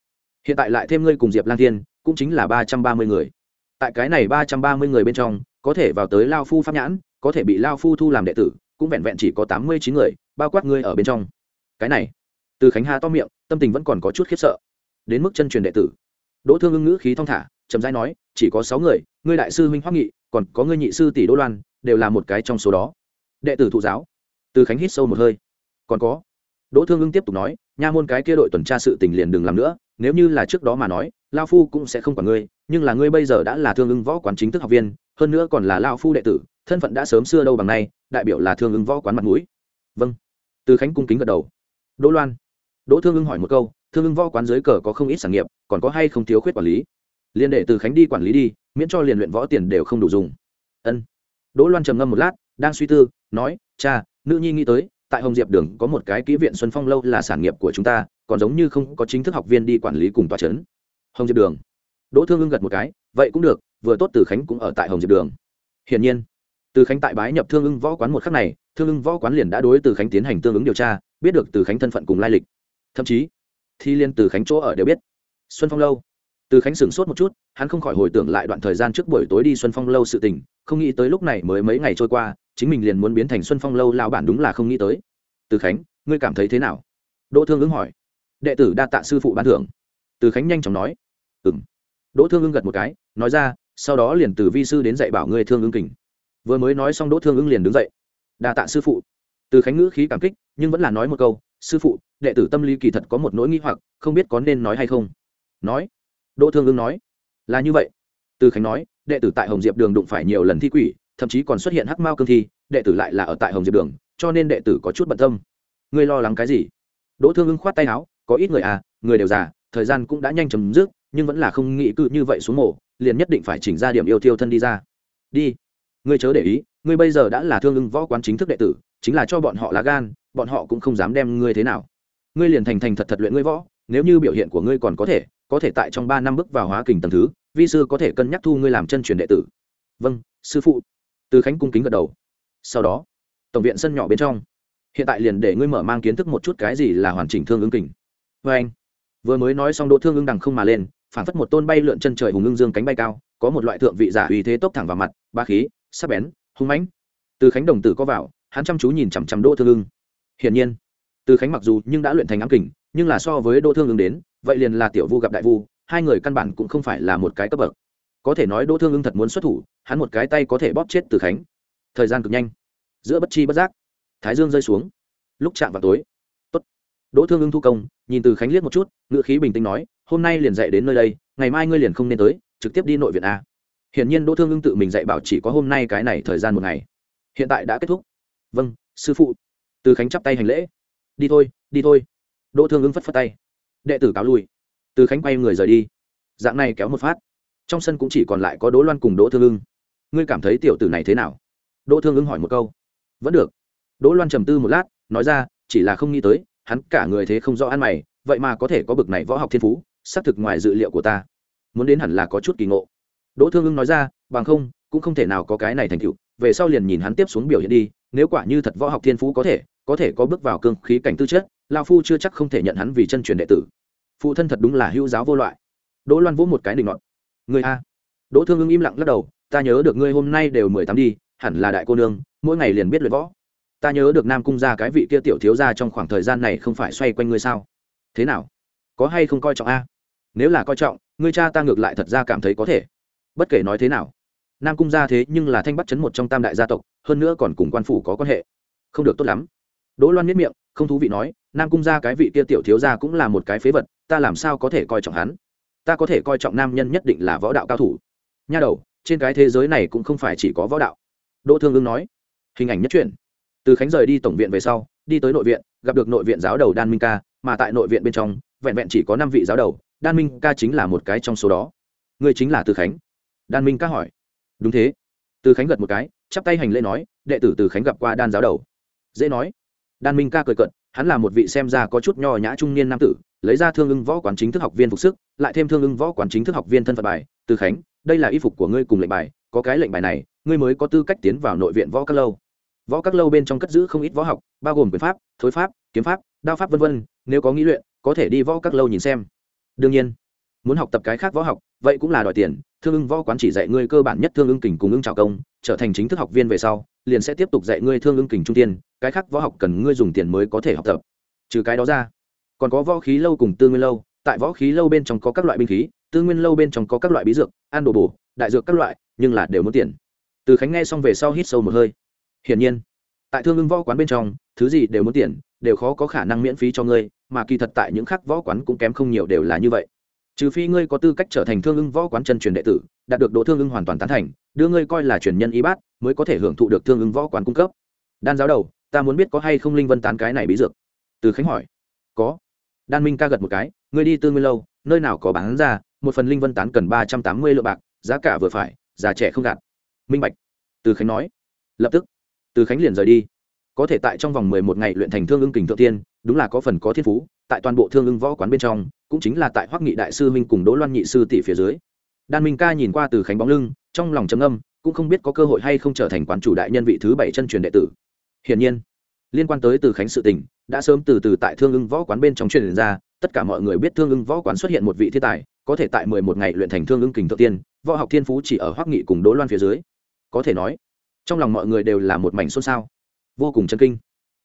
Hiện tại lại thêm ngươi cùng diệp lang thiên, cũng chính là ba trăm ba mươi người. Tại cái này ba trăm ba mươi người bên trong, có thể vào tới lao phu pháp nhãn, có thể bị lao phu thu làm đệ tử, cũng vẹn vẹn chỉ có tám mươi chín người, bao quát ngươi ở bên trong. Cái này, từ khánh hà to miệng, tâm tình vẫn còn có chút khiếp sợ. Đến mức chân truyền đệ tử đỗ thương ưng ngữ khí thong thả, chậm rãi nói, chỉ có sáu người, ngươi đại sư huynh hoắc nghị, còn có ngươi nhị sư tỷ đỗ loan, đều là một cái trong số đó. Đệ tử thụ giáo. Từ khánh hít sâu một hơi. Còn có. Đỗ thương ưng tiếp tục nói, nha môn cái kia đội tuần tra sự tình liền đừng làm nữa, nếu như là trước đó mà nói, lao phu cũng sẽ không quản ngươi, nhưng là ngươi bây giờ đã là thương ưng võ quán chính thức học viên, hơn nữa còn là lao phu đệ tử, thân phận đã sớm xưa đâu bằng nay, đại biểu là thương ưng võ quán mặt mũi. Vâng. Từ khánh cung kính gật đầu. Đỗ loan. Đỗ thương ưng hỏi một câu thương ưng võ quán dưới cờ có không ít sản nghiệp, còn có hay không thiếu khuyết quản lý. Liên đệ từ khánh đi quản lý đi, miễn cho liền luyện võ tiền đều không đủ dùng. Ân. Đỗ loan trầm ngâm một lát, đang suy tư, nói, cha, nữ nhi nghĩ tới, tại hồng diệp đường có một cái kỹ viện xuân phong lâu là sản nghiệp của chúng ta, còn giống như không có chính thức học viên đi quản lý cùng tòa trấn. Hồng diệp đường. Đỗ thương ưng gật một cái, vậy cũng được, vừa tốt từ khánh cũng ở tại hồng diệp đường. Hiển nhiên, từ khánh tại bái nhập thương ưng võ quán một khắc này, thương ưng võ quán liền đã đối từ khánh tiến hành tương ứng điều tra, biết được từ khánh thân phận cùng lai lịch. Thậm chí thì liên từ khánh chỗ ở đều biết. Xuân phong lâu. Từ khánh sửng sốt một chút, hắn không khỏi hồi tưởng lại đoạn thời gian trước buổi tối đi xuân phong lâu sự tình, không nghĩ tới lúc này mới mấy ngày trôi qua, chính mình liền muốn biến thành xuân phong lâu lao bản đúng là không nghĩ tới. Từ khánh, ngươi cảm thấy thế nào? Đỗ thương ứng hỏi. Đệ tử đa tạ sư phụ ban thưởng. Từ khánh nhanh chóng nói. Ừ m đỗ thương ứng gật một cái, nói ra, sau đó liền từ vi sư đến dạy bảo ngươi thương ứng kình. Vừa mới nói xong đỗ thương ứng liền đứng dậy. Đa tạ sư phụ. Từ khánh ngữ khí cảm kích, nhưng vẫn là nói một câu sư phụ, đệ tử tâm lý kỳ thật có một nỗi nghi hoặc, không biết có nên nói hay không. Nói. Đỗ thương ưng nói. Là như vậy. Từ khánh nói, đệ tử tại hồng diệp đường đụng phải nhiều lần thi quỷ, thậm chí còn xuất hiện hắc mao cương thi, đệ tử lại là ở tại hồng diệp đường, cho nên đệ tử có chút bận tâm. Ngươi lo lắng cái gì? Đỗ thương ưng khoát tay áo, có ít người à người đều già, thời gian cũng đã nhanh chấm dứt, nhưng vẫn là không nghĩ cự như vậy xuống mổ, liền nhất định phải chỉnh ra điểm yêu thiêu thân đi ra. Đi. Ngươi chớ để ý, ngươi bây giờ đã là thương ưng võ quán chính thức đệ tử chính là cho bọn họ lá gan, bọn họ cũng không dám đem ngươi thế nào. Ngươi liền thành thành thật thật luyện ngươi võ, nếu như biểu hiện của ngươi còn có thể có thể tại trong ba năm bước vào hóa kình tầng thứ, vi sư có thể cân nhắc thu ngươi làm chân truyền đệ tử. Vâng sư phụ. Từ khánh cung kính gật đầu. Sau đó, tổng viện sân nhỏ bên trong. Hiện tại liền để ngươi mở mang kiến thức một chút cái gì là hoàn chỉnh thương ứng kình. Vê anh. Vừa mới nói xong đỗ thương ứng đằng không mà lên phản phất một tôn bay lượn chân trời hùng ưng dương cánh bay cao, có một loại thượng vị giả uy thế tốc thẳng vào mặt, ba khí, sắc bén, hung mãnh. Từ khánh đồng tử có vào hắn chăm chú nhìn chằm chằm đỗ thương ưng. Hiển nhiên, từ khánh mặc dù nhưng đã luyện thành ám kình, nhưng là so với đỗ thương ưng đến, vậy liền là tiểu vu gặp đại vu, hai người căn bản cũng không phải là một cái cấp bậc. Có thể nói đỗ thương ưng thật muốn xuất thủ, hắn một cái tay có thể bóp chết từ khánh. Thời gian cực nhanh, giữa bất chi bất giác, thái dương rơi xuống. Lúc chạm vào tối, Tốt. đỗ thương ưng thu công, nhìn từ khánh liếc một chút ngựa khí bình tĩnh nói, hôm nay liền dạy đến nơi đây, ngày mai ngươi liền không nên tới, trực tiếp đi nội viện a. Hiển nhiên đỗ thương ưng tự mình dạy bảo chỉ có hôm nay cái này thời gian một ngày. Hiện tại đã kết thúc vâng sư phụ. Từ khánh chắp tay hành lễ. Đi thôi đi thôi. Đỗ thương ứng phất phất tay. Đệ tử cáo lui. Từ khánh quay người rời đi. Dạng này kéo một phát. Trong sân cũng chỉ còn lại có đỗ loan cùng đỗ thương ưng ngươi cảm thấy tiểu tử này thế nào? Đỗ thương ưng hỏi một câu. Vẫn được. Đỗ loan trầm tư một lát, nói ra, chỉ là không nghĩ tới, hắn cả người thế không rõ ăn mày, vậy mà có thể có bực này võ học thiên phú, xác thực ngoài dự liệu của ta. Muốn đến hẳn là có chút kỳ ngộ. Đỗ thương ưng nói ra, bằng không, cũng không thể nào có cái này thành tựu về sau liền nhìn hắn tiếp xuống biểu hiện đi, nếu quả như thật võ học thiên phú có thể có thể có bước vào cương khí cảnh tư chất, lao phu chưa chắc không thể nhận hắn vì chân truyền đệ tử. Phụ thân thật đúng là hữu giáo vô loại. Đỗ loan vỗ một cái đình ngọt người a. Đỗ thương ưng im lặng lắc đầu, ta nhớ được ngươi hôm nay đều mười tám đi, hẳn là đại cô nương, mỗi ngày liền biết luyện võ. Ta nhớ được nam cung ra cái vị kia tiểu thiếu ra trong khoảng thời gian này không phải xoay quanh ngươi sao? Thế nào? Có hay không coi trọng a? Nếu là coi trọng, ngươi cha ta ngược lại thật ra cảm thấy có thể. Bất kể nói thế nào nam cung gia thế nhưng là thanh bắt chấn một trong tam đại gia tộc, hơn nữa còn cùng quan phủ có quan hệ. Không được tốt lắm. Đỗ loan miết miệng, không thú vị nói, nam cung gia cái vị kia tiểu thiếu gia cũng là một cái phế vật, ta làm sao có thể coi trọng hắn? Ta có thể coi trọng nam nhân nhất định là võ đạo cao thủ. Nha đầu, trên cái thế giới này cũng không phải chỉ có võ đạo. Đỗ thương ưng nói. Hình ảnh nhất truyện. Từ khánh rời đi tổng viện về sau, đi tới nội viện, gặp được nội viện giáo đầu đan minh ca, mà tại nội viện bên trong, vẹn vẹn chỉ có năm vị giáo đầu, đan minh ca chính là một cái trong số đó. Người chính là từ khánh. Đan minh ca hỏi đúng thế. Từ khánh gật một cái, chắp tay hành lễ nói, đệ tử từ khánh gặp qua đan giáo đầu. Dễ nói. Đan minh ca cười cận hắn là một vị xem ra có chút nho nhã trung niên nam tử, lấy ra thương ưng võ quán chính thức học viên phục sức, lại thêm thương ưng võ quán chính thức học viên thân phận bài. Từ khánh, đây là y phục của ngươi cùng lệnh bài, có cái lệnh bài này, ngươi mới có tư cách tiến vào nội viện võ các lâu. Võ các lâu bên trong cất giữ không ít võ học, bao gồm quyền pháp, thối pháp, kiếm pháp, đao pháp v v nếu có nghĩ luyện, có thể đi võ các lâu nhìn xem. Đương nhiên muốn học tập cái khác võ học, vậy cũng là đòi tiền, thương ưng võ quán chỉ dạy ngươi cơ bản nhất thương ưng kình cùng ưng trào công, trở thành chính thức học viên về sau, liền sẽ tiếp tục dạy ngươi thương ưng kình trung tiên, cái khác võ học cần ngươi dùng tiền mới có thể học tập. Trừ cái đó ra, còn có võ khí lâu cùng tư nguyên lâu, tại võ khí lâu bên trong có các loại binh khí, tư nguyên lâu bên trong có các loại bí dược, ăn đồ bổ, đại dược các loại, nhưng là đều muốn tiền. Từ khánh nghe xong về sau hít sâu một hơi. Hiển nhiên, tại thương ưng võ quán bên trong, thứ gì đều muốn tiền, đều khó có khả năng miễn phí cho ngươi, mà kỳ thật tại những khác võ quán cũng kém không nhiều đều là như vậy trừ phi ngươi có tư cách trở thành thương ưng võ quán chân truyền đệ tử, đạt được độ thương ưng hoàn toàn tán thành, đưa ngươi coi là truyền nhân y bát, mới có thể hưởng thụ được thương ưng võ quán cung cấp. Đan giáo đầu, ta muốn biết có hay không linh vân tán cái này bí dược? Từ khánh hỏi. Có. Đan minh ca gật một cái, ngươi đi tư nguyên lâu, nơi nào có bán ra, một phần linh vân tán cần ba trăm tám mươi lượng bạc, giá cả vừa phải già trẻ không gạt. Minh bạch. Từ khánh nói. Lập tức. Từ khánh liền rời đi. Có thể tại trong vòng mười một ngày luyện thành thương ưng kình thượng tiên đúng là có phần có thiên phú, tại toàn bộ thương ưng võ quán bên trong, cũng chính là tại hoắc nghị đại sư minh cùng đỗ loan nhị sư tỷ phía dưới. Đan minh ca nhìn qua từ khánh bóng lưng, trong lòng trầm âm cũng không biết có cơ hội hay không trở thành quán chủ đại nhân vị thứ bảy chân truyền đệ tử. Hiển nhiên, liên quan tới từ khánh sự tình, đã sớm từ từ tại thương ưng võ quán bên trong truyền ra, tất cả mọi người biết thương ưng võ quán xuất hiện một vị thiên tài, có thể tại mười một ngày luyện thành thương ưng kình thượng tiên, võ học thiên phú chỉ ở hoắc nghị cùng đỗ loan phía dưới. Có thể nói, trong lòng mọi người đều là một mảnh xôn xao, vô cùng chân kinh.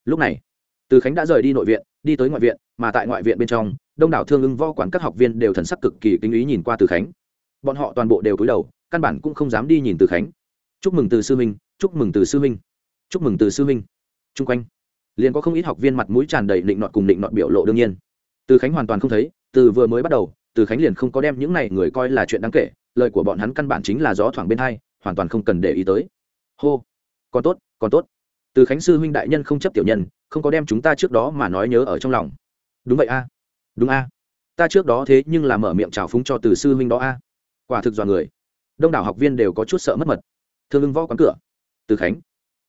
Lúc này từ khánh đã rời đi nội viện, đi tới ngoại viện, mà tại ngoại viện bên trong, đông đảo thương ưng võ quán các học viên đều thần sắc cực kỳ kinh ý nhìn qua từ khánh. Bọn họ toàn bộ đều cúi đầu, căn bản cũng không dám đi nhìn từ khánh. Chúc mừng từ sư minh chúc mừng từ sư minh chúc mừng từ sư minh chung quanh, liền có không ít học viên mặt mũi tràn đầy định nọt cùng định nọt biểu lộ đương nhiên. Từ khánh hoàn toàn không thấy, từ vừa mới bắt đầu, từ khánh liền không có đem những này người coi là chuyện đáng kể, lời của bọn hắn căn bản chính là gió thoảng bên hai, hoàn toàn không cần để ý tới. Hô, còn tốt còn tốt. Từ khánh sư huynh đại nhân không chấp tiểu nhân không có đem chúng ta trước đó mà nói nhớ ở trong lòng. Đúng vậy a. Đúng a. Ta trước đó thế nhưng là mở miệng trào phúng cho từ sư huynh đó a. Quả thực dọa người. Đông đảo học viên đều có chút sợ mất mật. Thương ưng võ quán cửa. Từ khánh.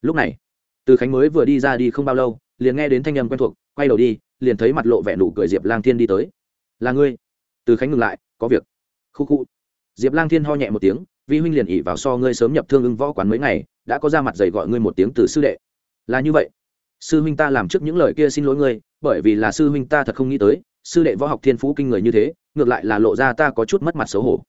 Lúc này, từ khánh mới vừa đi ra đi không bao lâu, liền nghe đến thanh âm quen thuộc, quay đầu đi, liền thấy mặt lộ vẻ nụ cười diệp lang thiên đi tới. Là ngươi. Từ khánh ngừng lại, có việc. Khu khu. Diệp lang thiên ho nhẹ một tiếng, vi huynh liền ỉ vào so ngươi sớm nhập thương ưng võ quán mấy ngày, đã có ra mặt dày gọi ngươi một tiếng từ sư đệ. Là như vậy sư huynh ta làm trước những lời kia xin lỗi ngươi, bởi vì là sư huynh ta thật không nghĩ tới, sư đệ võ học thiên phú kinh người như thế, ngược lại là lộ ra ta có chút mất mặt xấu hổ.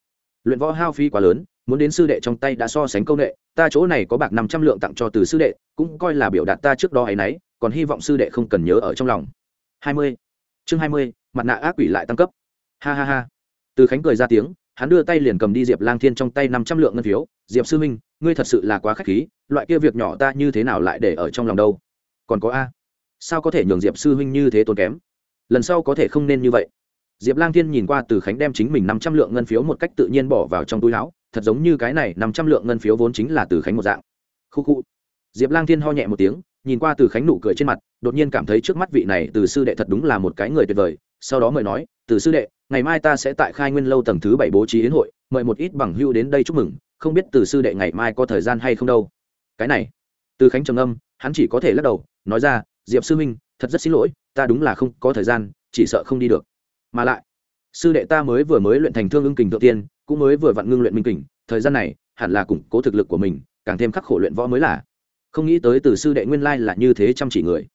Luyện võ hao phí quá lớn, muốn đến sư đệ trong tay đã so sánh công nghệ, ta chỗ này có bạc năm trăm lượng tặng cho từ sư đệ, cũng coi là biểu đạt ta trước đó ấ y n ấ y còn hy vọng sư đệ không cần nhớ ở trong lòng. Hai mươi. Chương hai mươi, mặt nạ ác quỷ lại tăng cấp. Ha ha ha. Từ khánh cười ra tiếng, hắn đưa tay liền cầm đi diệp lang thiên trong tay năm trăm lượng ngân phiếu. Diệp sư minh ngươi thật sự là quá k h á c h khí, loại kia việc nhỏ ta như thế nào lại để ở trong lòng đâu? Còn có a. Sao có thể nhường diệp sư huynh như thế tốn kém? Lần sau có thể không nên như vậy. Diệp lang thiên nhìn qua từ khánh đem chính mình năm trăm lượng ngân phiếu một cách tự nhiên bỏ vào trong túi láo thật giống như cái này năm trăm lượng ngân phiếu vốn chính là từ khánh một dạng. Khu khu. Diệp lang thiên ho nhẹ một tiếng, nhìn qua từ khánh nụ cười trên mặt, đột nhiên cảm thấy trước mắt vị này từ sư đệ thật đúng là một cái người tuyệt vời, sau đó mời nói, từ sư đệ, ngày mai ta sẽ tại khai nguyên lâu tầng thứ bảy bố trí yến hội, mời một ít bằng hưu đến đây chúc mừng, không biết từ sư đệ ngày mai có thời gian hay không đâu. Cái này. Từ khánh trầm âm hắn chỉ có thể lắc đầu nói ra, diệp sư huynh, thật rất xin lỗi, ta đúng là không có thời gian, chỉ sợ không đi được. Mà lại, sư đệ ta mới vừa mới luyện thành thương ưng kình tự tiên, cũng mới vừa vặn ngưng luyện minh kình, thời gian này, hẳn là củng cố thực lực của mình, càng thêm khắc khổ luyện võ mới là. Không nghĩ tới từ sư đệ nguyên lai là như thế chăm chỉ người.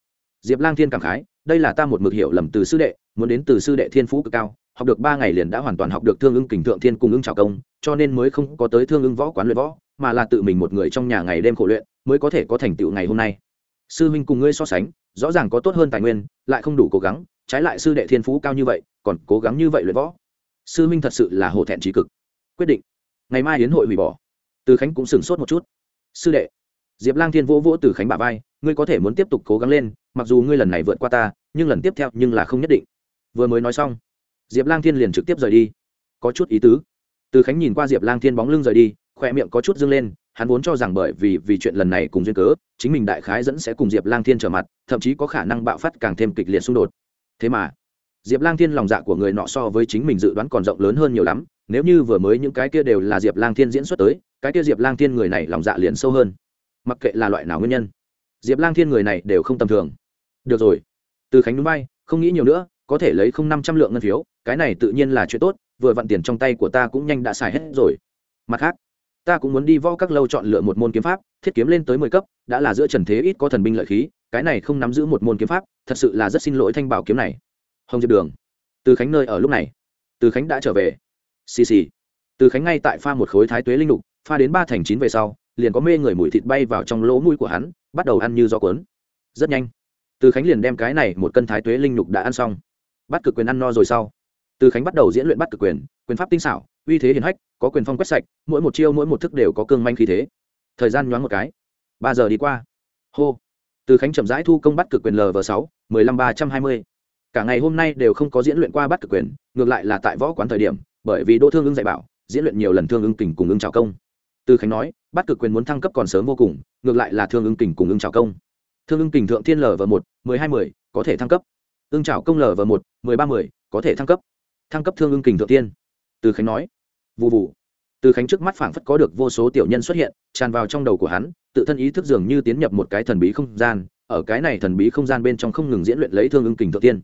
Diệp lang thiên cảm khái, đây là ta một mực hiểu lầm từ sư đệ, muốn đến từ sư đệ thiên phú cực cao, học được ba ngày liền đã hoàn toàn học được thương ưng kình thượng thiên cùng ưng trào công, cho nên mới không có tới thương ưng võ quán luyện võ, mà là tự mình một người trong nhà ngày đêm khổ luyện, mới có thể có thành tựu ngày hôm nay sư huynh cùng ngươi so sánh, rõ ràng có tốt hơn tài nguyên, lại không đủ cố gắng, trái lại sư đệ thiên phú cao như vậy, còn cố gắng như vậy luyện võ. Sư minh thật sự là hổ thẹn trí cực. Quyết định. Ngày mai hiến hội hủy bỏ. Từ khánh cũng sửng sốt một chút. Sư đệ. Diệp lang thiên vỗ vỗ từ khánh bà vai, ngươi có thể muốn tiếp tục cố gắng lên, mặc dù ngươi lần này vượt qua ta, nhưng lần tiếp theo nhưng là không nhất định. Vừa mới nói xong, diệp lang thiên liền trực tiếp rời đi. Có chút ý tứ. Từ khánh nhìn qua diệp lang thiên bóng lưng rời đi, khỏe miệng có chút dâng lên hắn vốn cho rằng bởi vì vì chuyện lần này cùng duyên cớ, chính mình đại khái dẫn sẽ cùng diệp lang thiên trở mặt, thậm chí có khả năng bạo phát càng thêm kịch liệt xung đột. Thế mà, diệp lang thiên lòng dạ của người nọ so với chính mình dự đoán còn rộng lớn hơn nhiều lắm, nếu như vừa mới những cái kia đều là diệp lang thiên diễn xuất tới, cái kia diệp lang thiên người này lòng dạ liền sâu hơn. Mặc kệ là loại nào nguyên nhân, diệp lang thiên người này đều không tầm thường. Được rồi, từ khánh núi bay, không nghĩ nhiều nữa, có thể lấy không năm trăm lượng ngân phiếu, cái này tự nhiên là chuyện tốt, vừa vặn tiền trong tay của ta cũng nhanh đã xài hết rồi. Mặt khác ta cũng muốn đi võ các lâu chọn lựa một môn kiếm pháp, thiết kiếm lên tới mười cấp, đã là giữa trần thế ít có thần binh lợi khí, cái này không nắm giữ một môn kiếm pháp, thật sự là rất xin lỗi thanh bảo kiếm này. Hồng diệp đường, từ khánh nơi ở lúc này. Từ khánh đã trở về. Xì xì. Từ khánh ngay tại pha một khối thái tuế linh lục, pha đến ba thành chín về sau, liền có mê người mùi thịt bay vào trong lỗ mũi của hắn, bắt đầu ăn như gió cuốn. Rất nhanh, từ khánh liền đem cái này một cân thái tuế linh lục đã ăn xong. Bắt cực quyền ăn no rồi sau, từ khánh bắt đầu diễn luyện bắt cực quyền quyền pháp tinh xảo, uy thế hiển hách, có quyền phong quét sạch, mỗi một chiêu, mỗi một thức đều có cương manh khí thế. Thời gian nhoáng một cái. Ba giờ đi qua. Hô. Từ khánh chậm rãi thu công bắt cực quyền lv sáu, mười lăm ba trăm hai mươi. Cả ngày hôm nay đều không có diễn luyện qua bắt cực quyền, ngược lại là tại võ quán thời điểm, bởi vì đỗ thương ưng dạy bảo, diễn luyện nhiều lần thương ưng kình cùng ưng trào công. Từ khánh nói, bắt cực quyền muốn thăng cấp còn sớm vô cùng, ngược lại là thương ưng kình cùng ưng trào công. Thương ưng kình thượng thiên lv một, mười hai mười, có thể thăng cấp. Ưng trào công lv một, mười ba mười, có thể thăng cấp. Thăng cấp thương ưng kình thượng thiên từ khánh nói. Vụ vụ từ khánh trước mắt phảng phất có được vô số tiểu nhân xuất hiện, tràn vào trong đầu của hắn, tự thân ý thức dường như tiến nhập một cái thần bí không gian, ở cái này thần bí không gian bên trong không ngừng diễn luyện lấy thương ưng kình thượng tiên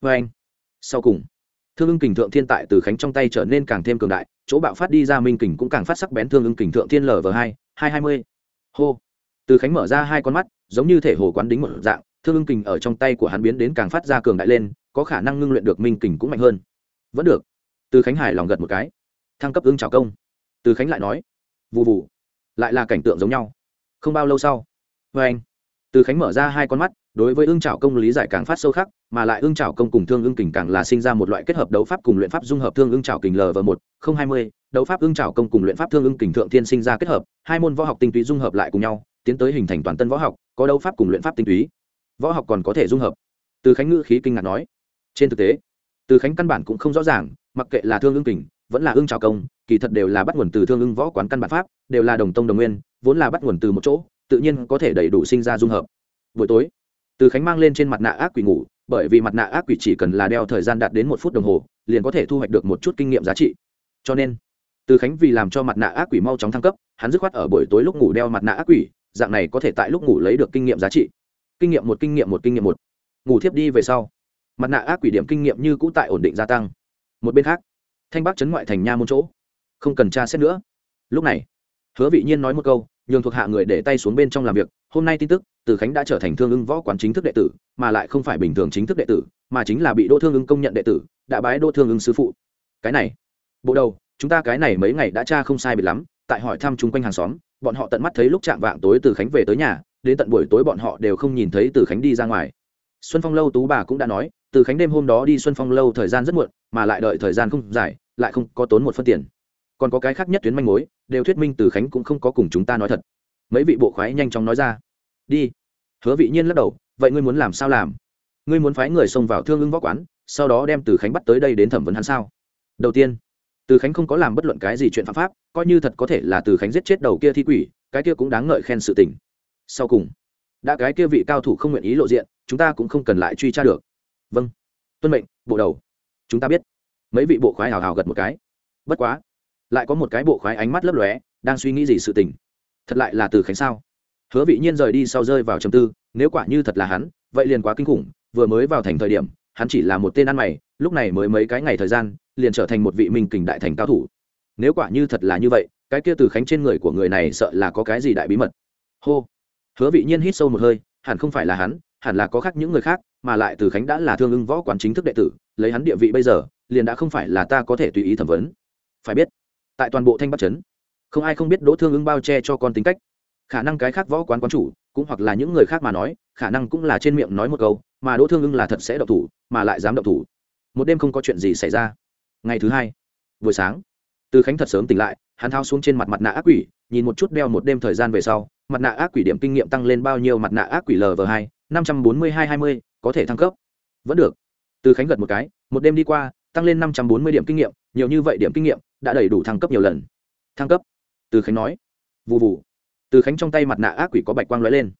vê anh, sau cùng, thương ưng kình thượng thiên tại từ khánh trong tay trở nên càng thêm cường đại, chỗ bạo phát đi ra minh kình cũng càng phát sắc bén thương ưng kình thượng thiên lv hai hai hai mươi. Hô. Từ khánh mở ra hai con mắt, giống như thể hồ quán đính một dạng, thương ưng kình ở trong tay của hắn biến đến càng phát ra cường đại lên, có khả năng ngưng luyện được minh kình cũng mạnh hơn. Vẫn được từ khánh hải lòng gật một cái. Thăng cấp ứng trào công. Từ khánh lại nói vụ vụ lại là cảnh tượng giống nhau. Không bao lâu sau vê anh. Từ khánh mở ra hai con mắt, đối với ưng trào công lý giải càng phát sâu khắc, mà lại ưng trào công cùng thương ưng kình càng là sinh ra một loại kết hợp đấu pháp cùng luyện pháp dung hợp thương ưng trào kình l và một, không hai mươi, đấu pháp ưng trào công cùng luyện pháp thương ưng kình thượng thiên sinh ra kết hợp, hai môn võ học tinh túy dung hợp lại cùng nhau, tiến tới hình thành toàn tân võ học, có đấu pháp cùng luyện pháp tinh túy. Võ học còn có thể dung hợp. Từ khánh ngữ khí kinh ngạc nói, trên thực tế từ khánh căn bản cũng không rõ ràng, mặc kệ là thương ưng kình, vẫn là ưng trào công, kỳ thật đều là bắt nguồn từ thương ưng võ quán căn bản pháp, đều là đồng tông đồng nguyên, vốn là bắt nguồn từ một chỗ, tự nhiên có thể đầy đủ sinh ra dung hợp. Buổi tối, từ khánh mang lên trên mặt nạ ác quỷ ngủ, bởi vì mặt nạ ác quỷ chỉ cần là đeo thời gian đạt đến một phút đồng hồ, liền có thể thu hoạch được một chút kinh nghiệm giá trị. Cho nên, từ khánh vì làm cho mặt nạ ác quỷ mau chóng thăng cấp, hắn dứt khoát ở buổi tối lúc ngủ đeo mặt nạ ác quỷ, dạng này có thể tại lúc ngủ lấy được kinh nghiệm giá trị. Kinh nghiệm một, kinh nghiệm một, kinh nghiệm một. Ngủ thiếp đi về sau mặt nạ ác quỷ điểm kinh nghiệm như cũ tại ổn định gia tăng. Một bên khác, thanh bắc chấn ngoại thành nha môn chỗ. Không cần tra xét nữa. Lúc này, hứa vị nhiên nói một câu, nhường thuộc hạ người để tay xuống bên trong làm việc. Hôm nay tin tức, từ khánh đã trở thành thương ưng võ quán chính thức đệ tử, mà lại không phải bình thường chính thức đệ tử, mà chính là bị đỗ thương ưng công nhận đệ tử, đã bái đỗ thương ưng sư phụ. Cái này, bộ đầu, chúng ta cái này mấy ngày đã tra không sai biệt lắm, tại hỏi thăm chung quanh hàng xóm, bọn họ tận mắt thấy lúc chạm vạng tối từ khánh về tới nhà, đến tận buổi tối bọn họ đều không nhìn thấy từ khánh đi ra ngoài. Xuân phong lâu tú bà cũng đã nói từ khánh đêm hôm đó đi xuân phong lâu thời gian rất muộn, mà lại đợi thời gian không dài, lại không có tốn một phân tiền. Còn có cái khác nhất tuyến manh mối, đều thuyết minh từ khánh cũng không có cùng chúng ta nói thật. Mấy vị bộ khoái nhanh chóng nói ra. Đi. Hứa vị nhiên lắc đầu, vậy ngươi muốn làm sao làm? Ngươi muốn phái người xông vào thương ưng võ quán, sau đó đem từ khánh bắt tới đây đến thẩm vấn hắn sao? Đầu tiên, từ khánh không có làm bất luận cái gì chuyện phạm pháp, coi như thật có thể là từ khánh giết chết đầu kia thi quỷ, cái kia cũng đáng ngợi khen sự tình. Sau cùng, đã cái kia vị cao thủ không nguyện ý lộ diện, chúng ta cũng không cần lại truy tra được vâng. Tuân mệnh, bộ đầu. Chúng ta biết. Mấy vị bộ khoái hào hào gật một cái. Bất quá. Lại có một cái bộ khoái ánh mắt lấp lóe, đang suy nghĩ gì sự tình. Thật lại là từ khánh sao? Hứa vị nhiên rời đi sau rơi vào trầm tư, nếu quả như thật là hắn, vậy liền quá kinh khủng, vừa mới vào thành thời điểm, hắn chỉ là một tên ăn mày, lúc này mới mấy cái ngày thời gian, liền trở thành một vị minh kình đại thành cao thủ. Nếu quả như thật là như vậy, cái kia từ khánh trên người của người này sợ là có cái gì đại bí mật. Hô. Hứa vị nhiên hít sâu một hơi, hẳn không phải là hắn hẳn là có khác những người khác, mà lại từ khánh đã là thương ưng võ quán chính thức đệ tử, lấy hắn địa vị bây giờ, liền đã không phải là ta có thể tùy ý thẩm vấn. Phải biết, tại toàn bộ thanh bắc trấn, không ai không biết đỗ thương ưng bao che cho con tính cách. Khả năng cái khác võ quán quán chủ, cũng hoặc là những người khác mà nói, khả năng cũng là trên miệng nói một câu, mà đỗ thương ưng là thật sẽ đậu thủ, mà lại dám đậu thủ. Một đêm không có chuyện gì xảy ra. Ngày thứ hai, buổi sáng, từ khánh thật sớm tỉnh lại, hắn thao xuống trên mặt mặt nạ ác quỷ, nhìn một chút đeo một đêm thời gian về sau, mặt nạ ác quỷ điểm kinh nghiệm tăng lên bao nhiêu mặt nạ ác quỷ lv hai năm trăm bốn mươi hai hai mươi, có thể thăng cấp. Vẫn được. Từ khánh gật một cái, một đêm đi qua, tăng lên năm trăm bốn mươi điểm kinh nghiệm, nhiều như vậy điểm kinh nghiệm đã đầy đủ thăng cấp nhiều lần. Thăng cấp. Từ khánh nói. Vù vù. từ khánh trong tay mặt nạ ác quỷ có bạch quang lóe lên.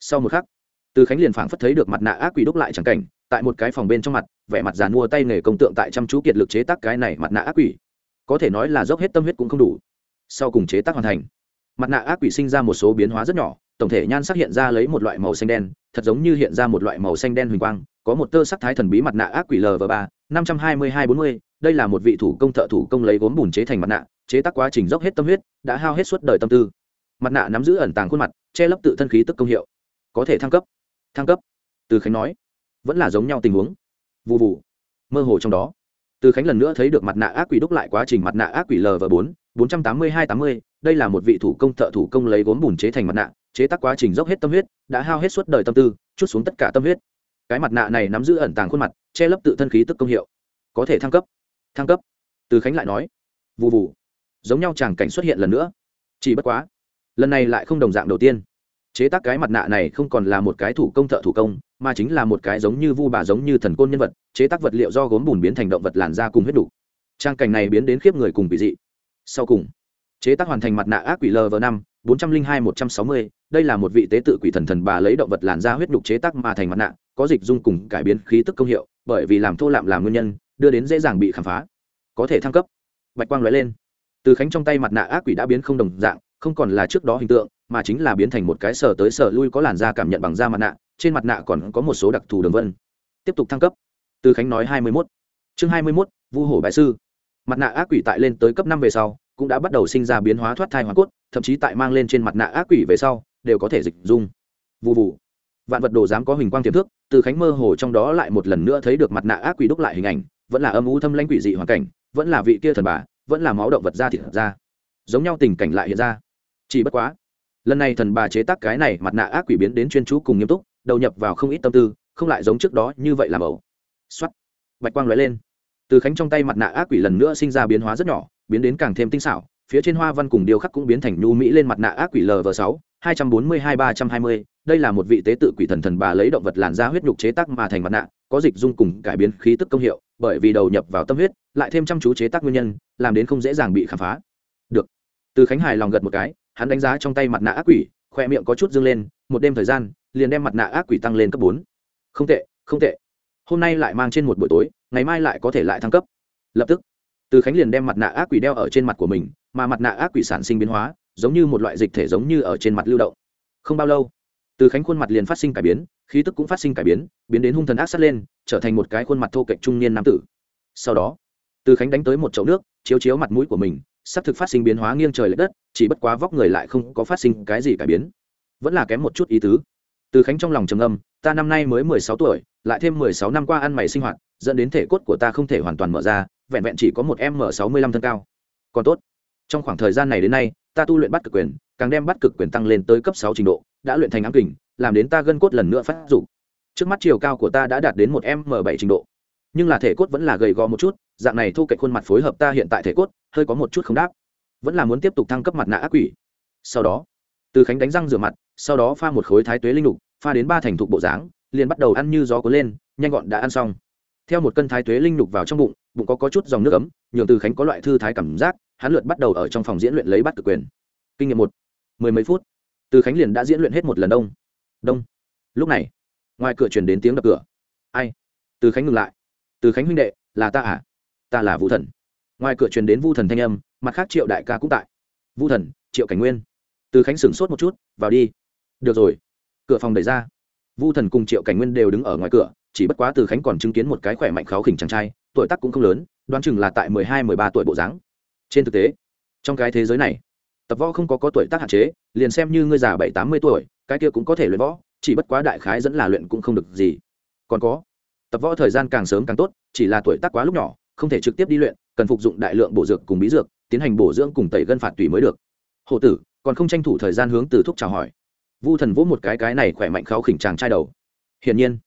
Sau một khắc, từ khánh liền phảng phất thấy được mặt nạ ác quỷ đúc lại chẳng cảnh, tại một cái phòng bên trong mặt, vẻ mặt giàn mua tay nghề công tượng tại chăm chú kiệt lực chế tác cái này mặt nạ ác quỷ. Có thể nói là dốc hết tâm huyết cũng không đủ. Sau cùng chế tác hoàn thành, mặt nạ ác quỷ sinh ra một số biến hóa rất nhỏ tổng thể nhan sắc hiện ra lấy một loại màu xanh đen, thật giống như hiện ra một loại màu xanh đen huỳnh quang, có một tơ sắc thái thần bí mặt nạ ác quỷ lv ba, năm trăm hai mươi hai bốn mươi, đây là một vị thủ công thợ thủ công lấy gốm bùn chế thành mặt nạ, chế tác quá trình dốc hết tâm huyết, đã hao hết suốt đời tâm tư. Mặt nạ nắm giữ ẩn tàng khuôn mặt, che lấp tự thân khí tức công hiệu, có thể thăng cấp. Thăng cấp? Từ khánh nói. Vẫn là giống nhau tình huống. Vụ vụ mơ hồ trong đó. Từ khánh lần nữa thấy được mặt nạ ác quỷ đúc lại quá trình mặt nạ ác quỷ lv bốn bốn trăm tám mươi hai tám mươi, đây là một vị thủ công thợ thủ công lấy gốm bùn chế thành mặt nạ chế tác quá trình dốc hết tâm huyết, đã hao hết suốt đời tâm tư, chút xuống tất cả tâm huyết. Cái mặt nạ này nắm giữ ẩn tàng khuôn mặt, che lấp tự thân khí tức công hiệu. Có thể thăng cấp. Thăng cấp. Từ khánh lại nói. Vụ vụ giống nhau tràng cảnh xuất hiện lần nữa. Chỉ bất quá. Lần này lại không đồng dạng đầu tiên. Chế tác cái mặt nạ này không còn là một cái thủ công thợ thủ công, mà chính là một cái giống như vu bà giống như thần côn nhân vật, chế tác vật liệu do gốm bùn biến thành động vật làn da cùng huyết đủ. Trang cảnh này biến đến khiếp người cùng bị dị. Sau cùng, chế tác hoàn thành mặt nạ ác quỷ lv năm bốn trăm linh hai một trăm sáu mươi, đây là một vị tế tự quỷ thần thần bà lấy động vật làn da huyết đục chế tác mà thành mặt nạ, có dịch dung cùng cải biến khí tức công hiệu, bởi vì làm thô lạm làm nguyên nhân, đưa đến dễ dàng bị khám phá, có thể thăng cấp. Bạch quang lóe lên. Từ khánh trong tay mặt nạ ác quỷ đã biến không đồng dạng, không còn là trước đó hình tượng, mà chính là biến thành một cái sở tới sở lui có làn da cảm nhận bằng da mặt nạ, trên mặt nạ còn có một số đặc thù đường vân. Tiếp tục thăng cấp. Từ khánh nói hai mươi mốt. Chương hai mươi mốt, vu hổ bại sư. Mặt nạ ác quỷ tại lên tới cấp năm về sau cũng đã bắt đầu sinh ra biến hóa thoát thai hóa cốt, thậm chí tại mang lên trên mặt nạ ác quỷ về sau, đều có thể dịch dung. Vụ vụ vạn vật đồ dám có hình quang tiềm thức, từ khánh mơ hồ trong đó lại một lần nữa thấy được mặt nạ ác quỷ đúc lại hình ảnh, vẫn là âm u thâm lãnh quỷ dị hoàn cảnh, vẫn là vị kia thần bà, vẫn là máu động vật ra thịt ra. Giống nhau tình cảnh lại hiện ra. Chỉ bất quá, lần này thần bà chế tác cái này mặt nạ ác quỷ biến đến chuyên chú cùng nghiêm túc, đầu nhập vào không ít tâm tư, không lại giống trước đó như vậy làm ẩu xuất bạch quang lóe lên từ khánh trong tay mặt nạ ác quỷ lần nữa sinh ra biến hóa rất nhỏ, biến đến càng thêm tinh xảo, phía trên hoa văn cùng điêu khắc cũng biến thành nhu mỹ lên mặt nạ ác quỷ lv sáu, hai trăm bốn mươi hai ba trăm hai mươi đây là một vị tế tự quỷ thần thần bà lấy động vật làn da huyết nhục chế tác mà thành mặt nạ, có dịch dung cùng cải biến khí tức công hiệu, bởi vì đầu nhập vào tâm huyết, lại thêm chăm chú chế tác nguyên nhân, làm đến không dễ dàng bị khám phá. Được. Từ khánh hài lòng gật một cái, hắn đánh giá trong tay mặt nạ ác quỷ, khoe miệng có chút dâng lên, một đêm thời gian, liền đem mặt nạ ác quỷ tăng lên cấp bốn. Không tệ không tệ hôm nay lại mang trên một buổi tối, ngày mai lại có thể lại thăng cấp. Lập tức, từ khánh liền đem mặt nạ ác quỷ đeo ở trên mặt của mình, mà mặt nạ ác quỷ sản sinh biến hóa, giống như một loại dịch thể giống như ở trên mặt lưu động. Không bao lâu, từ khánh khuôn mặt liền phát sinh cải biến, khí tức cũng phát sinh cải biến biến đến hung thần ác sát lên, trở thành một cái khuôn mặt thô kệch trung niên nam tử. Sau đó, từ khánh đánh tới một chậu nước, chiếu chiếu mặt mũi của mình, sắp thực phát sinh biến hóa nghiêng trời l ệ đất, chỉ bất quá vóc người lại không có phát sinh cái gì cải biến. Vẫn là kém một chút ý tứ. Từ khánh trong lòng trầm âm ta năm nay mới mười sáu tuổi lại thêm mười sáu năm qua ăn mày sinh hoạt, dẫn đến thể cốt của ta không thể hoàn toàn mở ra, vẹn vẹn chỉ có một m sáu mươi lăm thân cao. Còn tốt, trong khoảng thời gian này đến nay, ta tu luyện bắt cực quyền, càng đem bắt cực quyền tăng lên tới cấp sáu trình độ, đã luyện thành ám kình, làm đến ta gân cốt lần nữa phát dục. Trước mắt chiều cao của ta đã đạt đến một m bảy trình độ. Nhưng là thể cốt vẫn là gầy gò một chút, dạng này thu cạnh khuôn mặt phối hợp ta hiện tại thể cốt, hơi có một chút không đáp. Vẫn là muốn tiếp tục thăng cấp mặt nạ ác quỷ. Sau đó, từ khánh đánh răng rửa mặt, sau đó pha một khối thái tuế linh lục, pha đến ba thành thục bộ dáng liền bắt đầu ăn như gió cuốn lên nhanh gọn đã ăn xong. Theo một cân thái tuế linh lục vào trong bụng bụng có, có chút dòng nước ấm nhường từ khánh có loại thư thái cảm giác hắn lượt bắt đầu ở trong phòng diễn luyện lấy bắt cực quyền. Kinh nghiệm một mười mấy phút từ khánh liền đã diễn luyện hết một lần đông. Đông. Lúc này ngoài cửa truyền đến tiếng đập cửa. Ai? Từ khánh ngừng lại. Từ khánh huynh đệ là ta à? Ta là vũ thần. Ngoài cửa truyền đến vu thần thanh âm mặt khác triệu đại ca cũng tại. Vu thần triệu cảnh nguyên. Từ khánh sửng sốt một chút vào đi. Được rồi. Cửa phòng đẩy ra vu thần cùng triệu cảnh nguyên đều đứng ở ngoài cửa, chỉ bất quá từ khánh còn chứng kiến một cái khỏe mạnh kháo khỉnh chàng trai, tuổi tác cũng không lớn, đoán chừng là tại mười hai, mười ba tuổi bộ dáng. Trên thực tế, trong cái thế giới này, tập võ không có có tuổi tác hạn chế, liền xem như ngươi già bảy, tám mươi tuổi, cái kia cũng có thể luyện võ, chỉ bất quá đại khái dẫn là luyện cũng không được gì. Còn có, tập võ thời gian càng sớm càng tốt, chỉ là tuổi tác quá lúc nhỏ, không thể trực tiếp đi luyện, cần phục dụng đại lượng bổ dược cùng bí dược, tiến hành bổ dưỡng cùng tẩy gân phạt tùy mới được. Hộ tử, còn không tranh thủ thời gian hướng từ thúc chào hỏi vu thần vỗ một cái cái này khỏe mạnh kháo khỉnh chàng trai đầu. Hiển nhiên,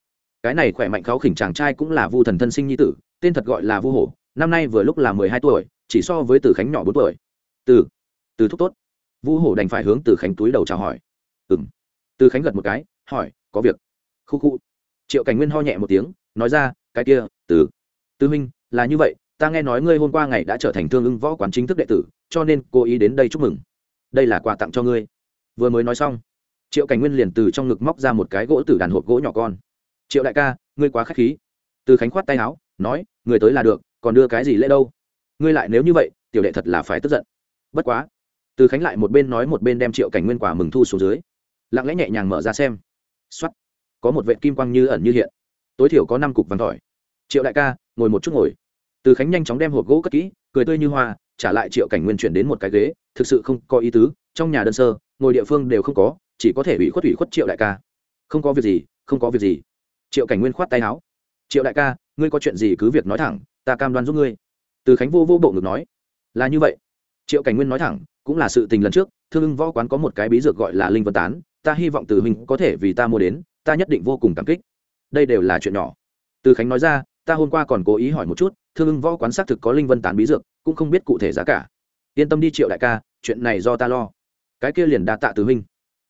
cái này khỏe mạnh kháo khỉnh chàng trai cũng là vu thần thân sinh nhi tử, tên thật gọi là vu hổ, năm nay vừa lúc là mười hai tuổi, chỉ so với từ khánh nhỏ bốn tuổi. Từ từ thúc tốt. Vu hổ đành phải hướng từ khánh túi đầu chào hỏi. Ừng từ khánh gật một cái, hỏi, có việc? Khu khu. Triệu cảnh nguyên ho nhẹ một tiếng, nói ra, cái kia, từ tư minh là như vậy, ta nghe nói ngươi hôm qua ngày đã trở thành thương ưng võ quán chính thức đệ tử, cho nên cố ý đến đây chúc mừng. Đây là quà tặng cho ngươi. Vừa mới nói xong triệu cảnh nguyên liền từ trong ngực móc ra một cái gỗ từ đàn hộp gỗ nhỏ con. Triệu đại ca, ngươi quá k h á c h khí. Từ khánh khoát tay áo, nói, người tới là được, còn đưa cái gì lễ đâu? Ngươi lại nếu như vậy, tiểu đệ thật là phải tức giận. Bất quá. Từ khánh lại một bên nói một bên đem triệu cảnh nguyên quả mừng thu xuống dưới, lặng lẽ nhẹ nhàng mở ra xem. X o á t có một vệ kim quang như ẩn như hiện. Tối thiểu có năm cục vàng tỏi. Triệu đại ca, ngồi một chút ngồi. Từ khánh nhanh chóng đem hộp gỗ cất kỹ, cười tươi như hoa, trả lại triệu cảnh nguyên chuyển đến một cái ghế, thực sự không có ý tứ, trong nhà đơn sơ, ngồi địa phương đều không có chỉ có thể ủy khuất ủy khuất triệu đại ca. Không có việc gì, không có việc gì. Triệu cảnh nguyên khoát tay áo. Triệu đại ca, ngươi có chuyện gì cứ việc nói thẳng, ta cam đoan giúp ngươi. Từ khánh vô vô bộ ngực nói. Là như vậy. Triệu cảnh nguyên nói thẳng, cũng là sự tình lần trước, thương ưng võ quán có một cái bí dược gọi là linh vân tán, ta hy vọng từ huynh có thể vì ta mua đến, ta nhất định vô cùng cảm kích. Đây đều là chuyện nhỏ. Từ khánh nói ra, ta hôm qua còn cố ý hỏi một chút, thương ưng võ quán xác thực có linh vân tán bí dược, cũng không biết cụ thể giá cả. Yên tâm đi triệu đại ca, chuyện này do ta lo. Cái kia liền đa tạ từ huynh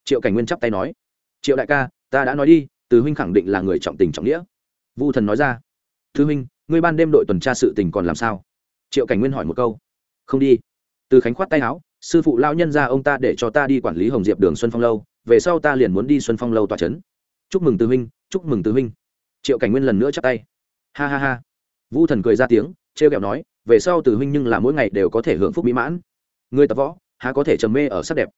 triệu cảnh nguyên chắp tay nói, triệu đại ca, ta đã nói đi, từ huynh khẳng định là người trọng tình trọng nghĩa. Vu thần nói ra Thứ huynh, ngươi ban đêm đội tuần tra sự tình còn làm sao? Triệu cảnh nguyên hỏi một câu, không đi. Từ khánh khoát tay áo, sư phụ lao nhân ra ông ta để cho ta đi quản lý hồng diệp đường xuân phong lâu, về sau ta liền muốn đi xuân phong lâu tòa c h ấ n chúc mừng từ huynh, chúc mừng từ huynh. Triệu cảnh nguyên lần nữa chắp tay, ha ha ha. Vu thần cười ra tiếng t r e o kẹo nói, về sau từ huynh nhưng là mỗi ngày đều có thể hưởng phúc mỹ mãn. Ngươi tập võ, há có thể trầm mê ở sắc đẹp.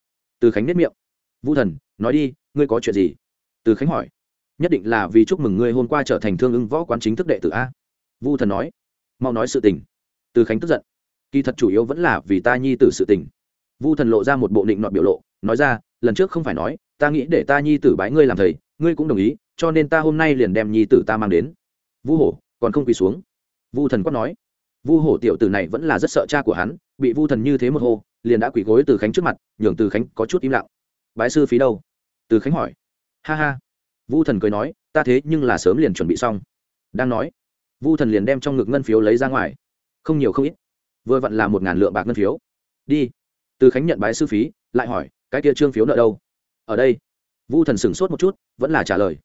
Từ khánh nết miệng vu thần, nói đi, ngươi có chuyện gì? Từ khánh hỏi. Nhất định là vì chúc mừng ngươi hôm qua trở thành thương ưng võ quán chính thức đệ tử a. Vu thần nói. Mau nói sự tình. Từ khánh tức giận. Kỳ thật chủ yếu vẫn là vì ta nhi tử sự tình. Vu thần lộ ra một bộ định nọ biểu lộ, nói ra, lần trước không phải nói, ta nghĩ để ta nhi tử bái ngươi làm thầy, ngươi cũng đồng ý, cho nên ta hôm nay liền đem nhi tử ta mang đến. Vu hổ, còn không quỳ xuống. Vu thần quát nói. Vu hổ tiểu tử này vẫn là rất sợ cha của hắn, bị vu thần như thế một hô, liền đã quỳ gối từ khánh trước mặt, nhường từ khánh có chút im lặng bái sư phí đâu? Từ khánh hỏi. Ha ha. Vu thần cười nói, ta thế nhưng là sớm liền chuẩn bị xong. Đang nói, vu thần liền đem trong ngực ngân phiếu lấy ra ngoài. Không nhiều không ít. Vừa vặn là một ngàn lượng bạc ngân phiếu. Đi. Từ khánh nhận bái sư phí, lại hỏi, cái kia trương phiếu nợ đâu? Ở đây. Vu thần sửng sốt một chút, vẫn là trả lời.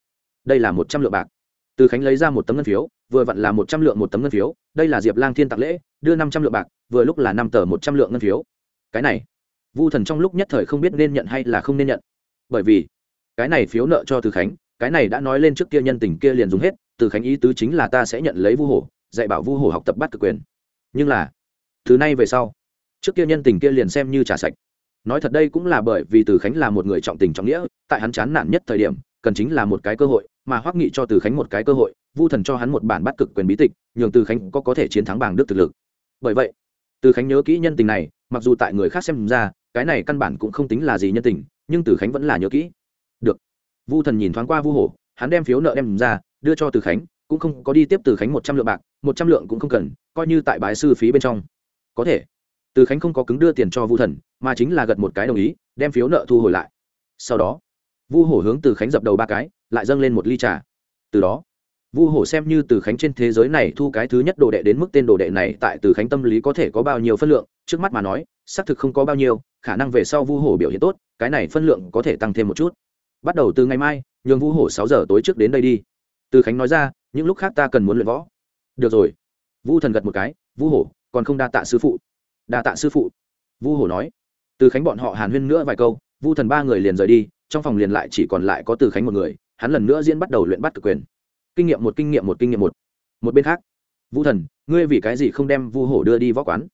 Đây là một trăm lượng bạc. Từ khánh lấy ra một tấm ngân phiếu, vừa vặn là một trăm lượng một tấm ngân phiếu. Đây là diệp lang thiên tặng lễ, đưa năm trăm lượng bạc, vừa lúc là năm tờ một trăm lượng ngân phiếu. Cái này vu thần trong lúc nhất thời không biết nên nhận hay là không nên nhận. Bởi vì, cái này phiếu nợ cho từ khánh, cái này đã nói lên trước kia nhân tình kia liền dùng hết, từ khánh ý tứ chính là ta sẽ nhận lấy vu hổ, dạy bảo vu hổ học tập bắt cực quyền. Nhưng là, từ nay về sau, trước kia nhân tình kia liền xem như trả sạch. Nói thật đây cũng là bởi vì từ khánh là một người trọng tình trọng nghĩa, tại hắn chán nản nhất thời điểm, cần chính là một cái cơ hội, mà hoắc nghị cho từ khánh một cái cơ hội, vu thần cho hắn một bản bắt cực quyền bí tịch, nhường từ khánh có có thể chiến thắng bảng đức thực lực. Bởi vậy, từ khánh nhớ kỹ nhân tình này, mặc dù tại người khác xem ra cái này căn bản cũng không tính là gì nhân tình, nhưng từ khánh vẫn là nhớ kỹ. Được. Vu thần nhìn thoáng qua vu hổ, hắn đem phiếu nợ đem ra, đưa cho từ khánh, cũng không có đi tiếp từ khánh một trăm lượng bạc, một trăm lượng cũng không cần, coi như tại bái sư phí bên trong. Có thể. Từ khánh không có cứng đưa tiền cho vu thần, mà chính là gật một cái đồng ý, đem phiếu nợ thu hồi lại. Sau đó, vu hổ hướng từ khánh dập đầu ba cái, lại dâng lên một ly trà. Từ đó, vu hổ xem như từ khánh trên thế giới này thu cái thứ nhất đồ đệ đến mức tên đồ đệ này tại từ khánh tâm lý có thể có bao nhiêu phân lượng, trước mắt mà nói xác thực không có bao nhiêu, khả năng về sau vu hổ biểu hiện tốt, cái này phân lượng có thể tăng thêm một chút. Bắt đầu từ ngày mai, nhường vu hổ sáu giờ tối trước đến đây đi. Từ khánh nói ra, những lúc khác ta cần muốn luyện võ. Được rồi. Vu thần gật một cái, vu hổ, còn không đa tạ sư phụ. Đa tạ sư phụ. Vu hổ nói. Từ khánh bọn họ hàn huyên nữa vài câu, vu thần ba người liền rời đi, trong phòng liền lại chỉ còn lại có từ khánh một người, hắn lần nữa diễn bắt đầu luyện bắt cực quyền. Kinh nghiệm một, kinh nghiệm một, kinh nghiệm một. Một bên khác, vu thần, ngươi vì cái gì không đem vu hổ đưa đi võ quán?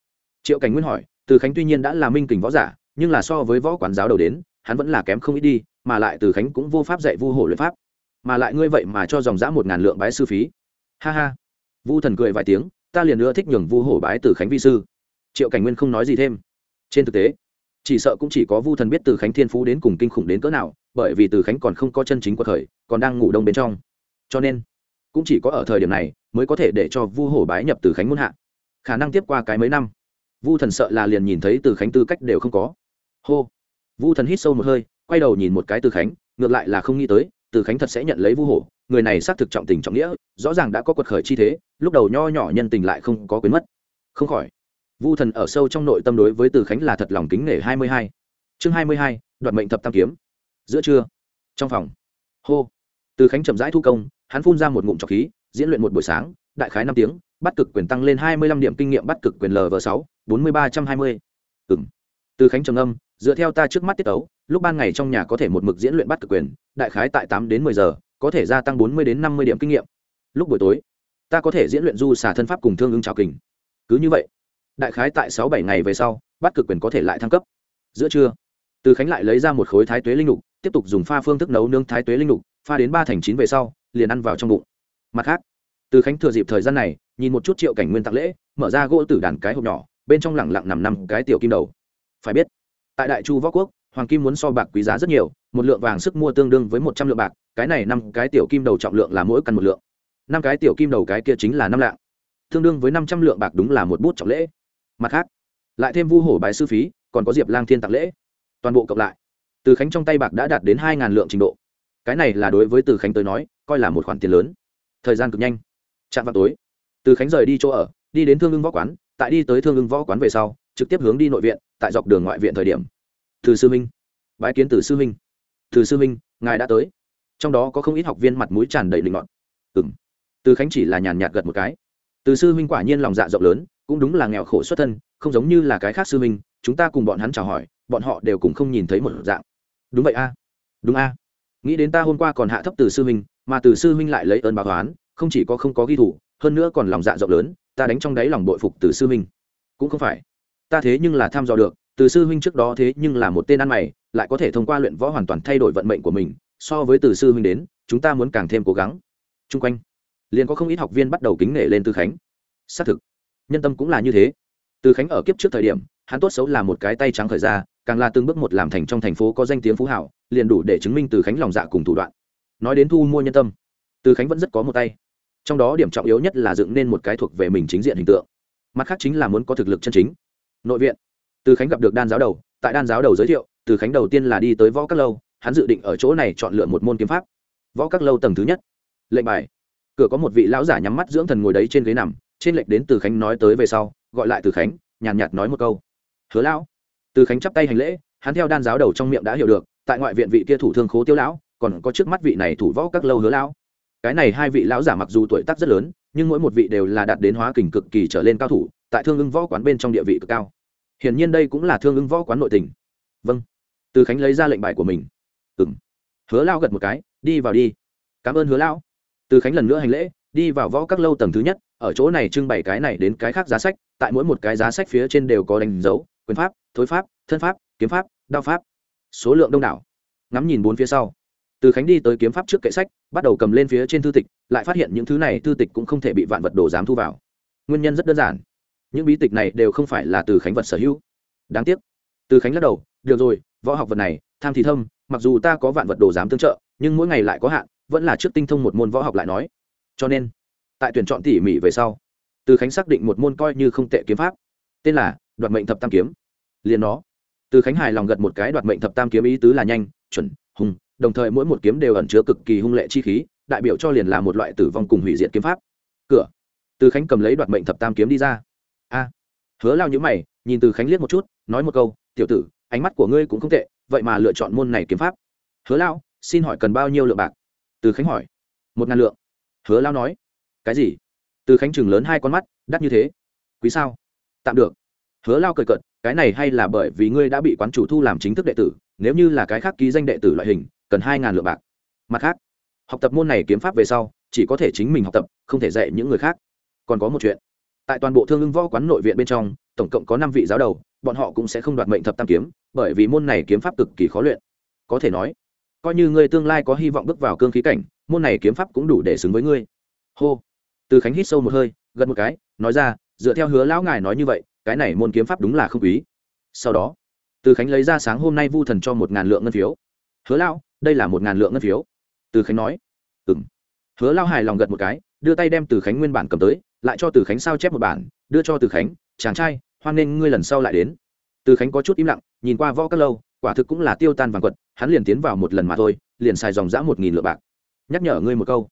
Triệu cảnh nguyên hỏi từ khánh tuy nhiên đã là minh kình võ giả, nhưng là so với võ quán giáo đầu đến, hắn vẫn là kém không ít đi, mà lại từ khánh cũng vô pháp dạy vu hổ luyện pháp. Mà lại ngươi vậy mà cho dòng giã một ngàn lượng bái sư phí. Ha ha. Vu thần cười vài tiếng, ta liền nữa thích nhường vu hổ bái từ khánh vi sư. Triệu cảnh nguyên không nói gì thêm. Trên thực tế, chỉ sợ cũng chỉ có vu thần biết từ khánh thiên phú đến cùng kinh khủng đến cỡ nào, bởi vì từ khánh còn không có chân chính cuộc khởi còn đang ngủ đông bên trong. Cho nên, cũng chỉ có ở thời điểm này mới có thể để cho vu hổ bái nhập từ khánh muôn hạ. Khả năng tiếp qua cái mấy năm vu thần sợ là liền nhìn thấy từ khánh tư cách đều không có. Hô. Vu thần hít sâu một hơi, quay đầu nhìn một cái từ khánh, ngược lại là không nghĩ tới, từ khánh thật sẽ nhận lấy vu hổ, người này xác thực trọng tình trọng nghĩa, rõ ràng đã có quật khởi chi thế, lúc đầu nho nhỏ nhân tình lại không có quyến mất. Không khỏi, vu thần ở sâu trong nội tâm đối với từ khánh là thật lòng kính nể hai mươi hai. Chương hai mươi hai, đoạt mệnh thập tam kiếm. Giữa trưa, trong phòng, hô. Từ khánh chậm rãi thu công, hắn phun ra một ngụm trọc khí, diễn luyện một buổi sáng, đại khái năm tiếng bắt cực quyền tăng lên hai mươi lăm điểm kinh nghiệm bắt cực quyền lv sáu, bốn mươi ba trăm hai mươi. Ừng từ khánh trầm âm dựa theo ta trước mắt tiết tấu, lúc ban ngày trong nhà có thể một mực diễn luyện bắt cực quyền, đại khái tại tám đến mười giờ, có thể gia tăng bốn mươi đến năm mươi điểm kinh nghiệm. Lúc buổi tối, ta có thể diễn luyện du xả thân pháp cùng thương ứng trào kình. Cứ như vậy, đại khái tại sáu bảy ngày về sau, bắt cực quyền có thể lại thăng cấp. Giữa trưa, từ khánh lại lấy ra một khối thái tuế linh lục, tiếp tục dùng pha phương thức nấu nướng thái tuế linh lục, pha đến ba thành chín về sau, liền ăn vào trong bụng. Mặt khác từ khánh thừa dịp thời gian này, nhìn một chút triệu cảnh nguyên tặng lễ, mở ra gỗ tử đàn cái hộp nhỏ, bên trong lẳng lặng nằm năm cái tiểu kim đầu. Phải biết, tại đại chu võ quốc, hoàng kim muốn so bạc quý giá rất nhiều, một lượng vàng sức mua tương đương với một trăm lượng bạc, cái này năm cái tiểu kim đầu trọng lượng là mỗi căn một lượng. Năm cái tiểu kim đầu cái kia chính là năm lạng, tương đương với năm trăm lượng bạc đúng là một bút trọng lễ. Mặt khác, lại thêm vu hổ bài sư phí, còn có diệp lang thiên tặng lễ. Toàn bộ cộng lại, từ khánh trong tay bạc đã đạt đến hai ngàn lượng trình độ. Cái này là đối với từ khánh tới nói, coi là một khoản tiền lớn. Thời gian cực nhanh trạm vào tối, từ khánh rời đi chỗ ở, đi đến thương ưng võ quán, tại đi tới thương ưng võ quán về sau, trực tiếp hướng đi nội viện, tại dọc đường ngoại viện thời điểm. Từ sư minh, bái kiến từ sư minh. Từ sư minh, ngài đã tới. Trong đó có không ít học viên mặt mũi tràn đầy linh mọn ừ m từ khánh chỉ là nhàn nhạt gật một cái. Từ sư minh quả nhiên lòng dạ rộng lớn, cũng đúng là nghèo khổ xuất thân, không giống như là cái khác sư minh, chúng ta cùng bọn hắn chào hỏi, bọn họ đều cùng không nhìn thấy một dạng. Đúng vậy a. Đúng a. Nghĩ đến ta hôm qua còn hạ thấp từ sư minh, mà từ sư minh lại lấy ơn báo toán không chỉ có không có ghi thủ, hơn nữa còn lòng dạ rộng lớn, ta đánh trong đáy lòng bội phục từ sư minh. Cũng không phải. Ta thế nhưng là tham dò được, từ sư huynh trước đó thế nhưng là một tên ăn mày, lại có thể thông qua luyện võ hoàn toàn thay đổi vận mệnh của mình, so với từ sư huynh đến, chúng ta muốn càng thêm cố gắng. Chung quanh, liền có không ít học viên bắt đầu kính nể lên tư khánh. Xác thực, nhân tâm cũng là như thế. Từ khánh ở kiếp trước thời điểm, hắn tốt xấu là một cái tay trắng khởi ra, càng là từng bước một làm thành trong thành phố có danh tiếng phú hảo, liền đủ để chứng minh từ khánh lòng dạ cùng thủ đoạn. Nói đến thu mua nhân tâm, từ khánh vẫn rất có một tay trong đó điểm trọng yếu nhất là dựng nên một cái thuộc về mình chính diện hình tượng. Mặt khác chính là muốn có thực lực chân chính. Nội viện. Từ khánh gặp được đan giáo đầu tại đan giáo đầu giới thiệu từ khánh đầu tiên là đi tới võ các lâu hắn dự định ở chỗ này chọn lựa một môn kiếm pháp. Võ các lâu tầng thứ nhất. Lệnh bài. Cửa có một vị lão giả nhắm mắt dưỡng thần ngồi đấy trên ghế nằm trên lệnh đến từ khánh nói tới về sau gọi lại từ khánh nhàn nhạt, nói một câu. Hứa lão. Từ khánh chắp tay hành lễ hắn theo đan giáo đầu trong miệng đã hiểu được tại ngoại viện vị kia thủ thương khố tiêu lão còn có trước mắt vị này thủ võ các lâu hứa lão cái này hai vị lão giả mặc dù tuổi tác rất lớn, nhưng mỗi một vị đều là đạt đến hóa kình cực kỳ trở lên cao thủ, tại thương ưng võ quán bên trong địa vị cực cao. Hiển nhiên đây cũng là thương ưng võ quán nội tình. Vâng. Từ khánh lấy ra lệnh bài của mình. Ừng hứa lao gật một cái, đi vào đi. Cảm ơn hứa lão từ khánh lần nữa hành lễ, đi vào võ các lâu tầng thứ nhất, ở chỗ này trưng bày cái này đến cái khác giá sách, tại mỗi một cái giá sách phía trên đều có đánh dấu, quyền pháp, thối pháp, thân pháp, kiếm pháp, đao pháp, số lượng đông đảo. Ngắm nhìn bốn phía sau từ khánh đi tới kiếm pháp trước kệ sách, bắt đầu cầm lên phía trên thư tịch, lại phát hiện những thứ này thư tịch cũng không thể bị vạn vật đồ dám thu vào. Nguyên nhân rất đơn giản. Những bí tịch này đều không phải là từ khánh vật sở hữu. Đáng tiếc. Từ khánh lắc đầu, được rồi, võ học vật này, tham thì thâm, mặc dù ta có vạn vật đồ dám tương trợ, nhưng mỗi ngày lại có hạn, vẫn là trước tinh thông một môn võ học lại nói. Cho nên, tại tuyển chọn tỉ mỉ về sau, từ khánh xác định một môn coi như không tệ kiếm pháp, tên là đoạt mệnh thập tam kiếm. Liền nó. Từ khánh hài lòng gật một cái, đoạt mệnh thập tam kiếm ý tứ là nhanh, chuẩn, hùng đồng thời mỗi một kiếm đều ẩn chứa cực kỳ hung lệ chi khí, đại biểu cho liền là một loại tử vong cùng hủy diệt kiếm pháp. Cửa. Từ khánh cầm lấy đoạt mệnh thập tam kiếm đi ra. A. Hứa lao nhữ mày, nhìn từ khánh liếc một chút, nói một câu, tiểu tử, ánh mắt của ngươi cũng không tệ, vậy mà lựa chọn môn này kiếm pháp. Hứa lao, xin hỏi cần bao nhiêu lượng bạc? Từ khánh hỏi. Một ngàn lượng. Hứa lao nói. Cái gì? Từ khánh chừng lớn hai con mắt, đắt như thế? Quý sao? Tạm được. Hứa lao cười cợt, cái này hay là bởi vì ngươi đã bị quán chủ thu làm chính thức đệ tử, nếu như là cái khác ký danh đệ tử loại hình cần hai ngàn lượng bạc. Mặt khác, học tập môn này kiếm pháp về sau, chỉ có thể chính mình học tập, không thể dạy những người khác. Còn có một chuyện. Tại toàn bộ thương ưng võ quán nội viện bên trong, tổng cộng có năm vị giáo đầu, bọn họ cũng sẽ không đoạt mệnh thập tam kiếm, bởi vì môn này kiếm pháp cực kỳ khó luyện. Có thể nói, coi như ngươi tương lai có hy vọng bước vào cương khí cảnh, môn này kiếm pháp cũng đủ để xứng với ngươi. Hô. Từ khánh hít sâu một hơi gần một cái, nói ra, dựa theo hứa lão ngài nói như vậy, cái này môn kiếm pháp đúng là không quý. Sau đó, từ khánh lấy ra sáng hôm nay vu thần cho một ngàn lượng ngân phiếu. Hứa lão đây là một ngàn lượng ngân phiếu. Từ khánh nói. Ừ m hứa Lao hài lòng gật một cái, đưa tay đem từ khánh nguyên bản cầm tới, lại cho từ khánh sao chép một bản, đưa cho từ khánh, chàng trai, hoan nghênh ngươi lần sau lại đến. Từ khánh có chút im lặng, nhìn qua võ các lâu, quả thực cũng là tiêu tan vàng quật, hắn liền tiến vào một lần mà thôi, liền xài dòng dã một nghìn lượng bạc. Nhắc nhở ngươi một câu.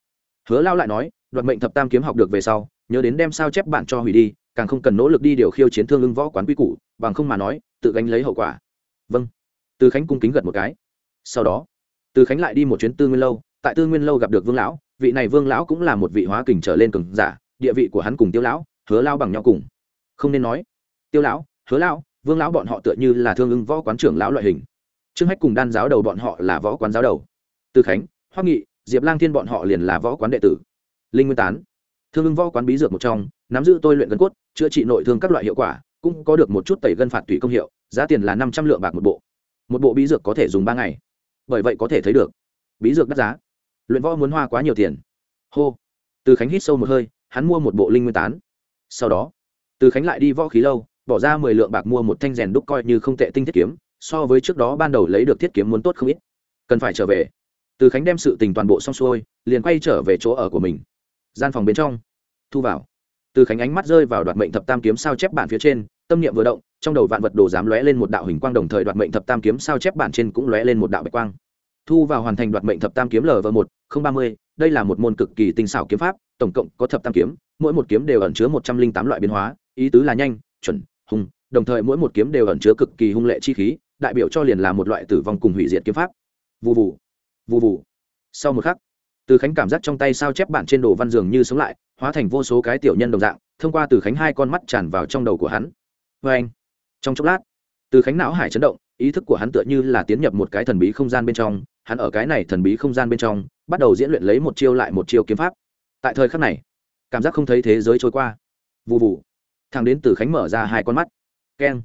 Hứa lao lại nói, đoạt mệnh thập tam kiếm học được về sau, nhớ đến đem sao chép bạn cho hủy đi, càng không cần nỗ lực đi điều khiêu chiến thương ưng võ quán quy củ, bằng không mà nói, tự gánh lấy hậu quả. Vâng. Từ khánh cung kính gật một cái. Sau đó từ khánh lại đi một chuyến tư nguyên lâu, tại tư nguyên lâu gặp được vương lão, vị này vương lão cũng là một vị hóa kình trở lên cường giả, địa vị của hắn cùng tiêu lão, hứa lao bằng nhau cùng. Không nên nói. Tiêu lão, hứa lão vương lão bọn họ tựa như là thương ưng võ quán trưởng lão loại hình. Trương hách cùng đan giáo đầu bọn họ là võ quán giáo đầu. Từ khánh, hoắc nghị, diệp lang thiên bọn họ liền là võ quán đệ tử. Linh nguyên tán. Thương ưng võ quán bí dược một trong, nắm giữ tôi luyện gân cốt, chữa trị nội thương các loại hiệu quả, cũng có được một chút tẩy gân phạt tùy công hiệu, giá tiền là năm trăm lượng bạc một bộ. Một bộ bí dược có thể dùng ba ngày bởi vậy có thể thấy được. Bí dược đắt giá. Luyện võ muốn hoa quá nhiều tiền. Hô. Từ khánh hít sâu một hơi, hắn mua một bộ linh nguyên tán. Sau đó, từ khánh lại đi võ khí lâu, bỏ ra mười lượng bạc mua một thanh rèn đúc coi như không tệ tinh thiết kiếm, so với trước đó ban đầu lấy được thiết kiếm muốn tốt không ít. Cần phải trở về. Từ khánh đem sự tình toàn bộ xong xuôi, liền quay trở về chỗ ở của mình. Gian phòng bên trong. Thu vào. Từ khánh ánh mắt rơi vào đoạt mệnh thập tam kiếm sao chép bản phía trên, tâm niệm vừa động trong đầu vạn vật đồ dám lóe lên một đạo hình quang đồng thời đoạt mệnh thập tam kiếm, sao chép bản trên cũng lóe lên một đạo bạch quang. Thu vào hoàn thành đoạt mệnh thập tam kiếm lv một không ba mươi, đây là một môn cực kỳ tinh xảo kiếm pháp, tổng cộng có thập tam kiếm, mỗi một kiếm đều ẩn chứa một trăm linh tám loại biến hóa, ý tứ là nhanh, chuẩn, hùng, đồng thời mỗi một kiếm đều ẩn chứa cực kỳ hung lệ chi khí, đại biểu cho liền là một loại tử vong cùng hủy diệt kiếm pháp. Vụ vụ vụ vụ sau một khắc, từ khánh cảm giác trong tay sao chép bản trên đồ văn dường như sống lại, hóa thành vô số cái tiểu nhân đồng dạng, thông qua từ khánh hai con mắt tràn vào trong đầu của hắn. Vê anh trong chốc lát, từ khánh não hải chấn động, ý thức của hắn tựa như là tiến nhập một cái thần bí không gian bên trong, hắn ở cái này thần bí không gian bên trong, bắt đầu diễn luyện lấy một chiêu lại một chiêu kiếm pháp. Tại thời khắc này, cảm giác không thấy thế giới trôi qua. Vụ vụ thằng đến từ khánh mở ra hai con mắt. Keng.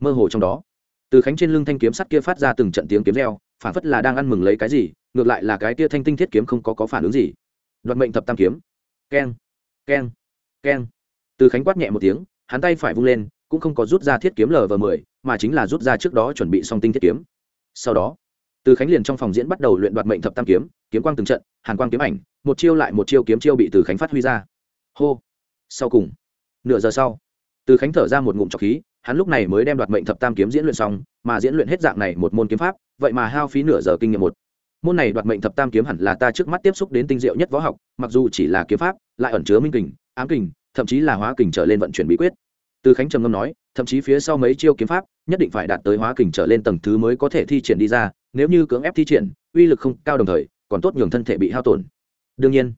Mơ hồ trong đó, từ khánh trên lưng thanh kiếm sắt kia phát ra từng trận tiếng kiếm reo, phản phất là đang ăn mừng lấy cái gì, ngược lại là cái kia thanh tinh thiết kiếm không có có phản ứng gì. Đoạt mệnh thập tam kiếm. Keng. Keng. Keng. Từ khánh quát nhẹ một tiếng, hắn tay phải vung lên cũng không có rút ra thiết kiếm lv mười, mà chính là rút ra trước đó chuẩn bị song tinh thiết kiếm. Sau đó, từ khánh liền trong phòng diễn bắt đầu luyện đoạt mệnh thập tam kiếm kiếm quang từng trận, hàn quang kiếm ảnh, một chiêu lại một chiêu kiếm chiêu bị từ khánh phát huy ra. Hô! Sau cùng, nửa giờ sau, từ khánh thở ra một ngụm trọc khí, hắn lúc này mới đem đoạt mệnh thập tam kiếm diễn luyện xong, mà diễn luyện hết dạng này một môn kiếm pháp, vậy mà hao phí nửa giờ kinh nghiệm một. Môn này đoạt mệnh thập tam kiếm hẳn là ta trước mắt tiếp xúc đến tinh diệu nhất võ học, mặc dù chỉ là kiếm pháp, lại ẩn chứa minh kình, ám kình, thậm chí là hóa kình trở lên vận chuyển bí quyết từ khánh trầm ngâm nói, thậm chí phía sau mấy chiêu kiếm pháp, nhất định phải đạt tới hóa kình trở lên tầng thứ mới có thể thi triển đi ra, nếu như cưỡng ép thi triển, uy lực không cao đồng thời, còn tốt nhường thân thể bị hao tổn. Đương nhiên,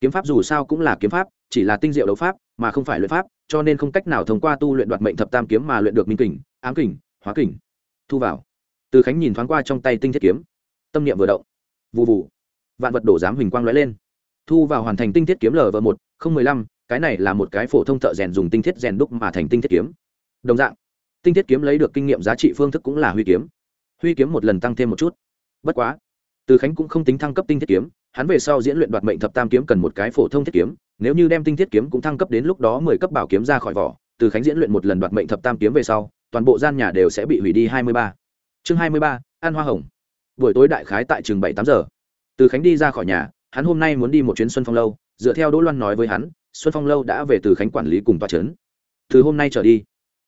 kiếm pháp dù sao cũng là kiếm pháp, chỉ là tinh diệu đấu pháp, mà không phải luyện pháp, cho nên không cách nào thông qua tu luyện đoạt mệnh thập tam kiếm mà luyện được minh kình, ám kình, hóa kình. Thu vào. Từ khánh nhìn thoáng qua trong tay tinh thiết kiếm. Tâm niệm vừa động. Vụ vụ vạn vật đổ giám hình quang lóe lên. Thu vào hoàn thành tinh thiết kiếm lv một, không mười lăm cái này là một cái phổ thông thợ rèn dùng tinh thiết rèn đúc mà thành tinh thiết kiếm. Đồng dạng, tinh thiết kiếm lấy được kinh nghiệm giá trị phương thức cũng là huy kiếm. Huy kiếm một lần tăng thêm một chút. Bất quá, từ khánh cũng không tính thăng cấp tinh thiết kiếm, hắn về sau diễn luyện đoạt mệnh thập tam kiếm cần một cái phổ thông thiết kiếm, nếu như đem tinh thiết kiếm cũng thăng cấp đến lúc đó mười cấp bảo kiếm ra khỏi vỏ, từ khánh diễn luyện một lần đoạt mệnh thập tam kiếm về sau, toàn bộ gian nhà đều sẽ bị hủy đi hai mươi ba. Chương hai mươi ba ăn hoa hồng. Buổi tối đại khái tại trường bảy tám giờ. Từ khánh đi ra khỏi nhà, hắn hôm nay muốn đi một chuyến xuân phong lâu, dựa theo đỗ loan nói với hắn xuân phong lâu đã về từ khánh quản lý cùng tòa trấn. Từ hôm nay trở đi,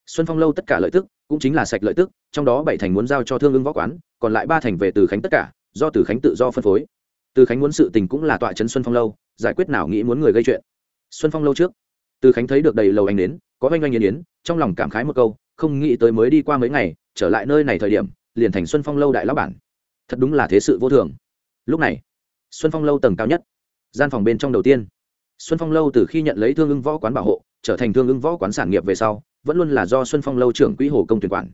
xuân phong lâu tất cả lợi tức cũng chính là sạch lợi tức, trong đó bảy thành muốn giao cho thương ưng võ quán, còn lại ba thành về từ khánh tất cả, do từ khánh tự do phân phối. Từ khánh muốn sự tình cũng là tọa trấn xuân phong lâu, giải quyết nào nghĩ muốn người gây chuyện. Xuân phong lâu trước, từ khánh thấy được đầy lầu anh đến, có oanh oanh yên yến, trong lòng cảm khái một câu, không nghĩ tới mới đi qua mấy ngày, trở lại nơi này thời điểm, liền thành xuân phong lâu đại lão bản. Thật đúng là thế sự vô thường. Lúc này, xuân phong lâu tầng cao nhất, gian phòng bên trong đầu tiên xuân phong lâu từ khi nhận lấy thương ưng võ quán bảo hộ, trở thành thương ưng võ quán sản nghiệp về sau, vẫn luôn là do xuân phong lâu trưởng quỹ hồ công tuyển quản.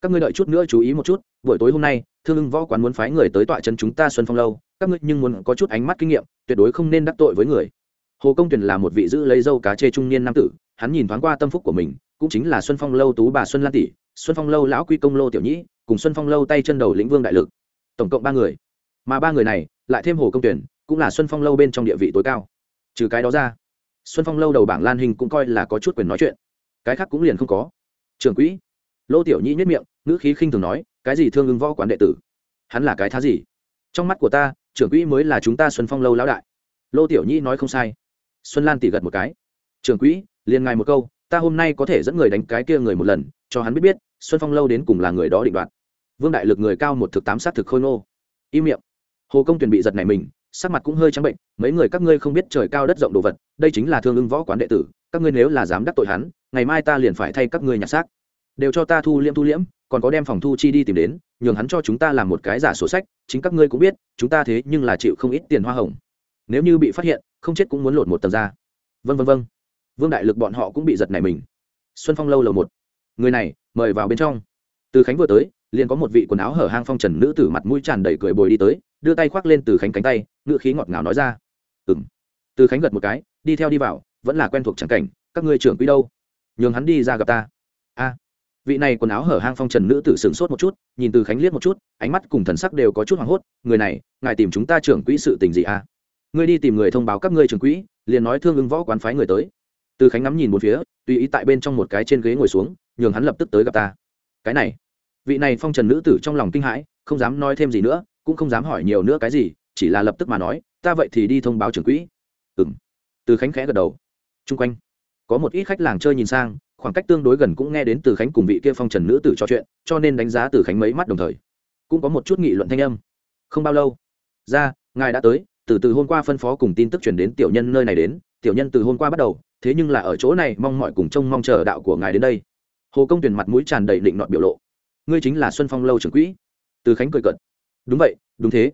Các ngươi đợi chút nữa chú ý một chút, buổi tối hôm nay, thương ưng võ quán muốn phái người tới tọa chân chúng ta xuân phong lâu, các ngươi nhưng muốn có chút ánh mắt kinh nghiệm, tuyệt đối không nên đắc tội với người. Hồ công tuyển là một vị giữ lấy dâu cá chê trung niên nam tử, hắn nhìn thoáng qua tâm phúc của mình, cũng chính là xuân phong lâu tú bà xuân lan tỷ, xuân phong lâu lão quy công lô tiểu nhĩ, cùng xuân phong lâu tay chân đầu lĩnh vương đại lực. Tổng cộng ba người. Mà ba người này, lại thêm hồ công tuyển, cũng là xuân phong lâu bên trong địa vị tối cao trừ cái đó ra, xuân phong lâu đầu bảng lan hình cũng coi là có chút quyền nói chuyện. Cái khác cũng liền không có. Trưởng quỹ, lô tiểu nhĩ nhất miệng, ngữ khí khinh thường nói, cái gì thương ứng võ quán đệ tử? Hắn là cái thá gì? Trong mắt của ta, trưởng quỹ mới là chúng ta xuân phong lâu lão đại. Lô tiểu nhĩ nói không sai. Xuân lan tỉ gật một cái. Trưởng quỹ, liền ngài một câu, ta hôm nay có thể dẫn người đánh cái kia người một lần, cho hắn biết biết, xuân phong lâu đến cùng là người đó định đoạt. Vương đại lực người cao một thực tám sát thực khôi ngô. Im miệng. Hồ công tuyển bị giật này mình sắc mặt cũng hơi trắng bệnh, mấy người các ngươi không biết trời cao đất rộng đồ vật, đây chính là thương ưng võ quán đệ tử, các ngươi nếu là dám đắc tội hắn, ngày mai ta liền phải thay các ngươi nhặt xác. Đều cho ta thu liễm thu liễm, còn có đem phòng thu chi đi tìm đến, nhường hắn cho chúng ta làm một cái giả sổ sách, chính các ngươi cũng biết, chúng ta thế nhưng là chịu không ít tiền hoa hồng. Nếu như bị phát hiện, không chết cũng muốn lột một tầng ra. Vân vân vân vương đại lực bọn họ cũng bị giật này mình. Xuân phong lâu lầu một. Người này, mời vào bên trong. Từ khánh vừa tới liền có một vị quần áo hở hang phong trần nữ tử mặt mũi tràn đầy cười bồi đi tới, đưa tay khoác lên từ khánh cánh tay ngựa khí ngọt ngào nói ra. Ừ m từ khánh gật một cái, đi theo đi vào, vẫn là quen thuộc trắng cảnh, các ngươi trưởng quý đâu? Nhường hắn đi ra gặp ta. A. Vị này quần áo hở hang phong trần nữ tử sửng sốt một chút, nhìn từ khánh liếc một chút, ánh mắt cùng thần sắc đều có chút hoảng hốt, người này, ngài tìm chúng ta trưởng quỹ sự tình gì a ngươi đi tìm người thông báo các ngươi trưởng quỹ, liền nói thương ứng võ quán phái người tới. Từ khánh ngắm nhìn một phía, tùy ý tại bên trong một cái trên ghế ngồi xuống, nhường hắn lập tức tới gặp ta. Cái này vị này phong trần nữ tử trong lòng kinh hãi, không dám nói thêm gì nữa, cũng không dám hỏi nhiều nữa cái gì, chỉ là lập tức mà nói, ta vậy thì đi thông báo trưởng quỹ. Ừ m từ khánh khẽ gật đầu. T r u n g quanh, có một ít khách làng chơi nhìn sang, khoảng cách tương đối gần cũng nghe đến từ khánh cùng vị kia phong trần nữ tử trò chuyện, cho nên đánh giá từ khánh mấy mắt đồng thời. Cũng có một chút nghị luận thanh âm. Không bao lâu. Ra, ngài đã tới, từ từ hôm qua phân phó cùng tin tức chuyển đến tiểu nhân nơi này đến, tiểu nhân từ hôm qua bắt đầu, thế nhưng là ở chỗ này, mong mọi cùng trông mong chờ đạo của ngài đến đây. Hồ công tuyển mặt mũi tràn đầy định nọt biểu lộ ngươi chính là xuân phong lâu trưởng quỹ. Từ khánh cười cận đúng vậy đúng thế.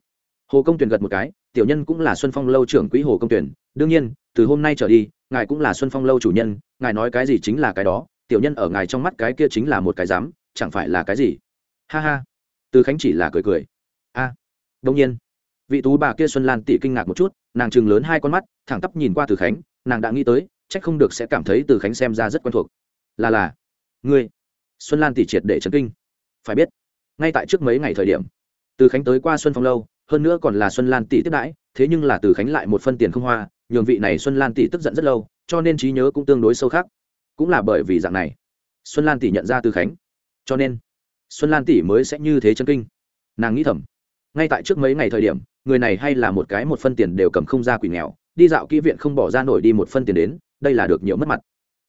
Hồ công Tuyền gật một cái tiểu nhân cũng là xuân phong lâu trưởng quỹ hồ công Tuyền. đương nhiên từ hôm nay trở đi ngài cũng là xuân phong lâu chủ nhân ngài nói cái gì chính là cái đó tiểu nhân ở ngài trong mắt cái kia chính là một cái dám chẳng phải là cái gì. Ha ha. Từ khánh chỉ là cười cười. A. À, đông nhiên vị tú bà kia xuân lan tỉ kinh ngạc một chút nàng chừng lớn hai con mắt thẳng tắp nhìn qua từ khánh nàng đã nghĩ tới trách không được sẽ cảm thấy từ khánh xem ra rất quen thuộc. Là là ngươi. Xuân lan tỉ triệt để trấn kinh phải biết, ngay tại trước mấy ngày thời điểm, từ khánh tới qua xuân phong lâu, hơn nữa còn là xuân lan tỷ tiếp đãi, thế nhưng là từ khánh lại một phân tiền không hoa, nhường vị này xuân lan tỷ tức giận rất lâu, cho nên trí nhớ cũng tương đối sâu khác cũng là bởi vì dạng này, xuân lan tỷ nhận ra từ khánh. Cho nên, xuân lan tỷ mới sẽ như thế chân kinh. Nàng nghĩ thầm, ngay tại trước mấy ngày thời điểm, người này hay là một cái một phân tiền đều cầm không ra quỷ nghèo, đi dạo kỹ viện không bỏ ra nổi đi một phân tiền đến, đây là được nhiều mất mặt.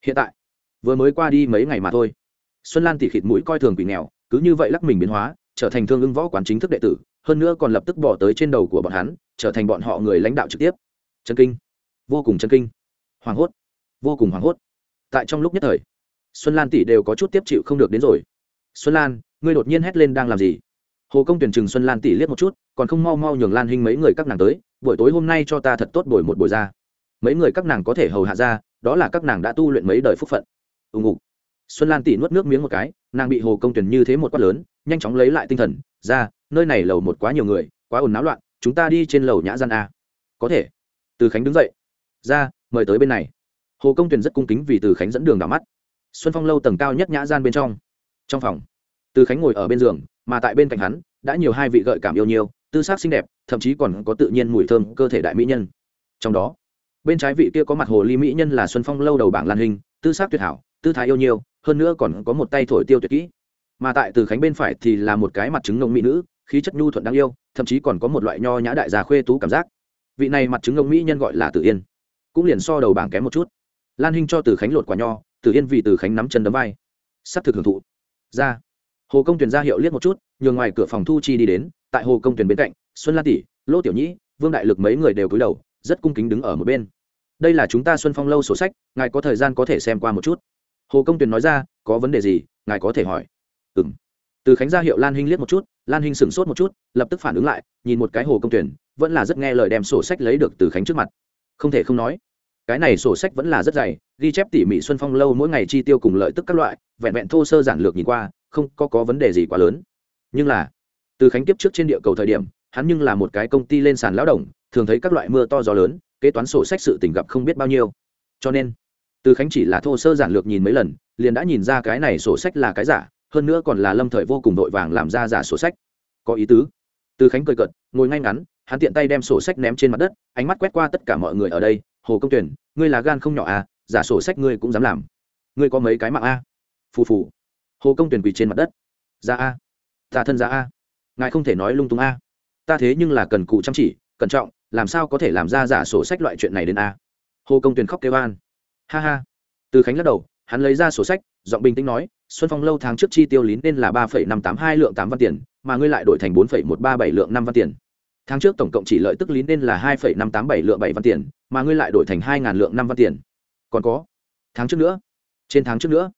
Hiện tại, vừa mới qua đi mấy ngày mà thôi, xuân lan tỉ khịt mũi coi thường quỷ nghèo cứ như vậy lắc mình biến hóa, trở thành thương ưng võ quán chính thức đệ tử, hơn nữa còn lập tức bỏ tới trên đầu của bọn hắn, trở thành bọn họ người lãnh đạo trực tiếp. Chân kinh. Vô cùng chân kinh. Hoảng hốt. Vô cùng hoảng hốt. Tại trong lúc nhất thời, xuân lan tỷ đều có chút tiếp chịu không được đến rồi. Xuân lan, ngươi đột nhiên hét lên đang làm gì? Hồ công tuyển chừng xuân lan tỷ liếc một chút, còn không mau mau nhường lan Hinh mấy người các nàng tới, buổi tối hôm nay cho ta thật tốt buổi một buổi ra. Mấy người các nàng có thể hầu hạ ra, đó là các nàng đã tu luyện mấy đời phúc phận. Ùng ục xuân lan tỷ nuốt nước miếng một cái nàng bị hồ công tuyển như thế một quát lớn, nhanh chóng lấy lại tinh thần, ra, nơi này lầu một quá nhiều người, quá ồn náo loạn, chúng ta đi trên lầu nhã gian a. Có thể. Từ khánh đứng dậy. Ra, mời tới bên này. Hồ công tuyển rất cung kính vì từ khánh dẫn đường đảo mắt. Xuân phong lâu tầng cao nhất nhã gian bên trong. Trong phòng, từ khánh ngồi ở bên giường, mà tại bên cạnh hắn, đã nhiều hai vị gợi cảm yêu nhiều, tư xác xinh đẹp, thậm chí còn có tự nhiên mùi thơm cơ thể đại mỹ nhân. Trong đó, bên trái vị kia có mặt hồ ly mỹ nhân là xuân phong lâu đầu bảng lan hình, tư xác tuyệt hảo, tư thái yêu nhiều hơn nữa còn có một tay thổi tiêu tuyệt kỹ. Mà tại từ khánh bên phải thì là một cái mặt trứng ngông mỹ nữ, khí chất nhu thuận đáng yêu, thậm chí còn có một loại nho nhã đại già khuê tú cảm giác. Vị này mặt trứng ngông mỹ nhân gọi là tử yên. Cũng liền so đầu bảng kém một chút. Lan hinh cho từ khánh lột quả nho, tử yên vì từ khánh nắm chân đấm vai. Sắp thực hưởng thụ. Ra. Hồ công tuyền ra hiệu liếc một chút, nhường ngoài cửa phòng thu chi đi đến, tại hồ công tuyền bên cạnh, xuân lan tỷ, lô tiểu nhĩ, vương đại lực mấy người đều cúi đầu, rất cung kính đứng ở một bên. Đây là chúng ta xuân phong lâu sổ sách, ngài có thời gian có thể xem qua một chút hồ công tuyền nói ra có vấn đề gì ngài có thể hỏi ừ m từ khánh ra hiệu lan hinh liếc một chút lan hinh sửng sốt một chút lập tức phản ứng lại nhìn một cái hồ công Tuyền, vẫn là rất nghe lời đem sổ sách lấy được từ khánh trước mặt không thể không nói cái này sổ sách vẫn là rất dày ghi chép tỉ mỉ xuân phong lâu mỗi ngày chi tiêu cùng lợi tức các loại vẹn vẹn thô sơ giản lược nhìn qua không có có vấn đề gì quá lớn nhưng là từ khánh tiếp trước trên địa cầu thời điểm hắn nhưng là một cái công ty lên sàn lão đồng thường thấy các loại mưa to gió lớn kế toán sổ sách sự tình gặp không biết bao nhiêu cho nên từ khánh chỉ là thô sơ giản lược nhìn mấy lần, liền đã nhìn ra cái này sổ sách là cái giả, hơn nữa còn là lâm thời vô cùng vội vàng làm ra giả sổ sách. Có ý tứ. Từ khánh cười cợt, ngồi ngay ngắn, hắn tiện tay đem sổ sách ném trên mặt đất, ánh mắt quét qua tất cả mọi người ở đây, hồ công tuyển, ngươi là gan không nhỏ à giả sổ sách ngươi cũng dám làm. Ngươi có mấy cái mạng a? Phù phù. Hồ công tuyển quỳ trên mặt đất. Ra a. Ta thân ra a. Ngài không thể nói lung tung a. Ta thế nhưng là cần cụ chăm chỉ, cẩn trọng, làm sao có thể làm ra giả sổ sách loại chuyện này đến a? Hồ công tuyển khóc kêu an ha ha. Từ khánh lắc đầu, hắn lấy ra sổ sách, giọng bình tĩnh nói, xuân phong lâu tháng trước chi tiêu lín nên là ba phẩy năm tám hai lượng tám văn tiền, mà ngươi lại đổi thành bốn phẩy một ba bảy lượng năm văn tiền. Tháng trước tổng cộng chỉ lợi tức lín nên là hai phẩy năm tám bảy lượng bảy văn tiền, mà ngươi lại đổi thành hai ngàn lượng năm văn tiền. Còn có, tháng trước nữa, trên tháng trước nữa.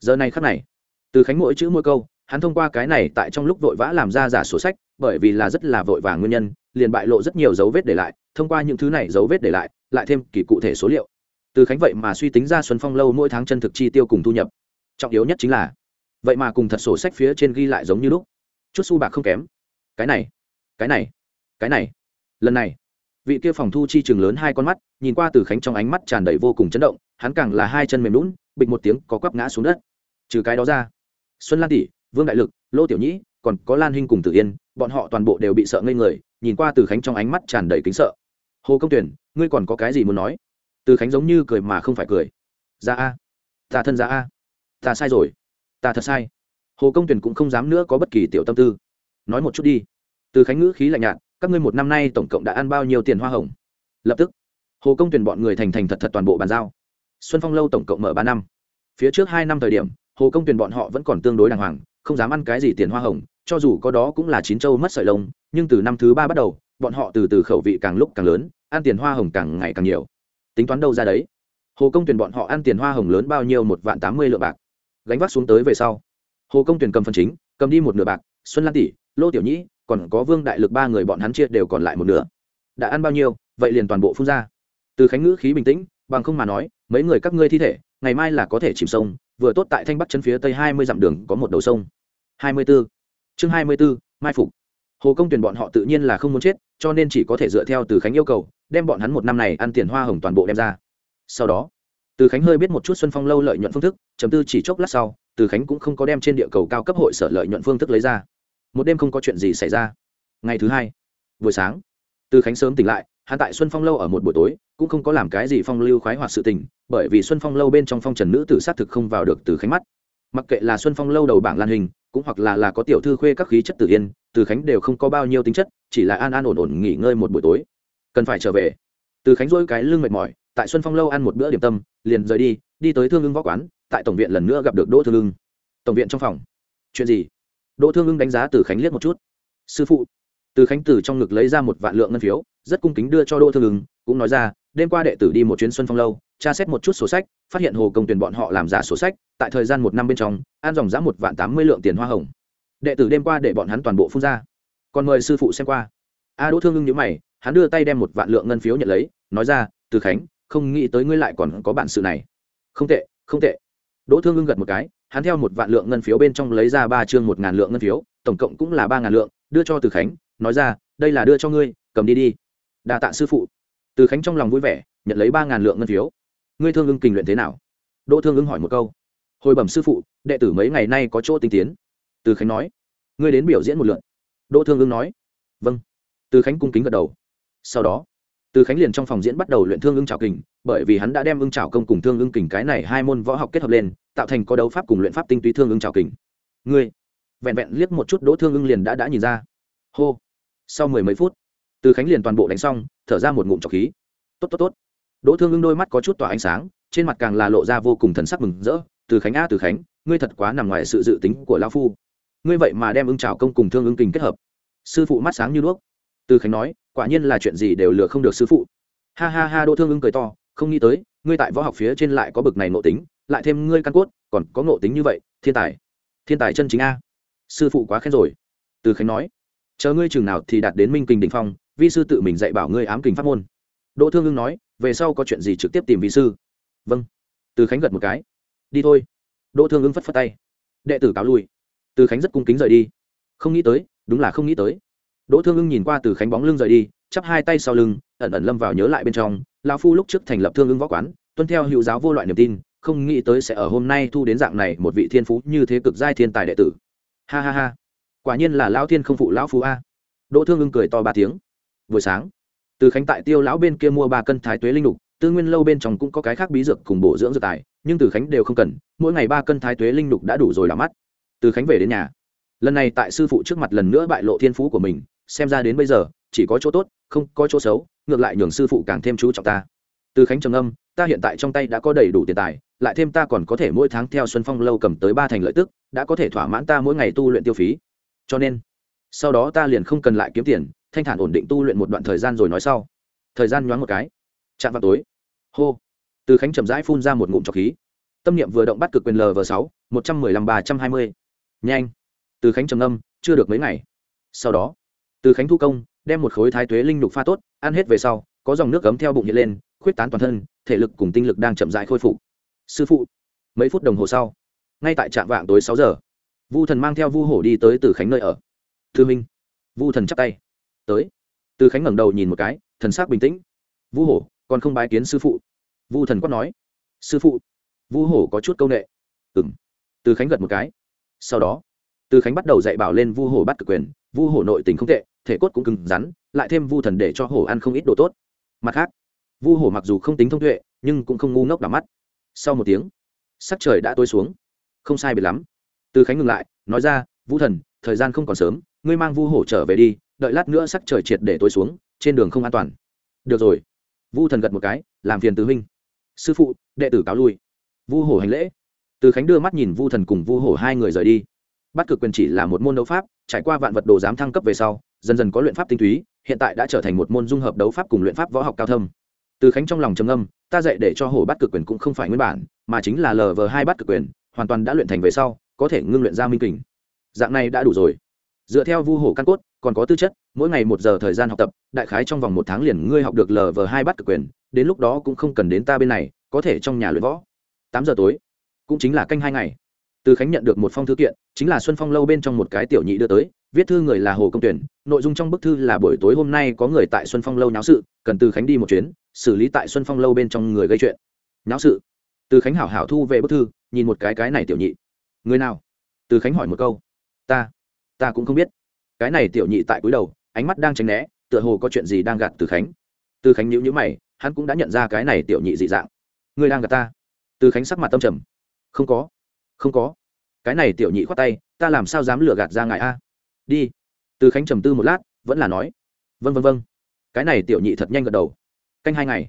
Giờ này khắc này, từ khánh mỗi chữ mỗi câu, hắn thông qua cái này tại trong lúc vội vã làm ra giả sổ sách, bởi vì là rất là vội vàng nguyên nhân, liền bại lộ rất nhiều dấu vết để lại, thông qua những thứ này dấu vết để lại lại thêm kỳ cụ thể số liệu từ khánh vậy mà suy tính ra xuân phong lâu mỗi tháng chân thực chi tiêu cùng thu nhập. Trọng yếu nhất chính là, vậy mà cùng thật sổ sách phía trên ghi lại giống như lúc. Chút su bạc không kém. Cái này cái này cái này. Lần này, vị kia phòng thu chi trường lớn hai con mắt, nhìn qua từ khánh trong ánh mắt tràn đầy vô cùng chấn động, hắn càng là hai chân mềm lún bịch một tiếng có quắp ngã xuống đất. Trừ cái đó ra, xuân lan tỷ, vương đại lực, lô tiểu nhĩ, còn có lan hinh cùng tử yên, bọn họ toàn bộ đều bị sợ ngây người, nhìn qua từ khánh trong ánh mắt tràn đầy kính sợ. Hồ công tuyển ngươi còn có cái gì muốn nói? Từ khánh giống như cười mà không phải cười. Ra a. Ta thân ra a. Ta sai rồi. Ta thật sai. Hồ công tuyển cũng không dám nữa có bất kỳ tiểu tâm tư. Nói một chút đi. Từ khánh ngữ khí lạnh nhạt, các ngươi một năm nay tổng cộng đã ăn bao nhiêu tiền hoa hồng? Lập tức, hồ công tuyển bọn người thành thành thật thật toàn bộ bàn giao. Xuân phong lâu tổng cộng mở ba năm. Phía trước hai năm thời điểm, hồ công tuyển bọn họ vẫn còn tương đối đàng hoàng, không dám ăn cái gì tiền hoa hồng, cho dù có đó cũng là chín châu mất sợi lông, nhưng từ năm thứ ba bắt đầu, bọn họ từ từ khẩu vị càng lúc càng lớn, ăn tiền hoa hồng càng ngày càng nhiều tính toán đâu ra đấy. Hồ công tuyển bọn họ ăn tiền hoa hồng lớn bao nhiêu một vạn tám mươi lượng bạc. Gánh vác xuống tới về sau, hồ công tuyển cầm phần chính, cầm đi một nửa bạc, xuân lan tỷ, lô tiểu nhĩ, còn có vương đại lực ba người bọn hắn chia đều còn lại một nửa. Đã ăn bao nhiêu, vậy liền toàn bộ phun ra. Từ khánh ngữ khí bình tĩnh, bằng không mà nói, mấy người các ngươi thi thể, ngày mai là có thể chìm sông, vừa tốt tại thanh bắc chân phía tây hai mươi dặm đường có một đầu sông. Hai mươi b ố chương hai mươi b ố mai phục. Hồ công tuyển bọn họ tự nhiên là không muốn chết cho nên chỉ có thể dựa theo từ khánh yêu cầu, đem bọn hắn một năm này ăn tiền hoa hồng toàn bộ đem ra. Sau đó, từ khánh hơi biết một chút xuân phong lâu lợi nhuận phương thức, chấm tư chỉ chốc lát sau, từ khánh cũng không có đem trên địa cầu cao cấp hội sở lợi nhuận phương thức lấy ra. Một đêm không có chuyện gì xảy ra. Ngày thứ hai, buổi sáng, từ khánh sớm tỉnh lại, hắn tại xuân phong lâu ở một buổi tối, cũng không có làm cái gì phong lưu khoái hoạt sự tình, bởi vì xuân phong lâu bên trong phong trần nữ tử sát thực không vào được từ khánh mắt mặc kệ là xuân phong lâu đầu bảng lan hình, cũng hoặc là là có tiểu thư khuê các khí chất tự yên, từ khánh đều không có bao nhiêu tính chất, chỉ là an an ổn ổn nghỉ ngơi một buổi tối. Cần phải trở về. Từ khánh dỗi cái lưng mệt mỏi, tại xuân phong lâu ăn một bữa điểm tâm, liền rời đi đi tới thương ưng võ quán, tại tổng viện lần nữa gặp được đỗ thương ưng. Tổng viện trong phòng. Chuyện gì? Đỗ thương ưng đánh giá từ khánh liếc một chút. Sư phụ. Từ khánh từ trong ngực lấy ra một vạn lượng ngân phiếu, rất cung kính đưa cho đỗ thương ưng, cũng nói ra, đêm qua đệ tử đi một chuyến xuân phong lâu tra xét một chút sổ sách, phát hiện hồ công tuyển bọn họ làm giả sổ sách, tại thời gian một năm bên trong, an dòng giá một vạn tám mươi lượng tiền hoa hồng. Đệ tử đêm qua để bọn hắn toàn bộ phun ra. Còn mời sư phụ xem qua. A đỗ thương hưng nhữ mày, hắn đưa tay đem một vạn lượng ngân phiếu nhận lấy, nói ra, từ khánh, không nghĩ tới ngươi lại còn có bản sự này. Không tệ không tệ. Đỗ thương Hưng gật một cái, hắn theo một vạn lượng ngân phiếu bên trong lấy ra ba chương một ngàn lượng ngân phiếu, tổng cộng cũng là ba ngàn lượng, đưa cho từ khánh, nói ra, đây là đưa cho ngươi, cầm đi đi. Đà tạ sư phụ. Từ khánh trong lòng vui vẻ, nhận lấy ba ngàn lượng ngân phiếu ngươi thương ưng kình luyện thế nào? Đỗ thương ưng hỏi một câu. Hồi bẩm sư phụ, đệ tử mấy ngày nay có chỗ tinh tiến. Từ khánh nói. Ngươi đến biểu diễn một lượn đỗ thương ưng nói. Vâng. Từ khánh cung kính gật đầu. Sau đó, từ khánh liền trong phòng diễn bắt đầu luyện thương ưng trào kình, bởi vì hắn đã đem ưng trào công cùng thương ưng kình cái này hai môn võ học kết hợp lên, tạo thành có đấu pháp cùng luyện pháp tinh túy thương ưng trào kình. Ngươi, vẹn vẹn liếc một chút đỗ thương ưng liền đã đã nhìn ra. Hô. Sau mười mấy phút, từ khánh liền toàn bộ đánh xong, thở ra một ngụm trọc khí. Tốt tốt tốt đỗ thương ưng đôi mắt có chút tỏa ánh sáng, trên mặt càng là lộ ra vô cùng thần sắc mừng rỡ, từ khánh a, từ khánh, ngươi thật quá nằm ngoài sự dự tính của lao phu. Ngươi vậy mà đem ưng trào công cùng thương ưng kình kết hợp. Sư phụ mắt sáng như đuốc. Từ khánh nói, quả nhiên là chuyện gì đều lừa không được sư phụ. Ha ha ha, đỗ thương ưng cười to, không nghĩ tới, ngươi tại võ học phía trên lại có bực này ngộ tính, lại thêm ngươi căn cốt, còn có ngộ tính như vậy, thiên tài thiên tài chân chính a. Sư phụ quá khen rồi. Từ khánh nói, chờ ngươi chừng nào thì đạt đến minh kình đ ỉ n h phong, vi sư tự mình dạy bảo ngươi ám kình pháp môn. Đỗ thương ưng nói về sau có chuyện gì trực tiếp tìm vị sư? Vâng. Từ khánh gật một cái. Đi thôi. Đỗ thương ứng phất phất tay. Đệ tử cáo lui. Từ khánh rất cung kính rời đi. Không nghĩ tới, đúng là không nghĩ tới. Đỗ thương ưng nhìn qua từ khánh bóng lưng rời đi, chắp hai tay sau lưng, ẩn ẩn lâm vào nhớ lại bên trong. Lao phu lúc trước thành lập thương ưng võ quán, tuân theo hữu giáo vô loại niềm tin, không nghĩ tới sẽ ở hôm nay thu đến dạng này một vị thiên phú như thế cực giai thiên tài đệ tử. Ha ha ha. Quả nhiên là lão thiên không phụ lão phú a. Đỗ thương ưng cười to ba tiếng. Buổi sáng từ khánh tại tiêu lão bên kia mua ba cân thái tuế linh lục, tư nguyên lâu bên trong cũng có cái khác bí dược cùng bổ dưỡng dược tài, nhưng từ khánh đều không cần, mỗi ngày ba cân thái tuế linh lục đã đủ rồi làm mắt. Từ khánh về đến nhà. Lần này tại sư phụ trước mặt lần nữa bại lộ thiên phú của mình, xem ra đến bây giờ, chỉ có chỗ tốt, không có chỗ xấu, ngược lại nhường sư phụ càng thêm chú trọng ta. Từ khánh trầm âm ta hiện tại trong tay đã có đầy đủ tiền tài, lại thêm ta còn có thể mỗi tháng theo xuân phong lâu cầm tới ba thành lợi tức, đã có thể thỏa mãn ta mỗi ngày tu luyện tiêu phí. Cho nên, sau đó ta liền không cần lại kiếm tiền thanh thản ổn định tu luyện một đoạn thời gian rồi nói sau. Thời gian nhoáng một cái. Chạm vào tối. Hô. Từ khánh chậm rãi phun ra một ngụm trọc khí. Tâm niệm vừa động bắt cực quyền lv sáu, một trăm mười lăm ba trăm hai mươi. Nhanh. Từ khánh trầm âm chưa được mấy ngày. Sau đó, từ khánh thu công, đem một khối thái tuế linh lục pha tốt, ăn hết về sau, có dòng nước cấm theo bụng hiện lên, khuyết tán toàn thân, thể lực cùng tinh lực đang chậm rãi khôi phục. Sư phụ, mấy phút đồng hồ sau, ngay tại trạm vạng tối sáu giờ, vu thần mang theo vu hổ đi tới từ khánh nơi ở. Thư minh, vu thần chắp tay tới. Từ khánh ngẩng đầu nhìn một cái, thần sắc bình tĩnh. Vu hổ, còn không bái kiến sư phụ? Vu thần quát nói. Sư phụ? Vu hổ có chút c â u n ệ ừng từ khánh gật một cái. Sau đó, từ khánh bắt đầu dạy bảo lên vu hổ bắt cực quyền. Vu hổ nội tình không tệ, thể cốt cũng cứng rắn, lại thêm vu thần để cho hổ ăn không ít đồ tốt. Mặt khác, vu hổ mặc dù không tính thông tuệ, nhưng cũng không ngu ngốc đắm mắt. Sau một tiếng, sắc trời đã tối xuống. Không sai biệt lắm. Từ khánh ngừng lại, nói ra vũ thần, thời gian không còn sớm, ngươi mang vu hổ trở về đi đợi lát nữa sắc trời triệt để tối xuống, trên đường không an toàn. Được rồi. Vu thần gật một cái, làm phiền tứ huynh. Sư phụ, đệ tử cáo lui. Vu hổ hành lễ. Từ khánh đưa mắt nhìn vu thần cùng vu hổ hai người rời đi. Bắt cực quyền chỉ là một môn đấu pháp, trải qua vạn vật đồ giám thăng cấp về sau, dần dần có luyện pháp tinh túy, hiện tại đã trở thành một môn dung hợp đấu pháp cùng luyện pháp võ học cao thâm. Từ khánh trong lòng trầm âm ta dạy để cho hổ bắt cực quyền cũng không phải nguyên bản, mà chính là lv hai bắt cực quyền, hoàn toàn đã luyện thành về sau, có thể ngưng luyện ra minh kình. Dạng này đã đủ rồi. Dựa theo vu hổ căn cốt còn có tư chất, mỗi ngày một giờ thời gian học tập, đại khái trong vòng một tháng liền ngươi học được lờ vờ hai bắt cực quyền, đến lúc đó cũng không cần đến ta bên này, có thể trong nhà luyện võ. Tám giờ tối, cũng chính là canh hai ngày. Từ khánh nhận được một phong thư kiện, chính là xuân phong lâu bên trong một cái tiểu nhị đưa tới, viết thư người là hồ công tuyển, nội dung trong bức thư là buổi tối hôm nay có người tại xuân phong lâu náo sự, cần từ khánh đi một chuyến, xử lý tại xuân phong lâu bên trong người gây chuyện. Náo sự. Từ khánh hảo hảo thu về bức thư, nhìn một cái cái này tiểu nhị. Người nào? Từ khánh hỏi một câu. Ta. Ta cũng không biết cái này tiểu nhị tại cúi đầu, ánh mắt đang tránh né, tựa hồ có chuyện gì đang gạt từ khánh. Từ khánh nhữ nhữ mày, hắn cũng đã nhận ra cái này tiểu nhị dị dạng. Người đang gạt ta? Từ khánh sắc mặt tâm trầm. Không có. Không có. Cái này tiểu nhị khoát tay, ta làm sao dám lừa gạt ra ngài a? Đi. Từ khánh trầm tư một lát, vẫn là nói. Vân vân vân cái này tiểu nhị thật nhanh gật đầu. Canh hai ngày.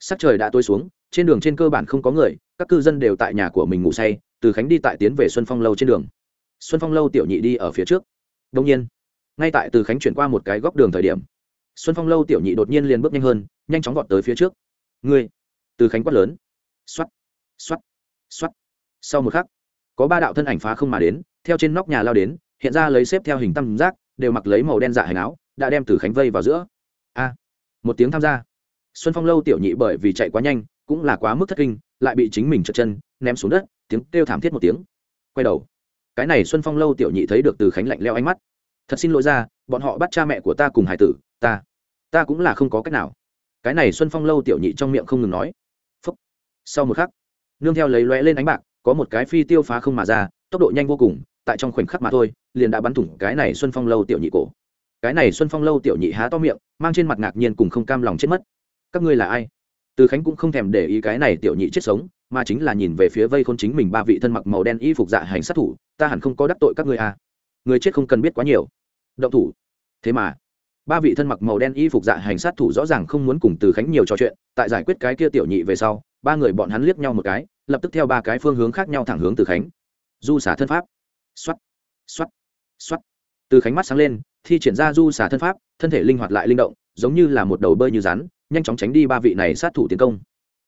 Sắc trời đã tối xuống, trên đường trên cơ bản không có người, các cư dân đều tại nhà của mình ngủ say, từ khánh đi tại tiến về xuân phong lâu trên đường. Xuân phong lâu tiểu nhị đi ở phía trước. Đông nhiên ngay tại từ khánh chuyển qua một cái góc đường thời điểm xuân phong lâu tiểu nhị đột nhiên liền bước nhanh hơn nhanh chóng vọt tới phía trước ngươi từ khánh quát lớn x o á t x o á t x o á t sau một khắc có ba đạo thân ảnh phá không mà đến theo trên nóc nhà lao đến hiện ra lấy xếp theo hình tam giác đều mặc lấy màu đen dạ hành áo đã đem từ khánh vây vào giữa a một tiếng tham gia xuân phong lâu tiểu nhị bởi vì chạy quá nhanh cũng là quá mức thất kinh lại bị chính mình trượt chân ném xuống đất tiếng kêu thảm thiết một tiếng quay đầu cái này xuân phong lâu tiểu nhị thấy được từ khánh lạnh leo ánh mắt thật xin lỗi ra, bọn họ bắt cha mẹ của ta cùng hải tử, ta ta cũng là không có cách nào. Cái này xuân phong lâu tiểu nhị trong miệng không ngừng nói. Phúc. Sau một khắc, nương theo lấy lóe lên ánh bạc, có một cái phi tiêu phá không mà ra, tốc độ nhanh vô cùng, tại trong khoảnh khắc mà thôi, liền đã bắn thủng cái này xuân phong lâu tiểu nhị cổ. Cái này xuân phong lâu tiểu nhị há to miệng, mang trên mặt ngạc nhiên cùng không cam lòng chết mất. Các ngươi là ai? Từ khánh cũng không thèm để ý cái này tiểu nhị chết sống, mà chính là nhìn về phía vây khôn chính mình ba vị thân mặc màu đen y phục dạ hành sát thủ, ta hẳn không có đắc tội các ngươi à. người chết không cần biết quá nhiều động thủ. Thế mà, ba vị thân mặc màu đen y phục dạ hành sát thủ rõ ràng không muốn cùng từ khánh nhiều trò chuyện, tại giải quyết cái kia tiểu nhị về sau, ba người bọn hắn liếc nhau một cái, lập tức theo ba cái phương hướng khác nhau thẳng hướng từ khánh. Du xả thân pháp. X o á t x o á t x o á t từ khánh mắt sáng lên, thi triển ra du xả thân pháp, thân thể linh hoạt lại linh động, giống như là một đầu bơi như rắn, nhanh chóng tránh đi ba vị này sát thủ tiến công.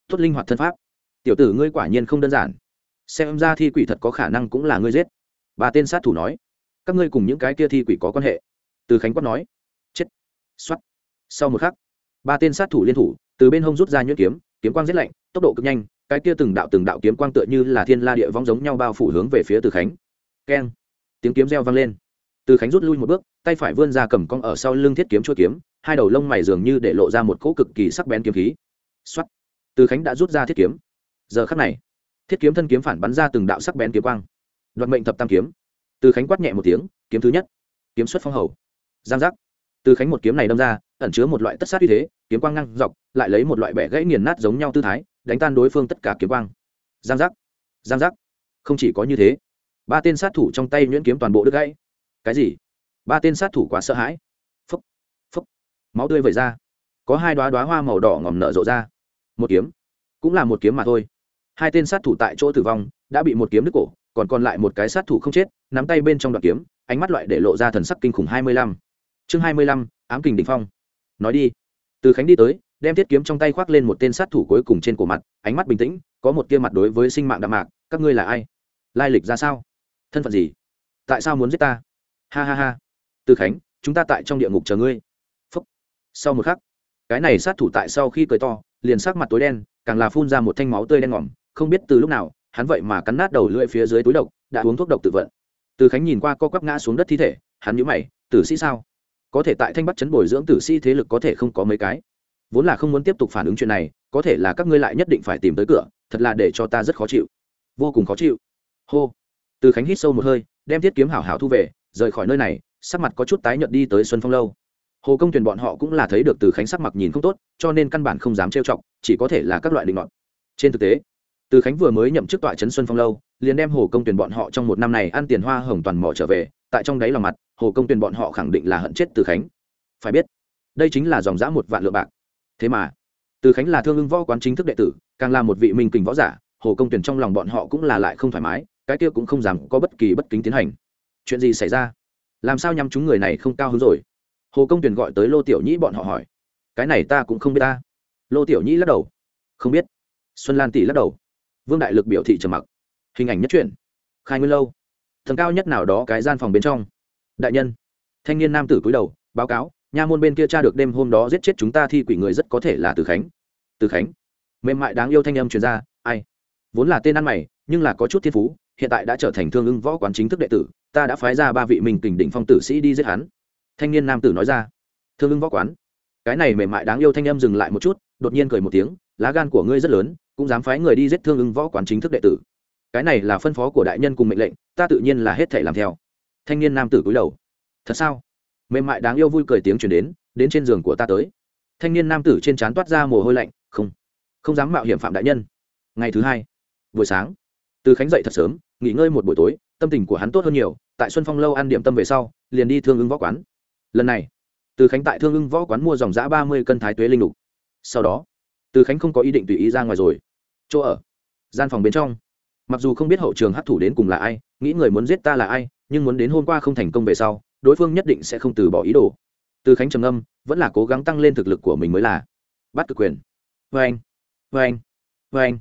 Tốt linh hoạt thân pháp. Tiểu tử ngươi quả nhiên không đơn giản. Xem ra thi quỷ thật có khả năng cũng là ngươi giết. Ba tên sát thủ nói các ngươi cùng những cái kia thi quỷ có quan hệ. Từ khánh quát nói. Chết. X o á t sau một khắc, ba tên sát thủ liên thủ, từ bên hông rút ra nhuyễn kiếm kiếm quang giết lạnh, tốc độ cực nhanh, cái kia từng đạo từng đạo kiếm quang tựa như là thiên la địa vong giống nhau bao phủ hướng về phía từ khánh. Keng. Tiếng kiếm reo vang lên. Từ khánh rút lui một bước, tay phải vươn ra cầm cong ở sau lưng thiết kiếm chua kiếm, hai đầu lông mày dường như để lộ ra một cỗ cực kỳ sắc bén kiếm khí. Xuất từ khánh đã rút ra thiết kiếm. Giờ khắc này, thiết kiếm thân kiếm phản bắn ra từng đạo sắc bén kiếm quang. Đoạt mệnh thập tam kiếm từ khánh quát nhẹ một tiếng, kiếm thứ nhất, kiếm xuất phong hầu. Giang giác. Từ khánh một kiếm này đâm ra, ẩn chứa một loại tất sát uy thế, kiếm quang ngang dọc, lại lấy một loại bẻ gãy nghiền nát giống nhau tư thái, đánh tan đối phương tất cả kiếm quang. Giang giác. Giang giác. Không chỉ có như thế, ba tên sát thủ trong tay nhuyễn kiếm toàn bộ đứt gãy. Cái gì? Ba tên sát thủ quá sợ hãi. Phấp phấp máu tươi vẩy ra. Có hai đoá đoá hoa màu đỏ ngòm nở rộ ra. Một kiếm. Cũng là một kiếm mà thôi. Hai tên sát thủ tại chỗ tử vong, đã bị một kiếm đứt cổ còn còn lại một cái sát thủ không chết, nắm tay bên trong đoạn kiếm, ánh mắt loại để lộ ra thần sắc kinh khủng hai mươi lăm. Chương hai mươi lăm, ám kình đ ỉ n h phong. Nói đi. Từ khánh đi tới, đem thiết kiếm trong tay khoác lên một tên sát thủ cuối cùng trên cổ mặt, ánh mắt bình tĩnh, có một kia mặt đối với sinh mạng đạm mạc, các ngươi là ai? Lai lịch ra sao? Thân phận gì? Tại sao muốn giết ta? Ha ha ha. Từ khánh, chúng ta tại trong địa ngục chờ ngươi. Phúc. sau một khắc, cái này sát thủ tại sau khi cười to, liền sắc mặt tối đen, càng là phun ra một thanh máu tươi đen ngòm, không biết từ lúc nào hắn vậy mà cắn nát đầu lưỡi phía dưới túi độc, đã uống thuốc độc tự vận. Từ khánh nhìn qua co quắp ngã xuống đất thi thể, hắn nhíu mày, tử sĩ sao? Có thể tại thanh bắt chấn bồi dưỡng tử sĩ thế lực có thể không có mấy cái. Vốn là không muốn tiếp tục phản ứng chuyện này, có thể là các ngươi lại nhất định phải tìm tới cửa, thật là để cho ta rất khó chịu. Vô cùng khó chịu. Hô. Từ khánh hít sâu một hơi, đem thiết kiếm hảo hảo thu về, rời khỏi nơi này, sắc mặt có chút tái nhợt đi tới xuân phong lâu. Hồ công tuyển bọn họ cũng là thấy được từ khánh sắc mặt nhìn không tốt, cho nên căn bản không dám trêu chọc, chỉ có thể là các loại định ngọn trên thực tế từ khánh vừa mới nhậm chức tọa trấn xuân phong lâu, liền đem hồ công tuyển bọn họ trong một năm này ăn tiền hoa hồng toàn mỏ trở về, tại trong đáy lòng mặt, hồ công tuyển bọn họ khẳng định là hận chết từ khánh. Phải biết, đây chính là dòng giã một vạn lượng bạc. Thế mà, từ khánh là thương ưng võ quán chính thức đệ tử, càng là một vị minh kình võ giả, hồ công tuyển trong lòng bọn họ cũng là lại không thoải mái, cái kia cũng không dám có bất kỳ bất kính tiến hành. Chuyện gì xảy ra? Làm sao nhắm chúng người này không cao hứng rồi? Hồ công tuyển gọi tới lô tiểu nhĩ bọn họ hỏi. Cái này ta cũng không biết ta. Lô tiểu nhĩ lắc đầu. Không biết. Xuân lan tỷ lắc đầu vương đại lực biểu thị trầm mặc. Hình ảnh nhất truyện. Khai nguyên lâu. Thần cao nhất nào đó cái gian phòng bên trong. Đại nhân. Thanh niên nam tử cúi đầu, báo cáo, nha môn bên kia cha được đêm hôm đó giết chết chúng ta thi quỷ người rất có thể là từ khánh. Từ khánh. Mềm mại đáng yêu thanh âm truyền ra, ai? Vốn là tên ăn mày, nhưng là có chút thiên phú, hiện tại đã trở thành thương ưng võ quán chính thức đệ tử, ta đã phái ra ba vị mình kình đỉnh phong tử sĩ đi giết hắn. Thanh niên nam tử nói ra, thương ưng võ quán. Cái này mềm mại đáng yêu thanh âm dừng lại một chút, đột nhiên cười một tiếng, lá gan của ngươi rất lớn cũng dám phái người đi giết thương ứng võ quán chính thức đệ tử. Cái này là phân phó của đại nhân cùng mệnh lệnh, ta tự nhiên là hết thể làm theo. Thanh niên nam tử cúi đầu. Thật sao? Mềm mại đáng yêu vui cười tiếng chuyển đến đến trên giường của ta tới. Thanh niên nam tử trên trán toát ra mồ hôi lạnh, không không dám mạo hiểm phạm đại nhân. Ngày thứ hai, buổi sáng, từ khánh dậy thật sớm, nghỉ ngơi một buổi tối, tâm tình của hắn tốt hơn nhiều, tại xuân phong lâu ăn điểm tâm về sau, liền đi thương ứng võ quán. Lần này, từ khánh tại thương ưng võ quán mua dòng giã ba mươi cân thái tuế linh lục. Sau đó, từ khánh không có ý định tùy ý ra ngoài rồi chỗ ở. Gian phòng bên trong. Mặc dù không biết hậu trường hấp thủ đến cùng là ai, nghĩ người muốn giết ta là ai, nhưng muốn đến hôm qua không thành công về sau, đối phương nhất định sẽ không từ bỏ ý đồ. Từ khánh trầm âm vẫn là cố gắng tăng lên thực lực của mình mới là. Bắt cực quyền. Vê anh vê anh vê anh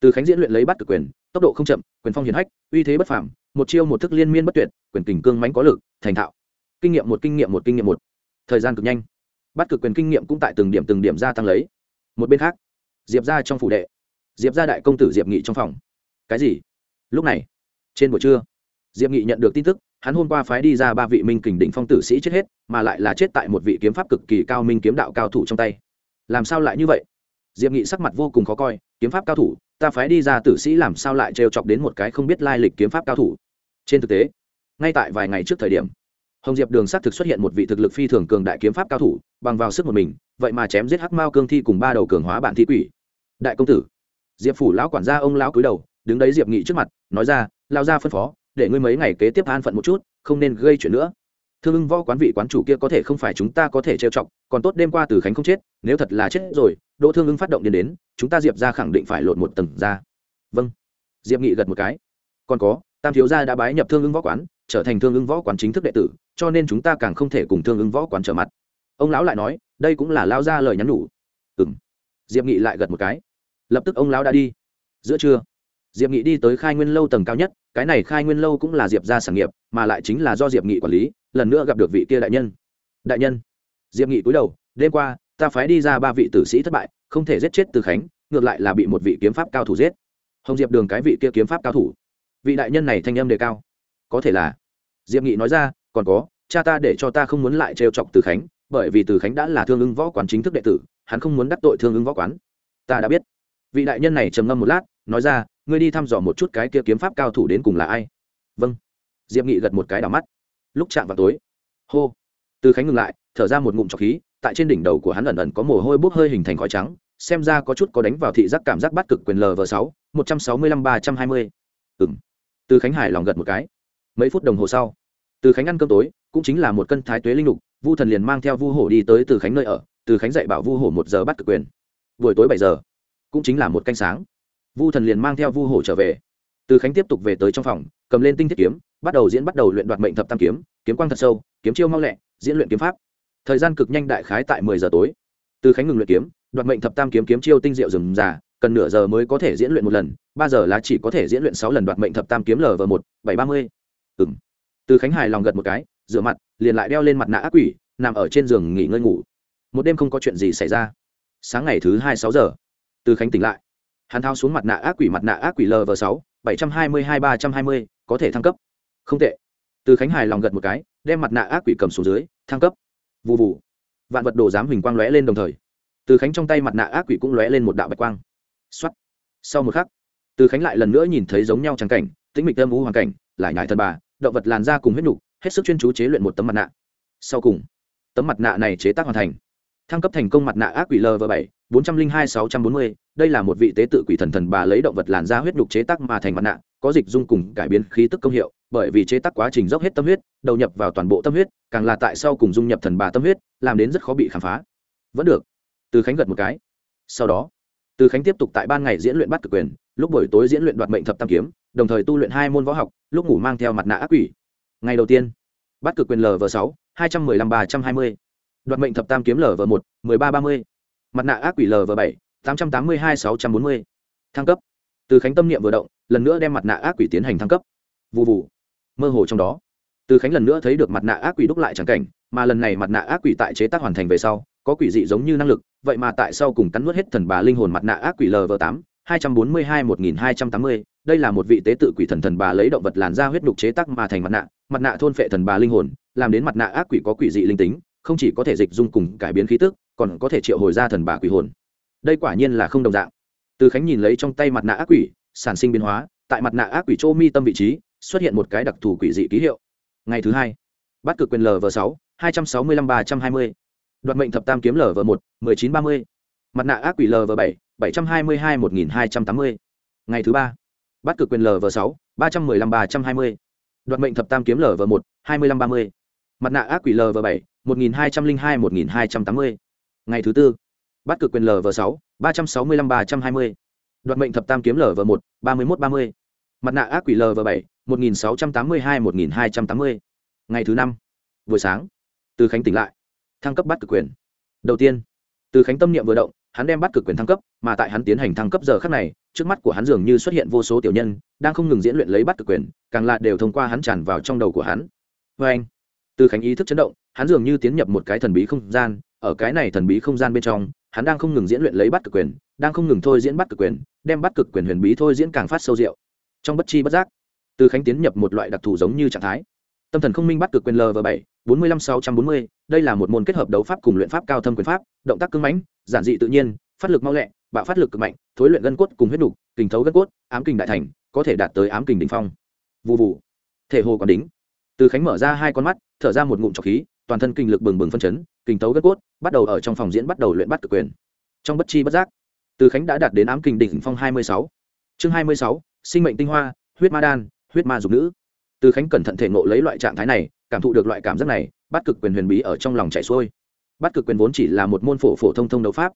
từ khánh diễn luyện lấy bắt cực quyền, tốc độ không chậm, quyền phong hiển hách, uy thế bất phảm một chiêu một thức liên miên bất tuyệt, quyền kình cương mánh có lực, thành thạo. Kinh nghiệm một, kinh nghiệm một, kinh nghiệm một. Thời gian cực nhanh. Bắt cực quyền kinh nghiệm cũng tại từng điểm từng điểm gia tăng lấy. Một bên khác, diệp ra trong phủ đệ diệp ra đại công tử diệp nghị trong phòng. Cái gì? Lúc này, trên buổi trưa, diệp nghị nhận được tin tức, hắn hôm qua phái đi ra ba vị minh kình đỉnh phong tử sĩ chết hết, mà lại là chết tại một vị kiếm pháp cực kỳ cao minh kiếm đạo cao thủ trong tay. Làm sao lại như vậy? Diệp nghị sắc mặt vô cùng khó coi, kiếm pháp cao thủ, ta phái đi ra tử sĩ làm sao lại trêu chọc đến một cái không biết lai lịch kiếm pháp cao thủ? Trên thực tế, ngay tại vài ngày trước thời điểm, hồng diệp đường xác thực xuất hiện một vị thực lực phi thường cường đại kiếm pháp cao thủ, bằng vào sức một mình, vậy mà chém giết hắc mao cương thi cùng ba đầu cường hóa bản thi quỷ. Đại công tử diệp phủ lão quản gia ông lão cúi đầu, đứng đấy diệp nghị trước mặt, nói ra lao ra phân phó, để ngươi mấy ngày kế tiếp an phận một chút, không nên gây chuyện nữa. Thương ưng võ quán vị quán chủ kia có thể không phải chúng ta có thể trêu chọc, còn tốt đêm qua từ khánh không chết, nếu thật là chết rồi, đỗ thương ưng phát động đến đến, chúng ta diệp ra khẳng định phải lột một tầng ra. Vâng. Diệp nghị gật một cái. Còn có, tam thiếu gia đã bái nhập thương ưng võ quán, trở thành thương ưng võ quán chính thức đệ tử, cho nên chúng ta càng không thể cùng thương ưng võ quán trở mặt. Ông lão lại nói, đây cũng là lao ra lời nhắn nhủ. Ừ m diệp nghị lại gật một cái lập tức ông lão đã đi. Giữa trưa, diệp nghị đi tới khai nguyên lâu tầng cao nhất, cái này khai nguyên lâu cũng là diệp ra sản nghiệp, mà lại chính là do diệp nghị quản lý, lần nữa gặp được vị kia đại nhân. Đại nhân, diệp nghị cúi đầu, đêm qua, ta phái đi ra ba vị tử sĩ thất bại, không thể giết chết từ khánh, ngược lại là bị một vị kiếm pháp cao thủ giết. Hồng diệp đường cái vị kia kiếm pháp cao thủ. Vị đại nhân này thanh âm đề cao. Có thể là. Diệp nghị nói ra, còn có, cha ta để cho ta không muốn lại trêu chọc từ khánh, bởi vì từ khánh đã là thương ứng võ quán chính thức đệ tử, hắn không muốn đắc tội thương ứng võ quán. Ta đã biết vị đại nhân này trầm ngâm một lát, nói ra, ngươi đi thăm dò một chút cái kia kiếm pháp cao thủ đến cùng là ai? Vâng. Diệp nghị gật một cái đỏ mắt. Lúc chạm vào tối, hô. Từ khánh ngừng lại, thở ra một ngụm trọc khí, tại trên đỉnh đầu của hắn ẩn ẩn có mồ hôi bốc hơi hình thành khói trắng, xem ra có chút có đánh vào thị giác cảm giác bắt cực quyền lv sáu, một trăm sáu mươi lăm ba trăm hai mươi. Ừng từ khánh hải lòng gật một cái. Mấy phút đồng hồ sau, từ khánh ăn cơm tối, cũng chính là một cân thái tuế linh lục, vu thần liền mang theo vu hổ đi tới từ khánh nơi ở, từ khánh dạy bảo vu hổ một giờ bắt cực quyền. Buổi tối bảy giờ cũng chính là một canh sáng. Vu thần liền mang theo vu hổ trở về. Từ khánh tiếp tục về tới trong phòng, cầm lên tinh thiết kiếm, bắt đầu diễn bắt đầu luyện đoạt mệnh thập tam kiếm kiếm quang thật sâu, kiếm chiêu mau lẹ, diễn luyện kiếm pháp. Thời gian cực nhanh đại khái tại mười giờ tối. Từ khánh ngừng luyện kiếm, đoạt mệnh thập tam kiếm kiếm chiêu tinh diệu rừng già, cần nửa giờ mới có thể diễn luyện một lần, ba giờ là chỉ có thể diễn luyện sáu lần đoạt mệnh thập tam kiếm lv một, bảy ba mươi. Ừng từ khánh hài lòng gật một cái, rửa mặt, liền lại đeo lên mặt nạ ác quỷ, nằm ở trên giường nghỉ ngơi ngủ. Một đêm không có chuyện gì xảy ra. Sáng ngày thứ hai sáu giờ từ khánh tỉnh lại. Hắn thao xuống mặt nạ ác quỷ mặt nạ ác quỷ lv sáu, bảy trăm hai mươi hai ba trăm hai mươi, có thể thăng cấp. Không tệ. Từ khánh hài lòng gật một cái, đem mặt nạ ác quỷ cầm xuống dưới, thăng cấp. Vụ vụ vạn vật đồ giám huỳnh quang lóe lên đồng thời. Từ khánh trong tay mặt nạ ác quỷ cũng lóe lên một đạo bạch quang. X sau một khắc, từ khánh lại lần nữa nhìn thấy giống nhau trắng cảnh, tĩnh mịch âm u hoàn cảnh, lại nhải thân bà, động vật làn da cùng huyết nhục, hết sức chuyên chú chế luyện một tấm mặt nạ. Sau cùng, tấm mặt nạ này chế tác hoàn thành thăng cấp thành công mặt nạ ác quỷ lv bảy, bốn trăm linh hai sáu trăm bốn mươi, đây là một vị tế tự quỷ thần thần bà lấy động vật làn da huyết nhục chế tác mà thành mặt nạ, có dịch dung cùng cải biến khí tức công hiệu, bởi vì chế tác quá trình dốc hết tâm huyết, đầu nhập vào toàn bộ tâm huyết, càng là tại sau cùng dung nhập thần bà tâm huyết, làm đến rất khó bị khám phá. Vẫn được. Từ khánh gật một cái. Sau đó, từ khánh tiếp tục tại ban ngày diễn luyện bắt cực quyền, lúc buổi tối diễn luyện đoạt mệnh thập tam kiếm, đồng thời tu luyện hai môn võ học, lúc ngủ mang theo mặt nạ ác quỷ. Ngày đầu tiên, bắt cực quyền lv sáu, hai trăm mười lăm ba trăm hai mươi đoạt mệnh thập tam kiếm lv một, mười ba ba mươi. Mặt nạ ác quỷ lv bảy, tám trăm tám mươi hai sáu trăm bốn mươi. Thăng cấp. Từ khánh tâm niệm vừa động, lần nữa đem mặt nạ ác quỷ tiến hành thăng cấp. Vụ vụ mơ hồ trong đó. Từ khánh lần nữa thấy được mặt nạ ác quỷ đúc lại trắng cảnh, mà lần này mặt nạ ác quỷ tại chế tác hoàn thành về sau, có quỷ dị giống như năng lực, vậy mà tại sau cùng cắn nuốt hết thần bà linh hồn mặt nạ ác quỷ lv tám, hai trăm bốn mươi hai một nghìn hai trăm tám mươi. Đây là một vị tế tự quỷ thần thần bà lấy động vật làn da huyết đục chế tác mà thành mặt nạ mặt nạ thôn phệ thần bà linh hồn, làm đến mặt nạ ác quỷ có quỷ dị linh tính không chỉ có thể dịch dung cùng cải biến khí tức, còn có thể triệu hồi ra thần bà quỷ hồn. Đây quả nhiên là không đồng dạng. Từ khánh nhìn lấy trong tay mặt nạ ác quỷ, sản sinh biến hóa, tại mặt nạ ác quỷ chỗ mi tâm vị trí, xuất hiện một cái đặc thù quỷ dị ký hiệu. Ngày thứ hai, bắt cực quyền lv sáu, hai trăm sáu mươi lăm ba trăm hai mươi. Đoạt mệnh thập tam kiếm lv một, mười chín ba mươi. Mặt nạ ác quỷ lv bảy bảy trăm hai mươi hai một nghìn hai trăm tám mươi. Ngày thứ ba, bắt cực quyền lv sáu, ba trăm mười lăm ba trăm hai mươi. Đoạt mệnh thập tam kiếm lv một, hai mươi lăm ba mươi. Mặt nạ ác quỷ lv bảy một nghìn hai trăm linh hai, một nghìn hai trăm tám mươi. Ngày thứ tư, bắt cực quyền lv sáu, ba trăm sáu mươi lăm, ba trăm hai mươi. Đoạt mệnh thập tam kiếm lv một, ba mươi một ba mươi. Mặt nạ ác quỷ lv bảy, một nghìn sáu trăm tám mươi hai, một nghìn hai trăm tám mươi. Ngày thứ năm, buổi sáng, từ khánh tỉnh lại, thăng cấp bắt cực quyền. Đầu tiên, từ khánh tâm niệm vừa động, hắn đem bắt cực quyền thăng cấp, mà tại hắn tiến hành thăng cấp giờ khắc này, trước mắt của hắn dường như xuất hiện vô số tiểu nhân, đang không ngừng diễn luyện lấy bắt cực quyền, càng là đều thông qua hắn tràn vào trong đầu của hắn. Vê anh, từ khánh ý thức chấn động hắn dường như tiến nhập một cái thần bí không gian, ở cái này thần bí không gian bên trong, hắn đang không ngừng diễn luyện lấy bắt cực quyền, đang không ngừng thôi diễn bắt cực quyền, đem bắt cực quyền huyền bí thôi diễn càng phát sâu rượu trong bất chi bất giác, từ khánh tiến nhập một loại đặc thù giống như trạng thái. Tâm thần không minh bắt cực quyền lv bảy, bốn mươi lăm sáu trăm bốn mươi, đây là một môn kết hợp đấu pháp cùng luyện pháp cao thâm quyền pháp, động tác cưng mãnh, giản dị tự nhiên, phát lực mau lẹ, bạo phát lực cực mạnh, thối luyện gân cốt cùng huyết đục, kình thấu gân cốt, ám kình đại thành, có thể đạt tới ám kình đỉnh phong. Vụ vụ thể hồ còn đính. Từ khánh mở ra hai con mắt, thở ra một ngụm trọc khí toàn thân kinh lực bừng bừng phân chấn, kinh tấu gân cốt, bắt đầu ở trong phòng diễn bắt đầu luyện bắt cực quyền. Trong bất chi bất giác, từ khánh đã đạt đến ám kình đỉnh phong hai mươi sáu. Chương hai mươi sáu, sinh mệnh tinh hoa, huyết ma đan, huyết ma dục nữ. Từ khánh cẩn thận thể ngộ lấy loại trạng thái này, cảm thụ được loại cảm giác này, bắt cực quyền huyền bí ở trong lòng chảy xuôi. Bắt cực quyền vốn chỉ là một môn phổ phổ thông thông đấu pháp.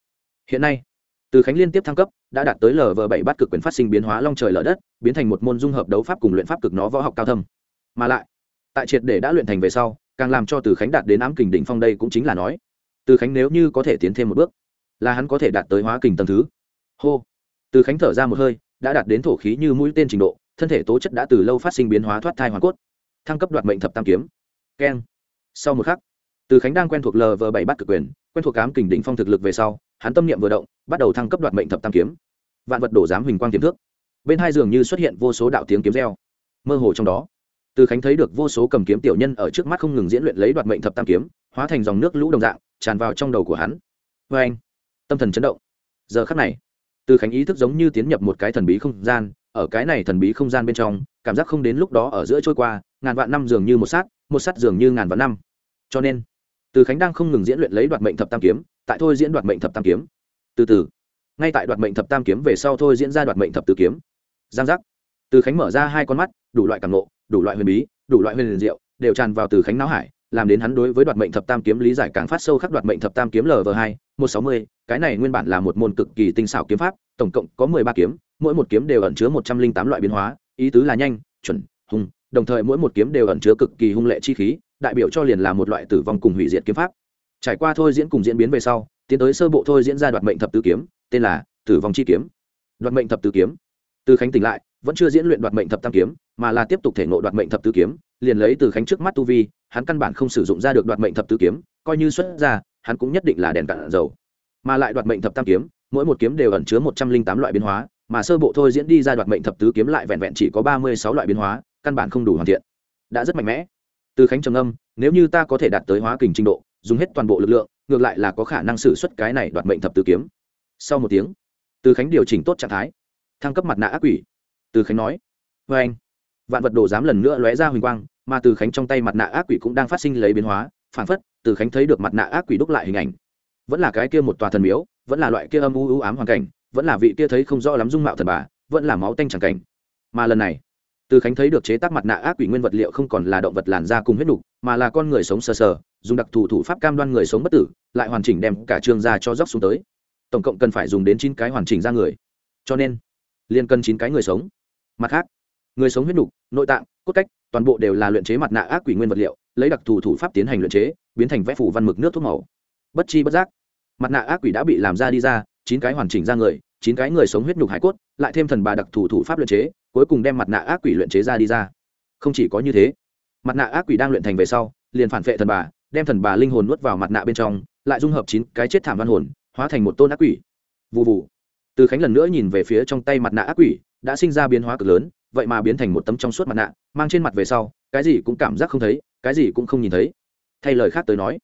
Hiện nay, từ khánh liên tiếp thăng cấp, đã đạt tới lv bảy bắt cực quyền phát sinh biến hóa long trời lở đất, biến thành một môn dung hợp đấu pháp cùng luyện pháp cực nó võ học cao thâm. Mà lại, tại triệt để đã luyện thành về sau càng làm cho từ khánh đạt đến ám kình đỉnh phong đây cũng chính là nói từ khánh nếu như có thể tiến thêm một bước là hắn có thể đạt tới hóa kình tầng thứ hô từ khánh thở ra một hơi đã đạt đến thổ khí như mũi tên trình độ thân thể tố chất đã từ lâu phát sinh biến hóa thoát thai hoàn cốt thăng cấp đoạt mệnh thập tam kiếm keng sau một khắc từ khánh đang quen thuộc lv bảy bắt cực quyền quen thuộc cám kình đỉnh phong thực lực về sau hắn tâm niệm vừa động bắt đầu thăng cấp đoạt mệnh thập tam kiếm vạn vật đổ giám huỳnh quang tiềm thước bên hai giường như xuất hiện vô số đạo tiếng kiếm reo mơ hồ trong đó từ khánh thấy được vô số cầm kiếm tiểu nhân ở trước mắt không ngừng diễn luyện lấy đoạt mệnh thập tam kiếm, hóa thành dòng nước lũ đồng dạng, tràn vào trong đầu của hắn. Vê anh, tâm thần chấn động. Giờ khắc này, từ khánh ý thức giống như tiến nhập một cái thần bí không gian, ở cái này thần bí không gian bên trong, cảm giác không đến lúc đó ở giữa trôi qua, ngàn vạn năm dường như một sát một sát dường như ngàn vạn năm. Cho nên, từ khánh đang không ngừng diễn luyện lấy đoạt mệnh thập tam kiếm, tại thôi diễn đoạt mệnh thập tam kiếm. Từ từ, ngay tại đoạt mệnh thập tam kiếm về sau thôi diễn ra đoạt mệnh thập tứ kiếm. Giang giác, từ khánh mở ra hai con mắt, đủ loại cảm nộ đủ loại huyền bí, đủ loại huyền diệu, đều tràn vào từ khánh não hải, làm đến hắn đối với đoạt mệnh thập tam kiếm lý giải càng phát sâu khắc đoạt mệnh thập tam kiếm lv hai, một sáu mươi, cái này nguyên bản là một môn cực kỳ tinh xảo kiếm pháp, tổng cộng có mười ba kiếm, mỗi một kiếm đều ẩn chứa một trăm linh tám loại biến hóa, ý tứ là nhanh, chuẩn hùng đồng thời mỗi một kiếm đều ẩn chứa cực kỳ hung lệ chi khí, đại biểu cho liền là một loại tử vong cùng hủy diệt kiếm pháp. Trải qua thôi diễn cùng diễn biến về sau, tiến tới sơ bộ thôi diễn ra đoạt mệnh thập tứ kiếm, tên là tử vong chi kiếm. Đoạt mệnh thập tứ kiếm. Từ khánh tỉnh lại, vẫn chưa diễn luyện đoạt mệnh thập tam kiếm mà là tiếp tục thể ngộ đoạt mệnh thập tứ kiếm, liền lấy từ khánh trước mắt tu vi, hắn căn bản không sử dụng ra được đoạt mệnh thập tứ kiếm, coi như xuất ra, hắn cũng nhất định là đèn cạn dầu. Mà lại đoạt mệnh thập tam kiếm, mỗi một kiếm đều ẩn chứa một trăm linh tám loại biến hóa, mà sơ bộ thôi diễn đi ra đoạt mệnh thập tứ kiếm lại vẹn vẹn chỉ có ba mươi sáu loại biến hóa, căn bản không đủ hoàn thiện. Đã rất mạnh mẽ. Từ khánh trầm âm nếu như ta có thể đạt tới hóa kình trình độ, dùng hết toàn bộ lực lượng, ngược lại là có khả năng xử suất cái này đoạt mệnh thập tứ kiếm. Sau một tiếng, từ khánh điều chỉnh tốt trạng thái. Thăng cấp mặt nạ ác quỷ. Từ khánh nói. Vê anh vạn vật đồ dám lần nữa lóe ra huỳnh quang, mà từ khánh trong tay mặt nạ ác quỷ cũng đang phát sinh lấy biến hóa phản phất, từ khánh thấy được mặt nạ ác quỷ đúc lại hình ảnh. Vẫn là cái kia một tòa thần miếu, vẫn là loại kia âm u u ám hoàn cảnh, vẫn là vị kia thấy không rõ lắm dung mạo thần bà, vẫn là máu tanh chẳng cảnh. Mà lần này, từ khánh thấy được chế tác mặt nạ ác quỷ nguyên vật liệu không còn là động vật làn da cùng huyết nục, mà là con người sống sờ sờ, dùng đặc thù thủ pháp cam đoan người sống bất tử, lại hoàn chỉnh đem cả trường ra cho dốc xuống tới. Tổng cộng cần phải dùng đến chín cái hoàn chỉnh ra người. Cho nên liên cần chín cái người sống. Mặt khác người sống huyết nục, nội tạng, cốt cách, toàn bộ đều là luyện chế mặt nạ ác quỷ nguyên vật liệu, lấy đặc thù thủ pháp tiến hành luyện chế, biến thành vẽ phủ văn mực nước thuốc màu. Bất chi bất giác, mặt nạ ác quỷ đã bị làm ra đi ra, chín cái hoàn chỉnh ra người, chín cái người sống huyết nhục hải cốt, lại thêm thần bà đặc thù thủ pháp luyện chế, cuối cùng đem mặt nạ ác quỷ luyện chế ra đi ra. Không chỉ có như thế, mặt nạ ác quỷ đang luyện thành về sau, liền phản vệ thần bà, đem thần bà linh hồn nuốt vào mặt nạ bên trong, lại dung hợp chín cái chết thảm văn hồn, hóa thành một tôn ác quỷ. Vụ vụ từ khánh lần nữa nhìn về phía trong tay mặt nạ ác quỷ, đã sinh ra biến hóa cực lớn vậy mà biến thành một tấm trong suốt mặt nạ, mang trên mặt về sau, cái gì cũng cảm giác không thấy, cái gì cũng không nhìn thấy. Thay lời khác tới nói,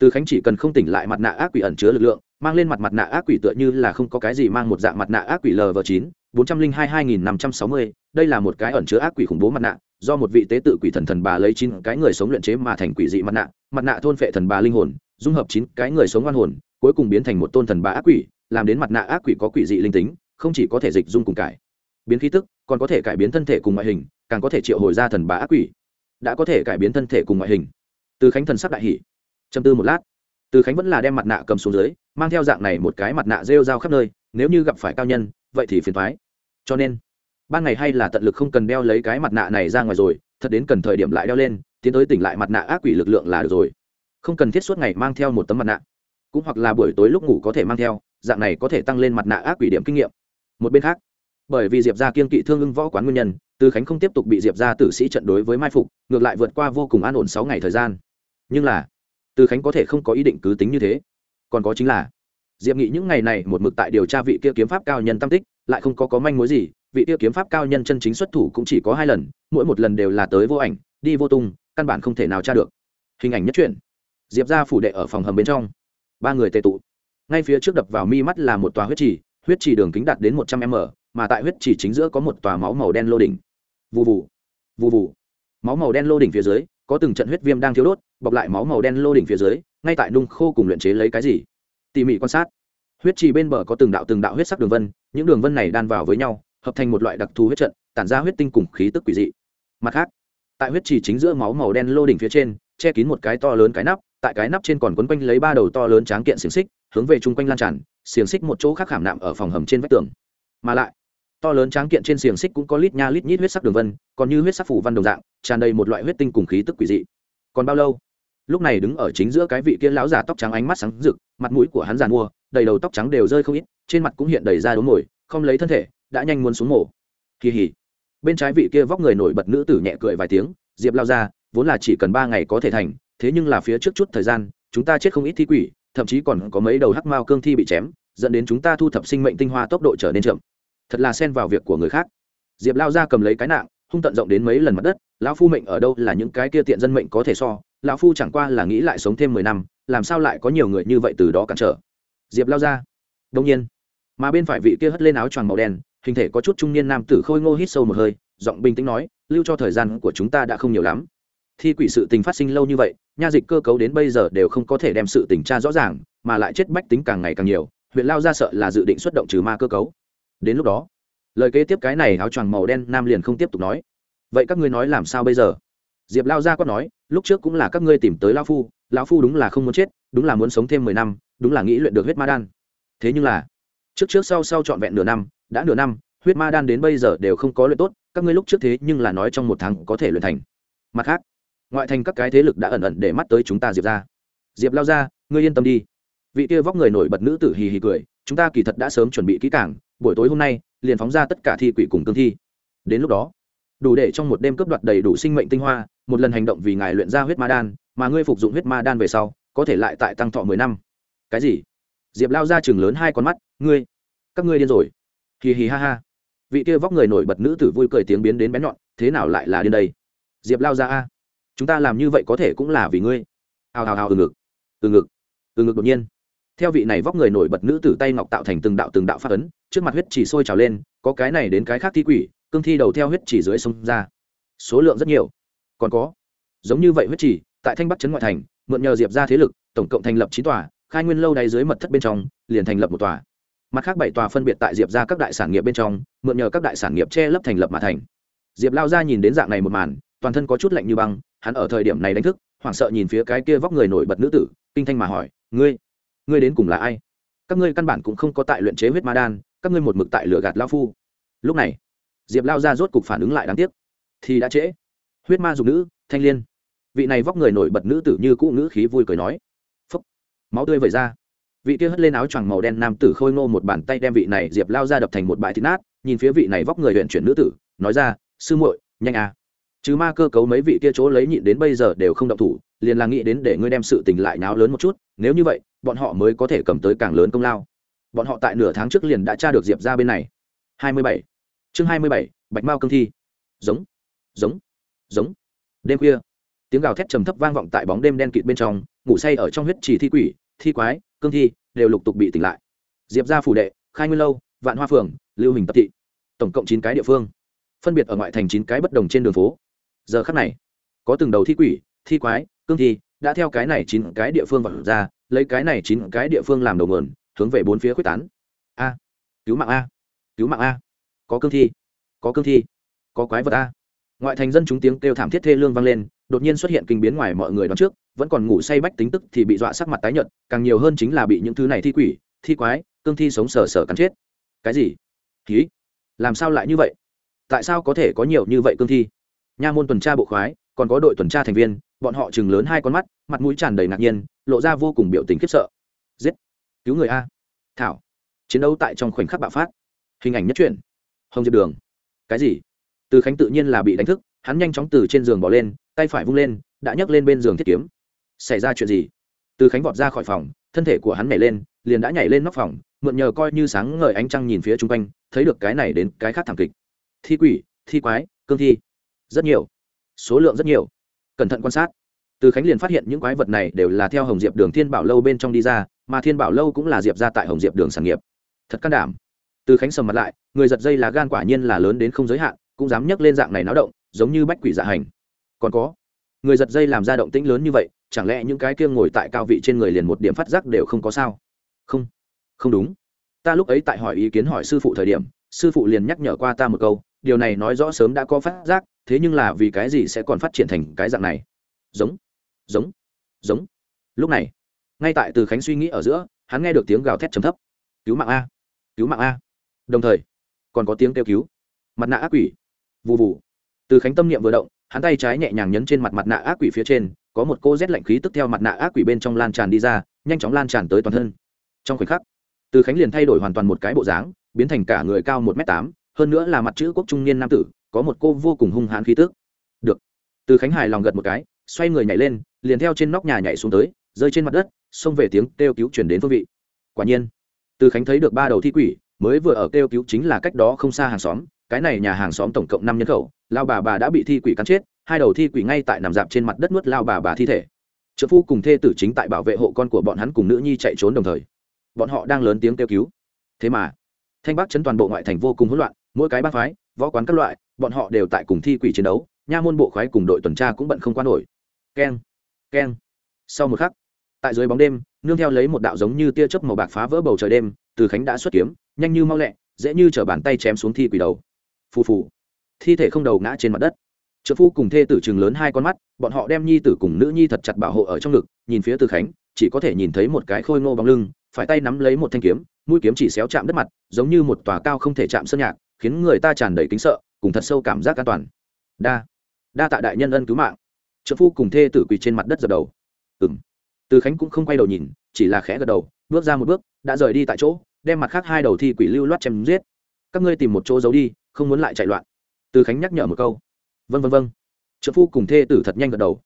từ khánh chỉ cần không tỉnh lại mặt nạ ác quỷ ẩn chứa lực lượng, mang lên mặt mặt nạ ác quỷ tựa như là không có cái gì mang một dạng mặt nạ ác quỷ lv chín, bốn trăm linh hai hai nghìn năm trăm sáu mươi, đây là một cái ẩn chứa ác quỷ khủng bố mặt nạ, do một vị tế tự quỷ thần thần bà lấy chín cái người sống luyện chế mà thành quỷ dị mặt nạ mặt nạ thôn phệ thần bà linh hồn, dung hợp chín cái người sống oan hồn, cuối cùng biến thành một tôn thần bà ác quỷ, làm đến mặt nạ ác quỷ có quỷ dị linh tính, không chỉ có thể dịch dung cùng cải biến khí tức, còn có thể cải biến thân thể cùng ngoại hình, càng có thể triệu hồi ra thần bá ác quỷ. Đã có thể cải biến thân thể cùng ngoại hình. Từ khánh thần sắc đại hỷ châm tư một lát, từ khánh vẫn là đem mặt nạ cầm xuống dưới, mang theo dạng này một cái mặt nạ rêu rao khắp nơi, nếu như gặp phải cao nhân, vậy thì phiền thoái cho nên, ban ngày hay là tận lực không cần đeo lấy cái mặt nạ này ra ngoài rồi, thật đến cần thời điểm lại đeo lên, tiến tới tỉnh lại mặt nạ ác quỷ lực lượng là được rồi. Không cần thiết suốt ngày mang theo một tấm mặt nạ. Cũng hoặc là buổi tối lúc ngủ có thể mang theo, dạng này có thể tăng lên mặt nạ ác quỷ điểm kinh nghiệm. Một bên khác bởi vì diệp gia kiên kỵ thương ưng võ quán nguyên nhân, từ khánh không tiếp tục bị diệp gia tử sĩ trận đối với mai phục, ngược lại vượt qua vô cùng an ổn sáu ngày thời gian. Nhưng là, từ khánh có thể không có ý định cứ tính như thế. Còn có chính là, diệp nghị những ngày này một mực tại điều tra vị kia kiếm pháp cao nhân tam tích, lại không có có manh mối gì, vị kia kiếm pháp cao nhân chân chính xuất thủ cũng chỉ có hai lần, mỗi một lần đều là tới vô ảnh, đi vô tung, căn bản không thể nào tra được. Hình ảnh nhất truyện, diệp ra phủ đệ ở phòng hầm bên trong. Ba người tệ tụ. Ngay phía trước đập vào mi mắt là một tòa huyết trì huyết trì đường kính đạt đến một trăm m mà tại huyết trì chính giữa có một tòa máu màu đen lô đỉnh. Vù vù vù vù. Máu màu đen lô đỉnh phía dưới, có từng trận huyết viêm đang thiếu đốt, bọc lại máu màu đen lô đỉnh phía dưới, ngay tại nung khô cùng luyện chế lấy cái gì? Tỉ mỉ quan sát. Huyết trì bên bờ có từng đạo từng đạo huyết sắc đường vân, những đường vân này đan vào với nhau, hợp thành một loại đặc thù huyết trận, tản ra huyết tinh cùng khí tức quỷ dị. Mặt khác, tại huyết trì chính giữa máu màu đen lô đỉnh phía trên, che kín một cái to lớn cái nắp, tại cái nắp trên còn quấn quanh lấy ba đầu to lớn tráng kiện xiềng xích, hướng về chung quanh lan tràn, xiềng xích một chỗ khác khảm nạm ở phòng hầm trên vách tường. Mà lại to lớn tráng kiện trên xiềng xích cũng có lít nha lít nhít huyết sắc đường vân, còn như huyết sắc phủ văn đồng dạng, tràn đầy một loại huyết tinh cùng khí tức quỷ dị. Còn bao lâu? Lúc này đứng ở chính giữa cái vị kia lão già tóc trắng ánh mắt sáng rực, mặt mũi của hắn giàn mua, đầy đầu tóc trắng đều rơi không ít, trên mặt cũng hiện đầy ra đốm mồi, không lấy thân thể, đã nhanh muốn xuống mổ kỳ hỉ. Bên trái vị kia vóc người nổi bật nữ tử nhẹ cười vài tiếng, diệp lao ra vốn là chỉ cần ba ngày có thể thành, thế nhưng là phía trước chút thời gian, chúng ta chết không ít thi quỷ, thậm chí còn có mấy đầu hắc mao cương thi bị chém, dẫn đến chúng ta thu thập sinh mệnh tinh hoa tốc độ trở nên chậm thật là xen vào việc của người khác. Diệp lao ra cầm lấy cái nạn hung tận rộng đến mấy lần mặt đất, lão phu mệnh ở đâu là những cái kia tiện dân mệnh có thể so, lão phu chẳng qua là nghĩ lại sống thêm mười năm, làm sao lại có nhiều người như vậy từ đó cản trở. Diệp lao ra đông nhiên. Mà bên phải vị kia hất lên áo choàng màu đen, hình thể có chút trung niên nam tử khôi ngô hít sâu một hơi, giọng bình tĩnh nói, lưu cho thời gian của chúng ta đã không nhiều lắm. Thi quỷ sự tình phát sinh lâu như vậy, nha dịch cơ cấu đến bây giờ đều không có thể đem sự tình tra rõ ràng, mà lại chết bách tính càng ngày càng nhiều, huyện lao ra sợ là dự định xuất động trừ ma cơ cấu đến lúc đó, lời kế tiếp cái này áo choàng màu đen nam liền không tiếp tục nói. Vậy các ngươi nói làm sao bây giờ? Diệp lao ra có nói, lúc trước cũng là các ngươi tìm tới lao phu, lão phu đúng là không muốn chết, đúng là muốn sống thêm mười năm, đúng là nghĩ luyện được huyết ma đan. Thế nhưng là, trước trước sau sau trọn vẹn nửa năm, đã nửa năm, huyết ma đan đến bây giờ đều không có luyện tốt, các ngươi lúc trước thế nhưng là nói trong một tháng có thể luyện thành. Mặt khác, ngoại thành các cái thế lực đã ẩn ẩn để mắt tới chúng ta diệp ra diệp lao ra ngươi yên tâm đi vị kia vóc người nổi bật nữ tử hì hì cười, chúng ta kỳ thật đã sớm chuẩn bị kỹ cảng buổi tối hôm nay, liền phóng ra tất cả thi quỷ cùng cương thi. Đến lúc đó, đủ để trong một đêm cướp đoạt đầy đủ sinh mệnh tinh hoa, một lần hành động vì ngài luyện ra huyết ma đan, mà ngươi phục dụng huyết ma đan về sau, có thể lại tại tăng thọ mười năm. Cái gì? Diệp lao ra chừng lớn hai con mắt, ngươi, các ngươi điên rồi. Hì hì ha ha. Vị kia vóc người nổi bật nữ tử vui cười tiếng biến đến bén nhọn, thế nào lại là điên đây? Diệp lao ra, a, chúng ta làm như vậy có thể cũng là vì ngươi. Hào hào hào, từ ngực. Từ ngực. Từ ngực đột nhiên theo vị này vóc người nổi bật nữ tử tay ngọc tạo thành từng đạo từng đạo phát ấn, trước mặt huyết chỉ sôi trào lên, có cái này đến cái khác thi quỷ, cương thi đầu theo huyết chỉ dưới sông ra. Số lượng rất nhiều. Còn có, giống như vậy huyết chỉ, tại thanh bắc trấn ngoại thành, mượn nhờ diệp ra thế lực, tổng cộng thành lập chín tòa, khai nguyên lâu đáy dưới mật thất bên trong, liền thành lập một tòa. Mặt khác bảy tòa phân biệt tại diệp ra các đại sản nghiệp bên trong, mượn nhờ các đại sản nghiệp che lấp thành lập mà thành. Diệp lao ra nhìn đến dạng này một màn, toàn thân có chút lạnh như băng, hắn ở thời điểm này đánh thức, hoảng sợ nhìn phía cái kia vóc người nổi bật nữ tử, kinh thanh mà hỏi, ngươi ngươi đến cùng là ai? Các ngươi căn bản cũng không có tại luyện chế huyết ma đan, các ngươi một mực tại lửa gạt lao phu. Lúc này, diệp lao ra rốt cục phản ứng lại đáng tiếc. Thì đã trễ. Huyết ma dục nữ, thanh liên. Vị này vóc người nổi bật nữ tử như cũ ngữ khí vui cười nói. Phúc. Máu tươi vẩy ra. Vị kia hất lên áo choàng màu đen nam tử khôi ngô một bàn tay đem vị này diệp lao ra đập thành một bãi thịt nát, nhìn phía vị này vóc người huyện chuyển nữ tử, nói ra, sư muội, nhanh à. Chứ ma cơ cấu mấy vị kia chỗ lấy nhịn đến bây giờ đều không động thủ, liền là nghĩ đến để ngươi đem sự tình lại náo lớn một chút, nếu như vậy bọn họ mới có thể cầm tới càng lớn công lao. Bọn họ tại nửa tháng trước liền đã tra được diệp ra bên này. Hai mươi bảy. Chương hai mươi bảy, bạch mao cương thi. Giống. Giống. Giống. Đêm khuya, tiếng gào thét trầm thấp vang vọng tại bóng đêm đen kịt bên trong, ngủ say ở trong huyết trì thi quỷ, thi quái, cương thi đều lục tục bị tỉnh lại. Diệp ra phủ đệ, khai nguyên lâu, vạn hoa phường, lưu hình tập thị, tổng cộng chín cái địa phương, phân biệt ở ngoại thành chín cái bất đồng trên đường phố. Giờ khắc này, có từng đầu thi quỷ, thi quái, cương thi đã theo cái này chín cái địa phương vào ra lấy cái này chín cái địa phương làm đầu nguồn, hướng về bốn phía quyết tán. A, cứu mạng a, cứu mạng a. Có cương thi, có cương thi, có quái vật a. Ngoại thành dân chúng tiếng kêu thảm thiết thê lương vang lên, đột nhiên xuất hiện kinh biến ngoài mọi người đón trước, vẫn còn ngủ say bách tính tức thì bị dọa sắc mặt tái nhợt, càng nhiều hơn chính là bị những thứ này thi quỷ, thi quái, cương thi sống sờ sờ cắn chết. Cái gì? Ký làm sao lại như vậy? Tại sao có thể có nhiều như vậy cương thi? Nha môn tuần tra bộ khoái, còn có đội tuần tra thành viên bọn họ chừng lớn hai con mắt, mặt mũi tràn đầy ngạc nhiên, lộ ra vô cùng biểu tình khiếp sợ. Giết! Cứu người a! Thảo! Chiến đấu tại trong khoảnh khắc bạo phát. Hình ảnh nhất truyện hồng diệp đường. Cái gì? Từ khánh tự nhiên là bị đánh thức, hắn nhanh chóng từ trên giường bỏ lên, tay phải vung lên, đã nhấc lên bên giường thiết kiếm. Xảy ra chuyện gì? Từ khánh vọt ra khỏi phòng, thân thể của hắn nhảy lên, liền đã nhảy lên nóc phòng, mượn nhờ coi như sáng ngời ánh trăng nhìn phía chung quanh, thấy được cái này đến cái khác thảm kịch. Thi quỷ, thi quái, cương thi. Rất nhiều. Số lượng rất nhiều cẩn thận quan sát. Từ khánh liền phát hiện những quái vật này đều là theo hồng diệp đường thiên bảo lâu bên trong đi ra, mà thiên bảo lâu cũng là diệp ra tại hồng diệp đường sản nghiệp. Thật can đảm. Từ khánh sầm mặt lại, người giật dây là gan quả nhiên là lớn đến không giới hạn, cũng dám nhấc lên dạng này náo động, giống như bách quỷ dạ hành. Còn có, người giật dây làm ra động tĩnh lớn như vậy, chẳng lẽ những cái kia ngồi tại cao vị trên người liền một điểm phát giác đều không có sao? Không. Không đúng. Ta lúc ấy tại hỏi ý kiến hỏi sư phụ thời điểm, sư phụ liền nhắc nhở qua ta một câu điều này nói rõ sớm đã có phát giác, thế nhưng là vì cái gì sẽ còn phát triển thành cái dạng này? Giống giống giống. Lúc này, ngay tại từ khánh suy nghĩ ở giữa, hắn nghe được tiếng gào thét trầm thấp. Cứu mạng a, cứu mạng a. Đồng thời, còn có tiếng kêu cứu. Mặt nạ ác quỷ. Vụ vụ từ khánh tâm niệm vừa động, hắn tay trái nhẹ nhàng nhấn trên mặt mặt nạ ác quỷ phía trên, có một cô rét lạnh khí tức theo mặt nạ ác quỷ bên trong lan tràn đi ra, nhanh chóng lan tràn tới toàn thân. Trong khoảnh khắc, từ khánh liền thay đổi hoàn toàn một cái bộ dáng, biến thành cả người cao một m tám hơn nữa là mặt chữ quốc trung niên nam tử, có một cô vô cùng hung hãn khí tức. Được. Từ khánh hải lòng gật một cái, xoay người nhảy lên, liền theo trên nóc nhà nhảy xuống tới, rơi trên mặt đất, xông về tiếng kêu cứu chuyển đến phương vị. Quả nhiên, từ khánh thấy được ba đầu thi quỷ, mới vừa ở kêu cứu chính là cách đó không xa hàng xóm, cái này nhà hàng xóm tổng cộng năm nhân khẩu, lao bà bà đã bị thi quỷ cắn chết, hai đầu thi quỷ ngay tại nằm dạp trên mặt đất nuốt lao bà bà thi thể. Trợ phu cùng thê tử chính tại bảo vệ hộ con của bọn hắn cùng nữ nhi chạy trốn đồng thời. Bọn họ đang lớn tiếng kêu cứu. Thế mà, thanh bắc chấn toàn bộ ngoại thành vô cùng hỗn loạn mỗi cái bác phái, võ quán các loại, bọn họ đều tại cùng thi quỷ chiến đấu, nha môn bộ khoái cùng đội tuần tra cũng bận không qua nổi. Keng keng. Sau một khắc, tại dưới bóng đêm, nương theo lấy một đạo giống như tia chớp màu bạc phá vỡ bầu trời đêm, từ khánh đã xuất kiếm, nhanh như mau lẹ, dễ như chở bàn tay chém xuống thi quỷ đầu. Phù phù. Thi thể không đầu ngã trên mặt đất. Trợ phu cùng thê tử chừng lớn hai con mắt, bọn họ đem nhi tử cùng nữ nhi thật chặt bảo hộ ở trong ngực, nhìn phía từ khánh, chỉ có thể nhìn thấy một cái khôi ngô bóng lưng, phải tay nắm lấy một thanh kiếm, mũi kiếm chỉ xéo chạm đất mặt, giống như một tòa cao không thể chạm sơn nhạc khiến người ta tràn đầy kính sợ, cùng thật sâu cảm giác an toàn. Đa đa tạ đại nhân ân cứu mạng. Trợ phu cùng thê tử quỳ trên mặt đất dập đầu. Ừ m từ khánh cũng không quay đầu nhìn, chỉ là khẽ gật đầu, bước ra một bước, đã rời đi tại chỗ, đem mặt khác hai đầu thi quỷ lưu loát chém giết. Các ngươi tìm một chỗ giấu đi, không muốn lại chạy loạn. Từ khánh nhắc nhở một câu. Vân vân vân trợ phu cùng thê tử thật nhanh gật đầu.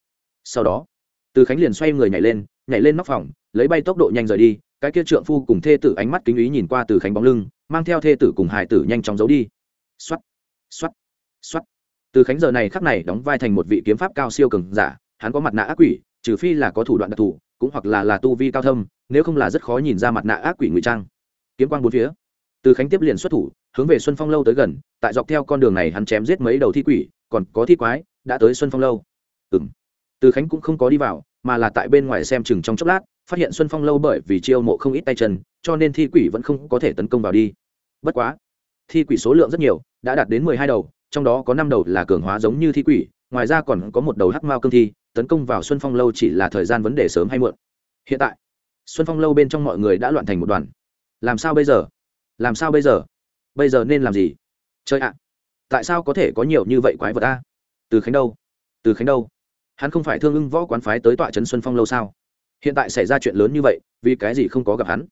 Sau đó, từ khánh liền xoay người nhảy lên nhảy lên nóc phòng, lấy bay tốc độ nhanh rời đi. Cái kia trượng phu cùng thê tử ánh mắt kính ý nhìn qua từ khánh bóng lưng mang theo thê tử cùng hải tử nhanh chóng giấu đi. Xuất xuất xuất từ khánh giờ này khắc này đóng vai thành một vị kiếm pháp cao siêu cường giả, hắn có mặt nạ ác quỷ, trừ phi là có thủ đoạn đặc thù, cũng hoặc là là tu vi cao thâm, nếu không là rất khó nhìn ra mặt nạ ác quỷ ngụy trang. Kiếm quang bốn phía, từ khánh tiếp liền xuất thủ, hướng về xuân phong lâu tới gần, tại dọc theo con đường này hắn chém giết mấy đầu thi quỷ, còn có thi quái, đã tới xuân phong lâu. Ừ m từ khánh cũng không có đi vào, mà là tại bên ngoài xem chừng trong chốc lát, phát hiện xuân phong lâu bởi vì chiêu mộ không ít tay chân, cho nên thi quỷ vẫn không có thể tấn công vào đi bất quá, thi quỷ số lượng rất nhiều, đã đạt đến mười hai đầu, trong đó có năm đầu là cường hóa giống như thi quỷ, ngoài ra còn có một đầu hắc mao cương thi, tấn công vào xuân phong lâu chỉ là thời gian vấn đề sớm hay muộn. Hiện tại, xuân phong lâu bên trong mọi người đã loạn thành một đoàn. Làm sao bây giờ? Làm sao bây giờ? Bây giờ nên làm gì? Chơi ạ, tại sao có thể có nhiều như vậy quái vật ta từ khánh đâu? Từ khánh đâu? Hắn không phải thương ưng võ quán phái tới tọa trấn xuân phong lâu sao? Hiện tại xảy ra chuyện lớn như vậy, vì cái gì không có gặp hắn?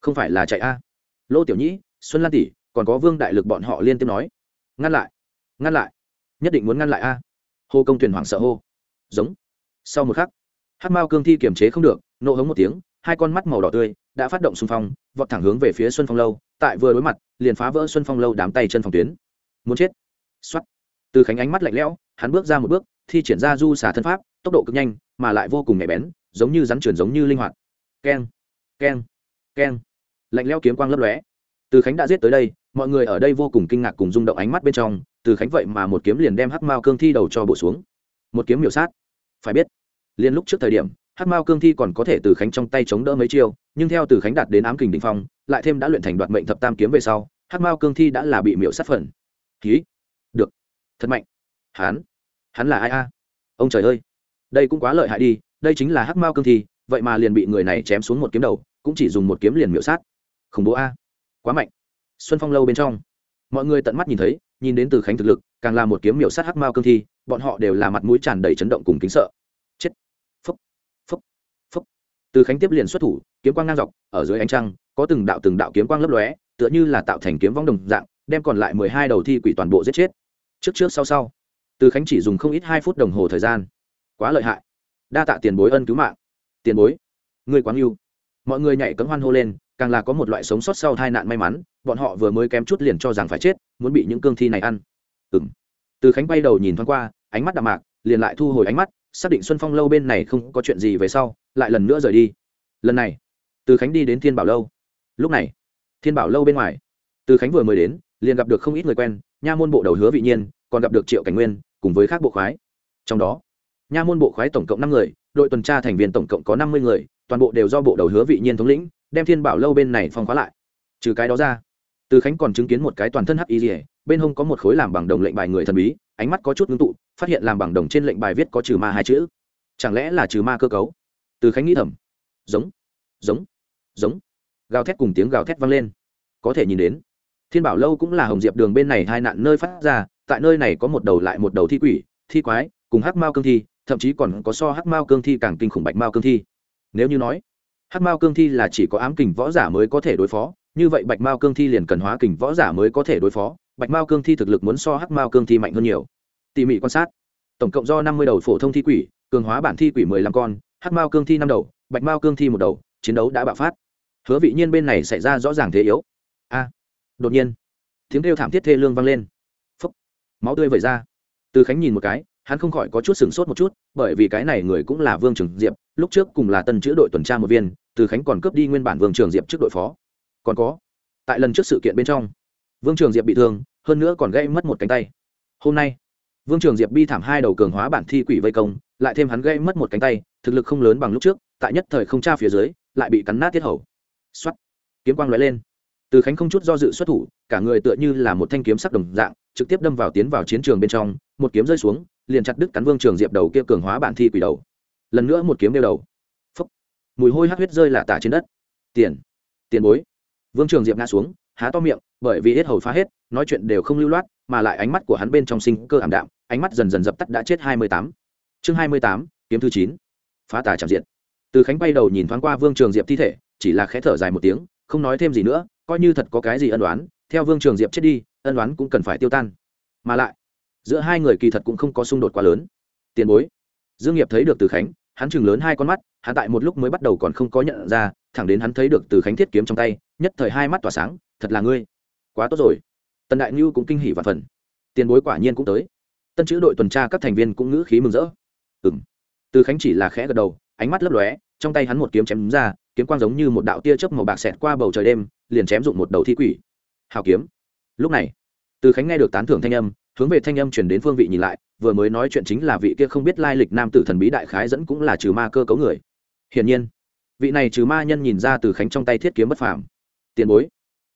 Không phải là chạy a? Lô tiểu nhĩ xuân lan tỷ, còn có vương đại lực bọn họ liên tiếp nói. Ngăn lại ngăn lại, nhất định muốn ngăn lại a. Hô công tuyển hoảng sợ hô. Giống. Sau một khắc hát mao cương thi kiềm chế không được, nộ hống một tiếng, hai con mắt màu đỏ tươi đã phát động xung phong, vọt thẳng hướng về phía xuân phong lâu, tại vừa đối mặt, liền phá vỡ xuân phong lâu đám tay chân phòng tuyến. Muốn chết. X từ khánh ánh mắt lạnh lẽo, hắn bước ra một bước, thi triển ra du xả thân pháp, tốc độ cực nhanh, mà lại vô cùng nhạy bén, giống như rắn chuyển giống như linh hoạt. Keng keng keng. Lạnh lẽo kiếm quang lấp lóe từ khánh đã giết tới đây, mọi người ở đây vô cùng kinh ngạc cùng rung động ánh mắt bên trong, từ khánh vậy mà một kiếm liền đem hắc mao cương thi đầu cho bổ xuống. Một kiếm miểu sát. Phải biết liên lúc trước thời điểm, hắc mao cương thi còn có thể từ khánh trong tay chống đỡ mấy chiêu, nhưng theo từ khánh đạt đến ám kình Đỉnh phong, lại thêm đã luyện thành đoạt mệnh thập tam kiếm về sau, hắc mao cương thi đã là bị miểu sát phần. Ký được. Thật mạnh. Hắn. Hắn là ai a? Ông trời ơi. Đây cũng quá lợi hại đi, đây chính là hắc mao cương thi, vậy mà liền bị người này chém xuống một kiếm đầu, cũng chỉ dùng một kiếm liền miểu sát. Khủng bố a quá mạnh. Xuân phong lâu bên trong, mọi người tận mắt nhìn thấy, nhìn đến từ khánh thực lực, càng là một kiếm miểu sát hắc mao cương thi, bọn họ đều là mặt mũi tràn đầy chấn động cùng kính sợ. Chết! Phúc! Phúc! Phúc! Từ khánh tiếp liền xuất thủ, kiếm quang ngang dọc, ở dưới ánh trăng, có từng đạo từng đạo kiếm quang lấp lóe, tựa như là tạo thành kiếm vong đồng dạng, đem còn lại mười hai đầu thi quỷ toàn bộ giết chết. Trước trước sau sau, từ khánh chỉ dùng không ít hai phút đồng hồ thời gian. Quá lợi hại. Đa tạ tiền bối ân cứu mạng. Tiền bối người quán yêu. Mọi người nhảy cấm hoan hô lên càng là có một loại sống sót sau tai nạn may mắn, bọn họ vừa mới kém chút liền cho rằng phải chết, muốn bị những cương thi này ăn. Ừng từ khánh bay đầu nhìn thoáng qua, ánh mắt đạm mạc, liền lại thu hồi ánh mắt, xác định xuân phong lâu bên này không có chuyện gì về sau, lại lần nữa rời đi. Lần này, từ khánh đi đến thiên bảo lâu. Lúc này, thiên bảo lâu bên ngoài, từ khánh vừa mới đến, liền gặp được không ít người quen, nha môn bộ đầu hứa vị nhiên, còn gặp được triệu cảnh nguyên, cùng với các bộ khoái. Trong đó, nha môn bộ khoái tổng cộng năm người, đội tuần tra thành viên tổng cộng có năm mươi người, toàn bộ đều do bộ đầu hứa vị nhiên thống lĩnh đem thiên bảo lâu bên này phong khóa lại. Trừ cái đó ra, từ khánh còn chứng kiến một cái toàn thân hắc y dỉa bên hông có một khối làm bằng đồng lệnh bài người thần bí, ánh mắt có chút ngưng tụ, phát hiện làm bằng đồng trên lệnh bài viết có trừ ma hai chữ. Chẳng lẽ là trừ ma cơ cấu? Từ khánh nghĩ thầm. Giống giống giống. Gào thét cùng tiếng gào thét vang lên. Có thể nhìn đến, thiên bảo lâu cũng là hồng diệp đường bên này hai nạn nơi phát ra, tại nơi này có một đầu lại một đầu thi quỷ, thi quái, cùng hắc mao cương thi, thậm chí còn có so hắc mao cương thi càng kinh khủng bạch mao cương thi. Nếu như nói hắc mao cương thi là chỉ có ám kình võ giả mới có thể đối phó như vậy bạch mao cương thi liền cần hóa kình võ giả mới có thể đối phó. Bạch mao cương thi thực lực muốn so hắc mao cương thi mạnh hơn nhiều. Tỉ mỉ quan sát tổng cộng do năm mươi đầu phổ thông thi quỷ cường hóa bản thi quỷ mười lăm con hắc mao cương thi năm đầu bạch mao cương thi một đầu chiến đấu đã bạo phát. Hứa vị nhiên bên này xảy ra rõ ràng thế yếu. A đột nhiên tiếng kêu thảm thiết thê lương vang lên. Phấp, máu tươi vẩy ra. Từ khánh nhìn một cái hắn không khỏi có chút sửng sốt một chút, bởi vì cái này người cũng là vương trường diệp, lúc trước cùng là tân chữ đội tuần tra một viên, từ khánh còn cướp đi nguyên bản vương trường diệp trước đội phó. Còn có, tại lần trước sự kiện bên trong, vương trường diệp bị thương, hơn nữa còn gây mất một cánh tay. Hôm nay, vương trường diệp bi thảm hai đầu cường hóa bản thi quỷ vây công, lại thêm hắn gây mất một cánh tay, thực lực không lớn bằng lúc trước, tại nhất thời không tra phía dưới, lại bị cắn nát tiết hầu. X kiếm quang l lên. Từ khánh không chút do dự xuất thủ, cả người tựa như là một thanh kiếm sắc đồng dạng, trực tiếp đâm vào tiến vào chiến trường bên trong, một kiếm rơi xuống liền chặt đứt cắn vương trường diệp đầu kia cường hóa bản thi quỷ đầu. Lần nữa một kiếm đeo đầu. Phấp mùi hôi hát huyết rơi là tả trên đất. Tiền. Tiền bối. Vương trường diệp ngã xuống, há to miệng, bởi vì hết hầu phá hết, nói chuyện đều không lưu loát, mà lại ánh mắt của hắn bên trong sinh cơ ảm đạm, ánh mắt dần dần dập tắt đã chết hai mươi tám. Chương hai mươi tám, kiếm thứ chín. Phá tà chạm diện. Từ khánh bay đầu nhìn thoáng qua vương trường diệp thi thể, chỉ là khẽ thở dài một tiếng, không nói thêm gì nữa, coi như thật có cái gì ân đoán theo vương trường diệp chết đi, ân đoán cũng cần phải tiêu tan. Mà lại giữa hai người kỳ thật cũng không có xung đột quá lớn. Tiền bối. Dương nghiệp thấy được từ khánh, hắn chừng lớn hai con mắt, hắn tại một lúc mới bắt đầu còn không có nhận ra, thẳng đến hắn thấy được từ khánh thiết kiếm trong tay, nhất thời hai mắt tỏa sáng, thật là ngươi. Quá tốt rồi. Tần đại ngưu cũng kinh hỉ và phần. Tiền bối quả nhiên cũng tới. Tân chữ đội tuần tra các thành viên cũng ngữ khí mừng rỡ. Ừng từ khánh chỉ là khẽ gật đầu, ánh mắt lấp lóe, trong tay hắn một kiếm chém ra, kiếm quang giống như một đạo tia chớp màu bạc xẹt qua bầu trời đêm, liền chém dụng một đầu thi quỷ. Hào kiếm. Lúc này, từ khánh nghe được tán thưởng thanh âm hướng về thanh âm chuyển đến phương vị nhìn lại, vừa mới nói chuyện chính là vị kia không biết lai lịch nam tử thần bí đại khái dẫn cũng là trừ ma cơ cấu người. Hiển nhiên, vị này trừ ma nhân nhìn ra từ khánh trong tay thiết kiếm bất phàm. Tiền bối,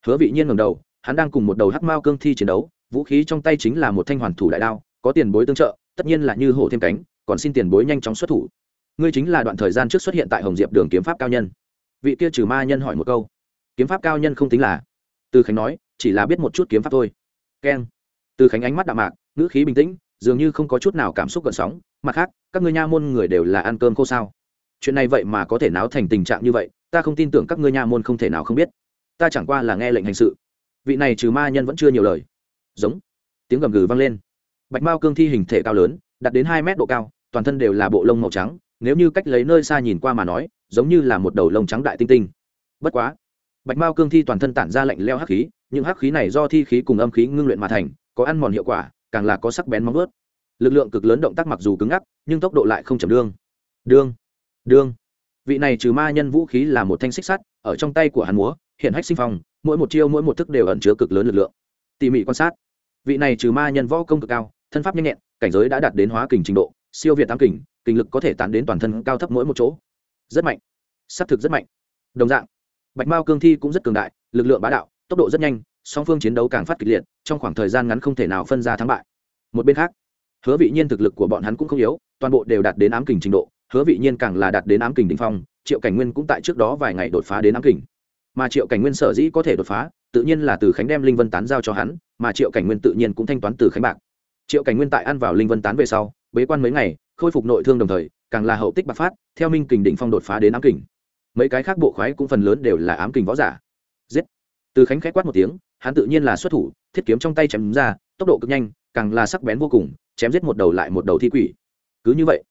hứa vị nhiên ngầm đầu, hắn đang cùng một đầu hắc mao cương thi chiến đấu, vũ khí trong tay chính là một thanh hoàn thủ đại đao, có tiền bối tương trợ, tất nhiên là như hổ thêm cánh, còn xin tiền bối nhanh chóng xuất thủ. Ngươi chính là đoạn thời gian trước xuất hiện tại hồng diệp đường kiếm pháp cao nhân. Vị kia trừ ma nhân hỏi một câu. Kiếm pháp cao nhân không tính là. Từ khánh nói, chỉ là biết một chút kiếm pháp thôi. Keng từ khánh ánh mắt đạm mạc, ngữ khí bình tĩnh, dường như không có chút nào cảm xúc gợn sóng. Mặt khác, các ngươi nha môn người đều là ăn cơm khô sao? Chuyện này vậy mà có thể náo thành tình trạng như vậy, ta không tin tưởng các ngươi nha môn không thể nào không biết. Ta chẳng qua là nghe lệnh hành sự. Vị này trừ ma nhân vẫn chưa nhiều lời. Giống. Tiếng gầm gừ vang lên. Bạch mao cương thi hình thể cao lớn, đạt đến hai mét độ cao, toàn thân đều là bộ lông màu trắng, nếu như cách lấy nơi xa nhìn qua mà nói, giống như là một đầu lông trắng đại tinh tinh. Bất quá, bạch mao cương thi toàn thân tản ra lạnh leo hắc khí, những hắc khí này do thi khí cùng âm khí ngưng luyện mà thành có ăn mòn hiệu quả, càng là có sắc bén móng vớt lực lượng cực lớn động tác mặc dù cứng ngắc, nhưng tốc độ lại không chậm đương. Đương đương. Vị này trừ ma nhân vũ khí là một thanh xích sắt, ở trong tay của hắn múa, hiện hách sinh phong, mỗi một chiêu mỗi một thức đều ẩn chứa cực lớn lực lượng. Tỉ mỉ quan sát, vị này trừ ma nhân võ công cực cao, thân pháp nhanh nhẹn, cảnh giới đã đạt đến hóa kình trình độ, siêu việt tam kình kình lực có thể tán đến toàn thân cao thấp mỗi một chỗ. Rất mạnh s thực rất mạnh. Đồng dạng, bạch mao cương thi cũng rất cường đại, lực lượng bá đạo, tốc độ rất nhanh song phương chiến đấu càng phát kịch liệt, trong khoảng thời gian ngắn không thể nào phân ra thắng bại. Một bên khác, hứa vị nhiên thực lực của bọn hắn cũng không yếu, toàn bộ đều đạt đến ám kình trình độ, hứa vị nhiên càng là đạt đến ám kình đ ỉ n h phong, triệu cảnh nguyên cũng tại trước đó vài ngày đột phá đến ám kình. Mà triệu cảnh nguyên sở dĩ có thể đột phá, tự nhiên là từ khánh đem linh vân tán giao cho hắn, mà triệu cảnh nguyên tự nhiên cũng thanh toán từ khánh bạc. Triệu cảnh nguyên tại ăn vào linh vân tán về sau, bế quan mấy ngày, khôi phục nội thương đồng thời, càng là hậu tích bạc phát, theo minh kình đỉnh phong đột phá đến ám kình. Mấy cái khác bộ khoái cũng phần lớn đều là ám kình võ giả. Giết. Từ khánh k h á c quát một tiếng hắn tự nhiên là xuất thủ, thiết kiếm trong tay chém ra, tốc độ cực nhanh, càng là sắc bén vô cùng, chém giết một đầu lại một đầu thi quỷ. Cứ như vậy,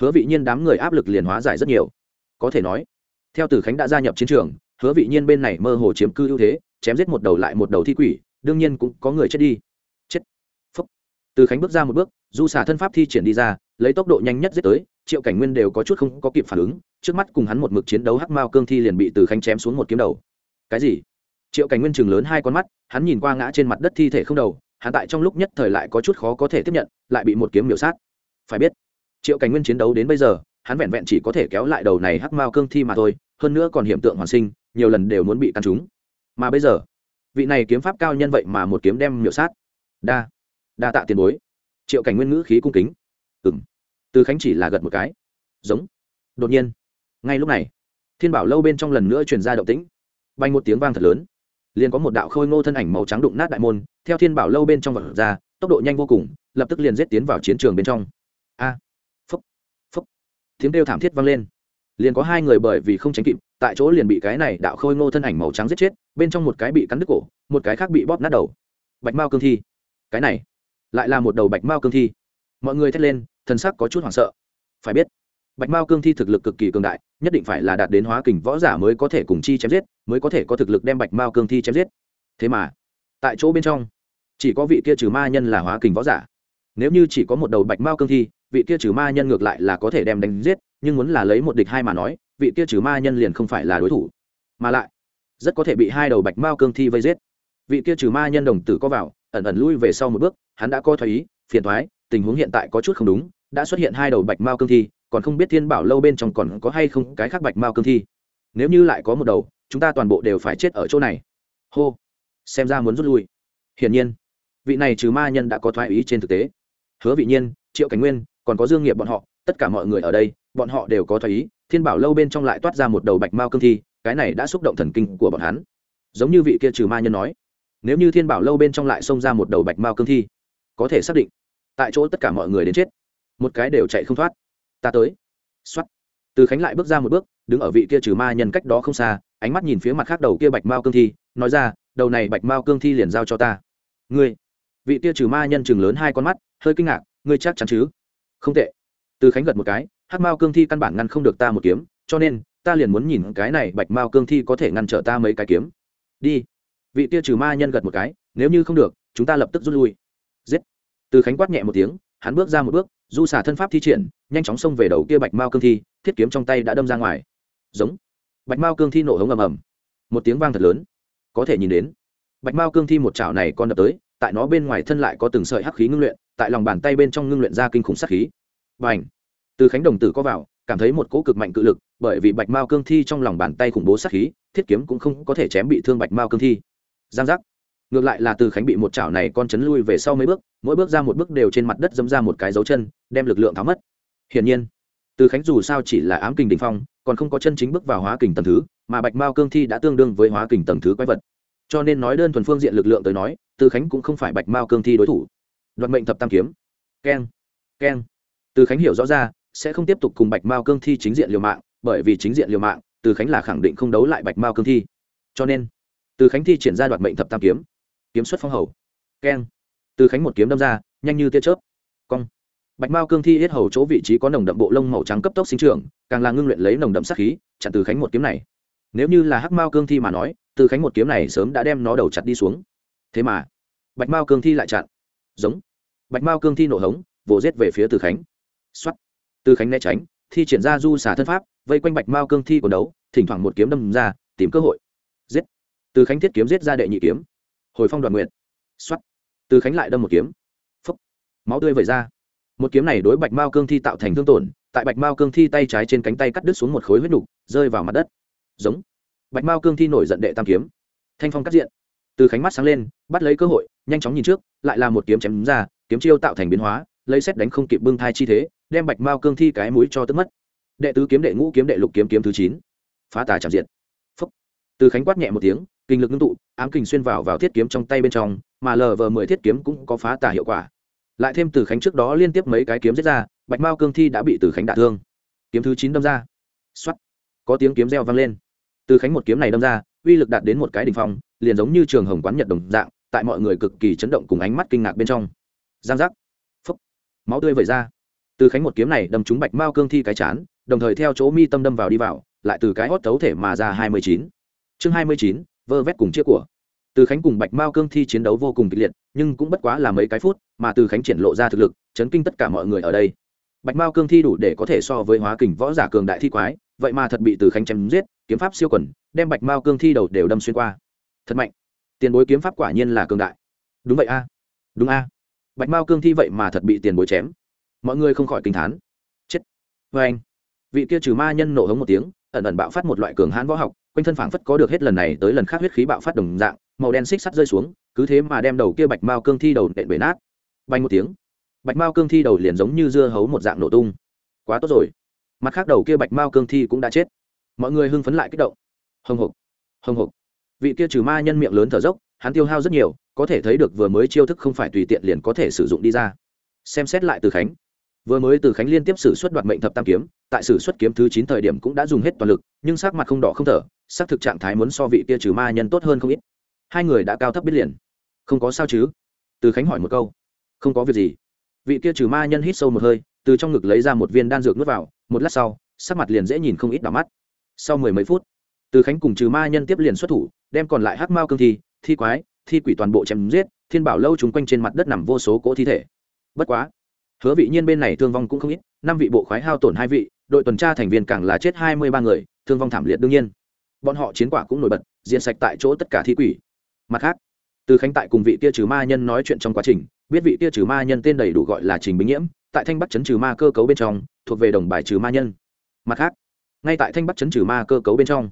hứa vị nhiên đám người áp lực liền hóa giải rất nhiều. Có thể nói, theo từ khánh đã gia nhập chiến trường, hứa vị nhiên bên này mơ hồ chiếm cư ưu thế, chém giết một đầu lại một đầu thi quỷ, đương nhiên cũng có người chết đi. Chết. Phúc. Từ khánh bước ra một bước, du xả thân pháp thi triển đi ra, lấy tốc độ nhanh nhất giết tới, triệu cảnh nguyên đều có chút không có kịp phản ứng, trước mắt cùng hắn một mực chiến đấu hắc mao cương thi liền bị từ khánh chém xuống một kiếm đầu. Cái gì? Triệu cảnh nguyên chừng lớn hai con mắt, hắn nhìn qua ngã trên mặt đất thi thể không đầu, hắn tại trong lúc nhất thời lại có chút khó có thể tiếp nhận, lại bị một kiếm miểu sát. Phải biết, triệu cảnh nguyên chiến đấu đến bây giờ, hắn vẹn vẹn chỉ có thể kéo lại đầu này hắc mao cương thi mà thôi, hơn nữa còn hiểm tượng hoàn sinh, nhiều lần đều muốn bị căn trúng. Mà bây giờ, vị này kiếm pháp cao nhân vậy mà một kiếm đem miểu sát. Đa đa tạ tiền bối. Triệu cảnh nguyên ngữ khí cung kính. Ừ m từ khánh chỉ là gật một cái. Giống. Đột nhiên, ngay lúc này, thiên bảo lâu bên trong lần nữa truyền ra động tĩnh. Bay một tiếng vang thật lớn liền có một đạo khôi ngô thân ảnh màu trắng đụng nát đại môn, theo thiên bảo lâu bên trong vật ra, tốc độ nhanh vô cùng, lập tức liền giết tiến vào chiến trường bên trong. A, phúc phúc, tiếng kêu thảm thiết vang lên. Liền có hai người bởi vì không tránh kịp, tại chỗ liền bị cái này đạo khôi ngô thân ảnh màu trắng giết chết, bên trong một cái bị cắn đứt cổ, một cái khác bị bóp nát đầu. Bạch mao cương thi. Cái này, lại là một đầu bạch mao cương thi. Mọi người thét lên, thần sắc có chút hoảng sợ. Phải biết bạch mao cương thi thực lực cực kỳ cường đại, nhất định phải là đạt đến hóa kình võ giả mới có thể cùng chi chém giết, mới có thể có thực lực đem bạch mao cương thi chém giết. Thế mà, tại chỗ bên trong, chỉ có vị kia trừ ma nhân là hóa kình võ giả. Nếu như chỉ có một đầu bạch mao cương thi, vị kia trừ ma nhân ngược lại là có thể đem đánh giết, nhưng muốn là lấy một địch hai mà nói, vị kia trừ ma nhân liền không phải là đối thủ. Mà lại, rất có thể bị hai đầu bạch mao cương thi vây giết. Vị kia trừ ma nhân đồng tử có vào, ẩn ẩn lui về sau một bước, hắn đã coi thoái ý, phiền thoái, tình huống hiện tại có chút không đúng, đã xuất hiện hai đầu bạch mao cương thi còn không biết thiên bảo lâu bên trong còn có hay không cái khác bạch mao cương thi. Nếu như lại có một đầu, chúng ta toàn bộ đều phải chết ở chỗ này. Hô. Xem ra muốn rút lui. Hiển nhiên, vị này trừ ma nhân đã có thoái ý trên thực tế. Hứa vị nhiên, triệu cảnh nguyên, còn có dương nghiệp bọn họ, tất cả mọi người ở đây, bọn họ đều có thoái ý, thiên bảo lâu bên trong lại toát ra một đầu bạch mao cương thi, cái này đã xúc động thần kinh của bọn hắn. Giống như vị kia trừ ma nhân nói, nếu như thiên bảo lâu bên trong lại xông ra một đầu bạch mao cương thi, có thể xác định, tại chỗ tất cả mọi người đến chết. Một cái đều chạy không thoát ta tới. Xuất từ khánh lại bước ra một bước, đứng ở vị kia trừ ma nhân cách đó không xa, ánh mắt nhìn phía mặt khác đầu kia bạch mao cương thi, nói ra, đầu này bạch mao cương thi liền giao cho ta. Ngươi? Vị kia trừ ma nhân chừng lớn hai con mắt, hơi kinh ngạc, ngươi chắc chắn chứ? Không tệ. Từ khánh gật một cái hát mao cương thi căn bản ngăn không được ta một kiếm, cho nên, ta liền muốn nhìn cái này bạch mao cương thi có thể ngăn trở ta mấy cái kiếm. Đi. Vị kia trừ ma nhân gật một cái, nếu như không được, chúng ta lập tức rút lui. Giết. Từ khánh quát nhẹ một tiếng, hắn bước ra một bước du xả thân pháp thi triển, nhanh chóng xông về đầu kia bạch mao cương thi, thiết kiếm trong tay đã đâm ra ngoài. Giống. Bạch mao cương thi nổ hống ầm ầm. Một tiếng vang thật lớn. Có thể nhìn đến, bạch mao cương thi một chảo này còn đập tới, tại nó bên ngoài thân lại có từng sợi hắc khí ngưng luyện, tại lòng bàn tay bên trong ngưng luyện ra kinh khủng sát khí. Và ảnh từ khánh đồng tử có vào, cảm thấy một cỗ cực mạnh cự lực, bởi vì bạch mao cương thi trong lòng bàn tay khủng bố sát khí, thiết kiếm cũng không có thể chém bị thương bạch mao cương thi. Giang giác ngược lại là từ khánh bị một chảo này con chấn lui về sau mấy bước, mỗi bước ra một bước đều trên mặt đất dấm ra một cái dấu chân, đem lực lượng tháo mất. Hiển nhiên, từ khánh dù sao chỉ là ám kình đình phong, còn không có chân chính bước vào hóa kình tầng thứ, mà bạch mao cương thi đã tương đương với hóa kình tầng thứ quái vật. Cho nên nói đơn thuần phương diện lực lượng tới nói, từ khánh cũng không phải bạch mao cương thi đối thủ. Đoạt mệnh thập tam kiếm. Keng keng. Từ khánh hiểu rõ ra, sẽ không tiếp tục cùng bạch mao cương thi chính diện liều mạng, bởi vì chính diện liều mạng, từ khánh là khẳng định không đấu lại bạch mao cương thi. Cho nên, từ khánh thi triển ra đoạt mệnh thập tam kiếm kiếm xuất phong hầu. Keng. Từ khánh một kiếm đâm ra, nhanh như tia chớp. Cong. Bạch mao cương thi hết hầu chỗ vị trí có nồng đậm bộ lông màu trắng cấp tốc sinh trưởng, càng là ngưng luyện lấy nồng đậm sắc khí, chặn từ khánh một kiếm này. Nếu như là hắc mao cương thi mà nói, từ khánh một kiếm này sớm đã đem nó đầu chặt đi xuống. Thế mà, bạch mao cương thi lại chặn. Giống. Bạch mao cương thi nổ hống, vồ rết về phía từ khánh. Xuất từ khánh né tránh, thi triển ra du xả thân pháp, vây quanh bạch mao cương thi quần đấu, thỉnh thoảng một kiếm đâm ra, tìm cơ hội. Giết. Từ khánh thiết kiếm giết ra đệ nhị kiếm hồi phong đoàn nguyện xuất từ khánh lại đâm một kiếm. Phấp. máu tươi vẩy ra. Một kiếm này đối bạch mao cương thi tạo thành thương tổn, tại bạch mao cương thi tay trái trên cánh tay cắt đứt xuống một khối huyết nục, rơi vào mặt đất. Giống. Bạch mao cương thi nổi giận đệ tam kiếm. Thanh phong cắt diện. Từ khánh mắt sáng lên, bắt lấy cơ hội, nhanh chóng nhìn trước, lại là một kiếm chém ra, kiếm chiêu tạo thành biến hóa, lấy xét đánh không kịp bưng thai chi thế, đem bạch mao cương thi cái mũi cho tức mất. Đệ tứ kiếm, đệ ngũ kiếm, đệ lục kiếm kiếm thứ chín. Phá tà chạm diện. phúc. Từ khánh quát nhẹ một tiếng kinh lực ngưng tụ ám kình xuyên vào vào thiết kiếm trong tay bên trong mà lờ vờ mười thiết kiếm cũng có phá tả hiệu quả. Lại thêm từ khánh trước đó liên tiếp mấy cái kiếm giết ra bạch mao cương thi đã bị từ khánh đả thương. Kiếm thứ chín đâm ra. X o á t có tiếng kiếm reo vang lên. Từ khánh một kiếm này đâm ra uy lực đạt đến một cái đ ỉ n h phong liền giống như trường hồng quán nhật đồng dạng tại mọi người cực kỳ chấn động cùng ánh mắt kinh ngạc bên trong. Giang giác. Phấp, máu tươi vẩy ra. Từ khánh một kiếm này đâm trúng bạch mao cương thi cái chán đồng thời theo chỗ mi tâm đâm vào đi vào lại từ cái hót tấu thể mà ra hai mươi chín. Chương hai mươi chín vơ vét cùng chia của. Từ khánh cùng bạch mao cương thi chiến đấu vô cùng kịch liệt, nhưng cũng bất quá là mấy cái phút, mà từ khánh triển lộ ra thực lực, chấn kinh tất cả mọi người ở đây. Bạch mao cương thi đủ để có thể so với hóa kình võ giả cường đại thi quái, vậy mà thật bị từ khánh chém giết, kiếm pháp siêu quần, đem bạch mao cương thi đầu đều đâm xuyên qua. Thật mạnh. Tiền bối kiếm pháp quả nhiên là cường đại. Đúng vậy a. Đúng a. Bạch mao cương thi vậy mà thật bị tiền bối chém. Mọi người không khỏi kinh thán. Chết. Vê anh vị kia trừ ma nhân nổ hống một tiếng, ẩn ẩn bạo phát một loại cường hãn võ học quanh thân phảng phất có được hết lần này tới lần khác huyết khí bạo phát đồng dạng, màu đen xích sắt rơi xuống, cứ thế mà đem đầu kia bạch mao cương thi đầu nện bể nát. Bay một tiếng, bạch mao cương thi đầu liền giống như dưa hấu một dạng nổ tung. Quá tốt rồi. Mặt khác đầu kia bạch mao cương thi cũng đã chết. Mọi người hưng phấn lại kích động. Hồng hộc hồng hộc. Vị kia trừ ma nhân miệng lớn thở dốc, hắn tiêu hao rất nhiều, có thể thấy được vừa mới chiêu thức không phải tùy tiện liền có thể sử dụng đi ra. Xem xét lại từ khánh vừa mới từ khánh liên tiếp xử xuất đoạt mệnh thập tam kiếm, tại xử xuất kiếm thứ chín thời điểm cũng đã dùng hết toàn lực, nhưng sắc mặt không đỏ không thở, sắc thực trạng thái muốn so vị kia trừ ma nhân tốt hơn không ít. Hai người đã cao thấp biết liền. Không có sao chứ? Từ khánh hỏi một câu. Không có việc gì. Vị kia trừ ma nhân hít sâu một hơi, từ trong ngực lấy ra một viên đan dược nuốt vào, một lát sau, sắc mặt liền dễ nhìn không ít đỏ mắt. Sau mười mấy phút, từ khánh cùng trừ ma nhân tiếp liền xuất thủ, đem còn lại hắc mao cương thi thi quái, thi quỷ toàn bộ chém giết, thiên bảo lâu chúng quanh trên mặt đất nằm vô số cỗ thi thể. Bất quá hứa vị nhiên bên này thương vong cũng không ít, năm vị bộ khoái hao tổn hai vị, đội tuần tra thành viên càng là chết hai mươi ba người, thương vong thảm liệt đương nhiên. Bọn họ chiến quả cũng nổi bật diện sạch tại chỗ tất cả thi quỷ. Mặt khác, từ khánh tại cùng vị kia trừ ma nhân nói chuyện trong quá trình, biết vị kia trừ ma nhân tên đầy đủ gọi là trình bính nhiễm, tại thanh bắc chấn trừ ma cơ cấu bên trong, thuộc về đồng bài trừ ma nhân. Mặt khác, ngay tại thanh bắc chấn trừ ma cơ cấu bên trong,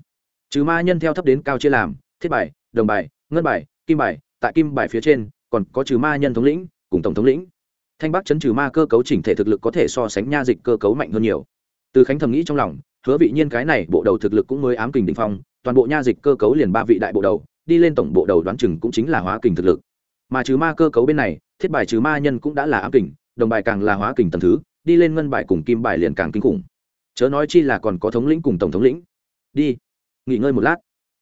trừ ma nhân theo thấp đến cao chia làm, thiết bài, đồng bài, ngân bài, kim bài, tại kim bài phía trên, còn có trừ ma nhân thống lĩnh, cùng tổng thống lĩnh thanh bắc chấn trừ ma cơ cấu chỉnh thể thực lực có thể so sánh nha dịch cơ cấu mạnh hơn nhiều. Từ khánh thầm nghĩ trong lòng, hứa vị nhiên cái này bộ đầu thực lực cũng mới ám kình đ phong, toàn bộ nha dịch cơ cấu liền ba vị đại bộ đầu, đi lên tổng bộ đầu đoán chừng cũng chính là hóa kình thực lực. Mà trừ ma cơ cấu bên này, thiết bài trừ ma nhân cũng đã là ám kình, đồng bài càng là hóa kình tầm thứ, đi lên ngân bài cùng kim bài liền càng kinh khủng. Chớ nói chi là còn có thống lĩnh cùng tổng thống lĩnh. Đi, nghỉ ngơi một lát.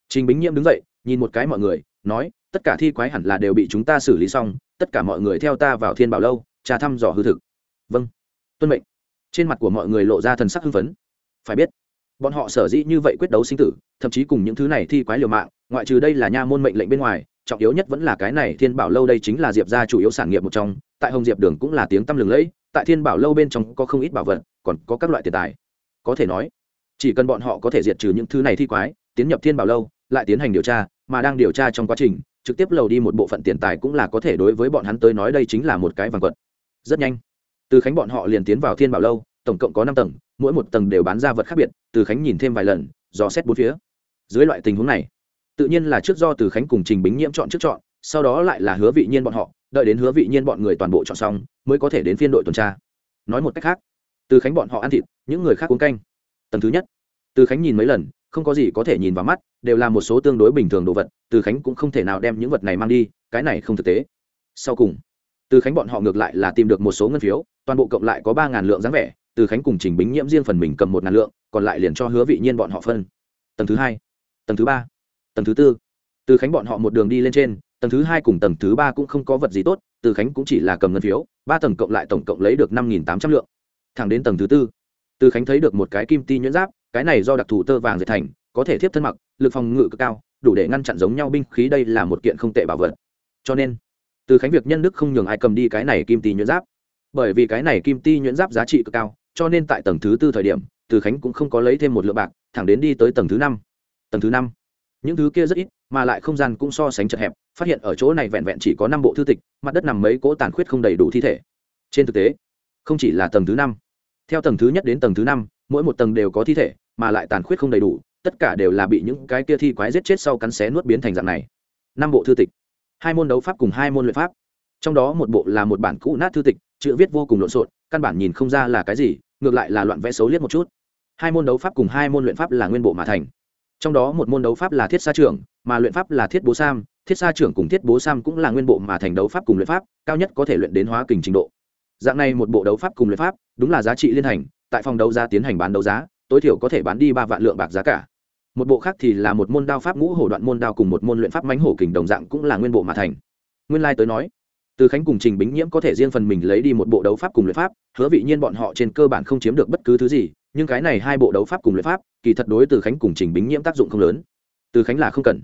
Trình bính nhiễm đứng dậy, nhìn một cái mọi người, nói, tất cả thi quái hẳn là đều bị chúng ta xử lý xong, tất cả mọi người theo ta vào thiên bảo lâu trà thăm dò hư thực. Vâng. Tuân mệnh. Trên mặt của mọi người lộ ra thần sắc hưng phấn. Phải biết, bọn họ sở dĩ như vậy quyết đấu sinh tử, thậm chí cùng những thứ này thi quái liều mạng, ngoại trừ đây là nha môn mệnh lệnh bên ngoài, trọng yếu nhất vẫn là cái này thiên bảo lâu đây chính là diệp gia chủ yếu sản nghiệp một trong, tại hồng diệp đường cũng là tiếng tăm lừng lẫy, tại thiên bảo lâu bên trong có không ít bảo vật, còn có các loại tiền tài. Có thể nói, chỉ cần bọn họ có thể diệt trừ những thứ này thi quái, tiến nhập thiên bảo lâu, lại tiến hành điều tra, mà đang điều tra trong quá trình, trực tiếp lầu đi một bộ phận tiền tài cũng là có thể đối với bọn hắn tới nói đây chính là một cái vàng quật rất nhanh. Từ khánh bọn họ liền tiến vào thiên bảo lâu, tổng cộng có năm tầng, mỗi một tầng đều bán ra vật khác biệt, từ khánh nhìn thêm vài lần, dò xét bốn phía. Dưới loại tình huống này, tự nhiên là trước do từ khánh cùng trình bính nhiễm chọn trước chọn, sau đó lại là hứa vị nhiên bọn họ, đợi đến hứa vị nhiên bọn người toàn bộ chọn xong, mới có thể đến phiên đội tuần tra. Nói một cách khác, từ khánh bọn họ ăn thịt, những người khác uống canh. Tầng thứ nhất, từ khánh nhìn mấy lần, không có gì có thể nhìn vào mắt, đều là một số tương đối bình thường đồ vật, từ khánh cũng không thể nào đem những vật này mang đi, cái này không thực tế. Sau cùng từ khánh bọn họ ngược lại là tìm được một số ngân phiếu, toàn bộ cộng lại có ba ngàn lượng dáng vẻ, từ khánh cùng trình bính nhiễm riêng phần mình cầm một ngàn lượng, còn lại liền cho hứa vị nhiên bọn họ phân. Tầng thứ hai, tầng thứ ba, tầng thứ tư. Từ khánh bọn họ một đường đi lên trên, tầng thứ hai cùng tầng thứ ba cũng không có vật gì tốt, từ khánh cũng chỉ là cầm ngân phiếu, ba tầng cộng lại tổng cộng lấy được năm nghìn tám trăm lượng. Thẳng đến tầng thứ tư, từ khánh thấy được một cái kim ti nhuyễn giáp, cái này do đặc thù tơ vàng dệt thành, có thể thiếp thân mặc, lực phòng ngự cực cao, đủ để ngăn chặn giống nhau binh khí đây là một kiện không tệ bảo vật. Cho nên từ khánh việc nhân đức không nhường ai cầm đi cái này kim ti nhuyễn giáp. Bởi vì cái này kim ti nhuyễn giáp giá trị cực cao, cho nên tại tầng thứ tư thời điểm, từ khánh cũng không có lấy thêm một lượng bạc, thẳng đến đi tới tầng thứ năm. Tầng thứ năm. Những thứ kia rất ít, mà lại không gian cũng so sánh chật hẹp, phát hiện ở chỗ này vẹn vẹn chỉ có năm bộ thư tịch, mặt đất nằm mấy cỗ tàn khuyết không đầy đủ thi thể. Trên thực tế, không chỉ là tầng thứ năm. Theo tầng thứ nhất đến tầng thứ năm, mỗi một tầng đều có thi thể, mà lại tàn khuyết không đầy đủ, tất cả đều là bị những cái kia thi quái giết chết sau cắn xé nuốt biến thành dạng này. Năm bộ thư tịch hai môn đấu pháp cùng hai môn luyện pháp. Trong đó một bộ là một bản cũ nát thư tịch, chữ viết vô cùng lộn xộn, căn bản nhìn không ra là cái gì, ngược lại là loạn vẽ xấu liếc một chút. Hai môn đấu pháp cùng hai môn luyện pháp là nguyên bộ mà thành. Trong đó một môn đấu pháp là thiết sa trưởng, mà luyện pháp là thiết bố sam. Thiết sa trưởng cùng thiết bố sam cũng là nguyên bộ mà thành đấu pháp cùng luyện pháp, cao nhất có thể luyện đến hóa kình trình độ. Dạng này một bộ đấu pháp cùng luyện pháp, đúng là giá trị liên hành, tại phòng đấu giá tiến hành bán đấu giá, tối thiểu có thể bán đi ba vạn lượng bạc giá cả một bộ khác thì là một môn đao pháp ngũ hổ đoạn môn đao cùng một môn luyện pháp mánh hổ kình đồng dạng cũng là nguyên bộ mà thành. Nguyên lai tới nói, từ khánh cùng trình bính nhiễm có thể riêng phần mình lấy đi một bộ đấu pháp cùng luyện pháp, hứa vị nhiên bọn họ trên cơ bản không chiếm được bất cứ thứ gì, nhưng cái này hai bộ đấu pháp cùng luyện pháp, kỳ thật đối từ khánh cùng trình bính nhiễm tác dụng không lớn. Từ khánh là không cần,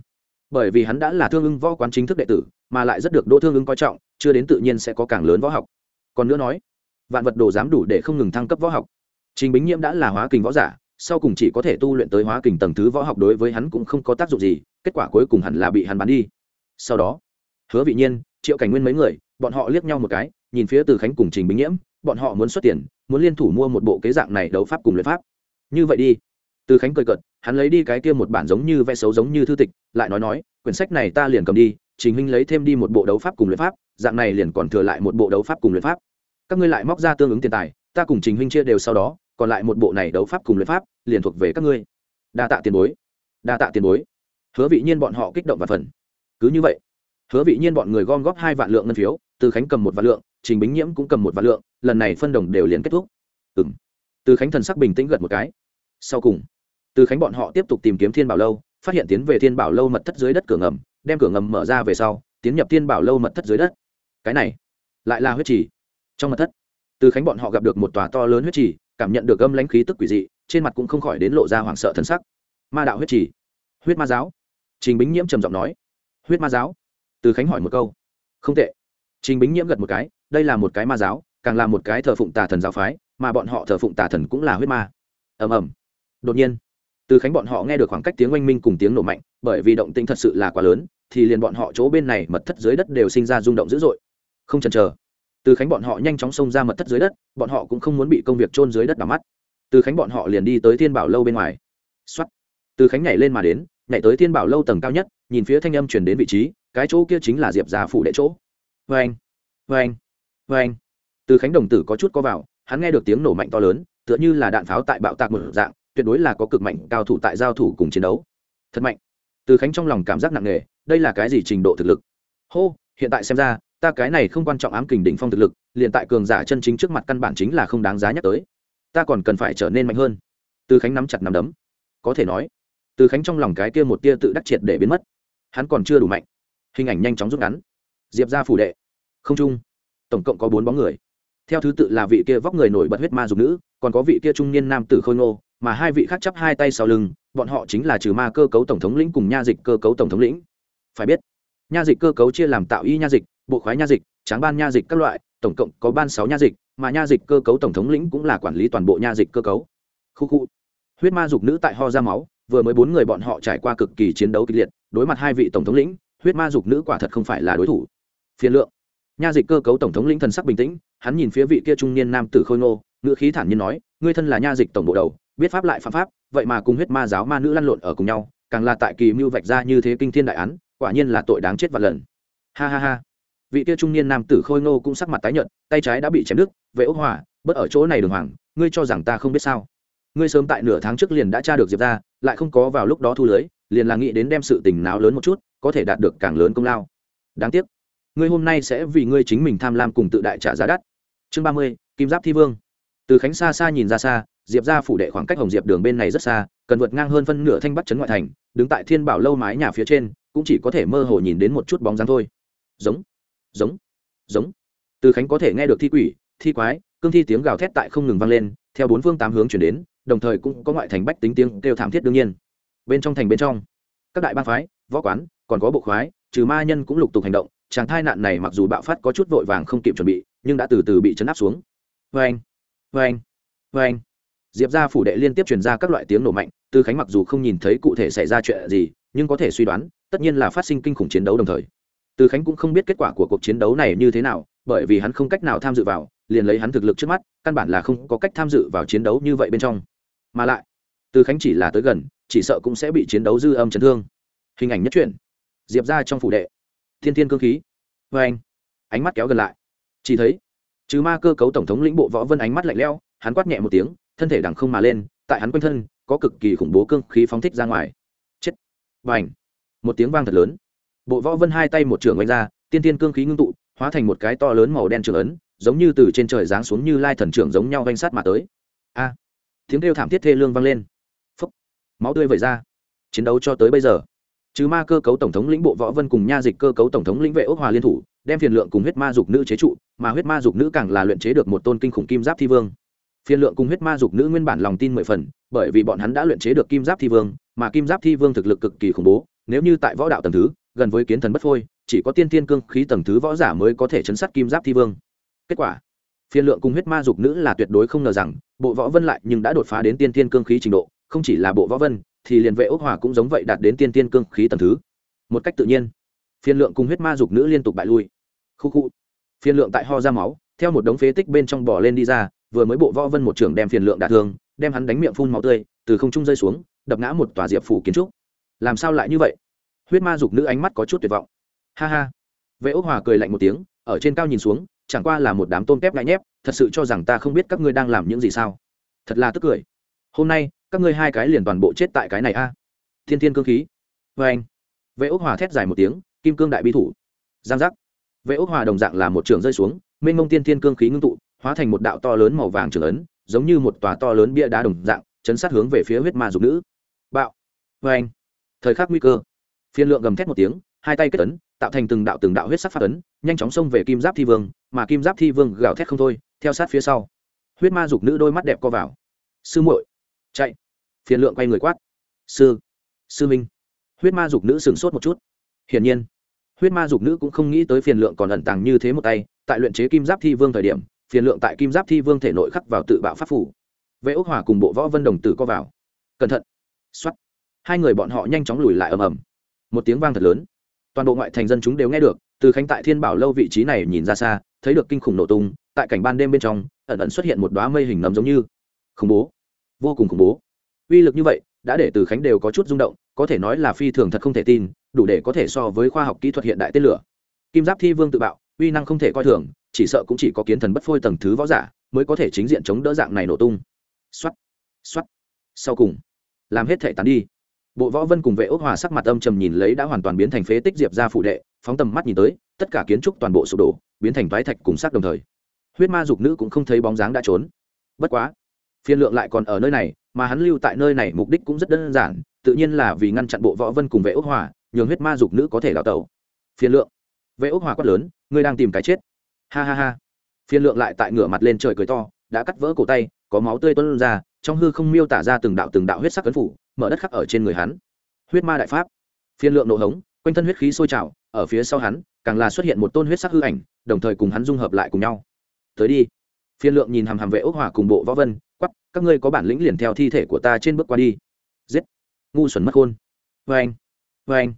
bởi vì hắn đã là thương ưng võ quán chính thức đệ tử, mà lại rất được đỗ thương ưng coi trọng, chưa đến tự nhiên sẽ có càng lớn võ học. Còn nữa nói, vạn vật đồ dám đủ để không ngừng thăng cấp võ học. Trình bính nhiễm đã là hóa kình võ giả sau cùng chỉ có thể tu luyện tới hóa kình tầng thứ võ học đối với hắn cũng không có tác dụng gì, kết quả cuối cùng hẳn là bị hắn bán đi. Sau đó, hứa vị nhiên, triệu cảnh nguyên mấy người, bọn họ liếc nhau một cái, nhìn phía từ khánh cùng trình bình nhiễm bọn họ muốn xuất tiền, muốn liên thủ mua một bộ kế dạng này đấu pháp cùng luyện pháp. Như vậy đi. Từ khánh cười cợt, hắn lấy đi cái kia một bản giống như vẽ xấu giống như thư tịch, lại nói nói, quyển sách này ta liền cầm đi, trình huynh lấy thêm đi một bộ đấu pháp cùng luyện pháp, dạng này liền còn thừa lại một bộ đấu pháp cùng luyện pháp. Các ngươi lại móc ra tương ứng tiền tài, ta cùng trình huynh chia đều sau đó còn lại một bộ này đấu pháp cùng luyện pháp, liền thuộc về các ngươi. Đa tạ tiền bối. Đa tạ tiền bối. Hứa vị nhiên bọn họ kích động và phần. Cứ như vậy, hứa vị nhiên bọn người gom góp hai vạn lượng ngân phiếu, từ khánh cầm một vạn lượng, trình bính nhiễm cũng cầm một vạn lượng, lần này phân đồng đều liền kết thúc. Ừ m từ khánh thần sắc bình tĩnh gật một cái. Sau cùng, từ khánh bọn họ tiếp tục tìm kiếm thiên bảo lâu, phát hiện tiến về thiên bảo lâu mật thất dưới đất cửa ngầm, đem cửa ngầm mở ra về sau, tiến nhập thiên bảo lâu mật thất dưới đất. Cái này lại là huyết trì. Trong mật thất, từ khánh bọn họ gặp được một tòa to lớn huyết trì cảm nhận được âm lãnh khí tức quỷ dị, trên mặt cũng không khỏi đến lộ ra hoảng sợ thân sắc. Ma đạo huyết trì. Huyết ma giáo. Trình bính nhiễm trầm giọng nói. Huyết ma giáo? Từ khánh hỏi một câu. Không tệ. Trình bính nhiễm gật một cái, đây là một cái ma giáo, càng là một cái thờ phụng tà thần giáo phái, mà bọn họ thờ phụng tà thần cũng là huyết ma. Ầm ầm. Đột nhiên, từ khánh bọn họ nghe được khoảng cách tiếng oanh minh cùng tiếng nổ mạnh, bởi vì động tĩnh thật sự là quá lớn, thì liền bọn họ chỗ bên này mật thất dưới đất đều sinh ra rung động dữ dội. Không chần chờ từ khánh bọn họ nhanh chóng xông ra mật thất dưới đất, bọn họ cũng không muốn bị công việc trôn dưới đất đỏ mắt. Từ khánh bọn họ liền đi tới thiên bảo lâu bên ngoài. Xuất từ khánh nhảy lên mà đến, nhảy tới thiên bảo lâu tầng cao nhất, nhìn phía thanh âm chuyển đến vị trí, cái chỗ kia chính là diệp già phủ đệ chỗ. Vê anh vê anh vê anh từ khánh đồng tử có chút có vào, hắn nghe được tiếng nổ mạnh to lớn, tựa như là đạn pháo tại bạo tạc một dạng, tuyệt đối là có cực mạnh cao thủ tại giao thủ cùng chiến đấu. Thật mạnh. Từ khánh trong lòng cảm giác nặng nề, đây là cái gì trình độ thực lực? Hô, hiện tại xem ra ta cái này không quan trọng ám kình đỉnh phong thực lực, liền tại cường giả chân chính trước mặt căn bản chính là không đáng giá nhắc tới. Ta còn cần phải trở nên mạnh hơn. Từ khánh nắm chặt nắm đấm. Có thể nói, từ khánh trong lòng cái kia một tia tự đắc triệt để biến mất. Hắn còn chưa đủ mạnh. Hình ảnh nhanh chóng rút ngắn. Diệp ra phủ đệ. Không trung. Tổng cộng có bốn bóng người. Theo thứ tự là vị kia vóc người nổi bật huyết ma dục nữ, còn có vị kia trung niên nam tử khôi ngô, mà hai vị khác chắp hai tay sau lưng, bọn họ chính là trừ ma cơ cấu tổng thống lĩnh cùng nha dịch cơ cấu tổng thống lĩnh. Phải biết, nha dịch cơ cấu chia làm tạo y nha dịch bộ khoái nha dịch, tráng ban nha dịch các loại, tổng cộng có ban sáu nha dịch, mà nha dịch cơ cấu tổng thống lĩnh cũng là quản lý toàn bộ nha dịch cơ cấu. Khu khu. Huyết ma dục nữ tại ho ra máu, vừa mới bốn người bọn họ trải qua cực kỳ chiến đấu kịch liệt, đối mặt hai vị tổng thống lĩnh, huyết ma dục nữ quả thật không phải là đối thủ. Phiền lượng. Nha dịch cơ cấu tổng thống lĩnh thần sắc bình tĩnh, hắn nhìn phía vị kia trung niên nam tử khôi ngô, ngữ khí thản nhiên nói, ngươi thân là nha dịch tổng bộ đầu, biết pháp lại phạm pháp, vậy mà cùng huyết ma giáo ma nữ lăn lộn ở cùng nhau, càng là tại kỳ mưu vạch ra như thế kinh thiên đại án, quả nhiên là tội đáng chết và lần. Ha ha ha vị kia trung niên nam tử khôi ngô cũng sắc mặt tái nhợt, tay trái đã bị chém đứt, vệ ốc hỏa bất ở chỗ này đường hoàng, ngươi cho rằng ta không biết sao? Ngươi sớm tại nửa tháng trước liền đã tra được diệp ra lại không có vào lúc đó thu lưới, liền là nghĩ đến đem sự tình náo lớn một chút, có thể đạt được càng lớn công lao. Đáng tiếc, ngươi hôm nay sẽ vì ngươi chính mình tham lam cùng tự đại trả giá đắt. Chương ba mươi, kim giáp thi vương. Từ khánh xa xa nhìn ra xa, diệp ra phủ đệ khoảng cách hồng diệp đường bên này rất xa, cần vượt ngang hơn phân nửa thanh bắt trấn ngoại thành, đứng tại thiên bảo lâu mái nhà phía trên, cũng chỉ có thể mơ hồ nhìn đến một chút bóng dáng thôi. Giống giống. Giống. Từ khánh có thể nghe được thi quỷ, thi quái, cương thi tiếng gào thét tại không ngừng vang lên, theo bốn phương tám hướng chuyển đến, đồng thời cũng có ngoại thành bách tính tiếng kêu thảm thiết đương nhiên. Bên trong thành bên trong, các đại bang phái, võ quán, còn có bộ khoái, trừ ma nhân cũng lục tục hành động, chàng thai nạn này mặc dù bạo phát có chút vội vàng không kịp chuẩn bị, nhưng đã từ từ bị chấn áp xuống. Vê anh vê anh vê anh diệp ra phủ đệ liên tiếp truyền ra các loại tiếng nổ mạnh tư khánh mặc dù không nhìn thấy cụ thể xảy ra chuyện gì, nhưng có thể suy đoán, tất nhiên là phát sinh kinh khủng chiến đấu đồng thời. Từ khánh cũng không biết kết quả của cuộc chiến đấu này như thế nào, bởi vì hắn không cách nào tham dự vào, liền lấy hắn thực lực trước mắt, căn bản là không có cách tham dự vào chiến đấu như vậy bên trong. Mà lại, Từ khánh chỉ là tới gần, chỉ sợ cũng sẽ bị chiến đấu dư âm chấn thương. Hình ảnh nhất truyện. Diệp ra trong phủ đệ. Thiên thiên cơ khí. Vê anh, ánh mắt kéo gần lại. Chỉ thấy, trừ ma cơ cấu tổng thống lĩnh bộ võ vân ánh mắt lạnh lẽo, hắn quát nhẹ một tiếng, thân thể đằng không mà lên, tại hắn quanh thân, có cực kỳ khủng bố cương khí phóng thích ra ngoài. Chết. Và ảnh một tiếng vang thật lớn bộ võ vân hai tay một trường oanh ra, tiên tiên cương khí ngưng tụ, hóa thành một cái to lớn màu đen trường ấn, giống như từ trên trời giáng xuống như lai thần trưởng giống nhau oanh sát mà tới. A! Tiếng kêu thảm thiết thê lương vang lên. Phấp máu tươi vẩy ra. Chiến đấu cho tới bây giờ. Trừ ma cơ cấu tổng thống lĩnh bộ võ vân cùng nha dịch cơ cấu tổng thống lĩnh vệ ốc hòa liên thủ, đem phiền lượng cùng huyết ma dục nữ chế trụ, mà huyết ma dục nữ càng là luyện chế được một tôn kinh khủng kim giáp thi vương. Phiền lượng cùng huyết ma dục nữ nguyên bản lòng tin mười phần, bởi vì bọn hắn đã luyện chế được kim giáp thi vương, mà kim giáp thi vương thực lực cực kỳ khủng bố, nếu như tại võ đạo tầng thứ gần với kiến thần bất phôi, chỉ có tiên tiên cương khí tầng thứ võ giả mới có thể chấn sát kim giáp thi vương. Kết quả, phiên lượng cùng huyết ma dục nữ là tuyệt đối không ngờ rằng, bộ võ vân lại nhưng đã đột phá đến tiên tiên cương khí trình độ, không chỉ là bộ võ vân, thì liền vệ ốc hòa cũng giống vậy đạt đến tiên tiên cương khí tầng thứ. Một cách tự nhiên, phiên lượng cùng huyết ma dục nữ liên tục bại lui. Khu khu, phiên lượng tại ho ra máu, theo một đống phế tích bên trong bỏ lên đi ra, vừa mới bộ võ vân một trưởng đem phiền lượng đả thương, đem hắn đánh miệng phun máu tươi, từ không trung rơi xuống, đập ngã một tòa diệp phủ kiến trúc. Làm sao lại như vậy? Huyết ma dục nữ ánh mắt có chút tuyệt vọng. Ha ha. Vệ ốc hòa cười lạnh một tiếng, ở trên cao nhìn xuống, chẳng qua là một đám tôm kép ngại nhép, thật sự cho rằng ta không biết các ngươi đang làm những gì sao. Thật là tức cười. Hôm nay, các ngươi hai cái liền toàn bộ chết tại cái này a. À? Thiên thiên cương khí. Vê anh. Vệ ốc hòa thét dài một tiếng, kim cương đại bi thủ. Giang giác. Vệ ốc hòa đồng dạng là một trường rơi xuống, mênh mông tiên thiên cương khí ngưng tụ, hóa thành một đạo to lớn màu vàng trường ấn, giống như một tòa to lớn bia đá đồng dạng, chấn sát hướng về phía huyết ma dục nữ. Bạo. Vê anh. Thời khắc nguy cơ phiên lượng gầm thét một tiếng, hai tay kết ấn, tạo thành từng đạo từng đạo huyết sắc phát ấn, nhanh chóng xông về kim giáp thi vương, mà kim giáp thi vương gào thét không thôi, theo sát phía sau. Huyết ma dục nữ đôi mắt đẹp co vào. Sư muội, chạy! Phiền lượng quay người quát. Sư sư minh. Huyết ma dục nữ sửng sốt một chút. Hiển nhiên, huyết ma dục nữ cũng không nghĩ tới phiền lượng còn ẩn tàng như thế một tay, tại luyện chế kim giáp thi vương thời điểm phiền lượng tại kim giáp thi vương thể nội khắc vào tự bạo pháp phủ. Vệ ốc hỏa cùng bộ võ vân đồng tử co vào. Cẩn thận! X hai người bọn họ nhanh chóng lùi lại ầm ầm một tiếng vang thật lớn. Toàn bộ ngoại thành dân chúng đều nghe được, từ khánh tại thiên bảo lâu vị trí này nhìn ra xa, thấy được kinh khủng nổ tung, tại cảnh ban đêm bên trong, ẩn ẩn xuất hiện một đoá mây hình nấm giống như. Khủng bố. Vô cùng khủng bố. Uy lực như vậy, đã để từ khánh đều có chút rung động, có thể nói là phi thường thật không thể tin, đủ để có thể so với khoa học kỹ thuật hiện đại tên lửa. Kim giáp thi vương tự bạo, uy năng không thể coi thường, chỉ sợ cũng chỉ có kiến thần bất phôi tầng thứ võ giả mới có thể chính diện chống đỡ dạng này nổ tung. Xoắt xoắt sau cùng, làm hết thể tán đi bộ võ vân cùng vệ ốc hòa sắc mặt âm trầm nhìn lấy đã hoàn toàn biến thành phế tích diệp ra phủ đệ, phóng tầm mắt nhìn tới, tất cả kiến trúc toàn bộ sụp đổ, biến thành toái thạch cùng sắc đồng thời. Huyết ma dục nữ cũng không thấy bóng dáng đã trốn. Bất quá, phiên lượng lại còn ở nơi này, mà hắn lưu tại nơi này mục đích cũng rất đơn giản, tự nhiên là vì ngăn chặn bộ võ vân cùng vệ ốc hòa, nhường huyết ma dục nữ có thể đào tẩu. Phiên lượng. Vệ ốc hòa quát lớn, ngươi đang tìm cái chết. Ha ha ha. Phiên lượng lại tại ngửa mặt lên trời cười to, đã cắt vỡ cổ tay, có máu tươi tuôn ra, trong hư không miêu tả ra từng đạo từng đạo huyết sắc cấn phủ mở đất khắc ở trên người hắn. Huyết ma đại pháp. Phiên lượng nổ hống, quanh thân huyết khí sôi trào, ở phía sau hắn, càng là xuất hiện một tôn huyết sắc hư ảnh, đồng thời cùng hắn dung hợp lại cùng nhau. Tới đi. Phiên lượng nhìn hàm hàm vệ ốc hỏa cùng bộ võ vân quắp các ngươi có bản lĩnh liền theo thi thể của ta trên bước qua đi. Giết. Ngu xuẩn mất khôn vê anh vâng. vê vâng. anh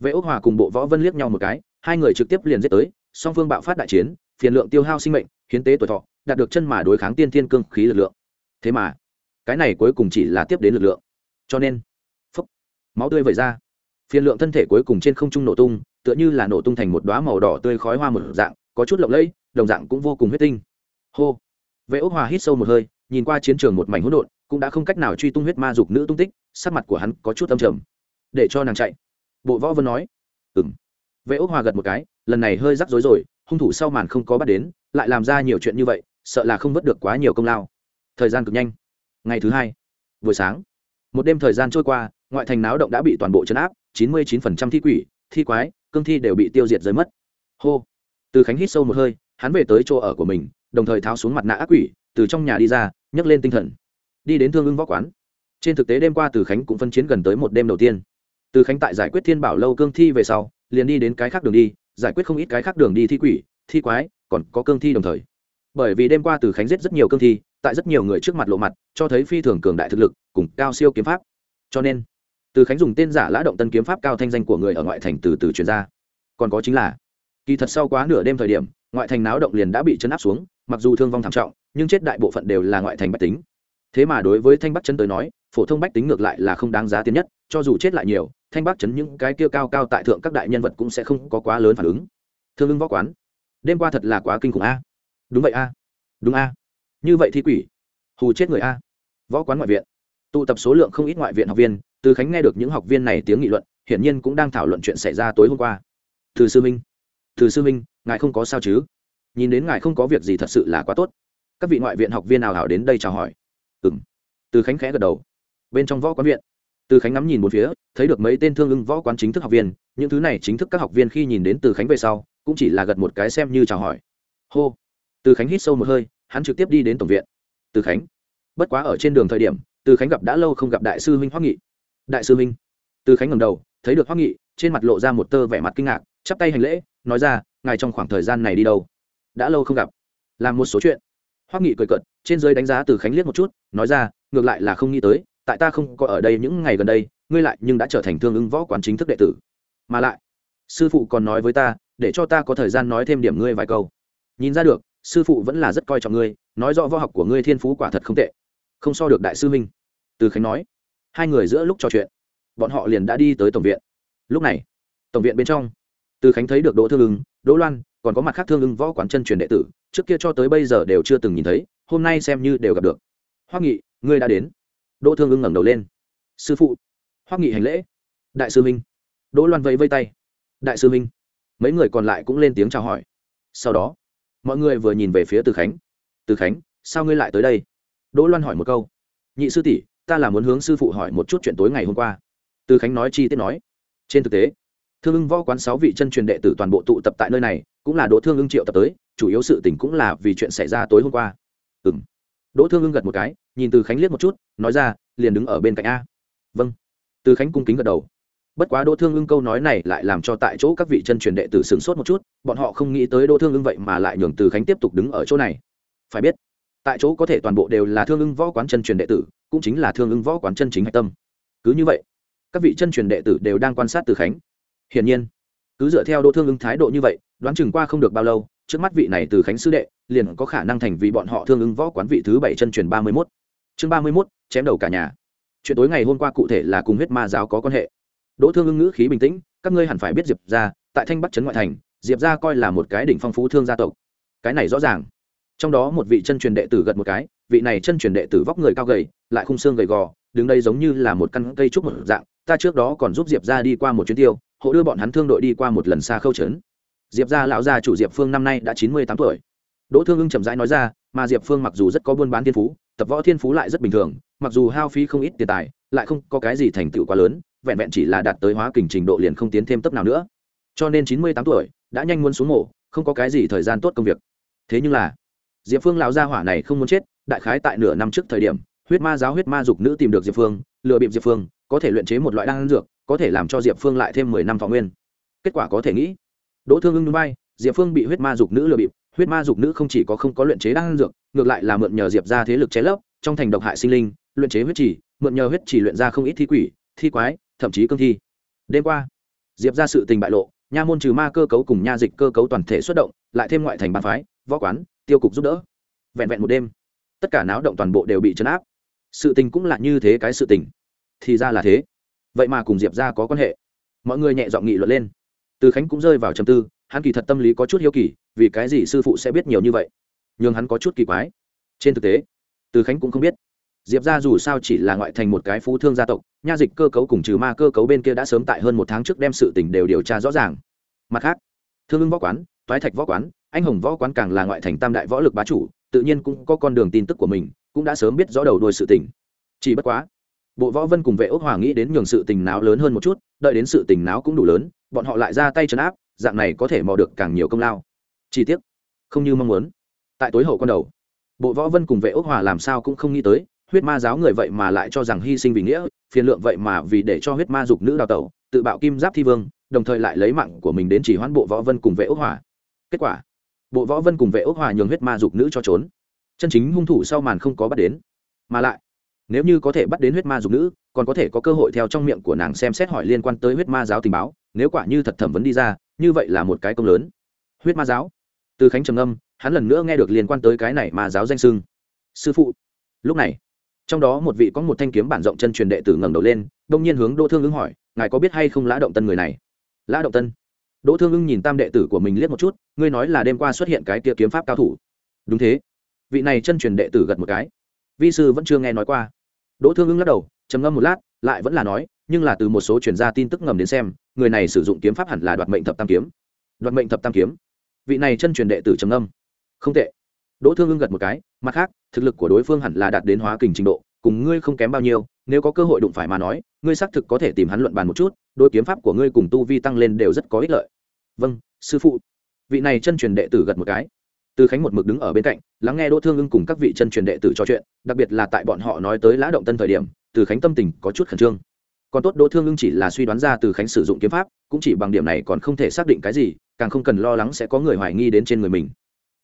vệ ốc hỏa cùng bộ võ vân liếc nhau một cái, hai người trực tiếp liền giết tới, song phương bạo phát đại chiến phiền lượng tiêu hao sinh mệnh, hiến tế tuổi thọ, đạt được chân mà đối kháng tiên thiên cương khí lực lượng. Thế mà, cái này cuối cùng chỉ là tiếp đến lực lượng cho nên phốc, máu tươi vẩy ra. Phiền lượng thân thể cuối cùng trên không trung nổ tung tựa như là nổ tung thành một đoá màu đỏ tươi khói hoa một dạng có chút lộng lẫy đồng dạng cũng vô cùng huyết tinh. Hô. Vệ ốc hòa hít sâu một hơi nhìn qua chiến trường một mảnh hỗn độn cũng đã không cách nào truy tung huyết ma dục nữ tung tích sắc mặt của hắn có chút âm trầm. Để cho nàng chạy. Bộ võ vân nói. Ừng vệ ốc hòa gật một cái lần này hơi rắc rối rồi hung thủ sau màn không có bắt đến lại làm ra nhiều chuyện như vậy sợ là không vớt được quá nhiều công lao. Thời gian cực nhanh. Ngày thứ hai buổi sáng một đêm thời gian trôi qua, ngoại thành náo động đã bị toàn bộ chấn áp, chín mươi chín phần trăm thi quỷ, thi quái, cương thi đều bị tiêu diệt rơi mất. Hô. Từ khánh hít sâu một hơi, hắn về tới chỗ ở của mình, đồng thời tháo xuống mặt nạ ác quỷ, từ trong nhà đi ra, nhấc lên tinh thần. Đi đến thương ưng võ quán. Trên thực tế đêm qua từ khánh cũng phân chiến gần tới một đêm đầu tiên. Từ khánh tại giải quyết thiên bảo lâu cương thi về sau, liền đi đến cái khác đường đi, giải quyết không ít cái khác đường đi thi quỷ, thi quái, còn có cương thi đồng thời. Bởi vì đêm qua từ khánh giết rất nhiều cương thi, tại rất nhiều người trước mặt lộ mặt, cho thấy phi thường cường đại thực lực cùng cao siêu kiếm pháp. Cho nên, từ khánh dùng tên giả lã động tân kiếm pháp cao thanh danh của người ở ngoại thành từ từ truyền ra. Còn có chính là, kỳ thật sau quá nửa đêm thời điểm, ngoại thành náo động liền đã bị chấn áp xuống, mặc dù thương vong thảm trọng, nhưng chết đại bộ phận đều là ngoại thành bách tính. Thế mà đối với thanh bắc chân tới nói, phổ thông bách tính ngược lại là không đáng giá tiền nhất, cho dù chết lại nhiều, thanh bắc chấn những cái kia cao cao tại thượng các đại nhân vật cũng sẽ không có quá lớn phản ứng. Thương ưng võ quán, đêm qua thật là quá kinh khủng a. Đúng vậy a. Đúng a. Như vậy thì quỷ, hù chết người a. Võ quán ngoại viện tụ tập số lượng không ít ngoại viện học viên, từ khánh nghe được những học viên này tiếng nghị luận, hiển nhiên cũng đang thảo luận chuyện xảy ra tối hôm qua. Từ sư minh, từ sư minh, ngài không có sao chứ? Nhìn đến ngài không có việc gì thật sự là quá tốt. Các vị ngoại viện học viên nào hảo đến đây chào hỏi. Ừ m từ khánh khẽ gật đầu. Bên trong võ quán viện, từ khánh ngắm nhìn một phía, thấy được mấy tên thương ưng võ quán chính thức học viên, những thứ này chính thức các học viên khi nhìn đến từ khánh về sau, cũng chỉ là gật một cái xem như chào hỏi. Hô. Từ khánh hít sâu một hơi, hắn trực tiếp đi đến tổng viện. Từ khánh, bất quá ở trên đường thời điểm từ khánh gặp đã lâu không gặp đại sư huynh hoắc nghị. Đại sư huynh? Từ khánh ngầm đầu, thấy được hoắc nghị, trên mặt lộ ra một tơ vẻ mặt kinh ngạc, chắp tay hành lễ, nói ra, ngài trong khoảng thời gian này đi đâu? Đã lâu không gặp. Làm một số chuyện. Hoắc nghị cười cợt, trên dưới đánh giá từ khánh liếc một chút, nói ra, ngược lại là không nghĩ tới, tại ta không có ở đây những ngày gần đây, ngươi lại nhưng đã trở thành thương ứng võ quán chính thức đệ tử. Mà lại, sư phụ còn nói với ta, để cho ta có thời gian nói thêm điểm ngươi vài câu. Nhìn ra được, sư phụ vẫn là rất coi trọng ngươi, nói rõ võ học của ngươi thiên phú quả thật không tệ. Không so được đại sư minh từ khánh nói, hai người giữa lúc trò chuyện, bọn họ liền đã đi tới tổng viện. Lúc này, tổng viện bên trong, từ khánh thấy được đỗ thương ưng, đỗ loan, còn có mặt khác thương ưng võ quán chân truyền đệ tử, trước kia cho tới bây giờ đều chưa từng nhìn thấy, hôm nay xem như đều gặp được. Hoắc nghị, ngươi đã đến. Đỗ thương ưng ngẩng đầu lên. Sư phụ, hoắc nghị hành lễ. Đại sư minh đỗ loan vẫy vây tay. Đại sư minh mấy người còn lại cũng lên tiếng chào hỏi. Sau đó, mọi người vừa nhìn về phía từ khánh. Từ khánh, sao ngươi lại tới đây? Đỗ loan hỏi một câu. Nhị sư tỷ ta là muốn hướng sư phụ hỏi một chút chuyện tối ngày hôm qua. Từ khánh nói chi tiết nói. Trên thực tế, thương ưng võ quán sáu vị chân truyền đệ tử toàn bộ tụ tập tại nơi này, cũng là đỗ thương ưng triệu tập tới, chủ yếu sự tình cũng là vì chuyện xảy ra tối hôm qua. Ừ m đỗ thương ưng gật một cái, nhìn từ khánh liếc một chút, nói ra, liền đứng ở bên cạnh a. Vâng. Từ khánh cung kính gật đầu. Bất quá đỗ thương ưng câu nói này lại làm cho tại chỗ các vị chân truyền đệ tử sửng sốt một chút, bọn họ không nghĩ tới đỗ thương ưng vậy mà lại nhường từ khánh tiếp tục đứng ở chỗ này. Phải biết tại chỗ có thể toàn bộ đều là thương ưng võ quán chân truyền đệ tử, cũng chính là thương ưng võ quán chân chính hạch tâm. Cứ như vậy, các vị chân truyền đệ tử đều đang quan sát từ khánh. Hiển nhiên, cứ dựa theo đỗ thương ưng thái độ như vậy, đoán chừng qua không được bao lâu, trước mắt vị này từ khánh sư đệ liền có khả năng thành vì bọn họ thương ưng võ quán vị thứ bảy chân truyền ba mươi mốt. Chương ba mươi mốt, chém đầu cả nhà. Chuyện tối ngày hôm qua cụ thể là cùng huyết ma giáo có quan hệ. Đỗ thương ưng ngữ khí bình tĩnh, các ngươi hẳn phải biết diệp ra tại thanh bắc trấn ngoại thành, diệp ra coi là một cái đỉnh phong phú thương gia tộc. Cái này rõ ràng trong đó một vị chân truyền đệ tử gật một cái, vị này chân truyền đệ tử vóc người cao gầy, lại khung xương gầy gò, đứng đây giống như là một căn cây trúc một dạng, ta trước đó còn giúp diệp ra đi qua một chuyến tiêu, hộ đưa bọn hắn thương đội đi qua một lần xa khâu trấn. Diệp ra lão gia chủ diệp phương năm nay đã chín mươi tám tuổi. Đỗ thương ưng chậm rãi nói ra, mà diệp phương mặc dù rất có buôn bán thiên phú, tập võ thiên phú lại rất bình thường, mặc dù hao phí không ít tiền tài, lại không có cái gì thành tựu quá lớn, vẹn vẹn chỉ là đạt tới hóa kình trình độ liền không tiến thêm tấp nào nữa. Cho nên chín mươi tám tuổi, đã nhanh muốn xuống mổ không có cái gì thời gian tốt công việc. Thế nhưng là diệp phương lão gia hỏa này không muốn chết, đại khái tại nửa năm trước thời điểm, huyết ma giáo huyết ma dục nữ tìm được diệp phương, lừa bịp diệp phương, có thể luyện chế một loại đan dược, có thể làm cho diệp phương lại thêm mười năm thọ nguyên. Kết quả có thể nghĩ, đỗ thương ưng núi bay, diệp phương bị huyết ma dục nữ lừa bịp, huyết ma dục nữ không chỉ có không có luyện chế đan dược, ngược lại là mượn nhờ diệp ra thế lực chế lấp, trong thành độc hại sinh linh, luyện chế huyết chỉ mượn nhờ huyết chỉ luyện ra không ít thi quỷ, thi quái, thậm chí cương thi. Đêm qua, diệp ra sự tình bại lộ, nha môn trừ ma cơ cấu cùng nha dịch cơ cấu toàn thể xuất động, lại thêm ngoại thành bàn phái, võ quán tiêu cục giúp đỡ. Vẹn vẹn một đêm, tất cả náo động toàn bộ đều bị chấn áp. Sự tình cũng là như thế cái sự tình. Thì ra là thế. Vậy mà cùng diệp ra có quan hệ. Mọi người nhẹ giọng nghị luận lên. Từ khánh cũng rơi vào trầm tư, hắn kỳ thật tâm lý có chút hiếu kỳ, vì cái gì sư phụ sẽ biết nhiều như vậy? Nhưng hắn có chút kỳ quái. Trên thực tế, từ khánh cũng không biết. Diệp ra dù sao chỉ là ngoại thành một cái phú thương gia tộc, nha dịch cơ cấu cùng trừ ma cơ cấu bên kia đã sớm tại hơn một tháng trước đem sự tình đều điều tra rõ ràng. Mặt khác, thương ưng võ quán toái thạch võ quán, anh hồng võ quán càng là ngoại thành tam đại võ lực bá chủ, tự nhiên cũng có con đường tin tức của mình, cũng đã sớm biết rõ đầu đuôi sự tình. Chỉ bất quá, bộ võ vân cùng vệ ốc hòa nghĩ đến nhường sự tình náo lớn hơn một chút, đợi đến sự tình náo cũng đủ lớn, bọn họ lại ra tay chấn áp, dạng này có thể mò được càng nhiều công lao. Chi tiết không như mong muốn. Tại tối hậu con đầu, bộ võ vân cùng vệ ốc hòa làm sao cũng không nghĩ tới, huyết ma giáo người vậy mà lại cho rằng hy sinh vì nghĩa, phiền lượng vậy mà vì để cho huyết ma dục nữ đào tẩu, tự bạo kim giáp thi vương, đồng thời lại lấy mạng của mình đến chỉ hoãn bộ võ vân cùng vệ ốc hòa kết quả, bộ võ vân cùng vệ ốc hòa nhường huyết ma dục nữ cho trốn. Chân chính hung thủ sau màn không có bắt đến. Mà lại, nếu như có thể bắt đến huyết ma dục nữ, còn có thể có cơ hội theo trong miệng của nàng xem xét hỏi liên quan tới huyết ma giáo tình báo, nếu quả như thật thẩm vấn đi ra, như vậy là một cái công lớn. Huyết ma giáo? Từ khánh trầm âm hắn lần nữa nghe được liên quan tới cái này ma giáo danh sưng sư phụ. Lúc này, trong đó một vị có một thanh kiếm bản rộng chân truyền đệ tử ngẩng đầu lên, đông nhiên hướng đỗ thương ứng hỏi, ngài có biết hay không lã động tân người này? Lã động tân đỗ thương ưng nhìn tam đệ tử của mình liếc một chút, ngươi nói là đêm qua xuất hiện cái kia kiếm pháp cao thủ. Đúng thế. Vị này chân truyền đệ tử gật một cái. Vi sư vẫn chưa nghe nói qua. Đỗ thương ưng lắc đầu, trầm ngâm một lát, lại vẫn là nói, nhưng là từ một số truyền gia tin tức ngầm đến xem, người này sử dụng kiếm pháp hẳn là đoạt mệnh thập tam kiếm. Đoạt mệnh thập tam kiếm. Vị này chân truyền đệ tử trầm ngâm. Không tệ. Đỗ thương ưng gật một cái, mặt khác, thực lực của đối phương hẳn là đạt đến hóa kình trình độ, cùng ngươi không kém bao nhiêu, nếu có cơ hội đụng phải mà nói, ngươi xác thực có thể tìm hắn luận bàn một chút, đôi kiếm pháp của ngươi cùng tu vi tăng lên đều rất có ích lợi vâng sư phụ. Vị này chân truyền đệ tử gật một cái. Từ khánh một mực đứng ở bên cạnh, lắng nghe đỗ thương ưng cùng các vị chân truyền đệ tử trò chuyện, đặc biệt là tại bọn họ nói tới lã động tân thời điểm, từ khánh tâm tình có chút khẩn trương. Còn tốt đỗ thương ưng chỉ là suy đoán ra từ khánh sử dụng kiếm pháp, cũng chỉ bằng điểm này còn không thể xác định cái gì, càng không cần lo lắng sẽ có người hoài nghi đến trên người mình.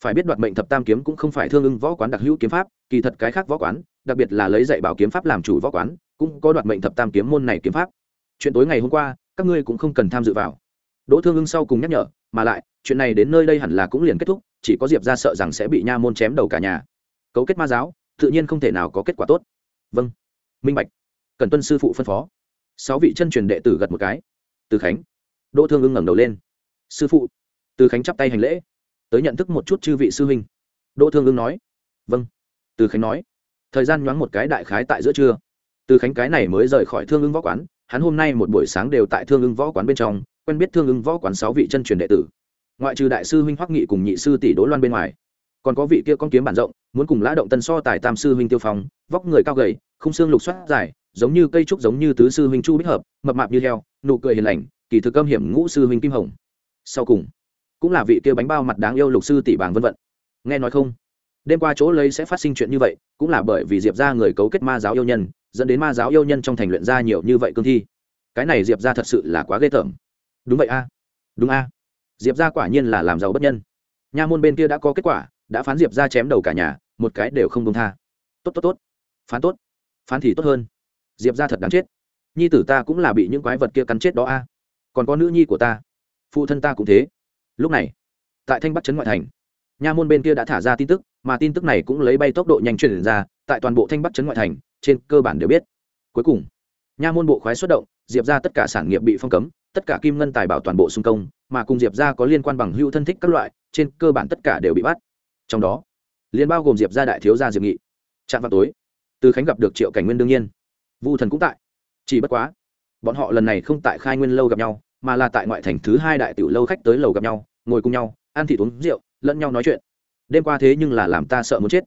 Phải biết đoạt mệnh thập tam kiếm cũng không phải thương ưng võ quán đặc hữu kiếm pháp, kỳ thật cái khác võ quán, đặc biệt là lấy dạy bảo kiếm pháp làm chủ võ quán, cũng có đoạt mệnh thập tam kiếm môn này kiếm pháp. Chuyện tối ngày hôm qua, các ngươi cũng không cần tham dự vào đỗ thương ưng sau cùng nhắc nhở, mà lại, chuyện này đến nơi đây hẳn là cũng liền kết thúc, chỉ có diệp ra sợ rằng sẽ bị nha môn chém đầu cả nhà. Cấu kết ma giáo, tự nhiên không thể nào có kết quả tốt. Vâng. Minh bạch. Cần tuân sư phụ phân phó. Sáu vị chân truyền đệ tử gật một cái. Từ khánh. Đỗ thương ưng ngẩng đầu lên. Sư phụ. Từ khánh chắp tay hành lễ. Tới nhận thức một chút chư vị sư huynh. Đỗ thương ưng nói. Vâng. Từ khánh nói. Thời gian nhoáng một cái đại khái tại giữa trưa. Từ khánh cái này mới rời khỏi thương ưng võ quán. Hắn hôm nay một buổi sáng đều tại thương ưng võ quán bên trong quen biết thương ứng võ quán sáu vị chân truyền đệ tử. Ngoại trừ đại sư huynh hoắc nghị cùng nhị sư tỷ đỗ loan bên ngoài, còn có vị kia con kiếm bản rộng, muốn cùng lã động tân so tài tam sư huynh tiêu phong, vóc người cao gầy không xương lục xoát dài, giống như cây trúc giống như tứ sư huynh chu bích hợp, mập mạp như heo, nụ cười hiền lành, kỳ thực âm hiểm ngũ sư huynh kim hồng. Sau cùng, cũng là vị kia bánh bao mặt đáng yêu lục sư tỷ bàng vân vận. Nghe nói không? Đêm qua chỗ lấy sẽ phát sinh chuyện như vậy, cũng là bởi vì diệp ra người cấu kết ma giáo yêu nhân, dẫn đến ma giáo yêu nhân trong thành luyện ra nhiều như vậy cương thi. Cái này diệp ra thật sự là quá ghê tởm đúng vậy a. Đúng a. Diệp ra quả nhiên là làm giàu bất nhân. Nha môn bên kia đã có kết quả, đã phán diệp ra chém đầu cả nhà, một cái đều không công tha. Tốt tốt tốt. Phán tốt. Phán thì tốt hơn. Diệp ra thật đáng chết. Nhi tử ta cũng là bị những quái vật kia cắn chết đó a. Còn có nữ nhi của ta. Phụ thân ta cũng thế. Lúc này, tại thanh bắc trấn ngoại thành, nha môn bên kia đã thả ra tin tức, mà tin tức này cũng lấy bay tốc độ nhanh truyền ra, tại toàn bộ thanh bắc trấn ngoại thành, trên cơ bản đều biết. Cuối cùng, nha môn bộ khoái xuất động, diệp ra tất cả sản nghiệp bị phong cấm tất cả kim ngân tài bảo toàn bộ xung công, mà cùng diệp ra có liên quan bằng hữu thân thích các loại, trên cơ bản tất cả đều bị bắt. Trong đó liên bao gồm diệp ra đại thiếu gia diệp nghị. Chạm vào tối, từ khánh gặp được triệu cảnh nguyên đương nhiên. Vu thần cũng tại. Chỉ bất quá, bọn họ lần này không tại khai nguyên lâu gặp nhau, mà là tại ngoại thành thứ hai đại tiểu lâu khách tới lầu gặp nhau, ngồi cùng nhau, ăn thịt uống rượu, lẫn nhau nói chuyện. Đêm qua thế nhưng là làm ta sợ muốn chết.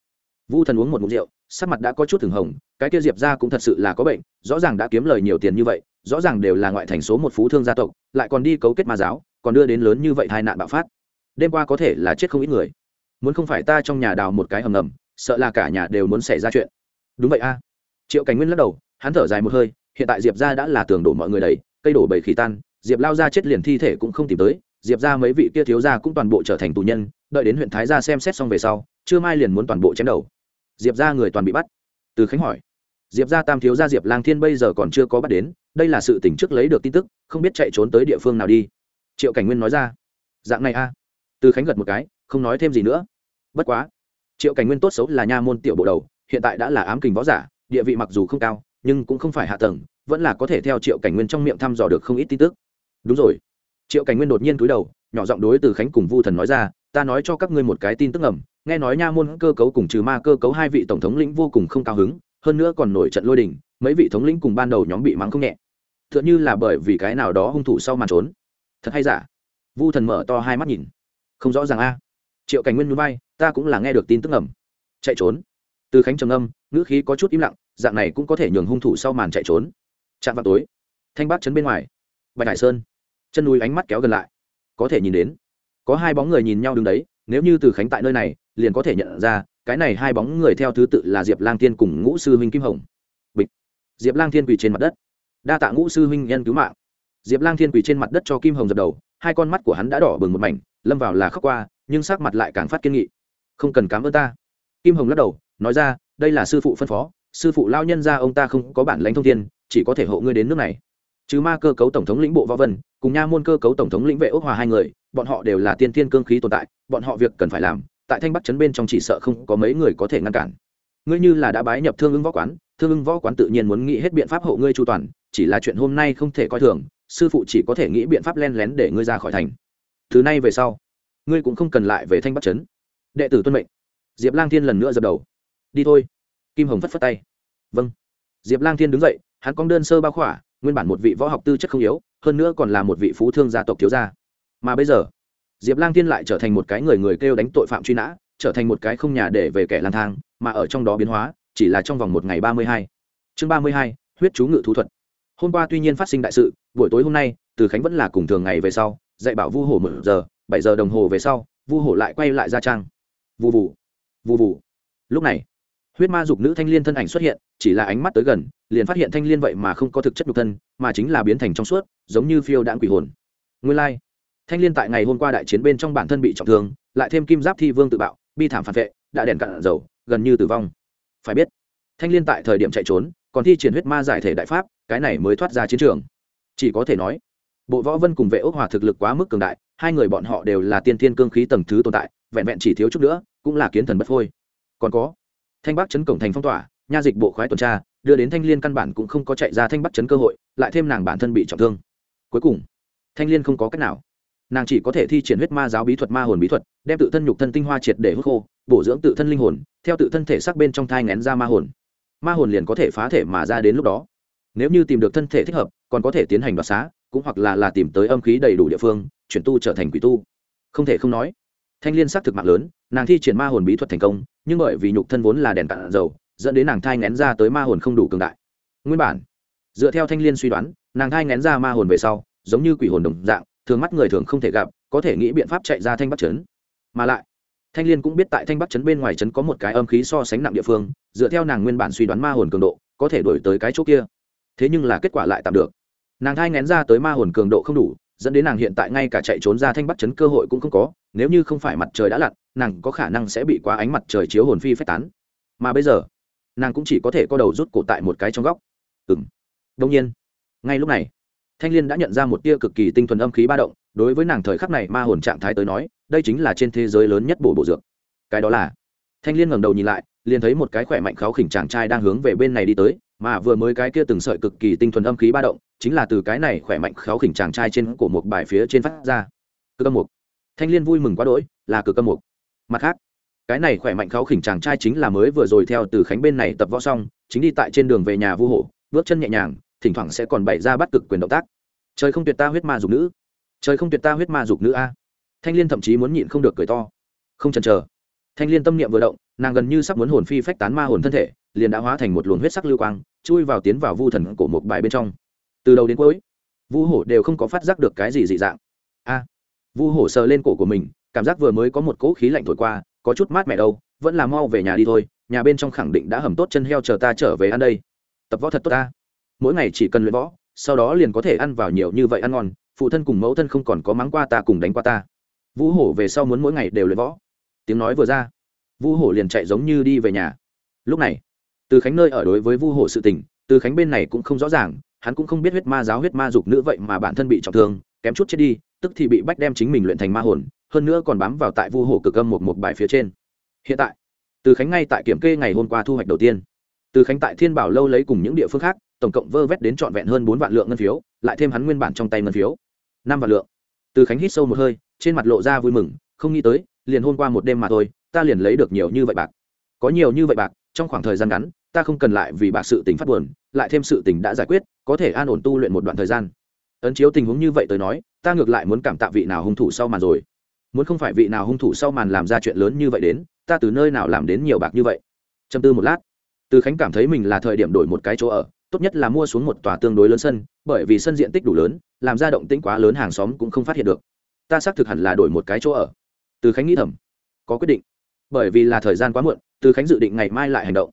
Vu thần uống một mụn rượu, sắc mặt đã có chút thường hồng cái kia diệp ra cũng thật sự là có bệnh, rõ ràng đã kiếm lời nhiều tiền như vậy, rõ ràng đều là ngoại thành số một phú thương gia tộc, lại còn đi cấu kết ma giáo, còn đưa đến lớn như vậy tai nạn bạo phát. Đêm qua có thể là chết không ít người. Muốn không phải ta trong nhà đào một cái hầm ngầm, sợ là cả nhà đều muốn xảy ra chuyện. Đúng vậy a. Triệu cảnh nguyên lắc đầu, hắn thở dài một hơi, hiện tại diệp ra đã là tường đổ mọi người đầy, cây đổ bầy khỉ tan, diệp lao ra chết liền thi thể cũng không tìm tới, diệp ra mấy vị kia thiếu gia cũng toàn bộ trở thành tù nhân, đợi đến huyện thái gia xem xét xong về sau chưa mai liền muốn toàn bộ chém đầu. Diệp ra người toàn bị bắt từ khánh hỏi. Diệp ra tam thiếu gia diệp lang thiên bây giờ còn chưa có bắt đến, đây là sự tỉnh trước lấy được tin tức, không biết chạy trốn tới địa phương nào đi. Triệu cảnh nguyên nói ra. Dạng này a. Từ khánh gật một cái, không nói thêm gì nữa. Bất quá. Triệu cảnh nguyên tốt xấu là nha môn tiểu bộ đầu, hiện tại đã là ám kình võ giả, địa vị mặc dù không cao, nhưng cũng không phải hạ tầng, vẫn là có thể theo triệu cảnh nguyên trong miệng thăm dò được không ít tin tức. Đúng rồi. Triệu cảnh nguyên đột nhiên cúi đầu, nhỏ giọng đối từ khánh cùng vu thần nói ra, ta nói cho các ngươi một cái tin tức ẩm nghe nói nha môn cơ cấu cùng trừ ma cơ cấu hai vị tổng thống lĩnh vô cùng không cao hứng, hơn nữa còn nổi trận lôi đình, mấy vị thống lĩnh cùng ban đầu nhóm bị mắng không nhẹ. T h ư ợ n h ư là bởi vì cái nào đó hung thủ sau màn trốn. Thật hay giả? Vu thần mở to hai mắt nhìn. Không rõ ràng a. Triệu cảnh nguyên núi bay ta cũng là nghe được tin tức ẩm chạy trốn. Từ khánh trầm âm ngữ khí có chút im lặng, dạng này cũng có thể nhường hung thủ sau màn chạy trốn. Chạm vào tối. Thanh Bác chấn bên ngoài. Bạch hải sơn. Chân núi ánh mắt kéo gần lại. Có thể nhìn đến. Có hai bóng người nhìn nhau đứng đấy, nếu như từ khánh tại nơi này liền có thể nhận ra, cái này hai bóng người theo thứ tự là diệp lang Thiên cùng ngũ sư huynh kim hồng. Bịch. Diệp lang thiên quỳ trên mặt đất. Đa tạ ngũ sư huynh nhân cứu mạng. Diệp lang thiên quỳ trên mặt đất cho kim hồng dập đầu, hai con mắt của hắn đã đỏ bừng một mảnh, lâm vào là khóc qua, nhưng sắc mặt lại càng phát kiên nghị. Không cần cám ơn ta. Kim hồng lắc đầu, nói ra, đây là sư phụ phân phó, sư phụ lao nhân ra ông ta không có bản lãnh thông thiên, chỉ có thể hộ ngươi đến nước này. Chứ ma cơ cấu tổng thống lĩnh bộ võ vân, cùng nha môn cơ cấu tổng thống lĩnh vệ ốc hòa hai người, bọn họ đều là tiên thiên cương khí tồn tại, bọn họ việc cần phải làm tại thanh bắc chấn bên trong chỉ sợ không có mấy người có thể ngăn cản. Ngươi như là đã bái nhập thương ưng võ quán, thương ưng võ quán tự nhiên muốn nghĩ hết biện pháp hộ ngươi chu toàn, chỉ là chuyện hôm nay không thể coi thường, sư phụ chỉ có thể nghĩ biện pháp len lén để ngươi ra khỏi thành. Thứ này về sau, ngươi cũng không cần lại về thanh bắc trấn. Đệ tử tuân mệnh. Diệp lang thiên lần nữa dập đầu. Đi thôi. Kim hồng phất phất tay. Vâng. Diệp lang thiên đứng dậy, hắn cong đơn sơ bao khỏa, nguyên bản một vị võ học tư chất không yếu, hơn nữa còn là một vị phú thương gia tộc thiếu gia. Mà bây giờ diệp lang thiên lại trở thành một cái người người kêu đánh tội phạm truy nã, trở thành một cái không nhà để về kẻ lang thang, mà ở trong đó biến hóa, chỉ là trong vòng một ngày ba mươi hai. Chương ba mươi hai, huyết chú ngự thú thuật. Hôm qua tuy nhiên phát sinh đại sự, buổi tối hôm nay, từ khánh vẫn là cùng thường ngày về sau, dạy bảo vu hổ một giờ, bảy giờ đồng hồ về sau, vu hổ lại quay lại ra trang. Vụ vụ vụ vụ lúc này, huyết ma dục nữ thanh liên thân ảnh xuất hiện, chỉ là ánh mắt tới gần, liền phát hiện thanh liên vậy mà không có thực chất nhục thân, mà chính là biến thành trong suốt, giống như phiêu đạn quỷ hồn. Nguyên lai、like thanh liên tại ngày hôm qua đại chiến bên trong bản thân bị trọng thương, lại thêm kim giáp thi vương tự bạo, bi thảm phản vệ, đã đèn cạn dầu, gần như tử vong. Phải biết, thanh liên tại thời điểm chạy trốn, còn thi triển huyết ma giải thể đại pháp, cái này mới thoát ra chiến trường. Chỉ có thể nói, bộ võ vân cùng vệ ốc hòa thực lực quá mức cường đại, hai người bọn họ đều là tiên thiên cương khí tầng thứ tồn tại, vẹn vẹn chỉ thiếu chút nữa, cũng là kiến thần bất phôi. Còn có, thanh bắc chấn cổng thành phong tỏa, nha dịch bộ khoái tuần tra, đưa đến thanh liên căn bản cũng không có chạy ra thanh bắc chấn cơ hội, lại thêm nàng bản thân bị trọng thương. Cuối cùng, thanh liên không có cách nào nàng chỉ có thể thi triển huyết ma giáo bí thuật, ma hồn bí thuật, đem tự thân nhục thân tinh hoa triệt để hút khô, bổ dưỡng tự thân linh hồn, theo tự thân thể xác bên trong thai ngén ra ma hồn. Ma hồn liền có thể phá thể mà ra đến lúc đó. Nếu như tìm được thân thể thích hợp, còn có thể tiến hành đoạt xá, cũng hoặc là là tìm tới âm khí đầy đủ địa phương, chuyển tu trở thành quỷ tu. Không thể không nói, thanh liên xác thực mạng lớn, nàng thi triển ma hồn bí thuật thành công, nhưng bởi vì nhục thân vốn là đèn cạn dầu, dẫn đến nàng thai ngén ra tới ma hồn không đủ cường đại. Nguyên bản, dựa theo thanh liên suy đoán, nàng thai ngén ra ma hồn về sau, giống như quỷ hồn đồng dạng thường mắt người thường không thể gặp, có thể nghĩ biện pháp chạy ra thanh bắc trấn. Mà lại, thanh liên cũng biết tại thanh bắc trấn bên ngoài trấn có một cái âm khí so sánh nặng địa phương, dựa theo nàng nguyên bản suy đoán ma hồn cường độ, có thể đổi tới cái chỗ kia. Thế nhưng là kết quả lại tạm được. Nàng thai ngén ra tới ma hồn cường độ không đủ, dẫn đến nàng hiện tại ngay cả chạy trốn ra thanh bắc trấn cơ hội cũng không có, nếu như không phải mặt trời đã lặn, nàng có khả năng sẽ bị quá ánh mặt trời chiếu hồn phi phách tán. Mà bây giờ, nàng cũng chỉ có thể có đầu rút cổ tại một cái trong góc. Ừng đông nhiên, ngay lúc này thanh l i ê n đã nhận ra một tia cực kỳ tinh thuần âm khí ba động, đối với nàng thời khắc này ma hồn trạng thái tới nói, đây chính là trên thế giới lớn nhất bổ bộ dược. Cái đó là, thanh l i ê n ngẩng đầu nhìn lại, liền thấy một cái khỏe mạnh kháo khỉnh chàng trai đang hướng về bên này đi tới, mà vừa mới cái kia từng sợi cực kỳ tinh thuần âm khí ba động, chính là từ cái này khỏe mạnh kháo khỉnh chàng trai trên cổ một bài phía trên phát ra. Cực âm mục. Thanh l i ê n vui mừng quá đỗi, là cực âm mục. Mặt khác, cái này khỏe mạnh kháo khỉnh chàng trai chính là mới vừa rồi theo từ khánh bên này tập võ xong, chính đi tại trên đường về nhà vu hộ bước chân nhẹ nhàng thỉnh thoảng sẽ còn bày ra bắt cực quyền động tác. Trời không tuyệt ta huyết ma dục nữ. Trời không tuyệt ta huyết ma dục nữ a. Thanh liên thậm chí muốn nhịn không được cười to. Không chần chờ. Thanh liên tâm niệm vừa động, nàng gần như sắp muốn hồn phi phách tán ma hồn thân thể, liền đã hóa thành một luồng huyết sắc lưu quang, chui vào tiến vào vu thần của một bài bên trong. Từ đầu đến cuối, vu hổ đều không có phát giác được cái gì dị dạng. A. Vu hổ sờ lên cổ của mình, cảm giác vừa mới có một cỗ khí lạnh thổi qua, có chút mát mẻ đâu, vẫn là mau về nhà đi thôi, nhà bên trong khẳng định đã hầm tốt chân heo chờ ta trở về ăn đây. Tập võ thật tốt ta mỗi ngày chỉ cần luyện võ, sau đó liền có thể ăn vào nhiều như vậy ăn ngon, phụ thân cùng mẫu thân không còn có mắng qua ta cùng đánh qua ta. Vũ hổ về sau muốn mỗi ngày đều luyện võ. Tiếng nói vừa ra, vũ hổ liền chạy giống như đi về nhà. Lúc này, từ khánh nơi ở đối với vu hổ sự tình, từ khánh bên này cũng không rõ ràng, hắn cũng không biết huyết ma giáo huyết ma dục nữ vậy mà bản thân bị trọng thương, kém chút chết đi, tức thì bị bách đem chính mình luyện thành ma hồn, hơn nữa còn bám vào tại vu hổ cực âm một một bài phía trên. Hiện tại, từ khánh ngay tại kiểm kê ngày hôm qua thu hoạch đầu tiên. Từ khánh tại thiên bảo lâu lấy cùng những địa phương khác tổng cộng vơ vét đến trọn vẹn hơn bốn vạn lượng ngân phiếu, lại thêm hắn nguyên bản trong tay ngân phiếu. Năm vạn lượng. Từ khánh hít sâu một hơi, trên mặt lộ ra vui mừng, không nghĩ tới, liền hôm qua một đêm mà thôi, ta liền lấy được nhiều như vậy bạc. Có nhiều như vậy bạc, trong khoảng thời gian ngắn, ta không cần lại vì bạc sự tình phát buồn, lại thêm sự tình đã giải quyết, có thể an ổn tu luyện một đoạn thời gian. Ấn chiếu tình huống như vậy tới nói, ta ngược lại muốn cảm tạ vị nào hung thủ sau màn rồi. Muốn không phải vị nào hung thủ sau màn làm ra chuyện lớn như vậy đến, ta từ nơi nào làm đến nhiều bạc như vậy? Châm tư một lát. Từ khánh cảm thấy mình là thời điểm đổi một cái chỗ ở tốt nhất là mua xuống một tòa tương đối lớn sân, bởi vì sân diện tích đủ lớn, làm ra động tĩnh quá lớn hàng xóm cũng không phát hiện được. Ta xác thực hẳn là đổi một cái chỗ ở. Từ khánh nghĩ thầm. Có quyết định. Bởi vì là thời gian quá muộn, từ khánh dự định ngày mai lại hành động.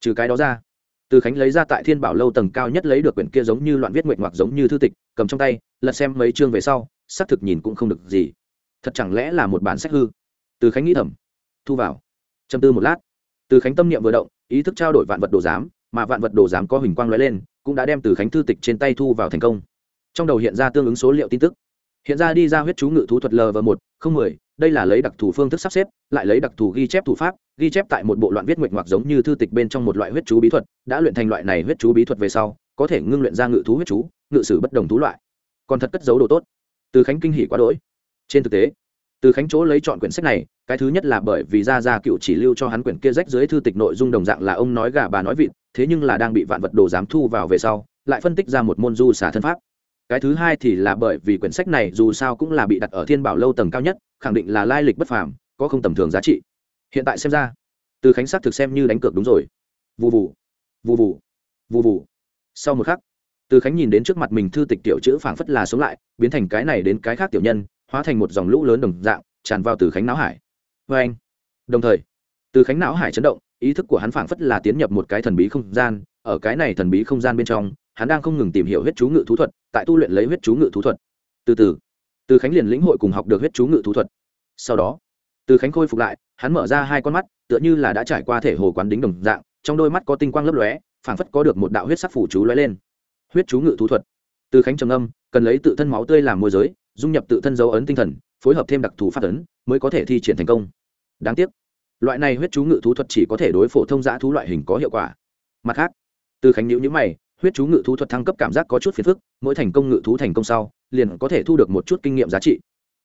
Trừ cái đó ra, từ khánh lấy ra tại thiên bảo lâu tầng cao nhất lấy được quyển kia giống như loạn viết nguyện hoặc giống như thư tịch, cầm trong tay, lật xem mấy chương về sau, xác thực nhìn cũng không được gì. Thật chẳng lẽ là một bản sách hư? Từ khánh nghĩ thầm. Thu vào. Châm tư một lát. Từ khánh tâm niệm vừa động, ý thức trao đổi vạn vật đồ giám mà vạn vật đồ giám có hình quang lóe lên, cũng đã đem từ khánh thư tịch trên tay thu vào thành công. Trong đầu hiện ra tương ứng số liệu tin tức. Hiện ra đi ra huyết chú ngự thú thuật l và một không mười, đây là lấy đặc thù phương thức sắp xếp, lại lấy đặc thù ghi chép thủ pháp, ghi chép tại một bộ loạn viết nguyệt ngoạc giống như thư tịch bên trong một loại huyết chú bí thuật, đã luyện thành loại này huyết chú bí thuật về sau, có thể ngưng luyện ra ngự thú huyết chú, ngự sử bất đồng thú loại. Còn thật cất dấu đồ tốt. Từ khánh kinh hỉ quá đỗi. Trên thực tế, từ khánh chỗ lấy chọn quyển sách này, cái thứ nhất là bởi vì ra ra cựu chỉ lưu cho hắn quyển kia rách dưới thư tịch nội dung đồng dạng là ông nói gà bà nói vịt thế nhưng là đang bị vạn vật đồ giám thu vào về sau, lại phân tích ra một môn du xả thân pháp. Cái thứ hai thì là bởi vì quyển sách này dù sao cũng là bị đặt ở thiên bảo lâu tầng cao nhất, khẳng định là lai lịch bất phàm, có không tầm thường giá trị. Hiện tại xem ra, từ khánh sắc thực xem như đánh cược đúng rồi. Vụ vụ vụ vụ vụ vụ sau một khắc, từ khánh nhìn đến trước mặt mình thư tịch tiểu chữ phảng phất là sống lại, biến thành cái này đến cái khác tiểu nhân, hóa thành một dòng lũ lớn đồng dạng, tràn vào từ khánh não hải. Vê anh. Đồng thời từ khánh não hải chấn động, ý thức của hắn phảng phất là tiến nhập một cái thần bí không gian, ở cái này thần bí không gian bên trong, hắn đang không ngừng tìm hiểu huyết chú ngự thú thuật, tại tu luyện lấy huyết chú ngự thú thuật. Từ từ từ khánh liền lĩnh hội cùng học được huyết chú ngự thú thuật. Sau đó, từ khánh khôi phục lại, hắn mở ra hai con mắt, tựa như là đã trải qua thể hồ quán đính đồng dạng, trong đôi mắt có tinh quang lấp lóe, phảng phất có được một đạo huyết sắc phủ chú lóe lên. Huyết chú ngự thú thuật. Từ khánh trầm âm cần lấy tự thân máu tươi làm môi giới, dung nhập tự thân dấu ấn tinh thần, phối hợp thêm đặc thù phát ấn, mới có thể thi triển thành công. Đáng tiếc loại này huyết chú ngự thú thuật chỉ có thể đối phổ thông giã thú loại hình có hiệu quả. Mặt khác, từ khánh nhữ nhữ mày, huyết chú ngự thú thuật thăng cấp cảm giác có chút phiền phức, mỗi thành công ngự thú thành công sau, liền có thể thu được một chút kinh nghiệm giá trị.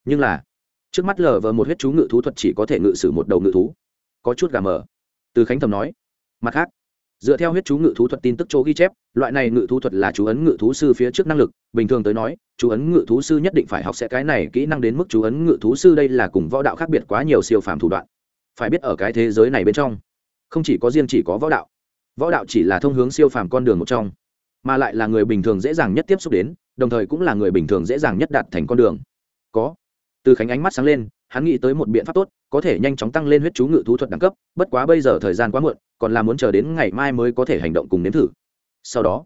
Nhưng là, trước mắt lờ vờ một huyết chú ngự thú thuật chỉ có thể ngự sử một đầu ngự thú. Có chút gà mờ. Từ khánh thầm nói. Mặt khác, dựa theo huyết chú ngự thú thuật tin tức chỗ ghi chép, loại này ngự thú thuật là chú ấn ngự thú sư phía trước năng lực. Bình thường tới nói, chú ấn ngự thú sư nhất định phải học sẽ cái này kỹ năng đến mức chú ấn ngự thú sư đây là cùng võ đạo khác biệt quá nhiều siêu phàm thủ đoạn phải biết ở cái thế giới này bên trong, không chỉ có riêng chỉ có võ đạo võ đạo chỉ là thông hướng siêu phàm con đường một trong, mà lại là người bình thường dễ dàng nhất tiếp xúc đến, đồng thời cũng là người bình thường dễ dàng nhất đạt thành con đường. Có. Từ khánh ánh mắt sáng lên, hắn nghĩ tới một biện pháp tốt, có thể nhanh chóng tăng lên huyết chú ngự thú thuật đẳng cấp, bất quá bây giờ thời gian quá muộn, còn là muốn chờ đến ngày mai mới có thể hành động cùng nếm thử. Sau đó,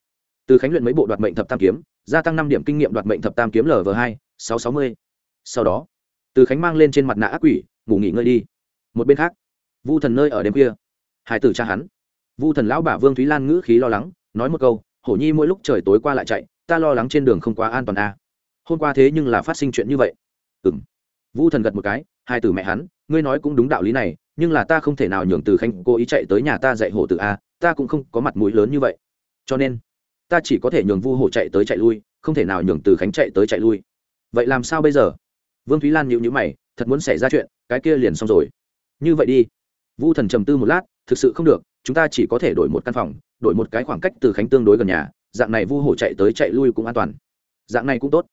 từ khánh luyện mấy bộ đoạt mệnh thập tam kiếm, gia tăng năm điểm kinh nghiệm đoạt mệnh thập tam kiếm lv hai, sáu sáu mươi. Sau đó, từ khánh mang lên trên mặt nạ ác quỷ, ngủ nghỉ ngơi đi một bên khác vu thần nơi ở đêm kia, hải tử cha hắn. Vu thần lão bà vương thúy lan ngữ khí lo lắng nói một câu hổ nhi mỗi lúc trời tối qua lại chạy ta lo lắng trên đường không quá an toàn a. À. hôm qua thế nhưng là phát sinh chuyện như vậy. Ừ m vu thần gật một cái hai từ mẹ hắn ngươi nói cũng đúng đạo lý này nhưng là ta không thể nào nhường từ khanh cố ý chạy tới nhà ta dạy hổ từ a ta cũng không có mặt mũi lớn như vậy. Cho nên ta chỉ có thể nhường vu hổ chạy tới chạy lui không thể nào nhường từ khánh chạy tới chạy lui. Vậy làm sao bây giờ? Vương thúy lan nhịu nhữ mày thật muốn xảy ra chuyện cái kia liền xong rồi như vậy đi. Vu thần trầm tư một lát, thực sự không được, chúng ta chỉ có thể đổi một căn phòng, đổi một cái khoảng cách từ khánh tương đối gần nhà, dạng này vu hổ chạy tới chạy lui cũng an toàn. Dạng này cũng tốt.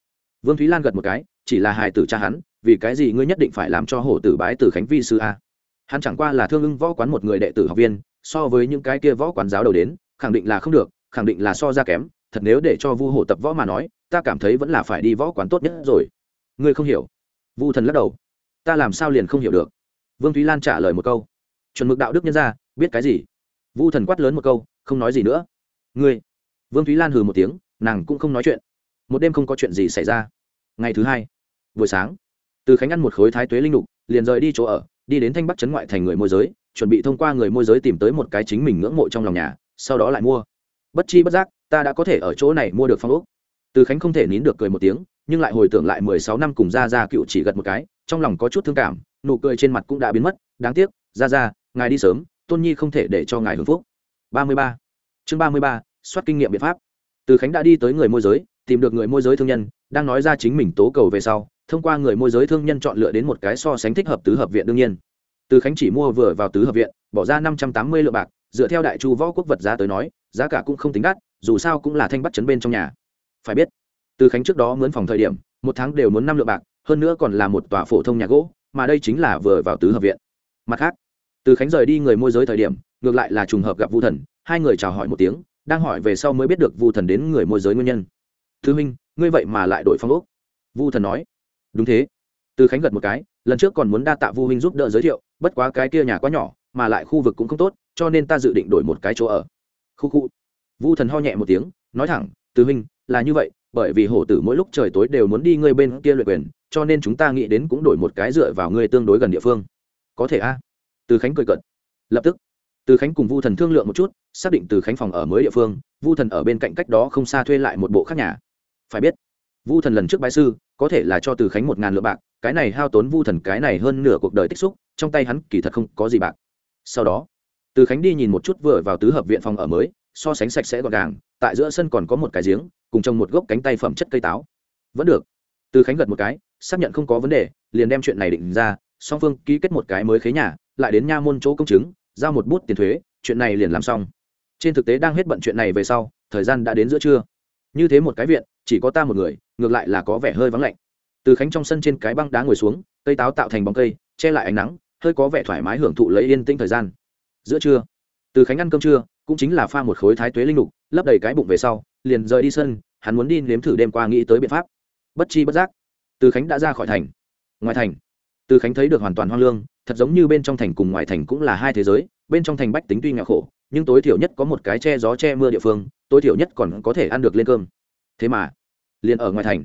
Vương thúy lan gật một cái, chỉ là hài tử cha hắn, vì cái gì ngươi nhất định phải làm cho hổ tử bái từ khánh vi sư a? Hắn chẳng qua là thương ưng võ quán một người đệ tử học viên, so với những cái kia võ quán giáo đầu đến, khẳng định là không được, khẳng định là so ra kém, thật nếu để cho vu hổ tập võ mà nói, ta cảm thấy vẫn là phải đi võ quán tốt nhất rồi. Ngươi không hiểu. Vu thần lắc đầu. Ta làm sao liền không hiểu được? Vương thúy lan trả lời một câu. Chuẩn mực đạo đức nhân ra biết cái gì? Vu thần quát lớn một câu, không nói gì nữa. Ngươi. Vương thúy lan hừ một tiếng, nàng cũng không nói chuyện. Một đêm không có chuyện gì xảy ra. Ngày thứ hai, buổi sáng, từ khánh ăn một khối thái tuế linh lục liền rời đi chỗ ở, đi đến thanh bắc trấn ngoại thành người môi giới, chuẩn bị thông qua người môi giới tìm tới một cái chính mình ngưỡng mộ trong lòng nhà, sau đó lại mua. Bất chi bất giác, ta đã có thể ở chỗ này mua được phong ốc. Từ khánh không thể nín được cười một tiếng, nhưng lại hồi tưởng lại mười sáu năm cùng ra ra cựu chỉ gật một cái, trong lòng có chút thương cảm nụ cười trên mặt cũng đã biến mất, đáng tiếc, ra ra, ngài đi sớm, tôn nhi không thể để cho ngài hưởng phúc. Ba mươi ba. Chương ba mươi ba, soát kinh nghiệm biện pháp. Từ khánh đã đi tới người môi giới, tìm được người môi giới thương nhân, đang nói ra chính mình tố cầu về sau, thông qua người môi giới thương nhân chọn lựa đến một cái so sánh thích hợp tứ hợp viện đương nhiên. Từ khánh chỉ mua vừa vào tứ hợp viện, bỏ ra năm trăm tám mươi lượng bạc, dựa theo đại chu võ quốc vật giá tới nói, giá cả cũng không tính đắt, dù sao cũng là thanh bắt chấn bên trong nhà. Phải biết, từ khánh trước đó mướn phòng thời điểm, một tháng đều muốn năm lượng bạc, hơn nữa còn là một tòa phổ thông nhà gỗ mà đây chính là vừa vào tứ hợp viện. Mặt khác, từ khánh rời đi người môi giới thời điểm, ngược lại là trùng hợp gặp vu thần, hai người chào hỏi một tiếng, đang hỏi về sau mới biết được vu thần đến người môi giới nguyên nhân. Thứ minh ngươi vậy mà lại đổi phong ốc? Vu thần nói. Đúng thế. Từ khánh gật một cái, lần trước còn muốn đa tạ vu huynh giúp đỡ giới thiệu, bất quá cái kia nhà quá nhỏ, mà lại khu vực cũng không tốt, cho nên ta dự định đổi một cái chỗ ở. Khu khu. Vu thần ho nhẹ một tiếng, nói thẳng, từ huynh, là như vậy, bởi vì hổ tử mỗi lúc trời tối đều muốn đi ngươi bên kia luyện quyền cho nên chúng ta nghĩ đến cũng đổi một cái dựa vào ngươi tương đối gần địa phương. Có thể a? Từ khánh cười cận lập tức, từ khánh cùng vu thần thương lượng một chút, xác định từ khánh phòng ở mới địa phương, vu thần ở bên cạnh cách đó không xa thuê lại một bộ khác nhà. Phải biết, vu thần lần trước bái sư, có thể là cho từ khánh một ngàn lượng bạc, cái này hao tốn vu thần cái này hơn nửa cuộc đời tích xúc, trong tay hắn kỳ thật không có gì bạc. Sau đó, từ khánh đi nhìn một chút vừa vào tứ hợp viện phòng ở mới, so sánh sạch sẽ gọn gàng, tại giữa sân còn có một cái giếng, cùng trồng một gốc cánh tay phẩm chất cây táo. Vẫn được từ khánh gật một cái, xác nhận không có vấn đề, liền đem chuyện này định ra, song phương ký kết một cái mới khế nhà, lại đến nha môn chỗ công chứng, giao một bút tiền thuế, chuyện này liền làm xong. Trên thực tế đang hết bận chuyện này về sau, thời gian đã đến giữa trưa. Như thế một cái viện, chỉ có ta một người, ngược lại là có vẻ hơi vắng lạnh. Từ khánh trong sân trên cái băng đá ngồi xuống, cây táo tạo thành bóng cây, che lại ánh nắng, hơi có vẻ thoải mái hưởng thụ lấy yên tĩnh thời gian. Giữa trưa, từ khánh ăn cơm trưa, cũng chính là pha một khối thái tuế linh lục, lấp đầy cái bụng về sau, liền rời đi sân, hắn muốn đi nếm thử đêm qua nghĩ tới biện pháp bất chi bất giác. Từ khánh đã ra khỏi thành. Ngoài thành, từ khánh thấy được hoàn toàn hoang lương, thật giống như bên trong thành cùng ngoài thành cũng là hai thế giới, bên trong thành bách tính tuy nghèo khổ, nhưng tối thiểu nhất có một cái che gió che mưa địa phương, tối thiểu nhất còn có thể ăn được lên cơm. Thế mà, liền ở ngoài thành,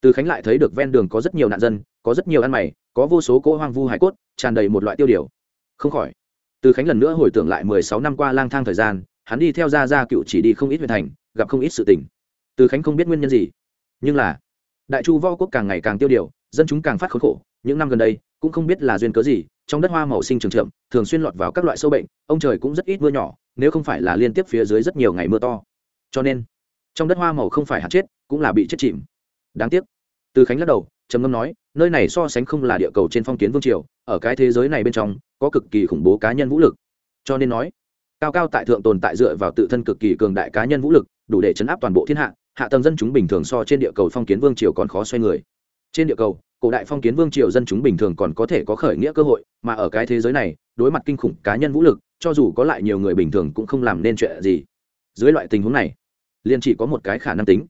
từ khánh lại thấy được ven đường có rất nhiều nạn dân, có rất nhiều ăn mày, có vô số cỗ hoang vu hải cốt, tràn đầy một loại tiêu điều. Không khỏi, từ khánh lần nữa hồi tưởng lại mười sáu năm qua lang thang thời gian, hắn đi theo gia gia cựu chỉ đi không ít huyện thành, gặp không ít sự tình. Từ khánh không biết nguyên nhân gì, nhưng là đại chu võ quốc càng ngày càng tiêu điều, dân chúng càng phát khốn khổ. Những năm gần đây, cũng không biết là duyên cớ gì, trong đất hoa màu sinh trường trượm, thường xuyên lọt vào các loại sâu bệnh, ông trời cũng rất ít mưa nhỏ, nếu không phải là liên tiếp phía dưới rất nhiều ngày mưa to. Cho nên, trong đất hoa màu không phải hạt chết, cũng là bị chết chìm. Đáng tiếc. Từ khánh lắc đầu, trầm ngâm nói, nơi này so sánh không là địa cầu trên phong kiến vương triều, ở cái thế giới này bên trong, có cực kỳ khủng bố cá nhân vũ lực. Cho nên nói, cao cao tại thượng tồn tại dựa vào tự thân cực kỳ cường đại cá nhân vũ lực, đủ để chấn áp toàn bộ thiên hạ hạ tầng dân chúng bình thường so trên địa cầu phong kiến vương triều còn khó xoay người. Trên địa cầu, cổ đại phong kiến vương triều dân chúng bình thường còn có thể có khởi nghĩa cơ hội, mà ở cái thế giới này, đối mặt kinh khủng cá nhân vũ lực, cho dù có lại nhiều người bình thường cũng không làm nên chuyện gì. Dưới loại tình huống này, liền chỉ có một cái khả năng tính.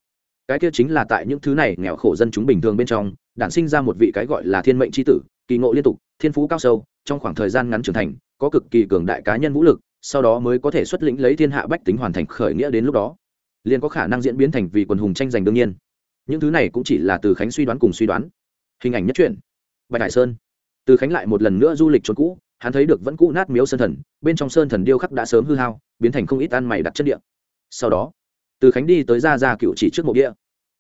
Cái kia chính là tại những thứ này nghèo khổ dân chúng bình thường bên trong, đản sinh ra một vị cái gọi là thiên mệnh tri tử, kỳ ngộ liên tục, thiên phú cao sâu, trong khoảng thời gian ngắn trưởng thành, có cực kỳ cường đại cá nhân vũ lực, sau đó mới có thể xuất lĩnh lấy thiên hạ bách tính hoàn thành khởi nghĩa đến lúc đó liền có khả năng diễn biến thành vị quần hùng tranh giành đương nhiên. Những thứ này cũng chỉ là từ khánh suy đoán cùng suy đoán. Hình ảnh nhất truyện. Bạch hải sơn. Từ khánh lại một lần nữa du lịch trốn cũ, hắn thấy được vẫn cũ nát miếu sơn thần, bên trong sơn thần điêu khắc đã sớm hư hao, biến thành không ít ăn mày đặt chất địa. Sau đó, từ khánh đi tới ra ra cựu chỉ trước mộ địa.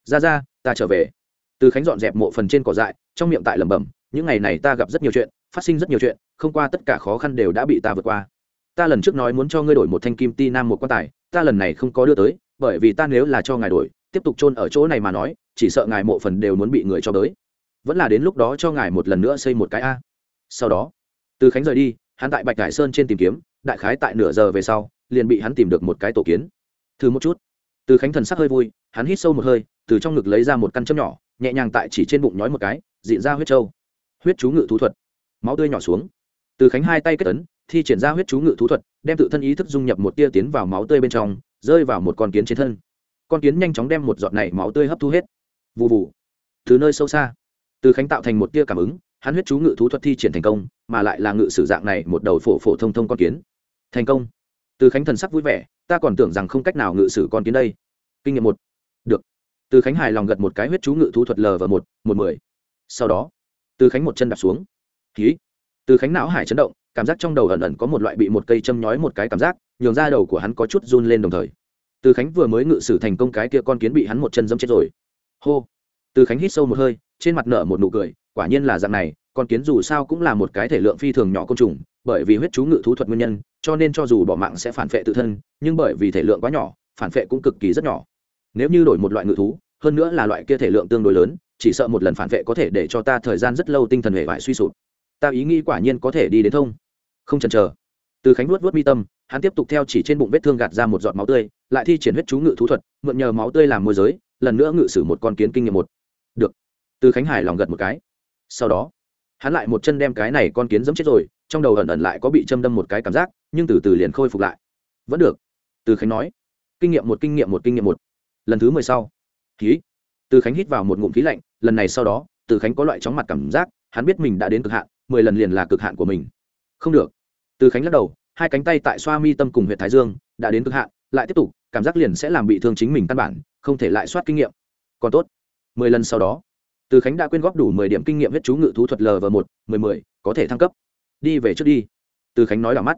Ra ra ta trở về. Từ khánh dọn dẹp mộ phần trên cỏ dại, trong miệng tại lẩm bẩm, những ngày này ta gặp rất nhiều chuyện, phát sinh rất nhiều chuyện, không qua tất cả khó khăn đều đã bị ta vượt qua. Ta lần trước nói muốn cho ngươi đổi một thanh kim ti nam một quan tài, ta lần này không có đưa tới bởi vì ta nếu là cho ngài đổi, tiếp tục chôn ở chỗ này mà nói, chỉ sợ ngài mộ phần đều muốn bị người cho tới. Vẫn là đến lúc đó cho ngài một lần nữa xây một cái a. Sau đó, từ khánh rời đi, hắn tại bạch hải sơn trên tìm kiếm, đại khái tại nửa giờ về sau, liền bị hắn tìm được một cái tổ kiến. Thử một chút. Từ khánh thần sắc hơi vui, hắn hít sâu một hơi, từ trong ngực lấy ra một căn châm nhỏ, nhẹ nhàng tại chỉ trên bụng nhói một cái diện ra huyết trâu. Huyết chú ngự thú thuật. Máu tươi nhỏ xuống. Từ khánh hai tay kết ấn, thi triển ra huyết chú ngự thú thuật, đem tự thân ý thức dung nhập một tia tiến vào máu tươi bên trong rơi vào một con kiến trên thân. Con kiến nhanh chóng đem một giọt này máu tươi hấp thu hết. Vụ vụ từ nơi sâu xa, từ khánh tạo thành một tia cảm ứng, hắn huyết chú ngự thú thuật thi triển thành công, mà lại là ngự sử dạng này một đầu phổ phổ thông thông con kiến. Thành công. Từ khánh thần sắc vui vẻ, ta còn tưởng rằng không cách nào ngự sử con kiến đây. Kinh nghiệm một. Được. Từ khánh hài lòng gật một cái huyết chú ngự thú thuật l và một một mười. Sau đó, từ khánh một chân đạp xuống. Ký từ khánh não hải chấn động, cảm giác trong đầu ẩn ẩn có một loại bị một cây châm nhói một cái cảm giác nhường ra đầu của hắn có chút run lên đồng thời. Từ khánh vừa mới ngự sử thành công cái kia con kiến bị hắn một chân dâm chết rồi. Hô. Từ khánh hít sâu một hơi, trên mặt nở một nụ cười, quả nhiên là dạng này, con kiến dù sao cũng là một cái thể lượng phi thường nhỏ côn trùng, bởi vì huyết chú ngự thú thuật nguyên nhân, cho nên cho dù bỏ mạng sẽ phản vệ tự thân, nhưng bởi vì thể lượng quá nhỏ, phản vệ cũng cực kỳ rất nhỏ. Nếu như đổi một loại ngự thú, hơn nữa là loại kia thể lượng tương đối lớn, chỉ sợ một lần phản vệ có thể để cho ta thời gian rất lâu tinh thần hệ vải suy sụp. Ta ý nghĩ quả nhiên có thể đi đến thông. Không chần chờ từ khánh nuốt vớt mi tâm, hắn tiếp tục theo chỉ trên bụng vết thương gạt ra một giọt máu tươi, lại thi triển huyết chú ngự thú thuật, mượn nhờ máu tươi làm môi giới, lần nữa ngự sử một con kiến kinh nghiệm một. Được. Từ khánh hải lòng gật một cái. Sau đó, hắn lại một chân đem cái này con kiến giấm chết rồi, trong đầu ẩn ẩn lại có bị châm đâm một cái cảm giác, nhưng từ từ liền khôi phục lại. Vẫn được. Từ khánh nói. Kinh nghiệm một, kinh nghiệm một, kinh nghiệm một. Lần thứ mười sau. Khí từ khánh hít vào một ngụm khí lạnh, lần này sau đó, từ khánh có loại chóng mặt cảm giác, hắn biết mình đã đến cực hạn, mười lần liền là cực hạn của mình. Không được từ khánh lắc đầu, hai cánh tay tại xoa mi tâm cùng huyện thái dương đã đến cực hạn, lại tiếp tục, cảm giác liền sẽ làm bị thương chính mình căn bản, không thể lại soát kinh nghiệm. Còn tốt, mười lần sau đó, từ khánh đã quyên góp đủ mười điểm kinh nghiệm huyết chú ngự thú thuật l và một, mười mười, có thể thăng cấp. Đi về trước đi. Từ khánh nói đỏ mắt.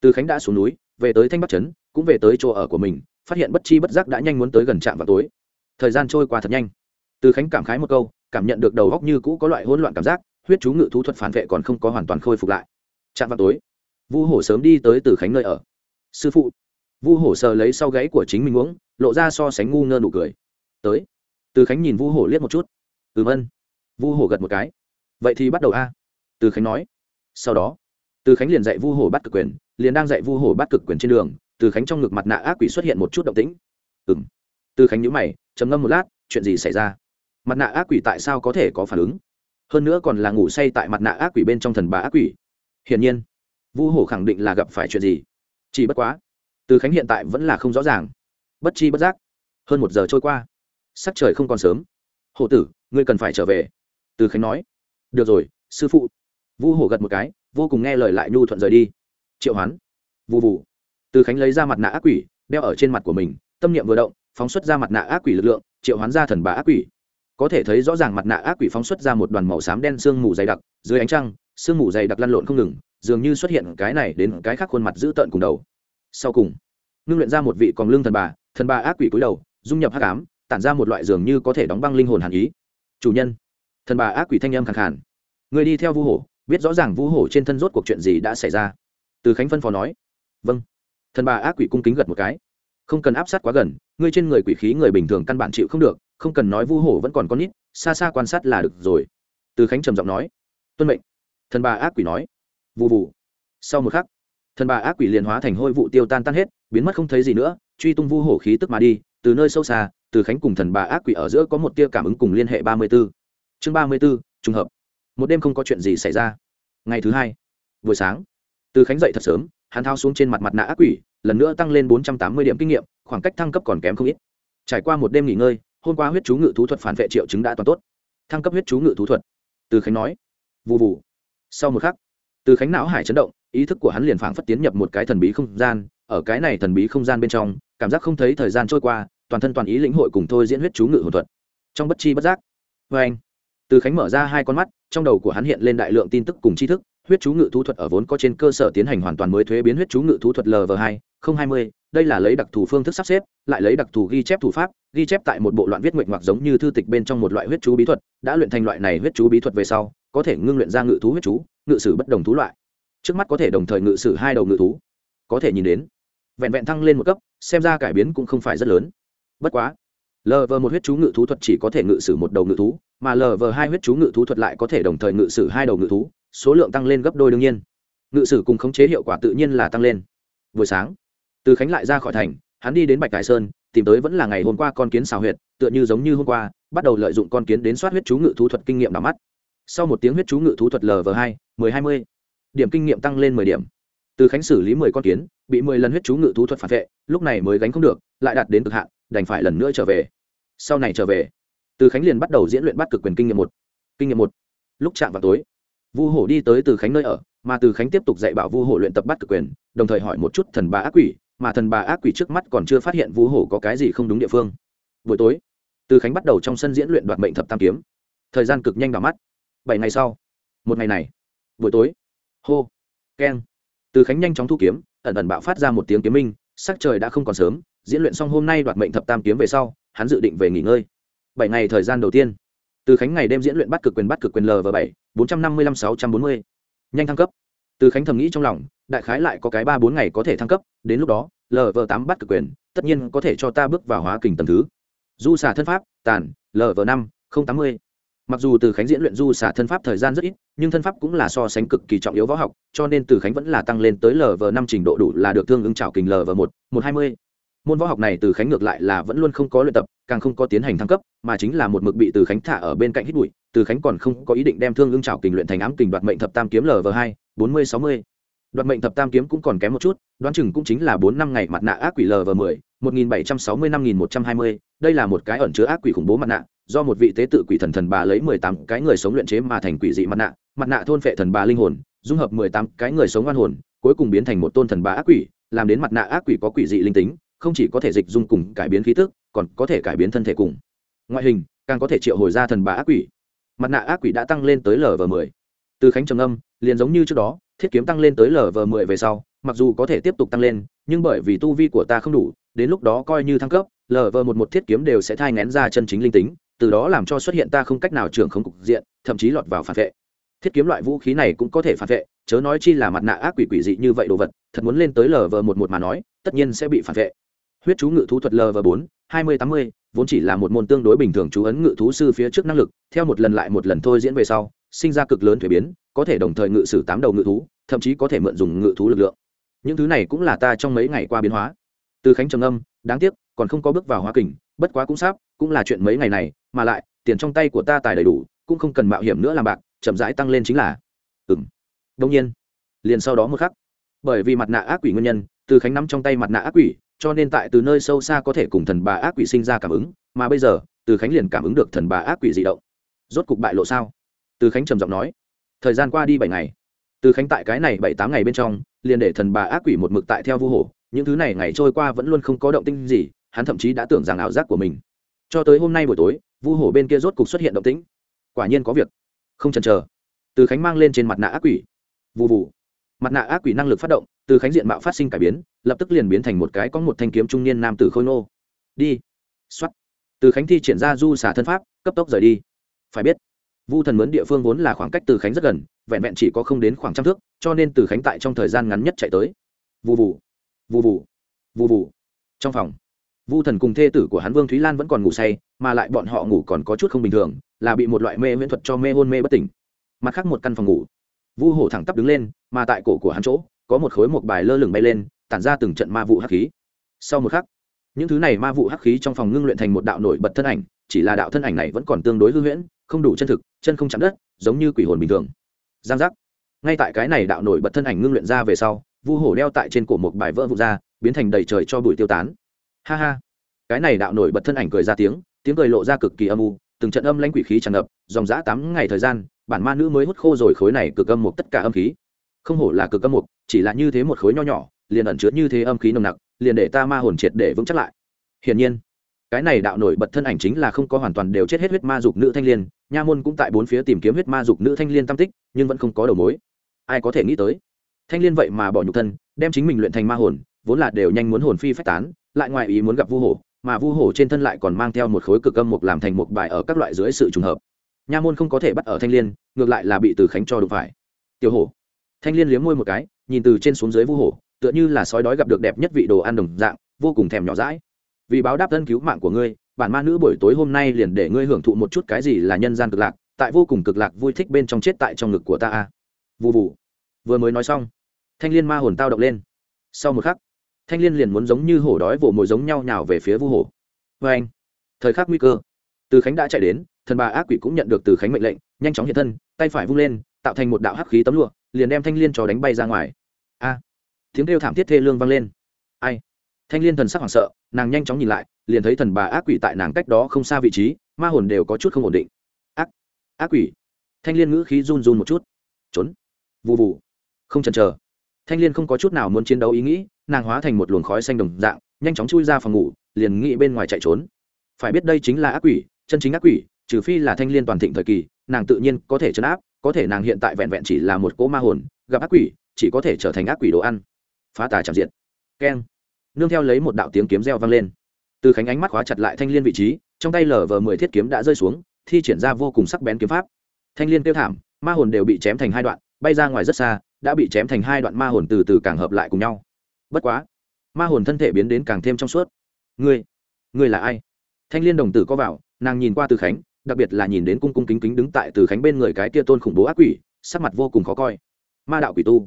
Từ khánh đã xuống núi, về tới thanh bắc trấn, cũng về tới chỗ ở của mình, phát hiện bất chi bất giác đã nhanh muốn tới gần trạm vào tối. Thời gian trôi qua thật nhanh. Từ khánh cảm khái một câu, cảm nhận được đầu góc như cũ có loại hỗn loạn cảm giác, huyết chú ngự thú thuật phản vệ còn không có hoàn toàn khôi phục lại. Trạm vào tối vu hổ sớm đi tới từ khánh nơi ở. Sư phụ. Vu hổ sờ lấy sau gáy của chính mình uống, lộ ra so sánh ngu ngơ nụ cười. Tới. Từ khánh nhìn vu hổ liếc một chút. Ừm ân. Vu hổ gật một cái. Vậy thì bắt đầu a. Từ khánh nói. Sau đó, từ khánh liền dạy vu hổ bắt cực quyền, liền đang dạy vu hổ bắt cực quyền trên đường, từ khánh trong ngực mặt nạ ác quỷ xuất hiện một chút động tĩnh. Ừ m từ khánh nhữ mày, trầm ngâm một lát, chuyện gì xảy ra? Mặt nạ ác quỷ tại sao có thể có phản ứng? Hơn nữa còn là ngủ say tại mặt nạ ác quỷ bên trong thần bà ác quỷ. Hiển nhiên vu hổ khẳng định là gặp phải chuyện gì? Chỉ bất quá, từ khánh hiện tại vẫn là không rõ ràng. Bất chi bất giác, hơn một giờ trôi qua. Sắc trời không còn sớm. Hổ tử, ngươi cần phải trở về. Từ khánh nói. Được rồi, sư phụ. Vu hổ gật một cái, vô cùng nghe lời lại nhu thuận rời đi. Triệu hoán. Vụ vụ từ khánh lấy ra mặt nạ ác quỷ, đeo ở trên mặt của mình, tâm niệm vừa động, phóng xuất ra mặt nạ ác quỷ lực lượng, triệu hoán ra thần bà ác quỷ. Có thể thấy rõ ràng mặt nạ ác quỷ phóng xuất ra một đoàn màu xám đen sương mù dày đặc, dưới ánh trăng, sương mù dày đặc lăn lộn không ngừng dường như xuất hiện cái này đến cái khác khuôn mặt dữ tợn cùng đầu. Sau cùng, ngưng luyện ra một vị còn lương thần bà thần bà ác quỷ cúi đầu, dung nhập hắc ám, tản ra một loại dường như có thể đóng băng linh hồn hàn ý. Chủ nhân, thần bà ác quỷ thanh âm khẳng khàn. Người đi theo vu hổ, biết rõ ràng vu hổ trên thân rốt cuộc chuyện gì đã xảy ra. Từ khánh phân phó nói. Vâng. Thần bà ác quỷ cung kính gật một cái. Không cần áp sát quá gần ngươi trên người quỷ khí người bình thường căn bản chịu không được, không cần nói vu hổ vẫn còn con nít, xa xa quan sát là được rồi. Từ khánh trầm giọng nói. Tuân mệnh. Thần bà ác quỷ nói vụ vụ sau một khắc, thần bà ác quỷ liền hóa thành hôi vụ tiêu tan tan hết, biến mất không thấy gì nữa, truy tung vu hổ khí tức mà đi, từ nơi sâu xa, từ khánh cùng thần bà ác quỷ ở giữa có một tia cảm ứng cùng liên hệ ba mươi b ố chương ba mươi b ố trùng hợp. Một đêm không có chuyện gì xảy ra. Ngày thứ hai, buổi sáng, từ khánh dậy thật sớm, hắn thao xuống trên mặt mặt nạ ác quỷ, lần nữa tăng lên bốn trăm tám mươi điểm kinh nghiệm, khoảng cách thăng cấp còn kém không ít. Trải qua một đêm nghỉ ngơi, hôm qua huyết chú ngự thú thuật phản vệ triệu chứng đã toàn tốt. Thăng cấp huyết chú ngự thú thuật, từ khánh nói. Vụ vụ sau một khắc từ khánh não hải chấn động, ý thức của hắn liền phảng phất tiến nhập một cái thần bí không gian, ở cái này thần bí không gian bên trong, cảm giác không thấy thời gian trôi qua, toàn thân toàn ý lĩnh hội cùng thôi diễn huyết chú ngự hồn thuật. Trong bất chi bất giác vê anh. Từ khánh mở ra hai con mắt, trong đầu của hắn hiện lên đại lượng tin tức cùng tri thức, huyết chú ngự thú thuật ở vốn có trên cơ sở tiến hành hoàn toàn mới thuế biến huyết chú ngự thú thuật lv hai, không hai mươi, đây là lấy đặc thù phương thức sắp xếp, lại lấy đặc thù ghi chép thủ pháp, ghi chép tại một bộ loạn viết nguyện ngoặc giống như thư tịch bên trong một loại huyết chú bí thuật, đã luyện thành loại này huyết chú bí thuật về sau, có thể ngưng luyện ra ngự thú huyết chú ngự sử bất đồng thú loại. Trước mắt có thể đồng thời ngự sử hai đầu ngự thú. Có thể nhìn đến, vẹn vẹn thăng lên một cấp, xem ra cải biến cũng không phải rất lớn. Bất quá lv một huyết chú ngự thú thuật chỉ có thể ngự sử một đầu ngự thú, mà lv hai huyết chú ngự thú thuật lại có thể đồng thời ngự sử hai đầu ngự thú, số lượng tăng lên gấp đôi đương nhiên. Ngự sử cùng khống chế hiệu quả tự nhiên là tăng lên. Buổi sáng, từ khánh lại ra khỏi thành, hắn đi đến bạch cải sơn, tìm tới vẫn là ngày hôm qua con kiến xào huyệt, tựa như giống như hôm qua, bắt đầu lợi dụng con kiến đến soát huyết chú ngự thú thuật kinh nghiệm đắm mắt. Sau một tiếng huyết chú ngự thú thuật lv hai mười hai mươi. Điểm kinh nghiệm tăng lên mười điểm. Từ khánh xử lý mười con kiến, bị mười lần huyết chú ngự thú thuật phản vệ, lúc này mới gánh không được, lại đạt đến cực hạn, đành phải lần nữa trở về. Sau này trở về, từ khánh liền bắt đầu diễn luyện bắt cực quyền kinh nghiệm một. Kinh nghiệm một. Lúc chạm vào tối, vu hổ đi tới từ khánh nơi ở, mà từ khánh tiếp tục dạy bảo vu hổ luyện tập bắt cực quyền, đồng thời hỏi một chút thần bà ác quỷ, mà thần bà ác quỷ trước mắt còn chưa phát hiện vu hổ có cái gì không đúng địa phương. Buổi tối, từ khánh bắt đầu trong sân diễn luyện đoạt mệnh thập tam kiếm. Thời gian cực nhanh vào mắt. Bảy ngày sau. Một ngày này buổi tối. Hô. Keng. Từ khánh nhanh chóng thu kiếm, ẩn ẩn bạo phát ra một tiếng kiếm minh, sắc trời đã không còn sớm, diễn luyện xong hôm nay đoạt mệnh thập tam kiếm về sau, hắn dự định về nghỉ ngơi. Bảy ngày thời gian đầu tiên. Từ khánh ngày đêm diễn luyện bắt cực quyền bắt cực quyền lv bảy, bốn trăm năm mươi lăm sáu trăm bốn mươi. Nhanh thăng cấp. Từ khánh thầm nghĩ trong lòng, đại khái lại có cái ba bốn ngày có thể thăng cấp, đến lúc đó lv tám bắt cực quyền, tất nhiên có thể cho ta bước vào hóa kình tầm thứ. Du xả thân pháp, tàn lv năm, không tám mươi mặc dù từ khánh diễn luyện du xả thân pháp thời gian rất ít, nhưng thân pháp cũng là so sánh cực kỳ trọng yếu võ học, cho nên từ khánh vẫn là tăng lên tới lv năm trình độ đủ là được thương ứng trào kình lv một một hai mươi. Môn võ học này từ khánh ngược lại là vẫn luôn không có luyện tập, càng không có tiến hành thăng cấp, mà chính là một mực bị từ khánh thả ở bên cạnh hít bụi, từ khánh còn không có ý định đem thương ứng trào kình luyện thành ám kình đoạt mệnh thập tam kiếm lv hai, bốn mươi, sáu mươi. Đoạt mệnh thập tam kiếm cũng còn kém một chút, đoán chừng cũng chính là bốn năm ngày mặt nạ ác quỷ lv mười, một nghìn bảy trăm sáu mươi năm nghìn một trăm hai mươi. Đây là một cái ẩn chứa ác quỷ khủng bố mặt nạ do một vị tế tự quỷ thần thần bà lấy mười tám cái người sống luyện chế mà thành quỷ dị mặt nạ mặt nạ thôn phệ thần bà linh hồn, dung hợp mười tám cái người sống oan hồn, cuối cùng biến thành một tôn thần bà ác quỷ, làm đến mặt nạ ác quỷ có quỷ dị linh tính, không chỉ có thể dịch dung cùng cải biến khí tức, còn có thể cải biến thân thể cùng. Ngoại hình, càng có thể triệu hồi ra thần bà ác quỷ. Mặt nạ ác quỷ đã tăng lên tới lv mười. Từ khánh trầm âm, liền giống như trước đó, thiết kiếm tăng lên tới lv mười về sau, mặc dù có thể tiếp tục tăng lên, nhưng bởi vì tu vi của ta không đủ, đến lúc đó coi như thăng cấp lv một một thiết kiếm đều sẽ thai ngén ra chân chính linh tính từ đó làm cho xuất hiện ta không cách nào trưởng không cục diện, thậm chí lọt vào phản vệ. Thiết kiếm loại vũ khí này cũng có thể phản vệ, chớ nói chi là mặt nạ ác quỷ quỷ dị như vậy đồ vật, thật muốn lên tới lv một một mà nói, tất nhiên sẽ bị phản vệ. Huyết chú ngự thú thuật lv bốn, hai mươi tám mươi, vốn chỉ là một môn tương đối bình thường chú ấn ngự thú sư phía trước năng lực, theo một lần lại một lần thôi diễn về sau, sinh ra cực lớn thuế biến, có thể đồng thời ngự sử tám đầu ngự thú, thậm chí có thể mượn dùng ngự thú lực lượng. Những thứ này cũng là ta trong mấy ngày qua biến hóa. Từ khánh trầm âm đáng tiếc, còn không có bước vào hóa kình, bất quá cũng sắp, cũng là chuyện mấy ngày này mà lại, tiền trong tay của ta tài đầy đủ, cũng không cần mạo hiểm nữa làm bạc, chậm rãi tăng lên chính là ừng đông nhiên, liền sau đó một khắc, bởi vì mặt nạ ác quỷ nguyên nhân, từ khánh nắm trong tay mặt nạ ác quỷ, cho nên tại từ nơi sâu xa có thể cùng thần bà ác quỷ sinh ra cảm ứng, mà bây giờ, từ khánh liền cảm ứng được thần bà ác quỷ di động. Rốt cục bại lộ sao? Từ khánh trầm giọng nói. Thời gian qua đi bảy ngày. Từ khánh tại cái này bảy tám ngày bên trong, liền để thần bà ác quỷ một mực tại theo vu hổ những thứ này ngày trôi qua vẫn luôn không có động tinh gì, hắn thậm chí đã tưởng rằng ảo giác của mình. Cho tới hôm nay buổi tối vu hổ bên kia rốt cục xuất hiện động tĩnh. Quả nhiên có việc. Không chần chờ. Từ khánh mang lên trên mặt nạ ác quỷ. Vụ vụ mặt nạ ác quỷ năng lực phát động, từ khánh diện mạo phát sinh cải biến, lập tức liền biến thành một cái có một thanh kiếm trung niên nam tử khôi nô đi. X o á t từ khánh thi triển ra du xả thân pháp, cấp tốc rời đi. Phải biết, vu thần mướn địa phương vốn là khoảng cách từ khánh rất gần, vẹn vẹn chỉ có không đến khoảng trăm thước, cho nên từ khánh tại trong thời gian ngắn nhất chạy tới. Vụ vụ vụ vụ vụ vụ trong phòng vu thần cùng thê tử của hắn vương thúy lan vẫn còn ngủ say, mà lại bọn họ ngủ còn có chút không bình thường, là bị một loại mê miễn thuật cho mê hôn mê bất tỉnh. Mặt khác một căn phòng ngủ. Vu hổ thẳng tắp đứng lên, mà tại cổ của hắn chỗ, có một khối một bài lơ lửng bay lên, tản ra từng trận ma vụ hắc khí. Sau một khắc, những thứ này ma vụ hắc khí trong phòng ngưng luyện thành một đạo nổi bật thân ảnh, chỉ là đạo thân ảnh này vẫn còn tương đối hư huyễn, không đủ chân thực, chân không chạm đất, giống như quỷ hồn bình thường. Giang giác. Ngay tại cái này đạo nổi bật thân ảnh ngưng luyện ra về sau, vu hổ đeo tại trên cổ một bài vỡ vụ ra, biến thành đầy trời cho bụi tiêu tán ha ha. Cái này đạo nổi bật thân ảnh cười ra tiếng tiếng cười lộ ra cực kỳ âm u, từng trận âm lãnh quỷ khí tràn ngập, dòng dã tám ngày thời gian, bản ma nữ mới hút khô rồi khối này cực âm một tất cả âm khí. Không hổ là cực âm một chỉ là như thế một khối nho nhỏ, liền ẩn chứa như thế âm khí nồng nặc, liền để ta ma hồn triệt để vững chắc lại. Hiển nhiên, cái này đạo nổi bật thân ảnh chính là không có hoàn toàn đều chết hết huyết ma dục nữ thanh liên, nha môn cũng tại bốn phía tìm kiếm huyết ma dục nữ thanh liên tam tích, nhưng vẫn không có đầu mối. Ai có thể nghĩ tới? Thanh liên vậy mà bỏ nhục thân, đem chính mình luyện thành ma hồn, vốn là đều nhanh muốn hồn phi phách tán lại ngoài ý muốn gặp vu hổ, mà vu hổ trên thân lại còn mang theo một khối cực âm mục làm thành một bài ở các loại dưới sự trùng hợp. Nha môn không có thể bắt ở thanh liên, ngược lại là bị từ khánh cho đụng phải. Tiểu hổ. Thanh liên liếm môi một cái, nhìn từ trên xuống dưới vu hổ, tựa như là sói đói gặp được đẹp nhất vị đồ ăn đồng dạng, vô cùng thèm nhỏ rãi vì báo đáp thân cứu mạng của ngươi, bản ma nữ buổi tối hôm nay liền để ngươi hưởng thụ một chút cái gì là nhân gian cực lạc, tại vô cùng cực lạc vui thích bên trong chết tại trong ngực của ta a. Vù. vụ vừa mới nói xong, thanh liên ma hồn tao động lên. Sau một khắc thanh liên liền muốn giống như hổ đói vồ mồi giống nhau nhào về phía vu hổ. Vê anh, thời khắc nguy cơ, từ khánh đã chạy đến, thần bà ác quỷ cũng nhận được từ khánh mệnh lệnh, nhanh chóng hiện thân, tay phải vung lên, tạo thành một đạo hắc khí tấm lụa, liền đem thanh liên cho đánh bay ra ngoài. A, tiếng kêu thảm thiết thê lương vang lên. Ai? Thanh liên thần sắc hoảng sợ, nàng nhanh chóng nhìn lại, liền thấy thần bà ác quỷ tại nàng cách đó không xa vị trí, ma hồn đều có chút không ổn định. Ác ác quỷ. Thanh liên ngữ khí run run một chút. Trốn. Vụ vụ không chần chờ. Thanh liên không có chút nào muốn chiến đấu ý nghĩ nàng hóa thành một luồng khói xanh đồng dạng, nhanh chóng chui ra phòng ngủ, liền nghĩ bên ngoài chạy trốn. Phải biết đây chính là ác quỷ, chân chính ác quỷ, trừ phi là thanh liên toàn thịnh thời kỳ, nàng tự nhiên có thể chấn áp, có thể nàng hiện tại vẹn vẹn chỉ là một cỗ ma hồn, gặp ác quỷ, chỉ có thể trở thành ác quỷ đồ ăn. Phá tà chạm diện. Keng. Nương theo lấy một đạo tiếng kiếm reo vang lên. Từ khánh ánh mắt khóa chặt lại thanh liên vị trí, trong tay lở vờ mười thiết kiếm đã rơi xuống, thi triển ra vô cùng sắc bén kiếm pháp. Thanh liên kêu thảm, ma hồn đều bị chém thành hai đoạn, bay ra ngoài rất xa, đã bị chém thành hai đoạn ma hồn từ từ càng hợp lại cùng nhau bất quá, ma hồn thân thể biến đến càng thêm trong suốt. Ngươi ngươi là ai? Thanh liên đồng tử có vào, nàng nhìn qua từ khánh, đặc biệt là nhìn đến cung cung kính kính đứng tại từ khánh bên người cái tia tôn khủng bố ác quỷ, sắc mặt vô cùng khó coi. Ma đạo quỷ tu.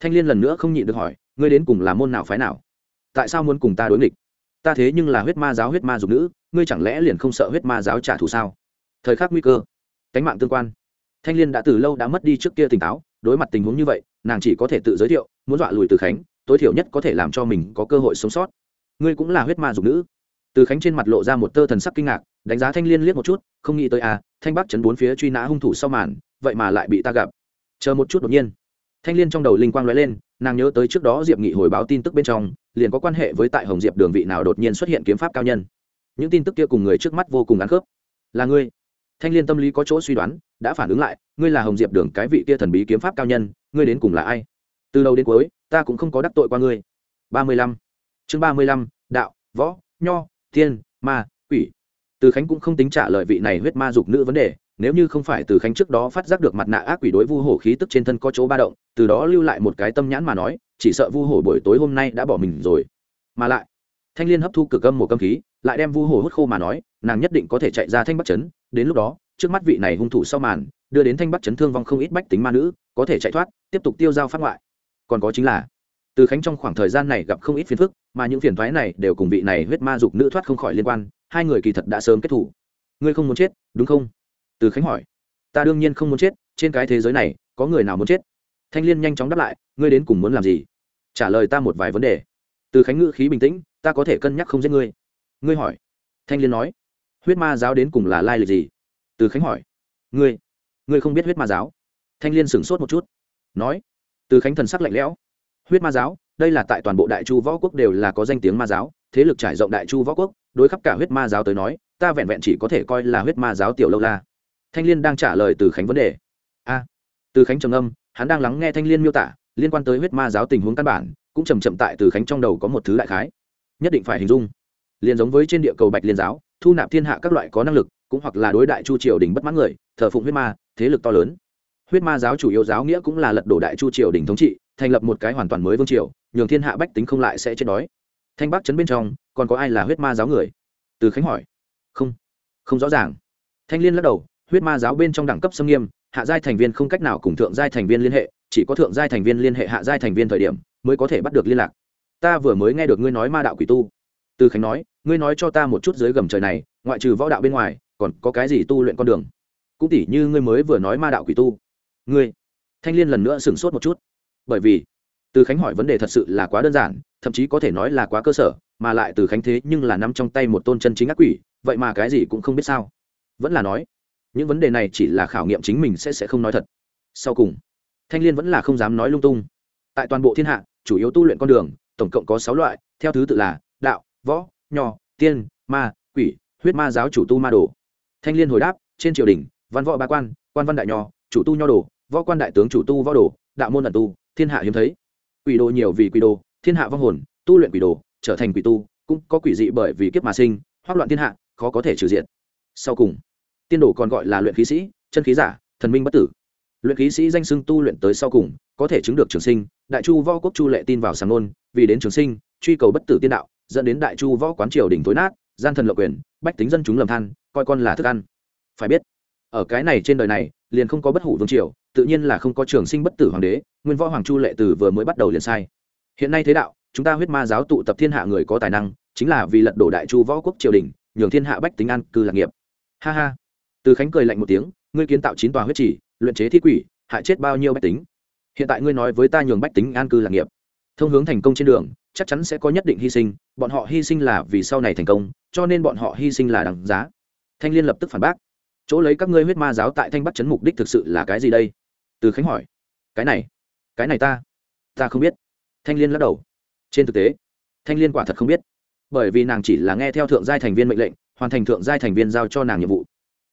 Thanh liên lần nữa không nhịn được hỏi, ngươi đến cùng là môn nào phái nào? Tại sao muốn cùng ta đối nghịch? Ta thế nhưng là huyết ma giáo huyết ma dục nữ, ngươi chẳng lẽ liền không sợ huyết ma giáo trả thù sao? Thời khắc nguy cơ. Cánh mạng tương quan. Thanh liên đã từ lâu đã mất đi trước kia tỉnh táo, đối mặt tình huống như vậy, nàng chỉ có thể tự giới thiệu, muốn dọa lùi từ khánh tối thiểu nhất có thể làm cho mình có cơ hội sống sót. Ngươi cũng là huyết ma dục nữ. Từ khánh trên mặt lộ ra một tơ thần sắc kinh ngạc, đánh giá thanh liên liếc một chút, không nghĩ tới à thanh bắc chấn bốn phía truy nã hung thủ sau màn, vậy mà lại bị ta gặp. Chờ một chút đột nhiên. Thanh liên trong đầu linh quang lóe lên, nàng nhớ tới trước đó diệp nghị hồi báo tin tức bên trong, liền có quan hệ với tại hồng diệp đường vị nào đột nhiên xuất hiện kiếm pháp cao nhân. Những tin tức kia cùng người trước mắt vô cùng ăn khớp. Là ngươi. Thanh liên tâm lý có chỗ suy đoán, đã phản ứng lại, ngươi là hồng diệp đường cái vị kia thần bí kiếm pháp cao nhân, ngươi đến cùng là ai? Từ đầu đến cuối, ta cũng không có đắc tội qua ngươi. Ba mươi lăm. Chương ba mươi lăm, đạo, võ, nho, thiên, ma, quỷ. Từ khánh cũng không tính trả lời vị này huyết ma dục nữ vấn đề, nếu như không phải từ khánh trước đó phát giác được mặt nạ ác quỷ đối vu hổ khí tức trên thân có chỗ ba động, từ đó lưu lại một cái tâm nhãn mà nói, chỉ sợ vu hổ buổi tối hôm nay đã bỏ mình rồi. Mà lại, thanh liên hấp thu cực âm một cơm khí, lại đem vu hổ hút khô mà nói, nàng nhất định có thể chạy ra thanh bắc chấn. Đến lúc đó, trước mắt vị này hung thủ sau màn, đưa đến thanh bắc chấn thương vong không ít bách tính ma nữ, có thể chạy thoát, tiếp tục tiêu dao phát ngoại còn có chính là, từ khánh trong khoảng thời gian này gặp không ít phiền phức, mà những phiền thoái này đều cùng vị này huyết ma dục nữ thoát không khỏi liên quan, hai người kỳ thật đã sớm kết thủ ngươi không muốn chết, đúng không? Từ khánh hỏi. Ta đương nhiên không muốn chết, trên cái thế giới này, có người nào muốn chết? Thanh liên nhanh chóng đáp lại, ngươi đến cùng muốn làm gì? Trả lời ta một vài vấn đề. Từ khánh ngữ khí bình tĩnh, ta có thể cân nhắc không giết ngươi. Ngươi hỏi. Thanh liên nói. Huyết ma giáo đến cùng là lai lịch gì? Từ khánh hỏi. Ngươi ngươi không biết huyết ma giáo? Thanh liên sửng sốt một chút. Nói từ khánh thần sắc lạnh lẽo. Huyết ma giáo, đây là tại toàn bộ đại chu võ quốc đều là có danh tiếng ma giáo, thế lực trải rộng đại chu võ quốc, đối khắp cả huyết ma giáo tới nói, ta vẹn vẹn chỉ có thể coi là huyết ma giáo tiểu lâu la. Thanh liên đang trả lời từ khánh vấn đề. A. Từ khánh trầm âm hắn đang lắng nghe thanh liên miêu tả, liên quan tới huyết ma giáo tình huống căn bản, cũng chầm chậm tại từ khánh trong đầu có một thứ đại khái. Nhất định phải hình dung. Liền giống với trên địa cầu bạch liên giáo, thu nạp thiên hạ các loại có năng lực, cũng hoặc là đối đại chu triều đình bất mãn người, thờ phụng huyết ma, thế lực to lớn huyết ma giáo chủ yếu giáo nghĩa cũng là lật đổ đại chu triều đình thống trị, thành lập một cái hoàn toàn mới vương triều, nhường thiên hạ bách tính không lại sẽ chết đói. Thanh bắc chấn bên trong, còn có ai là huyết ma giáo người? Từ khánh hỏi. Không không rõ ràng. Thanh liên lắc đầu, huyết ma giáo bên trong đẳng cấp xâm nghiêm, hạ giai thành viên không cách nào cùng thượng giai thành viên liên hệ, chỉ có thượng giai thành viên liên hệ hạ giai thành viên thời điểm, mới có thể bắt được liên lạc. Ta vừa mới nghe được ngươi nói ma đạo quỷ tu. Từ khánh nói, ngươi nói cho ta một chút dưới gầm trời này, ngoại trừ võ đạo bên ngoài, còn có cái gì tu luyện con đường? Cũng tỉ như ngươi mới vừa nói ma đạo quỷ tu ngươi, thanh liên lần nữa sửng sốt một chút, bởi vì từ khánh hỏi vấn đề thật sự là quá đơn giản, thậm chí có thể nói là quá cơ sở, mà lại từ khánh thế nhưng là nắm trong tay một tôn chân chính ác quỷ, vậy mà cái gì cũng không biết sao? Vẫn là nói, những vấn đề này chỉ là khảo nghiệm chính mình sẽ sẽ không nói thật. Sau cùng, thanh liên vẫn là không dám nói lung tung. Tại toàn bộ thiên hạ, chủ yếu tu luyện con đường, tổng cộng có sáu loại, theo thứ tự là đạo, võ, nho, tiên, ma, quỷ, huyết ma giáo chủ tu ma đồ. Thanh liên hồi đáp, trên triều đình, văn võ ba quan quan văn đại nho, chủ tu nho đồ võ quan đại tướng chủ tu võ đồ, đạo môn ẩn tu, thiên hạ hiếm thấy. Quỷ đồ nhiều vì quỷ đồ, thiên hạ vong hồn, tu luyện quỷ đồ, trở thành quỷ tu, cũng có quỷ dị bởi vì kiếp mà sinh, hoác loạn thiên hạ, khó có thể trừ diện sau cùng, tiên đồ còn gọi là luyện khí sĩ, chân khí giả, thần minh bất tử. Luyện khí sĩ danh xưng tu luyện tới sau cùng, có thể chứng được trường sinh, đại chu võ quốc chu lệ tin vào sáng nôn vì đến trường sinh, truy cầu bất tử tiên đạo, dẫn đến đại chu võ quán triều đỉnh tối nát, gian thần lộc quyền, bách tính dân chúng lầm than, coi con là thức ăn. Phải biết, ở cái này trên đời này, liền không có bất hủ vương triều tự nhiên là không có trường sinh bất tử hoàng đế, nguyên võ hoàng chu lệ từ vừa mới bắt đầu liền sai. Hiện nay thế đạo, chúng ta huyết ma giáo tụ tập thiên hạ người có tài năng, chính là vì lật đổ đại chu võ quốc triều đình, nhường thiên hạ bách tính an cư lạc nghiệp. Ha ha. Từ khánh cười lạnh một tiếng, ngươi kiến tạo chín tòa huyết chỉ luyện chế thi quỷ, hại chết bao nhiêu bách tính. Hiện tại ngươi nói với ta nhường bách tính an cư lạc nghiệp. Thông hướng thành công trên đường, chắc chắn sẽ có nhất định hy sinh, bọn họ hy sinh là vì sau này thành công, cho nên bọn họ hy sinh là đằng giá. Thanh liên lập tức phản bác. Chỗ lấy các ngươi huyết ma giáo tại thanh bắc chấn mục đích thực sự là cái gì đây? Từ khánh hỏi. Cái này cái này ta ta không biết. Thanh liên lắc đầu. Trên thực tế, thanh liên quả thật không biết, bởi vì nàng chỉ là nghe theo thượng giai thành viên mệnh lệnh, hoàn thành thượng giai thành viên giao cho nàng nhiệm vụ.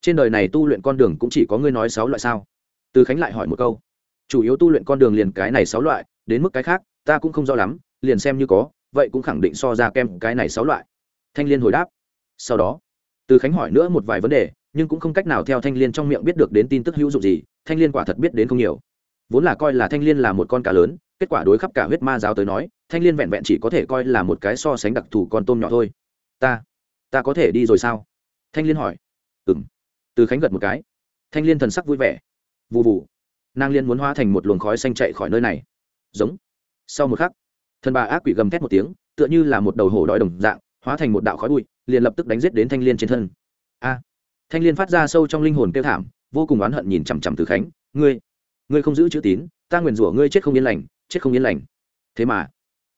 Trên đời này tu luyện con đường cũng chỉ có ngươi nói sáu loại sao? Từ khánh lại hỏi một câu. Chủ yếu tu luyện con đường liền cái này sáu loại, đến mức cái khác, ta cũng không rõ lắm, liền xem như có, vậy cũng khẳng định so ra kem cái này sáu loại. Thanh liên hồi đáp. Sau đó, từ khánh hỏi nữa một vài vấn đề nhưng cũng không cách nào theo thanh liên trong miệng biết được đến tin tức hữu dụng gì, thanh liên quả thật biết đến không nhiều. Vốn là coi là thanh liên là một con cá lớn, kết quả đối khắp cả huyết ma giáo tới nói, thanh liên vẹn vẹn chỉ có thể coi là một cái so sánh đặc thù con tôm nhỏ thôi. Ta ta có thể đi rồi sao? Thanh liên hỏi. Ừ m từ khánh gật một cái. Thanh liên thần sắc vui vẻ. Vụ vụ nàng liên muốn hóa thành một luồng khói xanh chạy khỏi nơi này. Giống. Sau một khắc, thần bà ác quỷ gầm thét một tiếng, tựa như là một đầu hổ đói đồng dạng, hóa thành một đạo khói bụi, liền lập tức đánh giết đến thanh liên trên thân. A thanh liên phát ra sâu trong linh hồn kêu thảm, vô cùng oán hận nhìn chằm chằm từ khánh. Ngươi ngươi không giữ chữ tín, ta nguyền rủa ngươi chết không yên lành, chết không yên lành. Thế mà,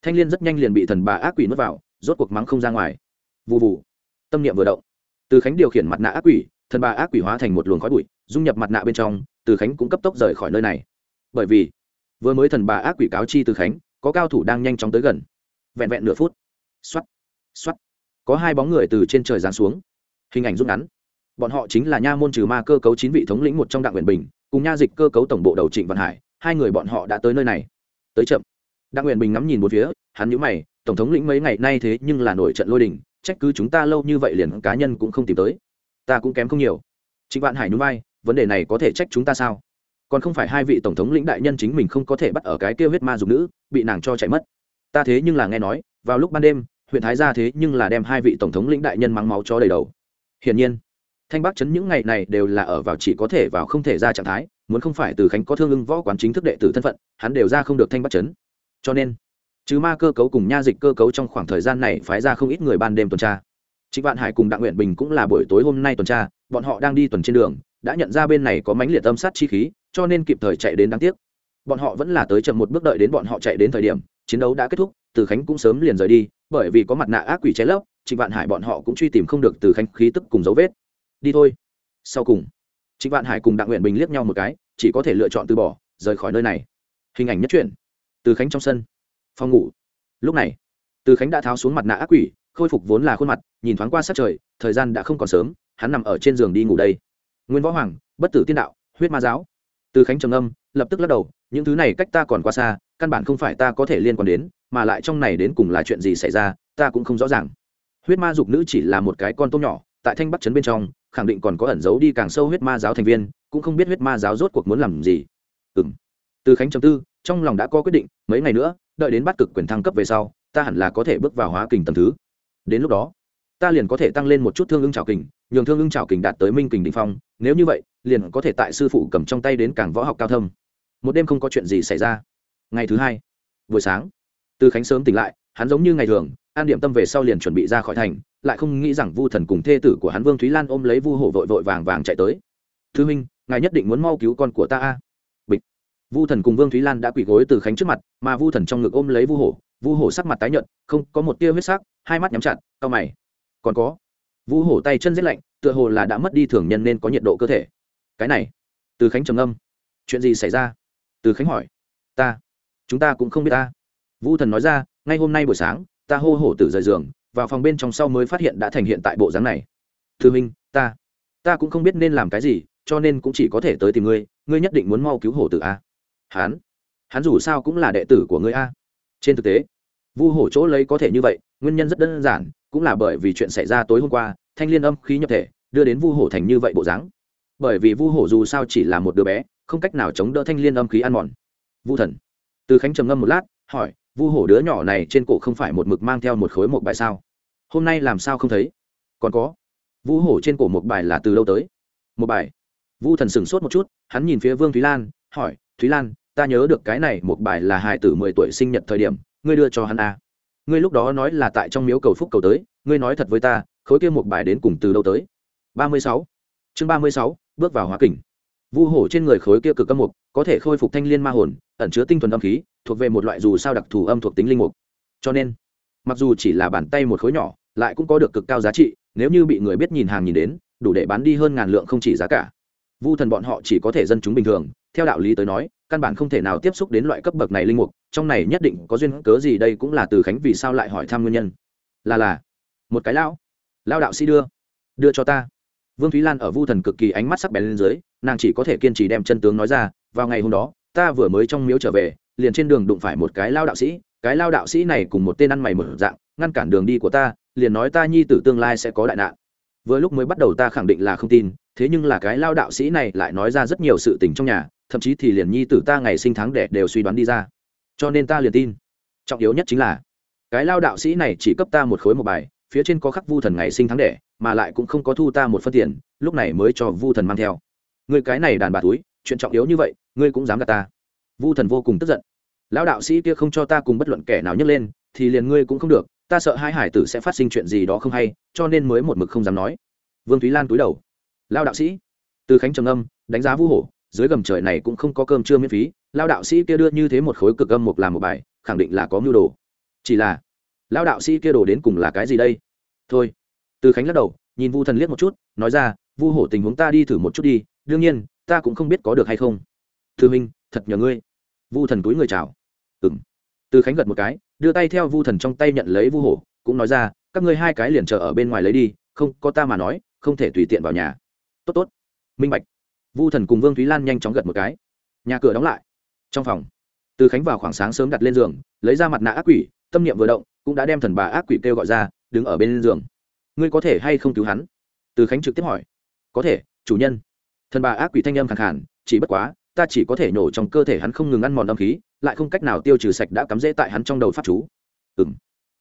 thanh liên rất nhanh liền bị thần bà ác quỷ nuốt vào, rốt cuộc mắng không ra ngoài. Vụ vụ tâm niệm vừa động, từ khánh điều khiển mặt nạ ác quỷ, thần bà ác quỷ hóa thành một luồng khói bụi, dung nhập mặt nạ bên trong, từ khánh cũng cấp tốc rời khỏi nơi này. Bởi vì, vừa mới thần bà ác quỷ cáo chi từ khánh, có cao thủ đang nhanh chóng tới gần. Vẹn vẹn nửa phút. X o á t x o á t có hai bóng người từ trên trời giáng xuống. Hình ảnh rút ngắn bọn họ chính là nha môn trừ ma cơ cấu chín vị thống lĩnh một trong đặng nguyện bình, cùng nha dịch cơ cấu tổng bộ đầu trịnh văn hải, hai người bọn họ đã tới nơi này. Tới chậm. Đặng nguyện bình ngắm nhìn một phía, hắn nhữ mày, tổng thống lĩnh mấy ngày nay thế nhưng là nổi trận lôi đình, trách cứ chúng ta lâu như vậy liền cá nhân cũng không tìm tới. Ta cũng kém không nhiều. Trịnh vạn hải nhún vai, vấn đề này có thể trách chúng ta sao? Còn không phải hai vị tổng thống lĩnh đại nhân chính mình không có thể bắt ở cái kia huyết ma dục nữ, bị nàng cho chạy mất. Ta thế nhưng là nghe nói, vào lúc ban đêm, huyện thái gia thế nhưng là đem hai vị tổng thống lĩnh đại nhân mắng máu cho đầy đầu. Hiển nhiên thanh bắc chấn những ngày này đều là ở vào chỉ có thể vào không thể ra trạng thái muốn không phải từ khánh có thương ưng võ quán chính thức đệ tử thân phận hắn đều ra không được thanh bắc chấn cho nên chứ ma cơ cấu cùng nha dịch cơ cấu trong khoảng thời gian này phái ra không ít người ban đêm tuần tra Trịnh Vạn Hải cùng Đặng Nguyện Bình cũng là buổi tối hôm nay tuần tra, bọn họ đang đi tuần trên đường, đã nhận ra bên này có mãnh liệt âm sát chi khí, cho nên kịp thời chạy đến đáng tiếc. Bọn họ vẫn là tới chậm một bước đợi đến bọn họ chạy đến thời điểm, chiến đấu đã kết thúc, Từ Khánh cũng sớm liền rời đi, bởi vì có mặt nạ ác quỷ che lấp, Trịnh Vạn Hải bọn họ cũng truy tìm không được Từ Khánh khí tức cùng dấu vết. Đi thôi. Sau cùng, Trịnh Vạn Hải cùng Đặng Nguyện Bình liếc nhau một cái, chỉ có thể lựa chọn từ bỏ, rời khỏi nơi này. Hình ảnh nhất truyện. Từ Khánh trong sân, phòng ngủ. Lúc này, Từ Khánh đã tháo xuống mặt nạ ác quỷ, khôi phục vốn là khuôn mặt nhìn thoáng qua sát trời thời gian đã không còn sớm hắn nằm ở trên giường đi ngủ đây nguyên võ hoàng bất tử tiên đạo huyết ma giáo từ khánh trầm âm lập tức lắc đầu những thứ này cách ta còn quá xa căn bản không phải ta có thể liên quan đến mà lại trong này đến cùng là chuyện gì xảy ra ta cũng không rõ ràng huyết ma dục nữ chỉ là một cái con tôm nhỏ tại thanh bắc trấn bên trong, khẳng định còn có ẩn giấu đi càng sâu huyết ma giáo thành viên, cũng không biết huyết ma giáo rốt cuộc muốn làm gì. Ừ m từ khánh trầm tư, trong lòng đã có quyết định, mấy ngày nữa, đợi đến bắt cực quyền thăng cấp về sau, ta hẳn là có thể bước vào hóa kình tầm thứ. Đến lúc đó, ta liền có thể tăng lên một chút thương ưng trào kình, nhường thương ưng trào kình đạt tới minh kình định phong, nếu như vậy, liền có thể tại sư phụ cầm trong tay đến cảng võ học cao thâm. Một đêm không có chuyện gì xảy ra. Ngày thứ hai, buổi sáng, từ khánh sớm tỉnh lại, hắn giống như ngày thường an điểm tâm về sau liền chuẩn bị ra khỏi thành, lại không nghĩ rằng vu thần cùng thê tử của hắn vương thúy lan ôm lấy vu hổ vội vội vàng vàng chạy tới. Thư minh ngài nhất định muốn mau cứu con của ta a. Bịch. Vu thần cùng vương thúy lan đã quỳ gối từ khánh trước mặt, mà vu thần trong ngực ôm lấy vu hổ. Vu hổ sắc mặt tái nhợt, không, có một tia huyết sắc, hai mắt nhắm chặt, cau mày. Còn có. Vu hổ tay chân rét lạnh, tựa hồ là đã mất đi thường nhân nên có nhiệt độ cơ thể. Cái này. Từ khánh trầm âm chuyện gì xảy ra? Từ khánh hỏi. Ta, chúng ta cũng không biết ta. Vu thần nói ra, ngay hôm nay buổi sáng ta hô hổ từ rời giường vào phòng bên trong sau mới phát hiện đã thành hiện tại bộ dáng này. Thư minh ta ta cũng không biết nên làm cái gì cho nên cũng chỉ có thể tới tìm ngươi ngươi nhất định muốn mau cứu hổ tử a. Hán, hắn dù sao cũng là đệ tử của ngươi a. Trên thực tế vu hổ chỗ lấy có thể như vậy nguyên nhân rất đơn giản cũng là bởi vì chuyện xảy ra tối hôm qua thanh liên âm khí nhập thể đưa đến vu hổ thành như vậy bộ dáng. Bởi vì vu hổ dù sao chỉ là một đứa bé không cách nào chống đỡ thanh liên âm khí ăn mòn. Vu thần từ khánh trầm ngâm một lát hỏi vu hổ đứa nhỏ này trên cổ không phải một mực mang theo một khối một bài sao? Hôm nay làm sao không thấy? Còn có, vu hổ trên cổ một bài là từ lâu tới? Một bài. Vu thần sửng sốt một chút, hắn nhìn phía vương thúy lan, hỏi, thúy lan, ta nhớ được cái này một bài là hài tử mười tuổi sinh nhật thời điểm, ngươi đưa cho hắn à. ngươi lúc đó nói là tại trong miếu cầu phúc cầu tới, ngươi nói thật với ta, khối kia một bài đến cùng từ đâu tới? ba mươi sáu. Chương ba mươi sáu, bước vào hóa kình vu hổ trên người khối kia cực âm mục, có thể khôi phục thanh liên ma hồn, ẩn chứa tinh thuần âm khí, thuộc về một loại dù sao đặc thù âm thuộc tính linh mục. Cho nên, mặc dù chỉ là bàn tay một khối nhỏ, lại cũng có được cực cao giá trị, nếu như bị người biết nhìn hàng nhìn đến, đủ để bán đi hơn ngàn lượng không chỉ giá cả. Vu thần bọn họ chỉ có thể dân chúng bình thường, theo đạo lý tới nói, căn bản không thể nào tiếp xúc đến loại cấp bậc này linh mục, trong này nhất định có duyên cớ gì đây cũng là từ khánh vì sao lại hỏi thăm nguyên nhân. Là là, một cái lão lao đạo sĩ đưa đưa cho ta vương thúy lan ở vu thần cực kỳ ánh mắt sắc bén lên dưới, nàng chỉ có thể kiên trì đem chân tướng nói ra, vào ngày hôm đó, ta vừa mới trong miếu trở về, liền trên đường đụng phải một cái lao đạo sĩ, cái lao đạo sĩ này cùng một tên ăn mày mở dạng, ngăn cản đường đi của ta, liền nói ta nhi tử tương lai sẽ có đại nạn. Vừa lúc mới bắt đầu ta khẳng định là không tin, thế nhưng là cái lao đạo sĩ này lại nói ra rất nhiều sự tình trong nhà, thậm chí thì liền nhi tử ta ngày sinh tháng đẻ đều suy đoán đi ra. Cho nên ta liền tin. Trọng yếu nhất chính là, cái lao đạo sĩ này chỉ cấp ta một khối một bài phía trên có khắc vu thần ngày sinh tháng đẻ, mà lại cũng không có thu ta một phân tiền, lúc này mới cho vu thần mang theo. Người cái này đàn bà túi, chuyện trọng yếu như vậy, ngươi cũng dám gạt ta. Vu thần vô cùng tức giận. Lão đạo sĩ kia không cho ta cùng bất luận kẻ nào nhấc lên, thì liền ngươi cũng không được, ta sợ hai hải tử sẽ phát sinh chuyện gì đó không hay, cho nên mới một mực không dám nói. Vương thúy lan túi đầu. Lao đạo sĩ. Từ khánh trầm âm, đánh giá vu hổ, dưới gầm trời này cũng không có cơm trưa miễn phí lao đạo sĩ kia đưa như thế một khối cực âm mục làm một bài, khẳng định là có mưu đồ. Chỉ là lao đạo sĩ kia đồ đến cùng là cái gì đây? Thôi. Từ khánh lắc đầu, nhìn vu thần liếc một chút, nói ra, vu hổ tình huống ta đi thử một chút đi, đương nhiên, ta cũng không biết có được hay không. Thư minh, thật nhờ ngươi. Vu thần túi người chào. Ừng từ khánh gật một cái, đưa tay theo vu thần trong tay nhận lấy vu hổ, cũng nói ra, các ngươi hai cái liền chờ ở bên ngoài lấy đi, không có ta mà nói, không thể tùy tiện vào nhà. Tốt tốt. Minh bạch. Vu thần cùng vương thúy lan nhanh chóng gật một cái. Nhà cửa đóng lại. Trong phòng, từ khánh vào khoảng sáng sớm đặt lên giường, lấy ra mặt nạ ác quỷ, tâm niệm vừa động cũng đã đem thần bà ác quỷ kêu gọi ra, đứng ở bên giường. Ngươi có thể hay không cứu hắn? Từ khánh trực tiếp hỏi. Có thể, chủ nhân. Thần bà ác quỷ thanh âm khẳng khản chỉ bất quá, ta chỉ có thể nhổ trong cơ thể hắn không ngừng ăn mòn âm khí, lại không cách nào tiêu trừ sạch đã cắm rễ tại hắn trong đầu pháp chú. Ừ m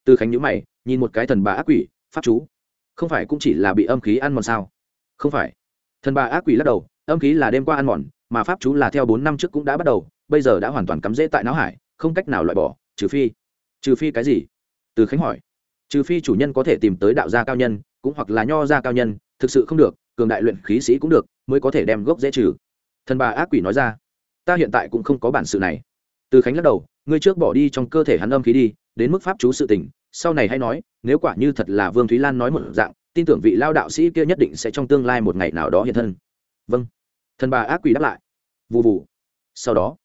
từ khánh nhữ mày, nhìn một cái thần bà ác quỷ, pháp chú. Không phải cũng chỉ là bị âm khí ăn mòn sao? Không phải. Thần bà ác quỷ lắc đầu, âm khí là đêm qua ăn mòn, mà pháp chú là theo bốn năm trước cũng đã bắt đầu, bây giờ đã hoàn toàn cắm rễ tại não hải, không cách nào loại bỏ, trừ phi. Trừ phi cái gì? Từ khánh hỏi, trừ phi chủ nhân có thể tìm tới đạo gia cao nhân, cũng hoặc là nho gia cao nhân, thực sự không được, cường đại luyện khí sĩ cũng được, mới có thể đem gốc dễ trừ. Thần bà ác quỷ nói ra, ta hiện tại cũng không có bản sự này. Từ khánh lắc đầu, ngươi trước bỏ đi trong cơ thể hắn âm khí đi, đến mức pháp chú sự tình, sau này hay nói, nếu quả như thật là vương thúy lan nói một dạng, tin tưởng vị lao đạo sĩ kia nhất định sẽ trong tương lai một ngày nào đó hiện thân. Vâng. Thần bà ác quỷ đáp lại vụ vụ sau đó,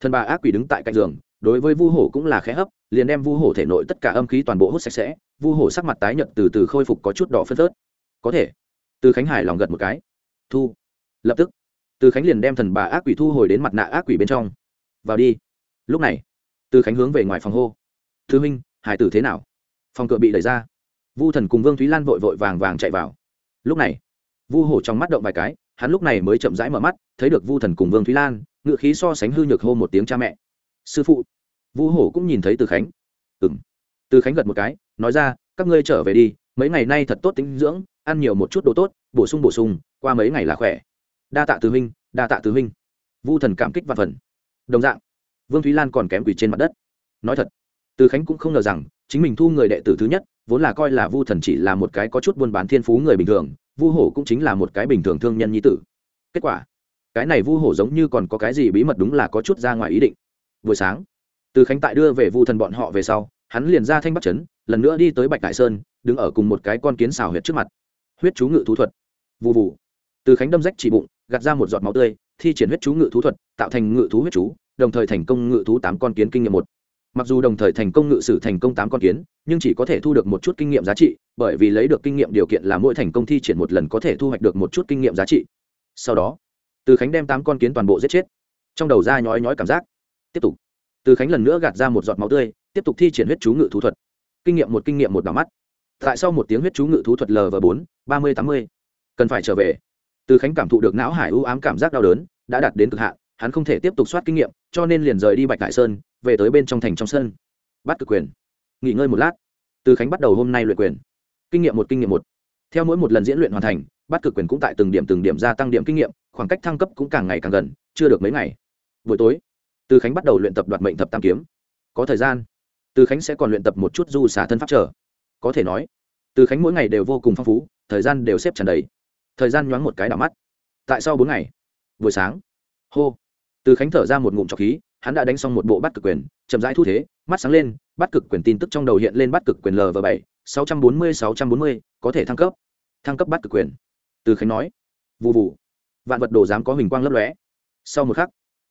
thần bà ác quỷ đứng tại cạnh giường đối với vu hổ cũng là khẽ hấp, liền đem vu hổ thể nội tất cả âm khí toàn bộ hút sạch sẽ, vu hổ sắc mặt tái nhợt từ từ khôi phục có chút đỏ phân phớt. Có thể. Từ khánh hải lòng gật một cái. Thu. Lập tức. Từ khánh liền đem thần bà ác quỷ thu hồi đến mặt nạ ác quỷ bên trong. Vào đi. Lúc này, từ khánh hướng về ngoài phòng hô. Thư minh hải tử thế nào? Phòng cửa bị đẩy ra. Vu thần cùng vương thúy lan vội vội vàng vàng chạy vào. Lúc này, vu hổ trong mắt động vài cái, hắn lúc này mới chậm rãi mở mắt, thấy được vu thần cùng vương thúy lan, ngựa khí so sánh hư nhược hô một tiếng cha mẹ sư phụ. Vu hổ cũng nhìn thấy từ khánh. Ừng từ khánh gật một cái, nói ra, các ngươi trở về đi, mấy ngày nay thật tốt tính dưỡng, ăn nhiều một chút đồ tốt, bổ sung bổ sung, qua mấy ngày là khỏe. Đa tạ từ huynh, đa tạ từ huynh. Vu thần cảm kích và phần. Đồng dạng, vương thúy lan còn kém quỷ trên mặt đất. Nói thật, từ khánh cũng không ngờ rằng, chính mình thu người đệ tử thứ nhất, vốn là coi là vu thần chỉ là một cái có chút buôn bán thiên phú người bình thường, vu hổ cũng chính là một cái bình thường thương nhân nhi tử. Kết quả, cái này vu hổ giống như còn có cái gì bí mật đúng là có chút ra ngoài ý định buổi sáng. Từ khánh tại đưa về vu thần bọn họ về sau, hắn liền ra thanh bắc trấn, lần nữa đi tới bạch đại sơn, đứng ở cùng một cái con kiến xào huyệt trước mặt. Huyết chú ngự thú thuật. Vụ vụ từ khánh đâm rách chỉ bụng, gạt ra một giọt máu tươi, thi triển huyết chú ngự thú thuật, tạo thành ngự thú huyết chú, đồng thời thành công ngự thú tám con kiến kinh nghiệm một. Mặc dù đồng thời thành công ngự sử thành công tám con kiến, nhưng chỉ có thể thu được một chút kinh nghiệm giá trị, bởi vì lấy được kinh nghiệm điều kiện là mỗi thành công thi triển một lần có thể thu hoạch được một chút kinh nghiệm giá trị. Sau đó, từ khánh đem tám con kiến toàn bộ giết chết. Trong đầu ra nhói nhói cảm giác tiếp tục. Từ khánh lần nữa gạt ra một giọt máu tươi, tiếp tục thi triển huyết chú ngự thú thuật. Kinh nghiệm một, kinh nghiệm một đỏ mắt. Tại sau một tiếng huyết chú ngự thú thuật lv bốn, ba mươi, tám mươi, cần phải trở về. Từ khánh cảm thụ được não hải ưu ám cảm giác đau đớn, đã đạt đến cực hạn, hắn không thể tiếp tục soát kinh nghiệm, cho nên liền rời đi bạch đại sơn, về tới bên trong thành trong sân. Bắt cực quyền. Nghỉ ngơi một lát. Từ khánh bắt đầu hôm nay luyện quyền. Kinh nghiệm một, kinh nghiệm một. Theo mỗi một lần diễn luyện hoàn thành, bắt cực quyền cũng tại từng điểm từng điểm gia tăng điểm kinh nghiệm, khoảng cách thăng cấp cũng càng ngày càng gần, chưa được mấy ngày. Buổi tối từ khánh bắt đầu luyện tập đoạt mệnh thập tam kiếm. Có thời gian, từ khánh sẽ còn luyện tập một chút du xả thân pháp trở. Có thể nói, từ khánh mỗi ngày đều vô cùng phong phú, thời gian đều xếp tràn đầy. Thời gian nhoáng một cái đảo mắt. Tại sau bốn ngày, buổi sáng, hô, từ khánh thở ra một ngụm trọc khí, hắn đã đánh xong một bộ bắt cực quyền, chậm rãi thu thế, mắt sáng lên, bắt cực quyền tin tức trong đầu hiện lên bắt cực quyền l bảy, sáu trăm bốn mươi, sáu trăm bốn mươi, có thể thăng cấp. Thăng cấp bắt cực quyền. Từ khánh nói vụ vụ vạn vật đồ dám có hình quang lấp lóe. Sau một khắc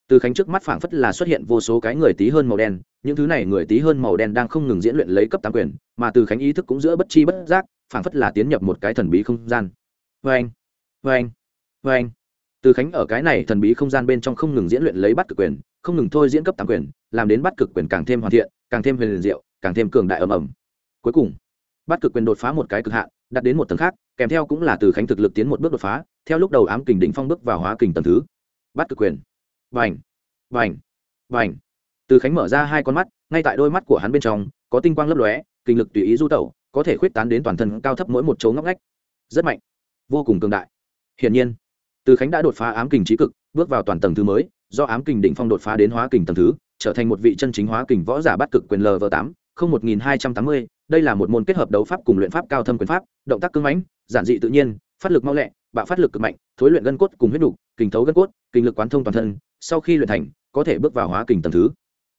từ khánh trước mắt phảng phất là xuất hiện vô số cái người tí hơn màu đen, những thứ này người tí hơn màu đen đang không ngừng diễn luyện lấy cấp tám quyền, mà từ khánh ý thức cũng giữa bất chi bất giác, phảng phất là tiến nhập một cái thần bí không gian. Vê anh vê anh vê anh từ khánh ở cái này thần bí không gian bên trong không ngừng diễn luyện lấy bắt cực quyền, không ngừng thôi diễn cấp tám quyền, làm đến bắt cực quyền càng thêm hoàn thiện, càng thêm huyền diệu, càng thêm cường đại ầm ầm. Cuối cùng, bắt cực quyền đột phá một cái cực hạn đặt đến một tầng khác, kèm theo cũng là từ khánh thực lực tiến một bước đột phá, theo lúc đầu ám kình đỉnh phong bước vào hóa kình tầng thứ. Bắt cực quyền vành vành vành. Từ khánh mở ra hai con mắt ngay tại đôi mắt của hắn bên trong có tinh quang lấp lóe kinh lực tùy ý du tẩu có thể khuyết tán đến toàn thân cao thấp mỗi một chỗ ngóc ngách. Rất mạnh vô cùng cường đại. Hiển nhiên từ khánh đã đột phá ám kình trí cực bước vào toàn tầng thứ mới do ám kình đỉnh phong đột phá đến hóa kình tầng thứ trở thành một vị chân chính hóa kình võ giả bắt cực quyền lv tám không một nghìn hai trăm tám mươi. Đây là một môn kết hợp đấu pháp cùng luyện pháp cao thâm quyền pháp động tác cưng mãnh giản dị tự nhiên phát lực mau lẹ bạo phát lực cực mạnh thối luyện gân cốt cùng huyết đủ, kình thấu gân cốt kinh lực quán thông toàn thân sau khi luyện thành, có thể bước vào hóa kình tầng thứ.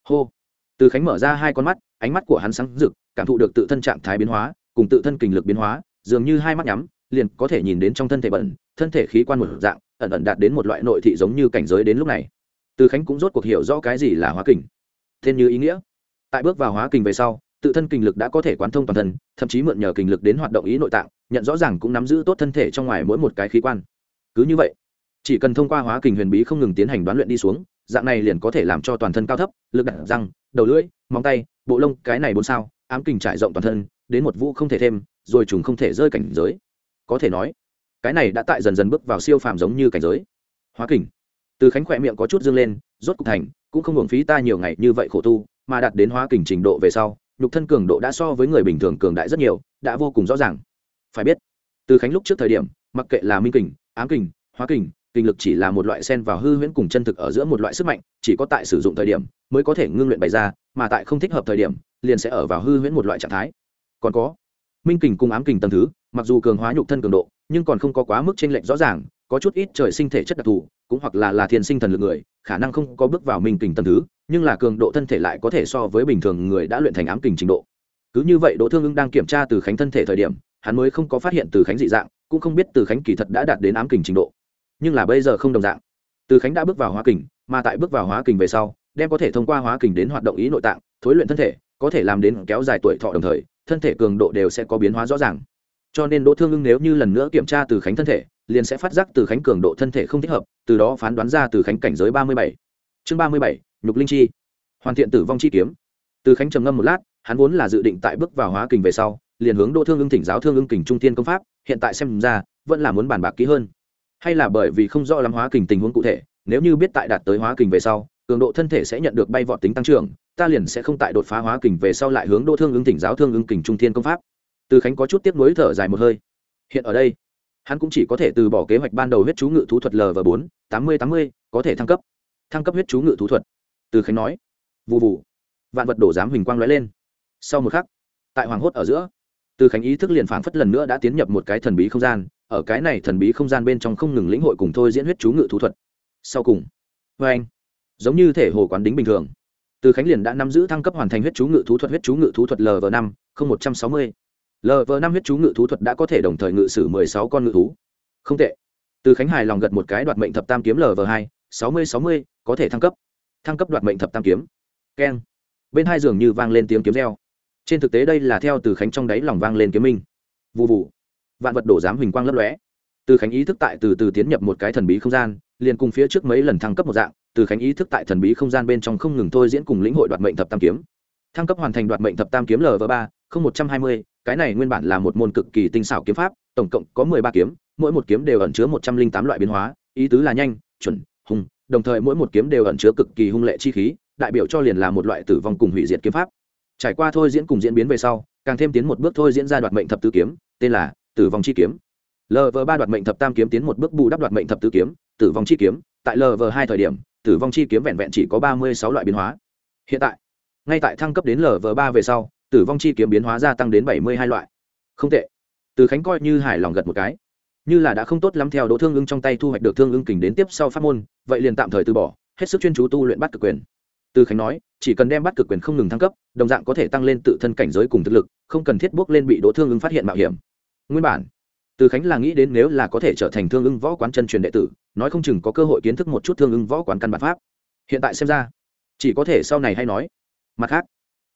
Hô. Từ khánh mở ra hai con mắt, ánh mắt của hắn sáng rực, cảm thụ được tự thân trạng thái biến hóa, cùng tự thân kình lực biến hóa, dường như hai mắt nhắm, liền có thể nhìn đến trong thân thể bẩn, thân thể khí quan một dạng, ẩn ẩn đạt đến một loại nội thị giống như cảnh giới đến lúc này. Từ khánh cũng rốt cuộc hiểu rõ cái gì là hóa kình. Thiên như ý nghĩa. Tại bước vào hóa kình về sau, tự thân kình lực đã có thể quán thông toàn thân, thậm chí mượn nhờ kình lực đến hoạt động ý nội tạng, nhận rõ ràng cũng nắm giữ tốt thân thể trong ngoài mỗi một cái khí quan. Cứ như vậy chỉ cần thông qua hóa kình huyền bí không ngừng tiến hành đoán luyện đi xuống, dạng này liền có thể làm cho toàn thân cao thấp, lực đặt răng, đầu lưỡi, móng tay, bộ lông, cái này bốn sao, ám kình trải rộng toàn thân, đến một vũ không thể thêm, rồi chúng không thể rơi cảnh giới. Có thể nói, cái này đã tại dần dần bước vào siêu phàm giống như cảnh giới. Hóa kình. Từ khánh khỏe miệng có chút dương lên, rốt cục thành, cũng không hưởng phí ta nhiều ngày như vậy khổ tu, mà đạt đến hóa kình trình độ về sau, nhục thân cường độ đã so với người bình thường cường đại rất nhiều, đã vô cùng rõ ràng. Phải biết, từ khánh lúc trước thời điểm, mặc kệ là minh kình, ám kình, hóa kình kinh lực chỉ là một loại sen vào hư huyễn cùng chân thực ở giữa một loại sức mạnh, chỉ có tại sử dụng thời điểm mới có thể ngưng luyện bày ra, mà tại không thích hợp thời điểm, liền sẽ ở vào hư huyễn một loại trạng thái. Còn có, minh kình cùng ám kình tầng thứ, mặc dù cường hóa nhục thân cường độ, nhưng còn không có quá mức chênh lệch rõ ràng, có chút ít trời sinh thể chất đặc thù, cũng hoặc là là thiên sinh thần lực người, khả năng không có bước vào minh kình tầng thứ, nhưng là cường độ thân thể lại có thể so với bình thường người đã luyện thành ám kình trình độ. Cứ như vậy, đỗ thương ưng đang kiểm tra từ khánh thân thể thời điểm, hắn mới không có phát hiện từ khánh dị dạng, cũng không biết từ khánh kỳ thật đã đạt đến ám kình trình độ nhưng là bây giờ không đồng dạng. Từ khánh đã bước vào hóa kình, mà tại bước vào hóa kình về sau, đem có thể thông qua hóa kình đến hoạt động ý nội tạng, thối luyện thân thể, có thể làm đến kéo dài tuổi thọ đồng thời, thân thể cường độ đều sẽ có biến hóa rõ ràng. Cho nên đỗ thương ưng nếu như lần nữa kiểm tra từ khánh thân thể, liền sẽ phát giác từ khánh cường độ thân thể không thích hợp, từ đó phán đoán ra từ khánh cảnh giới ba mươi bảy. Chương ba mươi bảy, nhục linh chi. Hoàn thiện tử vong chi kiếm. Từ khánh trầm ngâm một lát, hắn vốn là dự định tại bước vào hóa kình về sau, liền hướng đỗ thương ưng thỉnh giáo thương ưng kình trung tiên công pháp, hiện tại xem ra, vẫn là muốn bàn bạc kỹ hơn hay là bởi vì không rõ lắm hóa kình tình huống cụ thể, nếu như biết tại đạt tới hóa kình về sau, cường độ thân thể sẽ nhận được bay vọt tính tăng trưởng, ta liền sẽ không tại đột phá hóa kình về sau lại hướng đô thương ứng tỉnh giáo thương ứng kình trung thiên công pháp. Từ khánh có chút tiếp nối thở dài một hơi. Hiện ở đây, hắn cũng chỉ có thể từ bỏ kế hoạch ban đầu huyết chú ngự thú thuật l và bốn, tám mươi tám mươi, có thể thăng cấp. Thăng cấp huyết chú ngự thú thuật. Từ khánh nói. Vụ vụ vạn vật đổ giám huỳnh quang lóe lên. Sau một khắc, tại hoàng hốt ở giữa, từ khánh ý thức liền phảng phất lần nữa đã tiến nhập một cái thần bí không gian ở cái này thần bí không gian bên trong không ngừng lĩnh hội cùng thôi diễn huyết chú ngự thú thuật. Sau cùng vê anh, giống như thể hồ quán đính bình thường. Từ khánh liền đã nắm giữ thăng cấp hoàn thành huyết chú ngự thú thuật, huyết chú ngự thú thuật lv năm, không một trăm sáu mươi. Lv năm huyết chú ngự thú thuật đã có thể đồng thời ngự sử mười sáu con ngự thú. Không tệ. Từ khánh hài lòng gật một cái đoạt mệnh thập tam kiếm lv hai, sáu mươi sáu mươi, có thể thăng cấp. Thăng cấp đoạt mệnh thập tam kiếm. Keng. Bên hai giường như vang lên tiếng kiếm reo. Trên thực tế đây là theo từ khánh trong đáy lòng vang lên kiếm minh. Vụ vụ vạn vật đổ giám huỳnh quang lấp lóe. Từ khánh ý thức tại từ từ tiến nhập một cái thần bí không gian, liền cùng phía trước mấy lần thăng cấp một dạng, từ khánh ý thức tại thần bí không gian bên trong không ngừng thôi diễn cùng lĩnh hội đoạt mệnh thập tam kiếm. Thăng cấp hoàn thành đoạt mệnh thập tam kiếm lv ba, không một trăm hai mươi, cái này nguyên bản là một môn cực kỳ tinh xảo kiếm pháp, tổng cộng có mười ba kiếm, mỗi một kiếm đều ẩn chứa một trăm linh tám loại biến hóa, ý tứ là nhanh, chuẩn, hùng, đồng thời mỗi một kiếm đều ẩn chứa cực kỳ hung lệ chi khí, đại biểu cho liền là một loại tử vong cùng hủy diệt kiếm pháp. Trải qua thôi diễn cùng diễn biến về sau, càng thêm tiến một bước thôi diễn ra đoạt mệnh thập tứ kiếm, tên là tử vong chi kiếm. Lv ba đoạt mệnh thập tam kiếm tiến một bước bù đắp đoạt mệnh thập tứ kiếm, tử vong chi kiếm. Tại lv hai thời điểm, tử vong chi kiếm vẹn vẹn chỉ có ba mươi sáu loại biến hóa. Hiện tại, ngay tại thăng cấp đến lv ba về sau, tử vong chi kiếm biến hóa gia tăng đến bảy mươi hai loại. Không tệ. Từ khánh coi như hài lòng gật một cái. Như là đã không tốt lắm theo đỗ thương ưng trong tay thu hoạch được thương ưng kình đến tiếp sau pháp môn, vậy liền tạm thời từ bỏ, hết sức chuyên chú tu luyện bắt cực quyền. Từ khánh nói, chỉ cần đem bắt cực quyền không ngừng thăng cấp, đồng dạng có thể tăng lên tự thân cảnh giới cùng thực lực, không cần thiết bước lên bị đỗ thương ưng phát hiện mạo hiểm nguyên bản. Từ khánh là nghĩ đến nếu là có thể trở thành thương ưng võ quán chân truyền đệ tử, nói không chừng có cơ hội kiến thức một chút thương ưng võ quán căn bản pháp. Hiện tại xem ra, chỉ có thể sau này hay nói. Mặt khác,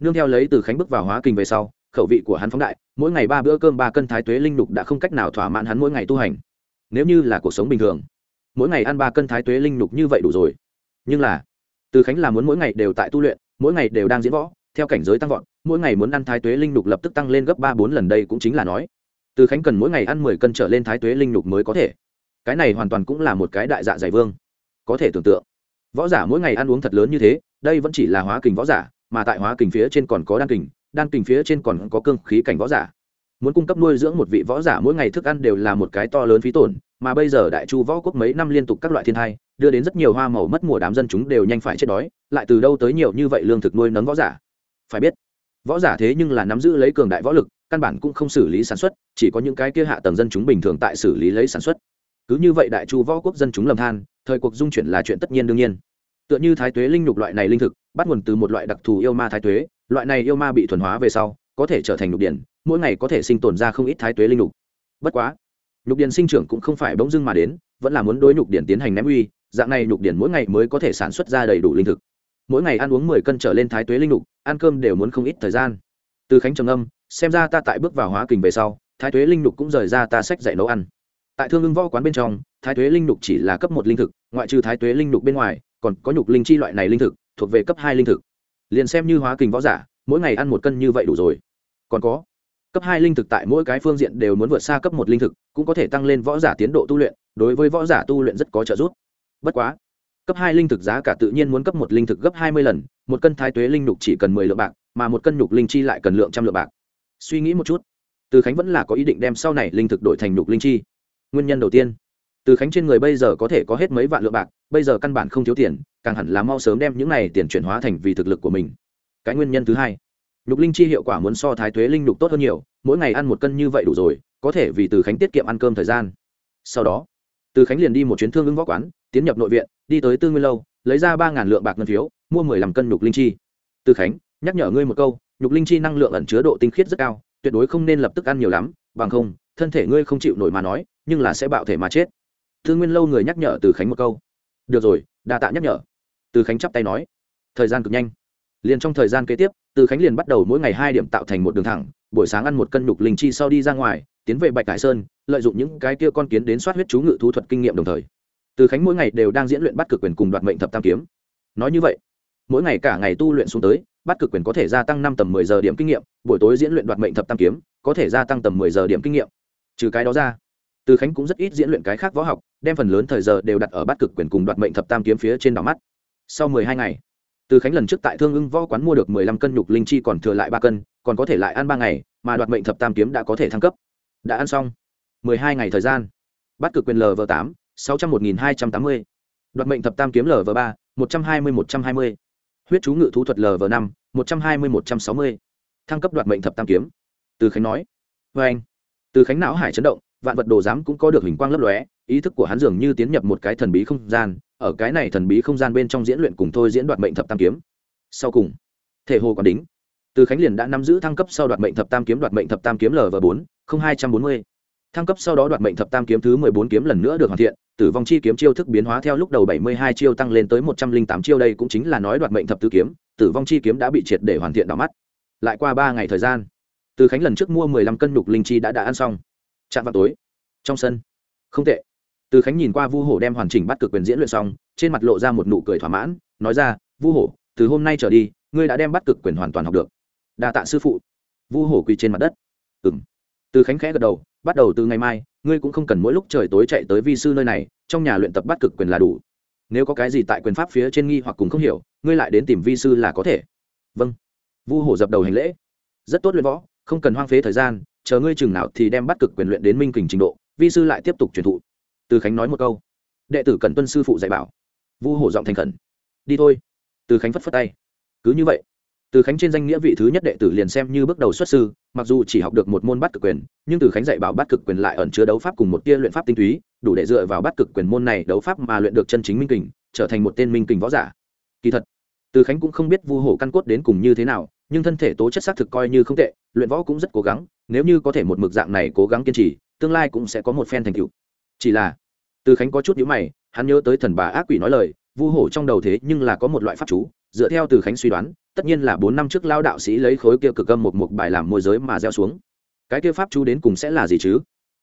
nương theo lấy từ khánh bước vào hóa kinh về sau, khẩu vị của hắn phóng đại, mỗi ngày ba bữa cơm, ba cân thái tuế linh lục đã không cách nào thỏa mãn hắn mỗi ngày tu hành. Nếu như là cuộc sống bình thường, mỗi ngày ăn ba cân thái tuế linh lục như vậy đủ rồi. Nhưng là, từ khánh là muốn mỗi ngày đều tại tu luyện, mỗi ngày đều đang diễn võ, theo cảnh giới tăng vọt, mỗi ngày muốn ăn thái tuế linh lục lập tức tăng lên gấp ba bốn lần đây cũng chính là nói từ khánh cần mỗi ngày ăn mười cân trở lên thái tuế linh lục mới có thể. Cái này hoàn toàn cũng là một cái đại dạ dày vương. Có thể tưởng tượng, võ giả mỗi ngày ăn uống thật lớn như thế, đây vẫn chỉ là hóa kình võ giả, mà tại hóa kình phía trên còn có đan kình đan kình phía trên còn có cương khí cảnh võ giả. Muốn cung cấp nuôi dưỡng một vị võ giả mỗi ngày thức ăn đều là một cái to lớn phí tổn, mà bây giờ đại chu võ quốc mấy năm liên tục các loại thiên thai, đưa đến rất nhiều hoa màu mất mùa đám dân chúng đều nhanh phải chết đói, lại từ đâu tới nhiều như vậy lương thực nuôi nấng võ giả? Phải biết, võ giả thế nhưng là nắm giữ lấy cường đại võ lực căn bản cũng không xử lý sản xuất, chỉ có những cái kia hạ tầng dân chúng bình thường tại xử lý lấy sản xuất. Cứ như vậy đại chu võ quốc dân chúng lầm than, thời cuộc dung chuyển là chuyện tất nhiên đương nhiên. Tựa như thái tuế linh nhục loại này linh thực, bắt nguồn từ một loại đặc thù yêu ma thái tuế, loại này yêu ma bị thuần hóa về sau, có thể trở thành nhục điển, mỗi ngày có thể sinh tồn ra không ít thái tuế linh nhục. Bất quá, nhục điển sinh trưởng cũng không phải bỗng dưng mà đến, vẫn là muốn đối nhục điển tiến hành ném uy, dạng này nhục điển mỗi ngày mới có thể sản xuất ra đầy đủ linh thực. Mỗi ngày ăn uống mười cân trở lên thái tuế linh nhục, ăn cơm đều muốn không ít thời gian. Từ khánh trầm âm xem ra ta tại bước vào hóa kình về sau, thái tuế linh lục cũng rời ra ta sách dạy nấu ăn. Tại thương ưng võ quán bên trong, thái tuế linh lục chỉ là cấp một linh thực, ngoại trừ thái tuế linh lục bên ngoài, còn có nhục linh chi loại này linh thực, thuộc về cấp hai linh thực. Liền xem như hóa kình võ giả, mỗi ngày ăn một cân như vậy đủ rồi. Còn có, cấp hai linh thực tại mỗi cái phương diện đều muốn vượt xa cấp một linh thực, cũng có thể tăng lên võ giả tiến độ tu luyện, đối với võ giả tu luyện rất có trợ giúp. Bất quá, cấp hai linh thực giá cả tự nhiên muốn cấp một linh thực gấp hai mươi lần, một cân thái tuế linh nhục chỉ cần mười lượng bạc, mà một cân nhục linh chi lại cần lượng trăm lượng bạc suy nghĩ một chút. Từ khánh vẫn là có ý định đem sau này linh thực đổi thành nhục linh chi. Nguyên nhân đầu tiên, từ khánh trên người bây giờ có thể có hết mấy vạn lượng bạc, bây giờ căn bản không thiếu tiền, càng hẳn là mau sớm đem những này tiền chuyển hóa thành vì thực lực của mình. Cái nguyên nhân thứ hai, nhục linh chi hiệu quả muốn so thái thuế linh nhục tốt hơn nhiều, mỗi ngày ăn một cân như vậy đủ rồi, có thể vì từ khánh tiết kiệm ăn cơm thời gian. Sau đó, từ khánh liền đi một chuyến thương ứng võ quán, tiến nhập nội viện, đi tới tư nguyên lâu, lấy ra ba ngàn lượng bạc ngân phiếu, mua mười lăm cân nhục linh chi. Từ khánh, nhắc nhở ngươi một câu nhục linh chi năng lượng ẩn chứa độ tinh khiết rất cao, tuyệt đối không nên lập tức ăn nhiều lắm, bằng không, thân thể ngươi không chịu nổi mà nói, nhưng là sẽ bạo thể mà chết. Thương nguyên lâu người nhắc nhở từ khánh một câu. Được rồi, đa tạ nhắc nhở. Từ khánh chắp tay nói. Thời gian cực nhanh. Liền trong thời gian kế tiếp, từ khánh liền bắt đầu mỗi ngày hai điểm tạo thành một đường thẳng, buổi sáng ăn một cân nhục linh chi sau đi ra ngoài, tiến về bạch cải sơn, lợi dụng những cái kia con kiến đến soát huyết chú ngự thú thuật kinh nghiệm đồng thời. Từ khánh mỗi ngày đều đang diễn luyện bắt cực quyền cùng đoạt mệnh thập tam kiếm. Nói như vậy, mỗi ngày cả ngày tu luyện xuống tới bắt cực quyền có thể gia tăng năm tầm mười giờ điểm kinh nghiệm, buổi tối diễn luyện đoạt mệnh thập tam kiếm, có thể gia tăng tầm mười giờ điểm kinh nghiệm. Trừ cái đó ra, từ khánh cũng rất ít diễn luyện cái khác võ học, đem phần lớn thời giờ đều đặt ở bắt cực quyền cùng đoạt mệnh thập tam kiếm phía trên đỏ mắt. Sau mười hai ngày, từ khánh lần trước tại thương ưng võ quán mua được mười lăm cân nhục linh chi còn thừa lại ba cân, còn có thể lại ăn ba ngày, mà đoạt mệnh thập tam kiếm đã có thể thăng cấp. Đã ăn xong. Mười hai ngày thời gian, bắt cực quyền lv tám, sáu trăm một nghìn hai trăm tám mươi. Đoạt mệnh thập tam kiếm lv ba, một trăm hai mươi, một trăm hai mươi huyết chú ngự thú thuật lv năm, một trăm hai mươi, một trăm sáu mươi. Thăng cấp đoạt mệnh thập tam kiếm. Từ khánh nói. Vê anh. Từ khánh não hải chấn động, vạn vật đồ giám cũng có được hình quang lấp lóe, ý thức của hắn dường như tiến nhập một cái thần bí không gian, ở cái này thần bí không gian bên trong diễn luyện cùng thôi diễn đoạt mệnh thập tam kiếm. Sau cùng, thể hồ còn đính. Từ khánh liền đã nắm giữ thăng cấp sau đoạt mệnh thập tam kiếm đoạt mệnh thập tam kiếm lv bốn, không hai trăm bốn mươi. Thăng cấp sau đó đoạt mệnh thập tam kiếm thứ mười bốn kiếm lần nữa được hoàn thiện tử vong chi kiếm chiêu thức biến hóa theo lúc đầu bảy mươi hai chiêu tăng lên tới một trăm linh tám chiêu, đây cũng chính là nói đoạt mệnh thập tứ kiếm, tử vong chi kiếm đã bị triệt để hoàn thiện đỏ mắt. Lại qua ba ngày thời gian, từ khánh lần trước mua mười lăm cân nhục linh chi đã đã ăn xong. Chạm vào tối, trong sân, không tệ. Từ khánh nhìn qua vu hổ đem hoàn chỉnh bắt cực quyền diễn luyện xong, trên mặt lộ ra một nụ cười thỏa mãn, nói ra, vu hổ, từ hôm nay trở đi, ngươi đã đem bắt cực quyền hoàn toàn học được. Đa tạ sư phụ. Vu hổ quỳ trên mặt đất. Ừm. từ khánh khẽ gật đầu bắt đầu từ ngày mai, ngươi cũng không cần mỗi lúc trời tối chạy tới vi sư nơi này, trong nhà luyện tập bắt cực quyền là đủ. Nếu có cái gì tại quyền pháp phía trên nghi hoặc cùng không hiểu, ngươi lại đến tìm vi sư là có thể. Vâng. Vu hổ dập đầu hành lễ. Rất tốt luyện võ, không cần hoang phế thời gian, chờ ngươi chừng nào thì đem bắt cực quyền luyện đến minh kình trình độ, vi sư lại tiếp tục truyền thụ. Từ khánh nói một câu. Đệ tử cần tuân sư phụ dạy bảo. Vu hổ giọng thành khẩn. Đi thôi. Từ khánh phất phất tay. Cứ như vậy từ khánh trên danh nghĩa vị thứ nhất đệ tử liền xem như bước đầu xuất sư, mặc dù chỉ học được một môn bắt cực quyền, nhưng từ khánh dạy bảo bắt cực quyền lại ẩn chứa đấu pháp cùng một tia luyện pháp tinh túy, đủ để dựa vào bắt cực quyền môn này đấu pháp mà luyện được chân chính minh kình, trở thành một tên minh kình võ giả. Kỳ thật, từ khánh cũng không biết vu hổ căn cốt đến cùng như thế nào, nhưng thân thể tố chất xác thực coi như không tệ, luyện võ cũng rất cố gắng, nếu như có thể một mực dạng này cố gắng kiên trì, tương lai cũng sẽ có một phen thành tựu. Chỉ là, từ khánh có chút nhữ mày, hắn nhớ tới thần bà ác quỷ nói lời, vu hổ trong đầu thế nhưng là có một loại pháp chú dựa theo từ khánh suy đoán, tất nhiên là bốn năm trước lao đạo sĩ lấy khối kia cực âm một một bài làm môi giới mà gieo xuống. Cái kia pháp chú đến cùng sẽ là gì chứ?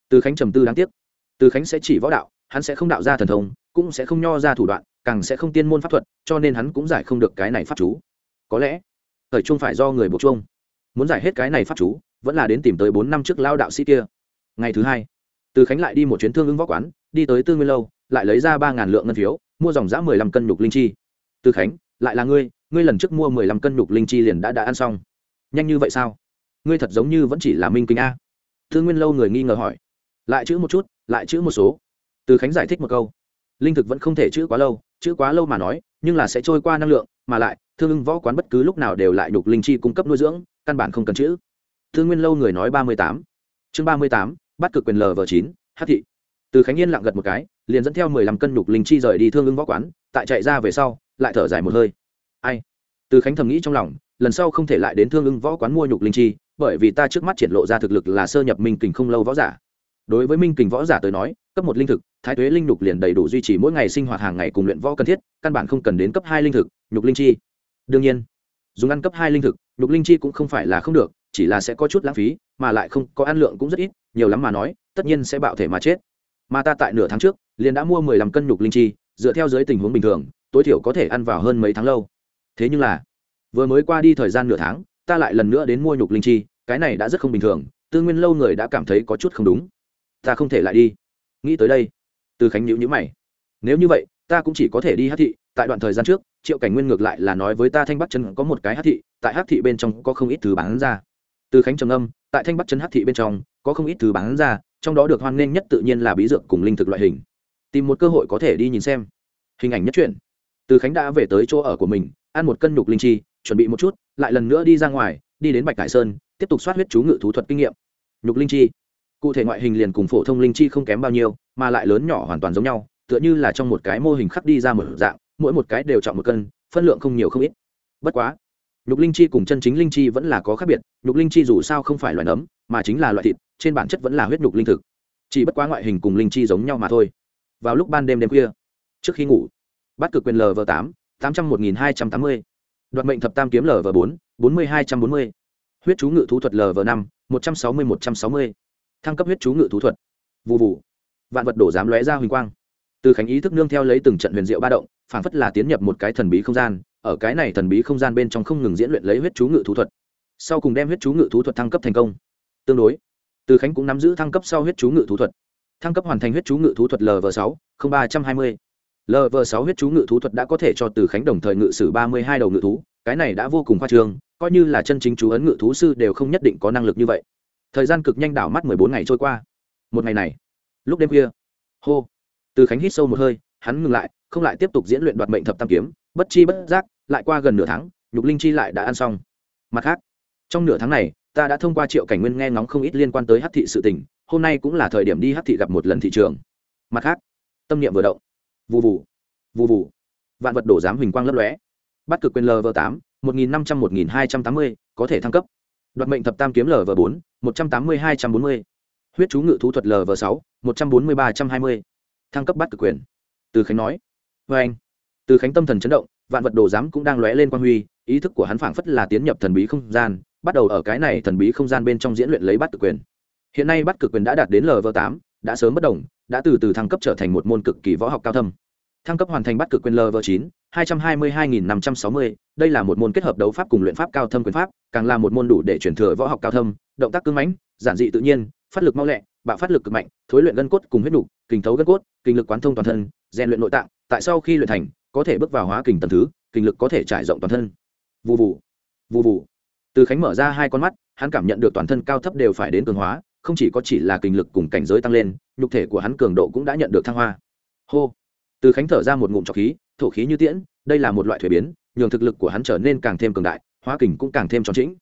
Từ khánh trầm tư đáng tiếc. Từ khánh sẽ chỉ võ đạo, hắn sẽ không đạo ra thần thông, cũng sẽ không nho ra thủ đoạn, càng sẽ không tiên môn pháp thuật, cho nên hắn cũng giải không được cái này pháp chú. Có lẽ, thời trung phải do người buộc chuông. Muốn giải hết cái này pháp chú, vẫn là đến tìm tới bốn năm trước lao đạo sĩ kia. Ngày thứ hai, từ khánh lại đi một chuyến thương ứng võ quán, đi tới tư nguyên lâu, lại lấy ra ba ngàn lượng ngân phiếu, mua dòng giã mười lăm cân nhục linh chi. Từ khánh lại là ngươi ngươi lần trước mua mười lăm cân nhục linh chi liền đã đã ăn xong. Nhanh như vậy sao? Ngươi thật giống như vẫn chỉ là minh kinh a. Thương nguyên lâu người nghi ngờ hỏi. Lại chữ một chút, lại chữ một số. Từ khánh giải thích một câu. Linh thực vẫn không thể chữ quá lâu, chữ quá lâu mà nói, nhưng là sẽ trôi qua năng lượng, mà lại, thương ưng võ quán bất cứ lúc nào đều lại nhục linh chi cung cấp nuôi dưỡng, căn bản không cần chữ. Thương nguyên lâu người nói ba mươi tám. Chương ba mươi tám, bắt cực quyền l v chín, hát thị. Từ khánh yên lặng gật một cái, liền dẫn theo mười lăm cân nhục linh chi rời đi thương ưng võ quán, tại chạy ra về sau lại thở dài một hơi. Ai? Từ khánh thầm nghĩ trong lòng, lần sau không thể lại đến thương ưng võ quán mua nhục linh chi, bởi vì ta trước mắt triển lộ ra thực lực là sơ nhập minh kình không lâu võ giả. Đối với minh kình võ giả tới nói, cấp một linh thực, thái tuế linh nhục liền đầy đủ duy trì mỗi ngày sinh hoạt hàng ngày cùng luyện võ cần thiết, căn bản không cần đến cấp hai linh thực, nhục linh chi. Đương nhiên, dùng ăn cấp hai linh thực, nhục linh chi cũng không phải là không được, chỉ là sẽ có chút lãng phí, mà lại không có ăn lượng cũng rất ít, nhiều lắm mà nói, tất nhiên sẽ bạo thể mà chết. Mà ta tại nửa tháng trước, liền đã mua mười lăm cân nhục linh chi, dựa theo dưới tình huống bình thường tối thiểu có thể ăn vào hơn mấy tháng lâu. Thế nhưng là, vừa mới qua đi thời gian nửa tháng, ta lại lần nữa đến mua nhục linh chi, cái này đã rất không bình thường, tư nguyên lâu người đã cảm thấy có chút không đúng. Ta không thể lại đi. Nghĩ tới đây, từ khánh nhữ nhữ mày. Nếu như vậy, ta cũng chỉ có thể đi hát thị, tại đoạn thời gian trước, triệu cảnh nguyên ngược lại là nói với ta thanh bắc chân có một cái hát thị, tại hát thị bên trong có không ít thứ bán ra. Từ khánh trầm âm tại thanh bắc chân hát thị bên trong, có không ít thứ bán ra, trong đó được hoan nghênh nhất tự nhiên là bí dược cùng linh thực loại hình. Tìm một cơ hội có thể đi nhìn xem. Hình ảnh nhất truyện từ khánh đã về tới chỗ ở của mình, ăn một cân nhục linh chi, chuẩn bị một chút, lại lần nữa đi ra ngoài, đi đến bạch cải sơn, tiếp tục soát huyết chú ngự thú thuật kinh nghiệm. Nhục linh chi. Cụ thể ngoại hình liền cùng phổ thông linh chi không kém bao nhiêu, mà lại lớn nhỏ hoàn toàn giống nhau, tựa như là trong một cái mô hình khắc đi ra một dạng, mỗi một cái đều trọng một cân, phân lượng không nhiều không ít. Bất quá, nhục linh chi cùng chân chính linh chi vẫn là có khác biệt, nhục linh chi dù sao không phải loại nấm, mà chính là loại thịt, trên bản chất vẫn là huyết nhục linh thực. Chỉ bất quá ngoại hình cùng linh chi giống nhau mà thôi. Vào lúc ban đêm đêm khuya, trước khi ngủ bắt cực quyền lv tám tám trăm một nghìn hai trăm tám mươi. Đoạt mệnh thập tam kiếm lv bốn bốn mươi hai trăm bốn mươi. Huyết chú ngự thú thuật lv năm, một trăm sáu mươi, một trăm sáu mươi. Thăng cấp huyết chú ngự thú thuật. Vụ vụ vạn vật đổ dám lóe ra huỳnh quang. Từ khánh ý thức nương theo lấy từng trận huyền diệu ba động, phảng phất là tiến nhập một cái thần bí không gian, ở cái này thần bí không gian bên trong không ngừng diễn luyện lấy huyết chú ngự thú thuật. Sau cùng đem huyết chú ngự thú thuật thăng cấp thành công. Tương đối, từ khánh cũng nắm giữ thăng cấp sau huyết chú ngự thú thuật. Thăng cấp hoàn thành huyết chú ngự thú thuật lv sáu ba trăm hai mươi lv sáu huyết chú ngự thú thuật đã có thể cho từ khánh đồng thời ngự sử ba mươi hai đầu ngự thú, cái này đã vô cùng khoa trương, coi như là chân chính chú ấn ngự thú sư đều không nhất định có năng lực như vậy. Thời gian cực nhanh đảo mắt mười bốn ngày trôi qua. Một ngày này, lúc đêm khuya, hô, từ khánh hít sâu một hơi, hắn ngừng lại, không lại tiếp tục diễn luyện đoạt mệnh thập tam kiếm, bất chi bất giác, lại qua gần nửa tháng, nhục linh chi lại đã ăn xong. Mặt khác, trong nửa tháng này, ta đã thông qua triệu cảnh nguyên nghe ngóng không ít liên quan tới hát thị sự tình, hôm nay cũng là thời điểm đi hát thị gặp một lần thị trường. Mặt khác, tâm niệm vừa động vụ vụ vụ vụ vạn vật đổ giám huỳnh quang lấp lóe. Bắt cực quyền lv tám, một nghìn năm trăm, một nghìn hai trăm tám mươi, có thể thăng cấp. Đoạt mệnh thập tam kiếm lv bốn, một trăm tám mươi, hai trăm bốn mươi. Huyết chú ngự thú thuật lv sáu, một trăm bốn mươi, ba trăm hai mươi. Thăng cấp bắt cực quyền. Từ khánh nói. Vê anh, từ khánh tâm thần chấn động, vạn vật đồ giám cũng đang lóe lên quan huy, ý thức của hắn phảng phất là tiến nhập thần bí không gian, bắt đầu ở cái này thần bí không gian bên trong diễn luyện lấy bắt cực quyền. Hiện nay bắt cực quyền đã đạt đến lv tám, đã sớm bất đồng đã từ từ thăng cấp trở thành một môn cực kỳ võ học cao thâm. Thăng cấp hoàn thành bắt cực quyền lv chín hai trăm hai mươi hai nghìn năm trăm sáu mươi đây là một môn kết hợp đấu pháp cùng luyện pháp cao thâm quyền pháp càng là một môn đủ để chuyển thừa võ học cao thâm động tác cưng mãnh giản dị tự nhiên phát lực mau lẹ bạo phát lực cực mạnh thối luyện gân cốt cùng huyết đủ, kình thấu gân cốt kinh lực quán thông toàn thân rèn luyện nội tạng tại sau khi luyện thành có thể bước vào hóa kình tầng thứ kinh lực có thể trải rộng toàn thân. Vụ vụ vụ vụ từ khánh mở ra hai con mắt hắn cảm nhận được toàn thân cao thấp đều phải đến cường hóa không chỉ có chỉ là kinh lực cùng cảnh giới tăng lên nhục thể của hắn cường độ cũng đã nhận được thăng hoa. Hô. Từ khánh thở ra một ngụm trọc khí, thổ khí như tiễn, đây là một loại thuế biến, nhường thực lực của hắn trở nên càng thêm cường đại, hóa kình cũng càng thêm tròn chính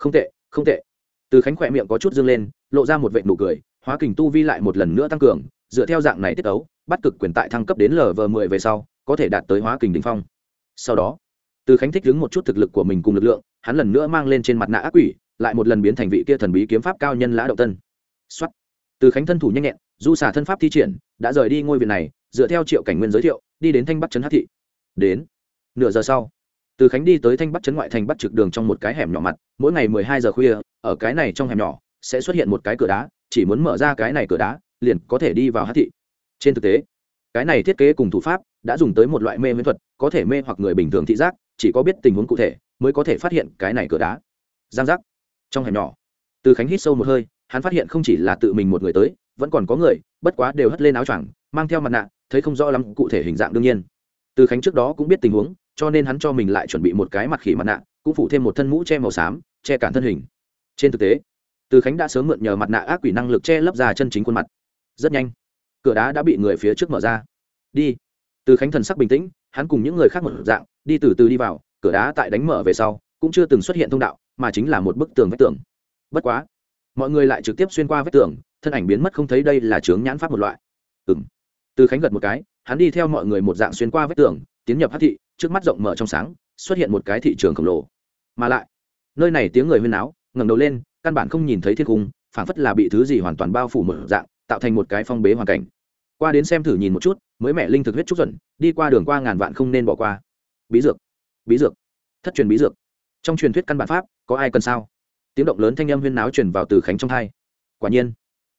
không tệ không tệ. Từ khánh khỏe miệng có chút dương lên, lộ ra một vệ nụ cười, hóa kình tu vi lại một lần nữa tăng cường, dựa theo dạng này tiết ấu bắt cực quyền tại thăng cấp đến lv mười về sau, có thể đạt tới hóa kình đình phong. Sau đó, từ khánh thích đứng một chút thực lực của mình cùng lực lượng, hắn lần nữa mang lên trên mặt nạ ác quỷ, lại một lần biến thành vị kia thần bí kiếm pháp cao nhân lã động tân. Xuất từ khánh thân thủ nhanh nhẹn du xả thân pháp thi triển, đã rời đi ngôi viện này, dựa theo triệu cảnh nguyên giới thiệu, đi đến thanh bắc trấn hát thị. Đến nửa giờ sau, từ khánh đi tới thanh bắc trấn ngoại thành bắt trực đường trong một cái hẻm nhỏ mặt, mỗi ngày mười hai giờ khuya, ở cái này trong hẻm nhỏ, sẽ xuất hiện một cái cửa đá, chỉ muốn mở ra cái này cửa đá, liền có thể đi vào hát thị. Trên thực tế, cái này thiết kế cùng thủ pháp đã dùng tới một loại mê miễn thuật, có thể mê hoặc người bình thường thị giác, chỉ có biết tình huống cụ thể mới có thể phát hiện cái này cửa đá. Giang giác. Trong hẻm nhỏ, từ khánh hít sâu một hơi, hắn phát hiện không chỉ là tự mình một người tới vẫn còn có người, bất quá đều hất lên áo choàng, mang theo mặt nạ, thấy không rõ lắm, cụ thể hình dạng đương nhiên. Từ khánh trước đó cũng biết tình huống, cho nên hắn cho mình lại chuẩn bị một cái mặt khỉ mặt nạ, cũng phủ thêm một thân mũ che màu xám, che cản thân hình. Trên thực tế, từ khánh đã sớm mượn nhờ mặt nạ ác quỷ năng lực che lấp ra chân chính khuôn mặt. Rất nhanh, cửa đá đã bị người phía trước mở ra. Đi. Từ khánh thần sắc bình tĩnh, hắn cùng những người khác một dạng, đi từ từ đi vào, cửa đá tại đánh mở về sau, cũng chưa từng xuất hiện thông đạo, mà chính là một bức tường vách tường. Bất quá, mọi người lại trực tiếp xuyên qua vách tường thân ảnh biến mất không thấy đây là chướng nhãn pháp một loại. Ừm. từ khánh gật một cái hắn đi theo mọi người một dạng xuyên qua vách tường tiến nhập hát thị trước mắt rộng mở trong sáng xuất hiện một cái thị trường khổng lồ. Mà lại nơi này tiếng người huyên náo, ngẩng đầu lên căn bản không nhìn thấy thiên cung phảng phất là bị thứ gì hoàn toàn bao phủ một dạng tạo thành một cái phong bế hoàn cảnh. Qua đến xem thử nhìn một chút mới mẹ linh thực huyết trúc chuẩn đi qua đường qua ngàn vạn không nên bỏ qua. Bí dược bí dược thất truyền bí dược. Trong truyền thuyết căn bản pháp có ai cần sao? Tiếng động lớn thanh âm huyên náo truyền vào từ khánh trong hai quả nhiên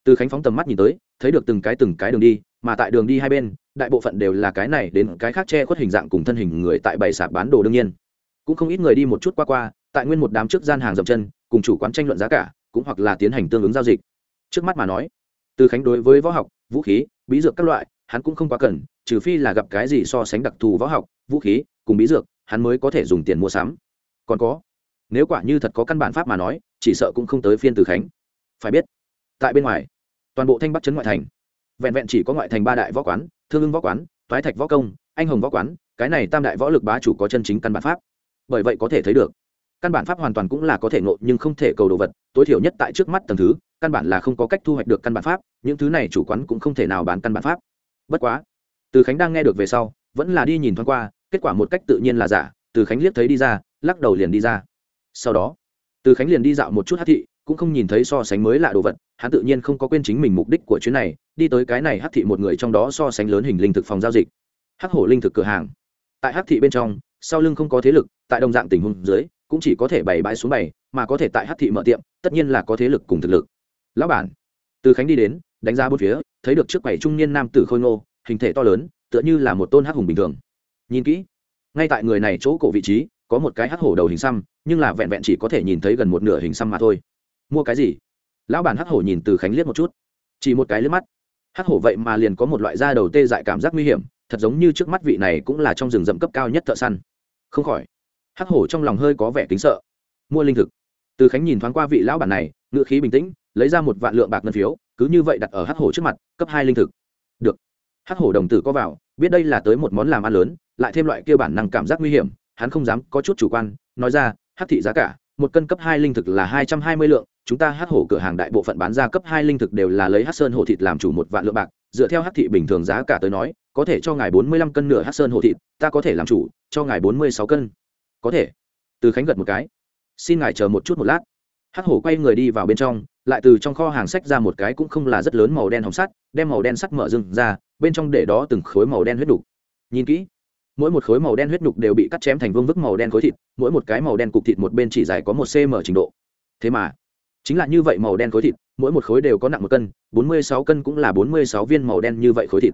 từ khánh phóng tầm mắt nhìn tới, thấy được từng cái từng cái đường đi, mà tại đường đi hai bên, đại bộ phận đều là cái này đến cái khác che khuất hình dạng cùng thân hình người tại bày sạp bán đồ đương nhiên. Cũng không ít người đi một chút qua qua, tại nguyên một đám trước gian hàng dậm chân, cùng chủ quán tranh luận giá cả, cũng hoặc là tiến hành tương ứng giao dịch. Trước mắt mà nói, từ khánh đối với võ học, vũ khí, bí dược các loại, hắn cũng không quá cần, trừ phi là gặp cái gì so sánh đặc thù võ học, vũ khí cùng bí dược, hắn mới có thể dùng tiền mua sắm. Còn có, nếu quả như thật có căn bản pháp mà nói, chỉ sợ cũng không tới phiên từ khánh. Phải biết tại bên ngoài. Toàn bộ thanh bắc trấn ngoại thành. Vẹn vẹn chỉ có ngoại thành ba đại võ quán, thương ưng võ quán, toái thạch võ công, anh hồng võ quán, cái này tam đại võ lực bá chủ có chân chính căn bản pháp. Bởi vậy có thể thấy được, căn bản pháp hoàn toàn cũng là có thể ngộ nhưng không thể cầu đồ vật, tối thiểu nhất tại trước mắt tầng thứ, căn bản là không có cách thu hoạch được căn bản pháp, những thứ này chủ quán cũng không thể nào bán căn bản pháp. Bất quá, từ khánh đang nghe được về sau, vẫn là đi nhìn thoáng qua, kết quả một cách tự nhiên là giả, từ khánh liếc thấy đi ra, lắc đầu liền đi ra. Sau đó, từ khánh liền đi dạo một chút hát thị, cũng không nhìn thấy so sánh mới lạ đồ vật hắn tự nhiên không có quên chính mình mục đích của chuyến này, đi tới cái này hát thị một người trong đó so sánh lớn hình linh thực phòng giao dịch. Hắc hổ linh thực cửa hàng. Tại hát thị bên trong, sau lưng không có thế lực, tại đồng dạng tình huống dưới, cũng chỉ có thể bày bãi xuống bày, mà có thể tại hát thị mở tiệm, tất nhiên là có thế lực cùng thực lực. Lão bản. Từ khánh đi đến, đánh giá bốn phía, thấy được trước quầy trung niên nam tử khôi ngô, hình thể to lớn, tựa như là một tôn hắc hùng bình thường. Nhìn kỹ, ngay tại người này chỗ cổ vị trí, có một cái hắc hổ đầu hình xăm, nhưng là vẹn vẹn chỉ có thể nhìn thấy gần một nửa hình xăm mà thôi. Mua cái gì? Lão bản hắc hổ nhìn từ khánh liếc một chút. Chỉ một cái liếc mắt. Hắc hổ vậy mà liền có một loại da đầu tê dại cảm giác nguy hiểm, thật giống như trước mắt vị này cũng là trong rừng rậm cấp cao nhất thợ săn. Không khỏi, hắc hổ trong lòng hơi có vẻ kính sợ. Mua linh thực. Từ khánh nhìn thoáng qua vị lão bản này ngự khí bình tĩnh, lấy ra một vạn lượng bạc ngân phiếu, cứ như vậy đặt ở hắc hổ trước mặt, cấp hai linh thực. Được. Hắc hổ đồng tử có vào, biết đây là tới một món làm ăn lớn, lại thêm loại kia bản năng cảm giác nguy hiểm, hắn không dám có chút chủ quan, nói ra, hắc thị giá cả, một cân cấp hai linh thực là hai trăm hai mươi lượng chúng ta hắc hổ cửa hàng đại bộ phận bán ra cấp hai linh thực đều là lấy hắc sơn hổ thịt làm chủ một vạn lượng bạc, dựa theo hắc thị bình thường giá cả tới nói, có thể cho ngài bốn mươi lăm cân nửa hắc sơn hổ thịt, ta có thể làm chủ, cho ngài bốn mươi sáu cân. Có thể. Từ khánh gật một cái. Xin ngài chờ một chút một lát. Hắc hổ quay người đi vào bên trong, lại từ trong kho hàng sách ra một cái cũng không là rất lớn màu đen hồng sắt, đem màu đen sắt mở rừng ra, bên trong để đó từng khối màu đen huyết đục. Nhìn kỹ, mỗi một khối màu đen huyết nhục đều bị cắt chém thành vương vức màu đen khối thịt, mỗi một cái màu đen cục thịt một bên chỉ dài có một cm trình độ. Thế mà chính là như vậy màu đen khối thịt, mỗi một khối đều có nặng một cân, bốn mươi sáu cân cũng là bốn mươi sáu viên màu đen như vậy khối thịt.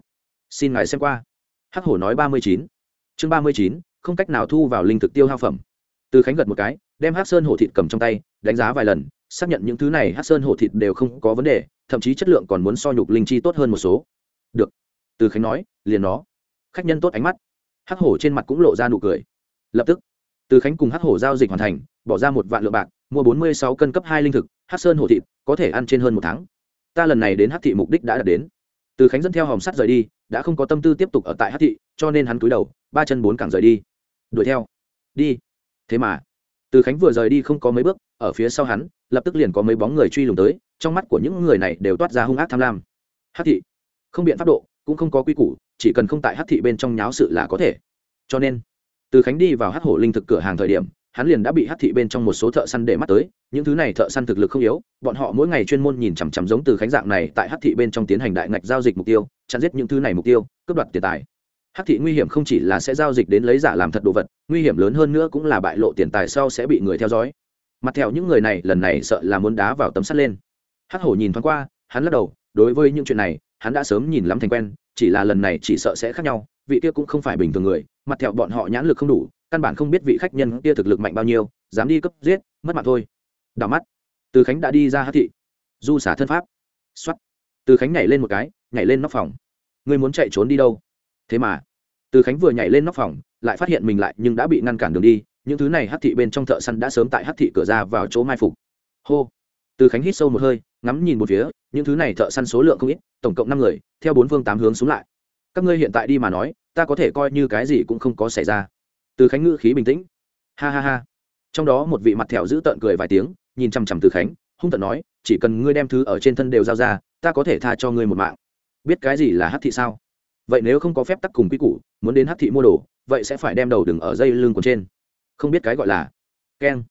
Xin ngài xem qua. Hắc hổ nói ba mươi chín. Chương ba mươi chín, không cách nào thu vào linh thực tiêu hao phẩm. Từ khánh gật một cái, đem hát sơn hổ thịt cầm trong tay, đánh giá vài lần, xác nhận những thứ này hát sơn hổ thịt đều không có vấn đề, thậm chí chất lượng còn muốn so nhục linh chi tốt hơn một số. Được. Từ khánh nói, liền nó. Khách nhân tốt ánh mắt. Hắc hổ trên mặt cũng lộ ra nụ cười. Lập tức, từ khánh cùng hắc hổ giao dịch hoàn thành, bỏ ra một vạn lượng bạc, mua bốn mươi sáu cân cấp hai linh thực Hát sơn hổ thịt, có thể ăn trên hơn một tháng. Ta lần này đến Hát thị mục đích đã đạt đến. Từ khánh dẫn theo hòm sắt rời đi, đã không có tâm tư tiếp tục ở tại Hát thị, cho nên hắn cúi đầu, ba chân bốn cẳng rời đi. Đuổi theo. Đi. Thế mà, từ khánh vừa rời đi không có mấy bước, ở phía sau hắn, lập tức liền có mấy bóng người truy lùng tới, trong mắt của những người này đều toát ra hung ác tham lam. Hát thị. Không biện pháp độ, cũng không có quy củ, chỉ cần không tại Hát thị bên trong nháo sự là có thể. Cho nên, từ khánh đi vào Hát hổ linh thực cửa hàng thời điểm hắn liền đã bị hắc thị bên trong một số thợ săn để mắt tới, những thứ này thợ săn thực lực không yếu, bọn họ mỗi ngày chuyên môn nhìn chằm chằm giống từ khánh dạng này tại hắc thị bên trong tiến hành đại ngạch giao dịch mục tiêu, chặn giết những thứ này mục tiêu, cướp đoạt tiền tài. Hắc thị nguy hiểm không chỉ là sẽ giao dịch đến lấy giả làm thật đồ vật, nguy hiểm lớn hơn nữa cũng là bại lộ tiền tài sau sẽ bị người theo dõi. Mặt theo những người này, lần này sợ là muốn đá vào tấm sắt lên. Hắc hổ nhìn thoáng qua, hắn lắc đầu, đối với những chuyện này, hắn đã sớm nhìn lắm thành quen, chỉ là lần này chỉ sợ sẽ khác nhau, vị kia cũng không phải bình thường người, mặt thẹo bọn họ nhãn lực không đủ căn bản không biết vị khách nhân kia thực lực mạnh bao nhiêu, dám đi cấp giết, mất mặt thôi. Đảo mắt. Từ khánh đã đi ra hát thị. Du xả thân pháp. X o á t từ khánh nhảy lên một cái, nhảy lên nóc phòng. Ngươi muốn chạy trốn đi đâu? Thế mà. Từ khánh vừa nhảy lên nóc phòng, lại phát hiện mình lại nhưng đã bị ngăn cản đường đi. Những thứ này hát thị bên trong thợ săn đã sớm tại hát thị cửa ra vào chỗ mai phục. Hô. Từ khánh hít sâu một hơi, ngắm nhìn một phía, những thứ này thợ săn số lượng không ít, tổng cộng năm người, theo bốn phương tám hướng xuống lại. Các ngươi hiện tại đi mà nói, ta có thể coi như cái gì cũng không có xảy ra từ khánh ngữ khí bình tĩnh. Ha ha ha. Trong đó một vị mặt thẹo giữ tợn cười vài tiếng, nhìn chằm chằm từ khánh, hung tợn nói, chỉ cần ngươi đem thứ ở trên thân đều giao ra, ta có thể tha cho ngươi một mạng. Biết cái gì là hát thị sao? Vậy nếu không có phép tắc cùng quy củ, muốn đến hát thị mua đồ, vậy sẽ phải đem đầu đừng ở dây lưng của trên. Không biết cái gọi là. Keng.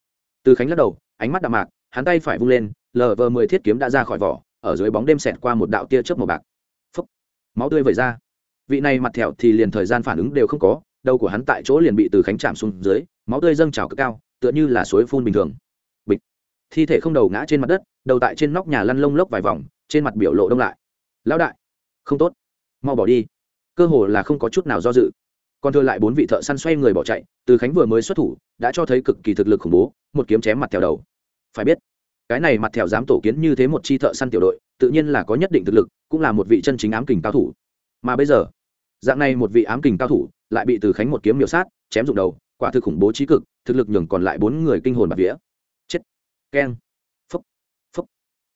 Từ khánh lắc đầu, ánh mắt đạm mạc, hắn tay phải vung lên lờ vờ mười thiết kiếm đã ra khỏi vỏ, ở dưới bóng đêm xẹt qua một đạo tia chớp màu bạc. Phấp máu tươi vẩy ra. Vị này mặt thẹo thì liền thời gian phản ứng đều không có đầu của hắn tại chỗ liền bị từ khánh chạm xuống dưới, máu tươi dâng trào cực cao, tựa như là suối phun bình thường. Bịch. Thi thể không đầu ngã trên mặt đất, đầu tại trên nóc nhà lăn lông lốc vài vòng, trên mặt biểu lộ đông lại. Lão đại. Không tốt. Mau bỏ đi. Cơ hồ là không có chút nào do dự. Còn thừa lại bốn vị thợ săn xoay người bỏ chạy, từ khánh vừa mới xuất thủ, đã cho thấy cực kỳ thực lực khủng bố, một kiếm chém mặt theo đầu. Phải biết, cái này mặt theo dám tổ kiến như thế một chi thợ săn tiểu đội, tự nhiên là có nhất định thực lực, cũng là một vị chân chính ám kình cao thủ. Mà bây giờ dạng này một vị ám kình cao thủ, lại bị từ khánh một kiếm miểu sát, chém dụng đầu, quả thực khủng bố trí cực, thực lực nhường còn lại bốn người kinh hồn bạc vía. Chết. Keng. Phúc. Phúc.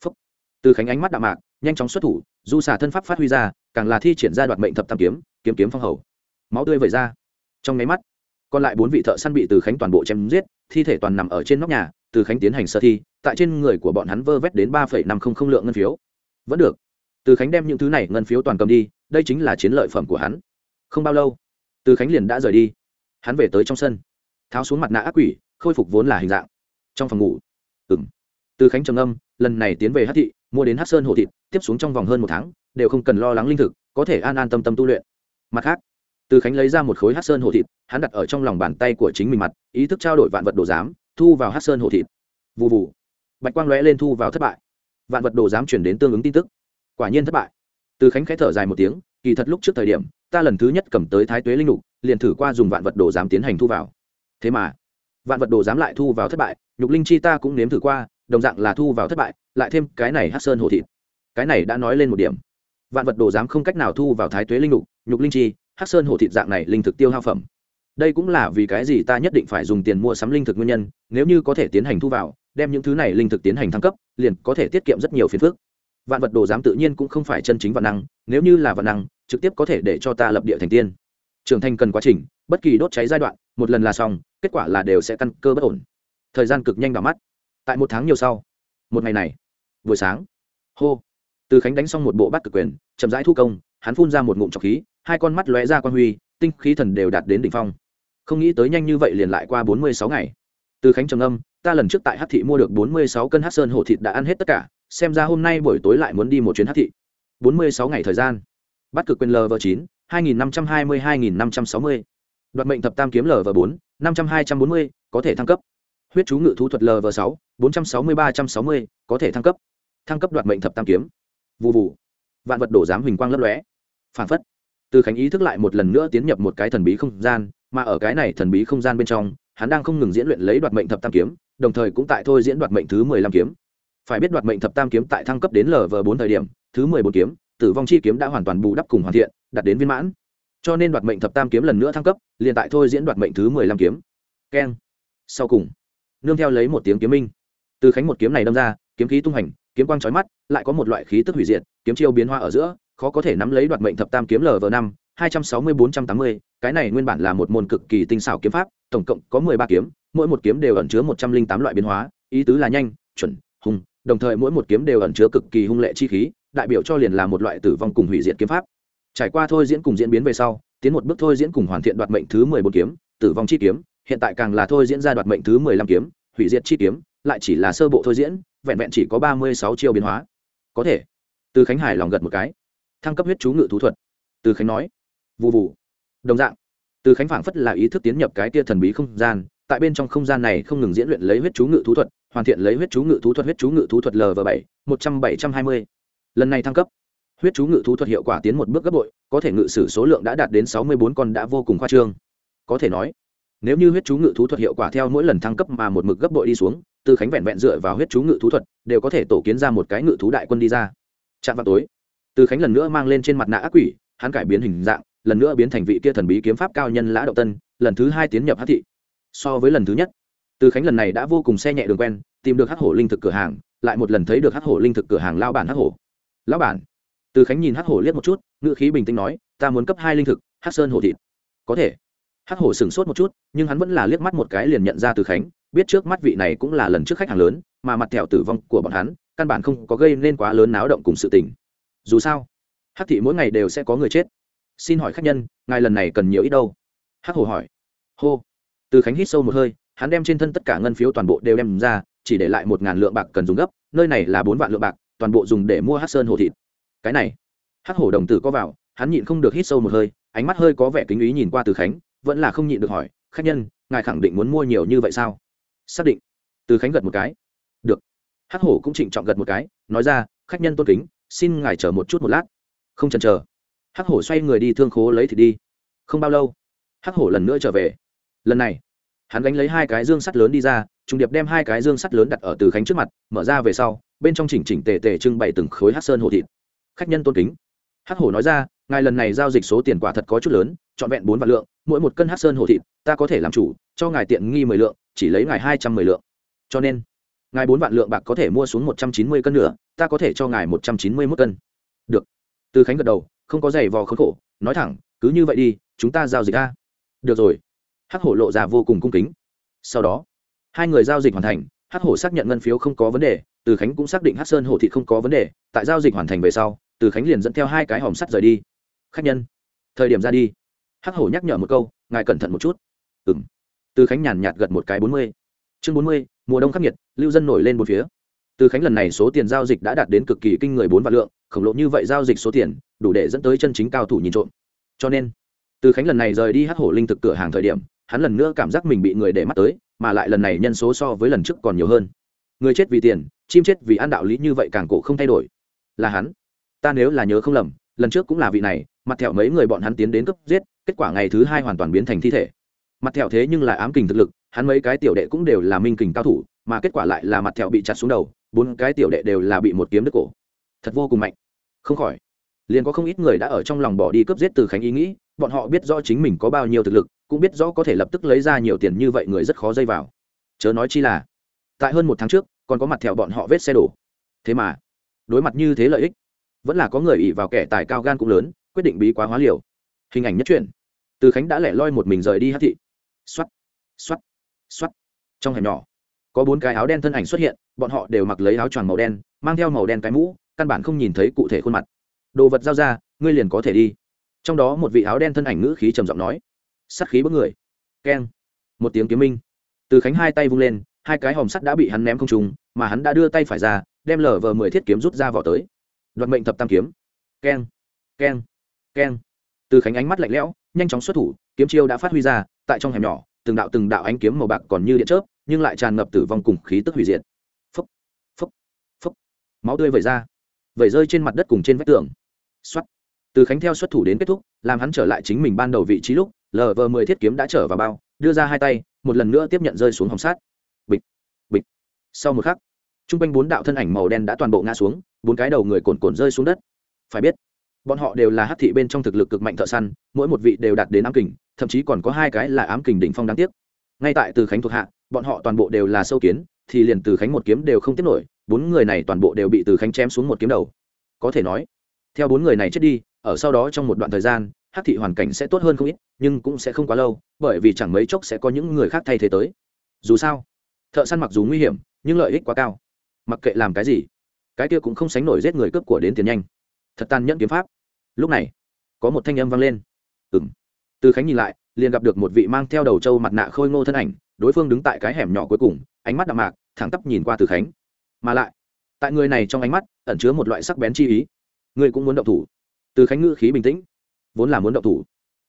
Phúc. Từ khánh ánh mắt đạm mạc, nhanh chóng xuất thủ, du xà thân pháp phát huy ra, càng là thi triển ra đoạt mệnh thập tam kiếm kiếm kiếm phong hầu. Máu tươi vẩy ra. Trong nháy mắt, còn lại bốn vị thợ săn bị từ khánh toàn bộ chém giết, thi thể toàn nằm ở trên nóc nhà, từ khánh tiến hành sơ thi, tại trên người của bọn hắn vơ vét đến ba năm không không lượng ngân phiếu. Vẫn được. Từ khánh đem những thứ này ngân phiếu toàn cầm đi đây chính là chiến lợi phẩm của hắn. Không bao lâu, từ khánh liền đã rời đi. Hắn về tới trong sân, tháo xuống mặt nạ ác quỷ, khôi phục vốn là hình dạng. Trong phòng ngủ ừng từ khánh trầm âm lần này tiến về hát thị, mua đến hát sơn hồ thịt, tiếp xuống trong vòng hơn một tháng, đều không cần lo lắng linh thực, có thể an an tâm tâm tu luyện. Mặt khác, từ khánh lấy ra một khối hát sơn hồ thịt, hắn đặt ở trong lòng bàn tay của chính mình mặt, ý thức trao đổi vạn vật đồ giám, thu vào hát sơn hồ thịt. Vụ vụ bạch quang lóe lên thu vào thất bại. Vạn vật đồ giám chuyển đến tương ứng tin tức. Quả nhiên thất bại từ khánh khẽ thở dài một tiếng, kỳ thật lúc trước thời điểm, ta lần thứ nhất cầm tới thái tuế linh lục, liền thử qua dùng vạn vật đồ giám tiến hành thu vào. Thế mà, vạn vật đồ giám lại thu vào thất bại, nhục linh chi ta cũng nếm thử qua, đồng dạng là thu vào thất bại, lại thêm cái này hát sơn hồ thịt. Cái này đã nói lên một điểm. Vạn vật đồ giám không cách nào thu vào thái tuế linh lục, nhục linh chi hát sơn hồ thịt dạng này linh thực tiêu hao phẩm. Đây cũng là vì cái gì ta nhất định phải dùng tiền mua sắm linh thực nguyên nhân, nếu như có thể tiến hành thu vào, đem những thứ này linh thực tiến hành thăng cấp, liền có thể tiết kiệm rất nhiều phiền phức vạn vật đồ giám tự nhiên cũng không phải chân chính vạn năng, nếu như là vạn năng, trực tiếp có thể để cho ta lập địa thành tiên. Trưởng thành cần quá trình, bất kỳ đốt cháy giai đoạn, một lần là xong, kết quả là đều sẽ căn cơ bất ổn. Thời gian cực nhanh đỏ mắt. Tại một tháng nhiều sau, một ngày này, buổi sáng, hô, từ khánh đánh xong một bộ bát cực quyền, chậm rãi thu công, hắn phun ra một ngụm trọc khí, hai con mắt lóe ra quan huy, tinh khí thần đều đạt đến đỉnh phong. Không nghĩ tới nhanh như vậy liền lại qua bốn mươi sáu ngày. Từ khánh trầm âm ta lần trước tại hát thị mua được bốn mươi sáu cân hát sơn hổ thịt đã ăn hết tất cả xem ra hôm nay buổi tối lại muốn đi một chuyến hát thị. Bốn mươi sáu ngày thời gian. Bắt cực quyền lv chín, hai nghìn năm trăm hai mươi, hai nghìn năm trăm sáu mươi. Đoạt mệnh thập tam kiếm lv bốn, năm trăm hai trăm bốn mươi, có thể thăng cấp. Huyết chú ngự thú thuật lv sáu, bốn trăm sáu mươi ba trăm sáu mươi, có thể thăng cấp. Thăng cấp đoạt mệnh thập tam kiếm. Vụ vụ vạn vật đổ giám huỳnh quang lấp lóe. Phản phất. Từ khánh ý thức lại một lần nữa tiến nhập một cái thần bí không gian, mà ở cái này thần bí không gian bên trong, hắn đang không ngừng diễn luyện lấy đoạt mệnh thập tam kiếm, đồng thời cũng tại thôi diễn đoạt mệnh thứ mười lăm kiếm phải biết đoạt mệnh thập tam kiếm tại thăng cấp đến lv bốn thời điểm, thứ mười bốn kiếm, tử vong chi kiếm đã hoàn toàn bù đắp cùng hoàn thiện, đạt đến viên mãn. Cho nên đoạt mệnh thập tam kiếm lần nữa thăng cấp, liền tại thôi diễn đoạt mệnh thứ mười lăm kiếm. Keng. Sau cùng, nương theo lấy một tiếng kiếm minh. Từ khánh một kiếm này đâm ra, kiếm khí tung hành, kiếm quang trói mắt, lại có một loại khí tức hủy diệt, kiếm chiêu biến hoa ở giữa, khó có thể nắm lấy đoạt mệnh thập tam kiếm lv năm, hai trăm sáu mươi bốn trăm tám mươi, cái này nguyên bản là một môn cực kỳ tinh xảo kiếm pháp, tổng cộng có mười ba kiếm, mỗi một kiếm đều ẩn chứa một trăm linh tám loại biến hóa, ý tứ là nhanh, chuẩn đồng thời mỗi một kiếm đều ẩn chứa cực kỳ hung lệ chi khí, đại biểu cho liền là một loại tử vong cùng hủy diệt kiếm pháp. Trải qua thôi diễn cùng diễn biến về sau, tiến một bước thôi diễn cùng hoàn thiện đoạt mệnh thứ mười bốn kiếm, tử vong chi kiếm, hiện tại càng là thôi diễn ra đoạt mệnh thứ mười lăm kiếm, hủy diệt chi kiếm, lại chỉ là sơ bộ thôi diễn, vẹn vẹn chỉ có ba mươi sáu chiêu biến hóa. Có thể. Từ khánh hải lòng gật một cái. Thăng cấp huyết chú ngự thú thuật. Từ khánh nói. Vụ vụ đồng dạng. Từ khánh phảng phất là ý thức tiến nhập cái tia thần bí không gian, tại bên trong không gian này không ngừng diễn luyện lấy huyết chú ngự thú thuật hoàn thiện lấy huyết chú ngự thú thuật huyết chú ngự thú thuật lv bảy, một trăm bảy trăm hai mươi. Lần này thăng cấp, huyết chú ngự thú thuật hiệu quả tiến một bước gấp bội, có thể ngự sử số lượng đã đạt đến sáu mươi bốn con đã vô cùng khoa trương. Có thể nói, nếu như huyết chú ngự thú thuật hiệu quả theo mỗi lần thăng cấp mà một mực gấp bội đi xuống, từ khánh vẹn vẹn dựa vào huyết chú ngự thú thuật đều có thể tổ kiến ra một cái ngự thú đại quân đi ra. Chạm vào tối, từ khánh lần nữa mang lên trên mặt nạ ác quỷ, hắn cải biến hình dạng, lần nữa biến thành vị kia thần bí kiếm pháp cao nhân lã động tân, lần thứ hai tiến nhập hát thị. So với lần thứ nhất từ khánh lần này đã vô cùng xe nhẹ đường quen, tìm được hắc hổ linh thực cửa hàng, lại một lần thấy được hắc hổ linh thực cửa hàng lao bản hắc hổ. Lão bản. Từ khánh nhìn hắc hổ liếc một chút, ngữ khí bình tĩnh nói, ta muốn cấp hai linh thực, hắc sơn hổ thịt. Có thể. Hắc hổ sửng sốt một chút, nhưng hắn vẫn là liếc mắt một cái liền nhận ra từ khánh, biết trước mắt vị này cũng là lần trước khách hàng lớn, mà mặt thẹo tử vong của bọn hắn, căn bản không có gây nên quá lớn náo động cùng sự tình. Dù sao, hắc thị mỗi ngày đều sẽ có người chết. Xin hỏi khách nhân, ngài lần này cần nhiều ít đâu? Hắc hổ hỏi. Hô. Từ khánh hít sâu một hơi hắn đem trên thân tất cả ngân phiếu toàn bộ đều đem ra, chỉ để lại một ngàn lượng bạc cần dùng gấp, nơi này là bốn vạn lượng bạc, toàn bộ dùng để mua hát sơn hồ thịt. Cái này hắc hổ đồng tử có vào, hắn nhịn không được hít sâu một hơi, ánh mắt hơi có vẻ kính ý nhìn qua từ khánh, vẫn là không nhịn được hỏi, khách nhân, ngài khẳng định muốn mua nhiều như vậy sao? Xác định. Từ khánh gật một cái. Được. Hắc hổ cũng trịnh trọng gật một cái, nói ra, khách nhân tôn kính, xin ngài chờ một chút một lát. Không chần chờ. Hắc hổ xoay người đi thương khố lấy thịt đi. Không bao lâu hắc hổ lần nữa trở về. Lần này hắn gánh lấy hai cái dương sắt lớn đi ra trùng điệp đem hai cái dương sắt lớn đặt ở từ khánh trước mặt, mở ra về sau, bên trong chỉnh chỉnh tề tề trưng bày từng khối hát sơn hồ thịt. Khách nhân tôn kính. Hắc hổ nói ra, ngài lần này giao dịch số tiền quả thật có chút lớn, trọn vẹn bốn vạn lượng, mỗi một cân hát sơn hồ thịt, ta có thể làm chủ, cho ngài tiện nghi mười lượng, chỉ lấy ngài hai trăm mười lượng. Cho nên, ngài bốn vạn lượng bạc có thể mua xuống một trăm chín mươi cân nữa, ta có thể cho ngài một trăm chín mươi mốt cân. Được. Từ khánh gật đầu, không có giày vò khốn khổ, nói thẳng, cứ như vậy đi, chúng ta giao dịch ra. được rồi hắc hổ lộ ra vô cùng cung kính. Sau đó, hai người giao dịch hoàn thành, hắc hổ xác nhận ngân phiếu không có vấn đề, từ khánh cũng xác định hắc sơn hổ thị không có vấn đề, tại giao dịch hoàn thành về sau, từ khánh liền dẫn theo hai cái hòm sắt rời đi. Khách nhân, thời điểm ra đi. Hắc hổ nhắc nhở một câu, ngài cẩn thận một chút. Ừ m từ khánh nhàn nhạt gật một cái bốn mươi. Chương bốn mươi, mùa đông khắc nghiệt, lưu dân nổi lên một phía. Từ khánh lần này số tiền giao dịch đã đạt đến cực kỳ kinh người bốn vạn lượng, khổng lồ như vậy giao dịch số tiền, đủ để dẫn tới chân chính cao thủ nhìn trộm. Cho nên, từ khánh lần này rời đi hắc hổ linh thực cửa hàng thời điểm hắn lần nữa cảm giác mình bị người để mắt tới, mà lại lần này nhân số so với lần trước còn nhiều hơn. Người chết vì tiền, chim chết vì ăn đạo lý như vậy càng cổ không thay đổi. Là hắn. Ta nếu là nhớ không lầm, lần trước cũng là vị này, mặt thẹo mấy người bọn hắn tiến đến cấp giết, kết quả ngày thứ hai hoàn toàn biến thành thi thể. Mặt thẹo thế nhưng là ám kình thực lực, hắn mấy cái tiểu đệ cũng đều là minh kình cao thủ, mà kết quả lại là mặt thẹo bị chặt xuống đầu, bốn cái tiểu đệ đều là bị một kiếm đứt cổ. Thật vô cùng mạnh. Không khỏi, liền có không ít người đã ở trong lòng bỏ đi cướp giết từ khánh ý nghĩ bọn họ biết rõ chính mình có bao nhiêu thực lực, cũng biết rõ có thể lập tức lấy ra nhiều tiền như vậy người rất khó dây vào. Chớ nói chi là, tại hơn một tháng trước, còn có mặt thẹo bọn họ vết xe đổ. Thế mà, đối mặt như thế lợi ích, vẫn là có người ỉ vào kẻ tài cao gan cũng lớn, quyết định bí quá hóa liều. Hình ảnh nhất truyện từ khánh đã lẻ loi một mình rời đi hát thị. X o á t x o á t x o á t trong hẻm nhỏ, có bốn cái áo đen thân ảnh xuất hiện, bọn họ đều mặc lấy áo choàng màu đen, mang theo màu đen cái mũ, căn bản không nhìn thấy cụ thể khuôn mặt. Đồ vật giao ra, ngươi liền có thể đi trong đó một vị áo đen thân ảnh ngữ khí trầm giọng nói sắt khí bất người. Keng. Một tiếng kiếm minh. Từ khánh hai tay vung lên, hai cái hòm sắt đã bị hắn ném không trùng mà hắn đã đưa tay phải ra, đem lở vờ mười thiết kiếm rút ra vào tới. Đoạt mệnh thập tam kiếm. Keng. Keng. Keng. Từ khánh ánh mắt lạnh lẽo, nhanh chóng xuất thủ, kiếm chiêu đã phát huy ra, tại trong hẻm nhỏ, từng đạo từng đạo ánh kiếm màu bạc còn như điện chớp, nhưng lại tràn ngập tử vong cùng khí tức hủy diệt. Phấp phấp phấp máu tươi vẩy ra. Vẩy rơi trên mặt đất cùng trên vách tường. Xuất từ khánh theo xuất thủ đến kết thúc, làm hắn trở lại chính mình ban đầu vị trí lúc lờ vờ mười thiết kiếm đã trở vào bao, đưa ra hai tay, một lần nữa tiếp nhận rơi xuống hồng sát. Bịch bịch. Sau một khắc t r u n g quanh bốn đạo thân ảnh màu đen đã toàn bộ ngã xuống, bốn cái đầu người cồn cồn rơi xuống đất. Phải biết, bọn họ đều là hát thị bên trong thực lực cực mạnh thợ săn, mỗi một vị đều đạt đến ám kình, thậm chí còn có hai cái là ám kình đỉnh phong đáng tiếc. Ngay tại từ khánh thuộc hạ, bọn họ toàn bộ đều là sâu kiến, thì liền từ khánh một kiếm đều không tiếp nổi, bốn người này toàn bộ đều bị từ khánh chém xuống một kiếm đầu. Có thể nói theo bốn người này chết đi, ở sau đó trong một đoạn thời gian hát thị hoàn cảnh sẽ tốt hơn không ít, nhưng cũng sẽ không quá lâu, bởi vì chẳng mấy chốc sẽ có những người khác thay thế tới. Dù sao, thợ săn mặc dù nguy hiểm, nhưng lợi ích quá cao. Mặc kệ làm cái gì, cái kia cũng không sánh nổi giết người cướp của đến tiền nhanh. Thật tàn nhẫn kiếm pháp. Lúc này, có một thanh âm vang lên. Ừng từ khánh nhìn lại, liền gặp được một vị mang theo đầu trâu mặt nạ khôi ngô thân ảnh, đối phương đứng tại cái hẻm nhỏ cuối cùng, ánh mắt đạm mạc, thẳng tắp nhìn qua từ khánh. Mà lại, tại người này trong ánh mắt, ẩn chứa một loại sắc bén chi ý ngươi cũng muốn động thủ. Từ khánh ngữ khí bình tĩnh. Vốn là muốn động thủ.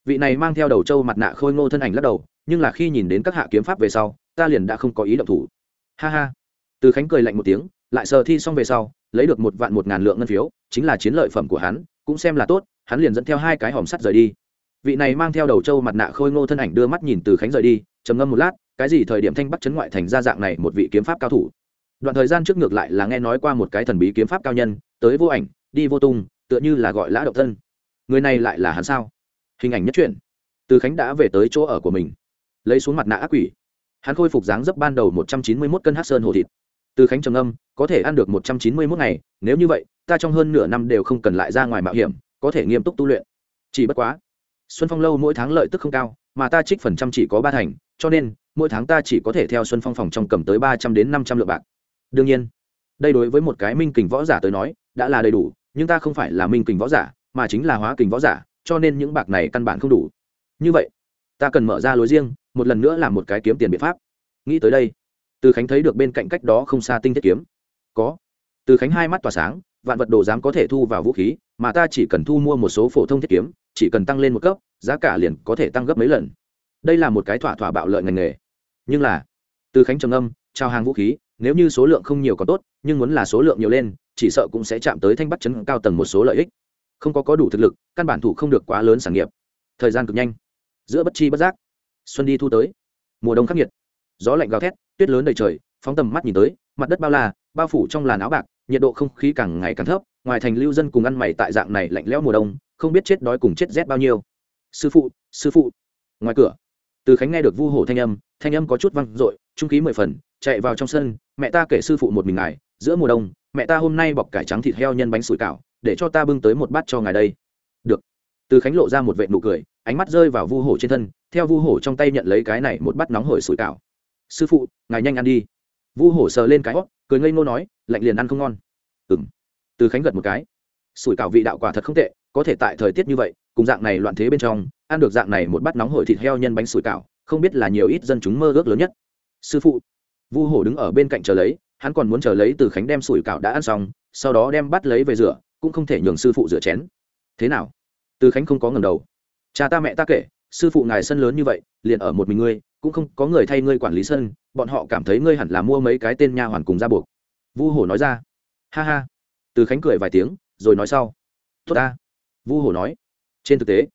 Vị này mang theo đầu trâu mặt nạ khôi ngô thân ảnh lắc đầu, nhưng là khi nhìn đến các hạ kiếm pháp về sau, ta liền đã không có ý động thủ. Ha ha. Từ khánh cười lạnh một tiếng, lại sờ thi xong về sau, lấy được một vạn một ngàn lượng ngân phiếu, chính là chiến lợi phẩm của hắn, cũng xem là tốt, hắn liền dẫn theo hai cái hòm sắt rời đi. Vị này mang theo đầu trâu mặt nạ khôi ngô thân ảnh đưa mắt nhìn từ khánh rời đi, trầm ngâm một lát, cái gì thời điểm thanh bắc chấn ngoại thành ra dạng này một vị kiếm pháp cao thủ. Đoạn thời gian trước ngược lại là nghe nói qua một cái thần bí kiếm pháp cao nhân, tới vô ảnh đi vô tung, tựa như là gọi lã động thân. Người này lại là hắn sao? Hình ảnh nhất truyện. Từ khánh đã về tới chỗ ở của mình, lấy xuống mặt nạ ác quỷ. Hắn khôi phục dáng dấp ban đầu một trăm chín mươi mốt cân hát sơn hồ thịt. Từ khánh trầm âm có thể ăn được một trăm chín mươi mốt ngày, nếu như vậy, ta trong hơn nửa năm đều không cần lại ra ngoài mạo hiểm, có thể nghiêm túc tu luyện. Chỉ bất quá, xuân phong lâu mỗi tháng lợi tức không cao, mà ta trích phần trăm chỉ có ba thành, cho nên, mỗi tháng ta chỉ có thể theo xuân phong phòng trong cầm tới ba trăm đến năm trăm lượng bạc. Đương nhiên, đây đối với một cái minh kình võ giả tới nói, đã là đầy đủ nhưng ta không phải là minh kình võ giả, mà chính là hóa kình võ giả, cho nên những bạc này căn bản không đủ. Như vậy, ta cần mở ra lối riêng, một lần nữa làm một cái kiếm tiền biện pháp. Nghĩ tới đây, từ khánh thấy được bên cạnh cách đó không xa tinh thiết kiếm. Có. Từ khánh hai mắt tỏa sáng, vạn vật đồ dám có thể thu vào vũ khí, mà ta chỉ cần thu mua một số phổ thông thiết kiếm, chỉ cần tăng lên một cấp, giá cả liền có thể tăng gấp mấy lần. Đây là một cái thỏa thỏa bạo lợi ngành nghề. Nhưng là, từ khánh trầm âm trao hàng vũ khí, nếu như số lượng không nhiều còn tốt, nhưng muốn là số lượng nhiều lên chỉ sợ cũng sẽ chạm tới thanh bắt chấn cao tầng một số lợi ích. Không có có đủ thực lực, căn bản thủ không được quá lớn sản nghiệp. Thời gian cực nhanh. Giữa bất chi bất giác. Xuân đi thu tới. Mùa đông khắc nghiệt. Gió lạnh gào thét, tuyết lớn đầy trời, phóng tầm mắt nhìn tới, mặt đất bao la, bao phủ trong làn áo bạc, nhiệt độ không khí càng ngày càng thấp, ngoài thành lưu dân cùng ăn mày tại dạng này lạnh lẽo mùa đông, không biết chết đói cùng chết rét bao nhiêu. Sư phụ sư phụ. Ngoài cửa, từ khánh nghe được vu hổ thanh âm thanh âm có chút văng r ộ i trung khí mười phần, chạy vào trong sân, mẹ ta kể sư phụ một mình ngài, giữa mùa đông mẹ ta hôm nay bọc cải trắng thịt heo nhân bánh sủi cảo, để cho ta bưng tới một bát cho ngài đây. Được. Từ khánh lộ ra một vệ nụ cười, ánh mắt rơi vào vu hổ trên thân, theo vu hổ trong tay nhận lấy cái này một bát nóng hổi sủi cảo. Sư phụ, ngài nhanh ăn đi. Vu hổ sờ lên cái hót cười ngây ngô nói, lạnh liền ăn không ngon. Ừng từ khánh gật một cái. Sủi cảo vị đạo quả thật không tệ, có thể tại thời tiết như vậy, cùng dạng này loạn thế bên trong, ăn được dạng này một bát nóng hổi thịt heo nhân bánh sủi cảo, không biết là nhiều ít dân chúng mơ ước lớn nhất. Sư phụ. Vu hổ đứng ở bên cạnh chờ lấy hắn còn muốn chờ lấy từ khánh đem sủi cảo đã ăn xong, sau đó đem bắt lấy về rửa, cũng không thể nhường sư phụ rửa chén. Thế nào? Từ khánh không có ngầm đầu. Cha ta mẹ ta kể, sư phụ ngài sân lớn như vậy, liền ở một mình ngươi, cũng không có người thay ngươi quản lý sân, bọn họ cảm thấy ngươi hẳn là mua mấy cái tên nha hoàn cùng ra buộc. Vu hổ nói ra. Ha ha. Từ khánh cười vài tiếng, rồi nói sau. Tốt ta. Vu hổ nói. Trên thực tế,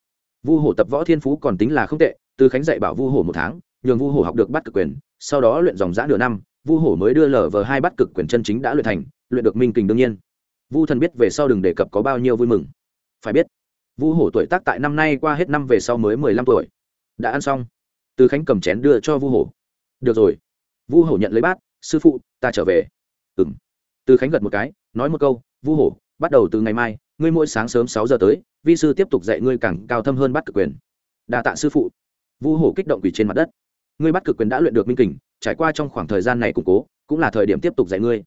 vu hổ tập võ thiên phú còn tính là không tệ, từ khánh dạy bảo vu hổ một tháng, nhường vu hổ học được bắt cực quyền, sau đó luyện dòng giã nửa năm vu hổ mới đưa lở vờ hai bắt cực quyền chân chính đã luyện thành, luyện được minh kình đương nhiên. Vu thần biết về sau đừng đề cập có bao nhiêu vui mừng. Phải biết, vu hổ tuổi tác tại năm nay qua hết năm về sau mới mười lăm tuổi. Đã ăn xong. Từ khánh cầm chén đưa cho vu hổ. Được rồi. Vu hổ nhận lấy bát, sư phụ, ta trở về. Ừng từ khánh gật một cái, nói một câu, vu hổ, bắt đầu từ ngày mai, ngươi mỗi sáng sớm sáu giờ tới, vi sư tiếp tục dạy ngươi càng cao thâm hơn bắt cực quyền. Đa tạ sư phụ. Vu hổ kích động quỷ trên mặt đất ngươi bắt cực quyền đã luyện được minh kình, trải qua trong khoảng thời gian này củng cố, cũng là thời điểm tiếp tục dạy ngươi.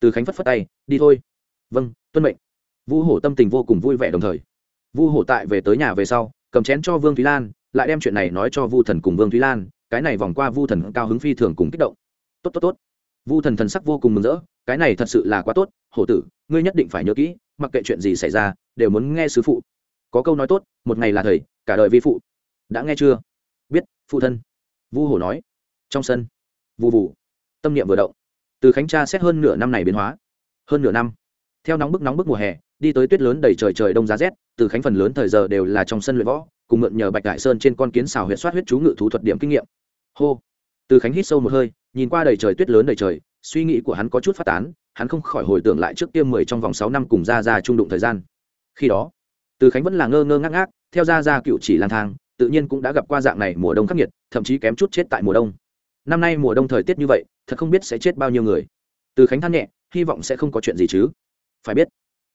Từ khánh phất phất tay, đi thôi. Vâng tuân mệnh. Vu hổ tâm tình vô cùng vui vẻ đồng thời. Vu hổ tại về tới nhà về sau, cầm chén cho vương thúy lan, lại đem chuyện này nói cho vu thần cùng vương thúy lan, cái này vòng qua vu thần cao hứng phi thường cùng kích động. Tốt tốt tốt. Vu thần thần sắc vô cùng mừng rỡ, cái này thật sự là quá tốt, hổ tử, ngươi nhất định phải nhớ kỹ, mặc kệ chuyện gì xảy ra, đều muốn nghe sứ phụ. Có câu nói tốt, một ngày là thầy, cả đời vi phụ. Đã nghe chưa? Biết, phụ thân vu hổ nói. Trong sân vụ vụ tâm niệm vừa động. Từ khánh tra xét hơn nửa năm này biến hóa. Hơn nửa năm. Theo nóng bức nóng bức mùa hè, đi tới tuyết lớn đầy trời trời đông giá rét, từ khánh phần lớn thời giờ đều là trong sân luyện võ, cùng mượn nhờ bạch đại sơn trên con kiến xào huyệt soát huyết chú ngự thú thuật điểm kinh nghiệm. Hô. Từ khánh hít sâu một hơi, nhìn qua đầy trời tuyết lớn đầy trời, suy nghĩ của hắn có chút phát tán, hắn không khỏi hồi tưởng lại trước tiêm mười trong vòng sáu năm cùng ra ra trung đụng thời gian. Khi đó, từ khánh vẫn là ngơ ngơ ngác ngác, theo ra ra cựu chỉ lang thang tự nhiên cũng đã gặp qua dạng này mùa đông khắc nghiệt, thậm chí kém chút chết tại mùa đông. Năm nay mùa đông thời tiết như vậy, thật không biết sẽ chết bao nhiêu người. Từ khánh than nhẹ, hy vọng sẽ không có chuyện gì chứ. Phải biết,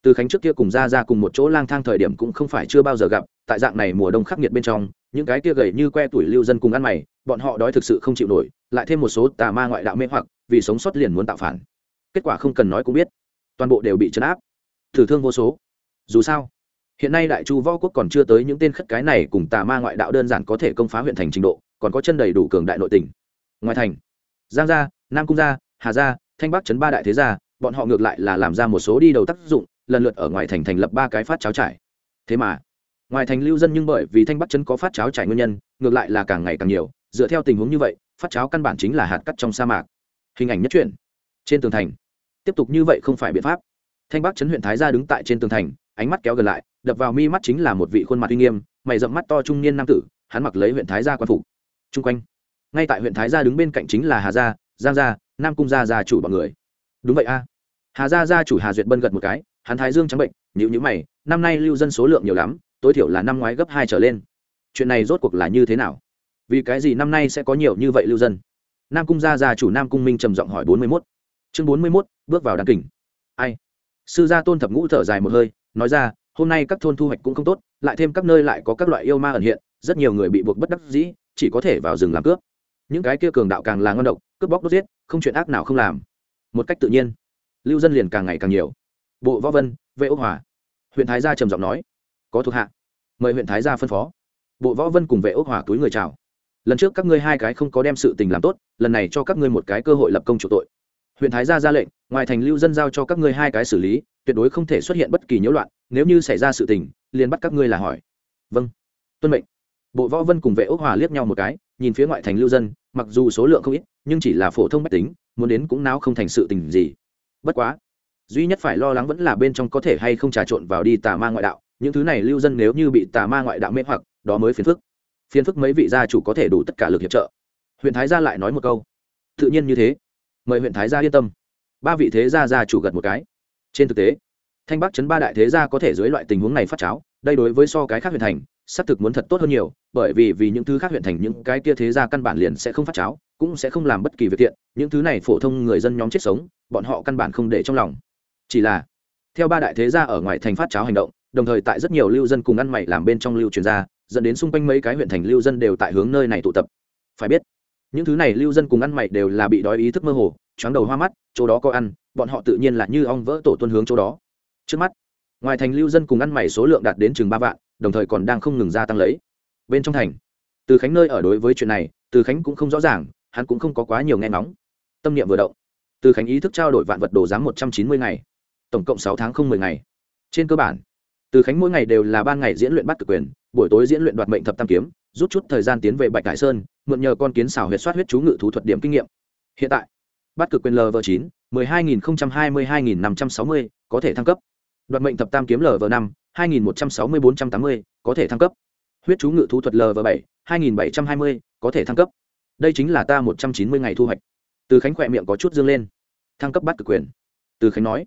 từ khánh trước kia cùng ra ra cùng một chỗ lang thang thời điểm cũng không phải chưa bao giờ gặp, tại dạng này mùa đông khắc nghiệt bên trong, những cái kia gầy như que tuổi lưu dân cùng ăn mày, bọn họ đói thực sự không chịu nổi, lại thêm một số tà ma ngoại đạo mê hoặc, vì sống sót liền muốn tạo phản. Kết quả không cần nói cũng biết, toàn bộ đều bị chấn áp. Thử thương vô số. Dù sao hiện nay đại chu võ quốc còn chưa tới những tên khất cái này cùng tà ma ngoại đạo đơn giản có thể công phá huyện thành trình độ, còn có chân đầy đủ cường đại nội tình. Ngoài thành, giang gia, nam cung gia, hà gia, thanh bắc trấn ba đại thế gia, bọn họ ngược lại là làm ra một số đi đầu tác dụng, lần lượt ở ngoài thành thành lập ba cái phát cháo trải thế mà, ngoài thành lưu dân nhưng bởi vì thanh bắc trấn có phát cháo trải nguyên nhân, ngược lại là càng ngày càng nhiều, dựa theo tình huống như vậy, phát cháo căn bản chính là hạt cắt trong sa mạc. Hình ảnh nhất truyện, trên tường thành. Tiếp tục như vậy không phải biện pháp. Thanh bắc trấn huyện thái gia đứng tại trên tường thành, ánh mắt kéo gần lại đập vào mi mắt chính là một vị khuôn mặt uy nghiêm, mày rậm mắt to trung niên nam tử, hắn mặc lấy huyện thái gia quan phục. Chung quanh, ngay tại huyện thái gia đứng bên cạnh chính là hà gia, giang gia, nam cung gia gia chủ bọn người. Đúng vậy a. Hà gia gia chủ hà duyệt bân gật một cái, hắn thái dương trắng bệnh nhữ nhữ mày, năm nay lưu dân số lượng nhiều lắm, tối thiểu là năm ngoái gấp hai trở lên. Chuyện này rốt cuộc là như thế nào? Vì cái gì năm nay sẽ có nhiều như vậy lưu dân? Nam cung gia gia chủ nam cung minh trầm giọng hỏi bốn mươi mốt. Chương bốn mươi mốt, bước vào đàn kình. Ai? Sư gia tôn thập ngũ thở dài một hơi, nói ra hôm nay các thôn thu hoạch cũng không tốt, lại thêm các nơi lại có các loại yêu ma ẩn hiện, rất nhiều người bị buộc bất đắc dĩ, chỉ có thể vào rừng làm cướp. Những cái kia cường đạo càng là ngon độc, cướp bóc đốt giết, không chuyện ác nào không làm. Một cách tự nhiên, lưu dân liền càng ngày càng nhiều. Bộ võ vân, vệ ốc hòa, huyện thái gia trầm giọng nói, có thuộc hạ, mời huyện thái gia phân phó. Bộ võ vân cùng vệ ốc hòa túi người chào. Lần trước các ngươi hai cái không có đem sự tình làm tốt, lần này cho các ngươi một cái cơ hội lập công chủ tội. Huyện thái gia ra lệnh, ngoài thành lưu dân giao cho các ngươi hai cái xử lý, tuyệt đối không thể xuất hiện bất kỳ nhiễu loạn nếu như xảy ra sự tình, liền bắt các ngươi là hỏi. Vâng. Tuân mệnh. Bộ võ vân cùng vệ ốc hòa liếc nhau một cái, nhìn phía ngoại thành lưu dân, mặc dù số lượng không ít, nhưng chỉ là phổ thông mách tính, muốn đến cũng náo không thành sự tình gì. Bất quá, duy nhất phải lo lắng vẫn là bên trong có thể hay không trà trộn vào đi tà ma ngoại đạo, những thứ này lưu dân nếu như bị tà ma ngoại đạo mê hoặc, đó mới phiền phức. Phiền phức mấy vị gia chủ có thể đủ tất cả lực hiệp trợ. Huyện thái gia lại nói một câu. Tự nhiên như thế. Mời huyện thái gia yên tâm. Ba vị thế gia gia chủ gật một cái. Trên thực tế thanh bắc chấn ba đại thế gia có thể dưới loại tình huống này phát cháo, đây đối với so cái khác huyện thành, xác thực muốn thật tốt hơn nhiều, bởi vì vì những thứ khác huyện thành những cái kia thế gia căn bản liền sẽ không phát cháo, cũng sẽ không làm bất kỳ việc thiện, những thứ này phổ thông người dân nhóm chết sống, bọn họ căn bản không để trong lòng. Chỉ là, theo ba đại thế gia ở ngoài thành phát cháo hành động, đồng thời tại rất nhiều lưu dân cùng ăn mày làm bên trong lưu truyền ra, dẫn đến xung quanh mấy cái huyện thành lưu dân đều tại hướng nơi này tụ tập. Phải biết, những thứ này lưu dân cùng ăn mày đều là bị đói ý thức mơ hồ, choáng đầu hoa mắt, chỗ đó có ăn, bọn họ tự nhiên là như ong vỡ tổ tuân hướng chỗ đó trước mắt, ngoài thành lưu dân cùng ăn mày số lượng đạt đến chừng ba vạn, đồng thời còn đang không ngừng gia tăng lấy. Bên trong thành, từ khánh nơi ở đối với chuyện này, từ khánh cũng không rõ ràng, hắn cũng không có quá nhiều nghe ngóng. Tâm niệm vừa động, từ khánh ý thức trao đổi vạn vật đồ giám một trăm chín mươi ngày, tổng cộng sáu tháng không mười ngày. Trên cơ bản, từ khánh mỗi ngày đều là ban ngày diễn luyện bắt cực quyền, buổi tối diễn luyện đoạt mệnh thập tam kiếm, rút chút thời gian tiến về bạch hải sơn, mượn nhờ con kiến xảo huyệt soát huyết chú ngự thú thuật điểm kinh nghiệm. Hiện tại, bắt cực quyền lv chín, mười hai nghìn hai mươi hai nghìn năm trăm sáu mươi, có thể thăng cấp đoạt mệnh thập tam kiếm lv năm, hai nghìn một trăm sáu mươi bốn trăm tám mươi, có thể thăng cấp. Huyết chú ngự thú thuật lv bảy, hai nghìn bảy trăm hai mươi, có thể thăng cấp. Đây chính là ta một trăm chín mươi ngày thu hoạch. Từ khánh khỏe miệng có chút dương lên. Thăng cấp bắt cực quyền. Từ khánh nói.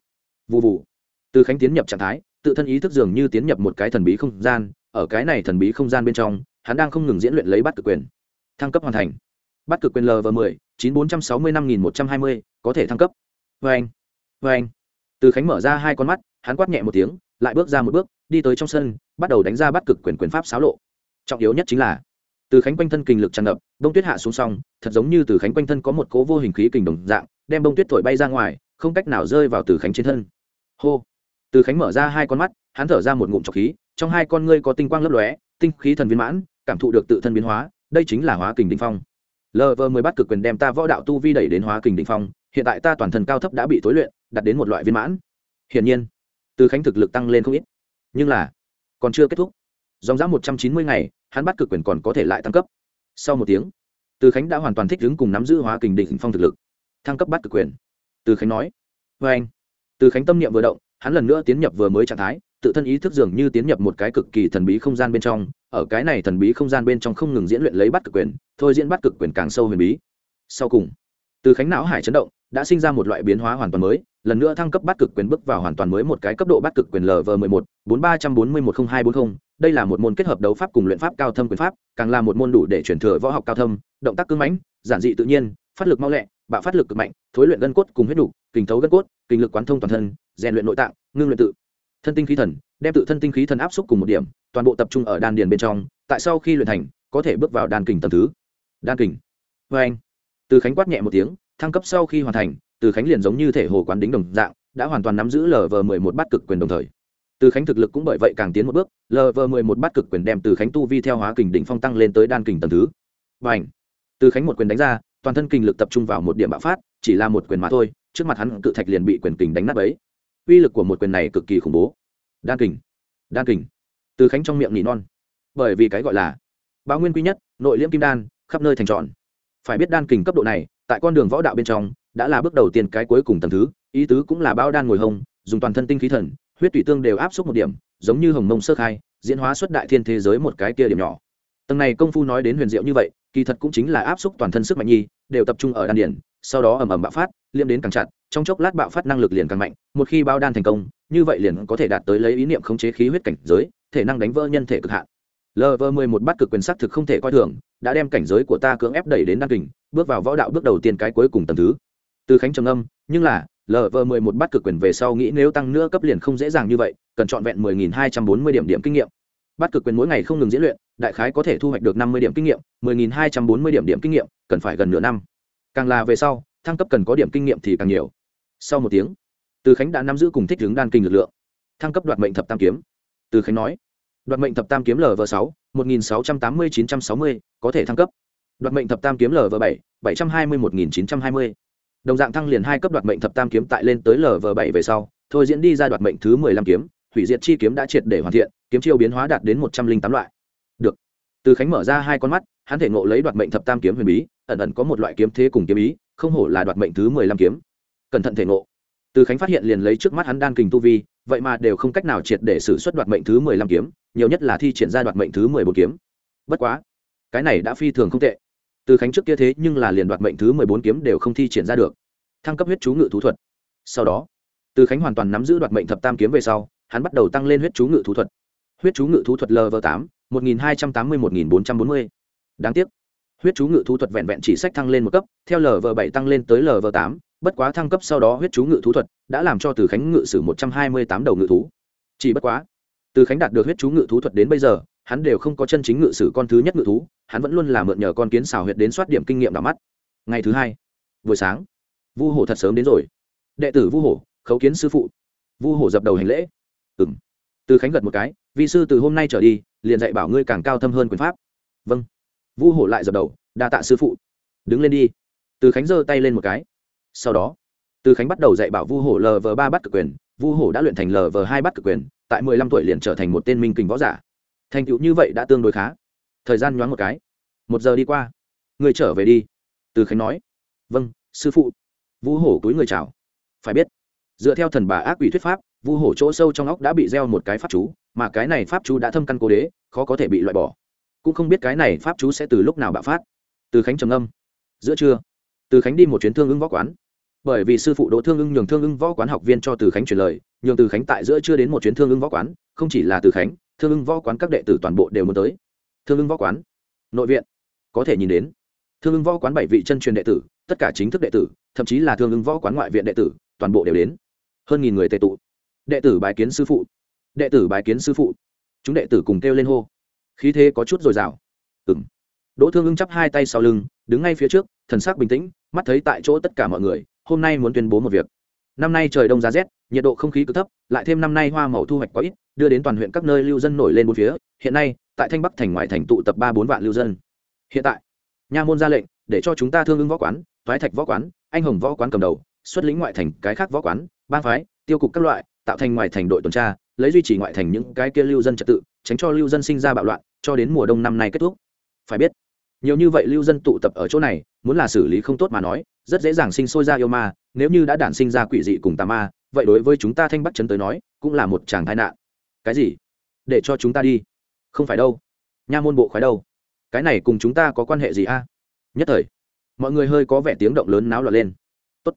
Vụ vụ từ khánh tiến nhập trạng thái, tự thân ý thức dường như tiến nhập một cái thần bí không gian, ở cái này thần bí không gian bên trong, hắn đang không ngừng diễn luyện lấy bắt cực quyền. Thăng cấp hoàn thành. Bắt cực quyền lv mười, chín bốn trăm sáu mươi năm nghìn một trăm hai mươi, có thể thăng cấp. Vê anh vê anh từ khánh mở ra hai con mắt hắn quát nhẹ một tiếng, lại bước ra một bước, đi tới trong sân, bắt đầu đánh ra bắt cực quyền quyền pháp xáo lộ. Trọng yếu nhất chính là, từ khánh quanh thân kình lực tràn ngập, bông tuyết hạ xuống xong, thật giống như từ khánh quanh thân có một cố vô hình khí kình đồng dạng, đem bông tuyết thổi bay ra ngoài, không cách nào rơi vào từ khánh trên thân. Hô! Từ khánh mở ra hai con mắt, hắn thở ra một ngụm trọc khí, trong hai con ngươi có tinh quang lấp lóe, tinh khí thần viên mãn, cảm thụ được tự thân biến hóa, đây chính là hóa kình đình phong. Lv mười bắt cực quyền đem ta võ đạo tu vi đẩy đến hóa kình đình phong, hiện tại ta toàn thân cao thấp đã bị tối luyện đặt đến một loại viên mãn. Hiển nhiên từ khánh thực lực tăng lên không ít. Nhưng là, còn chưa kết thúc. Dòng dã một trăm chín mươi ngày, hắn bắt cực quyền còn có thể lại tăng cấp. Sau một tiếng, từ khánh đã hoàn toàn thích ứng cùng nắm giữ hóa kình đỉnh phong thực lực. Thăng cấp bắt cực quyền. Từ khánh nói vê anh. Từ khánh tâm niệm vừa động, hắn lần nữa tiến nhập vừa mới trạng thái, tự thân ý thức dường như tiến nhập một cái cực kỳ thần bí không gian bên trong. Ở cái này thần bí không gian bên trong không ngừng diễn luyện lấy bắt cực quyền, thôi diễn bắt cực quyền càng sâu huyền bí. Sau cùng, từ khánh não hải chấn động, đã sinh ra một loại biến hóa hoàn toàn mới lần nữa thăng cấp bắt cực quyền bước vào hoàn toàn mới một cái cấp độ bắt cực quyền lv mười một, bốn ba trăm bốn mươi một không hai bốn không, đây là một môn kết hợp đấu pháp cùng luyện pháp cao thâm quyền pháp, càng là một môn đủ để chuyển thừa võ học cao thâm, động tác cưng mãnh, giản dị tự nhiên, phát lực mau lẹ, bạo phát lực cực mạnh, thối luyện gân cốt cùng huyết đủ, kình thấu gân cốt kinh lực quán thông toàn thân, rèn luyện nội tạng, ngưng luyện tự. Thân tinh khí thần, đem tự thân tinh khí thần áp xúc cùng một điểm, toàn bộ tập trung ở đan điền bên trong, tại sau khi luyện thành, có thể bước vào đan kình tầm thứ. Đan kình. Vê anh từ khánh quát nhẹ một tiếng, thăng cấp sau khi hoàn thành từ khánh liền giống như thể hồ quán đính đồng dạng, đã hoàn toàn nắm giữ lv mười một bát cực quyền đồng thời. Từ khánh thực lực cũng bởi vậy càng tiến một bước lv mười một bát cực quyền đem từ khánh tu vi theo hóa kình đỉnh phong tăng lên tới đan kình tầm thứ. Và ảnh từ khánh một quyền đánh ra, toàn thân kinh lực tập trung vào một điểm bạo phát, chỉ là một quyền mà thôi, trước mặt hắn cự thạch liền bị quyền kình đánh nát ấy uy lực của một quyền này cực kỳ khủng bố. Đan kình! Đan kình! Từ khánh trong miệng nỉ non. Bởi vì cái gọi là báo nguyên quý nhất, nội liễm kim đan, khắp nơi thành trọn. Phải biết đan kình cấp độ này, tại con đường võ đạo bên trong đã là bước đầu tiên cái cuối cùng tầm thứ, ý tứ cũng là bao đan ngồi hông dùng toàn thân tinh khí thần, huyết tụy tương đều áp suất một điểm, giống như hồng mông sơ khai, diễn hóa xuất đại thiên thế giới một cái kia điểm nhỏ. Tầng này công phu nói đến huyền diệu như vậy, kỳ thật cũng chính là áp suất toàn thân sức mạnh nhi, đều tập trung ở đan điển, sau đó ầm ầm bạo phát liêm đến càng chặt, trong chốc lát bạo phát năng lực liền càng mạnh, một khi bao đan thành công, như vậy liền có thể đạt tới lấy ý niệm khống chế khí huyết cảnh giới, thể năng đánh vỡ nhân thể cực hạn. Lv mười một bát cực quyền sắc thực không thể coi thường, đã đem cảnh giới của ta cưỡng ép đẩy đến đan kình, bước vào võ đạo bước đầu tiên cái cuối cùng tầm thứ từ khánh trầm âm nhưng là lv mười một bắt cực quyền về sau nghĩ nếu tăng nữa cấp liền không dễ dàng như vậy, cần trọn vẹn mười nghìn hai trăm bốn mươi điểm điểm kinh nghiệm. Bắt cực quyền mỗi ngày không ngừng diễn luyện, đại khái có thể thu hoạch được năm mươi điểm kinh nghiệm, mười nghìn hai trăm bốn mươi điểm điểm kinh nghiệm, cần phải gần nửa năm. Càng là về sau, thăng cấp cần có điểm kinh nghiệm thì càng nhiều. Sau một tiếng, từ khánh đã nắm giữ cùng thích hướng đan kinh lực lượng. Thăng cấp đoạt mệnh thập tam kiếm. Từ khánh nói, đoạt mệnh thập tam kiếm lv sáu một nghìn sáu trăm tám mươi, chín trăm sáu mươi, có thể thăng cấp. Đoạt mệnh thập tam kiếm lv bảy bảy trăm hai mươi một nghìn chín trăm hai mươi đồng dạng thăng liền hai cấp đoạt mệnh thập tam kiếm tại lên tới lv bảy về sau, thôi diễn đi ra đoạt mệnh thứ mười lăm kiếm, hủy diệt chi kiếm đã triệt để hoàn thiện, kiếm chiêu biến hóa đạt đến một trăm linh tám loại. Được. Từ khánh mở ra hai con mắt, hắn thể ngộ lấy đoạt mệnh thập tam kiếm huyền bí, ẩn ẩn có một loại kiếm thế cùng kiếm ý, không hổ là đoạt mệnh thứ mười lăm kiếm. Cẩn thận thể ngộ. Từ khánh phát hiện liền lấy trước mắt hắn đan kình tu vi, vậy mà đều không cách nào triệt để xử suất đoạt mệnh thứ mười lăm kiếm, nhiều nhất là thi triển ra đoạt mệnh thứ mười bốn kiếm. Bất quá, cái này đã phi thường không tệ từ khánh trước kia thế nhưng là liền đoạt mệnh thứ mười bốn kiếm đều không thi triển ra được. Thăng cấp huyết chú ngự thú thuật. Sau đó, từ khánh hoàn toàn nắm giữ đoạt mệnh thập tam kiếm về sau, hắn bắt đầu tăng lên huyết chú ngự thú thuật. Huyết chú ngự thú thuật lv tám, một nghìn hai trăm tám mươi một nghìn bốn trăm bốn mươi. Đáng tiếc, huyết chú ngự thú thuật vẹn vẹn chỉ sách thăng lên một cấp, theo lv bảy tăng lên tới lv tám, bất quá thăng cấp sau đó huyết chú ngự thú thuật đã làm cho từ khánh ngự sử một trăm hai mươi tám đầu ngự thú. Chỉ bất quá, từ khánh đạt được huyết chú ngự thú thuật đến bây giờ hắn đều không có chân chính ngự sử con thứ nhất ngự thú, hắn vẫn luôn là mượn nhờ con kiến xào huyệt đến soát điểm kinh nghiệm đỏ mắt. Ngày thứ hai, buổi sáng, vu hổ thật sớm đến rồi. Đệ tử vu hổ, khấu kiến sư phụ. Vu hổ dập đầu hành lễ. Ừ m từ khánh gật một cái vị sư từ hôm nay trở đi, liền dạy bảo ngươi càng cao thâm hơn quyền pháp. Vâng. Vu hổ lại dập đầu, đa tạ sư phụ. Đứng lên đi. Từ khánh giơ tay lên một cái. Sau đó, từ khánh bắt đầu dạy bảo vu hổ lv ba bắt cực quyền. Vu hổ đã luyện thành lv hai bắt cực quyền, tại mười lăm tuổi liền trở thành một tên minh kình võ giả thành tựu như vậy đã tương đối khá. Thời gian nhoáng một cái. Một giờ đi qua. Người trở về đi. Từ khánh nói. Vâng sư phụ. Vu hổ túi người chào. Phải biết, dựa theo thần bà ác quỷ thuyết pháp, vu hổ chỗ sâu trong óc đã bị gieo một cái pháp chú, mà cái này pháp chú đã thâm căn cố đế, khó có thể bị loại bỏ. Cũng không biết cái này pháp chú sẽ từ lúc nào bạo phát. Từ khánh trầm âm giữa trưa, từ khánh đi một chuyến thương ứng võ quán. Bởi vì sư phụ đỗ thương ưng nhường thương ưng võ quán học viên cho từ khánh truyền lời, nhường từ khánh tại giữa chưa đến một chuyến thương ưng võ quán, không chỉ là từ khánh thương ưng võ quán các đệ tử toàn bộ đều muốn tới. Thương ưng võ quán, nội viện, có thể nhìn đến. Thương ưng võ quán bảy vị chân truyền đệ tử, tất cả chính thức đệ tử, thậm chí là thương ưng võ quán ngoại viện đệ tử, toàn bộ đều đến. Hơn nghìn người tệ tụ. Đệ tử bài kiến sư phụ. Đệ tử bài kiến sư phụ. Chúng đệ tử cùng kêu lên hô. Khí thế có chút dồi dào. Ừ m đỗ thương ưng chắp hai tay sau lưng, đứng ngay phía trước, thần sắc bình tĩnh, mắt thấy tại chỗ tất cả mọi người, hôm nay muốn tuyên bố một việc năm nay trời đông giá rét, nhiệt độ không khí cứ thấp, lại thêm năm nay hoa màu thu hoạch quá ít, đưa đến toàn huyện các nơi lưu dân nổi lên bốn phía. Hiện nay, tại thanh bắc thành ngoại thành tụ tập ba bốn vạn lưu dân. Hiện tại, nha môn ra lệnh để cho chúng ta thương ứng võ quán thoái thạch võ quán, anh hồng võ quán cầm đầu, xuất lĩnh ngoại thành cái khác võ quán ban phái, tiêu cục các loại, tạo thành ngoại thành đội tuần tra, lấy duy trì ngoại thành những cái kia lưu dân trật tự, tránh cho lưu dân sinh ra bạo loạn, cho đến mùa đông năm nay kết thúc. Phải biết, nhiều như vậy lưu dân tụ tập ở chỗ này, muốn là xử lý không tốt mà nói, rất dễ dàng sinh sôi ra yêu ma nếu như đã đản sinh ra quỷ dị cùng tà ma, vậy đối với chúng ta thanh bắt chấn tới nói, cũng là một chàng tai nạn. Cái gì? Để cho chúng ta đi. Không phải đâu. Nha môn bộ khoái đâu. Cái này cùng chúng ta có quan hệ gì a? Nhất thời, mọi người hơi có vẻ tiếng động lớn náo loạn lên. Tốt.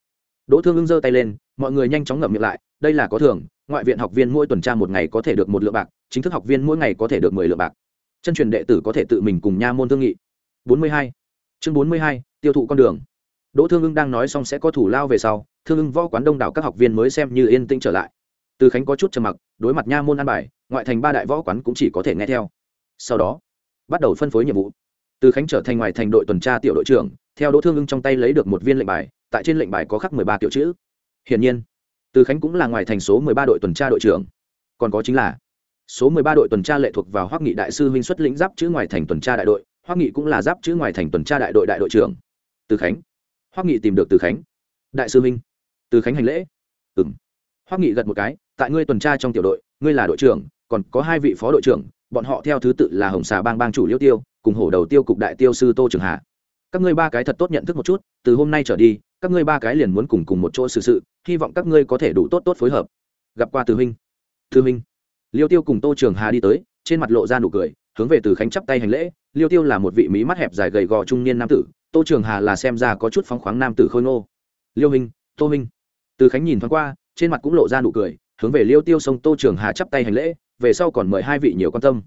đỗ thương ưng giơ tay lên, mọi người nhanh chóng ngậm miệng lại, đây là có thưởng, ngoại viện học viên mỗi tuần tra một ngày có thể được một lượng bạc, chính thức học viên mỗi ngày có thể được mười lượng bạc. Chân truyền đệ tử có thể tự mình cùng nha môn thương nghị. Bốn mươi hai. Chương bốn mươi hai, tiêu thụ con đường đỗ thương ưng đang nói xong sẽ có thủ lao về sau, thương ưng võ quán đông đảo các học viên mới xem như yên tĩnh trở lại. Từ khánh có chút trầm mặc, đối mặt nha môn an bài, ngoại thành ba đại võ quán cũng chỉ có thể nghe theo. Sau đó, bắt đầu phân phối nhiệm vụ. Từ khánh trở thành ngoài thành đội tuần tra tiểu đội trưởng, theo đỗ thương ưng trong tay lấy được một viên lệnh bài, tại trên lệnh bài có khắc mười ba kiểu chữ. Hiển nhiên, từ khánh cũng là ngoài thành số mười ba đội tuần tra đội trưởng. Còn có chính là, số mười ba đội tuần tra lệ thuộc vào hoắc nghị đại sư huynh xuất lĩnh giáp chữ ngoài thành tuần tra đại đội, hoắc nghị cũng là giáp chữ ngoài thành tuần tra đại đội đại đội trưởng. Từ khánh hoắc nghị tìm được từ khánh. Đại sư Minh. từ khánh hành lễ. Ừng hoắc nghị gật một cái, tại ngươi tuần tra trong tiểu đội, ngươi là đội trưởng, còn có hai vị phó đội trưởng, bọn họ theo thứ tự là hồng xà bang bang chủ liêu tiêu, cùng hổ đầu tiêu cục đại tiêu sư tô trường hà. Các ngươi ba cái thật tốt nhận thức một chút, từ hôm nay trở đi, các ngươi ba cái liền muốn cùng cùng một chỗ xử sự, hy vọng các ngươi có thể đủ tốt tốt phối hợp. Gặp qua từ huynh. Từ huynh. Liêu tiêu cùng tô trường hà đi tới, trên mặt lộ ra nụ cười, hướng về từ khánh chắp tay hành lễ liêu tiêu là một vị mỹ mắt hẹp dài gầy gò trung niên nam tử, tô trường hà là xem ra có chút phóng khoáng nam tử khôi ngô. Liêu hình tô hình từ khánh nhìn thoáng qua, trên mặt cũng lộ ra nụ cười, hướng về liêu tiêu sông tô trường hà chắp tay hành lễ, về sau còn mời hai vị nhiều quan tâm.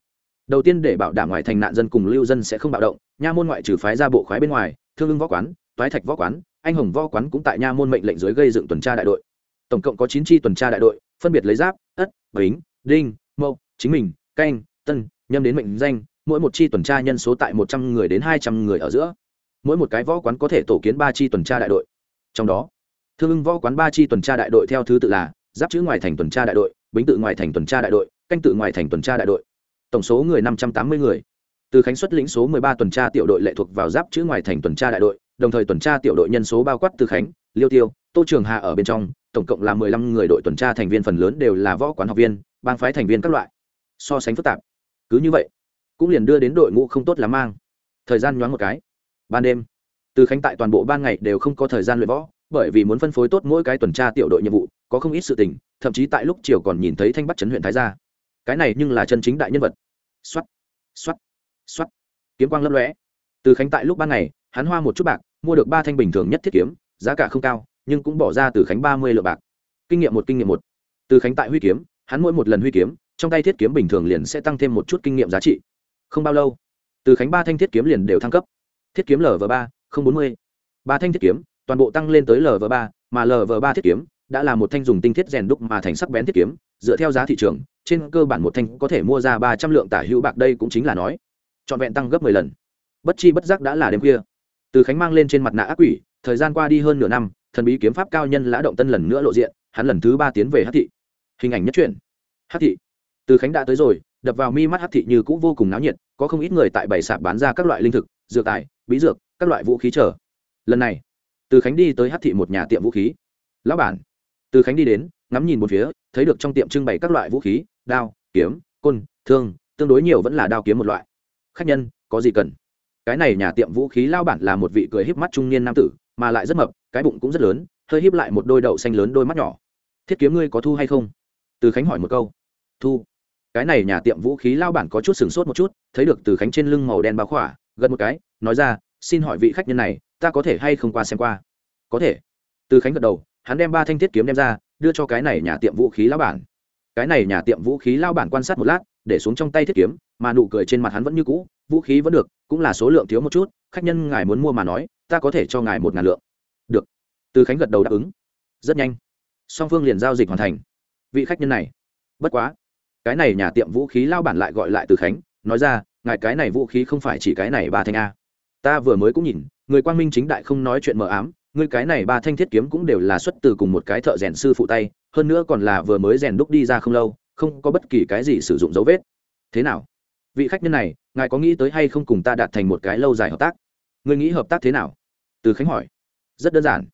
Đầu tiên để bảo đảm ngoại thành nạn dân cùng lưu dân sẽ không bạo động, nha môn ngoại trừ phái ra bộ khoái bên ngoài, thương ưng võ quán, toái thạch võ quán, anh hồng võ quán cũng tại nha môn mệnh lệnh dưới gây dựng tuần tra đại đội. Tổng cộng có chín chi tuần tra đại đội, phân biệt lấy giáp ất bính, đinh, mậu, chính mình, canh, tân, nhâm đến mệnh danh mỗi một chi tuần tra nhân số tại một trăm người đến hai trăm người ở giữa mỗi một cái võ quán có thể tổ kiến ba chi tuần tra đại đội trong đó thương ưng võ quán ba chi tuần tra đại đội theo thứ tự là giáp chữ ngoài thành tuần tra đại đội bính tự ngoài thành tuần tra đại đội canh tự ngoài thành tuần tra đại đội tổng số người năm trăm tám mươi người từ khánh xuất lĩnh số mười ba tuần tra tiểu đội lệ thuộc vào giáp chữ ngoài thành tuần tra đại đội đồng thời tuần tra tiểu đội nhân số bao quát từ khánh liêu tiêu tô trường hà ở bên trong tổng cộng là mười lăm người đội tuần tra thành viên phần lớn đều là võ quán học viên bang phái thành viên các loại so sánh phức tạp cứ như vậy cũng liền đưa đến đội ngũ không tốt lắm mang. Thời gian nhoáng một cái. Ban đêm, từ khánh tại toàn bộ ban ngày đều không có thời gian luyện võ, bởi vì muốn phân phối tốt mỗi cái tuần tra tiểu đội nhiệm vụ, có không ít sự tình, thậm chí tại lúc chiều còn nhìn thấy thanh bắt chấn huyện thái gia. Cái này nhưng là chân chính đại nhân vật. X o á t x o á t x o á t kiếm quang lấp lõe từ khánh tại lúc ban ngày, hắn hoa một chút bạc, mua được ba thanh bình thường nhất thiết kiếm, giá cả không cao, nhưng cũng bỏ ra từ khánh ba mươi lượng bạc. Kinh nghiệm một, kinh nghiệm một. Từ khánh tại huy kiếm, hắn mỗi một lần huy kiếm, trong tay thiết kiếm bình thường liền sẽ tăng thêm một chút kinh nghiệm giá trị không bao lâu, từ khánh ba thanh thiết kiếm liền đều thăng cấp. Thiết kiếm lv ba, không bốn mươi. Ba thanh thiết kiếm, toàn bộ tăng lên tới lv ba, mà lv ba thiết kiếm đã là một thanh dùng tinh thiết rèn đúc mà thành sắc bén thiết kiếm, dựa theo giá thị trường, trên cơ bản một thanh có thể mua ra ba trăm lượng tả hữu bạc, đây cũng chính là nói, trọn vẹn tăng gấp mười lần. Bất chi bất giác đã là đêm khuya. Từ khánh mang lên trên mặt nạ ác quỷ, thời gian qua đi hơn nửa năm, thần bí kiếm pháp cao nhân lã động tân lần nữa lộ diện, hắn lần thứ ba tiến về hát thị. Hình ảnh nhất truyện. Hát thị. Từ khánh đã tới rồi đập vào mi mắt hát thị như cũng vô cùng náo nhiệt, có không ít người tại bảy sạp bán ra các loại linh thực, dược tài, bí dược, các loại vũ khí chờ. Lần này, từ khánh đi tới hát thị một nhà tiệm vũ khí. Lão bản. Từ khánh đi đến, ngắm nhìn một phía, thấy được trong tiệm trưng bày các loại vũ khí, đao, kiếm, côn, thương, tương đối nhiều vẫn là đao kiếm một loại. Khách nhân, có gì cần? Cái này nhà tiệm vũ khí lao bản là một vị cười híp mắt trung niên nam tử, mà lại rất mập, cái bụng cũng rất lớn, hơi híp lại một đôi đậu xanh lớn đôi mắt nhỏ. Thiết kiếm ngươi có thu hay không? Từ khánh hỏi một câu. Thu cái này nhà tiệm vũ khí lao bản có chút sửng sốt một chút, thấy được từ khánh trên lưng màu đen bao khỏa gần một cái, nói ra, xin hỏi vị khách nhân này, ta có thể hay không qua xem qua? Có thể. Từ khánh gật đầu, hắn đem ba thanh thiết kiếm đem ra, đưa cho cái này nhà tiệm vũ khí lao bản. Cái này nhà tiệm vũ khí lao bản quan sát một lát, để xuống trong tay thiết kiếm, mà nụ cười trên mặt hắn vẫn như cũ, vũ khí vẫn được, cũng là số lượng thiếu một chút, khách nhân ngài muốn mua mà nói, ta có thể cho ngài một ngàn lượng. Được. Từ khánh gật đầu đáp ứng. Rất nhanh. Song phương liền giao dịch hoàn thành. Vị khách nhân này. Bất quá cái này nhà tiệm vũ khí lao bản lại gọi lại từ khánh, nói ra, ngài cái này vũ khí không phải chỉ cái này ba thanh a. Ta vừa mới cũng nhìn, người quang minh chính đại không nói chuyện mờ ám, người cái này ba thanh thiết kiếm cũng đều là xuất từ cùng một cái thợ rèn sư phụ tay, hơn nữa còn là vừa mới rèn đúc đi ra không lâu, không có bất kỳ cái gì sử dụng dấu vết. Thế nào? Vị khách nhân này, ngài có nghĩ tới hay không cùng ta đạt thành một cái lâu dài hợp tác? Người nghĩ hợp tác thế nào? Từ khánh hỏi. Rất đơn giản.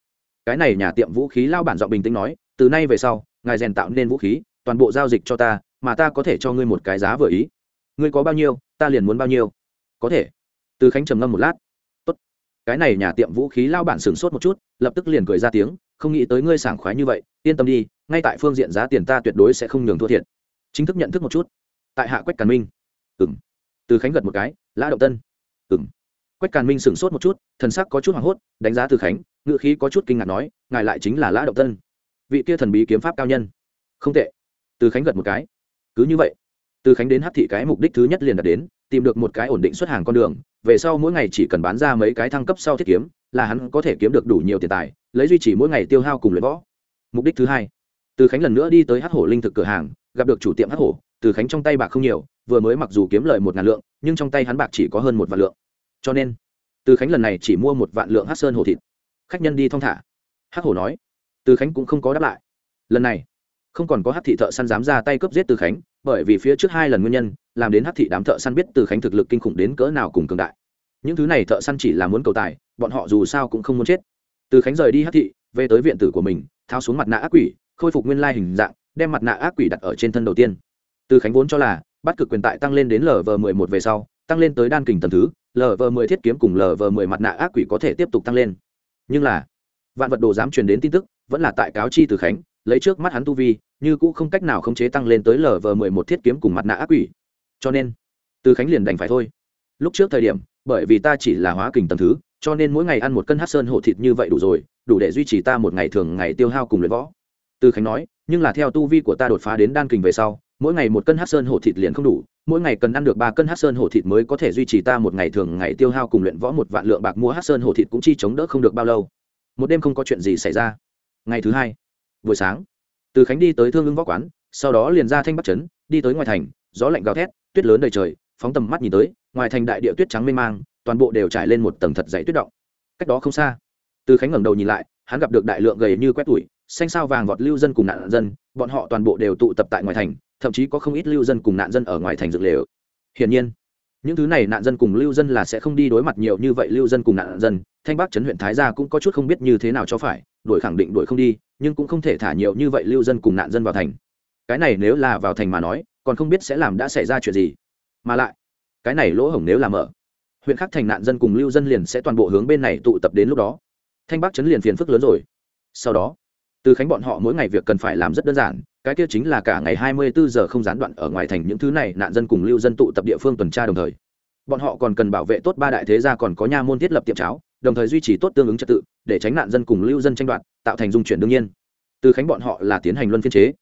Cái này nhà tiệm vũ khí lao bản giọng bình tĩnh nói, từ nay về sau, ngài rèn tạo nên vũ khí, toàn bộ giao dịch cho ta mà ta có thể cho ngươi một cái giá vừa ý. Ngươi có bao nhiêu, ta liền muốn bao nhiêu. Có thể. Từ khánh trầm ngâm một lát. Tốt. cái này nhà tiệm vũ khí lao bản sửng sốt một chút, lập tức liền cười ra tiếng, không nghĩ tới ngươi sảng khoái như vậy, yên tâm đi, ngay tại phương diện giá tiền ta tuyệt đối sẽ không nhường thua thiệt. Chính thức nhận thức một chút. Tại hạ quách càn minh. Ừ m từ khánh gật một cái, lã động tân. Ừ m quách càn minh sửng sốt một chút, thần sắc có chút hoảng hốt, đánh giá từ khánh ngự khí có chút kinh ngạc nói, ngài lại chính là lã động tân. Vị kia thần bí kiếm pháp cao nhân. Không tệ. Từ khánh gật một cái cứ như vậy, từ khánh đến hát thị cái mục đích thứ nhất liền đạt đến, tìm được một cái ổn định xuất hàng con đường, về sau mỗi ngày chỉ cần bán ra mấy cái thăng cấp sau thiết kiếm, là hắn có thể kiếm được đủ nhiều tiền tài, lấy duy trì mỗi ngày tiêu hao cùng luyện võ. Mục đích thứ hai, từ khánh lần nữa đi tới hát hổ linh thực cửa hàng, gặp được chủ tiệm hát hổ, từ khánh trong tay bạc không nhiều, vừa mới mặc dù kiếm lời một ngàn lượng, nhưng trong tay hắn bạc chỉ có hơn một vạn lượng. Cho nên, từ khánh lần này chỉ mua một vạn lượng hát sơn hổ thịt. Khách nhân đi thong thả. Hát hổ nói, từ khánh cũng không có đáp lại. Lần này không còn có hát thị thợ săn dám ra tay cướp giết từ khánh, bởi vì phía trước hai lần nguyên nhân, làm đến hát thị đám thợ săn biết từ khánh thực lực kinh khủng đến cỡ nào cùng cường đại. Những thứ này thợ săn chỉ là muốn cầu tài, bọn họ dù sao cũng không muốn chết. Từ khánh rời đi hát thị, về tới viện tử của mình, tháo xuống mặt nạ ác quỷ, khôi phục nguyên lai hình dạng, đem mặt nạ ác quỷ đặt ở trên thân đầu tiên. Từ khánh vốn cho là, bắt cực quyền tại tăng lên đến lv vờ mười một về sau, tăng lên tới đan kình tầm thứ lv vờ mười thiết kiếm cùng lv vờ mười mặt nạ ác quỷ có thể tiếp tục tăng lên. Nhưng là, vạn vật đồ dám truyền đến tin tức, vẫn là tại cáo chi từ khánh lấy trước mắt hắn tu vi, như cũ không cách nào khống chế tăng lên tới lờ vờ mười một thiết kiếm cùng mặt nạ ác quỷ. Cho nên, từ khánh liền đành phải thôi. Lúc trước thời điểm, bởi vì ta chỉ là hóa kình tầm thứ, cho nên mỗi ngày ăn một cân hát sơn hổ thịt như vậy đủ rồi, đủ để duy trì ta một ngày thường ngày tiêu hao cùng luyện võ. Từ khánh nói, nhưng là theo tu vi của ta đột phá đến đan kình về sau, mỗi ngày một cân hát sơn hổ thịt liền không đủ, mỗi ngày cần ăn được ba cân hát sơn hổ thịt mới có thể duy trì ta một ngày thường ngày tiêu hao cùng luyện võ một vạn lượng bạc mua hát sơn hổ thịt cũng chi chống đỡ không được bao lâu. Một đêm không có chuyện gì xảy ra. Ngày thứ hai buổi sáng. Từ khánh đi tới thương ứng võ quán, sau đó liền ra thanh bắc trấn, đi tới ngoài thành, gió lạnh gào thét, tuyết lớn đầy trời, phóng tầm mắt nhìn tới, ngoài thành đại địa tuyết trắng mênh mang, toàn bộ đều trải lên một tầng thật dày tuyết động. Cách đó không xa, từ khánh ngẩng đầu nhìn lại, hắn gặp được đại lượng gầy như quét tủi, xanh sao vàng vọt lưu dân cùng nạn dân, bọn họ toàn bộ đều tụ tập tại ngoài thành, thậm chí có không ít lưu dân cùng nạn dân ở ngoài thành dựng lều. Hiển nhiên, những thứ này nạn dân cùng lưu dân là sẽ không đi đối mặt nhiều như vậy lưu dân cùng nạn dân, thanh bắc trấn huyện thái gia cũng có chút không biết như thế nào cho phải, đuổi khẳng định đuổi không đi nhưng cũng không thể thả nhiều như vậy lưu dân cùng nạn dân vào thành. Cái này nếu là vào thành mà nói, còn không biết sẽ làm đã xảy ra chuyện gì. Mà lại, cái này lỗ hổng nếu là mở, huyện khác thành nạn dân cùng lưu dân liền sẽ toàn bộ hướng bên này tụ tập đến lúc đó. Thanh bắc chấn liền phiền phức lớn rồi. Sau đó, từ khánh bọn họ mỗi ngày việc cần phải làm rất đơn giản, cái kia chính là cả ngày hai mươi bốn giờ không gián đoạn ở ngoài thành những thứ này nạn dân cùng lưu dân tụ tập địa phương tuần tra đồng thời. Bọn họ còn cần bảo vệ tốt ba đại thế gia còn có nha môn thiết lập tiệm cháo, đồng thời duy trì tốt tương ứng trật tự, để tránh nạn dân cùng lưu dân tranh đoạt tạo thành dung chuyển đương nhiên. Từ khánh bọn họ là tiến hành luân phiên chế.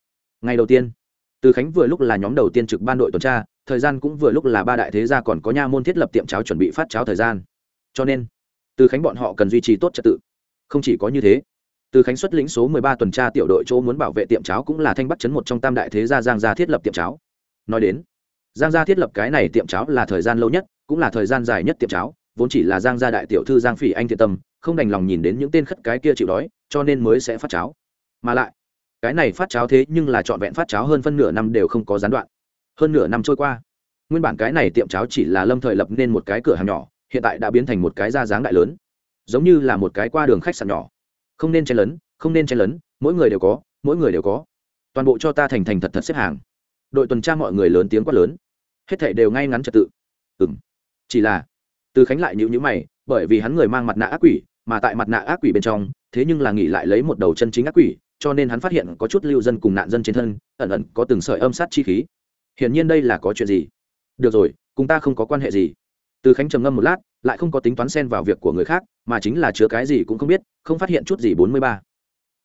Ngày đầu tiên, từ khánh vừa lúc là nhóm đầu tiên trực ban đội tuần tra, thời gian cũng vừa lúc là ba đại thế gia còn có nha môn thiết lập tiệm cháo chuẩn bị phát cháo thời gian. Cho nên, từ khánh bọn họ cần duy trì tốt trật tự. Không chỉ có như thế, từ khánh xuất lĩnh số 13 tuần tra tiểu đội chỗ muốn bảo vệ tiệm cháo cũng là thanh bắc chấn một trong tam đại thế gia giang gia thiết lập tiệm cháo. Nói đến, giang gia thiết lập cái này tiệm cháo là thời gian lâu nhất, cũng là thời gian dài nhất tiệm cháo, vốn chỉ là giang gia đại tiểu thư giang phỉ anh thiện tâm, không đành lòng nhìn đến những tên khất cái kia chịu đói cho nên mới sẽ phát cháo. Mà lại, cái này phát cháo thế nhưng là trọn vẹn phát cháo hơn phân nửa năm đều không có gián đoạn. Hơn nửa năm trôi qua, nguyên bản cái này tiệm cháo chỉ là lâm thời lập nên một cái cửa hàng nhỏ, hiện tại đã biến thành một cái ra dáng đại lớn. Giống như là một cái qua đường khách sạn nhỏ. Không nên chen lấn, không nên chen lấn, mỗi người đều có, mỗi người đều có. Toàn bộ cho ta thành thành thật thật xếp hàng. Đội tuần tra mọi người lớn tiếng quát lớn. Hết thảy đều ngay ngắn trật tự. Ừ m chỉ là, từ khánh lại nhữ nhữ mày, bởi vì hắn người mang mặt nạ ác quỷ mà tại mặt nạ ác quỷ bên trong, thế nhưng là nghỉ lại lấy một đầu chân chính ác quỷ, cho nên hắn phát hiện có chút lưu dân cùng nạn dân trên thân, ẩn ẩn có từng sợi âm sát chi khí. Hiển nhiên đây là có chuyện gì? Được rồi, cùng ta không có quan hệ gì. Từ khánh trầm ngâm một lát, lại không có tính toán xen vào việc của người khác, mà chính là chứa cái gì cũng không biết, không phát hiện chút gì bốn mươi ba.